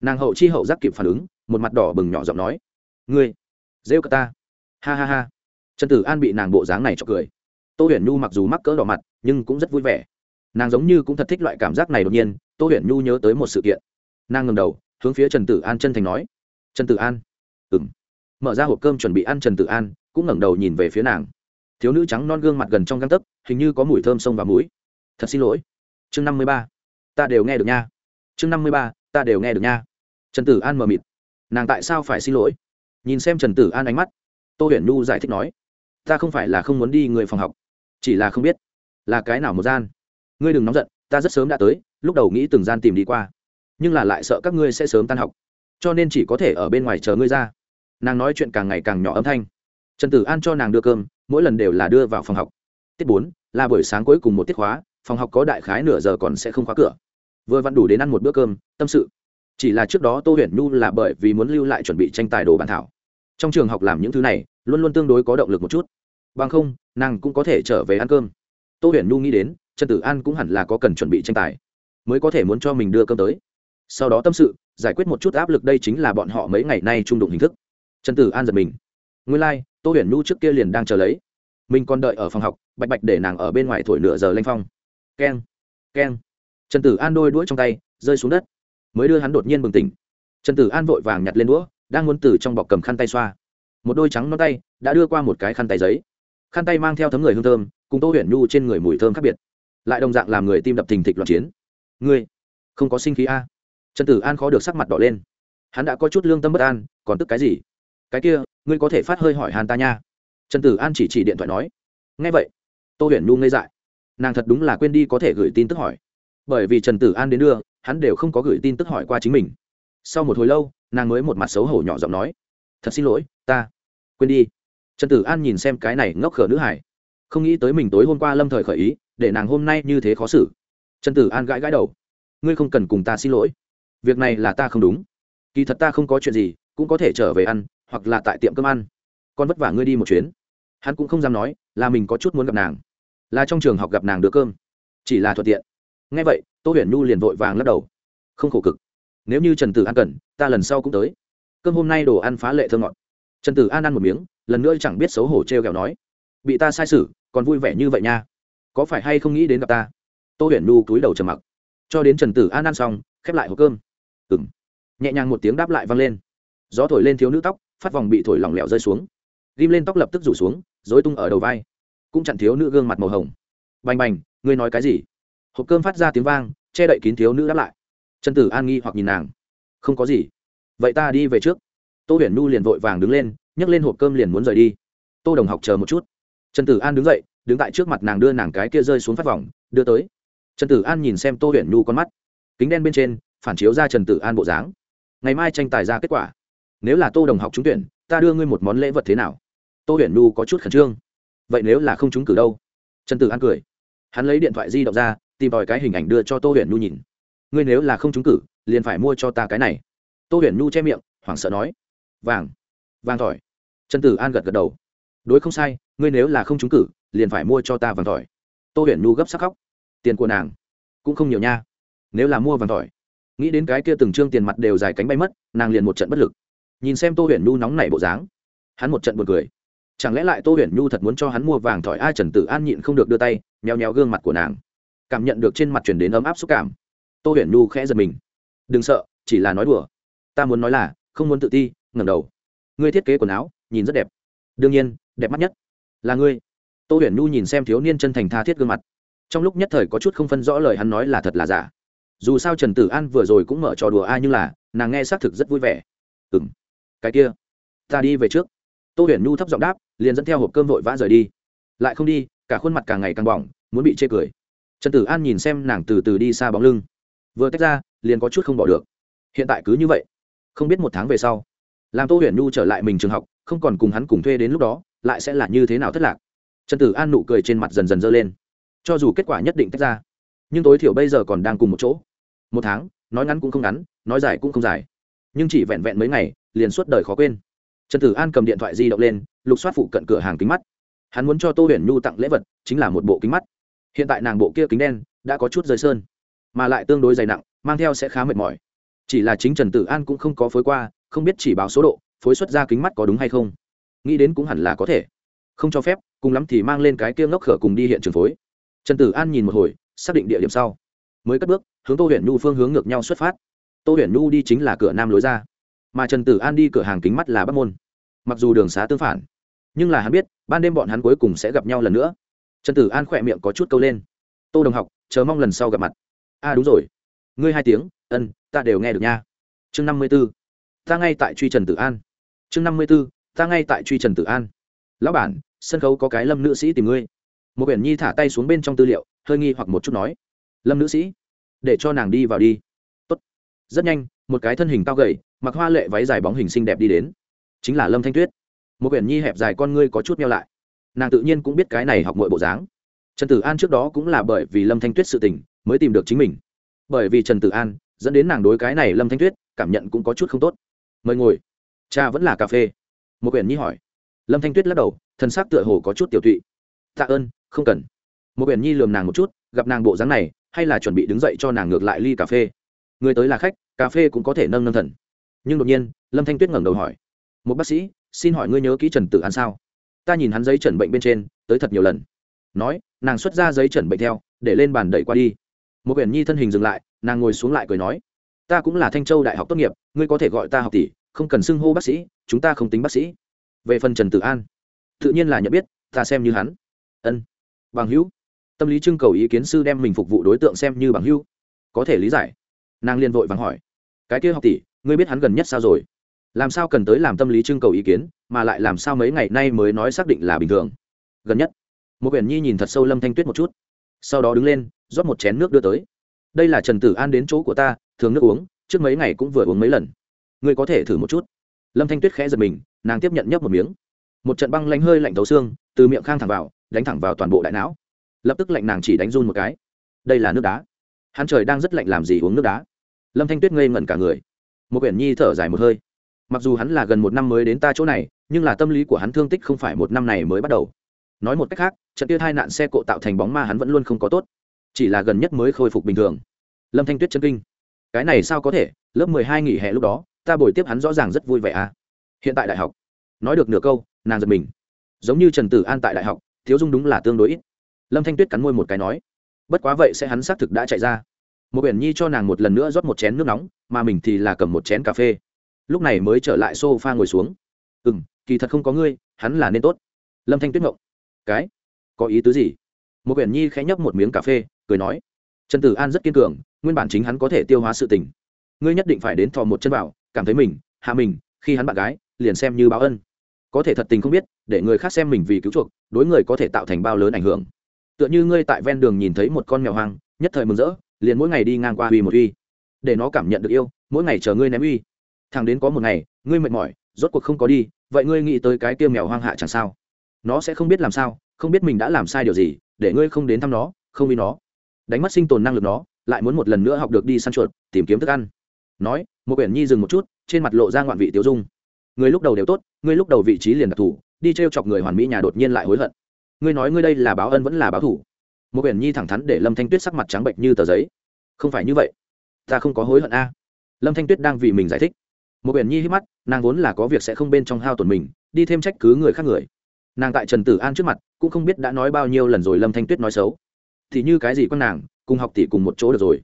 Nàng hậu chi hậu giác kịp phản ứng, một mặt đỏ bừng nhỏ giọng nói, ngươi, rêu cả ta. Ha ha ha. Trần tử an bị nàng bộ dáng này cho cười. Tô huyền Nu mặc dù mắc cỡ đỏ mặt, nhưng cũng rất vui vẻ. Nàng giống như cũng thật thích loại cảm giác này đột nhiên, tô huyền Nu nhớ tới một sự kiện. Nàng ngầm đầu, hướng phía trần tử an chân thành nói trần tử an. Ừng mở ra hộp cơm chuẩn bị ăn trần tử an, cũng ngẩng đầu nhìn về phía nàng. Thiếu nữ trắng non gương mặt gần trong găng tấc, hình như có mùi thơm sông và mũi thật xin lỗi. Chương năm mươi ba. Ta đều nghe được nha. Chương năm mươi ba, ta đều nghe được nha. Trần tử an mờ mịt. Nàng tại sao phải xin lỗi? Nhìn xem trần tử an ánh mắt, tô huyền Nu giải thích nói, ta không phải là không muốn đi người phòng học, chỉ là không biết là cái nào một gian. Ngươi đừng nóng giận, ta rất sớm đã tới, lúc đầu nghĩ từng gian tìm đi qua, nhưng là lại sợ các ngươi sẽ sớm tan học cho nên chỉ có thể ở bên ngoài chờ ngươi ra. Nàng nói chuyện càng ngày càng nhỏ âm thanh. Trần tử an cho nàng đưa cơm, mỗi lần đều là đưa vào phòng học. Tiết bốn, là buổi sáng cuối cùng một tiết khóa, phòng học có đại khái nửa giờ còn sẽ không khóa cửa. Vừa vặn đủ đến ăn một bữa cơm, tâm sự. Chỉ là trước đó tô huyền nhu là bởi vì muốn lưu lại chuẩn bị tranh tài đồ bản thảo. Trong trường học làm những thứ này, luôn luôn tương đối có động lực một chút. Bằng không, nàng cũng có thể trở về ăn cơm. Tô huyền nhu nghĩ đến, trần tử an cũng hẳn là có cần chuẩn bị tranh tài, mới có thể muốn cho mình đưa cơm tới sau đó tâm sự giải quyết một chút áp lực đây chính là bọn họ mấy ngày nay trung đụng hình thức. Trần tử an giật mình. Nguyên lai、like, tô huyền nhu trước kia liền đang chờ lấy. Mình còn đợi ở phòng học bạch bạch để nàng ở bên ngoài thổi nửa giờ lanh phong. Keng keng. Trần tử an đôi đuỗi trong tay rơi xuống đất. Mới đưa hắn đột nhiên bừng tỉnh. Trần tử an vội vàng nhặt lên đũa đang muốn từ trong bọc cầm khăn tay xoa. Một đôi trắng non tay đã đưa qua một cái khăn tay giấy. Khăn tay mang theo thấm người hương thơm cùng tô huyền nhu trên người mùi thơm khác biệt. Lại đồng dạng làm người tim đập thình thịch loạn chiến. Ngươi không có sinh khí a trần tử an khó được sắc mặt đỏ lên. Hắn đã có chút lương tâm bất an, còn tức cái gì? Cái kia, ngươi có thể phát hơi hỏi hàn ta nha. Trần tử an chỉ chỉ điện thoại nói. Ngay vậy, tô huyền nhu ngây dại. Nàng thật đúng là quên đi có thể gửi tin tức hỏi. Bởi vì trần tử an đến đưa, hắn đều không có gửi tin tức hỏi qua chính mình. Sau một hồi lâu, nàng mới một mặt xấu hổ nhỏ giọng nói. Thật xin lỗi, ta quên đi. Trần tử an nhìn xem cái này ngốc khở nữ hải không nghĩ tới mình tối hôm qua lâm thời khởi ý, để nàng hôm nay như thế khó xử. Trần tử an gãi gãi đầu. Ngươi không cần cùng ta xin lỗi việc này là ta không đúng. Kỳ thật ta không có chuyện gì, cũng có thể trở về ăn, hoặc là tại tiệm cơm ăn. Con vất vả ngươi đi một chuyến. Hắn cũng không dám nói, là mình có chút muốn gặp nàng. Là trong trường học gặp nàng đưa cơm. Chỉ là thuận tiện. Ngay vậy, tô huyền nhu liền vội vàng lắc đầu. Không khổ cực. Nếu như trần tử an cần, ta lần sau cũng tới. Cơm hôm nay đồ ăn phá lệ thơ ngọt. Trần tử an ăn một miếng, lần nữa chẳng biết xấu hổ t r e o kẹo nói. Bị ta sai sử còn vui vẻ như vậy nha. Có phải hay không nghĩ đến gặp ta? Tô huyền nhu cúi đầu trầm mặc. Cho đến trần tử an ăn xong, khép lại hộp cơm ừng nhẹ nhàng một tiếng đáp lại vang lên. Gió thổi lên thiếu nữ tóc, phát vòng bị thổi lỏng lẻo rơi xuống. Ghim lên tóc lập tức rủ xuống dối tung ở đầu vai. Cũng chặn thiếu nữ gương mặt màu hồng. Bành bành, ngươi nói cái gì? Hộp cơm phát ra tiếng vang, che đậy kín thiếu nữ đáp lại. Trần tử an nghi hoặc nhìn nàng. Không có gì. Vậy ta đi về trước. Tô huyền nu liền vội vàng đứng lên, nhấc lên hộp cơm liền muốn rời đi. Tô đồng học chờ một chút. Trần tử an đứng dậy, đứng tại trước mặt nàng đưa nàng cái kia rơi xuống phát vòng, đưa tới. Trần tử an nhìn xem tô huyền nu con mắt. Kính đen bên trên phản chiếu ra trần tử an bộ dáng. Ngày mai tranh tài ra kết quả. Nếu là tô đồng học trúng tuyển, ta đưa ngươi một món lễ vật thế nào? Tô huyền nu có chút khẩn trương. Vậy nếu là không trúng cử đâu? Trần tử an cười. Hắn lấy điện thoại di động ra, tìm tòi cái hình ảnh đưa cho tô huyền nu nhìn. Ngươi nếu là không trúng cử, liền phải mua cho ta cái này. Tô huyền nu che miệng, hoảng sợ nói. Vàng. Vàng tỏi trần tử an gật gật đầu. Đối không sai, ngươi nếu là không trúng cử, liền phải mua cho ta vàng tỏi tô huyền nu gấp sắc khóc. Tiền của nàng cũng không nhiều nha. Nếu là mua vàng tỏi nghĩ đến cái kia từng trương tiền mặt đều dài cánh bay mất, nàng liền một trận bất lực. Nhìn xem tô huyền nu nóng nảy bộ dáng, hắn một trận buồn cười. Chẳng lẽ lại tô huyền nhu thật muốn cho hắn mua vàng thỏi ai trần tử an nhịn không được đưa tay nheo nheo gương mặt của nàng. Cảm nhận được trên mặt chuyển đến ấm áp xúc cảm, tô huyền nhu khẽ giật mình. Đừng sợ, chỉ là nói đùa. Ta muốn nói là, không muốn tự ti, ngẩng đầu. Ngươi thiết kế quần áo, nhìn rất đẹp. Đương nhiên, đẹp mắt nhất là ngươi. Tô huyền nhu nhìn xem thiếu niên chân thành tha thiết gương mặt. Trong lúc nhất thời có chút không phân rõ lời hắn nói là thật là giả dù sao trần tử an vừa rồi cũng mở trò đùa ai nhưng là nàng nghe xác thực rất vui vẻ. Ừ m cái kia, ta đi về trước. Tô huyền nhu thấp giọng đáp, liền dẫn theo hộp cơm vội vã rời đi. Lại không đi, cả khuôn mặt càng ngày càng bỏng, muốn bị chê cười. Trần tử an nhìn xem nàng từ từ đi xa bóng lưng. Vừa tách ra, liền có chút không bỏ được. Hiện tại cứ như vậy, không biết một tháng về sau, làm tô huyền nhu trở lại mình trường học, không còn cùng hắn cùng thuê đến lúc đó, lại sẽ là như thế nào thất lạc? Trần tử an nụ cười trên mặt dần dần dơ lên. Cho dù kết quả nhất định tách ra, nhưng tối thiểu bây giờ còn đang cùng một chỗ một tháng, nói ngắn cũng không ngắn, nói dài cũng không dài. Nhưng chỉ vẹn vẹn mấy ngày, liền suốt đời khó quên. Trần tử an cầm điện thoại di động lên, lục soát phụ cận cửa hàng kính mắt. Hắn muốn cho tô huyền nhu tặng lễ vật, chính là một bộ kính mắt. Hiện tại nàng bộ kia kính đen, đã có chút rơi sơn, mà lại tương đối dày nặng, mang theo sẽ khá mệt mỏi. Chỉ là chính trần tử an cũng không có phối qua, không biết chỉ báo số độ, phối xuất ra kính mắt có đúng hay không. Nghĩ đến cũng hẳn là có thể. Không cho phép, cùng lắm thì mang lên cái kia ngốc khở cùng đi hiện trường phối. Trần tử an nhìn một hồi, xác định địa điểm sau mới cất bước hướng tô huyền nhu phương hướng ngược nhau xuất phát. Tô huyền nhu đi chính là cửa nam lối ra mà trần tử an đi cửa hàng kính mắt là bắc môn. Mặc dù đường xá tương phản nhưng là hắn biết ban đêm bọn hắn cuối cùng sẽ gặp nhau lần nữa. Trần tử an khỏe miệng có chút câu lên. Tô đồng học chờ mong lần sau gặp mặt. A à, đúng rồi. Ngươi hai tiếng ân ta đều nghe được nha. Chương năm mươi b ố ta ngay tại truy trần tử an. Chương năm mươi b ố ta ngay tại truy trần tử an. Lão bản sân khấu có cái lâm nữ sĩ tìm ngươi. Một quyển nhi thả tay xuống bên trong tư liệu hơi nghi hoặc một chút nói lâm nữ sĩ, để cho nàng đi vào đi. Tốt. rất nhanh, một cái thân hình cao gầy, mặc hoa lệ váy dài bóng hình xinh đẹp đi đến. Chính là lâm thanh tuyết. Một quyển nhi hẹp dài con ngươi có chút meo lại. Nàng tự nhiên cũng biết cái này học mọi bộ dáng. Trần tử an trước đó cũng là bởi vì lâm thanh tuyết sự tình mới tìm được chính mình. Bởi vì trần tử an dẫn đến nàng đối cái này lâm thanh tuyết cảm nhận cũng có chút không tốt. Mời ngồi. Cha vẫn là cà phê. Một quyển nhi hỏi. Lâm thanh tuyết lắc đầu, thân xác tựa hồ có chút tiểu tụy. Tạ ơn, không cần. Một quyển nhi lườm nàng một chút, gặp nàng bộ dáng này hay là chuẩn bị đứng dậy cho nàng ngược lại ly cà phê. Người tới là khách, cà phê cũng có thể nâng nâng thần. Nhưng đột nhiên, lâm thanh tuyết ngẩng đầu hỏi, một bác sĩ, xin hỏi ngươi nhớ kỹ trần tử an sao? Ta nhìn hắn giấy chẩn bệnh bên trên, tới thật nhiều lần. Nói, nàng xuất ra giấy chẩn bệnh theo, để lên bàn đẩy qua đi. Một quyển nhi thân hình dừng lại, nàng ngồi xuống lại cười nói, ta cũng là thanh châu đại học tốt nghiệp, ngươi có thể gọi ta học tỷ, không cần xưng hô bác sĩ, chúng ta không tính bác sĩ. Về phần trần tử an, tự nhiên là nhận biết, ta xem như hắn. Ân, bằng hữu tâm lý trưng cầu ý kiến sư đem mình phục vụ đối tượng xem như bằng hữu. Có thể lý giải. Nàng liên vội vàng hỏi. Cái kia học tỷ, ngươi biết hắn gần nhất sao rồi? Làm sao cần tới làm tâm lý trưng cầu ý kiến, mà lại làm sao mấy ngày nay mới nói xác định là bình thường? Gần nhất một quyển nhi nhìn thật sâu lâm thanh tuyết một chút. Sau đó đứng lên, rót một chén nước đưa tới. Đây là trần tử an đến chỗ của ta, thường nước uống, trước mấy ngày cũng vừa uống mấy lần. Ngươi có thể thử một chút. Lâm thanh tuyết khẽ giật mình, nàng tiếp nhận nhấp một miếng. Một trận băng lạnh hơi lạnh thấu xương, từ miệng khang thẳng vào, đánh thẳng vào toàn bộ đại não lập tức lạnh nàng chỉ đánh run một cái. Đây là nước đá. Hắn trời đang rất lạnh làm gì uống nước đá? Lâm thanh tuyết ngây ngẩn cả người. Một quyển nhi thở dài một hơi. Mặc dù hắn là gần một năm mới đến ta chỗ này, nhưng là tâm lý của hắn thương tích không phải một năm này mới bắt đầu. Nói một cách khác, trận tiêu hai nạn xe cộ tạo thành bóng ma hắn vẫn luôn không có tốt. Chỉ là gần nhất mới khôi phục bình thường. Lâm thanh tuyết chân kinh. Cái này sao có thể? Lớp mười hai nghỉ hè lúc đó, ta bồi tiếp hắn rõ ràng rất vui vẻ à? Hiện tại đại học. Nói được nửa câu, nàng giật mình. Giống như trần tử an tại đại học, thiếu dung đúng là tương đối ít lâm thanh tuyết cắn môi một cái nói, bất quá vậy sẽ hắn xác thực đã chạy ra. Một biển nhi cho nàng một lần nữa rót một chén nước nóng, mà mình thì là cầm một chén cà phê. Lúc này mới trở lại s o f a ngồi xuống. Ừ m kỳ thật không có ngươi, hắn là nên tốt. Lâm thanh tuyết ngộng cái? Có ý tứ gì? Một biển nhi khẽ nhấp một miếng cà phê, cười nói, trần tử an rất kiên cường, nguyên bản chính hắn có thể tiêu hóa sự tình. Ngươi nhất định phải đến thò một chân vào, cảm thấy mình, hạ mình, khi hắn bạn gái, liền xem như báo ân. Có thể thật tình không biết, để người khác xem mình vì cứu chuộc, đối người có thể tạo thành bao lớn ảnh hưởng tựa như ngươi tại ven đường nhìn thấy một con mèo hoang, nhất thời mừng rỡ, liền mỗi ngày đi ngang qua uy một uy, để nó cảm nhận được yêu, mỗi ngày chờ ngươi ném uy. Thằng đến có một ngày, ngươi mệt mỏi, rốt cuộc không có đi, vậy ngươi nghĩ tới cái tiêu mèo hoang hạ chẳng sao? Nó sẽ không biết làm sao, không biết mình đã làm sai điều gì, để ngươi không đến thăm nó, không uy nó. Đánh mất sinh tồn năng lực nó, lại muốn một lần nữa học được đi săn chuột, tìm kiếm thức ăn. Nói, một quyển nhi dừng một chút, trên mặt lộ ra ngoạn vị tiêu dung. Người lúc đầu đều tốt ngươi lúc đầu vị trí liền đặc thù, đi t r e o chọc người hoàn mỹ nhà đột nhiên lại hối hận ngươi nói ngươi đây là báo ân vẫn là báo thủ. Một quyển nhi thẳng thắn để lâm thanh tuyết sắc mặt trắng bệnh như tờ giấy. Không phải như vậy. Ta không có hối hận a. Lâm thanh tuyết đang vì mình giải thích. Một quyển nhi hít mắt, nàng vốn là có việc sẽ không bên trong hao tổn mình, đi thêm trách cứ người khác người. Nàng tại trần tử an trước mặt, cũng không biết đã nói bao nhiêu lần rồi lâm thanh tuyết nói xấu. Thì như cái gì con nàng, cùng học tỷ cùng một chỗ được rồi.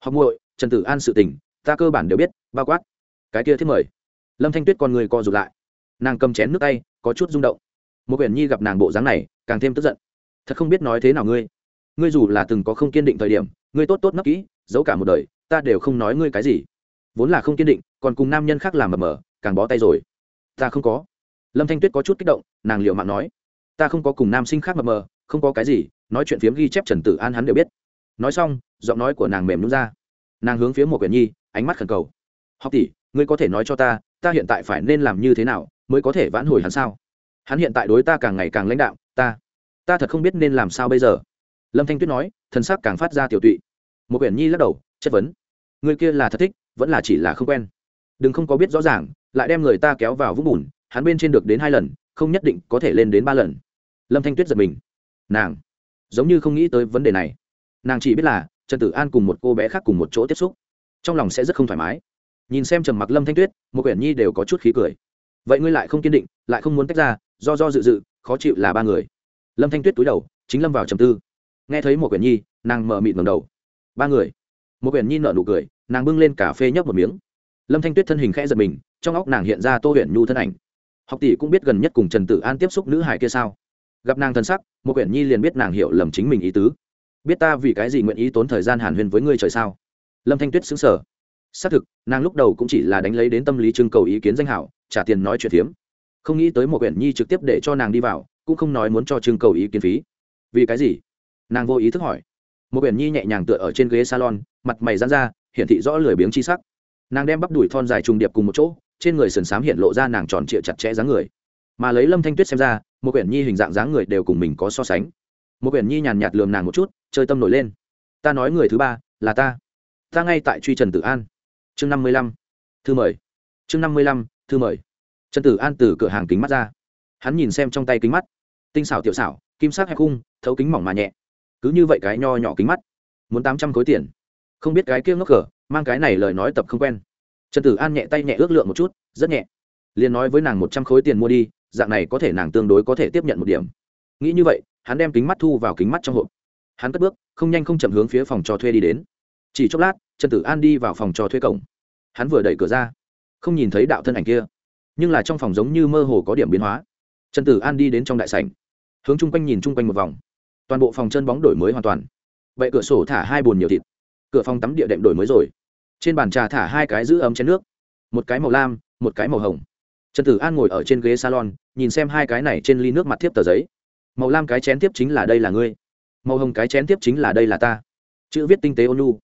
Học muội, trần tử an sự tình, ta cơ bản đều biết, bao quát. Cái kia thiết mời. Lâm thanh tuyết con người co rụt lại. Nàng cầm chén nước tay, có chút rung động. Một quyển nhi gặp nàng bộ dáng này càng thêm tức giận. Thật không biết nói thế nào ngươi. Ngươi dù là từng có không kiên định thời điểm, ngươi tốt tốt nấp kỹ, giấu cả một đời, ta đều không nói ngươi cái gì. Vốn là không kiên định, còn cùng nam nhân khác làm mờ mờ, càng bó tay rồi. Ta không có. Lâm thanh tuyết có chút kích động, nàng liệu mạng nói. Ta không có cùng nam sinh khác mờ mờ, không có cái gì, nói chuyện phiếm ghi chép trần tử an hắn đều biết. Nói xong, giọng nói của nàng mềm nhún ra. Nàng hướng phía một quyển nhi, ánh mắt khẩn cầu. Học tỷ, ngươi có thể nói cho ta ta hiện tại phải nên làm như thế nào mới có thể vãn hồi hắn sao? Hắn hiện tại đối ta càng ngày càng lãnh đạo ta. Ta thật không biết nên làm sao bây giờ. Lâm thanh tuyết nói thân xác càng phát ra tiểu tụy. Một quyển nhi lắc đầu, chất vấn. Người kia là thật thích, vẫn là chỉ là không quen. Đừng không có biết rõ ràng, lại đem người ta kéo vào vũng bùn, hắn bên trên được đến hai lần, không nhất định có thể lên đến ba lần. Lâm thanh tuyết giật mình. Nàng, giống như không nghĩ tới vấn đề này. Nàng chỉ biết là, trần tử an cùng một cô bé khác cùng một chỗ tiếp xúc. Trong lòng sẽ rất không thoải mái. Nhìn xem trầm mặc lâm thanh tuyết, một quyển nhi đều có chút khí cười. Vậy ngươi lại không kiên định, lại không muốn tách ra, do do dự dự khó chịu là ba người. Lâm thanh tuyết túi đầu, chính lâm vào trầm tư. Nghe thấy một quyển nhi, nàng mở mịt ngầm đầu. Ba người. Một quyển nhi nở nụ cười, nàng bưng lên cà phê nhấp một miếng. Lâm thanh tuyết thân hình khẽ giật mình, trong óc nàng hiện ra tô huyện nhu thân ảnh. Học tỷ cũng biết gần nhất cùng trần tử an tiếp xúc nữ hải kia sao? Gặp nàng thân sắc một quyển nhi liền biết nàng hiểu lầm chính mình ý tứ. Biết ta vì cái gì nguyện ý tốn thời gian hàn huyên với ngươi trời sao? Lâm thanh tuyết xứng sở xác thực, nàng lúc đầu cũng chỉ là đánh lấy đến tâm lý trưng cầu ý kiến danh hảo, trả tiền nói chuyện phiếm không nghĩ tới một quyển nhi trực tiếp để cho nàng đi vào, cũng không nói muốn cho trưng cầu ý kiến phí. Vì cái gì? Nàng vô ý thức hỏi. Một quyển nhi nhẹ nhàng tựa ở trên ghế salon, mặt mày dán ra, hiển thị rõ lười biếng chi sắc. Nàng đem bắp đùi thon dài trùng điệp cùng một chỗ, trên người sườn xám hiện lộ ra nàng tròn trịa chặt chẽ dáng người. Mà lấy lâm thanh tuyết xem ra, một quyển nhi hình dạng dáng người đều cùng mình có so sánh. Một quyển nhi nhàn nhạt lườm nàng một chút, chơi tâm nổi lên. Ta nói người thứ ba, là ta. Ta ngay tại truy trần tử an. Chương năm mươi lăm. Thư mời. Chương năm mươi lăm, thư mời trần tử an từ cửa hàng kính mắt ra. Hắn nhìn xem trong tay kính mắt. Tinh xảo tiểu xảo, kim sắc hay khung, thấu kính mỏng mà nhẹ. Cứ như vậy cái nho nhỏ kính mắt. Muốn tám trăm khối tiền. Không biết cái kia ngốc cờ mang cái này lời nói tập không quen. Trần tử an nhẹ tay nhẹ ước lượng một chút, rất nhẹ. Liền nói với nàng một trăm khối tiền mua đi, dạng này có thể nàng tương đối có thể tiếp nhận một điểm. Nghĩ như vậy, hắn đem kính mắt thu vào kính mắt trong hộp. Hắn cất bước, không nhanh không chậm hướng phía phòng cho thuê đi đến. Chỉ chốc lát, trần tử an đi vào phòng cho thuê cổng. Hắn vừa đẩy cửa ra, không nhìn thấy đạo thân ảnh kia nhưng là trong phòng giống như mơ hồ có điểm biến hóa. Trần tử an đi đến trong đại sảnh, hướng chung quanh nhìn chung quanh một vòng. Toàn bộ phòng chân bóng đổi mới hoàn toàn. Vậy cửa sổ thả hai bồn nhiều thịt, cửa phòng tắm địa đệm đổi mới rồi. Trên bàn trà thả hai cái giữ ấm chén nước, một cái màu lam, một cái màu hồng. Trần tử an ngồi ở trên ghế salon, nhìn xem hai cái này trên ly nước mặt tiếp tờ giấy. Màu lam cái chén tiếp chính là đây là ngươi. Màu hồng cái chén tiếp chính là đây là ta. Chữ viết tinh tế ônu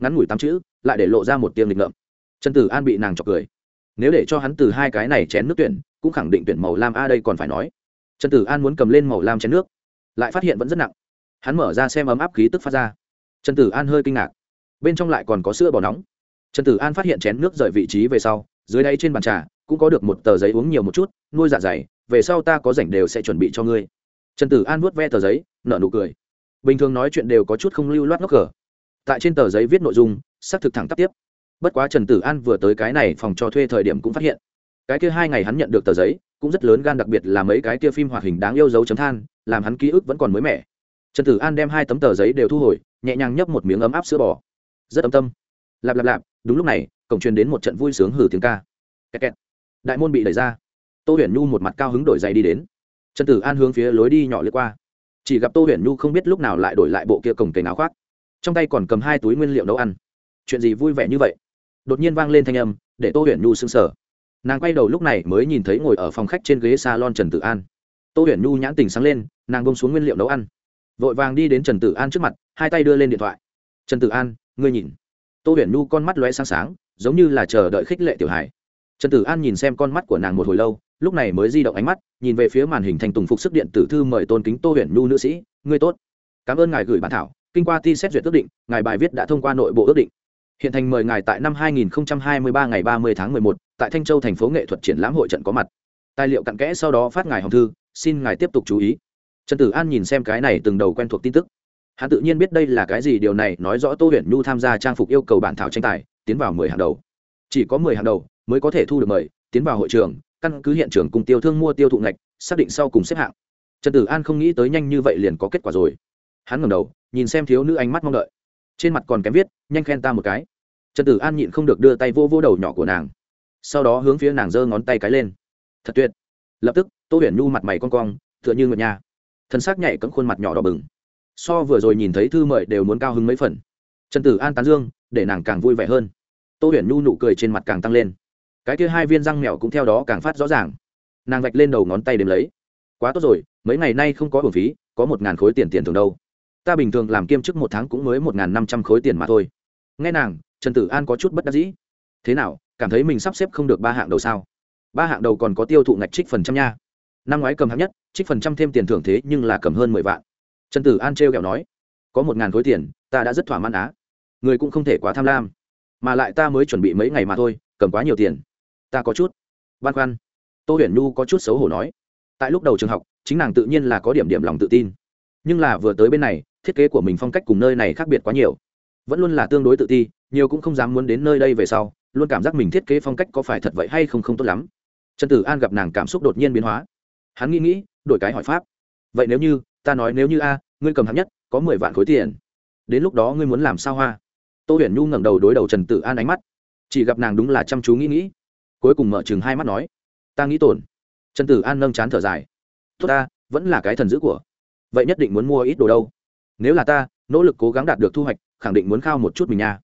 ngắn ngủi tám chữ, lại để lộ ra một tiếng lịch ngợm. Trần tử an bị nàng chọc cười nếu để cho hắn từ hai cái này chén nước tuyển, cũng khẳng định tuyển màu lam a đây còn phải nói. Trần tử an muốn cầm lên màu lam chén nước, lại phát hiện vẫn rất nặng. Hắn mở ra xem ấm áp khí tức phát ra. Trần tử an hơi kinh ngạc. Bên trong lại còn có sữa bỏ nóng. Trần tử an phát hiện chén nước rời vị trí về sau, dưới đây trên bàn trà, cũng có được một tờ giấy uống nhiều một chút, nuôi dạ dày, về sau ta có rảnh đều sẽ chuẩn bị cho ngươi. Trần tử an vuốt ve tờ giấy, nở nụ cười. Bình thường nói chuyện đều có chút không lưu loát ngốc cờ. Tại trên tờ giấy viết nội dung, xác thực thẳng tắp tiếp bất quá trần tử an vừa tới cái này phòng cho thuê thời điểm cũng phát hiện. Cái kia hai ngày hắn nhận được tờ giấy, cũng rất lớn gan đặc biệt là mấy cái kia phim hoạt hình đáng yêu dấu chấm than, làm hắn ký ức vẫn còn mới mẻ. Trần tử an đem hai tấm tờ giấy đều thu hồi, nhẹ nhàng nhấp một miếng ấm áp sữa bò. Rất ấm tâm. Lạp lạp lạp, đúng lúc này, cổng truyền đến một trận vui sướng hử tiếng ca. Kẹt kẹt. đại môn bị đẩy ra. Tô huyền nhu một mặt cao hứng đổi giày đi đến. Trần tử an hướng phía lối đi nhỏ lướt qua. Chỉ gặp tô huyền nhu không biết lúc nào lại đổi lại bộ kia cổng cành áo khoác. Trong tay còn cầm hai túi nguyên liệu nấu ăn. Chuyện gì vui vẻ như vậy? Đột nhiên vang lên thanh âm, để tô huyền nhu sững sờ. Nàng quay đầu lúc này mới nhìn thấy ngồi ở phòng khách trên ghế salon trần tử an. Tô huyền nhu nhãn tình sáng lên, nàng bông xuống nguyên liệu nấu ăn. Vội vàng đi đến trần tử an trước mặt, hai tay đưa lên điện thoại. Trần tử an, ngươi nhìn. Tô huyền nhu con mắt lóe sáng sáng, giống như là chờ đợi khích lệ tiểu hải trần tử an nhìn xem con mắt của nàng một hồi lâu, lúc này mới di động ánh mắt, nhìn về phía màn hình thành tùng phục sức điện tử thư mời tôn kính tô huyền nhu nữ sĩ. Ngươi tốt. Cảm ơn ngài gửi bản thảo, kinh qua ti xét duyệt ước định, ngài bài viết đã thông qua nội bộ ước định hiện thành mời ngài tại năm 2023 ngày 30 tháng 11, tại thanh châu thành phố nghệ thuật triển lãm hội trận có mặt. Tài liệu cặn kẽ sau đó phát ngài hồng thư xin ngài tiếp tục chú ý. Trần tử an nhìn xem cái này từng đầu quen thuộc tin tức. Hắn tự nhiên biết đây là cái gì điều này nói rõ tô huyền nhu tham gia trang phục yêu cầu bản thảo tranh tài tiến vào mười hàng đầu. Chỉ có mười hàng đầu mới có thể thu được mời tiến vào hội trường căn cứ hiện trường cùng tiêu thương mua tiêu thụ ngạch xác định sau cùng xếp hạng. Trần tử an không nghĩ tới nhanh như vậy liền có kết quả rồi. Hắn ngẩng đầu nhìn xem thiếu nữ ánh mắt mong đợi trên mặt còn kém viết, nhanh khen ta một cái. Trần tử an nhịn không được đưa tay vô vô đầu nhỏ của nàng. Sau đó hướng phía nàng giơ ngón tay cái lên. Thật tuyệt. Lập tức, tô huyền nhu mặt mày con cong, tựa như ngựa nhà thân xác nhảy cấm khuôn mặt nhỏ đỏ bừng. So vừa rồi nhìn thấy thư mời đều muốn cao hứng mấy phần. Trần tử an tán dương, để nàng càng vui vẻ hơn. Tô huyền nhu nụ cười trên mặt càng tăng lên. Cái kia hai viên răng mèo cũng theo đó càng phát rõ ràng. Nàng vạch lên đầu ngón tay đếm lấy. Quá tốt rồi, mấy ngày nay không có bổng phí, có một ngàn khối tiền tiền thường đâu ta bình thường làm kiêm chức một tháng cũng mới một ngàn năm trăm khối tiền mà thôi. Nghe nàng, trần tử an có chút bất đắc dĩ. Thế nào, cảm thấy mình sắp xếp không được ba hạng đầu sao? Ba hạng đầu còn có tiêu thụ ngạch trích phần trăm nha. Năm ngoái cầm hạng nhất, trích phần trăm thêm tiền thưởng thế nhưng là cầm hơn mười vạn. Trần tử an trêu kẹo nói, có một ngàn khối tiền, ta đã rất thỏa mãn á. Người cũng không thể quá tham lam. Mà lại ta mới chuẩn bị mấy ngày mà thôi, cầm quá nhiều tiền. Ta có chút băn khoăn. Tô huyền nhu có chút xấu hổ nói, tại lúc đầu trường học, chính nàng tự nhiên là có điểm điểm lòng tự tin. Nhưng là vừa tới bên này thiết kế của mình phong cách cùng nơi này khác biệt quá nhiều. Vẫn luôn là tương đối tự ti, nhiều cũng không dám muốn đến nơi đây về sau, luôn cảm giác mình thiết kế phong cách có phải thật vậy hay không không tốt lắm. Trần tử an gặp nàng cảm xúc đột nhiên biến hóa. Hắn nghĩ nghĩ, đổi cái hỏi pháp. Vậy nếu như, ta nói nếu như a, ngươi cầm hạng nhất, có mười vạn khối tiền. Đến lúc đó ngươi muốn làm sao hoa? Tô huyền nhu ngẩng đầu đối đầu trần tử an ánh mắt. Chỉ gặp nàng đúng là chăm chú nghĩ nghĩ. Cuối cùng mở chừng hai mắt nói, ta nghĩ tổn. Trần tử an nâng chán thở dài. Tốt ta, vẫn là cái thần dữ của. Vậy nhất định muốn mua ít đồ đâu nếu là ta, nỗ lực cố gắng đạt được thu hoạch, khẳng định muốn khao một chút mình nha.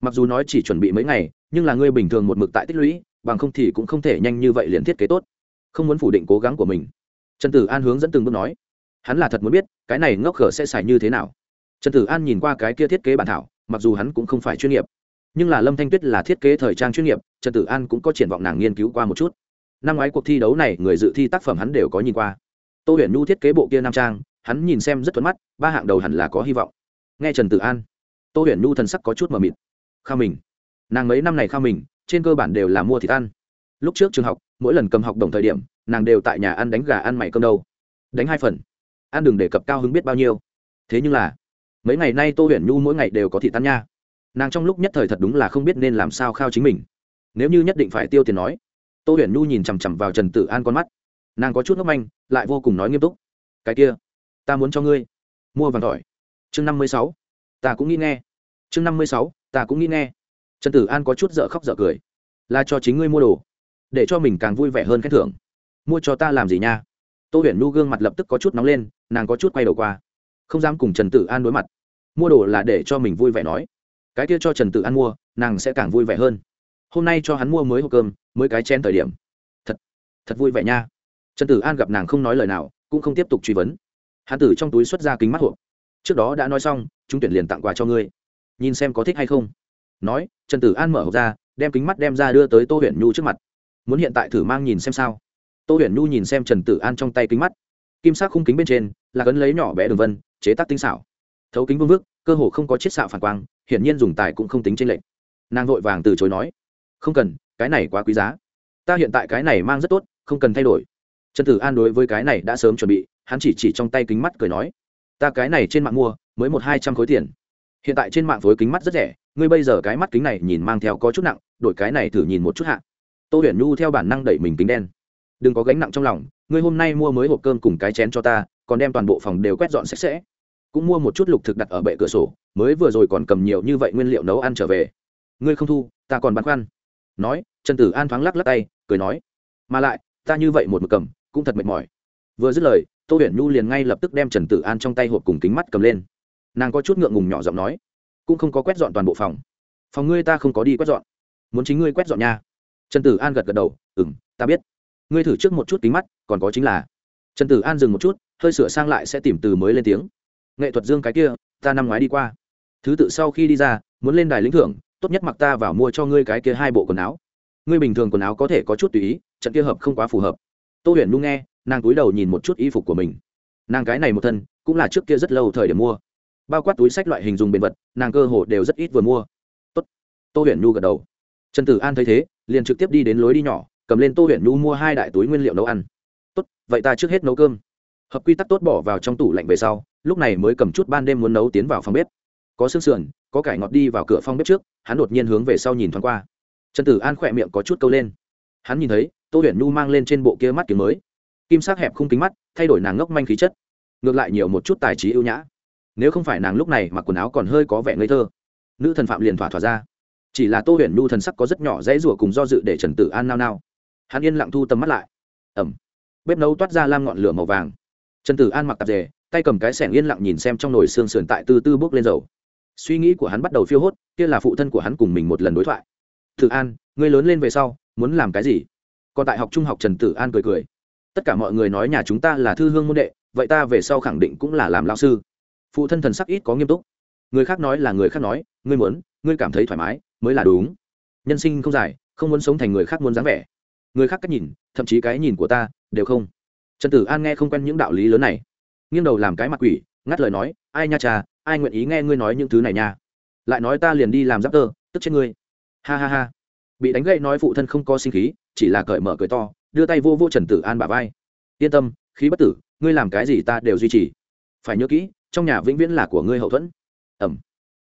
Mặc dù nói chỉ chuẩn bị mấy ngày, nhưng là ngươi bình thường một mực tại tích lũy, bằng không thì cũng không thể nhanh như vậy liền thiết kế tốt. Không muốn phủ định cố gắng của mình. Trần tử an hướng dẫn từng bước nói. Hắn là thật muốn biết, cái này ngốc khở sẽ xài như thế nào. Trần tử an nhìn qua cái kia thiết kế bản thảo, mặc dù hắn cũng không phải chuyên nghiệp, nhưng là lâm thanh tuyết là thiết kế thời trang chuyên nghiệp, trần tử an cũng có triển vọng nàng nghiên cứu qua một chút. Năm ngoái cuộc thi đấu này người dự thi tác phẩm hắn đều có nhìn qua. Tô huyền nhu thiết kế bộ kia nam trang hắn nhìn xem rất thuận mắt, ba hạng đầu hẳn là có hy vọng. Nghe trần tử an, tô huyền nhu thần sắc có chút mờ mịt. Khao mình, nàng mấy năm này khao mình, trên cơ bản đều là mua thịt ăn. Lúc trước trường học, mỗi lần cầm học đồng thời điểm, nàng đều tại nhà ăn đánh gà ăn mày cơm đâu. Đánh hai phần. Ăn đừng đề cập cao hứng biết bao nhiêu. Thế nhưng là, mấy ngày nay tô huyền nhu mỗi ngày đều có thịt ăn nha. Nàng trong lúc nhất thời thật đúng là không biết nên làm sao khao chính mình. Nếu như nhất định phải tiêu tiền nói, tô huyền nhu nhìn chằm chằm vào trần tử an con mắt. Nàng có chút ngốc manh, lại vô cùng nói nghiêm túc. Cái kia ta muốn cho ngươi mua vàng tỏi. chương năm mươi sáu, ta cũng nghĩ nghe. chương năm mươi sáu, ta cũng nghĩ nghe. Trần tử an có chút dở khóc dở cười. Là cho chính ngươi mua đồ, để cho mình càng vui vẻ hơn khen thưởng. Mua cho ta làm gì nha? Tô huyền nu gương mặt lập tức có chút nóng lên, nàng có chút quay đầu qua. Không dám cùng trần tử an đối mặt. Mua đồ là để cho mình vui vẻ nói. Cái kia cho trần tử an mua, nàng sẽ càng vui vẻ hơn. Hôm nay cho hắn mua mới hộp cơm, mới cái chen thời điểm. Thật thật vui vẻ nha. Trần tử an gặp nàng không nói lời nào, cũng không tiếp tục truy vấn hắn tử trong túi xuất ra kính mắt hộp. Trước đó đã nói xong, chúng tuyển liền tặng quà cho ngươi. Nhìn xem có thích hay không. Nói, trần tử an mở hộp ra, đem kính mắt đem ra đưa tới tô huyền nhu trước mặt. Muốn hiện tại thử mang nhìn xem sao? Tô huyền nhu nhìn xem trần tử an trong tay kính mắt. Kim sắc khung kính bên trên, là cấn lấy nhỏ bé đường vân, chế tác tinh xảo. Thấu kính vương vức, cơ hồ không có chiết xạo phản quang, hiển nhiên dùng tài cũng không tính chi lệch. nàng vội vàng từ chối nói, không cần, cái này quá quý giá. Ta hiện tại cái này mang rất tốt, không cần thay đổi. Trần tử an đối với cái này đã sớm chuẩn bị hắn chỉ chỉ trong tay kính mắt cười nói, ta cái này trên mạng mua, mới một hai trăm khối tiền. Hiện tại trên mạng phối kính mắt rất rẻ, ngươi bây giờ cái mắt kính này nhìn mang theo có chút nặng, đổi cái này thử nhìn một chút hạ. Tô huyền nhu theo bản năng đẩy mình kính đen. Đừng có gánh nặng trong lòng, ngươi hôm nay mua mới hộp cơm cùng cái chén cho ta, còn đem toàn bộ phòng đều quét dọn sạch sẽ. Cũng mua một chút lục thực đặt ở bệ cửa sổ, mới vừa rồi còn cầm nhiều như vậy nguyên liệu nấu ăn trở về. Ngươi không thu, ta còn băn khoăn. Nói, trần tử an thoáng lắc lắc tay, cười nói, mà lại, ta như vậy một mực cầm, cũng thật mệt mỏi vừa dứt lời, tô huyền nhu liền ngay lập tức đem trần tử an trong tay hộp cùng kính mắt cầm lên. Nàng có chút ngượng ngùng nhỏ giọng nói, cũng không có quét dọn toàn bộ phòng. Phòng ngươi ta không có đi quét dọn. Muốn chính ngươi quét dọn nha. Trần tử an gật gật đầu ừ m ta biết. Ngươi thử trước một chút kính mắt, còn có chính là. Trần tử an dừng một chút, hơi sửa sang lại sẽ tìm từ mới lên tiếng. Nghệ thuật dương cái kia, ta năm ngoái đi qua. Thứ tự sau khi đi ra, muốn lên đài lĩnh thưởng, tốt nhất mặc ta vào mua cho ngươi cái kia hai bộ quần áo. Ngươi bình thường quần áo có thể có chút tùy ý, trận kia hợp không quá phù hợp. Tô huyền nu nghe nàng túi đầu nhìn một chút y phục của mình. Nàng cái này một thân, cũng là trước kia rất lâu thời điểm mua. Bao quát túi sách loại hình dùng bền vật, nàng cơ hồ đều rất ít vừa mua. Tốt. tô huyền nhu gật đầu. Trần tử an thấy thế, liền trực tiếp đi đến lối đi nhỏ, cầm lên tô huyền nhu mua hai đại túi nguyên liệu nấu ăn. Tốt, vậy ta trước hết nấu cơm. Hợp quy tắc tốt bỏ vào trong tủ lạnh về sau, lúc này mới cầm chút ban đêm muốn nấu tiến vào phòng bếp. Có xương sườn, có cải ngọt đi vào cửa phòng bếp trước, hắn đột nhiên hướng về sau nhìn thoáng qua. Trần tử an khỏe miệng có chút câu lên. Hắn nhìn thấy, tô huyền nhu mang lên trên bộ kia mắt kiếm mới kim sắc hẹp khung kính mắt, thay đổi nàng ngốc manh khí chất. Ngược lại nhiều một chút tài trí ưu nhã. Nếu không phải nàng lúc này mặc quần áo còn hơi có vẻ ngây thơ, nữ thần phạm liền thỏa thỏa ra. Chỉ là tô huyền nhu thần sắc có rất nhỏ dãy rủa cùng do dự để trần tử an nao nao. Hắn yên lặng thu tầm mắt lại. Ẩm. Bếp nấu toát ra lam ngọn lửa màu vàng. Trần tử an mặc tạp dề, tay cầm cái sẻng yên lặng nhìn xem trong nồi xương sườn tại tư tư bốc lên dầu. Suy nghĩ của hắn bắt đầu phiêu hốt, kia là phụ thân của hắn cùng mình một lần đối thoại. Tử an, ngươi lớn lên về sau, muốn làm cái gì? Còn tại học trung học trần tử an cười cười tất cả mọi người nói nhà chúng ta là thư hương môn đệ, vậy ta về sau khẳng định cũng là làm lao sư. Phụ thân thần sắc ít có nghiêm túc. Người khác nói là người khác nói, ngươi muốn, ngươi cảm thấy thoải mái, mới là đúng. Nhân sinh không dài, không muốn sống thành người khác muốn dáng vẻ. Người khác cách nhìn, thậm chí cái nhìn của ta, đều không. Trần tử an nghe không quen những đạo lý lớn này. Nghiêng đầu làm cái mặt quỷ, ngắt lời nói, ai nha cha, ai nguyện ý nghe ngươi nói những thứ này nha? Lại nói ta liền đi làm giáp tơ, tức chết ngươi. Ha ha ha. Bị đánh gậy nói phụ thân không có sinh khí, chỉ là cởi mở cười to đưa tay vô vô trần tử an bà vai. Yên tâm, khí bất tử, ngươi làm cái gì ta đều duy trì. Phải nhớ kỹ, trong nhà vĩnh viễn là của ngươi hậu thuẫn. Ẩm.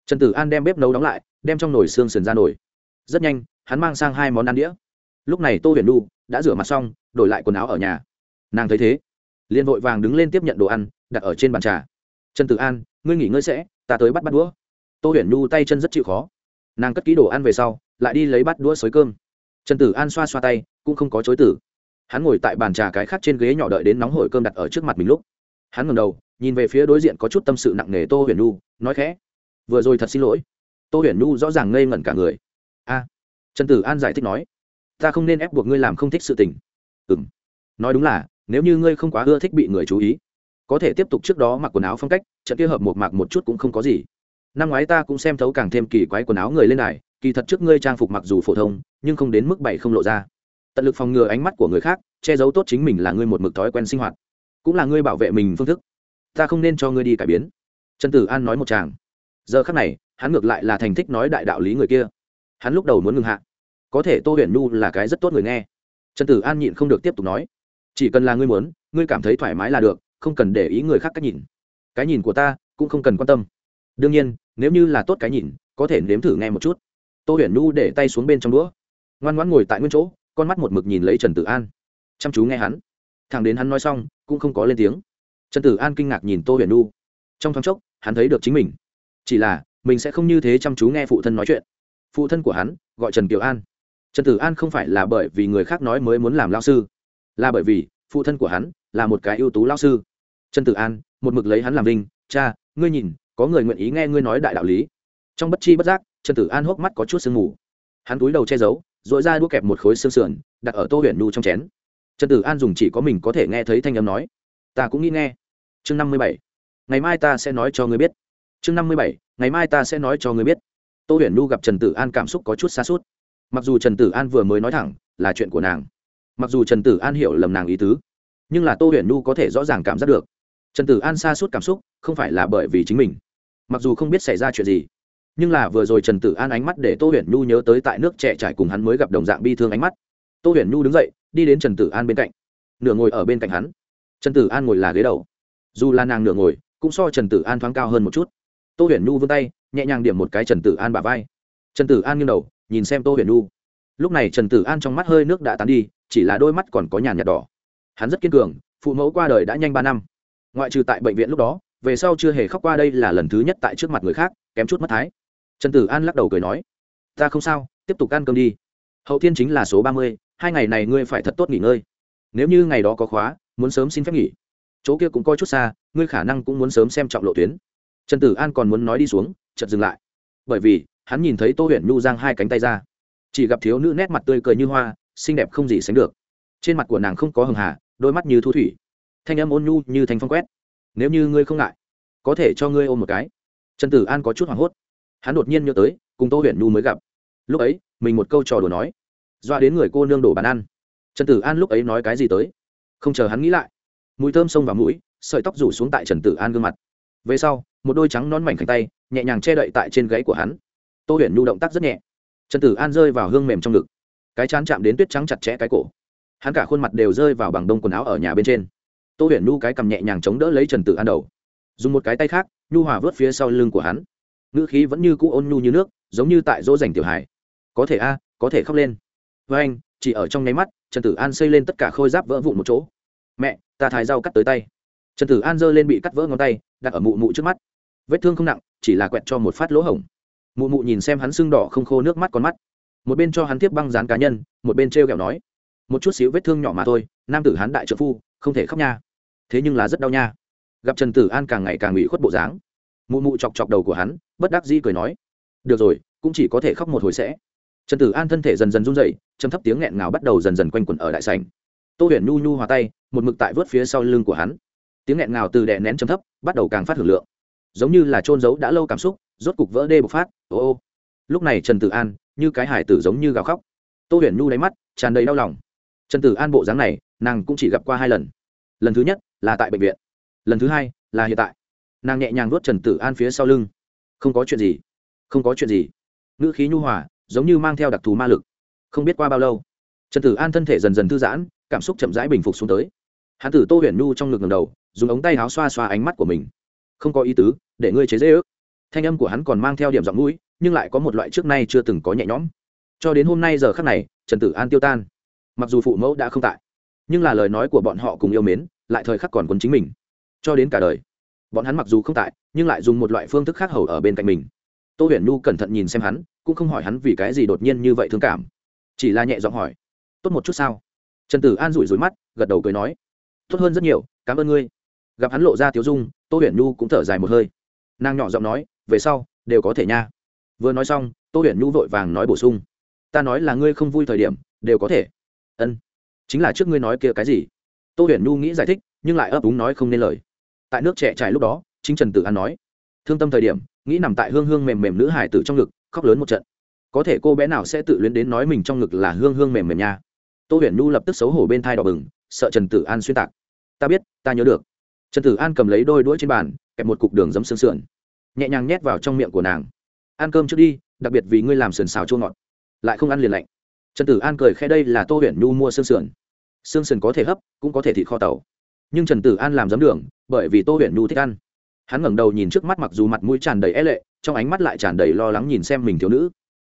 Trần tử an đem bếp nấu đóng lại, đem trong nồi xương sườn ra nồi. Rất nhanh, hắn mang sang hai món ăn đĩa. Lúc này tô huyền nu đã rửa mặt xong, đổi lại quần áo ở nhà. Nàng thấy thế, liền vội vàng đứng lên tiếp nhận đồ ăn, đặt ở trên bàn trà. Trần tử an, ngươi nghỉ ngơi sẽ, ta tới bắt bắt đũa. Tô huyền nu tay chân rất chịu khó. Nàng cất ký đồ ăn về sau, lại đi lấy bắt đũa xới cơm. Trần tử an xoa xoa tay, cũng không có chối tử hắn ngồi tại bàn trà cái khác trên ghế nhỏ đợi đến nóng hổi cơm đặt ở trước mặt mình lúc. Hắn ngầm đầu, nhìn về phía đối diện có chút tâm sự nặng nề tô huyền nu nói khẽ, vừa rồi thật xin lỗi. Tô huyền nu rõ ràng ngây ngẩn cả người. A, trần tử an giải thích nói, ta không nên ép buộc ngươi làm không thích sự tình. Ừ m nói đúng là, nếu như ngươi không quá ưa thích bị người chú ý, có thể tiếp tục trước đó mặc quần áo phong cách, trận kia hợp một mạc một chút cũng không có gì. Năm ngoái ta cũng xem thấu càng thêm kỳ quái quần áo người lên này kỳ thật trước ngươi trang phục mặc dù phổ thông, nhưng không đến mức bảy không lộ ra tận lực phòng ngừa ánh mắt của người khác, che giấu tốt chính mình là ngươi một mực thói quen sinh hoạt. Cũng là ngươi bảo vệ mình phương thức. Ta không nên cho ngươi đi cải biến. Trần tử an nói một chàng giờ khắc này, hắn ngược lại là thành thích nói đại đạo lý người kia. Hắn lúc đầu muốn ngừng hạ. Có thể tô huyền nhu là cái rất tốt người nghe. Trần tử an nhịn không được tiếp tục nói. Chỉ cần là ngươi muốn, ngươi cảm thấy thoải mái là được, không cần để ý người khác cách nhìn. Cái nhìn của ta cũng không cần quan tâm. Đương nhiên, nếu như là tốt cái nhìn, có thể nếm thử nghe một chút. Tô huyền nhu để tay xuống bên trong đũa. Ngoan ngoãn ngồi tại nguyên chỗ con mắt một mực nhìn lấy trần tử an. Chăm chú nghe hắn. Thằng đến hắn nói xong, cũng không có lên tiếng. Trần tử an kinh ngạc nhìn tô huyền nu trong thoáng chốc, hắn thấy được chính mình. Chỉ là, mình sẽ không như thế chăm chú nghe phụ thân nói chuyện. Phụ thân của hắn, gọi trần kiều an. Trần tử an không phải là bởi vì người khác nói mới muốn làm lao sư, là bởi vì phụ thân của hắn là một cái ưu tú lao sư. Trần tử an, một mực lấy hắn làm linh, cha, ngươi nhìn, có người nguyện ý nghe ngươi nói đại đạo lý. Trong bất chi bất giác, trần tử an hốc mắt có chút sương mù. Hắn túi đầu che giấu dội ra đũa kẹp một khối xương sườn, đặt ở tô huyền nhu trong chén. Trần tử an dùng chỉ có mình có thể nghe thấy thanh âm nói, ta cũng nghĩ nghe. Chương năm mươi bảy, ngày mai ta sẽ nói cho ngươi biết. Chương năm mươi bảy, ngày mai ta sẽ nói cho ngươi biết. Tô huyền nhu gặp trần tử an cảm xúc có chút xa suốt mặc dù trần tử an vừa mới nói thẳng là chuyện của nàng, mặc dù trần tử an hiểu lầm nàng ý tứ, nhưng là tô huyền nhu có thể rõ ràng cảm giác được. Trần tử an xa suốt cảm xúc không phải là bởi vì chính mình, mặc dù không biết xảy ra chuyện gì nhưng là vừa rồi trần tử an ánh mắt để tô huyền nhu nhớ tới tại nước trẻ trải cùng hắn mới gặp đồng dạng bi thương ánh mắt. Tô huyền nhu đứng dậy, đi đến trần tử an bên cạnh. Nửa ngồi ở bên cạnh hắn. Trần tử an ngồi là ghế đầu. Dù là nàng nửa ngồi, cũng so trần tử an thoáng cao hơn một chút. Tô huyền nhu vươn tay, nhẹ nhàng điểm một cái trần tử an bả vai. Trần tử an nghiêng đầu, nhìn xem tô huyền nhu. Lúc này trần tử an trong mắt hơi nước đã tán đi, chỉ là đôi mắt còn có nhàn nhạt đỏ. Hắn rất kiên cường, phụ mẫu qua đời đã nhanh ba năm. Ngoại trừ tại bệnh viện lúc đó, về sau chưa hề khóc qua đây là lần thứ nhất tại trước mặt người khác, kém chút mất thái trần tử an lắc đầu cười nói, ta không sao, tiếp tục ăn cơm đi. Hậu thiên chính là số ba mươi, hai ngày này ngươi phải thật tốt nghỉ ngơi. Nếu như ngày đó có khóa, muốn sớm xin phép nghỉ. Chỗ kia cũng coi chút xa, ngươi khả năng cũng muốn sớm xem trọng lộ tuyến. Trần tử an còn muốn nói đi xuống, chợt dừng lại. Bởi vì, hắn nhìn thấy tô huyền nhu giang hai cánh tay ra. Chỉ gặp thiếu nữ nét mặt tươi cười như hoa, xinh đẹp không gì sánh được. Trên mặt của nàng không có hường hà, đôi mắt như thu thủy. Thanh âm ôn nhu như thanh phong quét. Nếu như ngươi không ngại, có thể cho ngươi ôm một cái. Trần tử an có chút hoảng hốt hắn đột nhiên nhớ tới, cùng tô huyền nhu mới gặp. Lúc ấy, mình một câu trò đùa nói, doa đến người cô nương đổ bàn ăn. Trần tử an lúc ấy nói cái gì tới? Không chờ hắn nghĩ lại, mùi thơm xông vào mũi, sợi tóc rủ xuống tại trần tử an gương mặt. Về sau, một đôi trắng non mảnh khanh tay, nhẹ nhàng che đậy tại trên gãy của hắn. Tô huyền nhu động tác rất nhẹ. Trần tử an rơi vào hương mềm trong ngực. Cái chán chạm đến tuyết trắng chặt chẽ cái cổ. Hắn cả khuôn mặt đều rơi vào bằng đông quần áo ở nhà bên trên. Tô huyền nhu cái cầm nhẹ nhàng chống đỡ lấy trần tử an đầu. Dùng một cái tay khác, nhu hòa vớt phía sau lưng của hắn ngữ khí vẫn như cũ ôn nhu như nước, giống như tại dỗ dành tiểu hải có thể a, có thể khóc lên. Với anh, chỉ ở trong nháy mắt, trần tử an xây lên tất cả khôi giáp vỡ vụn một chỗ. Mẹ, ta thái rau cắt tới tay. Trần tử an giơ lên bị cắt vỡ ngón tay, đặt ở mụ mụ trước mắt. Vết thương không nặng, chỉ là quẹt cho một phát lỗ hổng. Mụ mụ nhìn xem hắn sưng đỏ không khô nước mắt con mắt. Một bên cho hắn tiếp băng dán cá nhân, một bên t r e o kẹo nói. Một chút xíu vết thương nhỏ mà thôi, nam tử hắn đại trợ phu, không thể khóc nha. Thế nhưng là rất đau nha. Gặp trần tử an càng ngày càng ủy khuất bộ dáng. Mụ mụ chọc chọc đầu của hắn bất đắc dĩ cười nói, được rồi, cũng chỉ có thể khóc một hồi sẽ. Trần tử an thân thể dần dần run dậy châm thấp tiếng nghẹn ngào bắt đầu dần dần quanh quẩn ở đại sành tô huyền nhu nhu hòa tay, một mực tại vớt phía sau lưng của hắn. Tiếng nghẹn ngào từ đè nén châm thấp, bắt đầu càng phát hưởng lượng. Giống như là trôn giấu đã lâu cảm xúc, rốt cục vỡ đê bộc phát, ô ô. Lúc này trần tử an, như cái hải tử giống như gào khóc. Tô huyền nhu đáy mắt, tràn đầy đau lòng. Trần tử an bộ dáng này, nàng cũng chỉ gặp qua hai lần. Lần thứ nhất là tại bệnh viện. Lần thứ hai là hiện tại. Nàng nhẹ nhàng nuốt trần tử an phía sau lưng không có chuyện gì. Không có chuyện gì. Ngữ khí nhu hòa, giống như mang theo đặc thù ma lực. Không biết qua bao lâu, trần tử an thân thể dần dần thư giãn, cảm xúc chậm rãi bình phục xuống tới. Hán tử tô huyền nhu trong ngực ngầm đầu, dùng ống tay áo xoa xoa ánh mắt của mình. Không có ý tứ, để ngươi chế dễ ước. Thanh âm của hắn còn mang theo điểm giọng mũi, nhưng lại có một loại trước nay chưa từng có nhẹ nhõm. Cho đến hôm nay giờ khắc này, trần tử an tiêu tan. Mặc dù phụ mẫu đã không tại, nhưng là lời nói của bọn họ cùng yêu mến, lại thời khắc còn quân chính mình. Cho đến cả đời bọn hắn mặc dù không tại, nhưng lại dùng một loại phương thức khác hầu ở bên cạnh mình. Tô huyền nhu cẩn thận nhìn xem hắn, cũng không hỏi hắn vì cái gì đột nhiên như vậy thương cảm. Chỉ là nhẹ giọng hỏi, tốt một chút sao? Trần tử an rủi rủi mắt, gật đầu cười nói, tốt hơn rất nhiều, cảm ơn ngươi. Gặp hắn lộ ra tiếu dung, tô huyền nhu cũng thở dài một hơi. Nàng nhỏ giọng nói, về sau, đều có thể nha. Vừa nói xong, tô huyền nhu vội vàng nói bổ sung, ta nói là ngươi không vui thời điểm, đều có thể. Ân, chính là trước ngươi nói kia cái gì? Tô huyền nhu nghĩ giải thích, nhưng lại ấp úng nói không nên lời tại nước trẻ trải lúc đó, chính trần tử an nói, thương tâm thời điểm, nghĩ nằm tại hương hương mềm mềm nữ hải tử trong ngực, khóc lớn một trận. Có thể cô bé nào sẽ tự luyến đến nói mình trong ngực là hương hương mềm mềm nha. Tô huyền nhu lập tức xấu hổ bên thai đỏ bừng, sợ trần tử an xuyên tạc. Ta biết, ta nhớ được. Trần tử an cầm lấy đôi đũa trên bàn, kẹp một cục đường giấm sương sườn, nhẹ nhàng nhét vào trong miệng của nàng. Ăn cơm trước đi, đặc biệt vì ngươi làm sườn xào chua ngọt. Lại không ăn liền lạnh. Trần tử an cười khe đây là tô huyền nhu mua xương sườn. Xương sườn có thể hấp, cũng có thể thịt kho tàu nhưng trần tử an làm giấm đường, bởi vì tô huyền nhu thích ăn. Hắn ngẩng đầu nhìn trước mắt mặc dù mặt mũi tràn đầy e lệ, trong ánh mắt lại tràn đầy lo lắng nhìn xem mình thiếu nữ.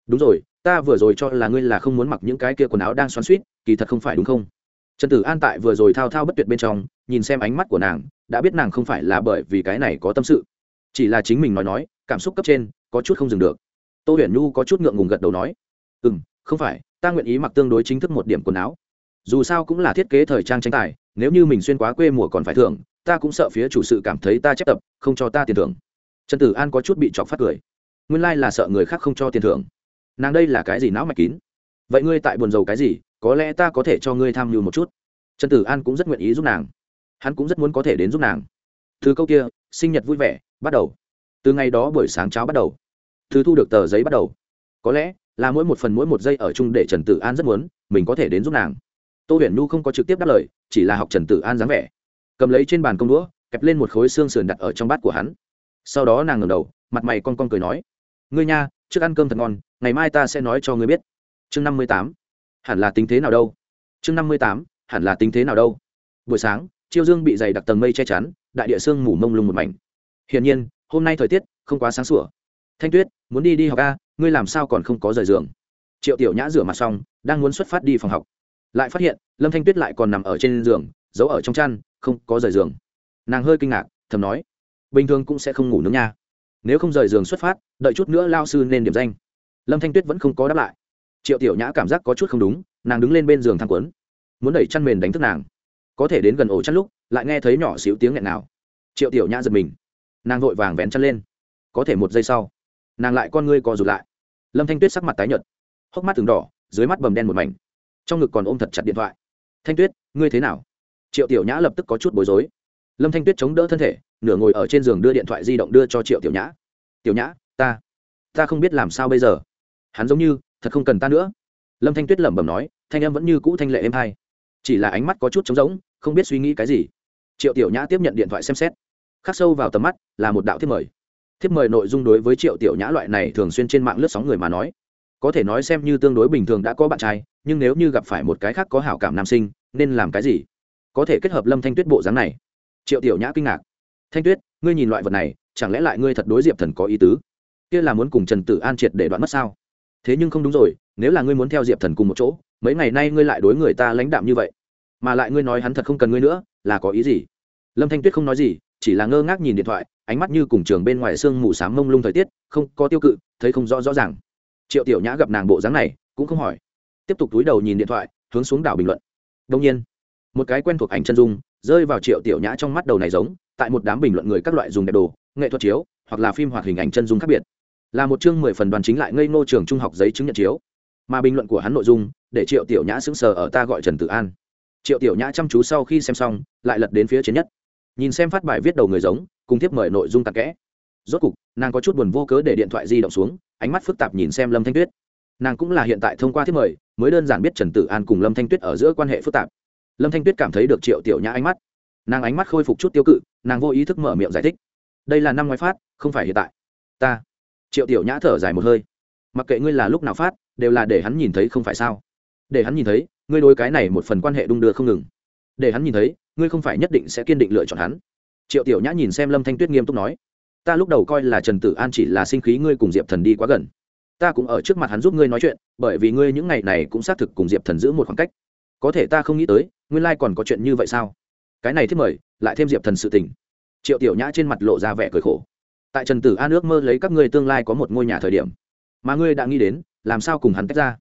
Đúng rồi, ta vừa rồi cho là ngươi là không muốn mặc những cái kia quần áo đang xoắn suýt kỳ thật không phải đúng không? Trần tử an tại vừa rồi thao thao bất tuyệt bên trong, nhìn xem ánh mắt của nàng, đã biết nàng không phải là bởi vì cái này có tâm sự. Chỉ là chính mình nói nói, cảm xúc cấp trên, có chút không dừng được. Tô huyền nhu có chút ngượng ngùng gật đầu nói ừ m không phải, ta nguyện ý mặc tương đối chính thức một điểm quần áo. Dù sao cũng là thiết kế thời trang tranh tài nếu như mình xuyên quá quê mùa còn phải thưởng, ta cũng sợ phía chủ sự cảm thấy ta chép tập, không cho ta tiền thưởng. Trần tử an có chút bị chọc phát cười. Nguyên lai là sợ người khác không cho tiền thưởng. Nàng đây là cái gì não mạch kín? Vậy ngươi tại buồn rầu cái gì? Có lẽ ta có thể cho ngươi tham mưu một chút. Trần tử an cũng rất nguyện ý giúp nàng. Hắn cũng rất muốn có thể đến giúp nàng. Từ câu kia, sinh nhật vui vẻ, bắt đầu. Từ ngày đó buổi sáng cháo bắt đầu. Thứ thu được tờ giấy bắt đầu. Có lẽ là mỗi một phần mỗi một giây ở chung để trần tử an rất muốn, mình có thể đến giúp nàng tô huyền nhu không có trực tiếp đáp lời, chỉ là học trần tử an dáng vẻ. Cầm lấy trên bàn công đũa, kẹp lên một khối xương sườn đặt ở trong bát của hắn. Sau đó nàng ngẩng đầu, mặt mày con con cười nói, ngươi nha, trước ăn cơm thật ngon, ngày mai ta sẽ nói cho ngươi biết. Chương năm mươi tám, hẳn là tính thế nào đâu? Chương năm mươi tám, hẳn là tính thế nào đâu? Buổi sáng, chiêu dương bị dày đặc tầng mây che chắn, đại địa sương mù mông lung một mảnh. Hiển nhiên, hôm nay thời tiết không quá sáng sủa. Thanh tuyết, muốn đi đi học a, ngươi làm sao còn không có rời giường? Triệu tiểu nhã rửa mặt xong, đang muốn xuất phát đi phòng học lại phát hiện, lâm thanh tuyết lại còn nằm ở trên giường, giấu ở trong chăn, không có rời giường. Nàng hơi kinh ngạc, thầm nói, bình thường cũng sẽ không ngủ nướng nha. Nếu không rời giường xuất phát, đợi chút nữa lao sư nên điểm danh. Lâm thanh tuyết vẫn không có đáp lại. Triệu tiểu nhã cảm giác có chút không đúng, nàng đứng lên bên giường thang quấn, muốn đẩy chăn mền đánh thức nàng. Có thể đến gần ổ chăn lúc, lại nghe thấy nhỏ xíu tiếng nghẹn nào. Triệu tiểu nhã giật mình. Nàng vội vàng vén chăn lên. Có thể một giây sau, nàng lại con ngươi co rụt lại. Lâm thanh tuyết sắc mặt tái nhợt, hốc mắt từng đỏ, dưới mắt bầm đen một mảnh trong ngực còn ôm thật chặt điện thoại. Thanh tuyết, ngươi thế nào? Triệu tiểu nhã lập tức có chút bối rối. Lâm thanh tuyết chống đỡ thân thể, nửa ngồi ở trên giường đưa điện thoại di động đưa cho triệu tiểu nhã. Tiểu nhã, ta ta không biết làm sao bây giờ. Hắn giống như, thật không cần ta nữa. Lâm thanh tuyết lẩm bẩm nói, thanh em vẫn như cũ thanh lệ êm hai chỉ là ánh mắt có chút trống rỗng, không biết suy nghĩ cái gì. Triệu tiểu nhã tiếp nhận điện thoại xem xét. Khắc sâu vào tầm mắt là một đạo thiếp mời. Thiếp mời nội dung đối với triệu tiểu nhã loại này thường xuyên trên mạng lướt sóng người mà nói có thể nói xem như tương đối bình thường đã có bạn trai, nhưng nếu như gặp phải một cái khác có hảo cảm nam sinh, nên làm cái gì? Có thể kết hợp lâm thanh tuyết bộ dáng này. Triệu tiểu nhã kinh ngạc. Thanh tuyết, ngươi nhìn loại vật này, chẳng lẽ lại ngươi thật đối diệp thần có ý tứ? Kia là muốn cùng trần tử an triệt để đoạn mất sao? Thế nhưng không đúng rồi, nếu là ngươi muốn theo diệp thần cùng một chỗ, mấy ngày nay ngươi lại đối người ta lãnh đạm như vậy, mà lại ngươi nói hắn thật không cần ngươi nữa, là có ý gì? Lâm thanh tuyết không nói gì, chỉ là ngơ ngác nhìn điện thoại, ánh mắt như cùng trường bên ngoài sương mù s á m mông lung thời tiết, không có tiêu cự, thấy không rõ rõ ràng triệu tiểu nhã gặp nàng bộ dáng này, cũng không hỏi. Tiếp tục túi đầu nhìn điện thoại, hướng xuống đảo bình luận. Đông nhiên, một cái quen thuộc ảnh chân dung rơi vào triệu tiểu nhã trong mắt đầu này giống, tại một đám bình luận người các loại dùng đẹp đồ, nghệ thuật chiếu, hoặc là phim hoạt hình ảnh chân dung khác biệt. Là một chương mười phần đoàn chính lại ngây ngô trường trung học giấy chứng nhận chiếu. Mà bình luận của hắn nội dung, để triệu tiểu nhã sững sờ ở ta gọi trần tử an. Triệu tiểu nhã chăm chú sau khi xem xong, lại lật đến phía trên nhất. Nhìn xem phát bài viết đầu người giống, cùng tiếp mời nội dung tạc kẽ. Rốt cục, nàng có chút buồn vô cớ để điện thoại di động xuống ánh mắt phức tạp nhìn xem lâm thanh tuyết. Nàng cũng là hiện tại thông qua thiết mời, mới đơn giản biết trần tử an cùng lâm thanh tuyết ở giữa quan hệ phức tạp. Lâm thanh tuyết cảm thấy được triệu tiểu nhã ánh mắt. Nàng ánh mắt khôi phục chút tiêu cự, nàng vô ý thức mở miệng giải thích. Đây là năm ngoái phát, không phải hiện tại. Ta. Triệu tiểu nhã thở dài một hơi. Mặc kệ ngươi là lúc nào phát, đều là để hắn nhìn thấy không phải sao? Để hắn nhìn thấy, ngươi đối cái này một phần quan hệ đung đưa không ngừng. Để hắn nhìn thấy, ngươi không phải nhất định sẽ kiên định lựa chọn hắn. Triệu tiểu nhã nhìn xem lâm thanh tuyết nghiêm túc nói ta lúc đầu coi là trần tử an chỉ là sinh khí ngươi cùng diệp thần đi quá gần. Ta cũng ở trước mặt hắn giúp ngươi nói chuyện, bởi vì ngươi những ngày này cũng xác thực cùng diệp thần giữ một khoảng cách. Có thể ta không nghĩ tới, nguyên lai còn có chuyện như vậy sao? Cái này thích mời, lại thêm diệp thần sự tình. Triệu tiểu nhã trên mặt lộ ra vẻ cười khổ. Tại trần tử an ước mơ lấy các ngươi tương lai có một ngôi nhà thời điểm, mà ngươi đã nghĩ đến, làm sao cùng hắn tách ra?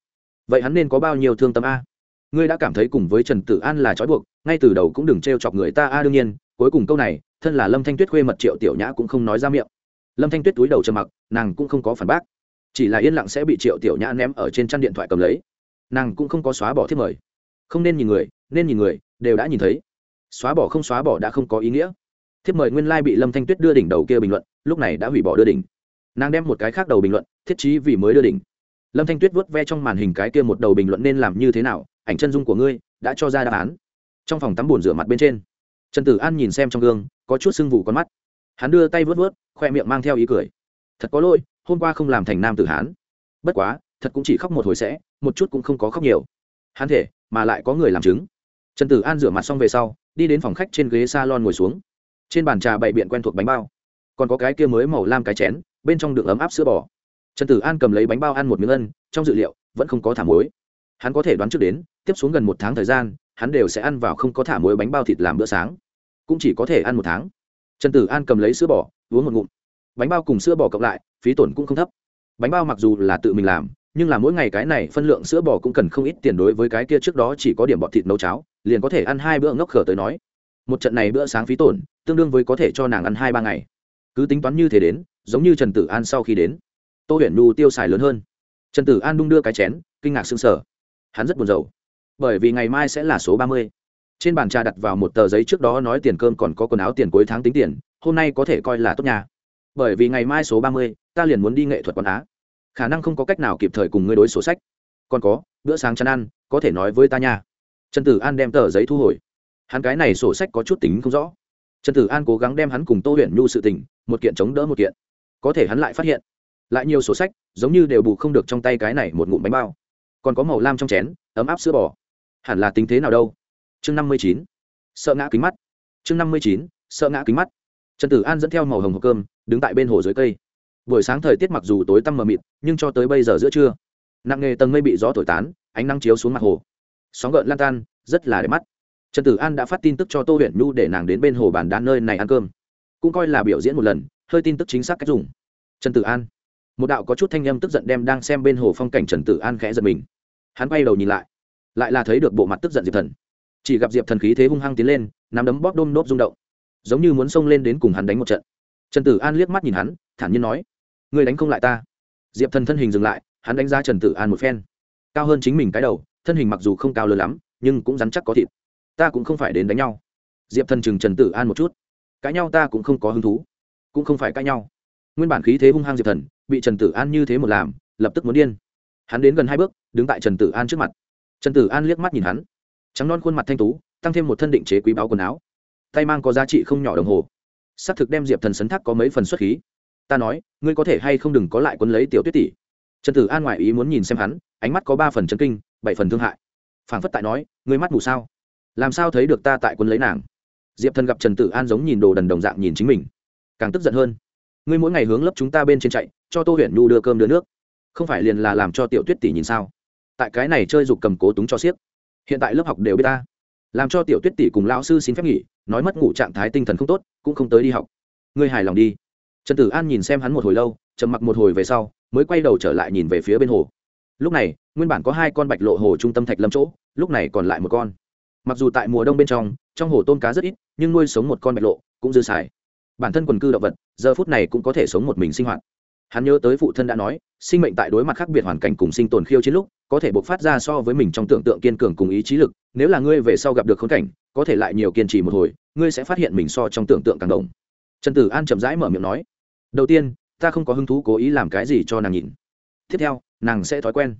Vậy hắn nên có bao nhiêu thương tâm a? Ngươi đã cảm thấy cùng với trần tử an là trói buộc, ngay từ đầu cũng đừng t r e o chọc người ta a, đương nhiên, cuối cùng câu này thân là lâm thanh tuyết khuê mật triệu tiểu nhã cũng không nói ra miệng. Lâm thanh tuyết túi đầu trầm mặc, nàng cũng không có phản bác. Chỉ là yên lặng sẽ bị triệu tiểu nhã ném ở trên chăn điện thoại cầm lấy. Nàng cũng không có xóa bỏ thiết mời. Không nên nhìn người, nên nhìn người, đều đã nhìn thấy. Xóa bỏ không xóa bỏ đã không có ý nghĩa. Thiếp mời nguyên lai bị lâm thanh tuyết đưa đỉnh đầu kia bình luận, lúc này đã hủy bỏ đưa đỉnh. Nàng đem một cái khác đầu bình luận, thiết chí vì mới đưa đỉnh. Lâm thanh tuyết vớt ve trong màn hình cái kia một đầu bình luận nên làm như thế nào, ảnh chân dung của ngươi đã cho ra đáp án. Trong phòng tắm bồn rửa mặt bên trên trần tử an nhìn xem trong gương, có chút sưng vụ con mắt. Hắn đưa tay vớt vớt khoe miệng mang theo ý cười. Thật có lỗi, hôm qua không làm thành nam tử hán. Bất quá, thật cũng chỉ khóc một hồi sẽ, một chút cũng không có khóc nhiều. Hắn thể, mà lại có người làm chứng. Trần tử an rửa mặt xong về sau, đi đến phòng khách trên ghế s a lon ngồi xuống. Trên bàn trà bày biện quen thuộc bánh bao. Còn có cái kia mới màu lam cái chén, bên trong đựng ấm áp sữa bò. Trần tử an cầm lấy bánh bao ăn một miếng ân, trong dự liệu, vẫn không có thả muối. hắn có thể đoán trước đến, tiếp xuống gần một tháng thời gian, hắn đều sẽ ăn vào không có thả muối bánh bao thịt làm bữa sáng cũng chỉ có thể ăn một tháng. Trần tử an cầm lấy sữa bò, uống một ngụm. Bánh bao cùng sữa bò cộng lại, phí tổn cũng không thấp. Bánh bao mặc dù là tự mình làm, nhưng là mỗi ngày cái này phân lượng sữa bò cũng cần không ít tiền đối với cái kia trước đó chỉ có điểm bọt thịt nấu cháo, liền có thể ăn hai bữa ngốc khở tới nói. Một trận này bữa sáng phí tổn, tương đương với có thể cho nàng ăn hai ba ngày. Cứ tính toán như thế đến, giống như trần tử an sau khi đến, tô huyền nhu tiêu xài lớn hơn. Trần tử an đung đưa cái chén, kinh ngạc sưng sở hắn rất buồn rầu, bởi vì ngày mai sẽ là số ba mươi trên bàn trà đặt vào một tờ giấy trước đó nói tiền cơm còn có quần áo tiền cuối tháng tính tiền, hôm nay có thể coi là tốt nhà bởi vì ngày mai số ba mươi, ta liền muốn đi nghệ thuật quán á. Khả năng không có cách nào kịp thời cùng ngươi đối sổ sách. Còn có, bữa sáng chăn ăn, có thể nói với ta nha. Trần tử an đem tờ giấy thu hồi. Hắn cái này sổ sách có chút tính không rõ. Trần tử an cố gắng đem hắn cùng tô huyền nhu sự tình, một kiện chống đỡ một kiện. Có thể hắn lại phát hiện, lại nhiều sổ sách, giống như đều bù không được trong tay cái này một ngụm bánh bao. Còn có màu lam trong chén, ấm áp sữa bò. Hẳn là tính thế nào đâu? Chương năm mươi chín. Sợ ngã kính mắt. Chương năm mươi chín, sợ ngã kính mắt. Trần tử an dẫn theo màu hồng hộp cơm, đứng tại bên hồ dưới cây. Buổi sáng thời tiết mặc dù tối tăm mờ mịt, nhưng cho tới bây giờ giữa trưa, nặng nghề tầng mây bị gió thổi tán, ánh nắng chiếu xuống mặt hồ. Sóng gợn lan tan, rất là đẹp mắt. Trần tử an đã phát tin tức cho tô huyện nhu để nàng đến bên hồ bàn đá nơi này ăn cơm. Cũng coi là biểu diễn một lần, hơi tin tức chính xác cách dùng. Trần tử an. Một đạo có chút thanh âm tức giận đem đang xem bên hồ phong cảnh trần tử an khẽ giật mình. Hắn quay đầu nhìn lại lại là thấy được bộ mặt tức giận diệp thần chỉ gặp diệp thần khí thế hung hăng tiến lên, nắm đấm bóp đôm đốp rung động. Giống như muốn xông lên đến cùng hắn đánh một trận. Trần tử an liếc mắt nhìn hắn, thản nhiên nói người đánh không lại ta. Diệp thần thân hình dừng lại, hắn đánh giá trần tử an một phen. Cao hơn chính mình cái đầu, thân hình mặc dù không cao lớn lắm, nhưng cũng rắn chắc có thịt. Ta cũng không phải đến đánh nhau. Diệp thần chừng trần tử an một chút. Cãi nhau ta cũng không có hứng thú. Cũng không phải cãi nhau. Nguyên bản khí thế hung hăng diệp thần, bị trần tử an như thế một làm, lập tức muốn điên. Hắn đến gần hai bước, đứng tại trần tử an trước mặt. Trần tử an liếc mắt nhìn hắn trắng non khuôn mặt thanh tú, tăng thêm một thân định chế quý báo quần áo. Tay mang có giá trị không nhỏ đồng hồ. S ắ c thực đem diệp thần sấn thác có mấy phần xuất khí. Ta nói, ngươi có thể hay không đừng có lại quân lấy tiểu tuyết tỷ. Trần tử an ngoại ý muốn nhìn xem hắn, ánh mắt có ba phần chân kinh, bảy phần thương hại. Phảng phất tại nói, ngươi mắt mù sao? Làm sao thấy được ta tại quân lấy nàng? Diệp thần gặp trần tử an giống nhìn đồ đần đồng dạng nhìn chính mình. Càng tức giận hơn. Ngươi mỗi ngày hướng lớp chúng ta bên trên chạy, cho tô huyền nhu đưa cơm đưa nước. Không phải liền là làm cho tiểu tuyết tỷ nhìn sao? Tại cái này chơi dục cầm cố túng cho siếc hiện tại lớp học đều biết ta làm cho tiểu tuyết tỷ cùng lão sư xin phép nghỉ, nói mất ngủ trạng thái tinh thần không tốt, cũng không tới đi học. Ngươi hài lòng đi. Trần tử an nhìn xem hắn một hồi lâu, trầm mặc một hồi về sau, mới quay đầu trở lại nhìn về phía bên hồ. Lúc này, nguyên bản có hai con bạch lộ hồ trung tâm thạch lâm chỗ, lúc này còn lại một con. Mặc dù tại mùa đông bên trong trong hồ tôm cá rất ít, nhưng nuôi sống một con bạch lộ cũng dư xài. Bản thân quần cư động vật, giờ phút này cũng có thể sống một mình sinh hoạt hắn nhớ tới phụ thân đã nói, sinh mệnh tại đối mặt khác biệt hoàn cảnh cùng sinh tồn khiêu chiến lúc, có thể bộc phát ra so với mình trong tưởng tượng kiên cường cùng ý chí lực, nếu là ngươi về sau gặp được khốn cảnh, có thể lại nhiều kiên trì một hồi, ngươi sẽ phát hiện mình so trong tưởng tượng càng đồng trần tử an chậm rãi mở miệng nói, đầu tiên, ta không có hứng thú cố ý làm cái gì cho nàng nhìn. Tiếp theo, nàng sẽ thói quen.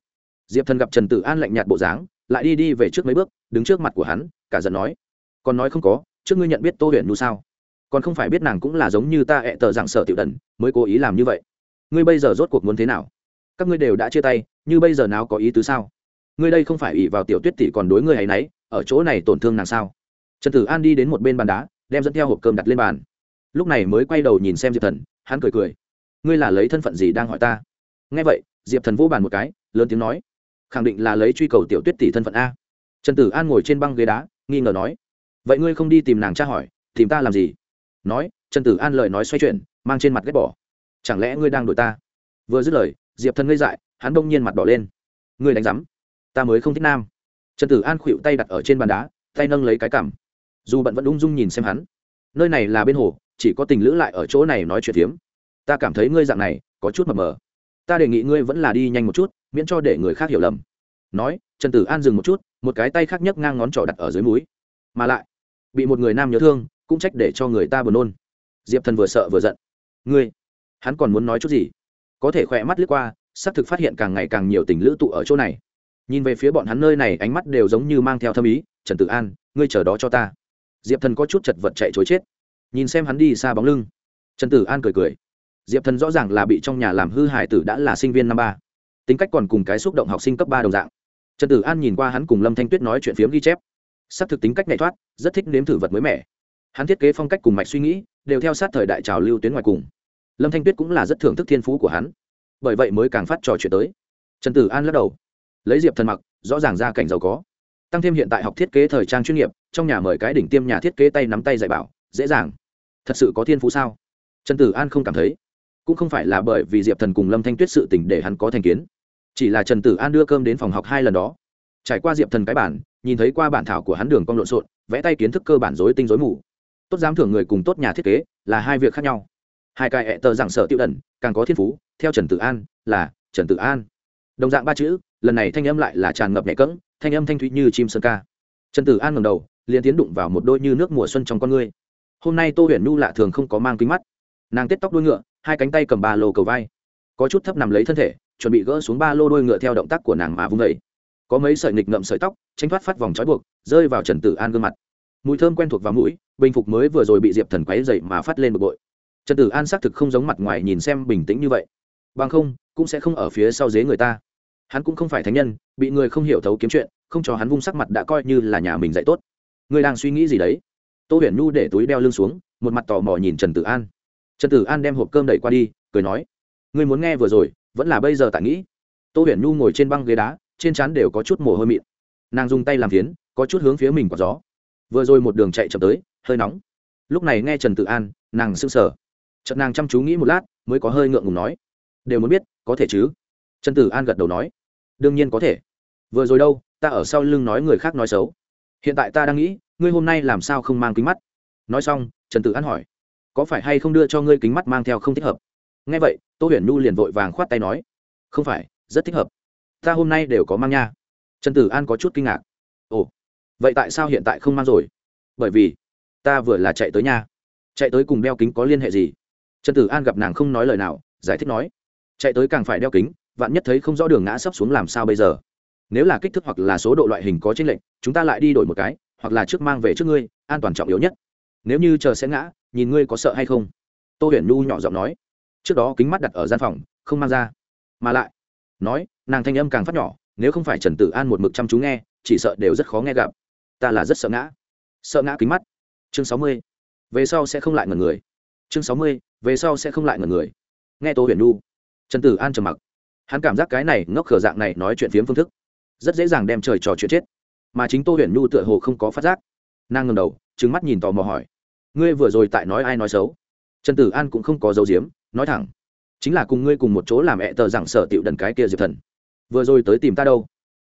Diệp thần gặp trần tử an lạnh nhạt bộ dáng, lại đi đi về trước mấy bước, đứng trước mặt của hắn, cả giận nói, còn nói không có, trước ngươi nhận biết tô huyện nu sao? Còn không phải biết nàng cũng là giống như ta hẹ tờ dạng sở tiểu đần, mới cố ý làm như vậy ngươi bây giờ rốt cuộc muốn thế nào? Các ngươi đều đã chia tay, như bây giờ nào có ý tứ sao? Ngươi đây không phải ỉ vào tiểu tuyết tỷ còn đối ngươi hay nấy, ở chỗ này tổn thương nàng sao? Trần tử an đi đến một bên bàn đá, đem dẫn theo hộp cơm đặt lên bàn. Lúc này mới quay đầu nhìn xem diệp thần, hắn cười cười. Ngươi là lấy thân phận gì đang hỏi ta? Nghe vậy, diệp thần vô bàn một cái, lớn tiếng nói. Khẳng định là lấy truy cầu tiểu tuyết tỷ thân phận a. Trần tử an ngồi trên băng ghế đá, nghi ngờ nói. Vậy ngươi không đi tìm nàng tra hỏi, tìm ta làm gì? Nói, trần tử an lời nói xoay chuyển, mang trên mặt ghét bỏ chẳng lẽ ngươi đang đổi ta? Vừa dứt lời, diệp thần ngây dại, hắn đông nhiên mặt đỏ lên. Ngươi đánh rắm ta mới không thích nam. Trần tử an khuỵu tay đặt ở trên bàn đá, tay nâng lấy cái cảm dù bận vẫn ung dung nhìn xem hắn. Nơi này là bên hồ, chỉ có tình lữ lại ở chỗ này nói chuyện phiếm. Ta cảm thấy ngươi dạng này, có chút mập mờ. Ta đề nghị ngươi vẫn là đi nhanh một chút, miễn cho để người khác hiểu lầm. Nói, trần tử an dừng một chút, một cái tay khác nhấc ngang ngón trỏ đặt ở dưới múi mà lại, bị một người nam nhớ thương, cũng trách để cho người ta buồn nôn. Diệp thần vừa sợ vừa giận. Ngươi hắn còn muốn nói chút gì? Có thể khỏe mắt lướt qua, xác thực phát hiện càng ngày càng nhiều tình lữ tụ ở chỗ này. Nhìn về phía bọn hắn nơi này, ánh mắt đều giống như mang theo thâm ý, trần tử an, ngươi chờ đó cho ta. Diệp thần có chút chật vật chạy chối chết. Nhìn xem hắn đi xa bóng lưng, trần tử an cười cười. Diệp thần rõ ràng là bị trong nhà làm hư hải tử đã là sinh viên năm ba. Tính cách còn cùng cái xúc động học sinh cấp ba đồng dạng. Trần tử an nhìn qua hắn cùng lâm thanh tuyết nói chuyện phiếm ghi chép. S á c thực tính cách nhảy thoát, rất thích nếm thử vật mới mẻ. Hắn thiết kế phong cách cùng mạch suy nghĩ, đều theo sát thời đại trào lưu tuyến ngoài cùng lâm thanh tuyết cũng là rất thưởng thức thiên phú của hắn. Bởi vậy mới càng phát trò chuyện tới. Trần tử an lắc đầu. Lấy diệp thần mặc, rõ ràng ra cảnh giàu có. Tăng thêm hiện tại học thiết kế thời trang chuyên nghiệp, trong nhà mời cái đỉnh tiêm nhà thiết kế tay nắm tay dạy bảo, dễ dàng. Thật sự có thiên phú sao? Trần tử an không cảm thấy. Cũng không phải là bởi vì diệp thần cùng lâm thanh tuyết sự tình để hắn có thành kiến. Chỉ là trần tử an đưa cơm đến phòng học hai lần đó. Trải qua diệp thần cái bản, nhìn thấy qua bản thảo của hắn đường cong lộn xộn, vẽ tay kiến thức cơ bản dối tinh dối mù. Tốt dám thưởng người cùng tốt nhà thiết kế, là hai việc khác nhau hai cái hẹ tờ giảng sở tiêu đẩn càng có thiên phú, theo trần tử an, là trần tử an. Đồng dạng ba chữ, lần này thanh âm lại là tràn ngập nhẹ cỡng thanh âm thanh thúy như chim sơn ca. Trần tử an ngầm đầu, liền tiến đụng vào một đôi như nước mùa xuân trong con ngươi. Hôm nay tô huyền nhu lạ thường không có mang kính mắt. Nàng tết tóc đuôi ngựa, hai cánh tay cầm ba lô cầu vai. Có chút thấp nằm lấy thân thể, chuẩn bị gỡ xuống ba lô đuôi ngựa theo động tác của nàng mà vung vẩy có mấy sợi nghịch ngậm sợi tóc tranh thoát phát vòng trói buộc, rơi vào trần tử an gương mặt. Mùi thơm quen thuộc vào mũi, bình phục mới vừa rồi bị diệp thần quáy dậy mà phát lên bực bội trần tử an xác thực không giống mặt ngoài nhìn xem bình tĩnh như vậy. Bằng không, cũng sẽ không ở phía sau dế người ta. Hắn cũng không phải thánh nhân, bị người không hiểu thấu kiếm chuyện, không cho hắn vung sắc mặt đã coi như là nhà mình dạy tốt. Người đang suy nghĩ gì đấy? Tô huyền nhu để túi đeo lưng xuống, một mặt tò mò nhìn trần tử an. Trần tử an đem hộp cơm đẩy qua đi, cười nói, ngươi muốn nghe vừa rồi, vẫn là bây giờ tại nghĩ? Tô huyền nhu ngồi trên băng ghế đá, trên trán đều có chút mồ hôi mịn. Nàng dùng tay làm phiến, có chút hướng phía mình quả gió. Vừa rồi một đường chạy chậm tới, hơi nóng. Lúc này nghe trần tự an, nàng s ư n g sở chợt nàng chăm chú nghĩ một lát, mới có hơi ngượng ngùng nói, đều muốn biết, có thể chứ? Trần tử an gật đầu nói, đương nhiên có thể. Vừa rồi đâu, ta ở sau lưng nói người khác nói xấu. Hiện tại ta đang nghĩ, ngươi hôm nay làm sao không mang kính mắt? Nói xong, trần tử an hỏi, có phải hay không đưa cho ngươi kính mắt mang theo không thích hợp? Nghe vậy, tô huyền nhu liền vội vàng khoát tay nói, không phải, rất thích hợp. Ta hôm nay đều có mang nha. Trần tử an có chút kinh ngạc. Ồ, vậy tại sao hiện tại không mang rồi? Bởi vì ta vừa là chạy tới nhà chạy tới cùng đeo kính có liên hệ gì? Trần tử an gặp nàng không nói lời nào, giải thích nói, chạy tới càng phải đeo kính, vạn nhất thấy không rõ đường ngã sắp xuống làm sao bây giờ? Nếu là kích thước hoặc là số độ loại hình có tranh lệch, chúng ta lại đi đổi một cái, hoặc là trước mang về trước ngươi, an toàn trọng yếu nhất. Nếu như chờ sẽ ngã, nhìn ngươi có sợ hay không? Tô huyền nhu nhỏ giọng nói. Trước đó kính mắt đặt ở gian phòng, không mang ra. Mà lại, nói, nàng thanh âm càng phát nhỏ, nếu không phải trần tử an một mực chăm chú nghe, chỉ sợ đều rất khó nghe gặp. Ta là rất sợ ngã. Sợ ngã kính mắt. Chương sáu mươi. Về sau sẽ không lại ngần người chương sáu mươi, về sau sẽ không lại ngần người. Nghe tô huyền nu trần tử an trầm mặc. Hắn cảm giác cái này ngốc khở dạng này nói chuyện phiếm phương thức, rất dễ dàng đem trời trò chuyện chết. Mà chính tô huyền nhu tựa hồ không có phát giác. Nàng ngầm đầu trứng mắt nhìn tò mò hỏi, ngươi vừa rồi tại nói ai nói xấu? Trần tử an cũng không có dấu diếm nói thẳng, chính là cùng ngươi cùng một chỗ làm ẹ tờ rằng sở tiệu đần cái kia diệp thần. Vừa rồi tới tìm ta đâu?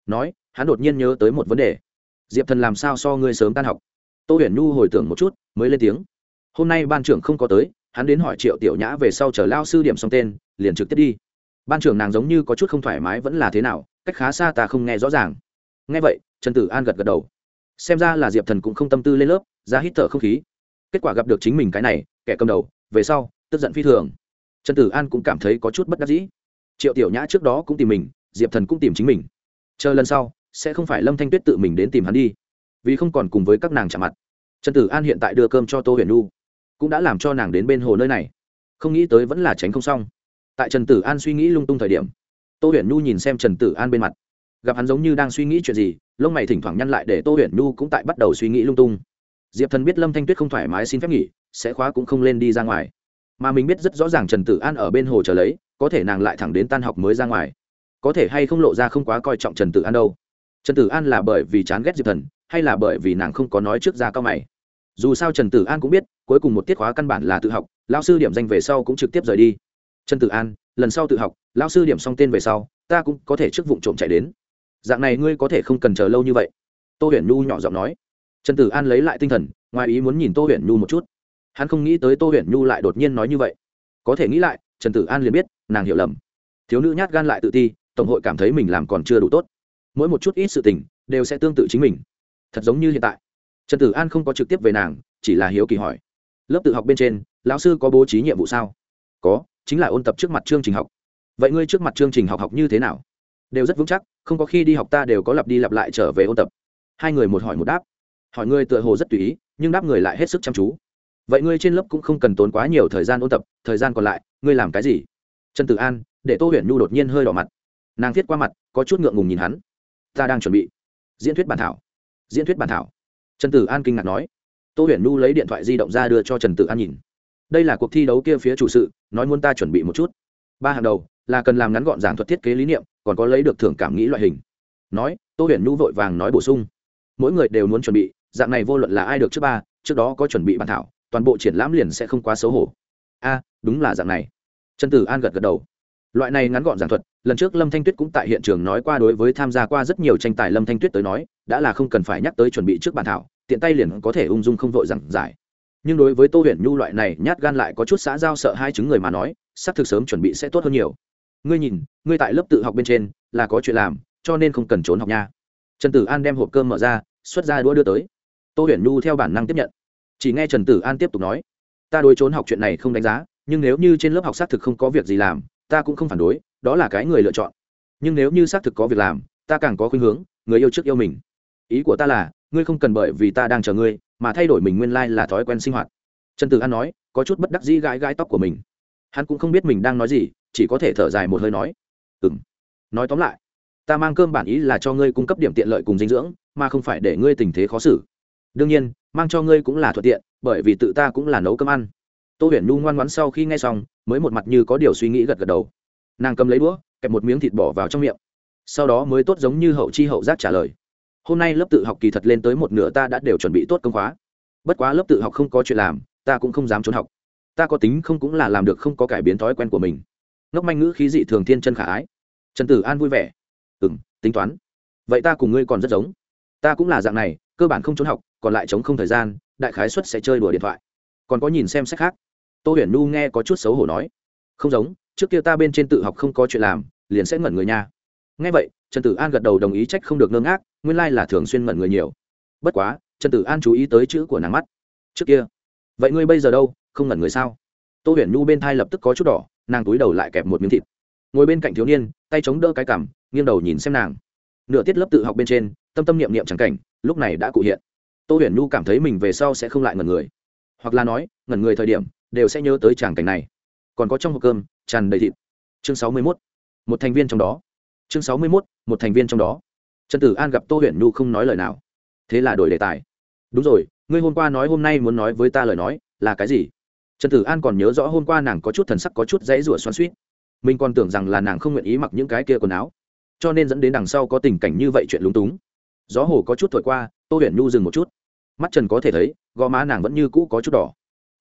Nói, hắn đột nhiên nhớ tới một vấn đề. Diệp thần làm sao so ngươi sớm tan học? Tô huyền nhu hồi tưởng một chút, mới lên tiếng hôm nay ban trưởng không có tới, hắn đến hỏi triệu tiểu nhã về sau chờ lao sư điểm xong tên, liền trực tiếp đi. Ban trưởng nàng giống như có chút không thoải mái vẫn là thế nào, cách khá xa ta không nghe rõ ràng. Nghe vậy, trần tử an gật gật đầu. Xem ra là diệp thần cũng không tâm tư lên lớp, ra hít thở không khí. Kết quả gặp được chính mình cái này, kẻ cầm đầu, về sau, tức giận phi thường. Trần tử an cũng cảm thấy có chút bất đắc dĩ. Triệu tiểu nhã trước đó cũng tìm mình, diệp thần cũng tìm chính mình. Chờ lần sau, sẽ không phải lâm thanh tuyết tự mình đến tìm hắn đi, vì không còn cùng với các nàng chạm mặt. Trần tử an hiện tại đưa cơm cho tô huyền nu cũng đã làm cho nàng đến bên hồ nơi này. Không nghĩ tới vẫn là tránh không xong. Tại trần tử an suy nghĩ lung tung thời điểm, tô huyền nhu nhìn xem trần tử an bên mặt. Gặp hắn giống như đang suy nghĩ chuyện gì, lông mày thỉnh thoảng nhăn lại để tô huyền nhu cũng tại bắt đầu suy nghĩ lung tung. Diệp thần biết lâm thanh tuyết không thoải mái xin phép nghỉ, sẽ khóa cũng không lên đi ra ngoài. Mà mình biết rất rõ ràng trần tử an ở bên hồ chờ lấy, có thể nàng lại thẳng đến tan học mới ra ngoài. Có thể hay không lộ ra không quá coi trọng trần tử an đâu. Trần tử an là bởi vì chán ghét diệp thần, hay là bởi vì nàng không có nói trước ra cao mày? Dù sao trần tử an cũng biết cuối cùng một tiết khóa căn bản là tự học lao sư điểm danh về sau cũng trực tiếp rời đi trần tử an lần sau tự học lao sư điểm xong tên về sau ta cũng có thể trước vụ trộm chạy đến dạng này ngươi có thể không cần chờ lâu như vậy tô huyền nhu nhỏ giọng nói trần tử an lấy lại tinh thần ngoài ý muốn nhìn tô huyền nhu một chút hắn không nghĩ tới tô huyền nhu lại đột nhiên nói như vậy có thể nghĩ lại trần tử an liền biết nàng hiểu lầm thiếu nữ nhát gan lại tự ti tổng hội cảm thấy mình làm còn chưa đủ tốt mỗi một chút ít sự tình đều sẽ tương tự chính mình thật giống như hiện tại trần tử an không có trực tiếp về nàng chỉ là hiếu kỳ hỏi lớp tự học bên trên lão sư có bố trí nhiệm vụ sao có chính là ôn tập trước mặt chương trình học vậy ngươi trước mặt chương trình học học như thế nào đều rất vững chắc không có khi đi học ta đều có lặp đi lặp lại trở về ôn tập hai người một hỏi một đáp hỏi ngươi tựa hồ rất tùy ý nhưng đáp người lại hết sức chăm chú vậy ngươi trên lớp cũng không cần tốn quá nhiều thời gian ôn tập thời gian còn lại ngươi làm cái gì trần tử an để tô huyền nhu đột nhiên hơi đỏ mặt nàng thiết qua mặt có chút ngượng ngùng nhìn hắn ta đang chuẩn bị diễn thuyết bản thảo diễn thuyết bản thảo trần tử an kinh ngạc nói. Tô huyền nu lấy điện thoại di động ra đưa cho trần tử an nhìn. Đây là cuộc thi đấu kia phía chủ sự, nói muốn ta chuẩn bị một chút. Ba hàng đầu, là cần làm ngắn gọn giảng thuật thiết kế lý niệm, còn có lấy được thưởng cảm nghĩ loại hình. Nói, tô huyền nu vội vàng nói bổ sung. Mỗi người đều muốn chuẩn bị, dạng này vô luận là ai được trước ba, trước đó có chuẩn bị bàn thảo, toàn bộ triển lãm liền sẽ không quá xấu hổ. A, đúng là dạng này. Trần tử an gật gật đầu loại này ngắn gọn giảng thuật, lần trước lâm thanh tuyết cũng tại hiện trường nói qua đối với tham gia qua rất nhiều tranh tài lâm thanh tuyết tới nói, đã là không cần phải nhắc tới chuẩn bị trước bản thảo, tiện tay liền có thể ung dung không vội giảng giải. Nhưng đối với tô huyền nhu loại này, nhát gan lại có chút xã giao sợ hai chứng người mà nói xác thực sớm chuẩn bị sẽ tốt hơn nhiều. Ngươi nhìn, ngươi tại lớp tự học bên trên, là có chuyện làm, cho nên không cần trốn học nha. Trần tử an đem hộp cơm mở ra, xuất ra đũa đưa tới. Tô huyền nhu theo bản năng tiếp nhận. Chỉ nghe trần tử an tiếp tục nói, ta đối trốn học chuyện này không đánh giá, nhưng nếu như trên lớp học xác thực không có việc gì làm ta cũng không phản đối, đó là cái người lựa chọn. Nhưng nếu như xác thực có việc làm, ta càng có khuynh hướng, người yêu trước yêu mình. Ý của ta là, ngươi không cần bởi vì ta đang chờ ngươi, mà thay đổi mình nguyên lai là thói quen sinh hoạt. Trần tử an nói, có chút bất đắc dĩ gãi gãi tóc của mình. Hắn cũng không biết mình đang nói gì, chỉ có thể thở dài một hơi nói ừ m nói tóm lại, ta mang cơm bản ý là cho ngươi cung cấp điểm tiện lợi cùng dinh dưỡng, mà không phải để ngươi tình thế khó xử. Đương nhiên, mang cho ngươi cũng là thuận tiện, bởi vì tự ta cũng là nấu cơm ăn tô huyền nhu ngoan ngoãn sau khi nghe xong, mới một mặt như có điều suy nghĩ gật gật đầu. Nàng cầm lấy đũa, kẹp một miếng thịt bỏ vào trong miệng. Sau đó mới tốt giống như hậu chi hậu giác trả lời. Hôm nay lớp tự học kỳ thật lên tới một nửa ta đã đều chuẩn bị tốt công khóa. Bất quá lớp tự học không có chuyện làm, ta cũng không dám trốn học. Ta có tính không cũng là làm được không có cải biến thói quen của mình. Ngốc manh ngữ khí dị thường thiên chân khả ái. Trần tử an vui vẻ. Ừ m tính toán. Vậy ta cùng ngươi còn rất giống. Ta cũng là dạng này, cơ bản không trốn học, còn lại chống không thời gian, đại khái xuất sẽ chơi đùa điện thoại. Còn có nhìn xem sách khác tô huyền nu nghe có chút xấu hổ nói, không giống, trước kia ta bên trên tự học không có chuyện làm, liền sẽ ngẩn người nha. Nghe vậy, trần tử an gật đầu đồng ý trách không được ngơ ngác, nguyên lai là thường xuyên ngẩn người nhiều. Bất quá, trần tử an chú ý tới chữ của nàng mắt. Trước kia? Vậy ngươi bây giờ đâu, không ngẩn người sao? Tô huyền Nu bên thai lập tức có chút đỏ, nàng túi đầu lại kẹp một miếng thịt. Ngồi bên cạnh thiếu niên, tay chống đỡ cái cằm, nghiêng đầu nhìn xem nàng. Nửa tiết lớp tự học bên trên, tâm tâm niệm niệm chẳng cảnh, lúc này đã cụ hiện. Tô huyền Nu cảm thấy mình về sau sẽ không lại ngẩn người. Hoặc là nói, ngẩn người thời điểm đều sẽ nhớ tới tràng cảnh này. Còn có trong hộp cơm, tràn đầy thịt. Chương sáu mươi mốt, một thành viên trong đó. Chương sáu mươi mốt, một thành viên trong đó. Trần tử an gặp tô huyền nhu không nói lời nào. Thế là đổi đề tài. Đúng rồi, ngươi hôm qua nói hôm nay muốn nói với ta lời nói, là cái gì? Trần tử an còn nhớ rõ hôm qua nàng có chút thần sắc có chút dãy rủa xoắn suýt mình còn tưởng rằng là nàng không nguyện ý mặc những cái kia quần áo. Cho nên dẫn đến đằng sau có tình cảnh như vậy chuyện lúng túng. Gió hồ có chút thổi qua, tô huyền nhu dừng một chút. Mắt trần có thể thấy, gò má nàng vẫn như cũ có chút đỏ.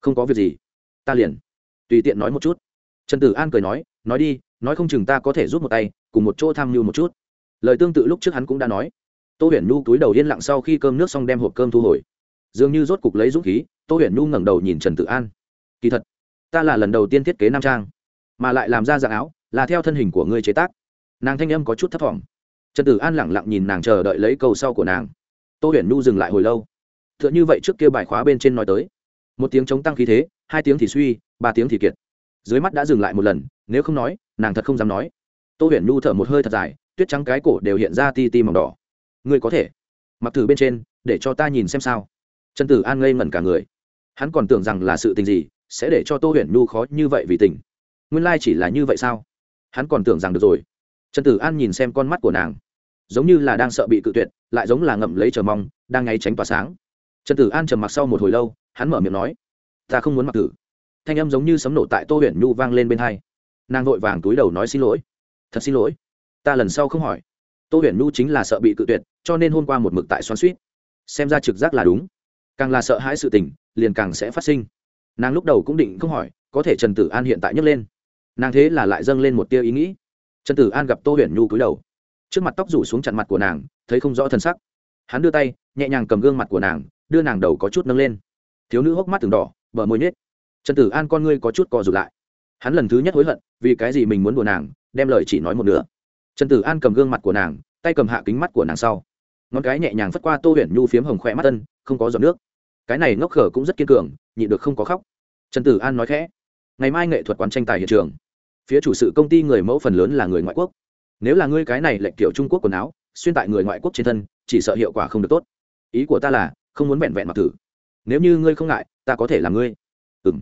Không có việc gì ta liền. Tùy tiện nói một chút. Trần tử an cười nói nói đi, nói không chừng ta có thể giúp một tay, cùng một chỗ tham mưu một chút. Lời tương tự lúc trước hắn cũng đã nói. Tô huyền nhu túi đầu yên lặng sau khi cơm nước xong đem hộp cơm thu hồi. Dường như rốt cục lấy dũng khí, tô huyền nhu ngẩng đầu nhìn trần tử an. Kỳ thật, ta là lần đầu tiên thiết kế nam trang, mà lại làm ra dạng áo, là theo thân hình của ngươi chế tác. Nàng thanh âm có chút thấp t trần tử an lẳng lặng nhìn nàng chờ đợi lấy câu sau của nàng. Tô huyền nhu dừng lại hồi lâu. T h ư ợ n h ư vậy trước kia bài khóa bên trên nói tới. Một tiếng chống tăng khí thế hai tiếng thì suy, ba tiếng thì kiệt. Dưới mắt đã dừng lại một lần, nếu không nói, nàng thật không dám nói. Tô huyền nhu thở một hơi thật dài, tuyết trắng cái cổ đều hiện ra ti ti màu đỏ. Ngươi có thể. Mặc thử bên trên, để cho ta nhìn xem sao. Trần tử an ngây ngẩn cả người. Hắn còn tưởng rằng là sự tình gì, sẽ để cho tô huyền nhu khó như vậy vì tình. Nguyên lai chỉ là như vậy sao? Hắn còn tưởng rằng được rồi. Trần tử an nhìn xem con mắt của nàng. Giống như là đang sợ bị cự tuyệt, lại giống là ngậm lấy chờ mong, đang ngay tránh tỏa sáng. Trần tử an trầm mặc sau một hồi lâu, hắn mở miệng nói ta không muốn mặc tử thanh âm giống như sấm nổ tại tô huyền nhu vang lên bên hai. Nàng vội vàng túi đầu nói xin lỗi. Thật xin lỗi. Ta lần sau không hỏi. Tô huyền nhu chính là sợ bị cự tuyệt, cho nên hôm qua một mực tại xoan suýt. Xem ra trực giác là đúng. Càng là sợ hãi sự tình, liền càng sẽ phát sinh. Nàng lúc đầu cũng định không hỏi, có thể trần tử an hiện tại nhấc lên. Nàng thế là lại dâng lên một tia ý nghĩ. Trần tử an gặp tô huyền nhu cúi đầu. Trước mặt tóc rủ xuống chặn mặt của nàng, thấy không rõ thân sắc. Hắn đưa tay, nhẹ nhàng cầm gương mặt của nàng, đưa nàng đầu có chút nâng lên. Thiếu nữ hốc mắt từng đỏ bờ môi nhết trần tử an con ngươi có chút co rụt lại. Hắn lần thứ nhất hối hận vì cái gì mình muốn đùa nàng, đem lời chỉ nói một nửa. Trần tử an cầm gương mặt của nàng, tay cầm hạ kính mắt của nàng sau. Ngón cái nhẹ nhàng phất qua tô huyền nhu phiếm hồng khỏe mắt tân không có giọt nước. Cái này ngốc khở cũng rất kiên cường, nhịn được không có khóc. Trần tử an nói khẽ, ngày mai nghệ thuật quán tranh tài hiện trường. Phía chủ sự công ty người mẫu phần lớn là người ngoại quốc. Nếu là ngươi cái này lệnh kiểu trung quốc quần áo, xuyên tại người ngoại quốc trên thân, chỉ sợ hiệu quả không được tốt. Ý của ta là, không muốn vẹn vẹn mặc thử. Nếu như ngươi không ngại ta có thể làm ngươi. Ừ m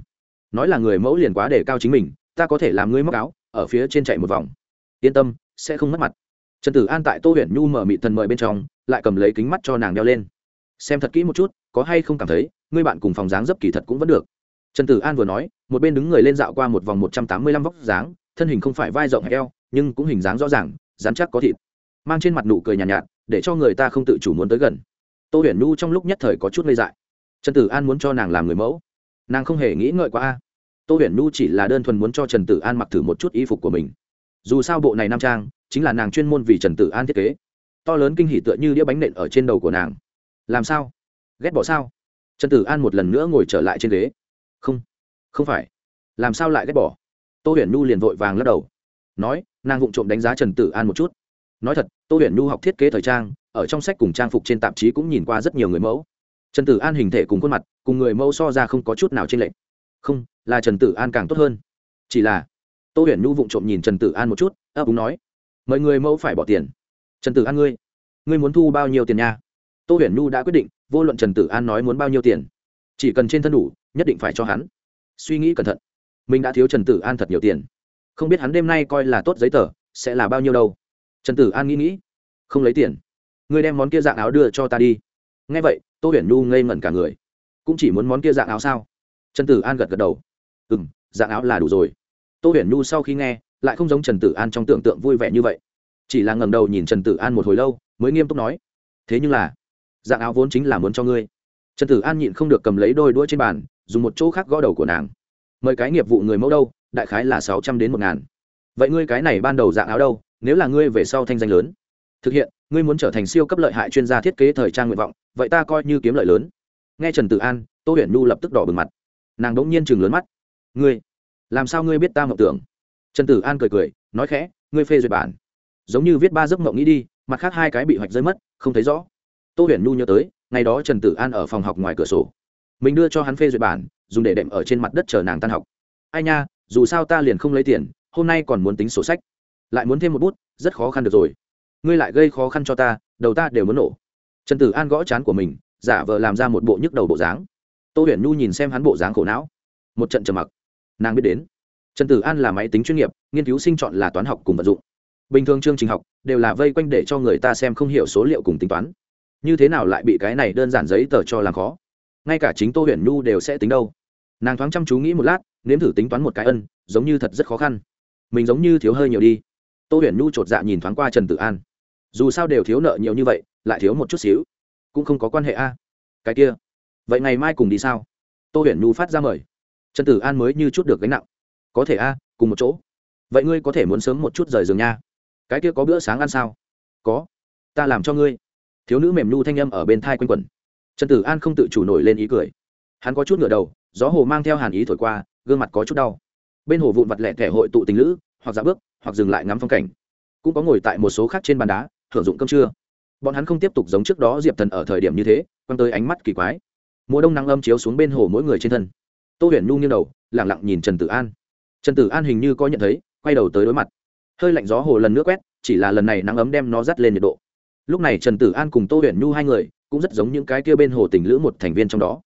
nói là người mẫu liền quá để cao chính mình ta có thể làm ngươi móc áo ở phía trên chạy một vòng. Yên tâm sẽ không mất mặt. Trần tử an tại tô huyền nhu mở mị thần mời bên trong lại cầm lấy kính mắt cho nàng đeo lên. Xem thật kỹ một chút có hay không cảm thấy ngươi bạn cùng phòng dáng dấp kỳ thật cũng vẫn được. Trần tử an vừa nói một bên đứng người lên dạo qua một vòng một trăm tám mươi lăm vóc dáng thân hình không phải vai rộng eo nhưng cũng hình dáng rõ ràng dán chắc có thịt. Mang trên mặt nụ cười nhàn nhạt, nhạt để cho người ta không tự chủ muốn tới gần. Tô huyền nhu trong lúc nhất thời có chút lây dại trần tử an muốn cho nàng làm người mẫu. Nàng không hề nghĩ ngợi quá a. Tô huyền nhu chỉ là đơn thuần muốn cho trần tử an mặc thử một chút y phục của mình. Dù sao bộ này nam trang chính là nàng chuyên môn vì trần tử an thiết kế. To lớn kinh hỉ tựa như đĩa bánh nện ở trên đầu của nàng. Làm sao? Ghét bỏ sao? Trần tử an một lần nữa ngồi trở lại trên ghế. Không không phải. Làm sao lại ghét bỏ? Tô huyền nhu liền vội vàng lắc đầu. Nói, nàng vụng trộm đánh giá trần tử an một chút. Nói thật, tô huyền nhu học thiết kế thời trang, ở trong sách cùng trang phục trên tạp chí cũng nhìn qua rất nhiều người mẫu trần tử an hình thể cùng khuôn mặt, cùng người mẫu so ra không có chút nào trên lệch. Không, là trần tử an càng tốt hơn. Chỉ là, tô huyền nhu vụng trộm nhìn trần tử an một chút, ấp úng nói mời người mẫu phải bỏ tiền. Trần tử an ngươi ngươi muốn thu bao nhiêu tiền nha? Tô huyền nhu đã quyết định, vô luận trần tử an nói muốn bao nhiêu tiền, chỉ cần trên thân đủ, nhất định phải cho hắn. Suy nghĩ cẩn thận, mình đã thiếu trần tử an thật nhiều tiền. Không biết hắn đêm nay coi là tốt giấy tờ, sẽ là bao nhiêu đâu. Trần tử an nghĩ nghĩ, không lấy tiền, ngươi đem món kia dạng áo đưa cho ta đi. Nghe vậy tô huyền nhu ngây ngẩn cả người. Cũng chỉ muốn món kia dạng áo sao? Trần tử an gật gật đầu. Ừ m dạng áo là đủ rồi. Tô huyền nhu sau khi nghe, lại không giống trần tử an trong tưởng tượng vui vẻ như vậy. Chỉ là ngầm đầu nhìn trần tử an một hồi lâu, mới nghiêm túc nói, thế nhưng là, dạng áo vốn chính là muốn cho ngươi. Trần tử an nhịn không được cầm lấy đôi đũa trên bàn, dùng một chỗ khác gõ đầu của nàng. Mời cái nghiệp vụ người mẫu đâu, đại khái là sáu trăm đến một ngàn. Vậy ngươi cái này ban đầu dạng áo đâu, nếu là ngươi về sau thanh danh lớn, thực hiện, ngươi muốn trở thành siêu cấp lợi hại chuyên gia thiết kế thời trang nguyện vọng vậy ta coi như kiếm lợi lớn. Nghe trần tử an, tô huyền nhu lập tức đỏ bừng mặt. Nàng đ ỗ n g nhiên chừng lớn mắt. Ngươi, làm sao ngươi biết ta mộng tưởng? Trần tử an cười cười, nói khẽ, ngươi phê duyệt bản. Giống như viết ba giấc mộng nghĩ đi, mặt khác hai cái bị hoạch rơi mất, không thấy rõ. Tô huyền nhu nhớ tới, ngày đó trần tử an ở phòng học ngoài cửa sổ. Mình đưa cho hắn phê duyệt bản, dùng để đệm ở trên mặt đất chờ nàng tan học. Ai nha, dù sao ta liền không lấy tiền, hôm nay còn muốn tính sổ sách. Lại muốn thêm một bút, rất khó khăn được rồi. Ngươi lại gây khó khăn cho ta, đầu ta đều muốn nổ trần tử an gõ chán của mình, giả vờ làm ra một bộ nhức đầu bộ dáng. Tô huyền nhu nhìn xem hắn bộ dáng khổ não. Một trận trầm mặc. Nàng biết đến. Trần tử an là máy tính chuyên nghiệp, nghiên cứu sinh chọn là toán học cùng vận dụng. Bình thường chương trình học đều là vây quanh để cho người ta xem không hiểu số liệu cùng tính toán. Như thế nào lại bị cái này đơn giản giấy tờ cho làm khó? Ngay cả chính tô huyền nhu đều sẽ tính đâu. Nàng thoáng chăm chú nghĩ một lát, nếm thử tính toán một cái ân, giống như thật rất khó khăn. Mình giống như thiếu hơi nhiều đi. Tô huyền nhu chột dạ nhìn thoáng qua trần tử an dù sao đều thiếu nợ nhiều như vậy, lại thiếu một chút xíu, cũng không có quan hệ a. Cái kia, vậy ngày mai cùng đi sao? Tô huyền nhu phát ra mời. Trần tử an mới như chút được gánh nặng. Có thể a, cùng một chỗ. Vậy ngươi có thể muốn sớm một chút rời giường nha. Cái kia có bữa sáng ăn sao? Có. Ta làm cho ngươi. Thiếu nữ mềm nhu thanh â m ở bên thai quanh quẩn. Trần tử an không tự chủ nổi lên ý cười. Hắn có chút ngựa đầu, gió hồ mang theo hàn ý thổi qua, gương mặt có chút đau. Bên hồ vụn vặt lẹ thẻ hội tụ tình lữ, hoặc dạ bước, hoặc dừng lại ngắm phong cảnh. Cũng có ngồi tại một số khác trên bàn đá hưởng dụng cơm trưa. Bọn hắn không tiếp tục giống trước đó diệp thần ở thời điểm như thế, quăng tới ánh mắt kỳ quái. Mùa đông nắng âm chiếu xuống bên hồ mỗi người trên thân. Tô huyền nhu nghiêng đầu lẳng lặng nhìn trần tử an. Trần tử an hình như có nhận thấy, quay đầu tới đối mặt. Hơi lạnh gió hồ lần nữa quét, chỉ là lần này nắng ấm đem nó dắt lên nhiệt độ. Lúc này trần tử an cùng tô huyền nhu hai người, cũng rất giống những cái kia bên hồ tình lữ một thành viên trong đó.